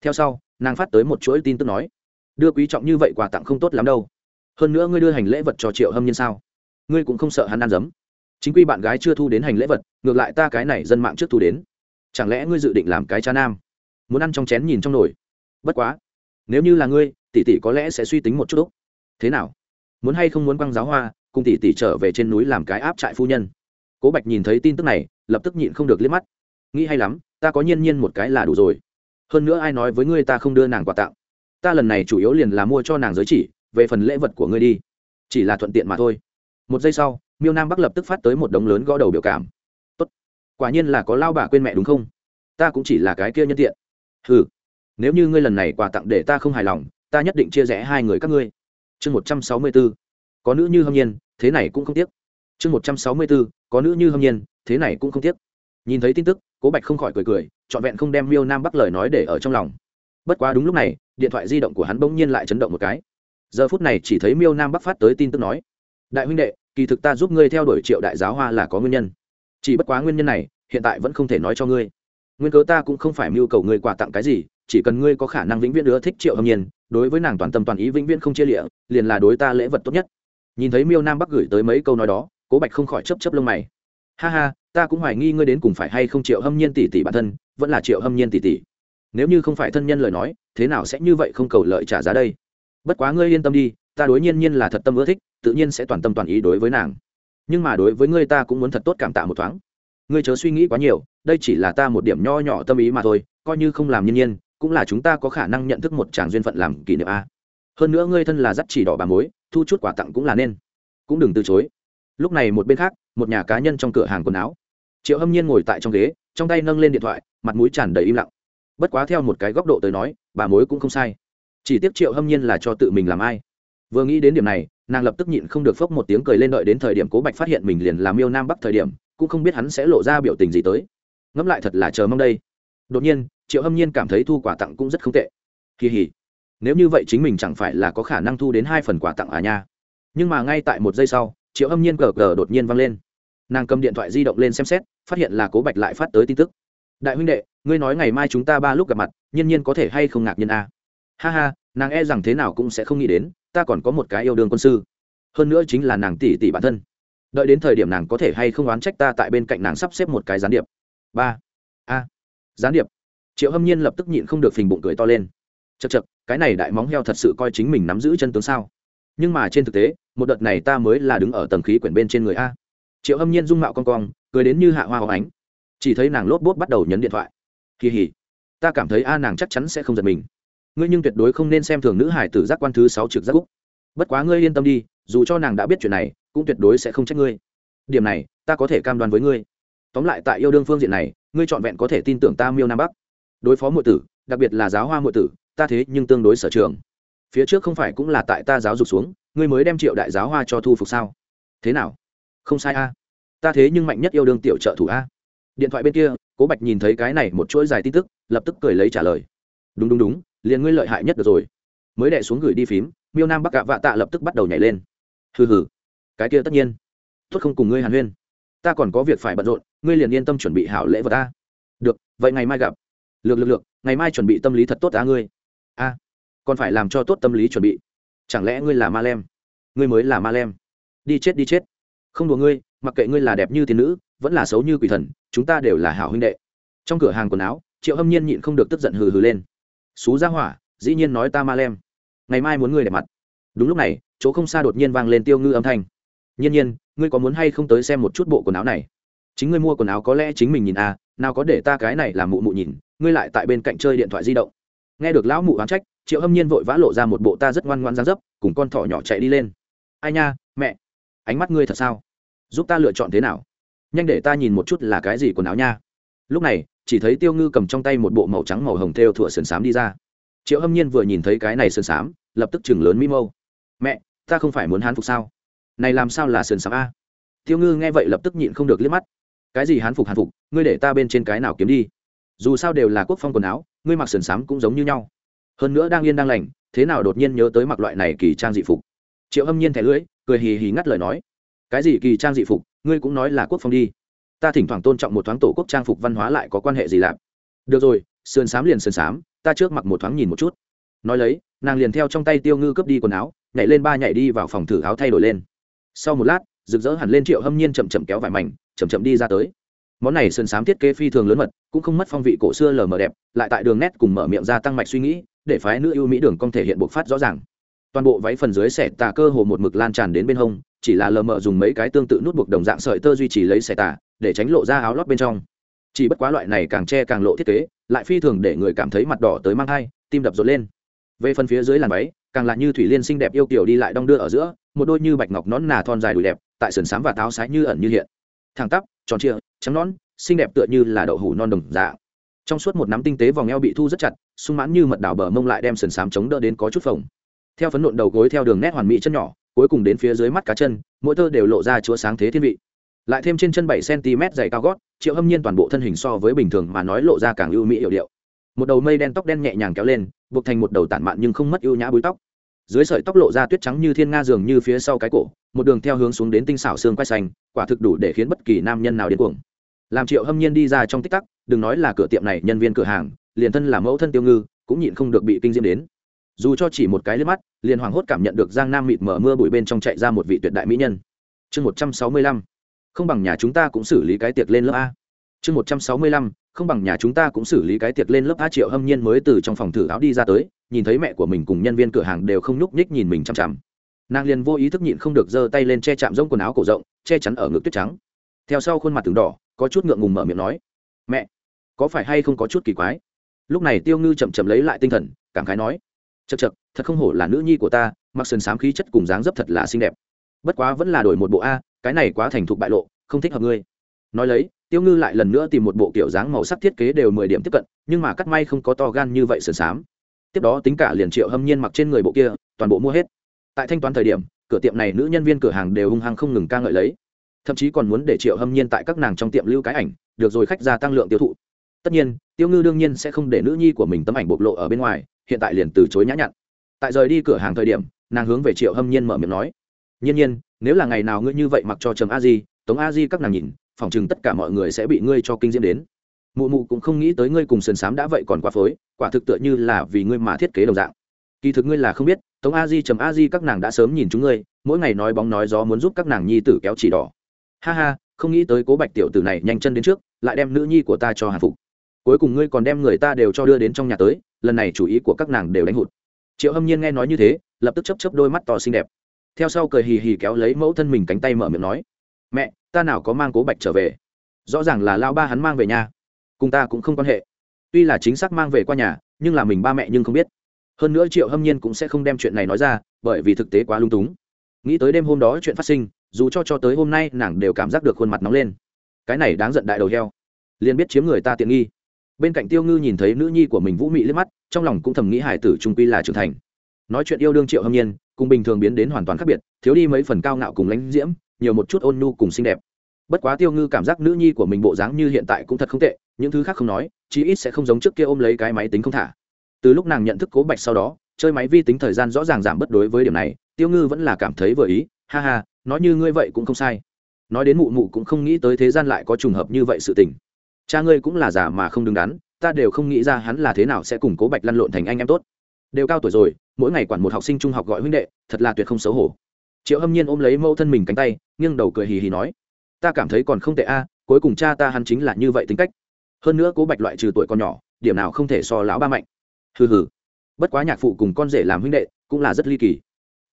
S1: Theo sau, nàng phát tới một chuỗi tin tức nói đưa quý trọng như vậy quà tặng không tốt lắm đâu. Hơn nữa ngươi đưa hành lễ vật cho triệu hâm nhân sao? Ngươi cũng không sợ hắn ăn dấm. Chính quy bạn gái chưa thu đến hành lễ vật, ngược lại ta cái này dân mạng trước thu đến. Chẳng lẽ ngươi dự định làm cái cha nam? Muốn ăn trong chén nhìn trong nồi. Bất quá, nếu như là ngươi, tỷ tỷ có lẽ sẽ suy tính một chút lúc thế nào? Muốn hay không muốn quăng giáo hoa, cùng tỷ tỷ trở về trên núi làm cái áp trại phu nhân? Cố bạch nhìn thấy tin tức này, lập tức nhịn không được liếc mắt. Nghĩ hay lắm, ta có nhiên nhiên một cái là đủ rồi. Hơn nữa ai nói với ngươi ta không đưa nàng quà tặng? Ta lần này chủ yếu liền là mua cho nàng giới chỉ, về phần lễ vật của ngươi đi. Chỉ là thuận tiện mà thôi. Một giây sau, miêu nam bắc lập tức phát tới một đống lớn gõ đầu biểu cảm. Tốt. Quả nhiên là có lao bà quên mẹ đúng không? Ta cũng chỉ là cái kia nhân tiện. Ừ nếu như ngươi lần này quà tặng để ta không hài lòng, ta nhất định chia rẽ hai người các ngươi. Chương một trăm sáu mươi b ố có nữ như hâm nhiên, thế này cũng không tiếc. Chương một trăm sáu mươi b ố có nữ như hâm nhiên, thế này cũng không tiếc. Nhìn thấy tin tức, cố bạch không khỏi cười cười, trọn vẹn không đem miêu nam bắc lời nói để ở trong lòng. Bất quá đúng lúc này điện thoại di động của hắn bỗng nhiên lại chấn động một cái. Giờ phút này chỉ thấy miêu nam bắc phát tới tin tức nói, đại huynh đệ, kỳ thực ta giúp ngươi theo đuổi triệu đại giáo hoa là có nguyên nhân. Chỉ bất quá nguyên nhân này, hiện tại vẫn không thể nói cho ngươi. Nguyên cớ ta cũng không phải mưu cầu ngươi quà tặng cái gì, chỉ cần ngươi có khả năng vĩnh viễn nữa thích triệu hâm nhiên, đối với nàng toàn tâm toàn ý vĩnh viễn không chia lịa, liền là đối ta lễ vật tốt nhất. Nhìn thấy miêu nam bắc gửi tới mấy câu nói đó, cố bạch không khỏi chấp chấp lông mày. Ha ha, ta cũng hoài nghi ngươi đến cùng phải hay không triệu hâm nhiên tỷ tỷ bản thân, vẫn là triệu hâm nhiên tỷ tỷ. Nếu như không phải thân nhân lời nói thế nào sẽ như vậy không cầu lợi trả giá đây? Bất quá ngươi yên tâm đi, ta đối nhiên nhiên là thật tâm ưa thích, tự nhiên sẽ toàn tâm toàn ý đối với nàng. Nhưng mà đối với ngươi ta cũng muốn thật tốt cảm tạ một thoáng. Ngươi chớ suy nghĩ quá nhiều, đây chỉ là ta một điểm nho nhỏ tâm ý mà thôi, coi như không làm nhiên nhiên, cũng là chúng ta có khả năng nhận thức một tràng duyên phận làm kỷ niệm a. Hơn nữa ngươi thân là dắt chỉ đỏ bà mối, thu chút quà tặng cũng là nên. Cũng đừng từ chối. Lúc này một bên khác, một nhà cá nhân trong cửa hàng quần áo. Triệu hâm nhiên ngồi tại trong ghế, trong tay nâng lên điện thoại, mặt mũi tràn đầy im lặng. Bất quá theo một cái góc độ tới nói bà mối cũng không sai. Chỉ tiếc triệu hâm nhiên là cho tự mình làm ai. Vừa nghĩ đến điểm này, nàng lập tức nhịn không được phốc một tiếng cười lên đợi đến thời điểm cố bạch phát hiện mình liền làm yêu nam bắc thời điểm, cũng không biết hắn sẽ lộ ra biểu tình gì tới. Ngẫm lại thật là chờ mong đây. Đột nhiên, triệu hâm nhiên cảm thấy thu quà tặng cũng rất không tệ. Kỳ hỉ. Nếu như vậy chính mình chẳng phải là có khả năng thu đến hai phần quà tặng à nha. Nhưng mà ngay tại một giây sau, triệu hâm nhiên cờ cờ đột nhiên văng lên. Nàng cầm điện thoại di động lên xem xét, phát hiện là cố bạch lại phát tới tin tức. Đại huynh đệ ngươi nói ngày mai chúng ta ba lúc gặp mặt, nhiên nhiên có thể hay không ngạc nhiên a à? ha ha, nàng e rằng thế nào cũng sẽ không nghĩ đến, ta còn có một cái yêu đương quân sư. Hơn nữa chính là nàng tỷ tỷ bản thân. Đợi đến thời điểm nàng có thể hay không oán trách ta tại bên cạnh nàng sắp xếp một cái gián điệp. Ba. A. Gián điệp. Triệu hâm nhiên lập tức nhịn không được phình bụng cười to lên. Chật chật cái này đại móng heo thật sự coi chính mình nắm giữ chân tướng sao? Nhưng mà trên thực tế, một đợt này ta mới là đứng ở tầng khí quyển bên trên người a. Triệu hâm nhiên dung mạo con cong, cười đến như hạ hoa hóng ánh. Chỉ thấy nàng lốp bốt bắt đầu nhấn điện thoại kỳ hỉ. Ta cảm thấy a nàng chắc chắn sẽ không giật mình. Ngươi nhưng tuyệt đối không nên xem thường nữ hải tử giác quan thứ sáu trực giác úc. Bất quá ngươi yên tâm đi, dù cho nàng đã biết chuyện này, cũng tuyệt đối sẽ không trách ngươi. Điểm này, ta có thể cam đoan với ngươi. Tóm lại tại yêu đương phương diện này, ngươi trọn vẹn có thể tin tưởng ta miêu nam bắc. Đối phó muội tử, đặc biệt là giáo hoa muội tử, ta thế nhưng tương đối sở trường. Phía trước không phải cũng là tại ta giáo dục xuống, ngươi mới đem triệu đại giáo hoa cho thu phục sao? Thế nào? Không sai a. Ta thế nhưng mạnh nhất yêu đương tiểu trợ thủ a điện thoại bên kia, cố bạch nhìn thấy cái này một chuỗi dài tin tức, lập tức cười lấy trả lời. Đúng đúng đúng, liền ngươi lợi hại nhất được rồi. Mới đẻ xuống gửi đi phím, miêu nam bắc gạ vạ tạ lập tức bắt đầu nhảy lên. Hừ hừ, cái kia tất nhiên. Tốt không cùng ngươi hàn huyên. Ta còn có việc phải bận rộn, ngươi liền yên tâm chuẩn bị hảo lễ vật ta. Được, vậy ngày mai gặp. Lược lược lược, ngày mai chuẩn bị tâm lý thật tốt á ngươi. A, còn phải làm cho tốt tâm lý chuẩn bị. Chẳng lẽ ngươi là ma lem? Ngươi mới là ma lem. Đi chết đi chết. Không đùa ngươi, mặc kệ ngươi là đẹp như thiên nữ vẫn là xấu như quỷ thần, chúng ta đều là hảo huynh đệ. Trong cửa hàng quần áo, triệu hâm nhiên nhịn không được tức giận hừ hừ lên. Xú ra hỏa, dĩ nhiên nói ta ma lem. Ngày mai muốn ngươi đẹp mặt. Đúng lúc này, chỗ không xa đột nhiên vang lên tiêu ngư âm thanh. Nhiên nhiên, ngươi có muốn hay không tới xem một chút bộ quần áo này? Chính ngươi mua quần áo có lẽ chính mình nhìn à nào có để ta cái này làm mụ mụ nhìn, ngươi lại tại bên cạnh chơi điện thoại di động. Nghe được lão mụ oán trách, triệu hâm nhiên vội vã lộ ra một bộ ta rất ngoan ngoan dáng dấp, cùng con thỏ nhỏ chạy đi lên. Ai nha, mẹ, ánh mắt ngươi thật sao? Giúp ta lựa chọn thế nào? Nhanh để ta nhìn một chút là cái gì quần áo nha. Lúc này, chỉ thấy tiêu ngư cầm trong tay một bộ màu trắng màu hồng theo thủa sườn xám đi ra. Triệu hâm nhiên vừa nhìn thấy cái này sườn xám, lập tức chừng lớn mi mâu. Mẹ, ta không phải muốn hán phục sao? Này làm sao là sườn xám a? Tiêu ngư nghe vậy lập tức nhịn không được liếc mắt. Cái gì hán phục hán phục, ngươi để ta bên trên cái nào kiếm đi? Dù sao đều là quốc phong quần áo, ngươi mặc sườn xám cũng giống như nhau. Hơn nữa đang yên đang lành, thế nào đột nhiên nhớ tới mặc loại này kỳ trang dị phục? Triệu hâm nhiên thẻ lưỡi, cười hì hì ngắt lời nói. Cái gì kỳ trang dị phục ngươi cũng nói là quốc phong đi. Ta thỉnh thoảng tôn trọng một thoáng tổ quốc trang phục văn hóa lại có quan hệ gì lạp được rồi, sườn xám liền sườn xám, ta trước mặc một thoáng nhìn một chút. Nói lấy, nàng liền theo trong tay tiêu ngư cướp đi quần áo, nhảy lên ba nhảy đi vào phòng thử áo thay đổi lên. Sau một lát, rực rỡ hẳn lên triệu hâm nhiên chậm chậm kéo vải mảnh, chậm chậm đi ra tới. Món này sơn sám thiết kế phi thường lớn mật, cũng không mất phong vị cổ xưa lờ mờ đẹp, lại tại đường nét cùng mở miệng ra tăng mạch suy nghĩ, để phái nữ ưu mỹ đường công thể hiện bộc phát rõ ràng. Toàn bộ váy phần dưới xẻ tà cơ hồ một mực lan tràn đến bên hông chỉ là lờ mờ dùng mấy cái tương tự nút buộc đồng dạng sợi tơ duy trì lấy xẻ tả để tránh lộ ra áo lót bên trong. Chỉ bất quá loại này càng che càng lộ thiết kế, lại phi thường để người cảm thấy mặt đỏ tới mang thai, tim đập rộn lên. Về phần phía dưới làn váy, càng là như thủy liên xinh đẹp yêu kiểu đi lại đong đưa ở giữa, một đôi như bạch ngọc nón nà thon dài đùi đẹp, tại sườn xám và táo sái như ẩn như hiện. Thẳng tắp, tròn trịa, trắng nón, xinh đẹp tựa như là đậu hủ non đồng dạ trong suốt một nắm tinh tế vòng eo bị thu rất chặt, sung mãn như mật đảo bờ mông lại đem sườn xám chống đỡ đến có chút phồng. Theo phấn nộn đầu gối theo đường nét hoàn mỹ chân nhỏ cuối cùng đến phía dưới mắt cá chân, mỗi tơ đều lộ ra chúa sáng thế thiên vị. Lại thêm trên chân bảy cm dày cao gót, triệu hâm nhiên toàn bộ thân hình so với bình thường mà nói lộ ra càng ưu mỹ hiệu điệu. Một đầu mây đen tóc đen nhẹ nhàng kéo lên, buộc thành một đầu tản mạn nhưng không mất ưu nhã búi tóc. Dưới sợi tóc lộ ra tuyết trắng như thiên nga dường như phía sau cái cổ, một đường theo hướng xuống đến tinh xảo xương quay xanh, quả thực đủ để khiến bất kỳ nam nhân nào điên cuồng. Làm triệu hâm nhiên đi ra trong tích tắc, đừng nói là cửa tiệm này, nhân viên cửa hàng, liền thân là mẫu thân tiêu ngư, cũng nhịn không được bị kinh diễm đến. Dù cho chỉ một cái lên mắt liền hoàng hốt cảm nhận được giang nam mịt mở mưa bụi bên trong chạy ra một vị tuyệt đại mỹ nhân. Chương một trăm sáu mươi lăm, không bằng nhà chúng ta cũng xử lý cái tiệc lên lớp a. Chương một trăm sáu mươi lăm, không bằng nhà chúng ta cũng xử lý cái tiệc lên lớp a triệu hâm nhiên mới từ trong phòng thử áo đi ra tới, nhìn thấy mẹ của mình cùng nhân viên cửa hàng đều không nhúc nhích nhìn mình chằm chằm. Nàng liền vô ý thức nhịn không được giơ tay lên che chạm rông quần áo cổ rộng, che chắn ở ngực tuyết trắng. Theo sau khuôn mặt từng đỏ, có chút ngượng ngùng mở miệng nói, mẹ, có phải hay không có chút kỳ quái? Lúc này tiêu ngư chậm chậm lấy lại tinh thần, cảm khái nói chật chật thật không hổ là nữ nhi của ta, mặc sườn xám khí chất cùng dáng dấp thật là xinh đẹp. Bất quá vẫn là đổi một bộ a, cái này quá thành thục bại lộ, không thích hợp ngươi. Nói lấy, tiêu ngư lại lần nữa tìm một bộ kiểu dáng màu sắc thiết kế đều mười điểm tiếp cận, nhưng mà cắt may không có to gan như vậy sườn xám. Tiếp đó tính cả liền triệu hâm nhiên mặc trên người bộ kia, toàn bộ mua hết. Tại thanh toán thời điểm, cửa tiệm này nữ nhân viên cửa hàng đều hung hăng không ngừng ca ngợi lấy. Thậm chí còn muốn để triệu hâm nhiên tại các nàng trong tiệm lưu cái ảnh, được rồi khách gia tăng lượng tiêu thụ. Tất nhiên, tiêu ngư đương nhiên sẽ không để nữ nhi của mình tấm ảnh bộc lộ ở bên ngoài, hiện tại liền từ chối nhã nhặn tại rời đi cửa hàng thời điểm, nàng hướng về triệu hâm nhiên mở miệng nói, nhiên nhiên, nếu là ngày nào ngươi như vậy mặc cho trầm a di, tống a di các nàng nhìn phỏng chừng tất cả mọi người sẽ bị ngươi cho kinh diễm đến. Mụ mụ cũng không nghĩ tới ngươi cùng sườn xám đã vậy còn quá phối, quả thực tựa như là vì ngươi mà thiết kế đồng dạng. Kỳ thực ngươi là không biết, tống a di, trầm a di các nàng đã sớm nhìn chúng ngươi, mỗi ngày nói bóng nói gió muốn giúp các nàng nhi tử kéo chỉ đỏ. Ha ha, không nghĩ tới cố bạch tiểu tử này nhanh chân đến trước, lại đem nữ nhi của ta cho hàn phục. Cuối cùng ngươi còn đem người ta đều cho đưa đến trong nhà tới, lần này chủ ý của các nàng đều đánh hụt triệu hâm nhiên nghe nói như thế, lập tức chấp chấp đôi mắt to xinh đẹp. Theo sau cười hì hì kéo lấy mẫu thân mình cánh tay mở miệng nói, mẹ, ta nào có mang cố bạch trở về? Rõ ràng là lao ba hắn mang về nhà. Cùng ta cũng không quan hệ. Tuy là chính xác mang về qua nhà, nhưng là mình ba mẹ nhưng không biết. Hơn nữa triệu hâm nhiên cũng sẽ không đem chuyện này nói ra, bởi vì thực tế quá lung túng. Nghĩ tới đêm hôm đó chuyện phát sinh, dù cho cho tới hôm nay nàng đều cảm giác được khuôn mặt nóng lên. Cái này đáng giận đại đầu heo. Liền biết chiếm người ta tiện nghi bên cạnh tiêu ngư nhìn thấy nữ nhi của mình vũ mị liếc mắt, trong lòng cũng thầm nghĩ hải tử trung quy là trưởng thành. Nói chuyện yêu đương triệu hâm nhiên, cùng bình thường biến đến hoàn toàn khác biệt, thiếu đi mấy phần cao ngạo cùng lãnh diễm, nhiều một chút ôn nhu cùng xinh đẹp. Bất quá tiêu ngư cảm giác nữ nhi của mình bộ dáng như hiện tại cũng thật không tệ, những thứ khác không nói, chí ít sẽ không giống trước kia ôm lấy cái máy tính không thả. Từ lúc nàng nhận thức cố bạch sau đó, chơi máy vi tính thời gian rõ ràng giảm bất đối với điểm này, tiêu ngư vẫn là cảm thấy vừa ý, ha ha, nói như ngươi vậy cũng không sai. Nói đến mụ mụ cũng không nghĩ tới thế gian lại có trùng hợp như vậy sự tình cha ngươi cũng là giả mà không đứng đắn, ta đều không nghĩ ra hắn là thế nào sẽ cùng cố bạch lăn lộn thành anh em tốt. Đều cao tuổi rồi, mỗi ngày quản một học sinh trung học gọi huynh đệ, thật là tuyệt không xấu hổ. Triệu hâm nhiên ôm lấy mẫu thân mình cánh tay, nghiêng đầu cười hì hì nói, ta cảm thấy còn không tệ a, cuối cùng cha ta hắn chính là như vậy tính cách. Hơn nữa cố bạch loại trừ tuổi còn nhỏ, điểm nào không thể so lão ba mạnh. Hừ hừ. Bất quá nhạc phụ cùng con rể làm huynh đệ cũng là rất ly kỳ.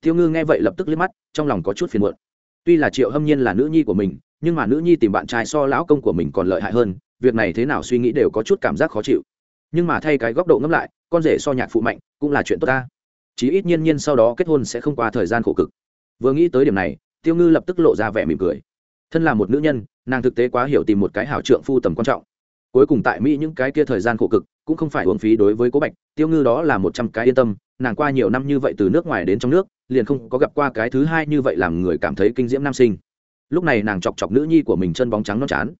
S1: Tiêu ngư nghe vậy lập tức liếc mắt, trong lòng có chút phiền muộn. Tuy là triệu hâm nhiên là nữ nhi của mình, nhưng mà nữ nhi tìm bạn trai so lão công của mình còn lợi hại hơn việc này thế nào suy nghĩ đều có chút cảm giác khó chịu. Nhưng mà thay cái góc độ ngẫm lại, con rể so nhạc phụ mạnh, cũng là chuyện tốt ta. Chí ít nhiên nhiên sau đó kết hôn sẽ không qua thời gian khổ cực. Vừa nghĩ tới điểm này, tiêu ngư lập tức lộ ra vẻ mỉm cười. Thân là một nữ nhân, nàng thực tế quá hiểu tìm một cái hảo trượng phu tầm quan trọng. Cuối cùng tại mỹ những cái kia thời gian khổ cực, cũng không phải uống phí đối với cố bạch, tiêu ngư đó là một trăm cái yên tâm, nàng qua nhiều năm như vậy từ nước ngoài đến trong nước, liền không có gặp qua cái thứ hai như vậy làm người cảm thấy kinh diễm nam sinh. Lúc này nàng chọc chọc nữ nhi của mình chân bóng trắng non chán.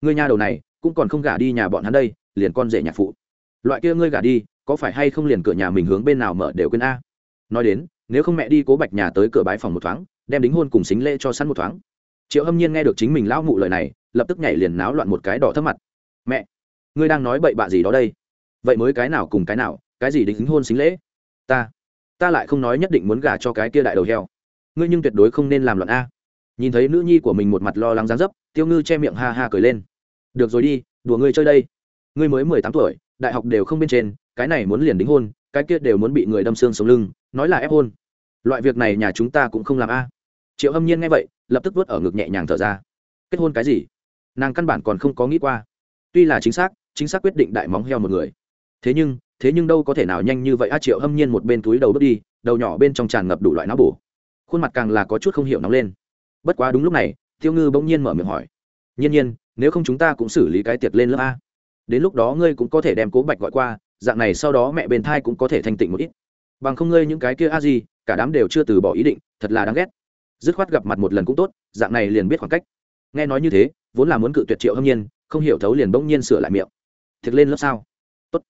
S1: Ngươi nhà đầu này cũng còn không gả đi nhà bọn hắn đây, liền con rể nhạc phụ. Loại kia ngươi gả đi, có phải hay không liền cửa nhà mình hướng bên nào mở đều quên a? Nói đến, nếu không mẹ đi cố bạch nhà tới cửa bái phòng một thoáng, đem đính hôn cùng xính lễ cho sẵn một thoáng. Triệu hâm nhiên nghe được chính mình lão mụ lời này, lập tức nhảy liền náo loạn một cái đỏ thấp mặt. Mẹ, ngươi đang nói bậy bạ gì đó đây? Vậy mới cái nào cùng cái nào, cái gì đính hôn xính lễ? Ta ta lại không nói nhất định muốn gả cho cái kia đại đầu heo. Ngươi nhưng tuyệt đối không nên làm loạn a. Nhìn thấy nữ nhi của mình một mặt lo lắng dán dấp, tiêu ngư che miệng ha ha cười lên được rồi đi, đùa ngươi chơi đây. Ngươi mới mười tám tuổi, đại học đều không bên trên, cái này muốn liền đính hôn, cái kia đều muốn bị người đâm xương sống lưng, nói là ép hôn. Loại việc này nhà chúng ta cũng không làm a. Triệu hâm nhiên nghe vậy, lập tức vớt ở ngực nhẹ nhàng thở ra. Kết hôn cái gì? Nàng căn bản còn không có nghĩ qua. Tuy là chính xác chính xác quyết định đại móng heo một người. Thế nhưng thế nhưng đâu có thể nào nhanh như vậy a, triệu hâm nhiên một bên túi đầu bước đi, đầu nhỏ bên trong tràn ngập đủ loại não bổ. Khuôn mặt càng là có chút không hiểu nóng lên. Bất quá đúng lúc này, tiêu ngư bỗng nhiên mở miệng hỏi. Nhiên nhiên nếu không chúng ta cũng xử lý cái tiệc lên lớp a. Đến lúc đó ngươi cũng có thể đem cố bạch gọi qua, dạng này sau đó mẹ bên thai cũng có thể thanh tịnh một ít. Bằng không ngươi những cái kia a gì cả đám đều chưa từ bỏ ý định, thật là đáng ghét. Dứt khoát gặp mặt một lần cũng tốt, dạng này liền biết khoảng cách. Nghe nói như thế, vốn là muốn cự tuyệt triệu hâm nhiên, không hiểu thấu liền bỗng nhiên sửa lại miệng. Thiệt lên lớp sao? Tốt.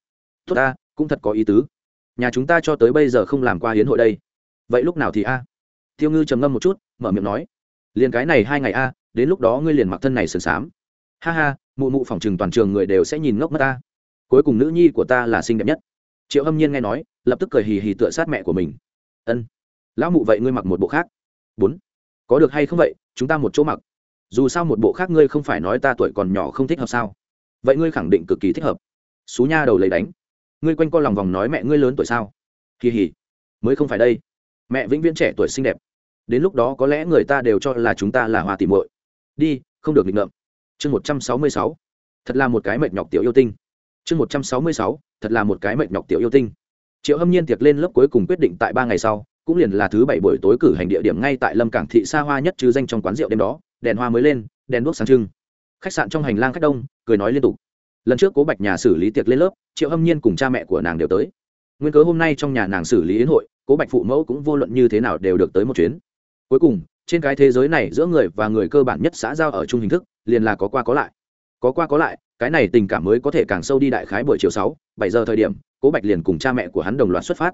S1: Tốt ta, cũng thật có ý tứ. Nhà chúng ta cho tới bây giờ không làm qua hiến hội đây. Vậy lúc nào thì a? Tiêu ngư trầm ngâm một chút, mở miệng nói. Liền cái này hai ngày a, đến lúc đó ngươi liền mặc thân này sườn xám ha ha, mụ mụ phòng trừng toàn trường người đều sẽ nhìn ngốc mất ta. Cuối cùng nữ nhi của ta là xinh đẹp nhất. Triệu hâm nhiên nghe nói, lập tức cười hì hì tựa sát mẹ của mình. Ân. Lão mụ vậy ngươi mặc một bộ khác. Bốn. Có được hay không vậy, chúng ta một chỗ mặc. Dù sao một bộ khác ngươi không phải nói ta tuổi còn nhỏ không thích hợp sao? Vậy ngươi khẳng định cực kỳ thích hợp. Xú nha đầu lấy đánh. Ngươi quanh co lòng vòng nói mẹ ngươi lớn tuổi sao? Kỳ hỉ mới không phải đây. Mẹ vĩnh viễn trẻ tuổi xinh đẹp. Đến lúc đó có lẽ người ta đều cho là chúng ta là hoa tìm muội. Đi, không được định ngợm chương một trăm sáu mươi sáu, thật là một cái mệt nhọc tiểu yêu tinh. Chương một trăm sáu mươi sáu, thật là một cái mệt nhọc tiểu yêu tinh. Triệu hâm nhiên tiệc lên lớp cuối cùng quyết định tại ba ngày sau, cũng liền là thứ bảy buổi tối cử hành địa điểm ngay tại lâm cảng thị xa hoa nhất chứ danh trong quán rượu đêm đó, đèn hoa mới lên, đèn đuốc sáng trưng. Khách sạn trong hành lang khách đông, cười nói liên tục. Lần trước cố bạch nhà xử lý tiệc lên lớp, triệu hâm nhiên cùng cha mẹ của nàng đều tới. Nguyên cớ hôm nay trong nhà nàng xử lý yến hội, cố bạch phụ mẫu cũng vô luận như thế nào đều được tới một chuyến. Cuối cùng, trên cái thế giới này giữa người và người cơ bản nhất xã giao ở chung hình thức liền là có qua có lại. Có qua có lại cái này tình cảm mới có thể càng sâu đi đại khái buổi chiều sáu bảy giờ thời điểm cố bạch liền cùng cha mẹ của hắn đồng loạt xuất phát.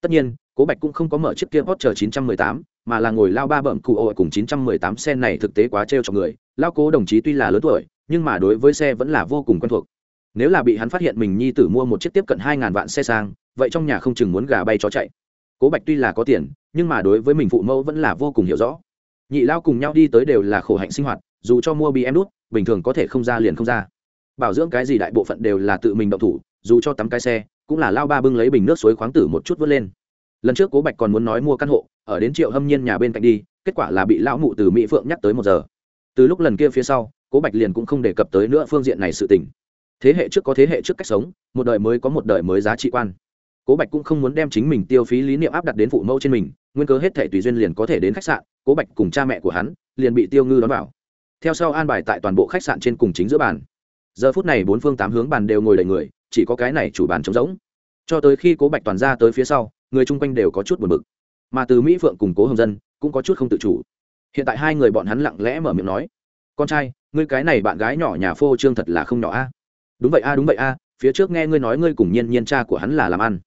S1: Tất nhiên cố bạch cũng không có mở chiếc kia hot chờ 918, mà là ngồi lao ba bậm cụ ội cùng 918 xe này thực tế quá trêu cho người. Lao cố đồng chí tuy là lớn tuổi nhưng mà đối với xe vẫn là vô cùng quen thuộc. Nếu là bị hắn phát hiện mình nhi tử mua một chiếc tiếp cận hai ngàn vạn xe sang vậy trong nhà không chừng muốn gà bay chó chạy. Cố bạch tuy là có tiền nhưng mà đối với mình phụ mẫu vẫn là vô cùng hiểu rõ. Nhị lao cùng nhau đi tới đều là khổ hạnh sinh hoạt dù cho mua bị em đút, bình thường có thể không ra liền không ra. Bảo dưỡng cái gì đại bộ phận đều là tự mình động thủ, dù cho tắm cái xe, cũng là lao ba bưng lấy bình nước suối khoáng tử một chút vớt lên. Lần trước cố bạch còn muốn nói mua căn hộ, ở đến triệu hâm nhiên nhà bên cạnh đi, kết quả là bị lão mụ từ mỹ phượng nhắc tới một giờ. Từ lúc lần kia phía sau, cố bạch liền cũng không đề cập tới nữa phương diện này sự tình. Thế hệ trước có thế hệ trước cách sống, một đời mới có một đời mới giá trị quan. Cố bạch cũng không muốn đem chính mình tiêu phí lý niệm áp đặt đến phụ mẫu trên mình, nguyên cớ hết thể tùy duyên liền có thể đến khách sạn, cố bạch cùng cha mẹ của hắn liền bị tiêu ngư đón vào theo sau an bài tại toàn bộ khách sạn trên cùng chính giữa bàn. Giờ phút này bốn phương tám hướng bàn đều ngồi đầy người, chỉ có cái này chủ bàn trống rỗng. Cho tới khi cố bạch toàn ra tới phía sau, người chung quanh đều có chút buồn bực. Mà từ mỹ phượng cùng cố hồng dân cũng có chút không tự chủ. Hiện tại hai người bọn hắn lặng lẽ mở miệng nói, con trai, ngươi cái này bạn gái nhỏ nhà phô trương thật là không nhỏ a. Đúng vậy a, đúng vậy a, phía trước nghe ngươi nói ngươi cùng nhiên nhiên cha của hắn là làm ăn.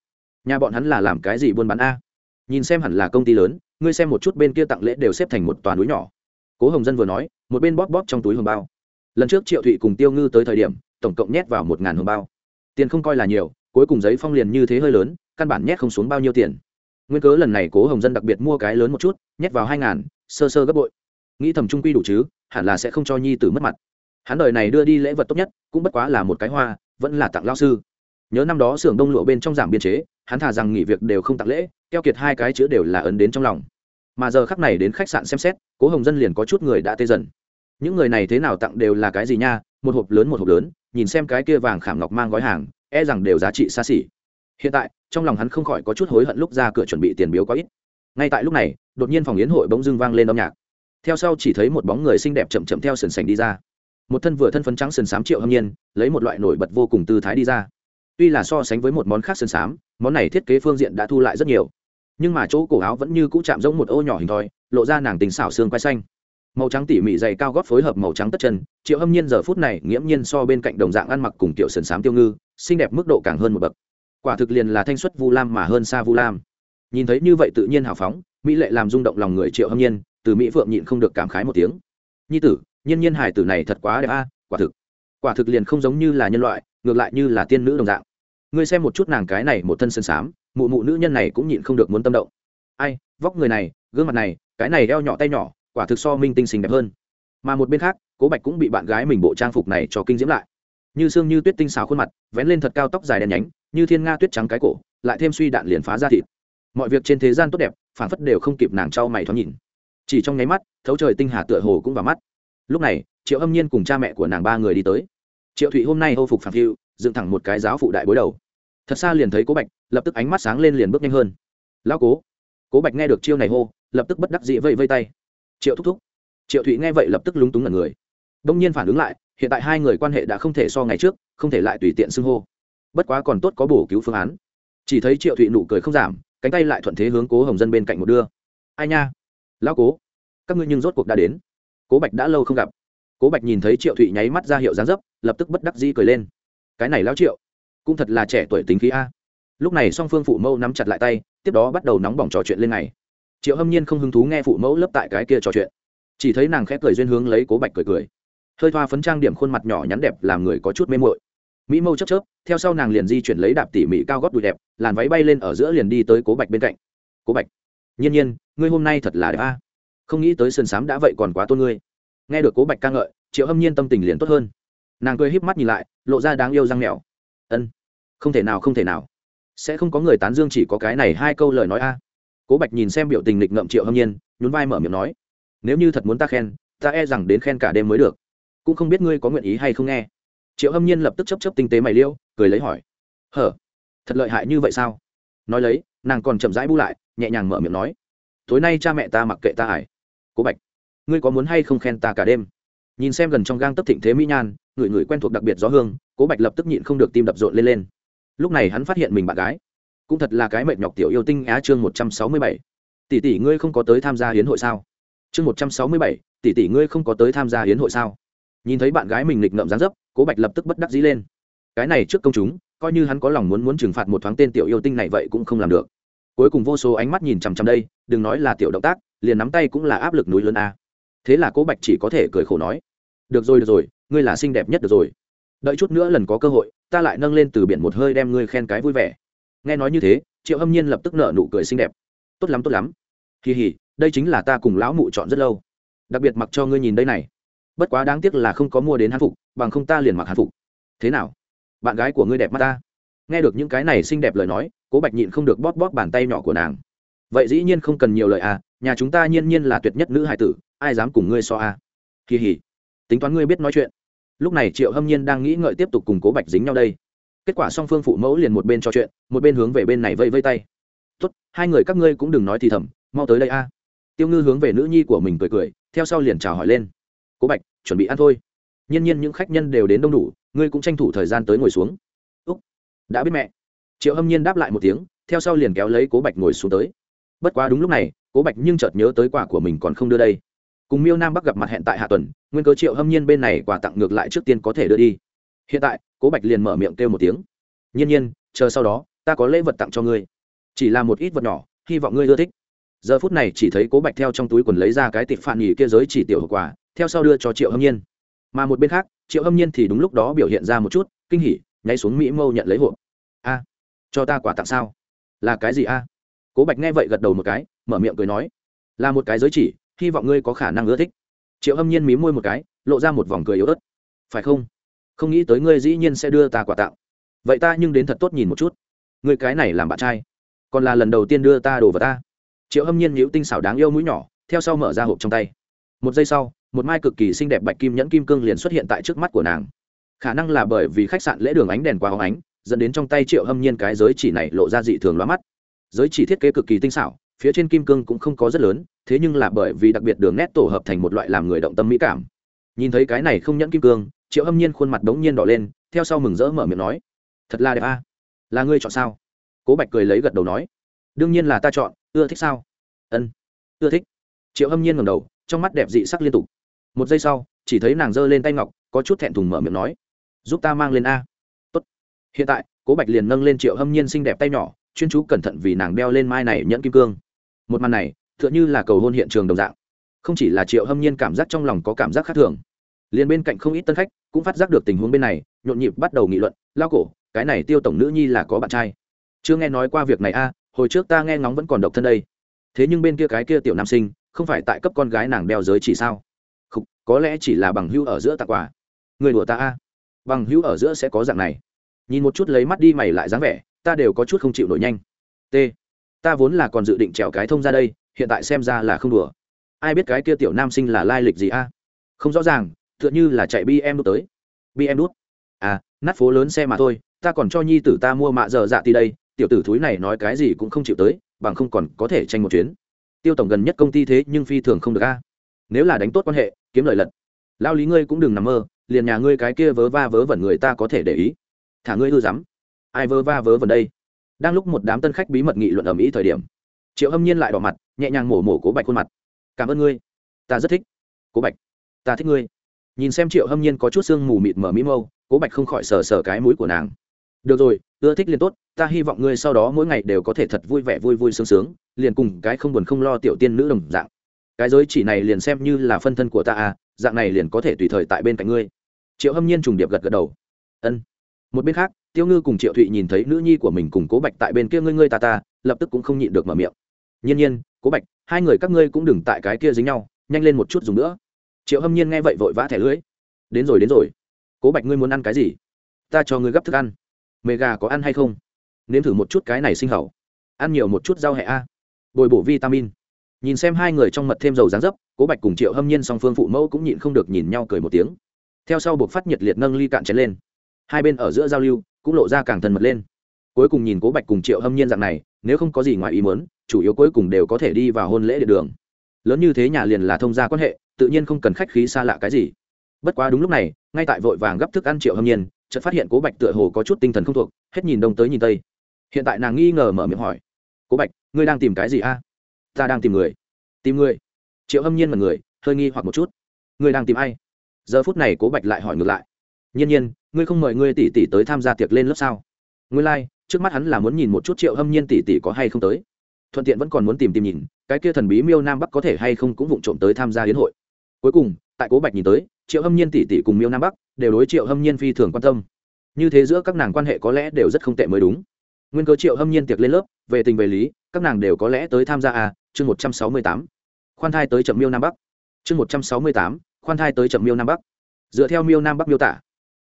S1: Nhà bọn hắn là làm cái gì buôn bán a? Nhìn xem hẳn là công ty lớn, ngươi xem một chút bên kia tặng lễ đều xếp thành một toàn núi nhỏ. Cố hồng dân vừa nói một bên bóp bóp trong túi hồng bao. Lần trước triệu thụy cùng tiêu ngư tới thời điểm, tổng cộng nhét vào một ngàn hồng bao. Tiền không coi là nhiều, cuối cùng giấy phong liền như thế hơi lớn, căn bản nhét không xuống bao nhiêu tiền. Nguyên cớ lần này cố hồng dân đặc biệt mua cái lớn một chút, nhét vào hai ngàn, sơ sơ gấp bội. Nghĩ thầm trung quy đủ chứ, hẳn là sẽ không cho nhi tử mất mặt. Hắn đời này đưa đi lễ vật tốt nhất, cũng bất quá là một cái hoa, vẫn là tặng lao sư. Nhớ năm đó xưởng đông lụa bên trong giảm biên chế, hắn thà rằng nghỉ việc đều không tặng lễ, keo kiệt hai cái chữ đều là ấn đến trong lòng. Mà giờ khắc này đến khách sạn xem xét, cố hồng dân liền có chút người đã tê dần những người này thế nào tặng đều là cái gì nha? Một hộp lớn một hộp lớn, nhìn xem cái kia vàng khảm ngọc mang gói hàng e rằng đều giá trị xa xỉ. Hiện tại, trong lòng hắn không khỏi có chút hối hận lúc ra cửa chuẩn bị tiền biếu quá ít. Ngay tại lúc này, đột nhiên phòng yến hội bỗng dưng vang lên âm nhạc. Theo sau chỉ thấy một bóng người xinh đẹp chậm chậm theo sườn sành đi ra. Một thân vừa thân phấn trắng sườn xám triệu hâm nhiên, lấy một loại nổi bật vô cùng tư thái đi ra. Tuy là so sánh với một món khác sườn xám, món này thiết kế phương diện đã thu lại rất nhiều. Nhưng mà chỗ cổ áo vẫn như cũ chạm giống một ô nhỏ hình thoi, lộ ra nàng tình xảo xương quai xanh màu trắng tỉ mỉ dày cao gót phối hợp màu trắng tất chân, triệu hâm nhiên giờ phút này nghiễm nhiên so bên cạnh đồng dạng ăn mặc cùng kiểu sườn sám tiêu ngư, xinh đẹp mức độ càng hơn một bậc. Quả thực liền là thanh xuất vu lam mà hơn xa vu lam. Nhìn thấy như vậy tự nhiên hào phóng, mỹ lệ làm rung động lòng người triệu hâm nhiên, từ mỹ phượng nhịn không được cảm khái một tiếng. Nhi tử nhiên nhiên hải tử này thật quá đẹp a, quả thực quả thực liền không giống như là nhân loại, ngược lại như là tiên nữ đồng dạng. Ngươi xem một chút nàng cái này một thân sơn xám, mụ mụ nữ nhân này cũng nhịn không được muốn tâm động. Ai, vóc người này, gương mặt này, cái này đeo nhỏ tay nhỏ quả thực so minh tinh xinh đẹp hơn. Mà một bên khác, cố bạch cũng bị bạn gái mình bộ trang phục này cho kinh diễm lại. Như xương như tuyết tinh xào khuôn mặt, vén lên thật cao tóc dài đen nhánh, như thiên nga tuyết trắng cái cổ, lại thêm suy đạn liền phá ra thịt. Mọi việc trên thế gian tốt đẹp, phản phất đều không kịp nàng trao mày thoáng nhìn. Chỉ trong nháy mắt, thấu trời tinh hà tựa hồ cũng vào mắt. Lúc này, triệu âm nhiên cùng cha mẹ của nàng ba người đi tới. Triệu thụy hôm nay hô phục phản phiu, dựng thẳng một cái giáo phụ đại bối đầu. Thật xa liền thấy cố bạch, lập tức ánh mắt sáng lên liền bước nhanh hơn. Lão cố. Cố bạch nghe được chiêu này hô, lập tức bất đắc dĩ vây vây tay triệu thúc thúc triệu thụy nghe vậy lập tức lúng túng ngẩn người đông nhiên phản ứng lại hiện tại hai người quan hệ đã không thể so ngày trước không thể lại tùy tiện xưng hô bất quá còn tốt có bổ cứu phương án chỉ thấy triệu thụy nụ cười không giảm cánh tay lại thuận thế hướng cố hồng dân bên cạnh một đưa ai nha lão cố các ngươi nhưng rốt cuộc đã đến cố bạch đã lâu không gặp cố bạch nhìn thấy triệu thụy nháy mắt ra hiệu dáng dấp lập tức bất đắc dĩ cười lên cái này lão triệu cũng thật là trẻ tuổi tính khí a lúc này song phương phụ mâu nắm chặt lại tay tiếp đó bắt đầu nóng bỏng trò chuyện lên này triệu hâm nhiên không hứng thú nghe phụ mẫu lớp tại cái kia trò chuyện. Chỉ thấy nàng khẽ cười duyên hướng lấy cố bạch cười cười. Hơi thoa phấn trang điểm khuôn mặt nhỏ nhắn đẹp làm người có chút mê mội mỹ mâu chấp chớp, theo sau nàng liền di chuyển lấy đạp tỉ mỉ cao gót đùi đẹp, làn váy bay lên ở giữa liền đi tới cố bạch bên cạnh. Cố bạch, nhiên nhiên, ngươi hôm nay thật là đẹp a. Không nghĩ tới sườn xám đã vậy còn quá tôn ngươi. Nghe được cố bạch ca ngợi, triệu hâm nhiên tâm tình liền tốt hơn. Nàng cười híp mắt nhìn lại, lộ ra đáng yêu răng mèo ân, không thể nào, không thể nào. Sẽ không có người tán dương chỉ có cái này hai câu lời nói a cố bạch nhìn xem biểu tình lịch ngậm triệu hâm nhiên, nhún vai mở miệng nói, nếu như thật muốn ta khen, ta e rằng đến khen cả đêm mới được. Cũng không biết ngươi có nguyện ý hay không nghe. Triệu hâm nhiên lập tức chấp chấp tinh tế mày liêu, cười lấy hỏi, hở, thật lợi hại như vậy sao? Nói lấy, nàng còn chậm rãi bu lại, nhẹ nhàng mở miệng nói, tối nay cha mẹ ta mặc kệ ta ải. Cố bạch, ngươi có muốn hay không khen ta cả đêm? Nhìn xem gần trong gang tấp thịnh thế mỹ nhan, người người quen thuộc đặc biệt gió hương, cố bạch lập tức nhịn không được tim đập rộn lên lên. Lúc này hắn phát hiện mình bạn gái cũng thật là cái mệt nhọc tiểu yêu tinh á chương một trăm sáu mươi bảy. Tỷ tỷ ngươi không có tới tham gia hiến hội sao? Chương một trăm sáu mươi bảy, tỷ tỷ ngươi không có tới tham gia hiến hội sao? Nhìn thấy bạn gái mình nghịch ngợm dán dấp, cố bạch lập tức bất đắc dĩ lên. Cái này trước công chúng, coi như hắn có lòng muốn muốn trừng phạt một thoáng tên tiểu yêu tinh này vậy cũng không làm được. Cuối cùng vô số ánh mắt nhìn chằm chằm đây, đừng nói là tiểu động tác, liền nắm tay cũng là áp lực núi lớn a. Thế là cố bạch chỉ có thể cười khổ nói, được rồi được rồi, ngươi là xinh đẹp nhất được rồi. Đợi chút nữa lần có cơ hội, ta lại nâng lên từ biển một hơi đem ngươi khen cái vui vẻ nghe nói như thế, triệu hâm nhiên lập tức nợ nụ cười xinh đẹp. Tốt lắm tốt lắm. Kỳ hỉ, đây chính là ta cùng lão mụ chọn rất lâu. Đặc biệt mặc cho ngươi nhìn đây này. Bất quá đáng tiếc là không có mua đến hán phục, bằng không ta liền mặc hán phục. Thế nào? Bạn gái của ngươi đẹp mắt ta. Nghe được những cái này xinh đẹp lời nói, cố bạch nhịn không được bóp bóp bàn tay nhỏ của nàng. Vậy dĩ nhiên không cần nhiều lời à nhà chúng ta nhiên nhiên là tuyệt nhất nữ hải tử, ai dám cùng ngươi so à? Kỳ hỉ. Tính toán ngươi biết nói chuyện. Lúc này triệu hâm nhiên đang nghĩ ngợi tiếp tục cùng cố bạch dính nhau đây kết quả song phương phụ mẫu liền một bên trò chuyện, một bên hướng về bên này vây vây tay. Tốt, hai người các ngươi cũng đừng nói thì thầm, mau tới đây a. Tiêu ngư hướng về nữ nhi của mình cười cười, theo sau liền chào hỏi lên. Cố bạch, chuẩn bị ăn thôi. Nhiên nhiên những khách nhân đều đến đông đủ, ngươi cũng tranh thủ thời gian tới ngồi xuống. Úc, đã biết mẹ. Triệu hâm nhiên đáp lại một tiếng, theo sau liền kéo lấy cố bạch ngồi xuống tới. Bất quá đúng lúc này, cố bạch nhưng chợt nhớ tới quả của mình còn không đưa đây. Cùng miêu nam bắc gặp mặt hẹn tại hạ tuần, nguyên cớ triệu hâm nhiên bên này quà tặng ngược lại trước tiên có thể đưa đi hiện tại, cố bạch liền mở miệng kêu một tiếng. Nhiên nhiên, chờ sau đó, ta có lễ vật tặng cho ngươi. Chỉ là một ít vật nhỏ, hy vọng ngươi ưa thích. Giờ phút này chỉ thấy cố bạch theo trong túi quần lấy ra cái tịp phản nhì kia giới chỉ tiểu hậu quả theo sau đưa cho triệu hâm nhiên. Mà một bên khác, triệu hâm nhiên thì đúng lúc đó biểu hiện ra một chút kinh hỉ nháy xuống mỹ mâu nhận lấy hộp. A, cho ta quả tặng sao? Là cái gì a? Cố bạch nghe vậy gật đầu một cái, mở miệng cười nói, là một cái giới chỉ, hy vọng ngươi có khả năng ưa thích. Triệu hâm nhiên mí môi một cái, lộ ra một vòng cười yếu ớt. Phải không? Không nghĩ tới ngươi dĩ nhiên sẽ đưa ta quà tặng vậy ta nhưng đến thật tốt nhìn một chút. Ngươi cái này làm bạn trai, còn là lần đầu tiên đưa ta đồ vào ta. Triệu hâm nhiên nhíu tinh xảo đáng yêu mũi nhỏ, theo sau mở ra hộp trong tay. Một giây sau, một mai cực kỳ xinh đẹp bạch kim nhẫn kim cương liền xuất hiện tại trước mắt của nàng. Khả năng là bởi vì khách sạn lễ đường ánh đèn quá hóng ánh, dẫn đến trong tay triệu hâm nhiên cái giới chỉ này lộ ra dị thường lóa mắt. Giới chỉ thiết kế cực kỳ tinh xảo, phía trên kim cương cũng không có rất lớn, thế nhưng là bởi vì đặc biệt đường nét tổ hợp thành một loại làm người động tâm mỹ cảm. Nhìn thấy cái này không nhẫn kim cương triệu hâm nhiên khuôn mặt đống nhiên đỏ lên, theo sau mừng rỡ mở miệng nói, thật là đẹp a. Là ngươi chọn sao? Cố bạch cười lấy gật đầu nói, đương nhiên là ta chọn, ưa thích sao? Ân, ưa thích. Triệu hâm nhiên ngầm đầu, trong mắt đẹp dị sắc liên tục. Một giây sau, chỉ thấy nàng giơ lên tay ngọc, có chút thẹn thùng mở miệng nói, giúp ta mang lên a. Tốt. hiện tại, cố bạch liền nâng lên triệu hâm nhiên xinh đẹp tay nhỏ, chuyên chú cẩn thận vì nàng đeo lên mai này nhẫn kim cương. Một màn này t h ư ợ n h ư là cầu hôn hiện trường đồng dạng. Không chỉ là triệu hâm nhiên cảm giác trong lòng có cảm giác khác thường liền bên cạnh không ít tân khách cũng phát giác được tình huống bên này nhộn nhịp bắt đầu nghị luận lao cổ cái này tiêu tổng nữ nhi là có bạn trai. Chưa nghe nói qua việc này a à, hồi trước ta nghe ngóng vẫn còn độc thân đây. Thế nhưng bên kia cái kia tiểu nam sinh không phải tại cấp con gái nàng đeo giới chỉ sao? Không, có lẽ chỉ là bằng hữu ở giữa tặng quà. Người đùa ta a. Bằng hữu ở giữa sẽ có dạng này. Nhìn một chút lấy mắt đi mày lại dáng vẻ ta đều có chút không chịu nổi nhanh. T. Ta vốn là còn dự định trèo cái thông ra đây hiện tại xem ra là không đùa. Ai biết cái kia tiểu nam sinh là lai lịch gì a? Không rõ ràng tựa như là chạy bm đút tới. bm đút? À nát phố lớn xe mà thôi, ta còn cho nhi tử ta mua mạ giờ dạ thì đây, tiểu tử thúi này nói cái gì cũng không chịu tới, bằng không còn có thể tranh một chuyến. Tiêu tổng gần nhất công ty thế nhưng phi thường không được a. Nếu là đánh tốt quan hệ, kiếm lời lật. Lao lý ngươi cũng đừng nằm mơ, liền nhà ngươi cái kia vớ va vớ vẩn người ta có thể để ý. Thả ngươi hư dám ai vớ va vớ vẩn đây? Đang lúc một đám tân khách bí mật nghị luận ầm ĩ thời điểm, triệu hâm nhiên lại đỏ mặt, nhẹ nhàng mổ mổ cố bạch khuôn mặt. Cảm ơn ngươi. Ta rất thích. Cố bạch, ta thích ngươi nhìn xem triệu hâm nhiên có chút sương mù mịt mở mỹ mâu, cố bạch không khỏi sờ sờ cái mũi của nàng. Được rồi, ưa thích liền tốt, ta hy vọng ngươi sau đó mỗi ngày đều có thể thật vui vẻ vui vui sướng sướng, liền cùng cái không buồn không lo tiểu tiên nữ đồng dạng. Cái giới chỉ này liền xem như là phân thân của ta à dạng này liền có thể tùy thời tại bên cạnh ngươi. Triệu hâm nhiên trùng điệp gật gật đầu. Ân. Một bên khác, tiêu ngư cùng triệu thụy nhìn thấy nữ nhi của mình cùng cố bạch tại bên kia ngươi ngươi ta ta, lập tức cũng không nhịn được mở miệng. Nhiên nhiên, cố bạch, hai người các ngươi cũng đừng tại cái kia dính nhau, nhanh lên một chút dùng nữa triệu hâm nhiên nghe vậy vội vã thẻ lưới. Đến rồi đến rồi. Cố bạch ngươi muốn ăn cái gì? Ta cho ngươi gấp thức ăn. Mề gà có ăn hay không? Nếm thử một chút cái này sinh hậu ăn nhiều một chút rau hẹ a. Bồi bổ vitamin. Nhìn xem hai người trong mật thêm dầu dáng dấp, cố bạch cùng triệu hâm nhiên song phương phụ mẫu cũng nhịn không được nhìn nhau cười một tiếng. Theo sau buộc phát nhiệt liệt nâng ly cạn chén lên. Hai bên ở giữa giao lưu, cũng lộ ra càng thân mật lên. Cuối cùng nhìn cố bạch cùng triệu hâm nhiên dạng này, nếu không có gì ngoài ý mớn chủ yếu cuối cùng đều có thể đi vào hôn lễ địa đường. Lớn như thế nhà liền là thông gia quan hệ tự nhiên không cần khách khí xa lạ cái gì. Bất quá đúng lúc này ngay tại vội vàng gấp thức ăn triệu hâm nhiên chợt phát hiện cố bạch tựa hồ có chút tinh thần không thuộc hết nhìn đông tới nhìn tây. Hiện tại nàng nghi ngờ mở miệng hỏi cố bạch ngươi đang tìm cái gì a? Ta đang tìm người. Tìm người? Triệu hâm nhiên mật người hơi nghi hoặc một chút. Ngươi đang tìm ai? Giờ phút này cố bạch lại hỏi ngược lại. Nhiên nhiên ngươi không mời ngươi tỷ tỷ tới tham gia tiệc lên lớp sao? Ngươi lai、like, trước mắt hắn là muốn nhìn một chút triệu hâm nhiên tỷ tỷ có hay không tới. Thuận tiện vẫn còn muốn tìm tìm nhìn cái kia thần bí miêu nam bắc có thể hay không cũng vụng trộm tới tham gia hiến hội cuối cùng, tại cố bạch nhìn tới, triệu hâm nhiên tỷ tỷ cùng miêu nam bắc đều đối triệu hâm nhiên phi thường quan tâm. Như thế giữa các nàng quan hệ có lẽ đều rất không tệ mới đúng. Nguyên cơ triệu hâm nhiên tiệc lên lớp, về tình về lý, các nàng đều có lẽ tới tham gia à chương một trăm sáu mươi tám. Khoan thai tới chậm miêu nam bắc. Chương một trăm sáu mươi tám, khoan thai tới chậm miêu nam bắc. Dựa theo miêu nam bắc miêu tả,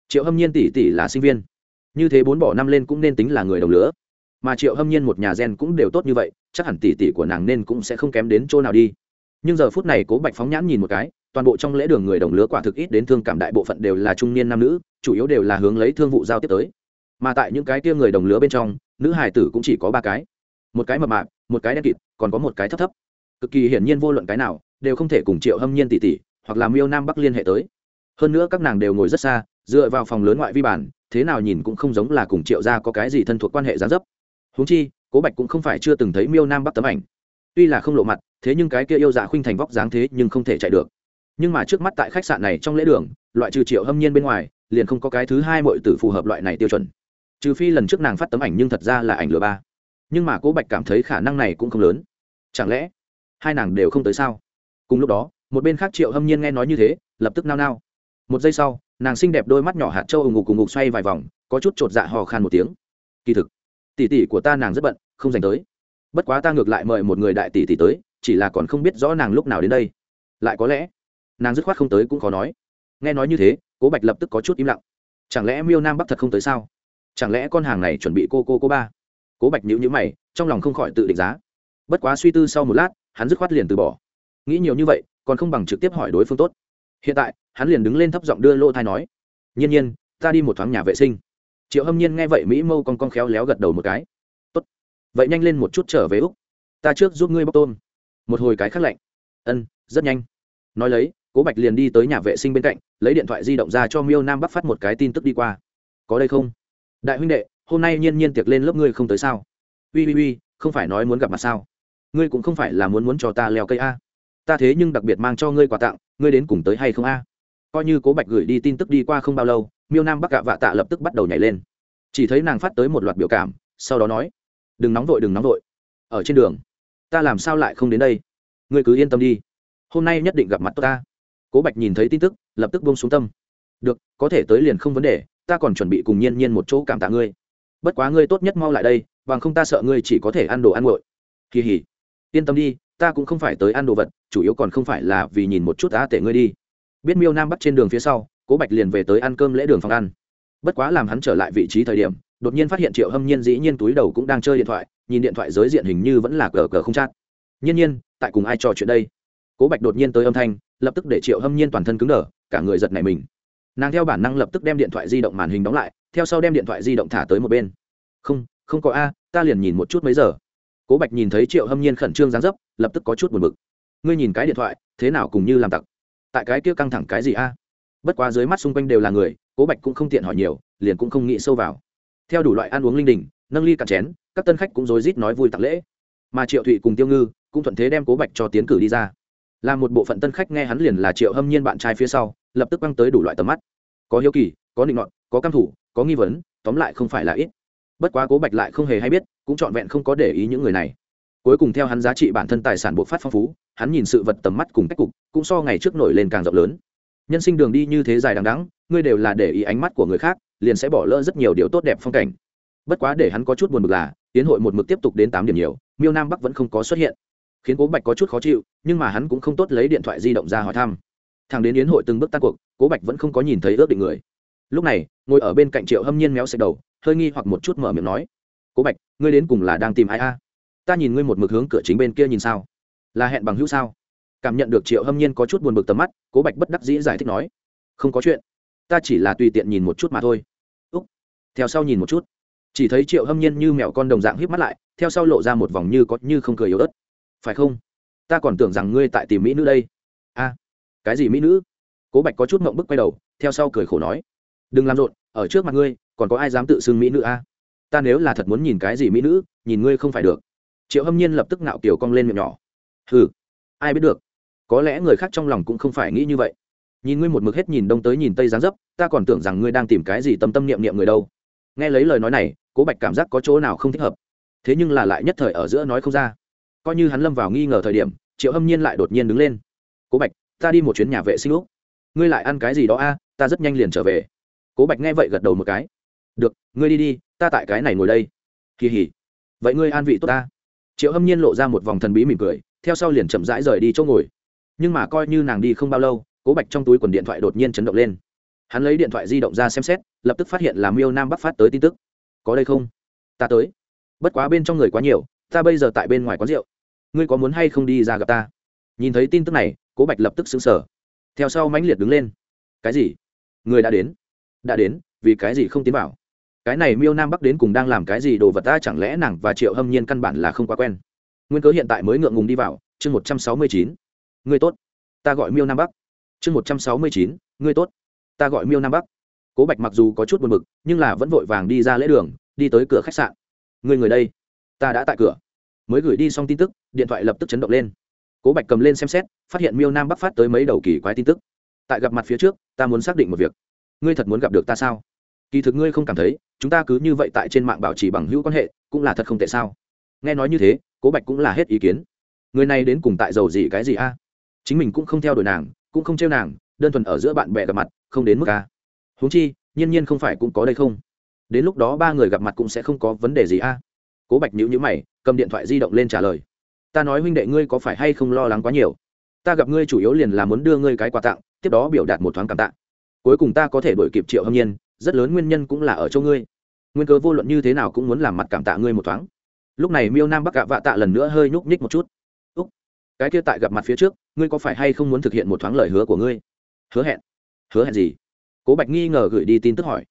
S1: triệu hâm nhiên tỷ tỷ là sinh viên. Như thế bốn bỏ năm lên cũng nên tính là người đồng lứa. Mà triệu hâm nhiên một nhà gen cũng đều tốt như vậy, chắc hẳn tỷ tỷ của nàng nên cũng sẽ không kém đến chỗ nào đi. Nhưng giờ phút này cố bạch phóng nhãn nhìn một cái toàn bộ trong lễ đường người đồng lứa quả thực ít đến thương cảm đại bộ phận đều là trung niên nam nữ, chủ yếu đều là hướng lấy thương vụ giao tiếp tới. Mà tại những cái kia người đồng lứa bên trong, nữ hải tử cũng chỉ có ba cái. Một cái mập mạp, một cái đen kịt, còn có một cái thấp thấp. Cực kỳ hiển nhiên vô luận cái nào, đều không thể cùng triệu hâm nhiên tỷ tỷ, hoặc là miêu nam bắc liên hệ tới. Hơn nữa các nàng đều ngồi rất xa, dựa vào phòng lớn ngoại vi bản thế nào nhìn cũng không giống là cùng triệu gia có cái gì thân thuộc quan hệ gián dấp. Huống chi, cố bạch cũng không phải chưa từng thấy miêu nam bắc tấm ảnh. Tuy là không lộ mặt, thế nhưng cái kia yêu dạ khuynh thành vóc dáng thế nhưng không thể chạy được nhưng mà trước mắt tại khách sạn này trong lễ đường, loại trừ triệu hâm nhiên bên ngoài, liền không có cái thứ hai mọi tử phù hợp loại này tiêu chuẩn. Trừ phi lần trước nàng phát tấm ảnh nhưng thật ra là ảnh lừa ba. Nhưng mà cố bạch cảm thấy khả năng này cũng không lớn. Chẳng lẽ hai nàng đều không tới sao? Cùng lúc đó, một bên khác triệu hâm nhiên nghe nói như thế, lập tức nao nao. Một giây sau, nàng xinh đẹp đôi mắt nhỏ hạt trâu ù ngục cùng ngục xoay vài vòng, có chút chột dạ hò khan một tiếng. Kỳ thực, tỷ tỷ của ta nàng rất bận, không dành tới. Bất quá ta ngược lại mời một người đại tỷ tỷ tới, chỉ là còn không biết rõ nàng lúc nào đến đây. Lại có lẽ nàng dứt khoát không tới cũng khó nói. Nghe nói như thế, cố bạch lập tức có chút im lặng. Chẳng lẽ miêu nam bắc thật không tới sao? Chẳng lẽ con hàng này chuẩn bị cô cô cô ba? Cố bạch nhữ nhữ mày, trong lòng không khỏi tự định giá. Bất quá suy tư sau một lát, hắn dứt khoát liền từ bỏ. Nghĩ nhiều như vậy, còn không bằng trực tiếp hỏi đối phương tốt. Hiện tại, hắn liền đứng lên thấp giọng đưa lỗ thai nói, nhiên nhiên, ta đi một thoáng nhà vệ sinh. Triệu hâm nhiên nghe vậy mỹ mâu con con khéo léo gật đầu một cái. Tốt, vậy nhanh lên một chút trở về úc. Ta trước giúp ngươi bóc tôm. Một hồi cái khắc lạnh. Ân, rất nhanh. Nói lấy cố bạch liền đi tới nhà vệ sinh bên cạnh, lấy điện thoại di động ra cho miêu nam bắc phát một cái tin tức đi qua. Có đây không? Đại huynh đệ, hôm nay nhiên nhiên tiệc lên lớp ngươi không tới sao? Ui ui ui, không phải nói muốn gặp mặt sao? Ngươi cũng không phải là muốn muốn cho ta leo cây a. Ta thế nhưng đặc biệt mang cho ngươi quà tặng, ngươi đến cùng tới hay không a? Coi như cố bạch gửi đi tin tức đi qua không bao lâu, miêu nam bắc gạ vạ tạ lập tức bắt đầu nhảy lên. Chỉ thấy nàng phát tới một loạt biểu cảm, sau đó nói, đừng nóng vội, đừng nóng vội. Ở trên đường, ta làm sao lại không đến đây? Ngươi cứ yên tâm đi. Hôm nay nhất định gặp mặt tôi ta cố bạch nhìn thấy tin tức, lập tức buông xuống tâm. Được, có thể tới liền không vấn đề, ta còn chuẩn bị cùng nhiên nhiên một chỗ cảm tạ ngươi. Bất quá ngươi tốt nhất mau lại đây, bằng không ta sợ ngươi chỉ có thể ăn đồ ăn nguội. Kỳ hỉ. Yên tâm đi, ta cũng không phải tới ăn đồ vật, chủ yếu còn không phải là vì nhìn một chút á tể ngươi đi. Biết miêu nam bắt trên đường phía sau, cố bạch liền về tới ăn cơm lễ đường phòng ăn. Bất quá làm hắn trở lại vị trí thời điểm, đột nhiên phát hiện triệu hâm nhiên dĩ nhiên túi đầu cũng đang chơi điện thoại, nhìn điện thoại giới diện hình như vẫn là cờ cờ không chát. Nhiên nhiên, tại cùng ai trò chuyện đây? Cố bạch đột nhiên tới âm thanh lập tức để triệu hâm nhiên toàn thân cứng đờ, cả người giật nảy mình. Nàng theo bản năng lập tức đem điện thoại di động màn hình đóng lại, theo sau đem điện thoại di động thả tới một bên. Không không có a, ta liền nhìn một chút mấy giờ. Cố bạch nhìn thấy triệu hâm nhiên khẩn trương dáng dấp, lập tức có chút buồn b ự c ngươi nhìn cái điện thoại, thế nào cùng như làm tặc? Tại cái kia căng thẳng cái gì a? Bất quá dưới mắt xung quanh đều là người, cố bạch cũng không tiện hỏi nhiều, liền cũng không nghĩ sâu vào. Theo đủ loại ăn uống linh đình, nâng ly cạn chén, các tân khách cũng rối rít nói vui tặng lễ. Mà triệu thụy cùng tiêu ngư cũng thuận thế đem cố bạch cho tiến cử đi ra là một bộ phận tân khách nghe hắn liền là triệu hâm nhiên bạn trai phía sau, lập tức băng tới đủ loại tầm mắt. Có hiếu kỳ, có định ngọn có căm thủ, có nghi vấn, tóm lại không phải là ít. Bất quá cố bạch lại không hề hay biết, cũng trọn vẹn không có để ý những người này. Cuối cùng theo hắn giá trị bản thân tài sản bộ phát phong phú, hắn nhìn sự vật tầm mắt cùng cách cục, cũng so ngày trước nổi lên càng rộng lớn. Nhân sinh đường đi như thế dài đằng đắng ngươi đều là để ý ánh mắt của người khác, liền sẽ bỏ lỡ rất nhiều điều tốt đẹp phong cảnh. Bất quá để hắn có chút buồn bực là, tiến hội một mực tiếp tục đến tám điểm nhiều, miêu nam bắc vẫn không có xuất hiện khiến cố bạch có chút khó chịu, nhưng mà hắn cũng không tốt lấy điện thoại di động ra hỏi thăm. Thằng đến yến hội từng bước tan cuộc, cố bạch vẫn không có nhìn thấy ước định người. Lúc này, ngồi ở bên cạnh triệu hâm nhiên méo xẹt đầu, hơi nghi hoặc một chút mở miệng nói, cố bạch, ngươi đến cùng là đang tìm ai a? Ta nhìn ngươi một mực hướng cửa chính bên kia nhìn sao? Là hẹn bằng hữu sao? Cảm nhận được triệu hâm nhiên có chút buồn bực tầm mắt, cố bạch bất đắc dĩ giải thích nói, không có chuyện. Ta chỉ là tùy tiện nhìn một chút mà thôi. Úc. Theo sau nhìn một chút. Chỉ thấy triệu hâm nhiên như mẹo con đồng dạng híp mắt lại, theo sau lộ ra một vòng như có như không cười yếu ớt phải không? Ta còn tưởng rằng ngươi tại tìm mỹ nữ đây. A, cái gì mỹ nữ? Cố bạch có chút mộng bức quay đầu, theo sau cười khổ nói. Đừng làm rộn, ở trước mặt ngươi, còn có ai dám tự xưng mỹ nữ a? Ta nếu là thật muốn nhìn cái gì mỹ nữ, nhìn ngươi không phải được. Triệu hâm nhiên lập tức nạo kiểu cong lên miệng nhỏ. Hừ, ai biết được. Có lẽ người khác trong lòng cũng không phải nghĩ như vậy. Nhìn ngươi một mực hết nhìn đông tới nhìn tây dáng dấp, ta còn tưởng rằng ngươi đang tìm cái gì tâm tâm niệm niệm người đâu. Nghe lấy lời nói này, cố bạch cảm giác có chỗ nào không thích hợp. Thế nhưng là lại nhất thời ở giữa nói không ra coi như hắn lâm vào nghi ngờ thời điểm, triệu hâm nhiên lại đột nhiên đứng lên. Cố bạch, ta đi một chuyến nhà vệ sinh lúc ngươi lại ăn cái gì đó a, ta rất nhanh liền trở về. Cố bạch nghe vậy gật đầu một cái. Được, ngươi đi đi, ta tại cái này ngồi đây. Kỳ hỉ. Vậy ngươi an vị tốt ta. Triệu hâm nhiên lộ ra một vòng thần bí mỉm cười, theo sau liền chậm rãi rời đi chỗ ngồi. Nhưng mà coi như nàng đi không bao lâu, cố bạch trong túi quần điện thoại đột nhiên chấn động lên. Hắn lấy điện thoại di động ra xem xét, lập tức phát hiện là miêu nam bắc phát tới tin tức. Có đây không? Ta tới. Bất quá bên trong người quá nhiều, ta bây giờ tại bên ngoài quán rượu ngươi có muốn hay không đi ra gặp ta? Nhìn thấy tin tức này, cố bạch lập tức xứng sở theo sau mãnh liệt đứng lên. Cái gì? Người đã đến. Đã đến, vì cái gì không tiến vào? Cái này miêu nam bắc đến cùng đang làm cái gì đồ vật ta chẳng lẽ nàng và triệu hâm nhiên căn bản là không quá quen. Nguyên cớ hiện tại mới ngượng ngùng đi vào, chương một trăm sáu mươi chín. Người tốt. Ta gọi miêu nam bắc. Chương một trăm sáu mươi chín, người tốt. Ta gọi miêu nam bắc. Cố bạch mặc dù có chút buồn b ự c nhưng là vẫn vội vàng đi ra lễ đường, đi tới cửa khách sạn. Người người đây. Ta đã tại cửa mới gửi đi xong tin tức, điện thoại lập tức chấn động lên. Cố bạch cầm lên xem xét, phát hiện miêu nam bắc phát tới mấy đầu kỳ quái tin tức. Tại gặp mặt phía trước, ta muốn xác định một việc. Ngươi thật muốn gặp được ta sao? Kỳ thực ngươi không cảm thấy, chúng ta cứ như vậy tại trên mạng bảo trì bằng hữu quan hệ, cũng là thật không tệ sao? Nghe nói như thế, cố bạch cũng là hết ý kiến. Người này đến cùng tại giàu gì cái gì a? Chính mình cũng không theo đuổi nàng, cũng không trêu nàng, đơn thuần ở giữa bạn bè gặp mặt, không đến mức a. Huống chi, nhiên nhiên không phải cũng có đây không? Đến lúc đó ba người gặp mặt cũng sẽ không có vấn đề gì a. Cố bạch nhữ nhữ mày cầm điện thoại di động lên trả lời. Ta nói huynh đệ ngươi có phải hay không lo lắng quá nhiều? Ta gặp ngươi chủ yếu liền là muốn đưa ngươi cái quà tặng, tiếp đó biểu đạt một thoáng cảm tạ. Cuối cùng ta có thể đổi kịp triệu hâm nhiên, rất lớn nguyên nhân cũng là ở chỗ ngươi. Nguyên cơ vô luận như thế nào cũng muốn làm mặt cảm tạ ngươi một thoáng. Lúc này miêu nam bắc gạ vạ tạ lần nữa hơi nhúc nhích một chút. Úc, cái kia tại gặp mặt phía trước, ngươi có phải hay không muốn thực hiện một thoáng lời hứa của ngươi? Hứa hẹn. Hứa hẹn gì? Cố bạch nghi ngờ gửi đi tin tức hỏi.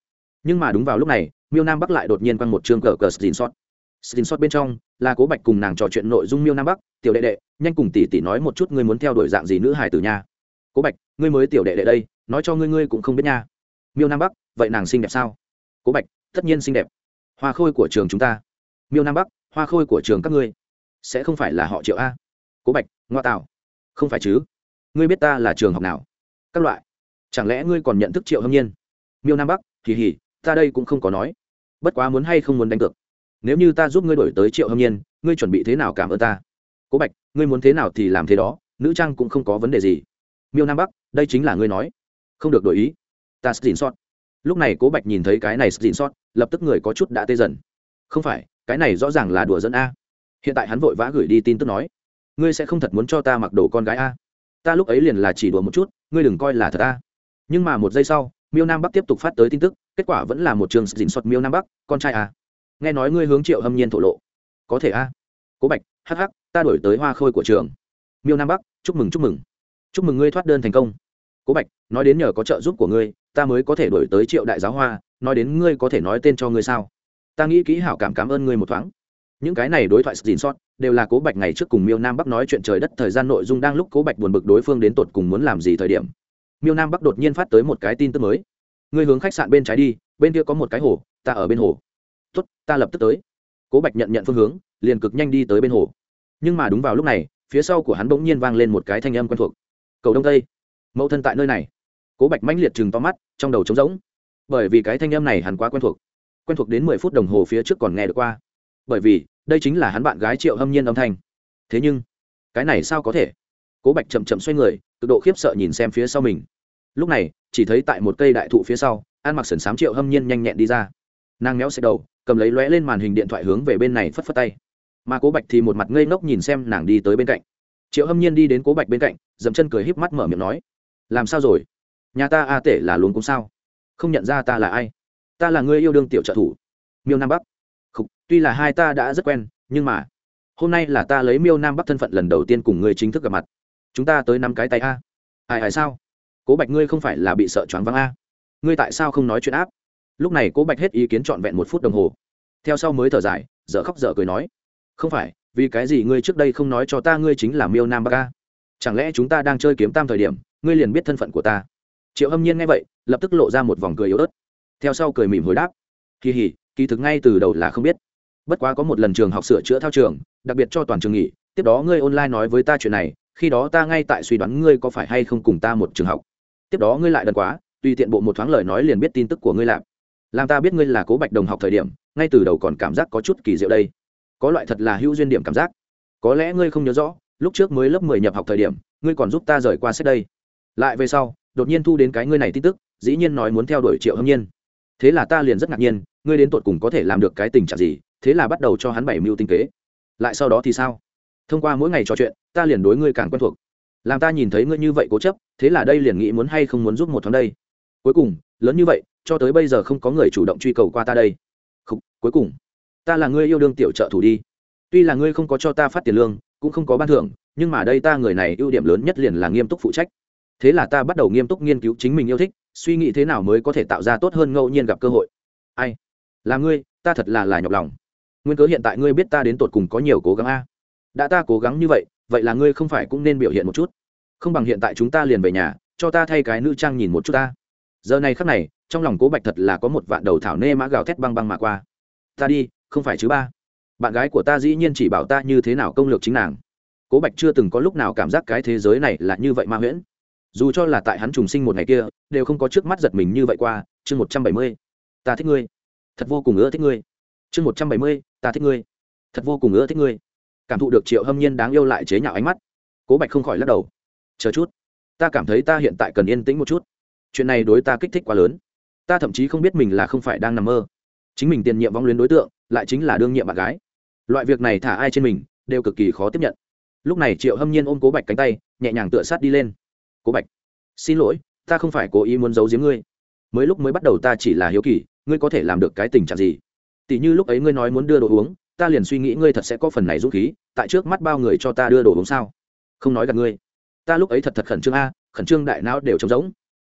S1: Nhưng mà đúng vào lúc này, miêu nam bắc lại đột nhiên quăng một chương cờ cờ xin xót xin sót bên trong, là cố bạch cùng nàng trò chuyện nội dung miêu nam bắc. Tiểu đệ đệ, nhanh cùng tỷ tỷ nói một chút ngươi muốn theo đuổi dạng gì nữ hài tử nha. Cố bạch, ngươi mới tiểu đệ đệ đây, nói cho ngươi ngươi cũng không biết nha. Miêu nam bắc, vậy nàng xinh đẹp sao? Cố bạch, tất nhiên xinh đẹp. Hoa khôi của trường chúng ta. Miêu nam bắc, hoa khôi của trường các ngươi. Sẽ không phải là họ triệu a. Cố bạch, ngoa tạo. Không phải chứ. Ngươi biết ta là trường học nào? Các loại. Chẳng lẽ ngươi còn nhận thức triệu hâm nhiên? Miêu nam bắc, kỳ hỉ, ta đây cũng không có nói. Bất quá muốn hay không muốn đánh cược nếu như ta giúp ngươi đổi tới triệu hâm nhiên, ngươi chuẩn bị thế nào cảm ơn ta? Cố bạch, ngươi muốn thế nào thì làm thế đó, nữ trang cũng không có vấn đề gì. Miêu nam bắc, đây chính là ngươi nói. Không được đổi ý. Ta xin sót lúc này cố bạch nhìn thấy cái này xin sót lập tức người có chút đã tê dần. Không phải, cái này rõ ràng là đùa dẫn a. Hiện tại hắn vội vã gửi đi tin tức nói, ngươi sẽ không thật muốn cho ta mặc đồ con gái a? Ta lúc ấy liền là chỉ đùa một chút, ngươi đừng coi là thật a. Nhưng mà một giây sau, miêu nam bắc tiếp tục phát tới tin tức, kết quả vẫn là một trường xin xuất miêu nam bắc, con trai a nghe nói ngươi hướng triệu hâm nhiên thổ lộ. Có thể à cố bạch, hắc hắc, ta đổi tới hoa khôi của trường. Miêu nam bắc, chúc mừng chúc mừng. Chúc mừng ngươi thoát đơn thành công. Cố bạch, nói đến nhờ có trợ giúp của ngươi, ta mới có thể đổi tới triệu đại giáo hoa, nói đến ngươi có thể nói tên cho ngươi sao? Ta nghĩ kỹ hảo cảm cảm ơn ngươi một thoáng. Những cái này đối thoại dìn sót, đều là cố bạch ngày trước cùng miêu nam bắc nói chuyện trời đất thời gian nội dung đang lúc cố bạch buồn bực đối phương đến tột cùng muốn làm gì thời điểm. Miêu nam bắc đột nhiên phát tới một cái tin tức mới. Ngươi hướng khách sạn bên trái đi, bên kia có một cái hồ, ta ở bên hồ tốt, ta lập tức tới. Cố bạch nhận nhận phương hướng, liền cực nhanh đi tới bên hồ. Nhưng mà đúng vào lúc này, phía sau của hắn bỗng nhiên vang lên một cái thanh âm quen thuộc. Cầu đông tây, mẫu thân tại nơi này. Cố bạch mãnh liệt chừng to mắt, trong đầu trống rỗng. Bởi vì cái thanh âm này hắn quá quen thuộc. Quen thuộc đến mười phút đồng hồ phía trước còn nghe được qua. Bởi vì, đây chính là hắn bạn gái triệu hâm nhiên âm thanh. Thế nhưng, cái này sao có thể? Cố bạch chậm chậm xoay người, cực độ khiếp sợ nhìn xem phía sau mình. Lúc này, chỉ thấy tại một cây đại thụ phía sau an mặc sần sám triệu hâm nhiên nhanh nhẹn đi ra. Nàng méo xẹt đầu cầm lấy lóe lên màn hình điện thoại hướng về bên này phất phất tay. Mà cố bạch thì một mặt ngây ngốc nhìn xem nàng đi tới bên cạnh. Triệu hâm nhiên đi đến cố bạch bên cạnh, dậm chân cười híp mắt mở miệng nói, làm sao rồi? Nhà ta a tể là luôn cũng sao? Không nhận ra ta là ai? Ta là người yêu đương tiểu trợ thủ. Miêu nam bắc. Khục, tuy là hai ta đã rất quen, nhưng mà hôm nay là ta lấy miêu nam bắc thân phận lần đầu tiên cùng ngươi chính thức gặp mặt. Chúng ta tới năm cái tay a. Ai ai sao? Cố bạch ngươi không phải là bị sợ choáng váng a? Ngươi tại sao không nói chuyện áp? Lúc này cố bạch hết ý kiến trọn vẹn một phút đồng hồ. Theo sau mới thở dài, dở khóc dở cười nói, không phải, vì cái gì ngươi trước đây không nói cho ta ngươi chính là miêu nam ba ca chẳng lẽ chúng ta đang chơi kiếm tam thời điểm, ngươi liền biết thân phận của ta? Triệu hâm nhiên nghe vậy, lập tức lộ ra một vòng cười yếu ớt. Theo sau cười mỉm hồi đáp, kỳ hỉ, kỳ thực ngay từ đầu là không biết. Bất quá có một lần trường học sửa chữa thao trường, đặc biệt cho toàn trường nghỉ, tiếp đó ngươi online nói với ta chuyện này, khi đó ta ngay tại suy đoán ngươi có phải hay không cùng ta một trường học. Tiếp đó ngươi lại đần quá, tùy tiện bộ một thoáng lời nói liền biết tin tức của ngươi làm làm ta biết ngươi là cố bạch đồng học thời điểm, ngay từ đầu còn cảm giác có chút kỳ diệu đây. Có loại thật là hữu duyên điểm cảm giác. Có lẽ ngươi không nhớ rõ, lúc trước mới lớp mười nhập học thời điểm, ngươi còn giúp ta rời qua sách đây. Lại về sau, đột nhiên thu đến cái ngươi này tin tức, dĩ nhiên nói muốn theo đuổi triệu hâm nhiên. Thế là ta liền rất ngạc nhiên, ngươi đến tột cùng có thể làm được cái tình trạng gì, thế là bắt đầu cho hắn bảy mưu tinh kế. Lại sau đó thì sao? Thông qua mỗi ngày trò chuyện, ta liền đối ngươi càng quen thuộc. Làm ta nhìn thấy ngươi như vậy cố chấp, thế là đây liền nghĩ muốn hay không muốn giúp một tháng đây. Cuối cùng, lớn như vậy cho tới bây giờ không có người chủ động truy cầu qua ta đây. Không, cuối cùng ta là ngươi yêu đương tiểu trợ thủ đi. Tuy là ngươi không có cho ta phát tiền lương cũng không có ban thưởng nhưng mà đây ta người này ưu điểm lớn nhất liền là nghiêm túc phụ trách. Thế là ta bắt đầu nghiêm túc nghiên cứu chính mình yêu thích suy nghĩ thế nào mới có thể tạo ra tốt hơn ngẫu nhiên gặp cơ hội. Ai? Là ngươi ta thật là là nhọc lòng. Nguyên cớ hiện tại ngươi biết ta đến tột cùng có nhiều cố gắng a. Đã ta cố gắng như vậy vậy là ngươi không phải cũng nên biểu hiện một chút. Không bằng hiện tại chúng ta liền về nhà cho ta thay cái nữ trang nhìn một chút ta giờ này khắc này, trong lòng cố bạch thật là có một vạn đầu thảo nê mã gào thét băng băng mà qua. Ta đi, không phải chứ ba? Bạn gái của ta dĩ nhiên chỉ bảo ta như thế nào công lược chính nàng. Cố bạch chưa từng có lúc nào cảm giác cái thế giới này là như vậy ma huyễn. Dù cho là tại hắn trùng sinh một ngày kia, đều không có trước mắt giật mình như vậy qua. Chương một trăm bảy mươi, ta thích ngươi. Thật vô cùng ưa thích ngươi. Chương một trăm bảy mươi, ta thích ngươi. Thật vô cùng ưa thích ngươi. Cảm thụ được triệu hâm nhiên đáng yêu lại chế nhạo ánh mắt, cố bạch không khỏi lắc đầu. Chờ chút, ta cảm thấy ta hiện tại cần yên tĩnh một chút chuyện này đối ta kích thích quá lớn. Ta thậm chí không biết mình là không phải đang nằm mơ. Chính mình tiền nhiệm vong luyến đối tượng, lại chính là đương nhiệm bạn gái. Loại việc này thả ai trên mình, đều cực kỳ khó tiếp nhận. Lúc này triệu hâm nhiên ôm cố bạch cánh tay, nhẹ nhàng tựa sát đi lên. Cố bạch, xin lỗi, ta không phải cố ý muốn giấu giếm ngươi. Mới lúc mới bắt đầu ta chỉ là hiếu kỳ, ngươi có thể làm được cái tình trạng gì? Tỷ như lúc ấy ngươi nói muốn đưa đồ uống, ta liền suy nghĩ ngươi thật sẽ có phần này dũng khí, tại trước mắt bao người cho ta đưa đồ uống sao? Không nói gặp ngươi. Ta lúc ấy thật thật khẩn trương a, khẩn trương đại não đều trống rỗng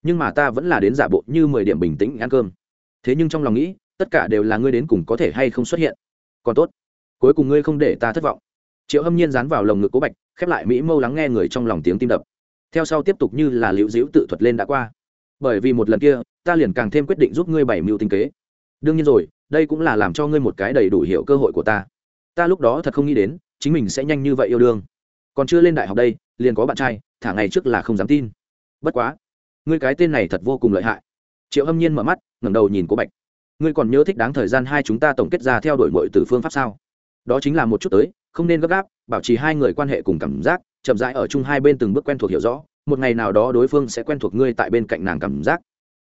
S1: nhưng mà ta vẫn là đến giả bộ như mười điểm bình tĩnh ăn cơm. Thế nhưng trong lòng nghĩ, tất cả đều là ngươi đến cùng có thể hay không xuất hiện. Còn tốt, cuối cùng ngươi không để ta thất vọng. Triệu hâm nhiên dán vào lồng ngực cố bạch, khép lại mỹ mâu lắng nghe người trong lòng tiếng tim đập. Theo sau tiếp tục như là liễu diễu tự thuật lên đã qua. Bởi vì một lần kia, ta liền càng thêm quyết định giúp ngươi bảy mưu tinh kế. Đương nhiên rồi, đây cũng là làm cho ngươi một cái đầy đủ hiểu cơ hội của ta. Ta lúc đó thật không nghĩ đến, chính mình sẽ nhanh như vậy yêu đương. Còn chưa lên đại học đây, liền có bạn trai, thả ngày trước là không dám tin. Bất quá ngươi cái tên này thật vô cùng lợi hại. Triệu hâm nhiên mở mắt, ngẩng đầu nhìn Cố bạch. Ngươi còn nhớ thích đáng thời gian hai chúng ta tổng kết ra theo đuổi mọi từ phương pháp sao? Đó chính là một chút tới, không nên gấp gáp, bảo trì hai người quan hệ cùng cảm giác, chậm rãi ở chung hai bên từng bước quen thuộc hiểu rõ, một ngày nào đó đối phương sẽ quen thuộc ngươi tại bên cạnh nàng cảm giác.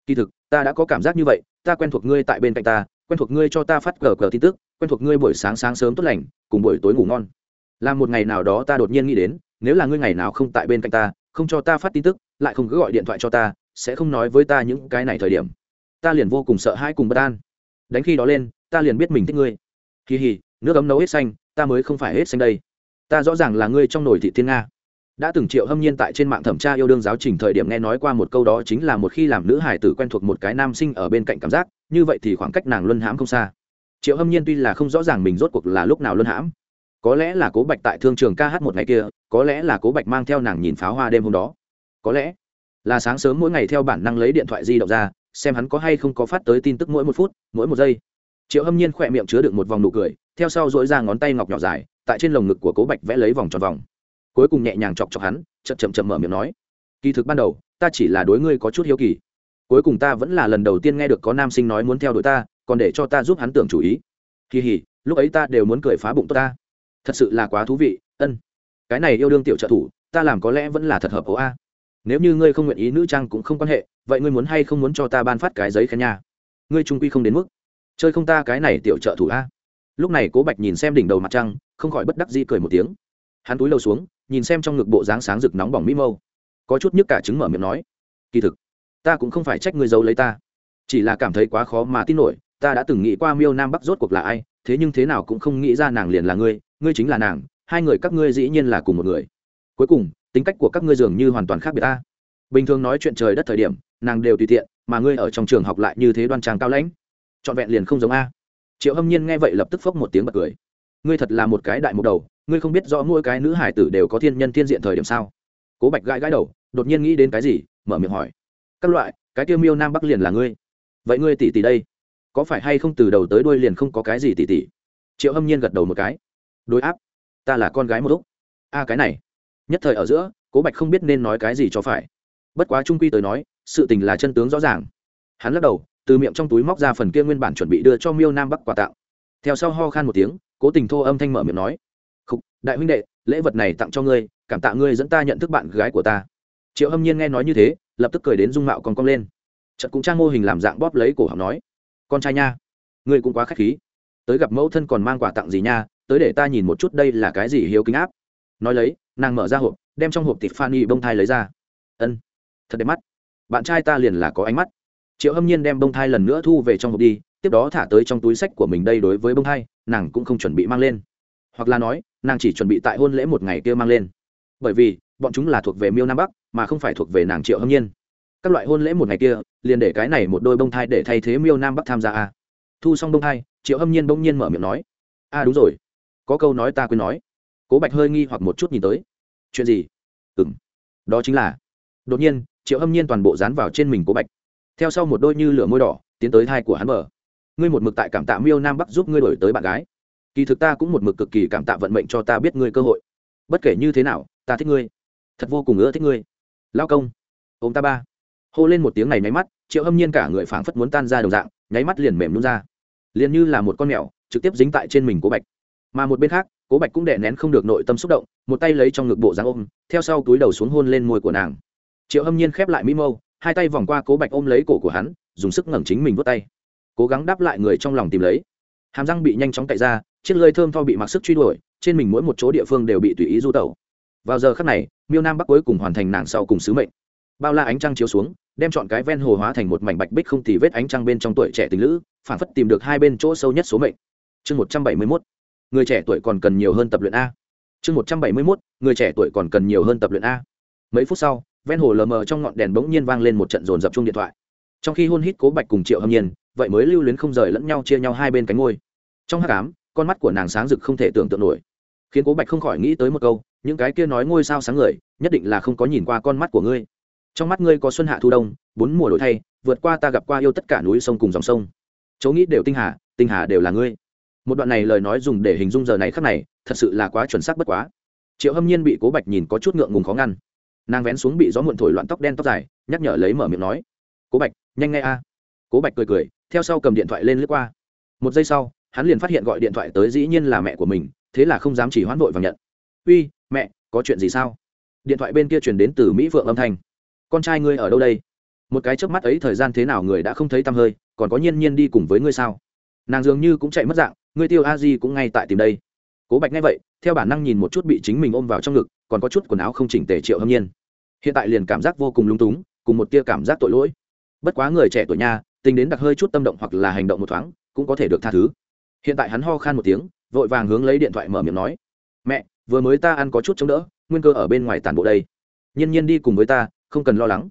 S1: Kỳ thực, ta đã có cảm giác như vậy, ta quen thuộc ngươi tại bên cạnh ta, quen thuộc ngươi cho ta phát cờ cờ tin tức, quen thuộc ngươi buổi sáng sáng sớm tốt lành, cùng buổi tối ngủ ngon. Là một ngày nào đó ta đột nhiên nghĩ đến, nếu là ngươi ngày nào không tại bên cạnh ta không cho ta phát tin tức, lại không cứ gọi điện thoại cho ta, sẽ không nói với ta những cái này thời điểm. Ta liền vô cùng sợ hãi cùng bất an. Đánh khi đó lên, ta liền biết mình thích ngươi. Kỳ hì nước ấm nấu hết xanh, ta mới không phải hết xanh đây. Ta rõ ràng là ngươi trong nổi thị thiên nga. Đã từng triệu hâm nhiên tại trên mạng thẩm tra yêu đương giáo trình thời điểm nghe nói qua một câu đó chính là một khi làm nữ hải tử quen thuộc một cái nam sinh ở bên cạnh cảm giác, như vậy thì khoảng cách nàng luân hãm không xa. Triệu hâm nhiên tuy là không rõ ràng mình rốt cuộc là lúc nào luân hãm có lẽ là cố bạch tại thương trường ca hát một ngày kia, có lẽ là cố bạch mang theo nàng nhìn pháo hoa đêm hôm đó. Có lẽ là sáng sớm mỗi ngày theo bản năng lấy điện thoại di động ra, xem hắn có hay không có phát tới tin tức mỗi một phút, mỗi một giây. Triệu hâm nhiên khỏe miệng chứa được một vòng nụ cười, theo sau dỗi ra ngón tay ngọc nhỏ dài, tại trên lồng ngực của cố bạch vẽ lấy vòng tròn vòng. Cuối cùng nhẹ nhàng chọc chọc hắn, chậm chậm chậm mở miệng nói, kỳ thực ban đầu, ta chỉ là đối ngươi có chút hiếu kỳ. Cuối cùng ta vẫn là lần đầu tiên nghe được có nam sinh nói muốn theo đuổi ta, còn để cho ta giúp hắn tưởng chủ ý. Kỳ hỉ, lúc ấy ta đều muốn cười phá bụng tốt ta thật sự là quá thú vị, ân. Cái này yêu đương tiểu trợ thủ, ta làm có lẽ vẫn là thật hợp ố a. Nếu như ngươi không nguyện ý nữ trang cũng không quan hệ, vậy ngươi muốn hay không muốn cho ta ban phát cái giấy khen nhà ngươi trung quy không đến mức. Chơi không ta cái này tiểu trợ thủ a. Lúc này cố bạch nhìn xem đỉnh đầu mặt trăng, không khỏi bất đắc dĩ cười một tiếng. Hắn túi lâu xuống, nhìn xem trong ngực bộ dáng sáng rực nóng bỏng mỹ mâu. Có chút nhức cả chứng mở miệng nói, kỳ thực, ta cũng không phải trách ngươi giấu lấy ta. Chỉ là cảm thấy quá khó mà tin nổi, ta đã từng nghĩ qua miêu nam bắc rốt cuộc là ai, thế nhưng thế nào cũng không nghĩ ra nàng liền là ngươi ngươi chính là nàng, hai người các ngươi dĩ nhiên là cùng một người. Cuối cùng, tính cách của các ngươi dường như hoàn toàn khác biệt ta. Bình thường nói chuyện trời đất thời điểm, nàng đều tùy tiện, mà ngươi ở trong trường học lại như thế đoan trang cao lãnh. Trọn vẹn liền không giống a. Triệu hâm nhiên nghe vậy lập tức phốc một tiếng bật cười. Ngươi thật là một cái đại mục đầu, ngươi không biết rõ mỗi cái nữ hải tử đều có thiên nhân thiên diện thời điểm sao? Cố bạch gãi gãi đầu, đột nhiên nghĩ đến cái gì, mở miệng hỏi. Các loại, cái tiêu miêu nam bắc liền là ngươi. Vậy ngươi tỷ tỷ đây, có phải hay không từ đầu tới đuôi liền không có cái gì tỷ tỷ? Triệu hâm nhiên gật đầu một cái đối áp. Ta là con gái một lúc. A cái này. Nhất thời ở giữa cố bạch không biết nên nói cái gì cho phải. Bất quá trung quy tới nói sự tình là chân tướng rõ ràng. Hắn lắc đầu từ miệng trong túi móc ra phần kia nguyên bản chuẩn bị đưa cho miêu nam bắc quà tặng. Theo sau ho khan một tiếng cố tình thô âm thanh mở miệng nói Khúc, đại huynh đệ lễ vật này tặng cho ngươi cảm tạ ngươi dẫn ta nhận thức bạn gái của ta. Triệu hâm nhiên nghe nói như thế lập tức cười đến dung mạo còn cong lên. Trận cũng trang mô hình làm dạng bóp lấy cổ họng nói con trai nha ngươi cũng quá khách khí. Tới gặp mẫu thân còn mang quà tặng gì nha tới để ta nhìn một chút đây là cái gì hiếu kính áp. Nói lấy, nàng mở ra hộp, đem trong hộp thịt phan bông thai lấy ra. Ân, thật đẹp mắt. Bạn trai ta liền là có ánh mắt. Triệu hâm nhiên đem bông thai lần nữa thu về trong hộp đi, tiếp đó thả tới trong túi sách của mình đây đối với bông thai, nàng cũng không chuẩn bị mang lên. Hoặc là nói, nàng chỉ chuẩn bị tại hôn lễ một ngày kia mang lên. Bởi vì, bọn chúng là thuộc về miêu nam bắc, mà không phải thuộc về nàng triệu hâm nhiên. Các loại hôn lễ một ngày kia, liền để cái này một đôi bông thai để thay thế miêu nam bắc tham gia a. Thu xong bông thai, triệu hâm nhiên bỗng nhiên mở miệng nói, a, đúng rồi có câu nói ta quên nói. Cố bạch hơi nghi hoặc một chút nhìn tới. Chuyện gì? Ừ m đó chính là, đột nhiên, triệu hâm nhiên toàn bộ dán vào trên mình cố bạch. Theo sau một đôi như lửa môi đỏ, tiến tới thai của hắn mở ngươi một mực tại cảm tạ miêu nam bắc giúp ngươi đổi tới bạn gái. Kỳ thực ta cũng một mực cực kỳ cảm tạ vận mệnh cho ta biết ngươi cơ hội. Bất kể như thế nào, ta thích ngươi. Thật vô cùng ưa thích ngươi. Lao công ông ta ba. Hô lên một tiếng này nháy mắt, triệu hâm nhiên cả người phảng phất muốn tan ra đồng dạng, nháy mắt liền mềm luôn ra. Liền như là một con mèo, trực tiếp dính tại trên mình cố bạch mà một bên khác, cố bạch cũng đè nén không được nội tâm xúc động, một tay lấy trong ngực bộ dáng ôm, theo sau túi đầu xuống hôn lên môi của nàng. Triệu hâm nhiên khép lại mỹ mâu, hai tay vòng qua cố bạch ôm lấy cổ của hắn, dùng sức ngẩng chính mình vớt tay. Cố gắng đáp lại người trong lòng tìm lấy. Hàm răng bị nhanh chóng cậy ra, chiếc lơi thơm tho bị mặc sức truy đuổi, trên mình mỗi một chỗ địa phương đều bị tùy ý du tẩu. Vào giờ khắc này, miêu nam bắc cuối cùng hoàn thành nàng sau cùng sứ mệnh. Bao la ánh trăng chiếu xuống, đem chọn cái ven hồ hóa thành một mảnh bạch bích không tì vết ánh trăng bên trong tuổi trẻ tình lữ phản phất tìm được hai bên chỗ sâu nhất số mệnh. Chương một trăm bảy mươi mốt người trẻ tuổi còn cần nhiều hơn tập luyện a. Chương một trăm bảy mươi mốt, người trẻ tuổi còn cần nhiều hơn tập luyện a. Mấy phút sau, ven hồ lờ mờ trong ngọn đèn bỗng nhiên vang lên một trận dồn dập chung điện thoại. Trong khi hôn hít cố bạch cùng triệu hâm nhiên, vậy mới lưu luyến không rời lẫn nhau chia nhau hai bên cánh ngôi. Trong hát cám con mắt của nàng sáng rực không thể tưởng tượng nổi. Khiến cố bạch không khỏi nghĩ tới một câu, những cái kia nói ngôi sao sáng người, nhất định là không có nhìn qua con mắt của ngươi. Trong mắt ngươi có xuân hạ thu đông, bốn mùa đổi thay, vượt qua ta gặp qua yêu tất cả núi sông cùng dòng sông. Chỗ nghĩ đều tinh hà tinh hà đều là ngươi một đoạn này lời nói dùng để hình dung giờ này khắc này, thật sự là quá chuẩn xác bất quá. Triệu hâm nhiên bị cố bạch nhìn có chút ngượng ngùng khó ngăn. Nàng vén xuống bị gió muộn thổi loạn tóc đen tóc dài, nhắc nhở lấy mở miệng nói, cố bạch, nhanh ngay a. Cố bạch cười cười, theo sau cầm điện thoại lên lướt qua. Một giây sau, hắn liền phát hiện gọi điện thoại tới dĩ nhiên là mẹ của mình, thế là không dám chỉ hoãn vội và nhận. Uy, mẹ, có chuyện gì sao? Điện thoại bên kia truyền đến từ mỹ phượng âm thanh. Con trai ngươi ở đâu đây? Một cái trước mắt ấy thời gian thế nào người đã không thấy tăm hơi, còn có nhiên nhiên đi cùng với ngươi sao? Nàng dường như cũng chạy mất dạng ngươi tiêu a di cũng ngay tại tìm đây cố bạch nghe vậy theo bản năng nhìn một chút bị chính mình ôm vào trong ngực còn có chút quần áo không chỉnh tề triệu hâm nhiên hiện tại liền cảm giác vô cùng lung túng cùng một tia cảm giác tội lỗi bất quá người trẻ tuổi nha tính đến đặc hơi chút tâm động hoặc là hành động một thoáng cũng có thể được tha thứ hiện tại hắn ho khan một tiếng vội vàng hướng lấy điện thoại mở miệng nói mẹ vừa mới ta ăn có chút chống đỡ nguyên cơ ở bên ngoài tàn bộ đây nhiên nhiên đi cùng với ta không cần lo lắng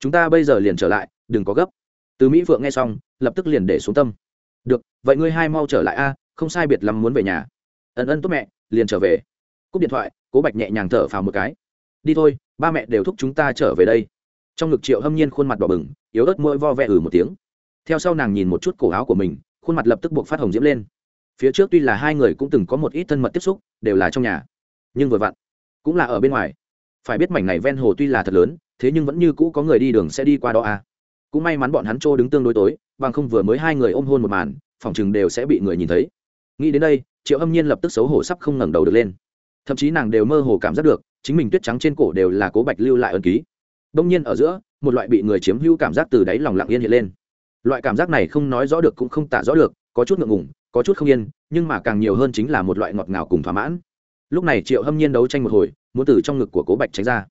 S1: chúng ta bây giờ liền trở lại đừng có gấp từ mỹ phượng nghe xong lập tức liền để xuống tâm được vậy ngươi hai mau trở lại a không sai biệt lắm muốn về nhà. Ân ân tốt mẹ, liền trở về. Cúp điện thoại, cố bạch nhẹ nhàng thở phào một cái. Đi thôi, ba mẹ đều thúc chúng ta trở về đây. Trong ngực triệu hâm nhiên khuôn mặt đỏ bừng, yếu ớt môi vo vẹ ử ừ một tiếng. Theo sau nàng nhìn một chút cổ áo của mình, khuôn mặt lập tức buộc phát hồng diễm lên. Phía trước tuy là hai người cũng từng có một ít thân mật tiếp xúc, đều là trong nhà. Nhưng vừa vặn, cũng là ở bên ngoài. Phải biết mảnh này ven hồ tuy là thật lớn, thế nhưng vẫn như cũ có người đi đường sẽ đi qua đó à. Cũng may mắn bọn hắn trô đứng tương đối tối, bằng không vừa mới hai người ôm hôn một màn, phòng chừng đều sẽ bị người nhìn thấy nghĩ đến đây, triệu âm nhiên lập tức xấu hổ sắp không ngẩng đầu được lên. Thậm chí nàng đều mơ hồ cảm giác được, chính mình tuyết trắng trên cổ đều là cố bạch lưu lại ân ký. Đông nhiên ở giữa, một loại bị người chiếm hữu cảm giác từ đáy lòng lặng yên hiện lên. Loại cảm giác này không nói rõ được cũng không tả rõ được, có chút ngượng ngùng, có chút không yên, nhưng mà càng nhiều hơn chính là một loại ngọt ngào cùng thỏa mãn. Lúc này triệu hâm nhiên đấu tranh một hồi, muốn từ trong ngực của cố bạch tránh ra.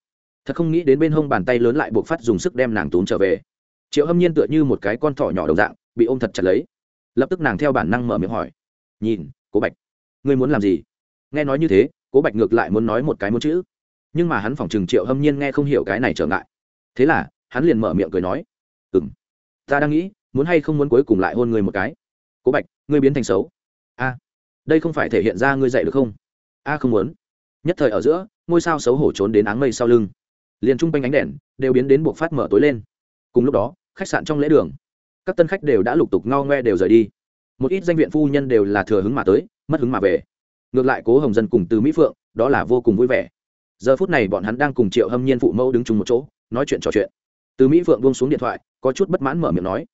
S1: Thật không nghĩ đến bên hông bàn tay lớn lại buộc phát dùng sức đem nàng túm trở về. Triệu hâm nhiên tựa như một cái con thỏ nhỏ đồng dạng, bị ôm thật chặt lấy. Lập tức nàng theo bản năng mở miệng hỏi nhìn, cố bạch. Ngươi muốn làm gì? Nghe nói như thế, cố bạch ngược lại muốn nói một cái muốn chữ. Nhưng mà hắn phỏng chừng triệu hâm nhiên nghe không hiểu cái này trở ngại. Thế là, hắn liền mở miệng cười nói. Ừ m ta đang nghĩ, muốn hay không muốn cuối cùng lại hôn ngươi một cái? Cố bạch, ngươi biến thành xấu. A. Đây không phải thể hiện ra ngươi dạy được không? A không muốn. Nhất thời ở giữa, ngôi sao xấu hổ trốn đến áng mây sau lưng. Liền t r u n g quanh ánh đèn đều biến đến buộc phát mở tối lên. Cùng lúc đó, khách sạn trong lễ đường, các tân khách đều đã lục tục ngao ngoe đều rời đi một ít danh viện phu nhân đều là thừa hứng mà tới, mất hứng mà về. Ngược lại cố hồng dân cùng từ mỹ phượng, đó là vô cùng vui vẻ. Giờ phút này bọn hắn đang cùng triệu hâm nhiên phụ mẫu đứng chung một chỗ, nói chuyện trò chuyện. Từ mỹ phượng buông xuống điện thoại, có chút bất mãn mở miệng nói,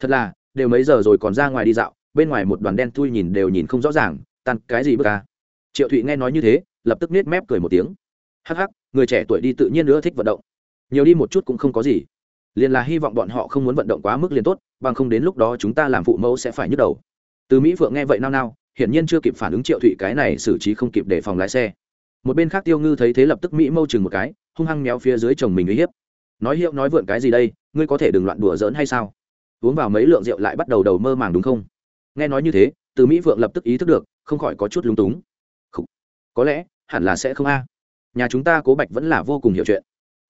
S1: thật là, đều mấy giờ rồi còn ra ngoài đi dạo, bên ngoài một đoàn đen thui nhìn đều nhìn không rõ ràng, tan cái gì bức ca triệu thụy nghe nói như thế, lập tức nết mép cười một tiếng. Hắc hắc, người trẻ tuổi đi tự nhiên nữa thích vận động. Nhiều đi một chút cũng không có gì. Liền là hy vọng bọn họ không muốn vận động quá mức liền tốt, bằng không đến lúc đó chúng ta làm phụ mẫu sẽ phải nhức đầu từ mỹ phượng nghe vậy nao nao, hiển nhiên chưa kịp phản ứng triệu thụy cái này xử trí không kịp để phòng lái xe. Một bên khác tiêu ngư thấy thế lập tức mỹ mâu chừng một cái, hung hăng méo phía dưới chồng mình uy hiếp. Nói hiệu nói vượn cái gì đây, ngươi có thể đừng loạn đùa giỡn hay sao? Uống vào mấy lượng rượu lại bắt đầu đầu mơ màng đúng không? Nghe nói như thế, từ mỹ phượng lập tức ý thức được, không khỏi có chút lúng túng. Có lẽ, hẳn là sẽ không a. Nhà chúng ta cố bạch vẫn là vô cùng hiểu chuyện.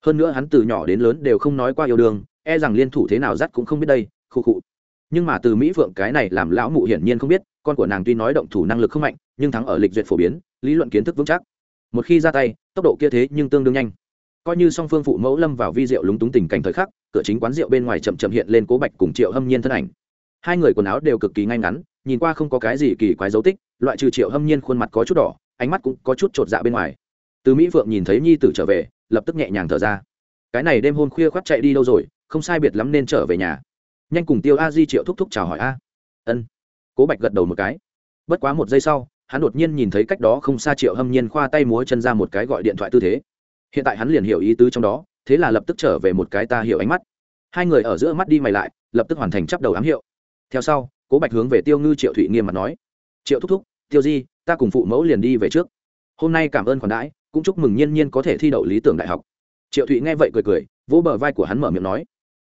S1: Hơn nữa hắn từ nhỏ đến lớn đều không nói qua yêu đương e rằng liên thủ thế nào dắt cũng không biết đây khu khụ nhưng mà từ mỹ phượng cái này làm lão mụ hiển nhiên không biết, con của nàng tuy nói động thủ năng lực không mạnh, nhưng thắng ở lịch duyệt phổ biến, lý luận kiến thức vững chắc. Một khi ra tay, tốc độ kia thế nhưng tương đương nhanh. Coi như song phương phụ mẫu lâm vào vi rượu lúng túng tình cảnh thời khắc, cửa chính quán rượu bên ngoài chậm chậm hiện lên cố bạch cùng triệu hâm nhiên thân ảnh. Hai người quần áo đều cực kỳ ngay ngắn, nhìn qua không có cái gì kỳ quái dấu tích, loại trừ triệu hâm nhiên khuôn mặt có chút đỏ, ánh mắt cũng có chút chột dạ bên ngoài. Từ mỹ phượng nhìn thấy nhi tử trở về, lập tức nhẹ nhàng thở ra. Cái này đêm hôm khuya khoác chạy đi đâu rồi, không sai biệt lắm nên trở về nhà nhanh cùng tiêu a di triệu thúc thúc chào hỏi a. Ân. Cố bạch gật đầu một cái. Bất quá một giây sau, hắn đột nhiên nhìn thấy cách đó không xa triệu hâm nhiên khoa tay múa chân ra một cái gọi điện thoại tư thế. Hiện tại hắn liền hiểu ý tứ trong đó, thế là lập tức trở về một cái ta hiểu ánh mắt. Hai người ở giữa mắt đi mày lại, lập tức hoàn thành chấp đầu ám hiệu. Theo sau, cố bạch hướng về tiêu ngư triệu thụy nghiêm mặt nói. Triệu thúc thúc, tiêu di, ta cùng phụ mẫu liền đi về trước. Hôm nay cảm ơn khoản đãi, cũng chúc mừng nhiên nhiên có thể thi đậu lý tưởng đại học. Triệu thụy nghe vậy cười cười, vỗ bờ vai của hắn mở miệng nói.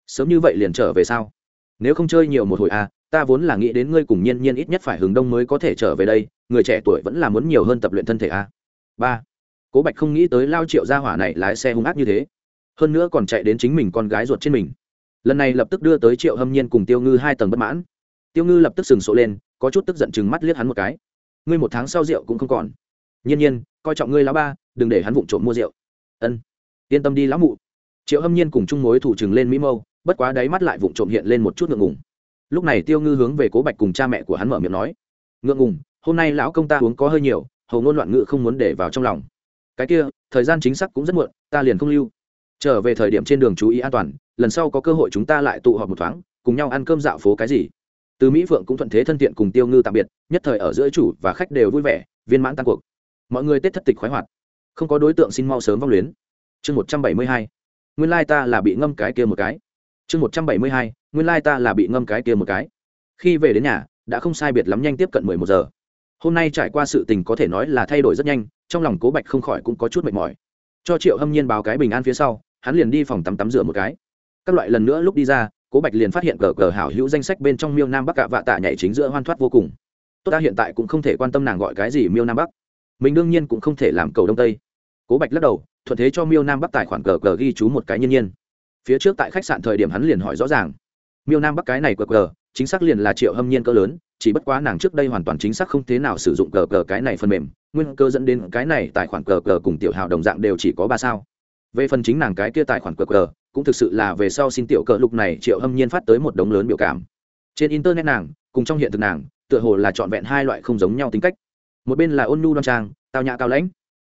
S1: Sớm như vậy liền trở về sao? Nếu không chơi nhiều một hồi à ta vốn là nghĩ đến ngươi cùng nhiên nhiên ít nhất phải hướng đông mới có thể trở về đây, người trẻ tuổi vẫn là muốn nhiều hơn tập luyện thân thể à. ba, cố bạch không nghĩ tới lao triệu gia hỏa này lái xe hung ác như thế. Hơn nữa còn chạy đến chính mình con gái ruột trên mình. Lần này lập tức đưa tới triệu hâm nhiên cùng tiêu ngư hai tầng bất mãn. Tiêu ngư lập tức sừng sộ lên, có chút tức giận chừng mắt liếc hắn một cái. Ngươi một tháng sau rượu cũng không còn. Nhiên nhiên, coi trọng ngươi lão ba, đừng để hắn vụng trộm mua rượu. Ân, yên tâm đi lão mụ. Triệu hâm nhiên cùng chung mối thủ trừng lên mỹ mâu bất quá đáy mắt lại vụng trộm hiện lên một chút ngượng ngùng. Lúc này tiêu ngư hướng về cố bạch cùng cha mẹ của hắn mở miệng nói, ngượng ngùng, hôm nay lão công ta uống có hơi nhiều, hầu ngôn loạn ngự không muốn để vào trong lòng. Cái kia, thời gian chính xác cũng rất muộn, ta liền không lưu. Trở về thời điểm trên đường chú ý an toàn, lần sau có cơ hội chúng ta lại tụ họp một thoáng, cùng nhau ăn cơm dạo phố cái gì. Từ mỹ phượng cũng thuận thế thân thiện cùng tiêu ngư tạm biệt, nhất thời ở giữa chủ và khách đều vui vẻ, viên mãn tăng cuộc. Mọi người tết thất tịch khoái hoạt. Không có đối tượng xin mau sớm vong luyến. Chương một trăm bảy mươi hai. Nguyên lai ta là bị ngâm cái kia một cái chương một trăm bảy mươi hai, nguyên lai ta là bị ngâm cái kia một cái. Khi về đến nhà, đã không sai biệt lắm nhanh tiếp cận mười một giờ. Hôm nay trải qua sự tình có thể nói là thay đổi rất nhanh, trong lòng cố bạch không khỏi cũng có chút mệt mỏi. Cho triệu hâm nhiên báo cái bình an phía sau, hắn liền đi phòng tắm tắm rửa một cái. Các loại lần nữa lúc đi ra, cố bạch liền phát hiện cờ cờ hảo hữu danh sách bên trong miêu nam bắc cạ vạ tạ nhảy chính giữa hoan thoát vô cùng. Tôi ta hiện tại cũng không thể quan tâm nàng gọi cái gì miêu nam bắc. Mình đương nhiên cũng không thể làm cầu đông tây. Cố bạch lắc đầu, thuận thế cho miêu nam bắc tài khoản cờ cờ ghi chú một cái nhiên nhiên phía trước tại khách sạn thời điểm hắn liền hỏi rõ ràng. Miêu nam bắc cái này cờ cờ, chính xác liền là triệu hâm nhiên cỡ lớn, chỉ bất quá nàng trước đây hoàn toàn chính xác không thế nào sử dụng cờ cờ cái này phần mềm, nguyên cơ dẫn đến cái này tài khoản cờ cờ cùng tiểu hào đồng dạng đều chỉ có ba sao. Về phần chính nàng cái kia tài khoản cờ cờ, cũng thực sự là về sau xin tiểu cờ lục này triệu hâm nhiên phát tới một đống lớn biểu cảm. Trên internet nàng, cùng trong hiện thực nàng, tựa hồ là trọn vẹn hai loại không giống nhau tính cách. Một bên là ôn nhu đoan trang, tao nhã cao lãnh.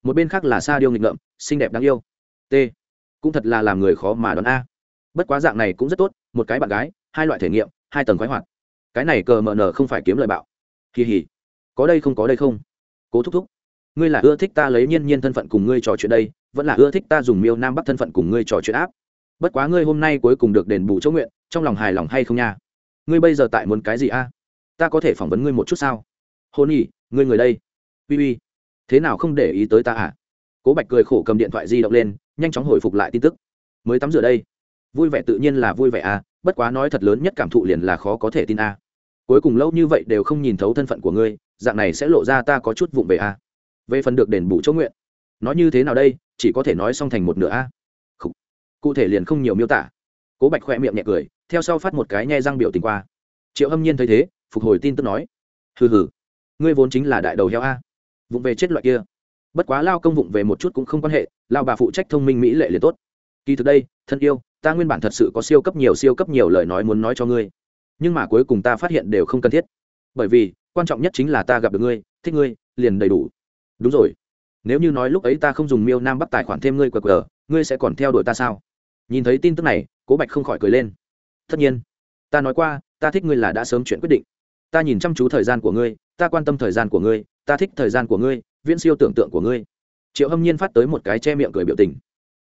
S1: Một bên khác là sa điêu nghịch ngợm, xinh đẹp đáng yêu. T cũng thật là làm người khó mà đoán a. Bất quá dạng này cũng rất tốt, một cái bạn gái, hai loại thể nghiệm, hai tầng khoái hoạt. Cái này cờ mờ nờ không phải kiếm lời bạo. Kỳ hỉ. Có đây không, có đây không? Cố thúc thúc. Ngươi là ưa thích ta lấy nhiên nhiên thân phận cùng ngươi trò chuyện đây, vẫn là ưa thích ta dùng miêu nam bắc thân phận cùng ngươi trò chuyện áp? Bất quá ngươi hôm nay cuối cùng được đền bù chỗ nguyện, trong lòng hài lòng hay không nha? Ngươi bây giờ tại muốn cái gì a? Ta có thể phỏng vấn ngươi một chút sao? Hôn nhỉ ngươi người đây. Uy uy. Thế nào không để ý tới ta à? Cố bạch cười khổ cầm điện thoại di động lên nhanh chóng hồi phục lại tin tức. Mới tắm rửa đây. Vui vẻ tự nhiên là vui vẻ à bất quá nói thật lớn nhất cảm thụ liền là khó có thể tin à. cuối cùng lâu như vậy đều không nhìn thấu thân phận của ngươi, dạng này sẽ lộ ra ta có chút vụng về à. về phần được đền bù chỗ nguyện, nói như thế nào đây, chỉ có thể nói xong thành một nửa à. cụ thể liền không nhiều miêu tả. Cố bạch khoe miệng nhẹ cười, theo sau phát một cái nhe răng biểu tình qua. Triệu hâm nhiên thấy thế, phục hồi tin tức nói, hừ hừ, ngươi vốn chính là đại đầu heo a. Vụng về chết loại kia bất quá lao công vụng về một chút cũng không quan hệ, lao bà phụ trách thông minh mỹ lệ liền tốt. Kỳ thực đây, thân yêu, ta nguyên bản thật sự có siêu cấp nhiều, siêu cấp nhiều lời nói muốn nói cho ngươi. Nhưng mà cuối cùng ta phát hiện đều không cần thiết. Bởi vì, quan trọng nhất chính là ta gặp được ngươi, thích ngươi, liền đầy đủ. Đúng rồi. Nếu như nói lúc ấy ta không dùng miêu nam bắt tài khoản thêm ngươi qr ngươi sẽ còn theo đuổi ta sao? Nhìn thấy tin tức này, cố bạch không khỏi cười lên. Tất nhiên. Ta nói qua, ta thích ngươi là đã sớm chuyện quyết định. Ta nhìn chăm chú thời gian của ngươi, ta quan tâm thời gian của ngươi, ta thích thời gian của ngươi viễn siêu tưởng tượng của ngươi. Triệu hâm nhiên phát tới một cái che miệng cười biểu tình.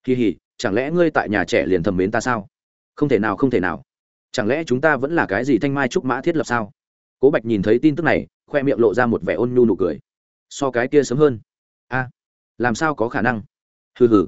S1: Kỳ hỉ, chẳng lẽ ngươi tại nhà trẻ liền thầm mến ta sao? Không thể nào, không thể nào. Chẳng lẽ chúng ta vẫn là cái gì thanh mai trúc mã thiết lập sao? Cố bạch nhìn thấy tin tức này, khoe miệng lộ ra một vẻ ôn nhu nụ cười. So cái kia sớm hơn. A, làm sao có khả năng? Hừ hừ.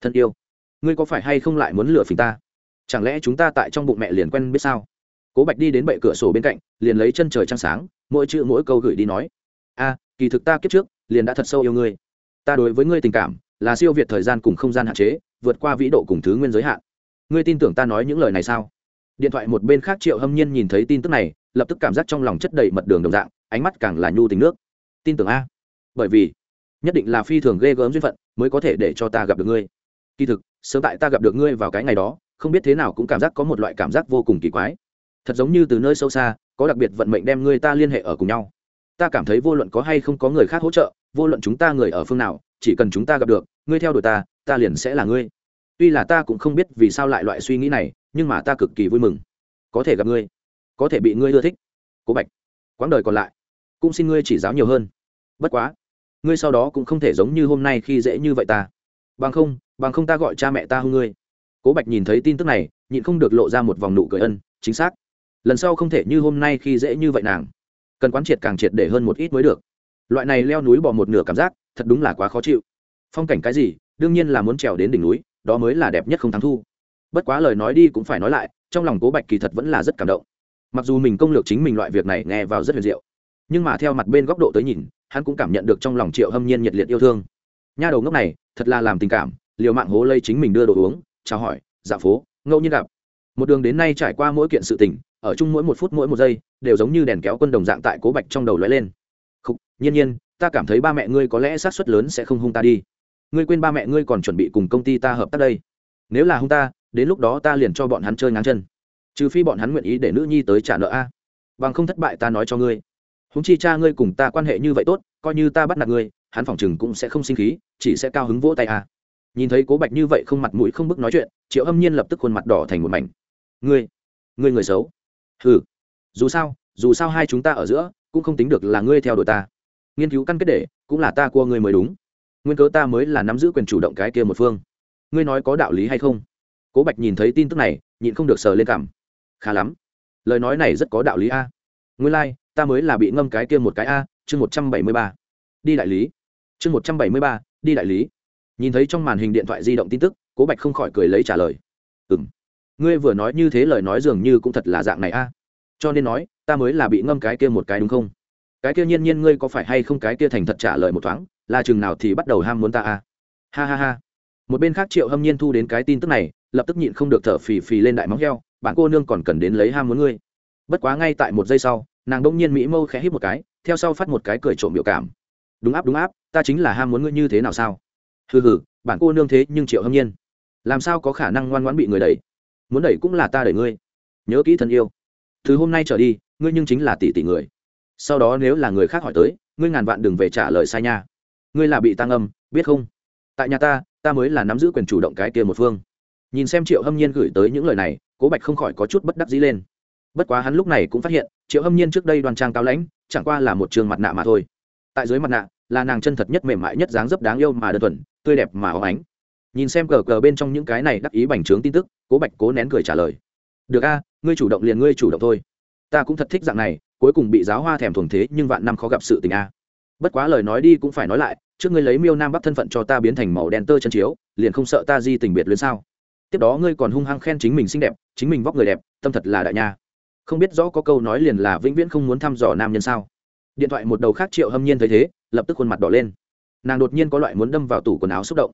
S1: Thân yêu, ngươi có phải hay không lại muốn lừa phình ta? Chẳng lẽ chúng ta tại trong bụng mẹ liền quen biết sao? Cố bạch đi đến bệ cửa sổ bên cạnh, liền lấy chân trời trăng sáng, mỗi chữ mỗi câu gửi đi nói. A, kỳ thực ta kiếp trước liền đã thật sâu yêu ngươi. Ta đối với ngươi tình cảm, là siêu việt thời gian cùng không gian hạn chế, vượt qua vĩ độ cùng thứ nguyên giới hạn. Ngươi tin tưởng ta nói những lời này sao? Điện thoại một bên khác triệu hâm nhiên nhìn thấy tin tức này, lập tức cảm giác trong lòng chất đầy mật đường đồng dạng, ánh mắt càng là nhu tình nước. Tin tưởng a. Bởi vì, nhất định là phi thường ghê gớm duyên phận, mới có thể để cho ta gặp được ngươi. Kỳ thực, sớm tại ta gặp được ngươi vào cái ngày đó, không biết thế nào cũng cảm giác có một loại cảm giác vô cùng kỳ quái. Thật giống như từ nơi sâu xa, có đặc biệt vận mệnh đem ngươi ta liên hệ ở cùng nhau. Ta cảm thấy vô luận có hay không có người khác hỗ trợ vô luận chúng ta người ở phương nào, chỉ cần chúng ta gặp được, ngươi theo đuổi ta ta liền sẽ là ngươi. Tuy là ta cũng không biết vì sao lại loại suy nghĩ này, nhưng mà ta cực kỳ vui mừng. Có thể gặp ngươi, có thể bị ngươi ưa thích. Cố bạch, quãng đời còn lại, cũng xin ngươi chỉ giáo nhiều hơn. Bất quá, ngươi sau đó cũng không thể giống như hôm nay khi dễ như vậy ta. Bằng không bằng không ta gọi cha mẹ ta hung ngươi. Cố bạch nhìn thấy tin tức này, nhịn không được lộ ra một vòng nụ cười ân, chính xác. Lần sau không thể như hôm nay khi dễ như vậy nàng. Cần quán triệt càng triệt để hơn một ít mới được loại này leo núi bỏ một nửa cảm giác, thật đúng là quá khó chịu. Phong cảnh cái gì, đương nhiên là muốn trèo đến đỉnh núi, đó mới là đẹp nhất không thắng thu. Bất quá lời nói đi cũng phải nói lại, trong lòng cố bạch kỳ thật vẫn là rất cảm động. Mặc dù mình công lược chính mình loại việc này nghe vào rất huyền diệu, nhưng mà theo mặt bên góc độ tới nhìn, hắn cũng cảm nhận được trong lòng triệu hâm nhiên nhiệt liệt yêu thương. Nha đầu ngốc này, thật là làm tình cảm, liều mạng hố lây chính mình đưa đồ uống, chào hỏi dạ phố, ngẫu nhiên gặp. Một đường đến nay trải qua mỗi kiện sự tình, ở chung mỗi một phút mỗi một giây, đều giống như đèn kéo quân đồng dạng tại cố bạch trong đầu lóe lên nhiên nhiên, ta cảm thấy ba mẹ ngươi có lẽ sát suất lớn sẽ không hung ta đi. Ngươi quên ba mẹ ngươi còn chuẩn bị cùng công ty ta hợp tác đây. Nếu là hung ta, đến lúc đó ta liền cho bọn hắn chơi ngang chân. Trừ phi bọn hắn nguyện ý để nữ nhi tới trả nợ a. Bằng không thất bại ta nói cho ngươi. Húng chi cha ngươi cùng ta quan hệ như vậy tốt, coi như ta bắt nạt ngươi, hắn phỏng chừng cũng sẽ không sinh khí, chỉ sẽ cao hứng vỗ tay a. Nhìn thấy cố bạch như vậy không mặt mũi không bức nói chuyện, triệu âm nhiên lập tức khuôn mặt đỏ thành một mảnh. Ngươi ngươi người xấu. Ừ dù sao dù sao hai chúng ta ở giữa, cũng không tính được là ngươi theo đuổi ta nghiên cứu căn kết để cũng là ta cua ngươi mới đúng. Nguyên cớ ta mới là nắm giữ quyền chủ động cái kia một phương. Ngươi nói có đạo lý hay không? Cố bạch nhìn thấy tin tức này nhịn không được sờ lên cảm. Khá lắm. Lời nói này rất có đạo lý a. Nguyên lai、like, ta mới là bị ngâm cái kia một cái a chương một trăm bảy mươi ba. Đi đại lý. Chương một trăm bảy mươi ba đi đại lý. Nhìn thấy trong màn hình điện thoại di động tin tức cố bạch không khỏi cười lấy trả lời. Ừ m ngươi vừa nói như thế lời nói dường như cũng thật là dạng này a. Cho nên nói ta mới là bị ngâm cái kia một cái đúng không? Cái kia nhiên nhiên ngươi có phải hay không cái kia thành thật trả lời một thoáng, là chừng nào thì bắt đầu ham muốn ta a ha ha ha. Một bên khác triệu hâm nhiên thu đến cái tin tức này, lập tức nhịn không được thở phì phì lên đại móng heo, bạn cô nương còn cần đến lấy ham muốn ngươi. Bất quá ngay tại một giây sau, nàng đông nhiên mỹ mâu khẽ hít một cái, theo sau phát một cái cười trộm biểu cảm. Đúng áp đúng áp, ta chính là ham muốn ngươi như thế nào sao? Hừ hừ, bạn cô nương thế nhưng triệu hâm nhiên, làm sao có khả năng ngoan ngoãn bị người đẩy? Muốn đẩy cũng là ta đẩy ngươi. Nhớ kỹ thân yêu. Từ hôm nay trở đi, ngươi nhưng chính là tỷ tỷ người sau đó nếu là người khác hỏi tới, ngươi ngàn vạn đừng về trả lời sai nha. Ngươi là bị tăng âm, biết không? Tại nhà ta ta mới là nắm giữ quyền chủ động cái kia một phương. Nhìn xem triệu hâm nhiên gửi tới những lời này, cố bạch không khỏi có chút bất đắc dĩ lên. Bất quá hắn lúc này cũng phát hiện, triệu hâm nhiên trước đây đoan trang cao lãnh, chẳng qua là một trường mặt nạ mà thôi. Tại dưới mặt nạ, là nàng chân thật nhất mềm mại nhất dáng dấp đáng yêu mà đơn thuần, tươi đẹp mà óng ánh. Nhìn xem cờ cờ bên trong những cái này đắc ý bành trướng tin tức, cố bạch cố nén cười trả lời. Được a, ngươi chủ động liền ngươi chủ động thôi. Ta cũng thật thích dạng này cuối cùng bị giáo hoa thèm thuồng thế nhưng vạn năm khó gặp sự tình a. Bất quá lời nói đi cũng phải nói lại, trước ngươi lấy miêu nam bắc thân phận cho ta biến thành màu đen tơ chân chiếu, liền không sợ ta di tình biệt luyến sao? Tiếp đó ngươi còn hung hăng khen chính mình xinh đẹp, chính mình vóc người đẹp, tâm thật là đại nha. Không biết rõ có câu nói liền là vĩnh viễn không muốn thăm dò nam nhân sao? Điện thoại một đầu khác triệu hâm nhiên thấy thế, lập tức khuôn mặt đỏ lên. Nàng đột nhiên có loại muốn đâm vào tủ quần áo xúc động.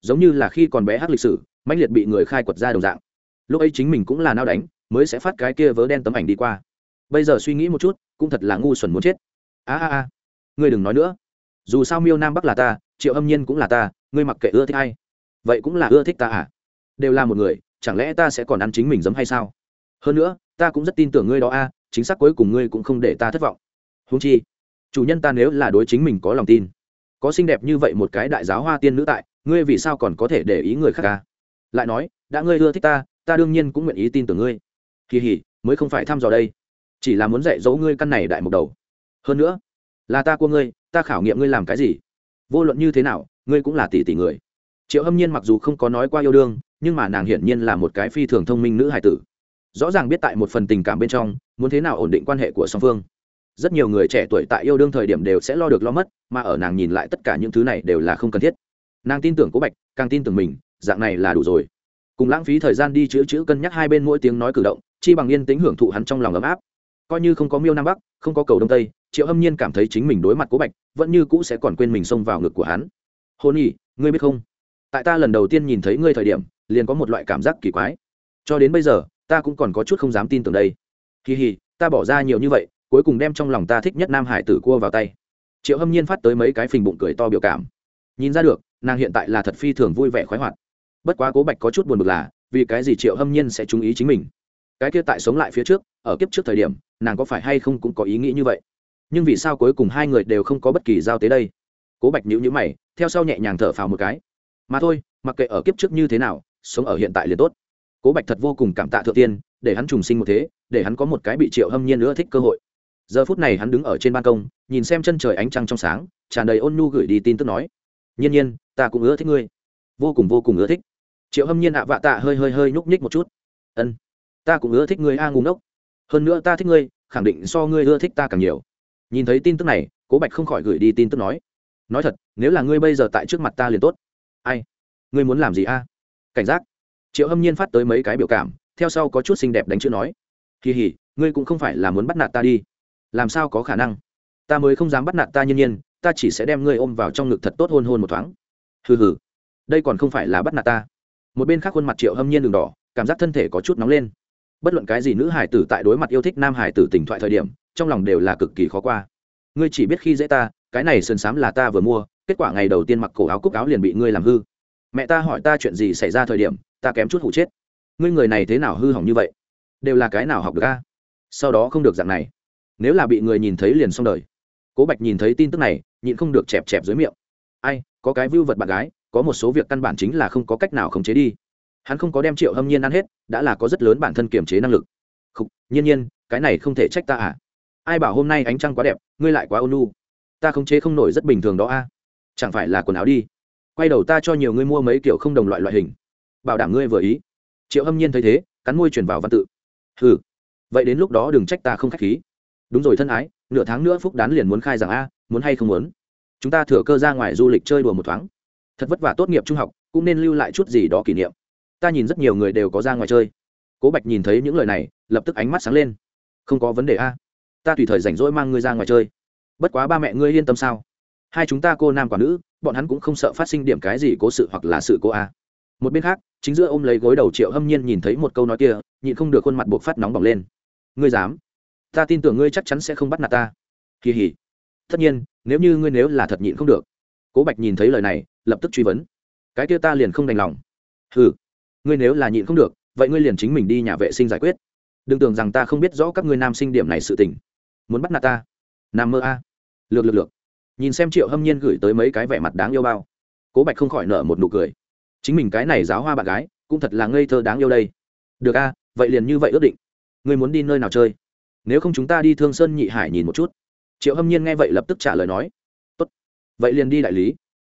S1: Giống như là khi còn bé hát lịch sử, mãnh liệt bị người khai quật ra đồng dạng. Lúc ấy chính mình cũng là nao đánh, mới sẽ phát cái kia vớ đen tấm ảnh đi qua bây giờ suy nghĩ một chút, cũng thật là ngu xuẩn muốn chết. A a a, ngươi đừng nói nữa. Dù sao miêu nam bắc là ta, triệu âm nhiên cũng là ta, ngươi mặc kệ ưa thích ai. Vậy cũng là ưa thích ta à? Đều là một người, chẳng lẽ ta sẽ còn ăn chính mình giấm hay sao? Hơn nữa, ta cũng rất tin tưởng ngươi đó a, chính xác cuối cùng ngươi cũng không để ta thất vọng. Húng chi, chủ nhân ta nếu là đối chính mình có lòng tin, có xinh đẹp như vậy một cái đại giáo hoa tiên nữ tại, ngươi vì sao còn có thể để ý người khác ca lại nói, đã ngươi ưa thích ta ta đương nhiên cũng nguyện ý tin tưởng ngươi. Kỳ hỉ, mới không phải thăm dò đây chỉ là muốn dạy dỗ ngươi căn này đại một đầu. Hơn nữa, là ta của ngươi, ta khảo nghiệm ngươi làm cái gì? Vô luận như thế nào, ngươi cũng là tỷ tỷ người. Triệu hâm nhiên mặc dù không có nói qua yêu đương, nhưng mà nàng hiển nhiên là một cái phi thường thông minh nữ hài tử. Rõ ràng biết tại một phần tình cảm bên trong, muốn thế nào ổn định quan hệ của song phương. Rất nhiều người trẻ tuổi tại yêu đương thời điểm đều sẽ lo được lo mất, mà ở nàng nhìn lại tất cả những thứ này đều là không cần thiết. Nàng tin tưởng cố bạch, càng tin tưởng mình, dạng này là đủ rồi. Cùng lãng phí thời gian đi chữ chữ cân nhắc hai bên mỗi tiếng nói cử động, chi bằng yên tính hưởng thụ hắn trong lòng ấm áp coi như không có miêu nam bắc, không có cầu đông tây, triệu hâm nhiên cảm thấy chính mình đối mặt cố bạch, vẫn như cũ sẽ còn quên mình xông vào ngực của hắn. Hôn nhỉ, ngươi biết không? Tại ta lần đầu tiên nhìn thấy ngươi thời điểm, liền có một loại cảm giác kỳ quái. Cho đến bây giờ, ta cũng còn có chút không dám tin tưởng đây. Kỳ hì ta bỏ ra nhiều như vậy, cuối cùng đem trong lòng ta thích nhất nam hải tử cua vào tay. Triệu hâm nhiên phát tới mấy cái phình bụng cười to biểu cảm. Nhìn ra được, nàng hiện tại là thật phi thường vui vẻ khoái hoạt. Bất quá cố bạch có chút buồn bực là, vì cái gì triệu hâm nhiên sẽ chú ý chính mình? Cái kia tại sống lại phía trước ở kiếp trước thời điểm, nàng có phải hay không cũng có ý nghĩ như vậy. Nhưng vì sao cuối cùng hai người đều không có bất kỳ giao tế đây? Cố bạch nhữ nhữ mày, theo sau nhẹ nhàng thở phào một cái. Mà thôi, mặc kệ ở kiếp trước như thế nào, sống ở hiện tại liền tốt. Cố bạch thật vô cùng cảm tạ thượng tiên, để hắn trùng sinh một thế, để hắn có một cái bị triệu hâm nhiên nữa thích cơ hội. Giờ phút này hắn đứng ở trên ban công, nhìn xem chân trời ánh trăng trong sáng, tràn đầy ôn nhu gửi đi tin tức nói, nhiên nhiên, ta cũng ưa thích ngươi. Vô cùng vô cùng ưa thích. Triệu hâm nhiên ạ vạ tạ hơi hơi hơi nhúc nhích một chút. Ân, ta cũng ưa thích ngươi a à ngùng ngốc hơn nữa ta thích ngươi, khẳng định so ngươi ưa thích ta càng nhiều. Nhìn thấy tin tức này, cố bạch không khỏi gửi đi tin tức nói. Nói thật, nếu là ngươi bây giờ tại trước mặt ta liền tốt. Ai? Ngươi muốn làm gì a? Cảnh giác. Triệu hâm nhiên phát tới mấy cái biểu cảm, theo sau có chút xinh đẹp đánh chữ nói. Kỳ hỉ, ngươi cũng không phải là muốn bắt nạt ta đi. Làm sao có khả năng? Ta mới không dám bắt nạt ta nhiên nhiên, ta chỉ sẽ đem ngươi ôm vào trong ngực thật tốt hôn hôn một thoáng. Hừ hừ. Đây còn không phải là bắt nạt ta. Một bên khác khuôn mặt triệu hâm nhiên đường đỏ, cảm giác thân thể có chút nóng lên bất luận cái gì nữ hải tử tại đối mặt yêu thích nam hải tử tỉnh thoại thời điểm, trong lòng đều là cực kỳ khó qua. Ngươi chỉ biết khi dễ ta, cái này sơn sám là ta vừa mua, kết quả ngày đầu tiên mặc cổ áo cúc áo liền bị ngươi làm hư. Mẹ ta hỏi ta chuyện gì xảy ra thời điểm, ta kém chút hụ chết. Ngươi người này thế nào hư hỏng như vậy? Đều là cái nào học được ca sau đó không được dạng này. Nếu là bị người nhìn thấy liền xong đời. Cố bạch nhìn thấy tin tức này, nhịn không được chẹp chẹp dưới miệng. Ai, có cái vưu vật bạn gái, có một số việc căn bản chính là không có cách nào khống chế đi hắn không có đem triệu hâm nhiên ăn hết, đã là có rất lớn bản thân kiềm chế năng lực. Khục, nhiên nhiên, cái này không thể trách ta à? Ai bảo hôm nay ánh trăng quá đẹp, ngươi lại quá ôn lu ta khống chế không nổi rất bình thường đó a. Chẳng phải là quần áo đi. Quay đầu ta cho nhiều ngươi mua mấy kiểu không đồng loại loại hình. Bảo đảm ngươi vừa ý. Triệu hâm nhiên thấy thế, cắn môi chuyển vào văn tự. Ừ vậy đến lúc đó đừng trách ta không k h á c h khí. Đúng rồi thân ái, nửa tháng nữa phúc đán liền muốn khai rằng a, muốn hay không muốn? Chúng ta thừa cơ ra ngoài du lịch chơi đùa một thoáng. Thật vất vả tốt nghiệp trung học, cũng nên lưu lại chút gì đó kỷ niệm ta nhìn rất nhiều người đều có ra ngoài chơi. Cố bạch nhìn thấy những lời này, lập tức ánh mắt sáng lên. Không có vấn đề a. Ta tùy thời rảnh rỗi mang ngươi ra ngoài chơi. Bất quá ba mẹ ngươi yên tâm sao? Hai chúng ta cô nam quả nữ, bọn hắn cũng không sợ phát sinh điểm cái gì cố sự hoặc là sự cố a. Một bên khác, chính giữa ôm lấy gối đầu triệu hâm nhiên nhìn thấy một câu nói kia, nhịn không được khuôn mặt buộc phát nóng bỏng lên. Ngươi dám? Ta tin tưởng ngươi chắc chắn sẽ không bắt nạt ta. Kỳ hỉ. Tất nhiên, nếu như ngươi nếu là thật nhịn không được. Cố bạch nhìn thấy lời này, lập tức truy vấn. Cái kia ta liền không đành lòng. Hừ ngươi nếu là nhịn không được, vậy ngươi liền chính mình đi nhà vệ sinh giải quyết. Đừng tưởng rằng ta không biết rõ các ngươi nam sinh điểm này sự tình. Muốn bắt nạt ta? Nam mơ a. Lược lược lược. Nhìn xem triệu hâm nhiên gửi tới mấy cái vẻ mặt đáng yêu bao. Cố bạch không khỏi nở một nụ cười. Chính mình cái này giáo hoa bạn gái, cũng thật là ngây thơ đáng yêu đây. Được a, vậy liền như vậy ước định. Ngươi muốn đi nơi nào chơi? Nếu không chúng ta đi thương sơn nhị hải nhìn một chút. Triệu hâm nhiên nghe vậy lập tức trả lời nói. Tốt. Vậy liền đi đại lý.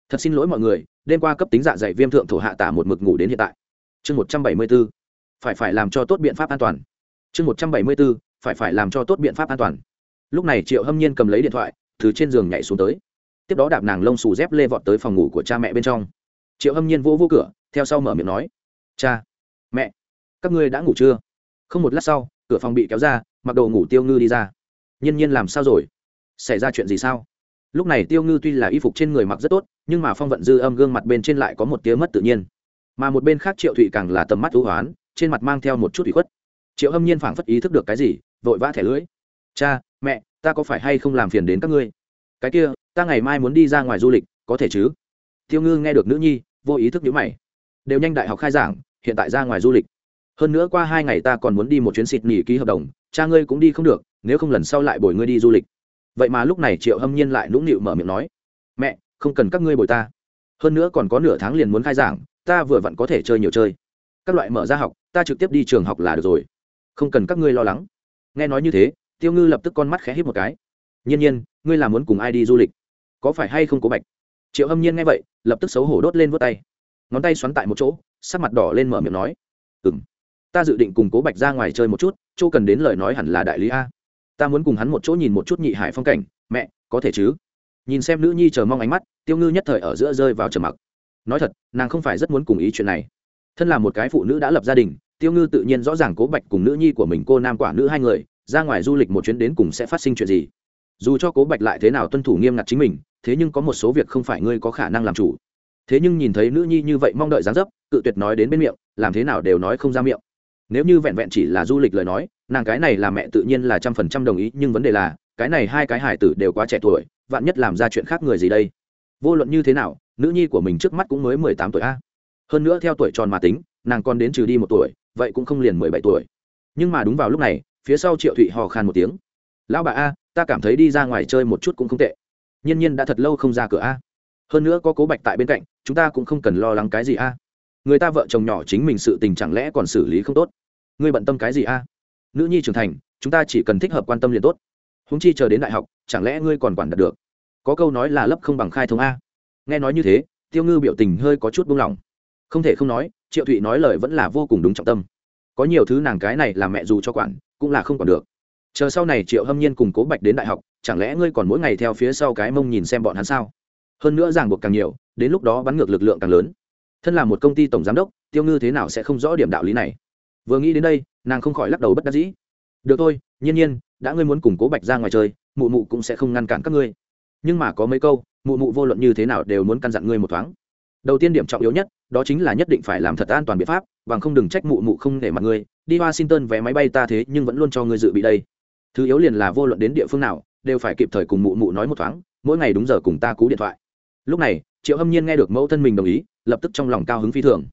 S1: Thật xin lỗi mọi người, đêm qua cấp tính dạ dày viêm thượng thổ hạ tả một mực ngủ đến hiện tại chương một trăm bảy mươi b ố phải phải làm cho tốt biện pháp an toàn. Chương một trăm bảy mươi b ố phải phải làm cho tốt biện pháp an toàn. Lúc này triệu hâm nhiên cầm lấy điện thoại, từ trên giường nhảy xuống tới. Tiếp đó đạp nàng lông xù dép lê vọt tới phòng ngủ của cha mẹ bên trong. Triệu hâm nhiên vỗ vỗ cửa, theo sau mở miệng nói, cha, mẹ, các ngươi đã ngủ chưa? Không một lát sau, cửa phòng bị kéo ra, mặc đồ ngủ tiêu ngư đi ra. Nhiên nhiên làm sao rồi? Xảy ra chuyện gì sao? Lúc này tiêu ngư tuy là y phục trên người mặc rất tốt, nhưng mà phong vận dư âm gương mặt bên trên lại có một tía mất tự nhiên mà một bên khác triệu thụy càng là tầm mắt thú hoán, trên mặt mang theo một chút ủy khuất. Triệu hâm nhiên phảng phất ý thức được cái gì, vội vã thẻ lưỡi. Cha, mẹ, ta có phải hay không làm phiền đến các ngươi? Cái kia, ta ngày mai muốn đi ra ngoài du lịch, có thể chứ? Tiêu ngư nghe được nữ nhi, vô ý thức nhữ mày. Đều nhanh đại học khai giảng, hiện tại ra ngoài du lịch. Hơn nữa qua hai ngày ta còn muốn đi một chuyến xịt nghỉ ký hợp đồng, cha ngươi cũng đi không được, nếu không lần sau lại bồi ngươi đi du lịch. Vậy mà lúc này triệu hâm nhiên lại nũng nịu mở miệng nói, mẹ, không cần các ngươi bồi ta. Hơn nữa còn có nửa tháng liền muốn khai giảng ta vừa vặn có thể chơi nhiều chơi. Các loại mở ra học, ta trực tiếp đi trường học là được rồi. Không cần các ngươi lo lắng. Nghe nói như thế, tiêu ngư lập tức con mắt khẽ hít một cái. Nhiên nhiên, ngươi là muốn cùng ai đi du lịch? Có phải hay không cố bạch? Triệu hâm nhiên nghe vậy, lập tức xấu hổ đốt lên vớt tay. Ngón tay xoắn tại một chỗ, sắc mặt đỏ lên mở miệng nói ừ m ta dự định cùng cố bạch ra ngoài chơi một chút, chỗ cần đến lời nói hẳn là đại lý a. Ta muốn cùng hắn một chỗ nhìn một chút nhị hải phong cảnh, mẹ, có thể chứ? Nhìn xem nữ nhi chờ mong ánh mắt, tiêu ngư nhất thời ở giữa rơi vào trầm mặc nói thật, nàng không phải rất muốn cùng ý chuyện này. Thân là một cái phụ nữ đã lập gia đình, tiêu ngư tự nhiên rõ ràng cố bạch cùng nữ nhi của mình, cô nam quả nữ hai người, ra ngoài du lịch một chuyến đến cùng sẽ phát sinh chuyện gì. Dù cho cố bạch lại thế nào tuân thủ nghiêm ngặt chính mình, thế nhưng có một số việc không phải ngươi có khả năng làm chủ. Thế nhưng nhìn thấy nữ nhi như vậy mong đợi dáng dấp, cự tuyệt nói đến bên miệng, làm thế nào đều nói không ra miệng. Nếu như vẹn vẹn chỉ là du lịch lời nói, nàng cái này là mẹ tự nhiên là trăm phần trăm đồng ý, nhưng vấn đề là, cái này hai cái hải tử đều quá trẻ tuổi, vạn nhất làm ra chuyện khác người gì đây? Vô luận như thế nào nữ nhi của mình trước mắt cũng mới mười tám tuổi a. Hơn nữa theo tuổi tròn mà tính, nàng còn đến trừ đi một tuổi, vậy cũng không liền mười bảy tuổi. Nhưng mà đúng vào lúc này, phía sau triệu thụy hò khan một tiếng. Lão bà a, ta cảm thấy đi ra ngoài chơi một chút cũng không tệ. Nhiên nhiên đã thật lâu không ra cửa a. Hơn nữa có cố bạch tại bên cạnh, chúng ta cũng không cần lo lắng cái gì a. Người ta vợ chồng nhỏ chính mình sự tình chẳng lẽ còn xử lý không tốt? Ngươi bận tâm cái gì a? Nữ nhi trưởng thành, chúng ta chỉ cần thích hợp quan tâm liền tốt. Húng chi chờ đến đại học, chẳng lẽ ngươi còn quản đạt được? Có câu nói là lấp không bằng khai thông a nghe nói như thế, tiêu ngư biểu tình hơi có chút buông lỏng. Không thể không nói, triệu thụy nói lời vẫn là vô cùng đúng trọng tâm. Có nhiều thứ nàng cái này làm mẹ dù cho quản, cũng là không còn được. Chờ sau này triệu hâm nhiên cùng cố bạch đến đại học, chẳng lẽ ngươi còn mỗi ngày theo phía sau cái mông nhìn xem bọn hắn sao? Hơn nữa ràng buộc càng nhiều, đến lúc đó bắn ngược lực lượng càng lớn. Thân là một công ty tổng giám đốc, tiêu ngư thế nào sẽ không rõ điểm đạo lý này? Vừa nghĩ đến đây, nàng không khỏi lắc đầu bất đắc dĩ. Được thôi, nhiên nhiên, đã ngươi muốn cùng cố bạch ra ngoài chơi, mụ mụ cũng sẽ không ngăn cản các ngươi. Nhưng mà có mấy câu mụ mụ vô luận như thế nào đều muốn căn dặn ngươi một thoáng. Đầu tiên điểm trọng yếu nhất, đó chính là nhất định phải làm thật an toàn biện pháp, bằng không đừng trách mụ mụ không để mặt ngươi. Đi washington, vé máy bay ta thế nhưng vẫn luôn cho ngươi dự bị đây. Thứ yếu liền là vô luận đến địa phương nào, đều phải kịp thời cùng mụ mụ nói một thoáng, mỗi ngày đúng giờ cùng ta cú điện thoại. Lúc này, triệu hâm nhiên nghe được mẫu thân mình đồng ý, lập tức trong lòng cao hứng phi thường.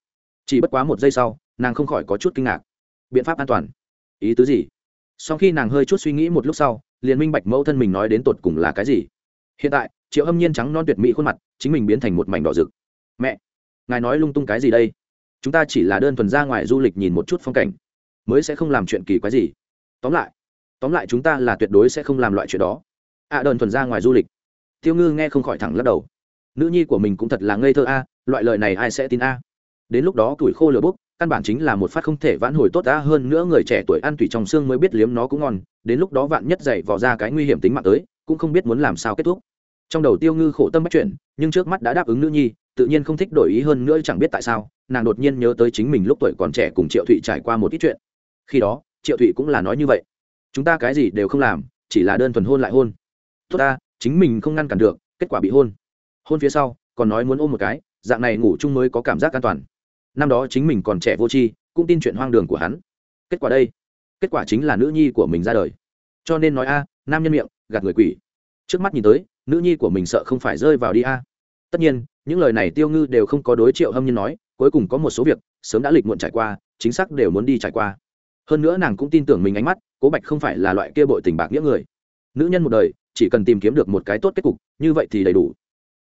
S1: Chỉ bất quá một giây sau, nàng không khỏi có chút kinh ngạc. Biện pháp an toàn. Ý tứ gì? Sau khi nàng hơi chút suy nghĩ một lúc sau, liền minh bạch mẫu thân mình nói đến tột cùng là cái gì. Hiện tại triệu hâm nhiên trắng non tuyệt mỹ khuôn mặt chính mình biến thành một mảnh đỏ rực. Mẹ ngài nói lung tung cái gì đây? Chúng ta chỉ là đơn thuần ra ngoài du lịch nhìn một chút phong cảnh mới sẽ không làm chuyện kỳ quái gì. Tóm lại tóm lại chúng ta là tuyệt đối sẽ không làm loại chuyện đó. Ạ à, đơn thuần ra ngoài du lịch. Tiêu ngư nghe không khỏi thẳng lắc đầu. Nữ nhi của mình cũng thật là ngây thơ a loại lời này ai sẽ tin a? Đến lúc đó tuổi khô lửa bốc căn bản chính là một phát không thể vãn hồi tốt đã hơn nữa người trẻ tuổi ăn tùy trong xương mới biết liếm nó cũng ngon đến lúc đó vạn nhất dậy vò ra cái nguy hiểm tính mạng tới cũng không biết muốn làm sao kết thúc trong đầu tiêu ngư khổ tâm bắt chuyện, nhưng trước mắt đã đáp ứng nữ nhi, tự nhiên không thích đổi ý hơn nữa chẳng biết tại sao, nàng đột nhiên nhớ tới chính mình lúc tuổi còn trẻ cùng triệu thụy trải qua một ít chuyện. Khi đó, triệu thụy cũng là nói như vậy. Chúng ta cái gì đều không làm, chỉ là đơn thuần hôn lại hôn. Tốt ta, chính mình không ngăn cản được, kết quả bị hôn. Hôn phía sau, còn nói muốn ôm một cái, dạng này ngủ chung mới có cảm giác an toàn. Năm đó chính mình còn trẻ vô tri, cũng tin chuyện hoang đường của hắn. Kết quả đây? Kết quả chính là nữ nhi của mình ra đời. Cho nên nói a, nam nhân miệng, gạt người quỷ. Trước mắt nhìn tới nữ nhi của mình sợ không phải rơi vào đi a. Tất nhiên, những lời này tiêu ngư đều không có đối triệu hâm nhân nói, cuối cùng có một số việc, sớm đã lịch muộn trải qua, chính xác đều muốn đi trải qua. Hơn nữa nàng cũng tin tưởng mình ánh mắt, cố bạch không phải là loại kia bội tình bạc nghĩa người. Nữ nhân một đời, chỉ cần tìm kiếm được một cái tốt kết cục, như vậy thì đầy đủ.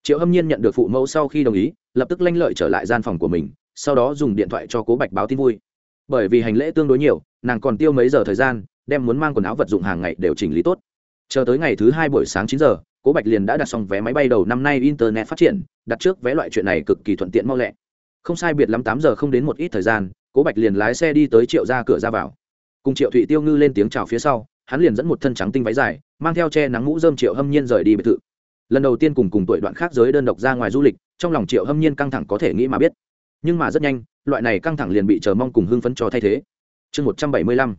S1: Triệu hâm nhiên nhận được phụ mẫu sau khi đồng ý, lập tức lanh lợi trở lại gian phòng của mình, sau đó dùng điện thoại cho cố bạch báo tin vui. Bởi vì hành lễ tương đối nhiều, nàng còn tiêu mấy giờ thời gian, đem muốn mang quần áo vật dụng hàng ngày đều chỉnh lý tốt. Chờ tới ngày thứ hai buổi sáng chín giờ cố bạch liền đã đặt xong vé máy bay đầu năm nay internet phát triển, đặt trước vé loại chuyện này cực kỳ thuận tiện mau lẹ. Không sai biệt lắm tám giờ không đến một ít thời gian, cố bạch liền lái xe đi tới triệu ra cửa ra vào. Cùng triệu thụy tiêu ngư lên tiếng chào phía sau, hắn liền dẫn một thân trắng tinh váy dài, mang theo che nắng mũ dơm triệu hâm nhiên rời đi biệt thự. Lần đầu tiên cùng cùng tuổi đoạn khác giới đơn độc ra ngoài du lịch, trong lòng triệu hâm nhiên căng thẳng có thể nghĩ mà biết. Nhưng mà rất nhanh, loại này căng thẳng liền bị chờ mong cùng hưng phấn cho thay thế. Chương một trăm bảy mươi lăm,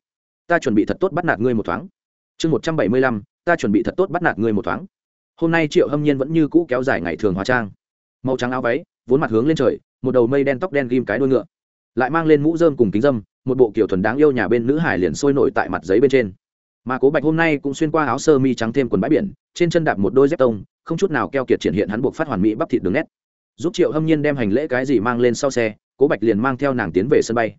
S1: ta chuẩn bị thật tốt bắt nạt ngươi một thoáng. Chương một trăm bảy mươi lăm, ta chuẩn bị thật tốt bắt nạt ngươi một thoáng hôm nay triệu hâm nhiên vẫn như cũ kéo dài ngày thường hóa trang. Màu trắng áo váy, vốn mặt hướng lên trời, một đầu mây đen tóc đen ghim cái đuôi ngựa. Lại mang lên mũ dơm cùng kính dâm một bộ kiểu thuần đáng yêu nhà bên nữ hải liền sôi nổi tại mặt giấy bên trên. Mà cố bạch hôm nay cũng xuyên qua áo sơ mi trắng thêm quần bãi biển, trên chân đạp một đôi dép tông, không chút nào keo kiệt triển hiện hắn buộc phát hoàn mỹ bắp thịt đường nét. Giúp triệu hâm nhiên đem hành lễ cái gì mang lên sau xe, cố bạch liền mang theo nàng tiến về sân bay.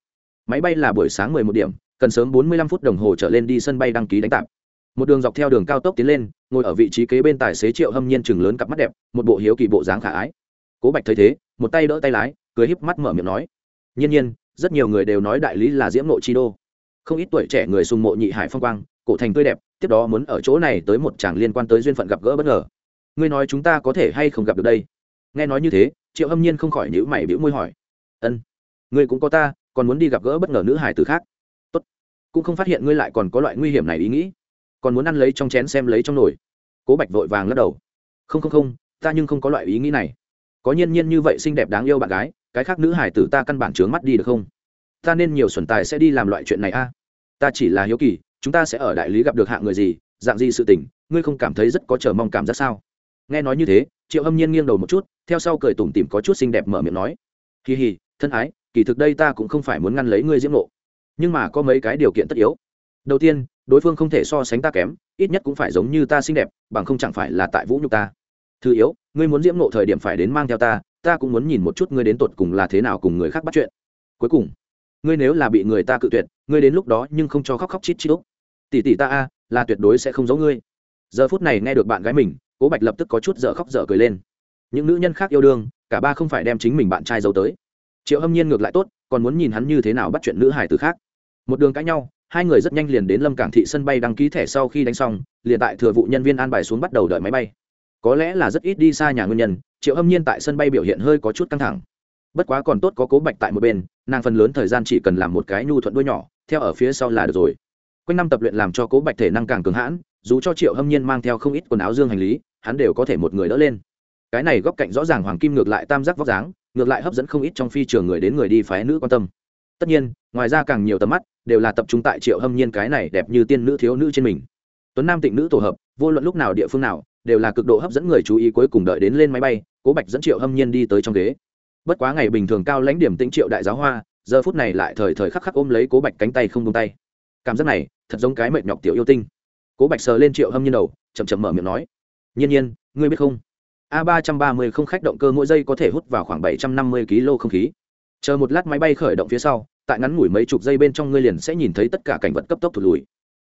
S1: Máy bay là buổi sáng mười một điểm, cần sớm bốn mươi lăm phút đồng hồ trở lên đi sân bay đăng ký đánh tạp một đường dọc theo đường cao tốc tiến lên, ngồi ở vị trí kế bên tài xế triệu hâm nhiên chừng lớn cặp mắt đẹp, một bộ hiếu kỳ bộ dáng khả ái. Cố bạch thấy thế, một tay đỡ tay lái, cười híp mắt mở miệng nói, nhiên nhiên, rất nhiều người đều nói đại lý là diễm nội chi đô. Không ít tuổi trẻ người sùng mộ nhị hải phong quang, cổ thành tươi đẹp, tiếp đó muốn ở chỗ này tới một chàng liên quan tới duyên phận gặp gỡ bất ngờ. Ngươi nói chúng ta có thể hay không gặp được đây? Nghe nói như thế, triệu hâm nhiên không khỏi nhữ mày bĩu môi hỏi, ân, ngươi cũng có ta, còn muốn đi gặp gỡ bất ngờ nữ hải từ khác? Tốt, cũng không phát hiện ngươi lại còn có loại nguy hiểm này ý nghĩ còn muốn ăn lấy trong chén xem lấy trong nồi. Cố bạch vội vàng lắc đầu. Không không không, ta nhưng không có loại ý nghĩ này. Có nhiên nhiên như vậy xinh đẹp đáng yêu bạn gái, cái khác nữ hải tử ta căn bản trướng mắt đi được không? Ta nên nhiều xuẩn tài sẽ đi làm loại chuyện này a. À? ta chỉ là hiếu kỳ, chúng ta sẽ ở đại lý gặp được hạng người gì, dạng gì sự tình, ngươi không cảm thấy rất có chờ mong cảm giác sao? Nghe nói như thế, triệu hâm nhiên nghiêng đầu một chút, theo sau cười tủm tỉm có chút xinh đẹp mở miệng nói. Kỳ hì, thân ái, kỳ thực đây ta cũng không phải muốn ngăn lấy ngươi diễm nộ nhưng mà có mấy cái điều kiện tất yếu. Đầu tiên đối phương không thể so sánh ta kém, ít nhất cũng phải giống như ta xinh đẹp, bằng không chẳng phải là tại vũ nhục ta. Thứ yếu, ngươi muốn diễm nộ thời điểm phải đến mang theo ta ta cũng muốn nhìn một chút ngươi đến tột cùng là thế nào cùng người khác bắt chuyện. Cuối cùng, ngươi nếu là bị người ta cự tuyệt, ngươi đến lúc đó nhưng không cho khóc khóc chít chít úc. Tỷ tỷ ta a, là tuyệt đối sẽ không giấu ngươi. Giờ phút này nghe được bạn gái mình, cố bạch lập tức có chút dở khóc dở cười lên. Những nữ nhân khác yêu đương, cả ba không phải đem chính mình bạn trai giấu tới. Triệu hâm nhiên ngược lại tốt, còn muốn nhìn hắn như thế nào bắt chuyện nữ hải từ khác. Một đường cãi nhau hai người rất nhanh liền đến lâm cảng thị sân bay đăng ký thẻ sau khi đánh xong, liền tại thừa vụ nhân viên an bài xuống bắt đầu đợi máy bay. Có lẽ là rất ít đi xa nhà nguyên nhân, triệu hâm nhiên tại sân bay biểu hiện hơi có chút căng thẳng. Bất quá còn tốt có cố bạch tại một bên, nàng phần lớn thời gian chỉ cần làm một cái nhu thuận đuôi nhỏ, theo ở phía sau là được rồi. Quanh năm tập luyện làm cho cố bạch thể năng càng cường hãn, dù cho triệu hâm nhiên mang theo không ít quần áo dương hành lý, hắn đều có thể một người đỡ lên. Cái này góc cạnh rõ ràng hoàng kim ngược lại tam giác vóc dáng, ngược lại hấp dẫn không ít trong phi trường người đến người đi phái nữ quan tâm tất nhiên, ngoài ra càng nhiều tầm mắt đều là tập trung tại triệu hâm nhiên cái này đẹp như tiên nữ thiếu nữ trên mình. Tuấn nam tịnh nữ tổ hợp, vô luận lúc nào địa phương nào, đều là cực độ hấp dẫn người chú ý cuối cùng đợi đến lên máy bay, cố bạch dẫn triệu hâm nhiên đi tới trong ghế. Bất quá ngày bình thường cao lãnh điểm tĩnh triệu đại giáo hoa, giờ phút này lại thời thời khắc khắc ôm lấy cố bạch cánh tay không tung tay. Cảm giác này, thật giống cái mệt nhọc tiểu yêu tinh. Cố bạch sờ lên triệu hâm nhiên đầu, chậm chậm mở miệng nói, nhiên nhiên, ngươi biết không? A ba trăm ba mươi không khách động cơ mỗi giây có thể hút vào khoảng bảy trăm năm mươi kg không khí. Chờ một lát máy bay khởi động phía sau tại ngắn ngủi mấy chục giây bên trong ngươi liền sẽ nhìn thấy tất cả cảnh vật cấp tốc thụt lùi.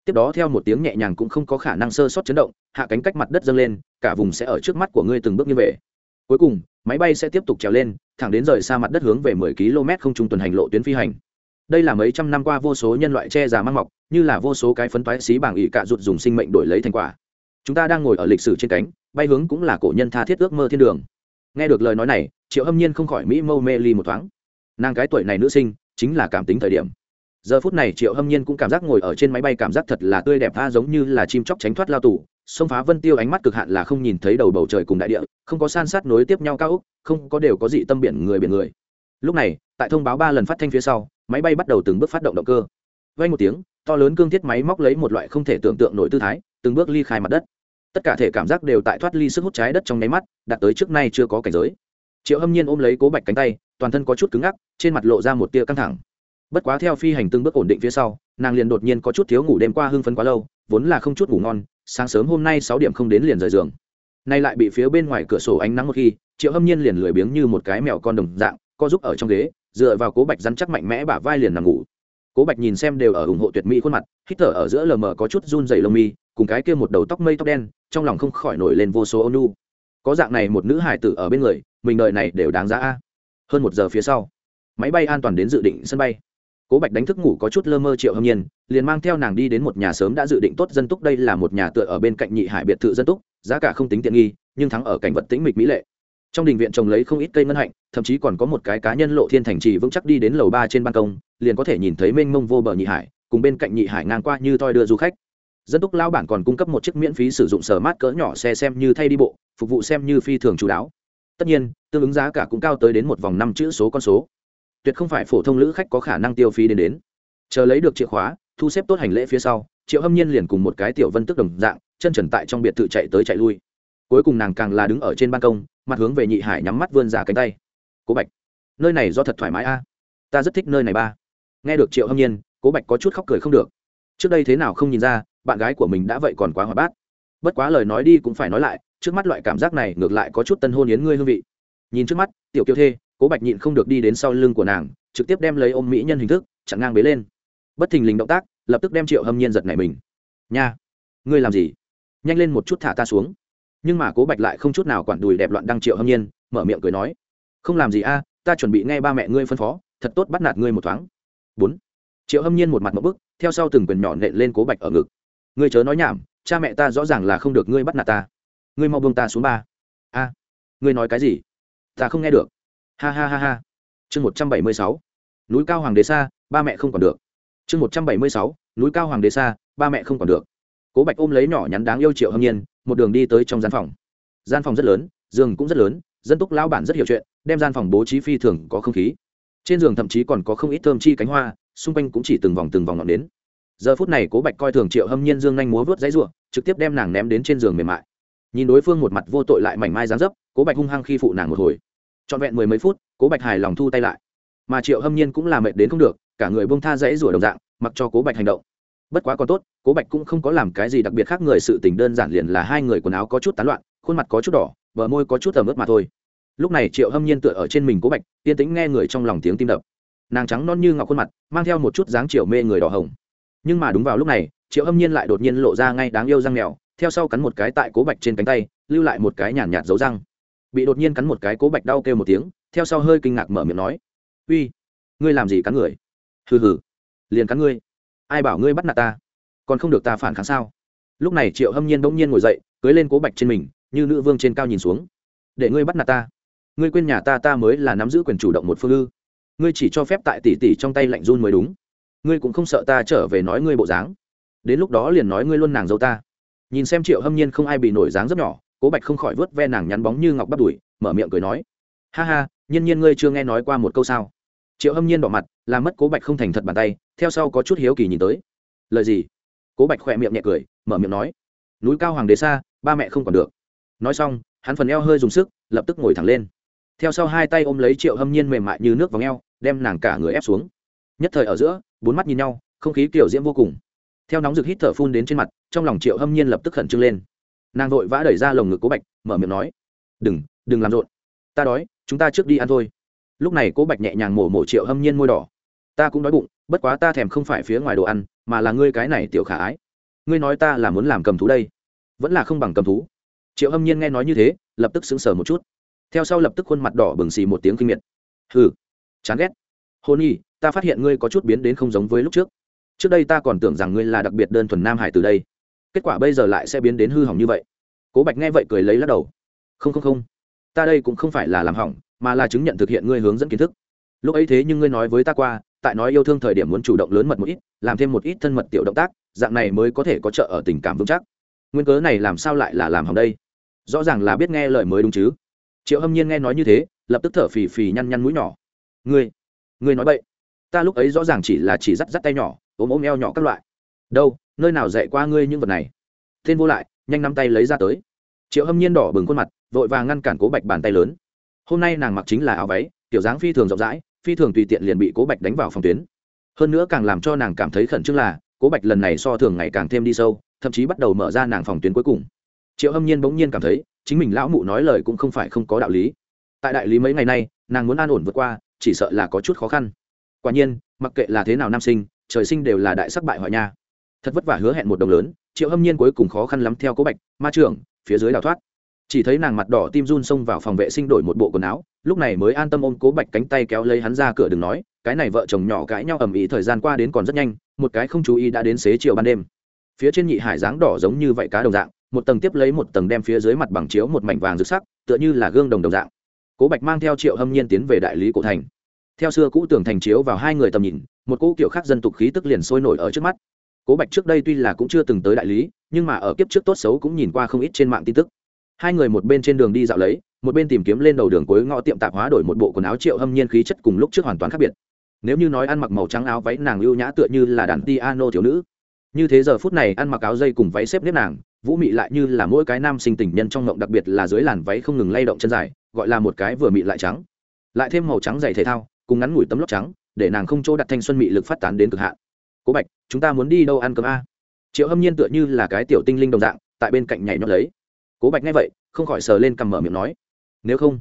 S1: Tiếp đó theo một tiếng nhẹ nhàng cũng không có khả năng sơ sót chấn động, hạ cánh cách mặt đất dâng lên, cả vùng sẽ ở trước mắt của ngươi từng bước như vậy cuối cùng, máy bay sẽ tiếp tục trèo lên, thẳng đến rời xa mặt đất hướng về 10 km không trung tuần hành lộ tuyến phi hành. Đây là mấy trăm năm qua vô số nhân loại che già mang mọc, như là vô số cái phấn toái xí bảng ỉ cạ rụt dùng sinh mệnh đổi lấy thành quả. Chúng ta đang ngồi ở lịch sử trên cánh, bay hướng cũng là cổ nhân tha thiết ước mơ thiên đường. Nghe được lời nói này, triệu hâm nhiên không khỏi mỹ mâu mê ly một thoáng. Nàng cái tuổi này nữ sinh chính là cảm tính thời điểm. Giờ phút này triệu hâm nhiên cũng cảm giác ngồi ở trên máy bay cảm giác thật là tươi đẹp, tha giống như là chim chóc tránh thoát lao tù. Sông phá vân tiêu ánh mắt cực hạn là không nhìn thấy đầu bầu trời cùng đại địa, không có san sát nối tiếp nhau cao úc không có đều có dị tâm biển người biển người. Lúc này, tại thông báo ba lần phát thanh phía sau, máy bay bắt đầu từng bước phát động động cơ. Vay một tiếng, to lớn cương thiết máy móc lấy một loại không thể tưởng tượng nổi tư thái, từng bước ly khai mặt đất. Tất cả thể cảm giác đều tại thoát ly sức hút trái đất trong nháy mắt, đạt tới trước nay chưa có cảnh giới. Triệu hâm nhiên ôm lấy cố bạch cánh tay toàn thân có chút cứng ngắc, trên mặt lộ ra một tia căng thẳng. Bất quá theo phi hành từng bước ổn định phía sau, nàng liền đột nhiên có chút thiếu ngủ đêm qua hưng phấn quá lâu, vốn là không chút ngủ ngon, sáng sớm hôm nay sáu điểm không đến liền rời giường. Nay lại bị phía bên ngoài cửa sổ ánh nắng một khi, triệu hâm nhiên liền lười biếng như một cái mèo con đồng dạng, co giúp ở trong ghế, dựa vào cố bạch rắn chắc mạnh mẽ bả vai liền nằm ngủ. Cố bạch nhìn xem đều ở ủng hộ tuyệt mỹ khuôn mặt, hít thở ở giữa lờ mờ có chút run dày lông mi, cùng cái kia một đầu tóc mây tóc đen, trong lòng không khỏi nổi lên vô số ônu có dạng này một nữ hải tử ở bên người, mình đợi này đều đáng giá a hơn một giờ phía sau, máy bay an toàn đến dự định sân bay. Cố bạch đánh thức ngủ có chút lơ mơ triệu hâm nhiên, liền mang theo nàng đi đến một nhà sớm đã dự định tốt dân túc. Đây là một nhà tựa ở bên cạnh nhị hải biệt thự dân túc, giá cả không tính tiện nghi, nhưng thắng ở cảnh vật tĩnh mịch mỹ lệ. Trong đình viện trồng lấy không ít cây ngân hạnh, thậm chí còn có một cái cá nhân lộ thiên thành trì vững chắc đi đến lầu ba trên ban công, liền có thể nhìn thấy mênh mông vô bờ nhị hải, cùng bên cạnh nhị hải ngang qua như toi đưa du khách. Dân túc lao bản còn cung cấp một chiếc miễn phí sử dụng sở mát cỡ nhỏ xe xem như thay đi bộ, phục vụ xem như phi thường chú đáo tất nhiên, tương ứng giá cả cũng cao tới đến một vòng năm chữ số con số. Tuyệt không phải phổ thông lữ khách có khả năng tiêu phí đến đến. Chờ lấy được chìa khóa, thu xếp tốt hành lễ phía sau, triệu hâm nhiên liền cùng một cái tiểu vân tức đồng dạng, chân trần tại trong biệt thự chạy tới chạy lui. Cuối cùng nàng càng là đứng ở trên ban công, mặt hướng về nhị hải nhắm mắt vươn ra cánh tay. Cố bạch, nơi này do thật thoải mái a. Ta rất thích nơi này ba. Nghe được triệu hâm nhiên, cố bạch có chút khóc cười không được. Trước đây thế nào không nhìn ra, bạn gái của mình đã vậy còn quá hòa bát. Bất quá lời nói đi cũng phải nói lại trước mắt loại cảm giác này ngược lại có chút tân hôn yến ngươi hương vị. Nhìn trước mắt, tiểu kiêu thê, cố bạch nhịn không được đi đến sau lưng của nàng, trực tiếp đem lấy ôm mỹ nhân hình thức, chặn ngang bế lên. Bất thình lình động tác, lập tức đem triệu hâm nhiên giật này mình. Nha, ngươi làm gì? Nhanh lên một chút thả ta xuống. Nhưng mà cố bạch lại không chút nào quản đùi đẹp loạn đăng triệu hâm nhiên, mở miệng cười nói, không làm gì a, ta chuẩn bị nghe ba mẹ ngươi phân phó, thật tốt bắt nạt ngươi một thoáng. Bốn. Triệu hâm nhiên một mặt một bức, theo sau từng quyền nhỏ nện lên cố bạch ở ngực. Ngươi chớ nói nhảm, cha mẹ ta rõ ràng là không được ngươi bắt nạt ta ngươi mau buông ta xuống ba. A, ngươi nói cái gì? Ta không nghe được. Ha ha ha ha. Chương một trăm bảy mươi sáu. Núi cao hoàng đế xa, ba mẹ không còn được. Chương một trăm bảy mươi sáu. Núi cao hoàng đế xa, ba mẹ không còn được. Cố bạch ôm lấy nhỏ nhắn đáng yêu triệu hâm nhiên, một đường đi tới trong gian phòng. Gian phòng rất lớn, giường cũng rất lớn, dân túc lão bản rất hiểu chuyện, đem gian phòng bố trí phi thường có không khí. Trên giường thậm chí còn có không ít thơm chi cánh hoa, xung quanh cũng chỉ từng vòng từng vòng ngọn đến giờ phút này cố bạch coi thường triệu hâm nhiên dương nhanh múa vớt giấy ruộng trực tiếp đem nàng ném đến trên giường mềm mại nhìn đối phương một mặt vô tội lại mảnh mai dáng dấp, cố bạch hung hăng khi phụ nàng một hồi. Trọn vẹn mười mấy phút, cố bạch hài lòng thu tay lại. Mà triệu hâm nhiên cũng là mệt đến không được, cả người bông tha dãy rủa đồng dạng, mặc cho cố bạch hành động. Bất quá còn tốt, cố bạch cũng không có làm cái gì đặc biệt khác người sự tình đơn giản liền là hai người quần áo có chút tán loạn, khuôn mặt có chút đỏ, bờ môi có chút ẩm ướt mà thôi. Lúc này triệu hâm nhiên tựa ở trên mình cố bạch, yên tĩnh nghe người trong lòng tiếng tim đập. Nàng trắng non như ngọc khuôn mặt, mang theo một chút dáng triệu mê người đỏ hồng. Nhưng mà đúng vào lúc này, triệu hâm nhiên lại đột nhiên lộ ra ngay đáng yêu răng mèo theo sau cắn một cái tại cố bạch trên cánh tay, lưu lại một cái nhàn nhạt dấu răng. Bị đột nhiên cắn một cái, cố bạch đau kêu một tiếng, theo sau hơi kinh ngạc mở miệng nói, uy, ngươi làm gì cắn người? Hừ hừ, liền cắn ngươi. Ai bảo ngươi bắt nạt ta? Còn không được ta phản kháng sao? Lúc này triệu hâm nhiên bỗng nhiên ngồi dậy, cưới lên cố bạch trên mình, như nữ vương trên cao nhìn xuống. Để ngươi bắt nạt ta. Ngươi quên nhà ta ta mới là nắm giữ quyền chủ động một phương ư. Ngươi chỉ cho phép tại tỷ tỷ trong tay lạnh run mới đúng. Ngươi cũng không sợ ta trở về nói ngươi bộ dáng. Đến lúc đó liền nói ngươi luôn nàng dâu ta nhìn xem triệu hâm nhiên không ai bị nổi dáng rất nhỏ, cố bạch không khỏi vớt ve nàng nhắn bóng như ngọc bắt đùi, mở miệng cười nói, ha ha, nhiên nhiên ngươi chưa nghe nói qua một câu sao? Triệu hâm nhiên đỏ mặt, làm mất cố bạch không thành thật bàn tay, theo sau có chút hiếu kỳ nhìn tới. Lời gì? Cố bạch khỏe miệng nhẹ cười, mở miệng nói, núi cao hoàng đế xa, ba mẹ không còn được. Nói xong, hắn phần eo hơi dùng sức, lập tức ngồi thẳng lên. Theo sau hai tay ôm lấy triệu hâm nhiên mềm mại như nước vào eo, đem nàng cả người ép xuống. Nhất thời ở giữa, bốn mắt nhìn nhau, không khí kiểu diễm vô cùng theo nóng rực hít thở phun đến trên mặt, trong lòng triệu hâm nhiên lập tức khẩn trương lên. Nàng vội vã đẩy ra lồng ngực cố bạch, mở miệng nói, đừng đừng làm rộn. Ta đói, chúng ta trước đi ăn thôi. Lúc này cố bạch nhẹ nhàng mổ mổ triệu hâm nhiên môi đỏ. Ta cũng đói bụng, bất quá ta thèm không phải phía ngoài đồ ăn, mà là ngươi cái này tiểu khả ái. Ngươi nói ta là muốn làm cầm thú đây, vẫn là không bằng cầm thú. Triệu hâm nhiên nghe nói như thế, lập tức sững sờ một chút. Theo sau lập tức khuôn mặt đỏ bừng xì một tiếng kinh miệt. Hừ, chán ghét. Hôn nhi, ta phát hiện ngươi có chút biến đến không giống với lúc trước trước đây ta còn tưởng rằng ngươi là đặc biệt đơn thuần nam hải từ đây. Kết quả bây giờ lại sẽ biến đến hư hỏng như vậy. Cố bạch nghe vậy cười lấy lắc đầu. Không không không. Ta đây cũng không phải là làm hỏng, mà là chứng nhận thực hiện ngươi hướng dẫn kiến thức. Lúc ấy thế nhưng ngươi nói với ta qua, tại nói yêu thương thời điểm muốn chủ động lớn mật một ít, làm thêm một ít thân mật tiểu động tác, dạng này mới có thể có trợ ở tình cảm vững chắc. Nguyên cớ này làm sao lại là làm hỏng đây? Rõ ràng là biết nghe lời mới đúng chứ. Triệu hâm nhiên nghe nói như thế, lập tức thở phì phì nhăn nhăn mũi nhỏ. Ngươi ngươi nói vậy ta lúc ấy rõ ràng chỉ là chỉ dắt dắt tay nhỏ ốm ôm eo nhỏ các loại. Đâu, nơi nào dạy qua ngươi những vật này? Tên vô lại, nhanh nắm tay lấy ra tới. Triệu hâm nhiên đỏ bừng khuôn mặt, vội vàng ngăn cản cố bạch bàn tay lớn. Hôm nay nàng mặc chính là áo váy tiểu dáng phi thường rộng rãi, phi thường tùy tiện liền bị cố bạch đánh vào phòng tuyến. Hơn nữa càng làm cho nàng cảm thấy khẩn trương là, cố bạch lần này so thường ngày càng thêm đi sâu, thậm chí bắt đầu mở ra nàng phòng tuyến cuối cùng. Triệu hâm nhiên bỗng nhiên cảm thấy, chính mình lão mụ nói lời cũng không phải không có đạo lý. Tại đại lý mấy ngày nay, nàng muốn an ổn vượt qua, chỉ sợ là có chút khó khăn. Quả nhiên, mặc kệ là thế nào nam sinh trời sinh đều là đại sắc bại hoại nha. Thật vất vả hứa hẹn một đồng lớn, triệu hâm nhiên cuối cùng khó khăn lắm theo cố bạch, ma trưởng, phía dưới đào thoát. Chỉ thấy nàng mặt đỏ tim run xông vào phòng vệ sinh đổi một bộ quần áo, lúc này mới an tâm ôm cố bạch cánh tay kéo lấy hắn ra cửa đừng nói, cái này vợ chồng nhỏ cãi nhau ầm ĩ thời gian qua đến còn rất nhanh, một cái không chú ý đã đến xế chiều ban đêm. Phía trên nhị hải dáng đỏ giống như vậy cá đồng dạng, một tầng tiếp lấy một tầng đem phía dưới mặt bằng chiếu một mảnh vàng rực sắc, tựa như là gương đồng đồng dạng. Cố bạch mang theo triệu hâm nhiên tiến về đại lý cổ thành theo xưa cũ tưởng thành chiếu vào hai người tầm nhìn, một cỗ kiểu khác dân tục khí tức liền sôi nổi ở trước mắt. Cố bạch trước đây tuy là cũng chưa từng tới đại lý, nhưng mà ở kiếp trước tốt xấu cũng nhìn qua không ít trên mạng tin tức. Hai người một bên trên đường đi dạo lấy, một bên tìm kiếm lên đầu đường cuối ngõ tiệm tạp hóa đổi một bộ quần áo triệu hâm nhiên khí chất cùng lúc trước hoàn toàn khác biệt. Nếu như nói ăn mặc màu trắng áo váy nàng lưu nhã tựa như là đàn ti ano thiếu nữ. Như thế giờ phút này ăn mặc áo dây cùng váy xếp nếp nàng, vũ mị lại như là mỗi cái nam sinh tình nhân trong ngộng đặc biệt là dưới làn váy không ngừng lay động chân dài, gọi là một cái vừa mị lại trắng. Lại thêm màu trắng dày thể thao cùng ngắn ngủi tấm lót trắng, để nàng không chỗ đặt thanh xuân mị lực phát tán đến cực hạn. Cố bạch, chúng ta muốn đi đâu ăn cơm a? Triệu hâm nhiên tựa như là cái tiểu tinh linh đồng dạng, tại bên cạnh nhảy nhót lấy. Cố bạch nghe vậy, không khỏi sờ lên cằm mở miệng nói, nếu không,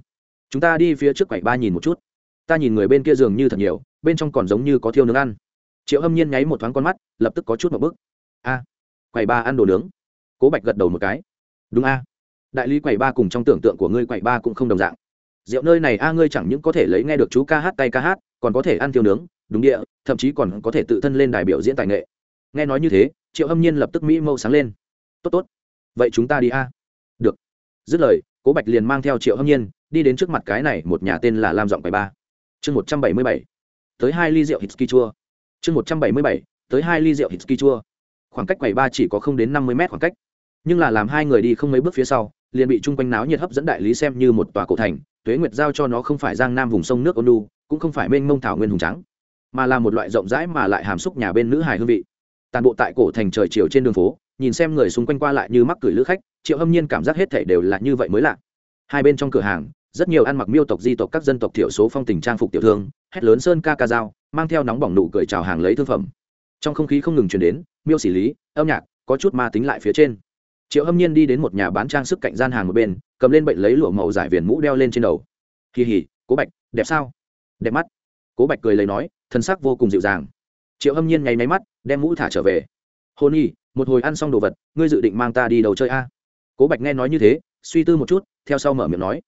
S1: chúng ta đi phía trước quầy ba nhìn một chút. Ta nhìn người bên kia dường như thật nhiều, bên trong còn giống như có thiêu nướng ăn. Triệu hâm nhiên nháy một thoáng con mắt, lập tức có chút một bức a quầy ba ăn đồ nướng. Cố bạch gật đầu một cái. Đúng a. Đại lý quầy ba cùng trong tưởng tượng của ngươi quầy ba cũng không đồng dạng rượu nơi này a, ngươi chẳng những có thể lấy nghe được chú ca hát tay ca hát, còn có thể ăn tiêu nướng, đúng địa, thậm chí còn có thể tự thân lên đài biểu diễn tài nghệ. Nghe nói như thế, triệu hâm nhiên lập tức mỹ mâu sáng lên. Tốt tốt. Vậy chúng ta đi a. Được. Dứt lời, cố bạch liền mang theo triệu hâm nhiên đi đến trước mặt cái này một nhà tên là lam giọng bài ba. Chương một trăm bảy mươi bảy. Tới hai ly rượu hitski chua. Chương một trăm bảy mươi bảy. Tới hai ly rượu hitski chua. Khoảng cách quầy ba chỉ có không đến năm mươi mét khoảng cách. Nhưng là làm hai người đi không mấy bước phía sau, liền bị chung quanh náo nhiệt hấp dẫn đại lý xem như một tòa cổ thành tuế nguyệt giao cho nó không phải giang nam vùng sông nước ôn đu cũng không phải mênh mông thảo nguyên hùng trắng mà là một loại rộng rãi mà lại hàm xúc nhà bên nữ hài hương vị. Tàn bộ tại cổ thành trời chiều trên đường phố, nhìn xem người xung quanh qua lại như mắc cười lữ khách, triệu hâm nhiên cảm giác hết thể đều là như vậy mới lạ. Hai bên trong cửa hàng, rất nhiều ăn mặc miêu tộc, di tộc, các dân tộc thiểu số phong tình trang phục tiểu thương, hét lớn sơn ca ca dao, mang theo nóng bỏng nụ cười chào hàng lấy thương phẩm. Trong không khí không ngừng chuyển đến, miêu xử lý, âm nhạc, có chút ma tính lại phía trên. Triệu hâm nhiên đi đến một nhà bán trang sức cạnh gian hàng một bên cầm lên bệnh lấy lụa màu giải viền mũ đeo lên trên đầu. Kỳ hỉ cố bạch, đẹp sao? Đẹp mắt. Cố bạch cười lấy nói, thân sắc vô cùng dịu dàng. Triệu hâm nhiên nháy máy mắt, đem mũ thả trở về. Hôn nhi, một hồi ăn xong đồ vật, ngươi dự định mang ta đi đầu chơi a? Cố bạch nghe nói như thế, suy tư một chút, theo sau mở miệng nói.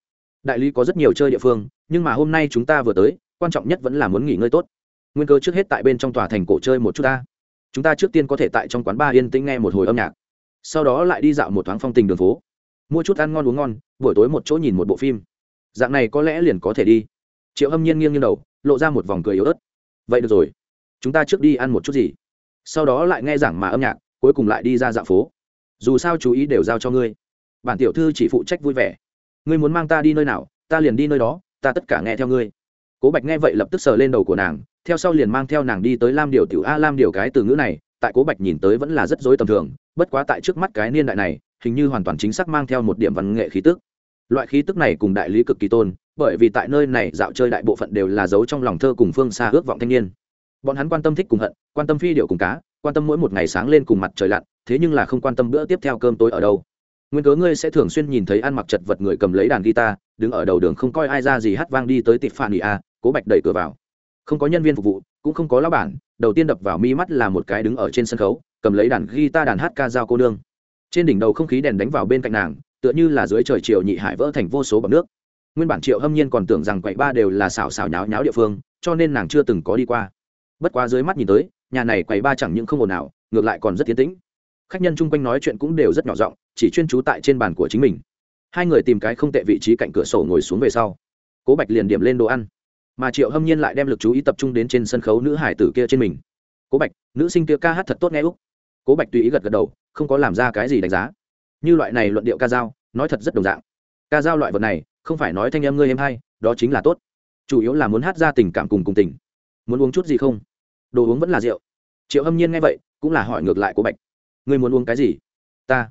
S1: Đại lý có rất nhiều chơi địa phương, nhưng mà hôm nay chúng ta vừa tới, quan trọng nhất vẫn là muốn nghỉ ngơi tốt. Nguyên cơ trước hết tại bên trong tòa thành cổ chơi một chút ta chúng ta trước tiên có thể tại trong quán bar yên tĩnh nghe một hồi âm nhạc. Sau đó lại đi dạo một thoáng phong tình đường phố mua chút ăn ngon uống ngon, buổi tối một chỗ nhìn một bộ phim. Dạng này có lẽ liền có thể đi. Triệu hâm nhiên nghiêng như đầu, lộ ra một vòng cười yếu ớt. Vậy được rồi, chúng ta trước đi ăn một chút gì? Sau đó lại nghe giảng mà âm nhạc, cuối cùng lại đi ra dạo phố. Dù sao chú ý đều giao cho ngươi. Bản tiểu thư chỉ phụ trách vui vẻ. Ngươi muốn mang ta đi nơi nào, ta liền đi nơi đó, ta tất cả nghe theo ngươi. Cố bạch nghe vậy lập tức sờ lên đầu của nàng, theo sau liền mang theo nàng đi tới lam điều tiểu a. Lam điều cái từ ngữ này, tại cố bạch nhìn tới vẫn là rất dối tầm thường, bất quá tại trước mắt cái niên đại này hình như hoàn toàn chính xác mang theo một điểm văn nghệ khí tức. Loại khí tức này cùng đại lý cực kỳ tôn, bởi vì tại nơi này dạo chơi đại bộ phận đều là giấu trong lòng thơ cùng phương xa ước vọng thanh niên. Bọn hắn quan tâm thích cùng hận, quan tâm phi điệu cùng cá, quan tâm mỗi một ngày sáng lên cùng mặt trời lặn, thế nhưng là không quan tâm bữa tiếp theo cơm tối ở đâu. Nguyên cớ ngươi sẽ thường xuyên nhìn thấy ăn mặc chật vật người cầm lấy đàn guitar, đứng ở đầu đường không coi ai ra gì hát vang đi tới tịp phản ỉ a, cố bạch đẩy cửa vào. Không có nhân viên phục vụ, cũng không có lão bản, đầu tiên đập vào mi mắt là một cái đứng ở trên sân khấu, cầm lấy đàn guitar đàn hát ca dao cô nương trên đỉnh đầu không khí đèn đánh vào bên cạnh nàng, tựa như là dưới trời chiều nhị hải vỡ thành vô số bọc nước. Nguyên bản triệu hâm nhiên còn tưởng rằng quậy ba đều là xào xào nháo nháo địa phương, cho nên nàng chưa từng có đi qua. Bất quá dưới mắt nhìn tới, nhà này quầy ba chẳng những không ồn nào ngược lại còn rất tiến tĩnh. Khách nhân chung quanh nói chuyện cũng đều rất nhỏ giọng, chỉ chuyên trú tại trên bàn của chính mình. Hai người tìm cái không tệ vị trí cạnh cửa sổ ngồi xuống về sau. Cố bạch liền điểm lên đồ ăn. Mà triệu hâm nhiên lại đem lực chú ý tập trung đến trên sân khấu nữ hải tử kia trên mình. Cố bạch, nữ sinh kia ca hát thật tốt nghe úc cố bạch tùy ý gật gật đầu, không có làm ra cái gì đánh giá. Như loại này luận điệu ca dao, nói thật rất đồng dạng. Ca dao loại vật này, không phải nói thanh em ngươi em hay, đó chính là tốt. Chủ yếu là muốn hát ra tình cảm cùng cùng tình. Muốn uống chút gì không? Đồ uống vẫn là rượu. Triệu hâm nhiên nghe vậy, cũng là hỏi ngược lại cố bạch. Ngươi muốn uống cái gì? Ta.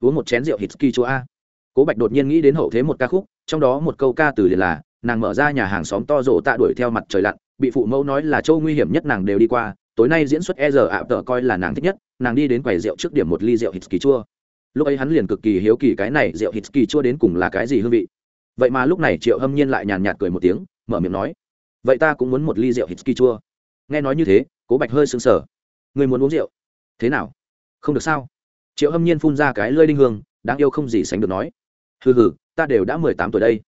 S1: Uống một chén rượu hít kỳ chúa a. Cố bạch đột nhiên nghĩ đến hậu thế một ca khúc, trong đó một câu ca từ liền là, nàng mở ra nhà hàng xóm to rộ tạ đuổi theo mặt trời lặn, bị phụ mẫu nói là châu nguy hiểm nhất nàng đều đi qua tối nay diễn xuất e giờ ạ, tờ coi là nàng thích nhất, nàng đi đến quầy rượu trước điểm một ly rượu hít kỳ chua. Lúc ấy hắn liền cực kỳ hiếu kỳ cái này rượu hít kỳ chua đến cùng là cái gì hương vị. Vậy mà lúc này triệu hâm nhiên lại nhàn nhạt cười một tiếng, mở miệng nói, vậy ta cũng muốn một ly rượu hít kỳ chua. Nghe nói như thế, cố bạch hơi sững sờ. Người muốn uống rượu? Thế nào? Không được sao. Triệu hâm nhiên phun ra cái lơi đinh hương, đáng yêu không gì sánh được nói, hừ hừ, ta đều đã mười tám tuổi đây,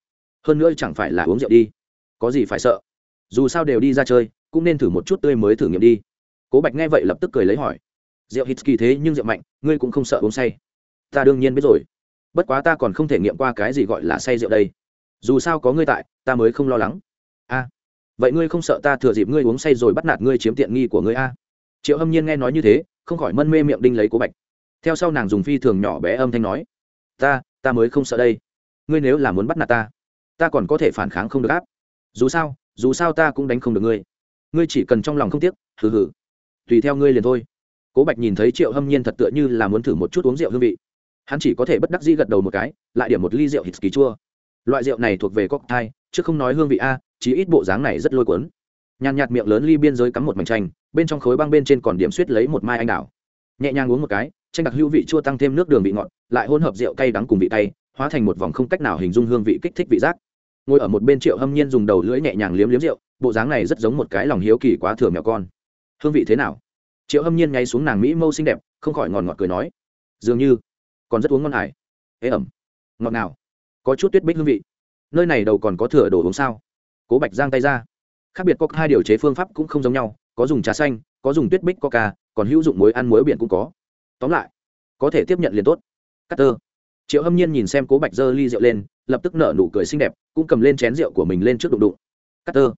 S1: hơn nữa chẳng phải là uống rượu đi, có gì phải sợ. Dù sao đều đi ra chơi, cũng nên thử một chút tươi mới thử nghiệm đi cố bạch nghe vậy lập tức cười lấy hỏi. Rượu hít kỳ thế nhưng rượu mạnh, ngươi cũng không sợ uống say. Ta đương nhiên biết rồi. Bất quá ta còn không thể nghiệm qua cái gì gọi là say rượu đây. Dù sao có ngươi tại, ta mới không lo lắng. A. Vậy ngươi không sợ ta thừa dịp ngươi uống say rồi bắt nạt ngươi chiếm tiện nghi của ngươi a? Triệu hâm nhiên nghe nói như thế, không khỏi mân mê miệng đinh lấy cố bạch. Theo sau nàng dùng phi thường nhỏ bé âm thanh nói. Ta ta mới không sợ đây. Ngươi nếu là muốn bắt nạt ta ta còn có thể phản kháng không được áp. Dù sao dù sao ta cũng đánh không được ngươi. Ngươi chỉ cần trong lòng không tiếc, hừ hừ tùy theo ngươi liền thôi. Cố bạch nhìn thấy triệu hâm nhiên thật tựa như là muốn thử một chút uống rượu hương vị. Hắn chỉ có thể bất đắc dĩ gật đầu một cái, lại điểm một ly rượu hít kỳ chua. Loại rượu này thuộc về cocktail, chứ không nói hương vị a chỉ ít bộ dáng này rất lôi cuốn. Nhàn nhạt miệng lớn ly biên giới cắm một mảnh chanh, bên trong khối băng bên trên còn điểm suýt lấy một mai anh đào. Nhẹ nhàng uống một cái, chanh đặc hữu vị chua tăng thêm nước đường vị ngọt, lại hỗn hợp rượu cay đắng cùng vị cay, hóa thành một vòng không cách nào hình dung hương vị kích thích vị giác. Ngồi ở một bên triệu hâm nhiên dùng đầu lưỡi nhẹ nhàng liếm liếm rượu, bộ dáng này rất giống một cái lòng hiếu kỳ quá thừa mèo con hương vị thế nào? Triệu hâm nhiên nháy xuống nàng mỹ mâu xinh đẹp, không khỏi ngòn ngọt cười nói, dường như còn rất uống ngon hải ế ẩm, ngọt nào có chút tuyết bích hương vị. Nơi này đầu còn có thửa đồ uống sao? Cố bạch giang tay ra. Khác biệt có hai điều chế phương pháp cũng không giống nhau, có dùng trà xanh, có dùng tuyết bích coca, còn hữu dụng muối ăn muối biển cũng có. Tóm lại, có thể tiếp nhận liền tốt. Cắt tơ triệu hâm nhiên nhìn xem cố bạch dơ ly rượu lên, lập tức nở nụ cười xinh đẹp, cũng cầm lên chén rượu của mình lên trước đụng đụng. Cắt tơ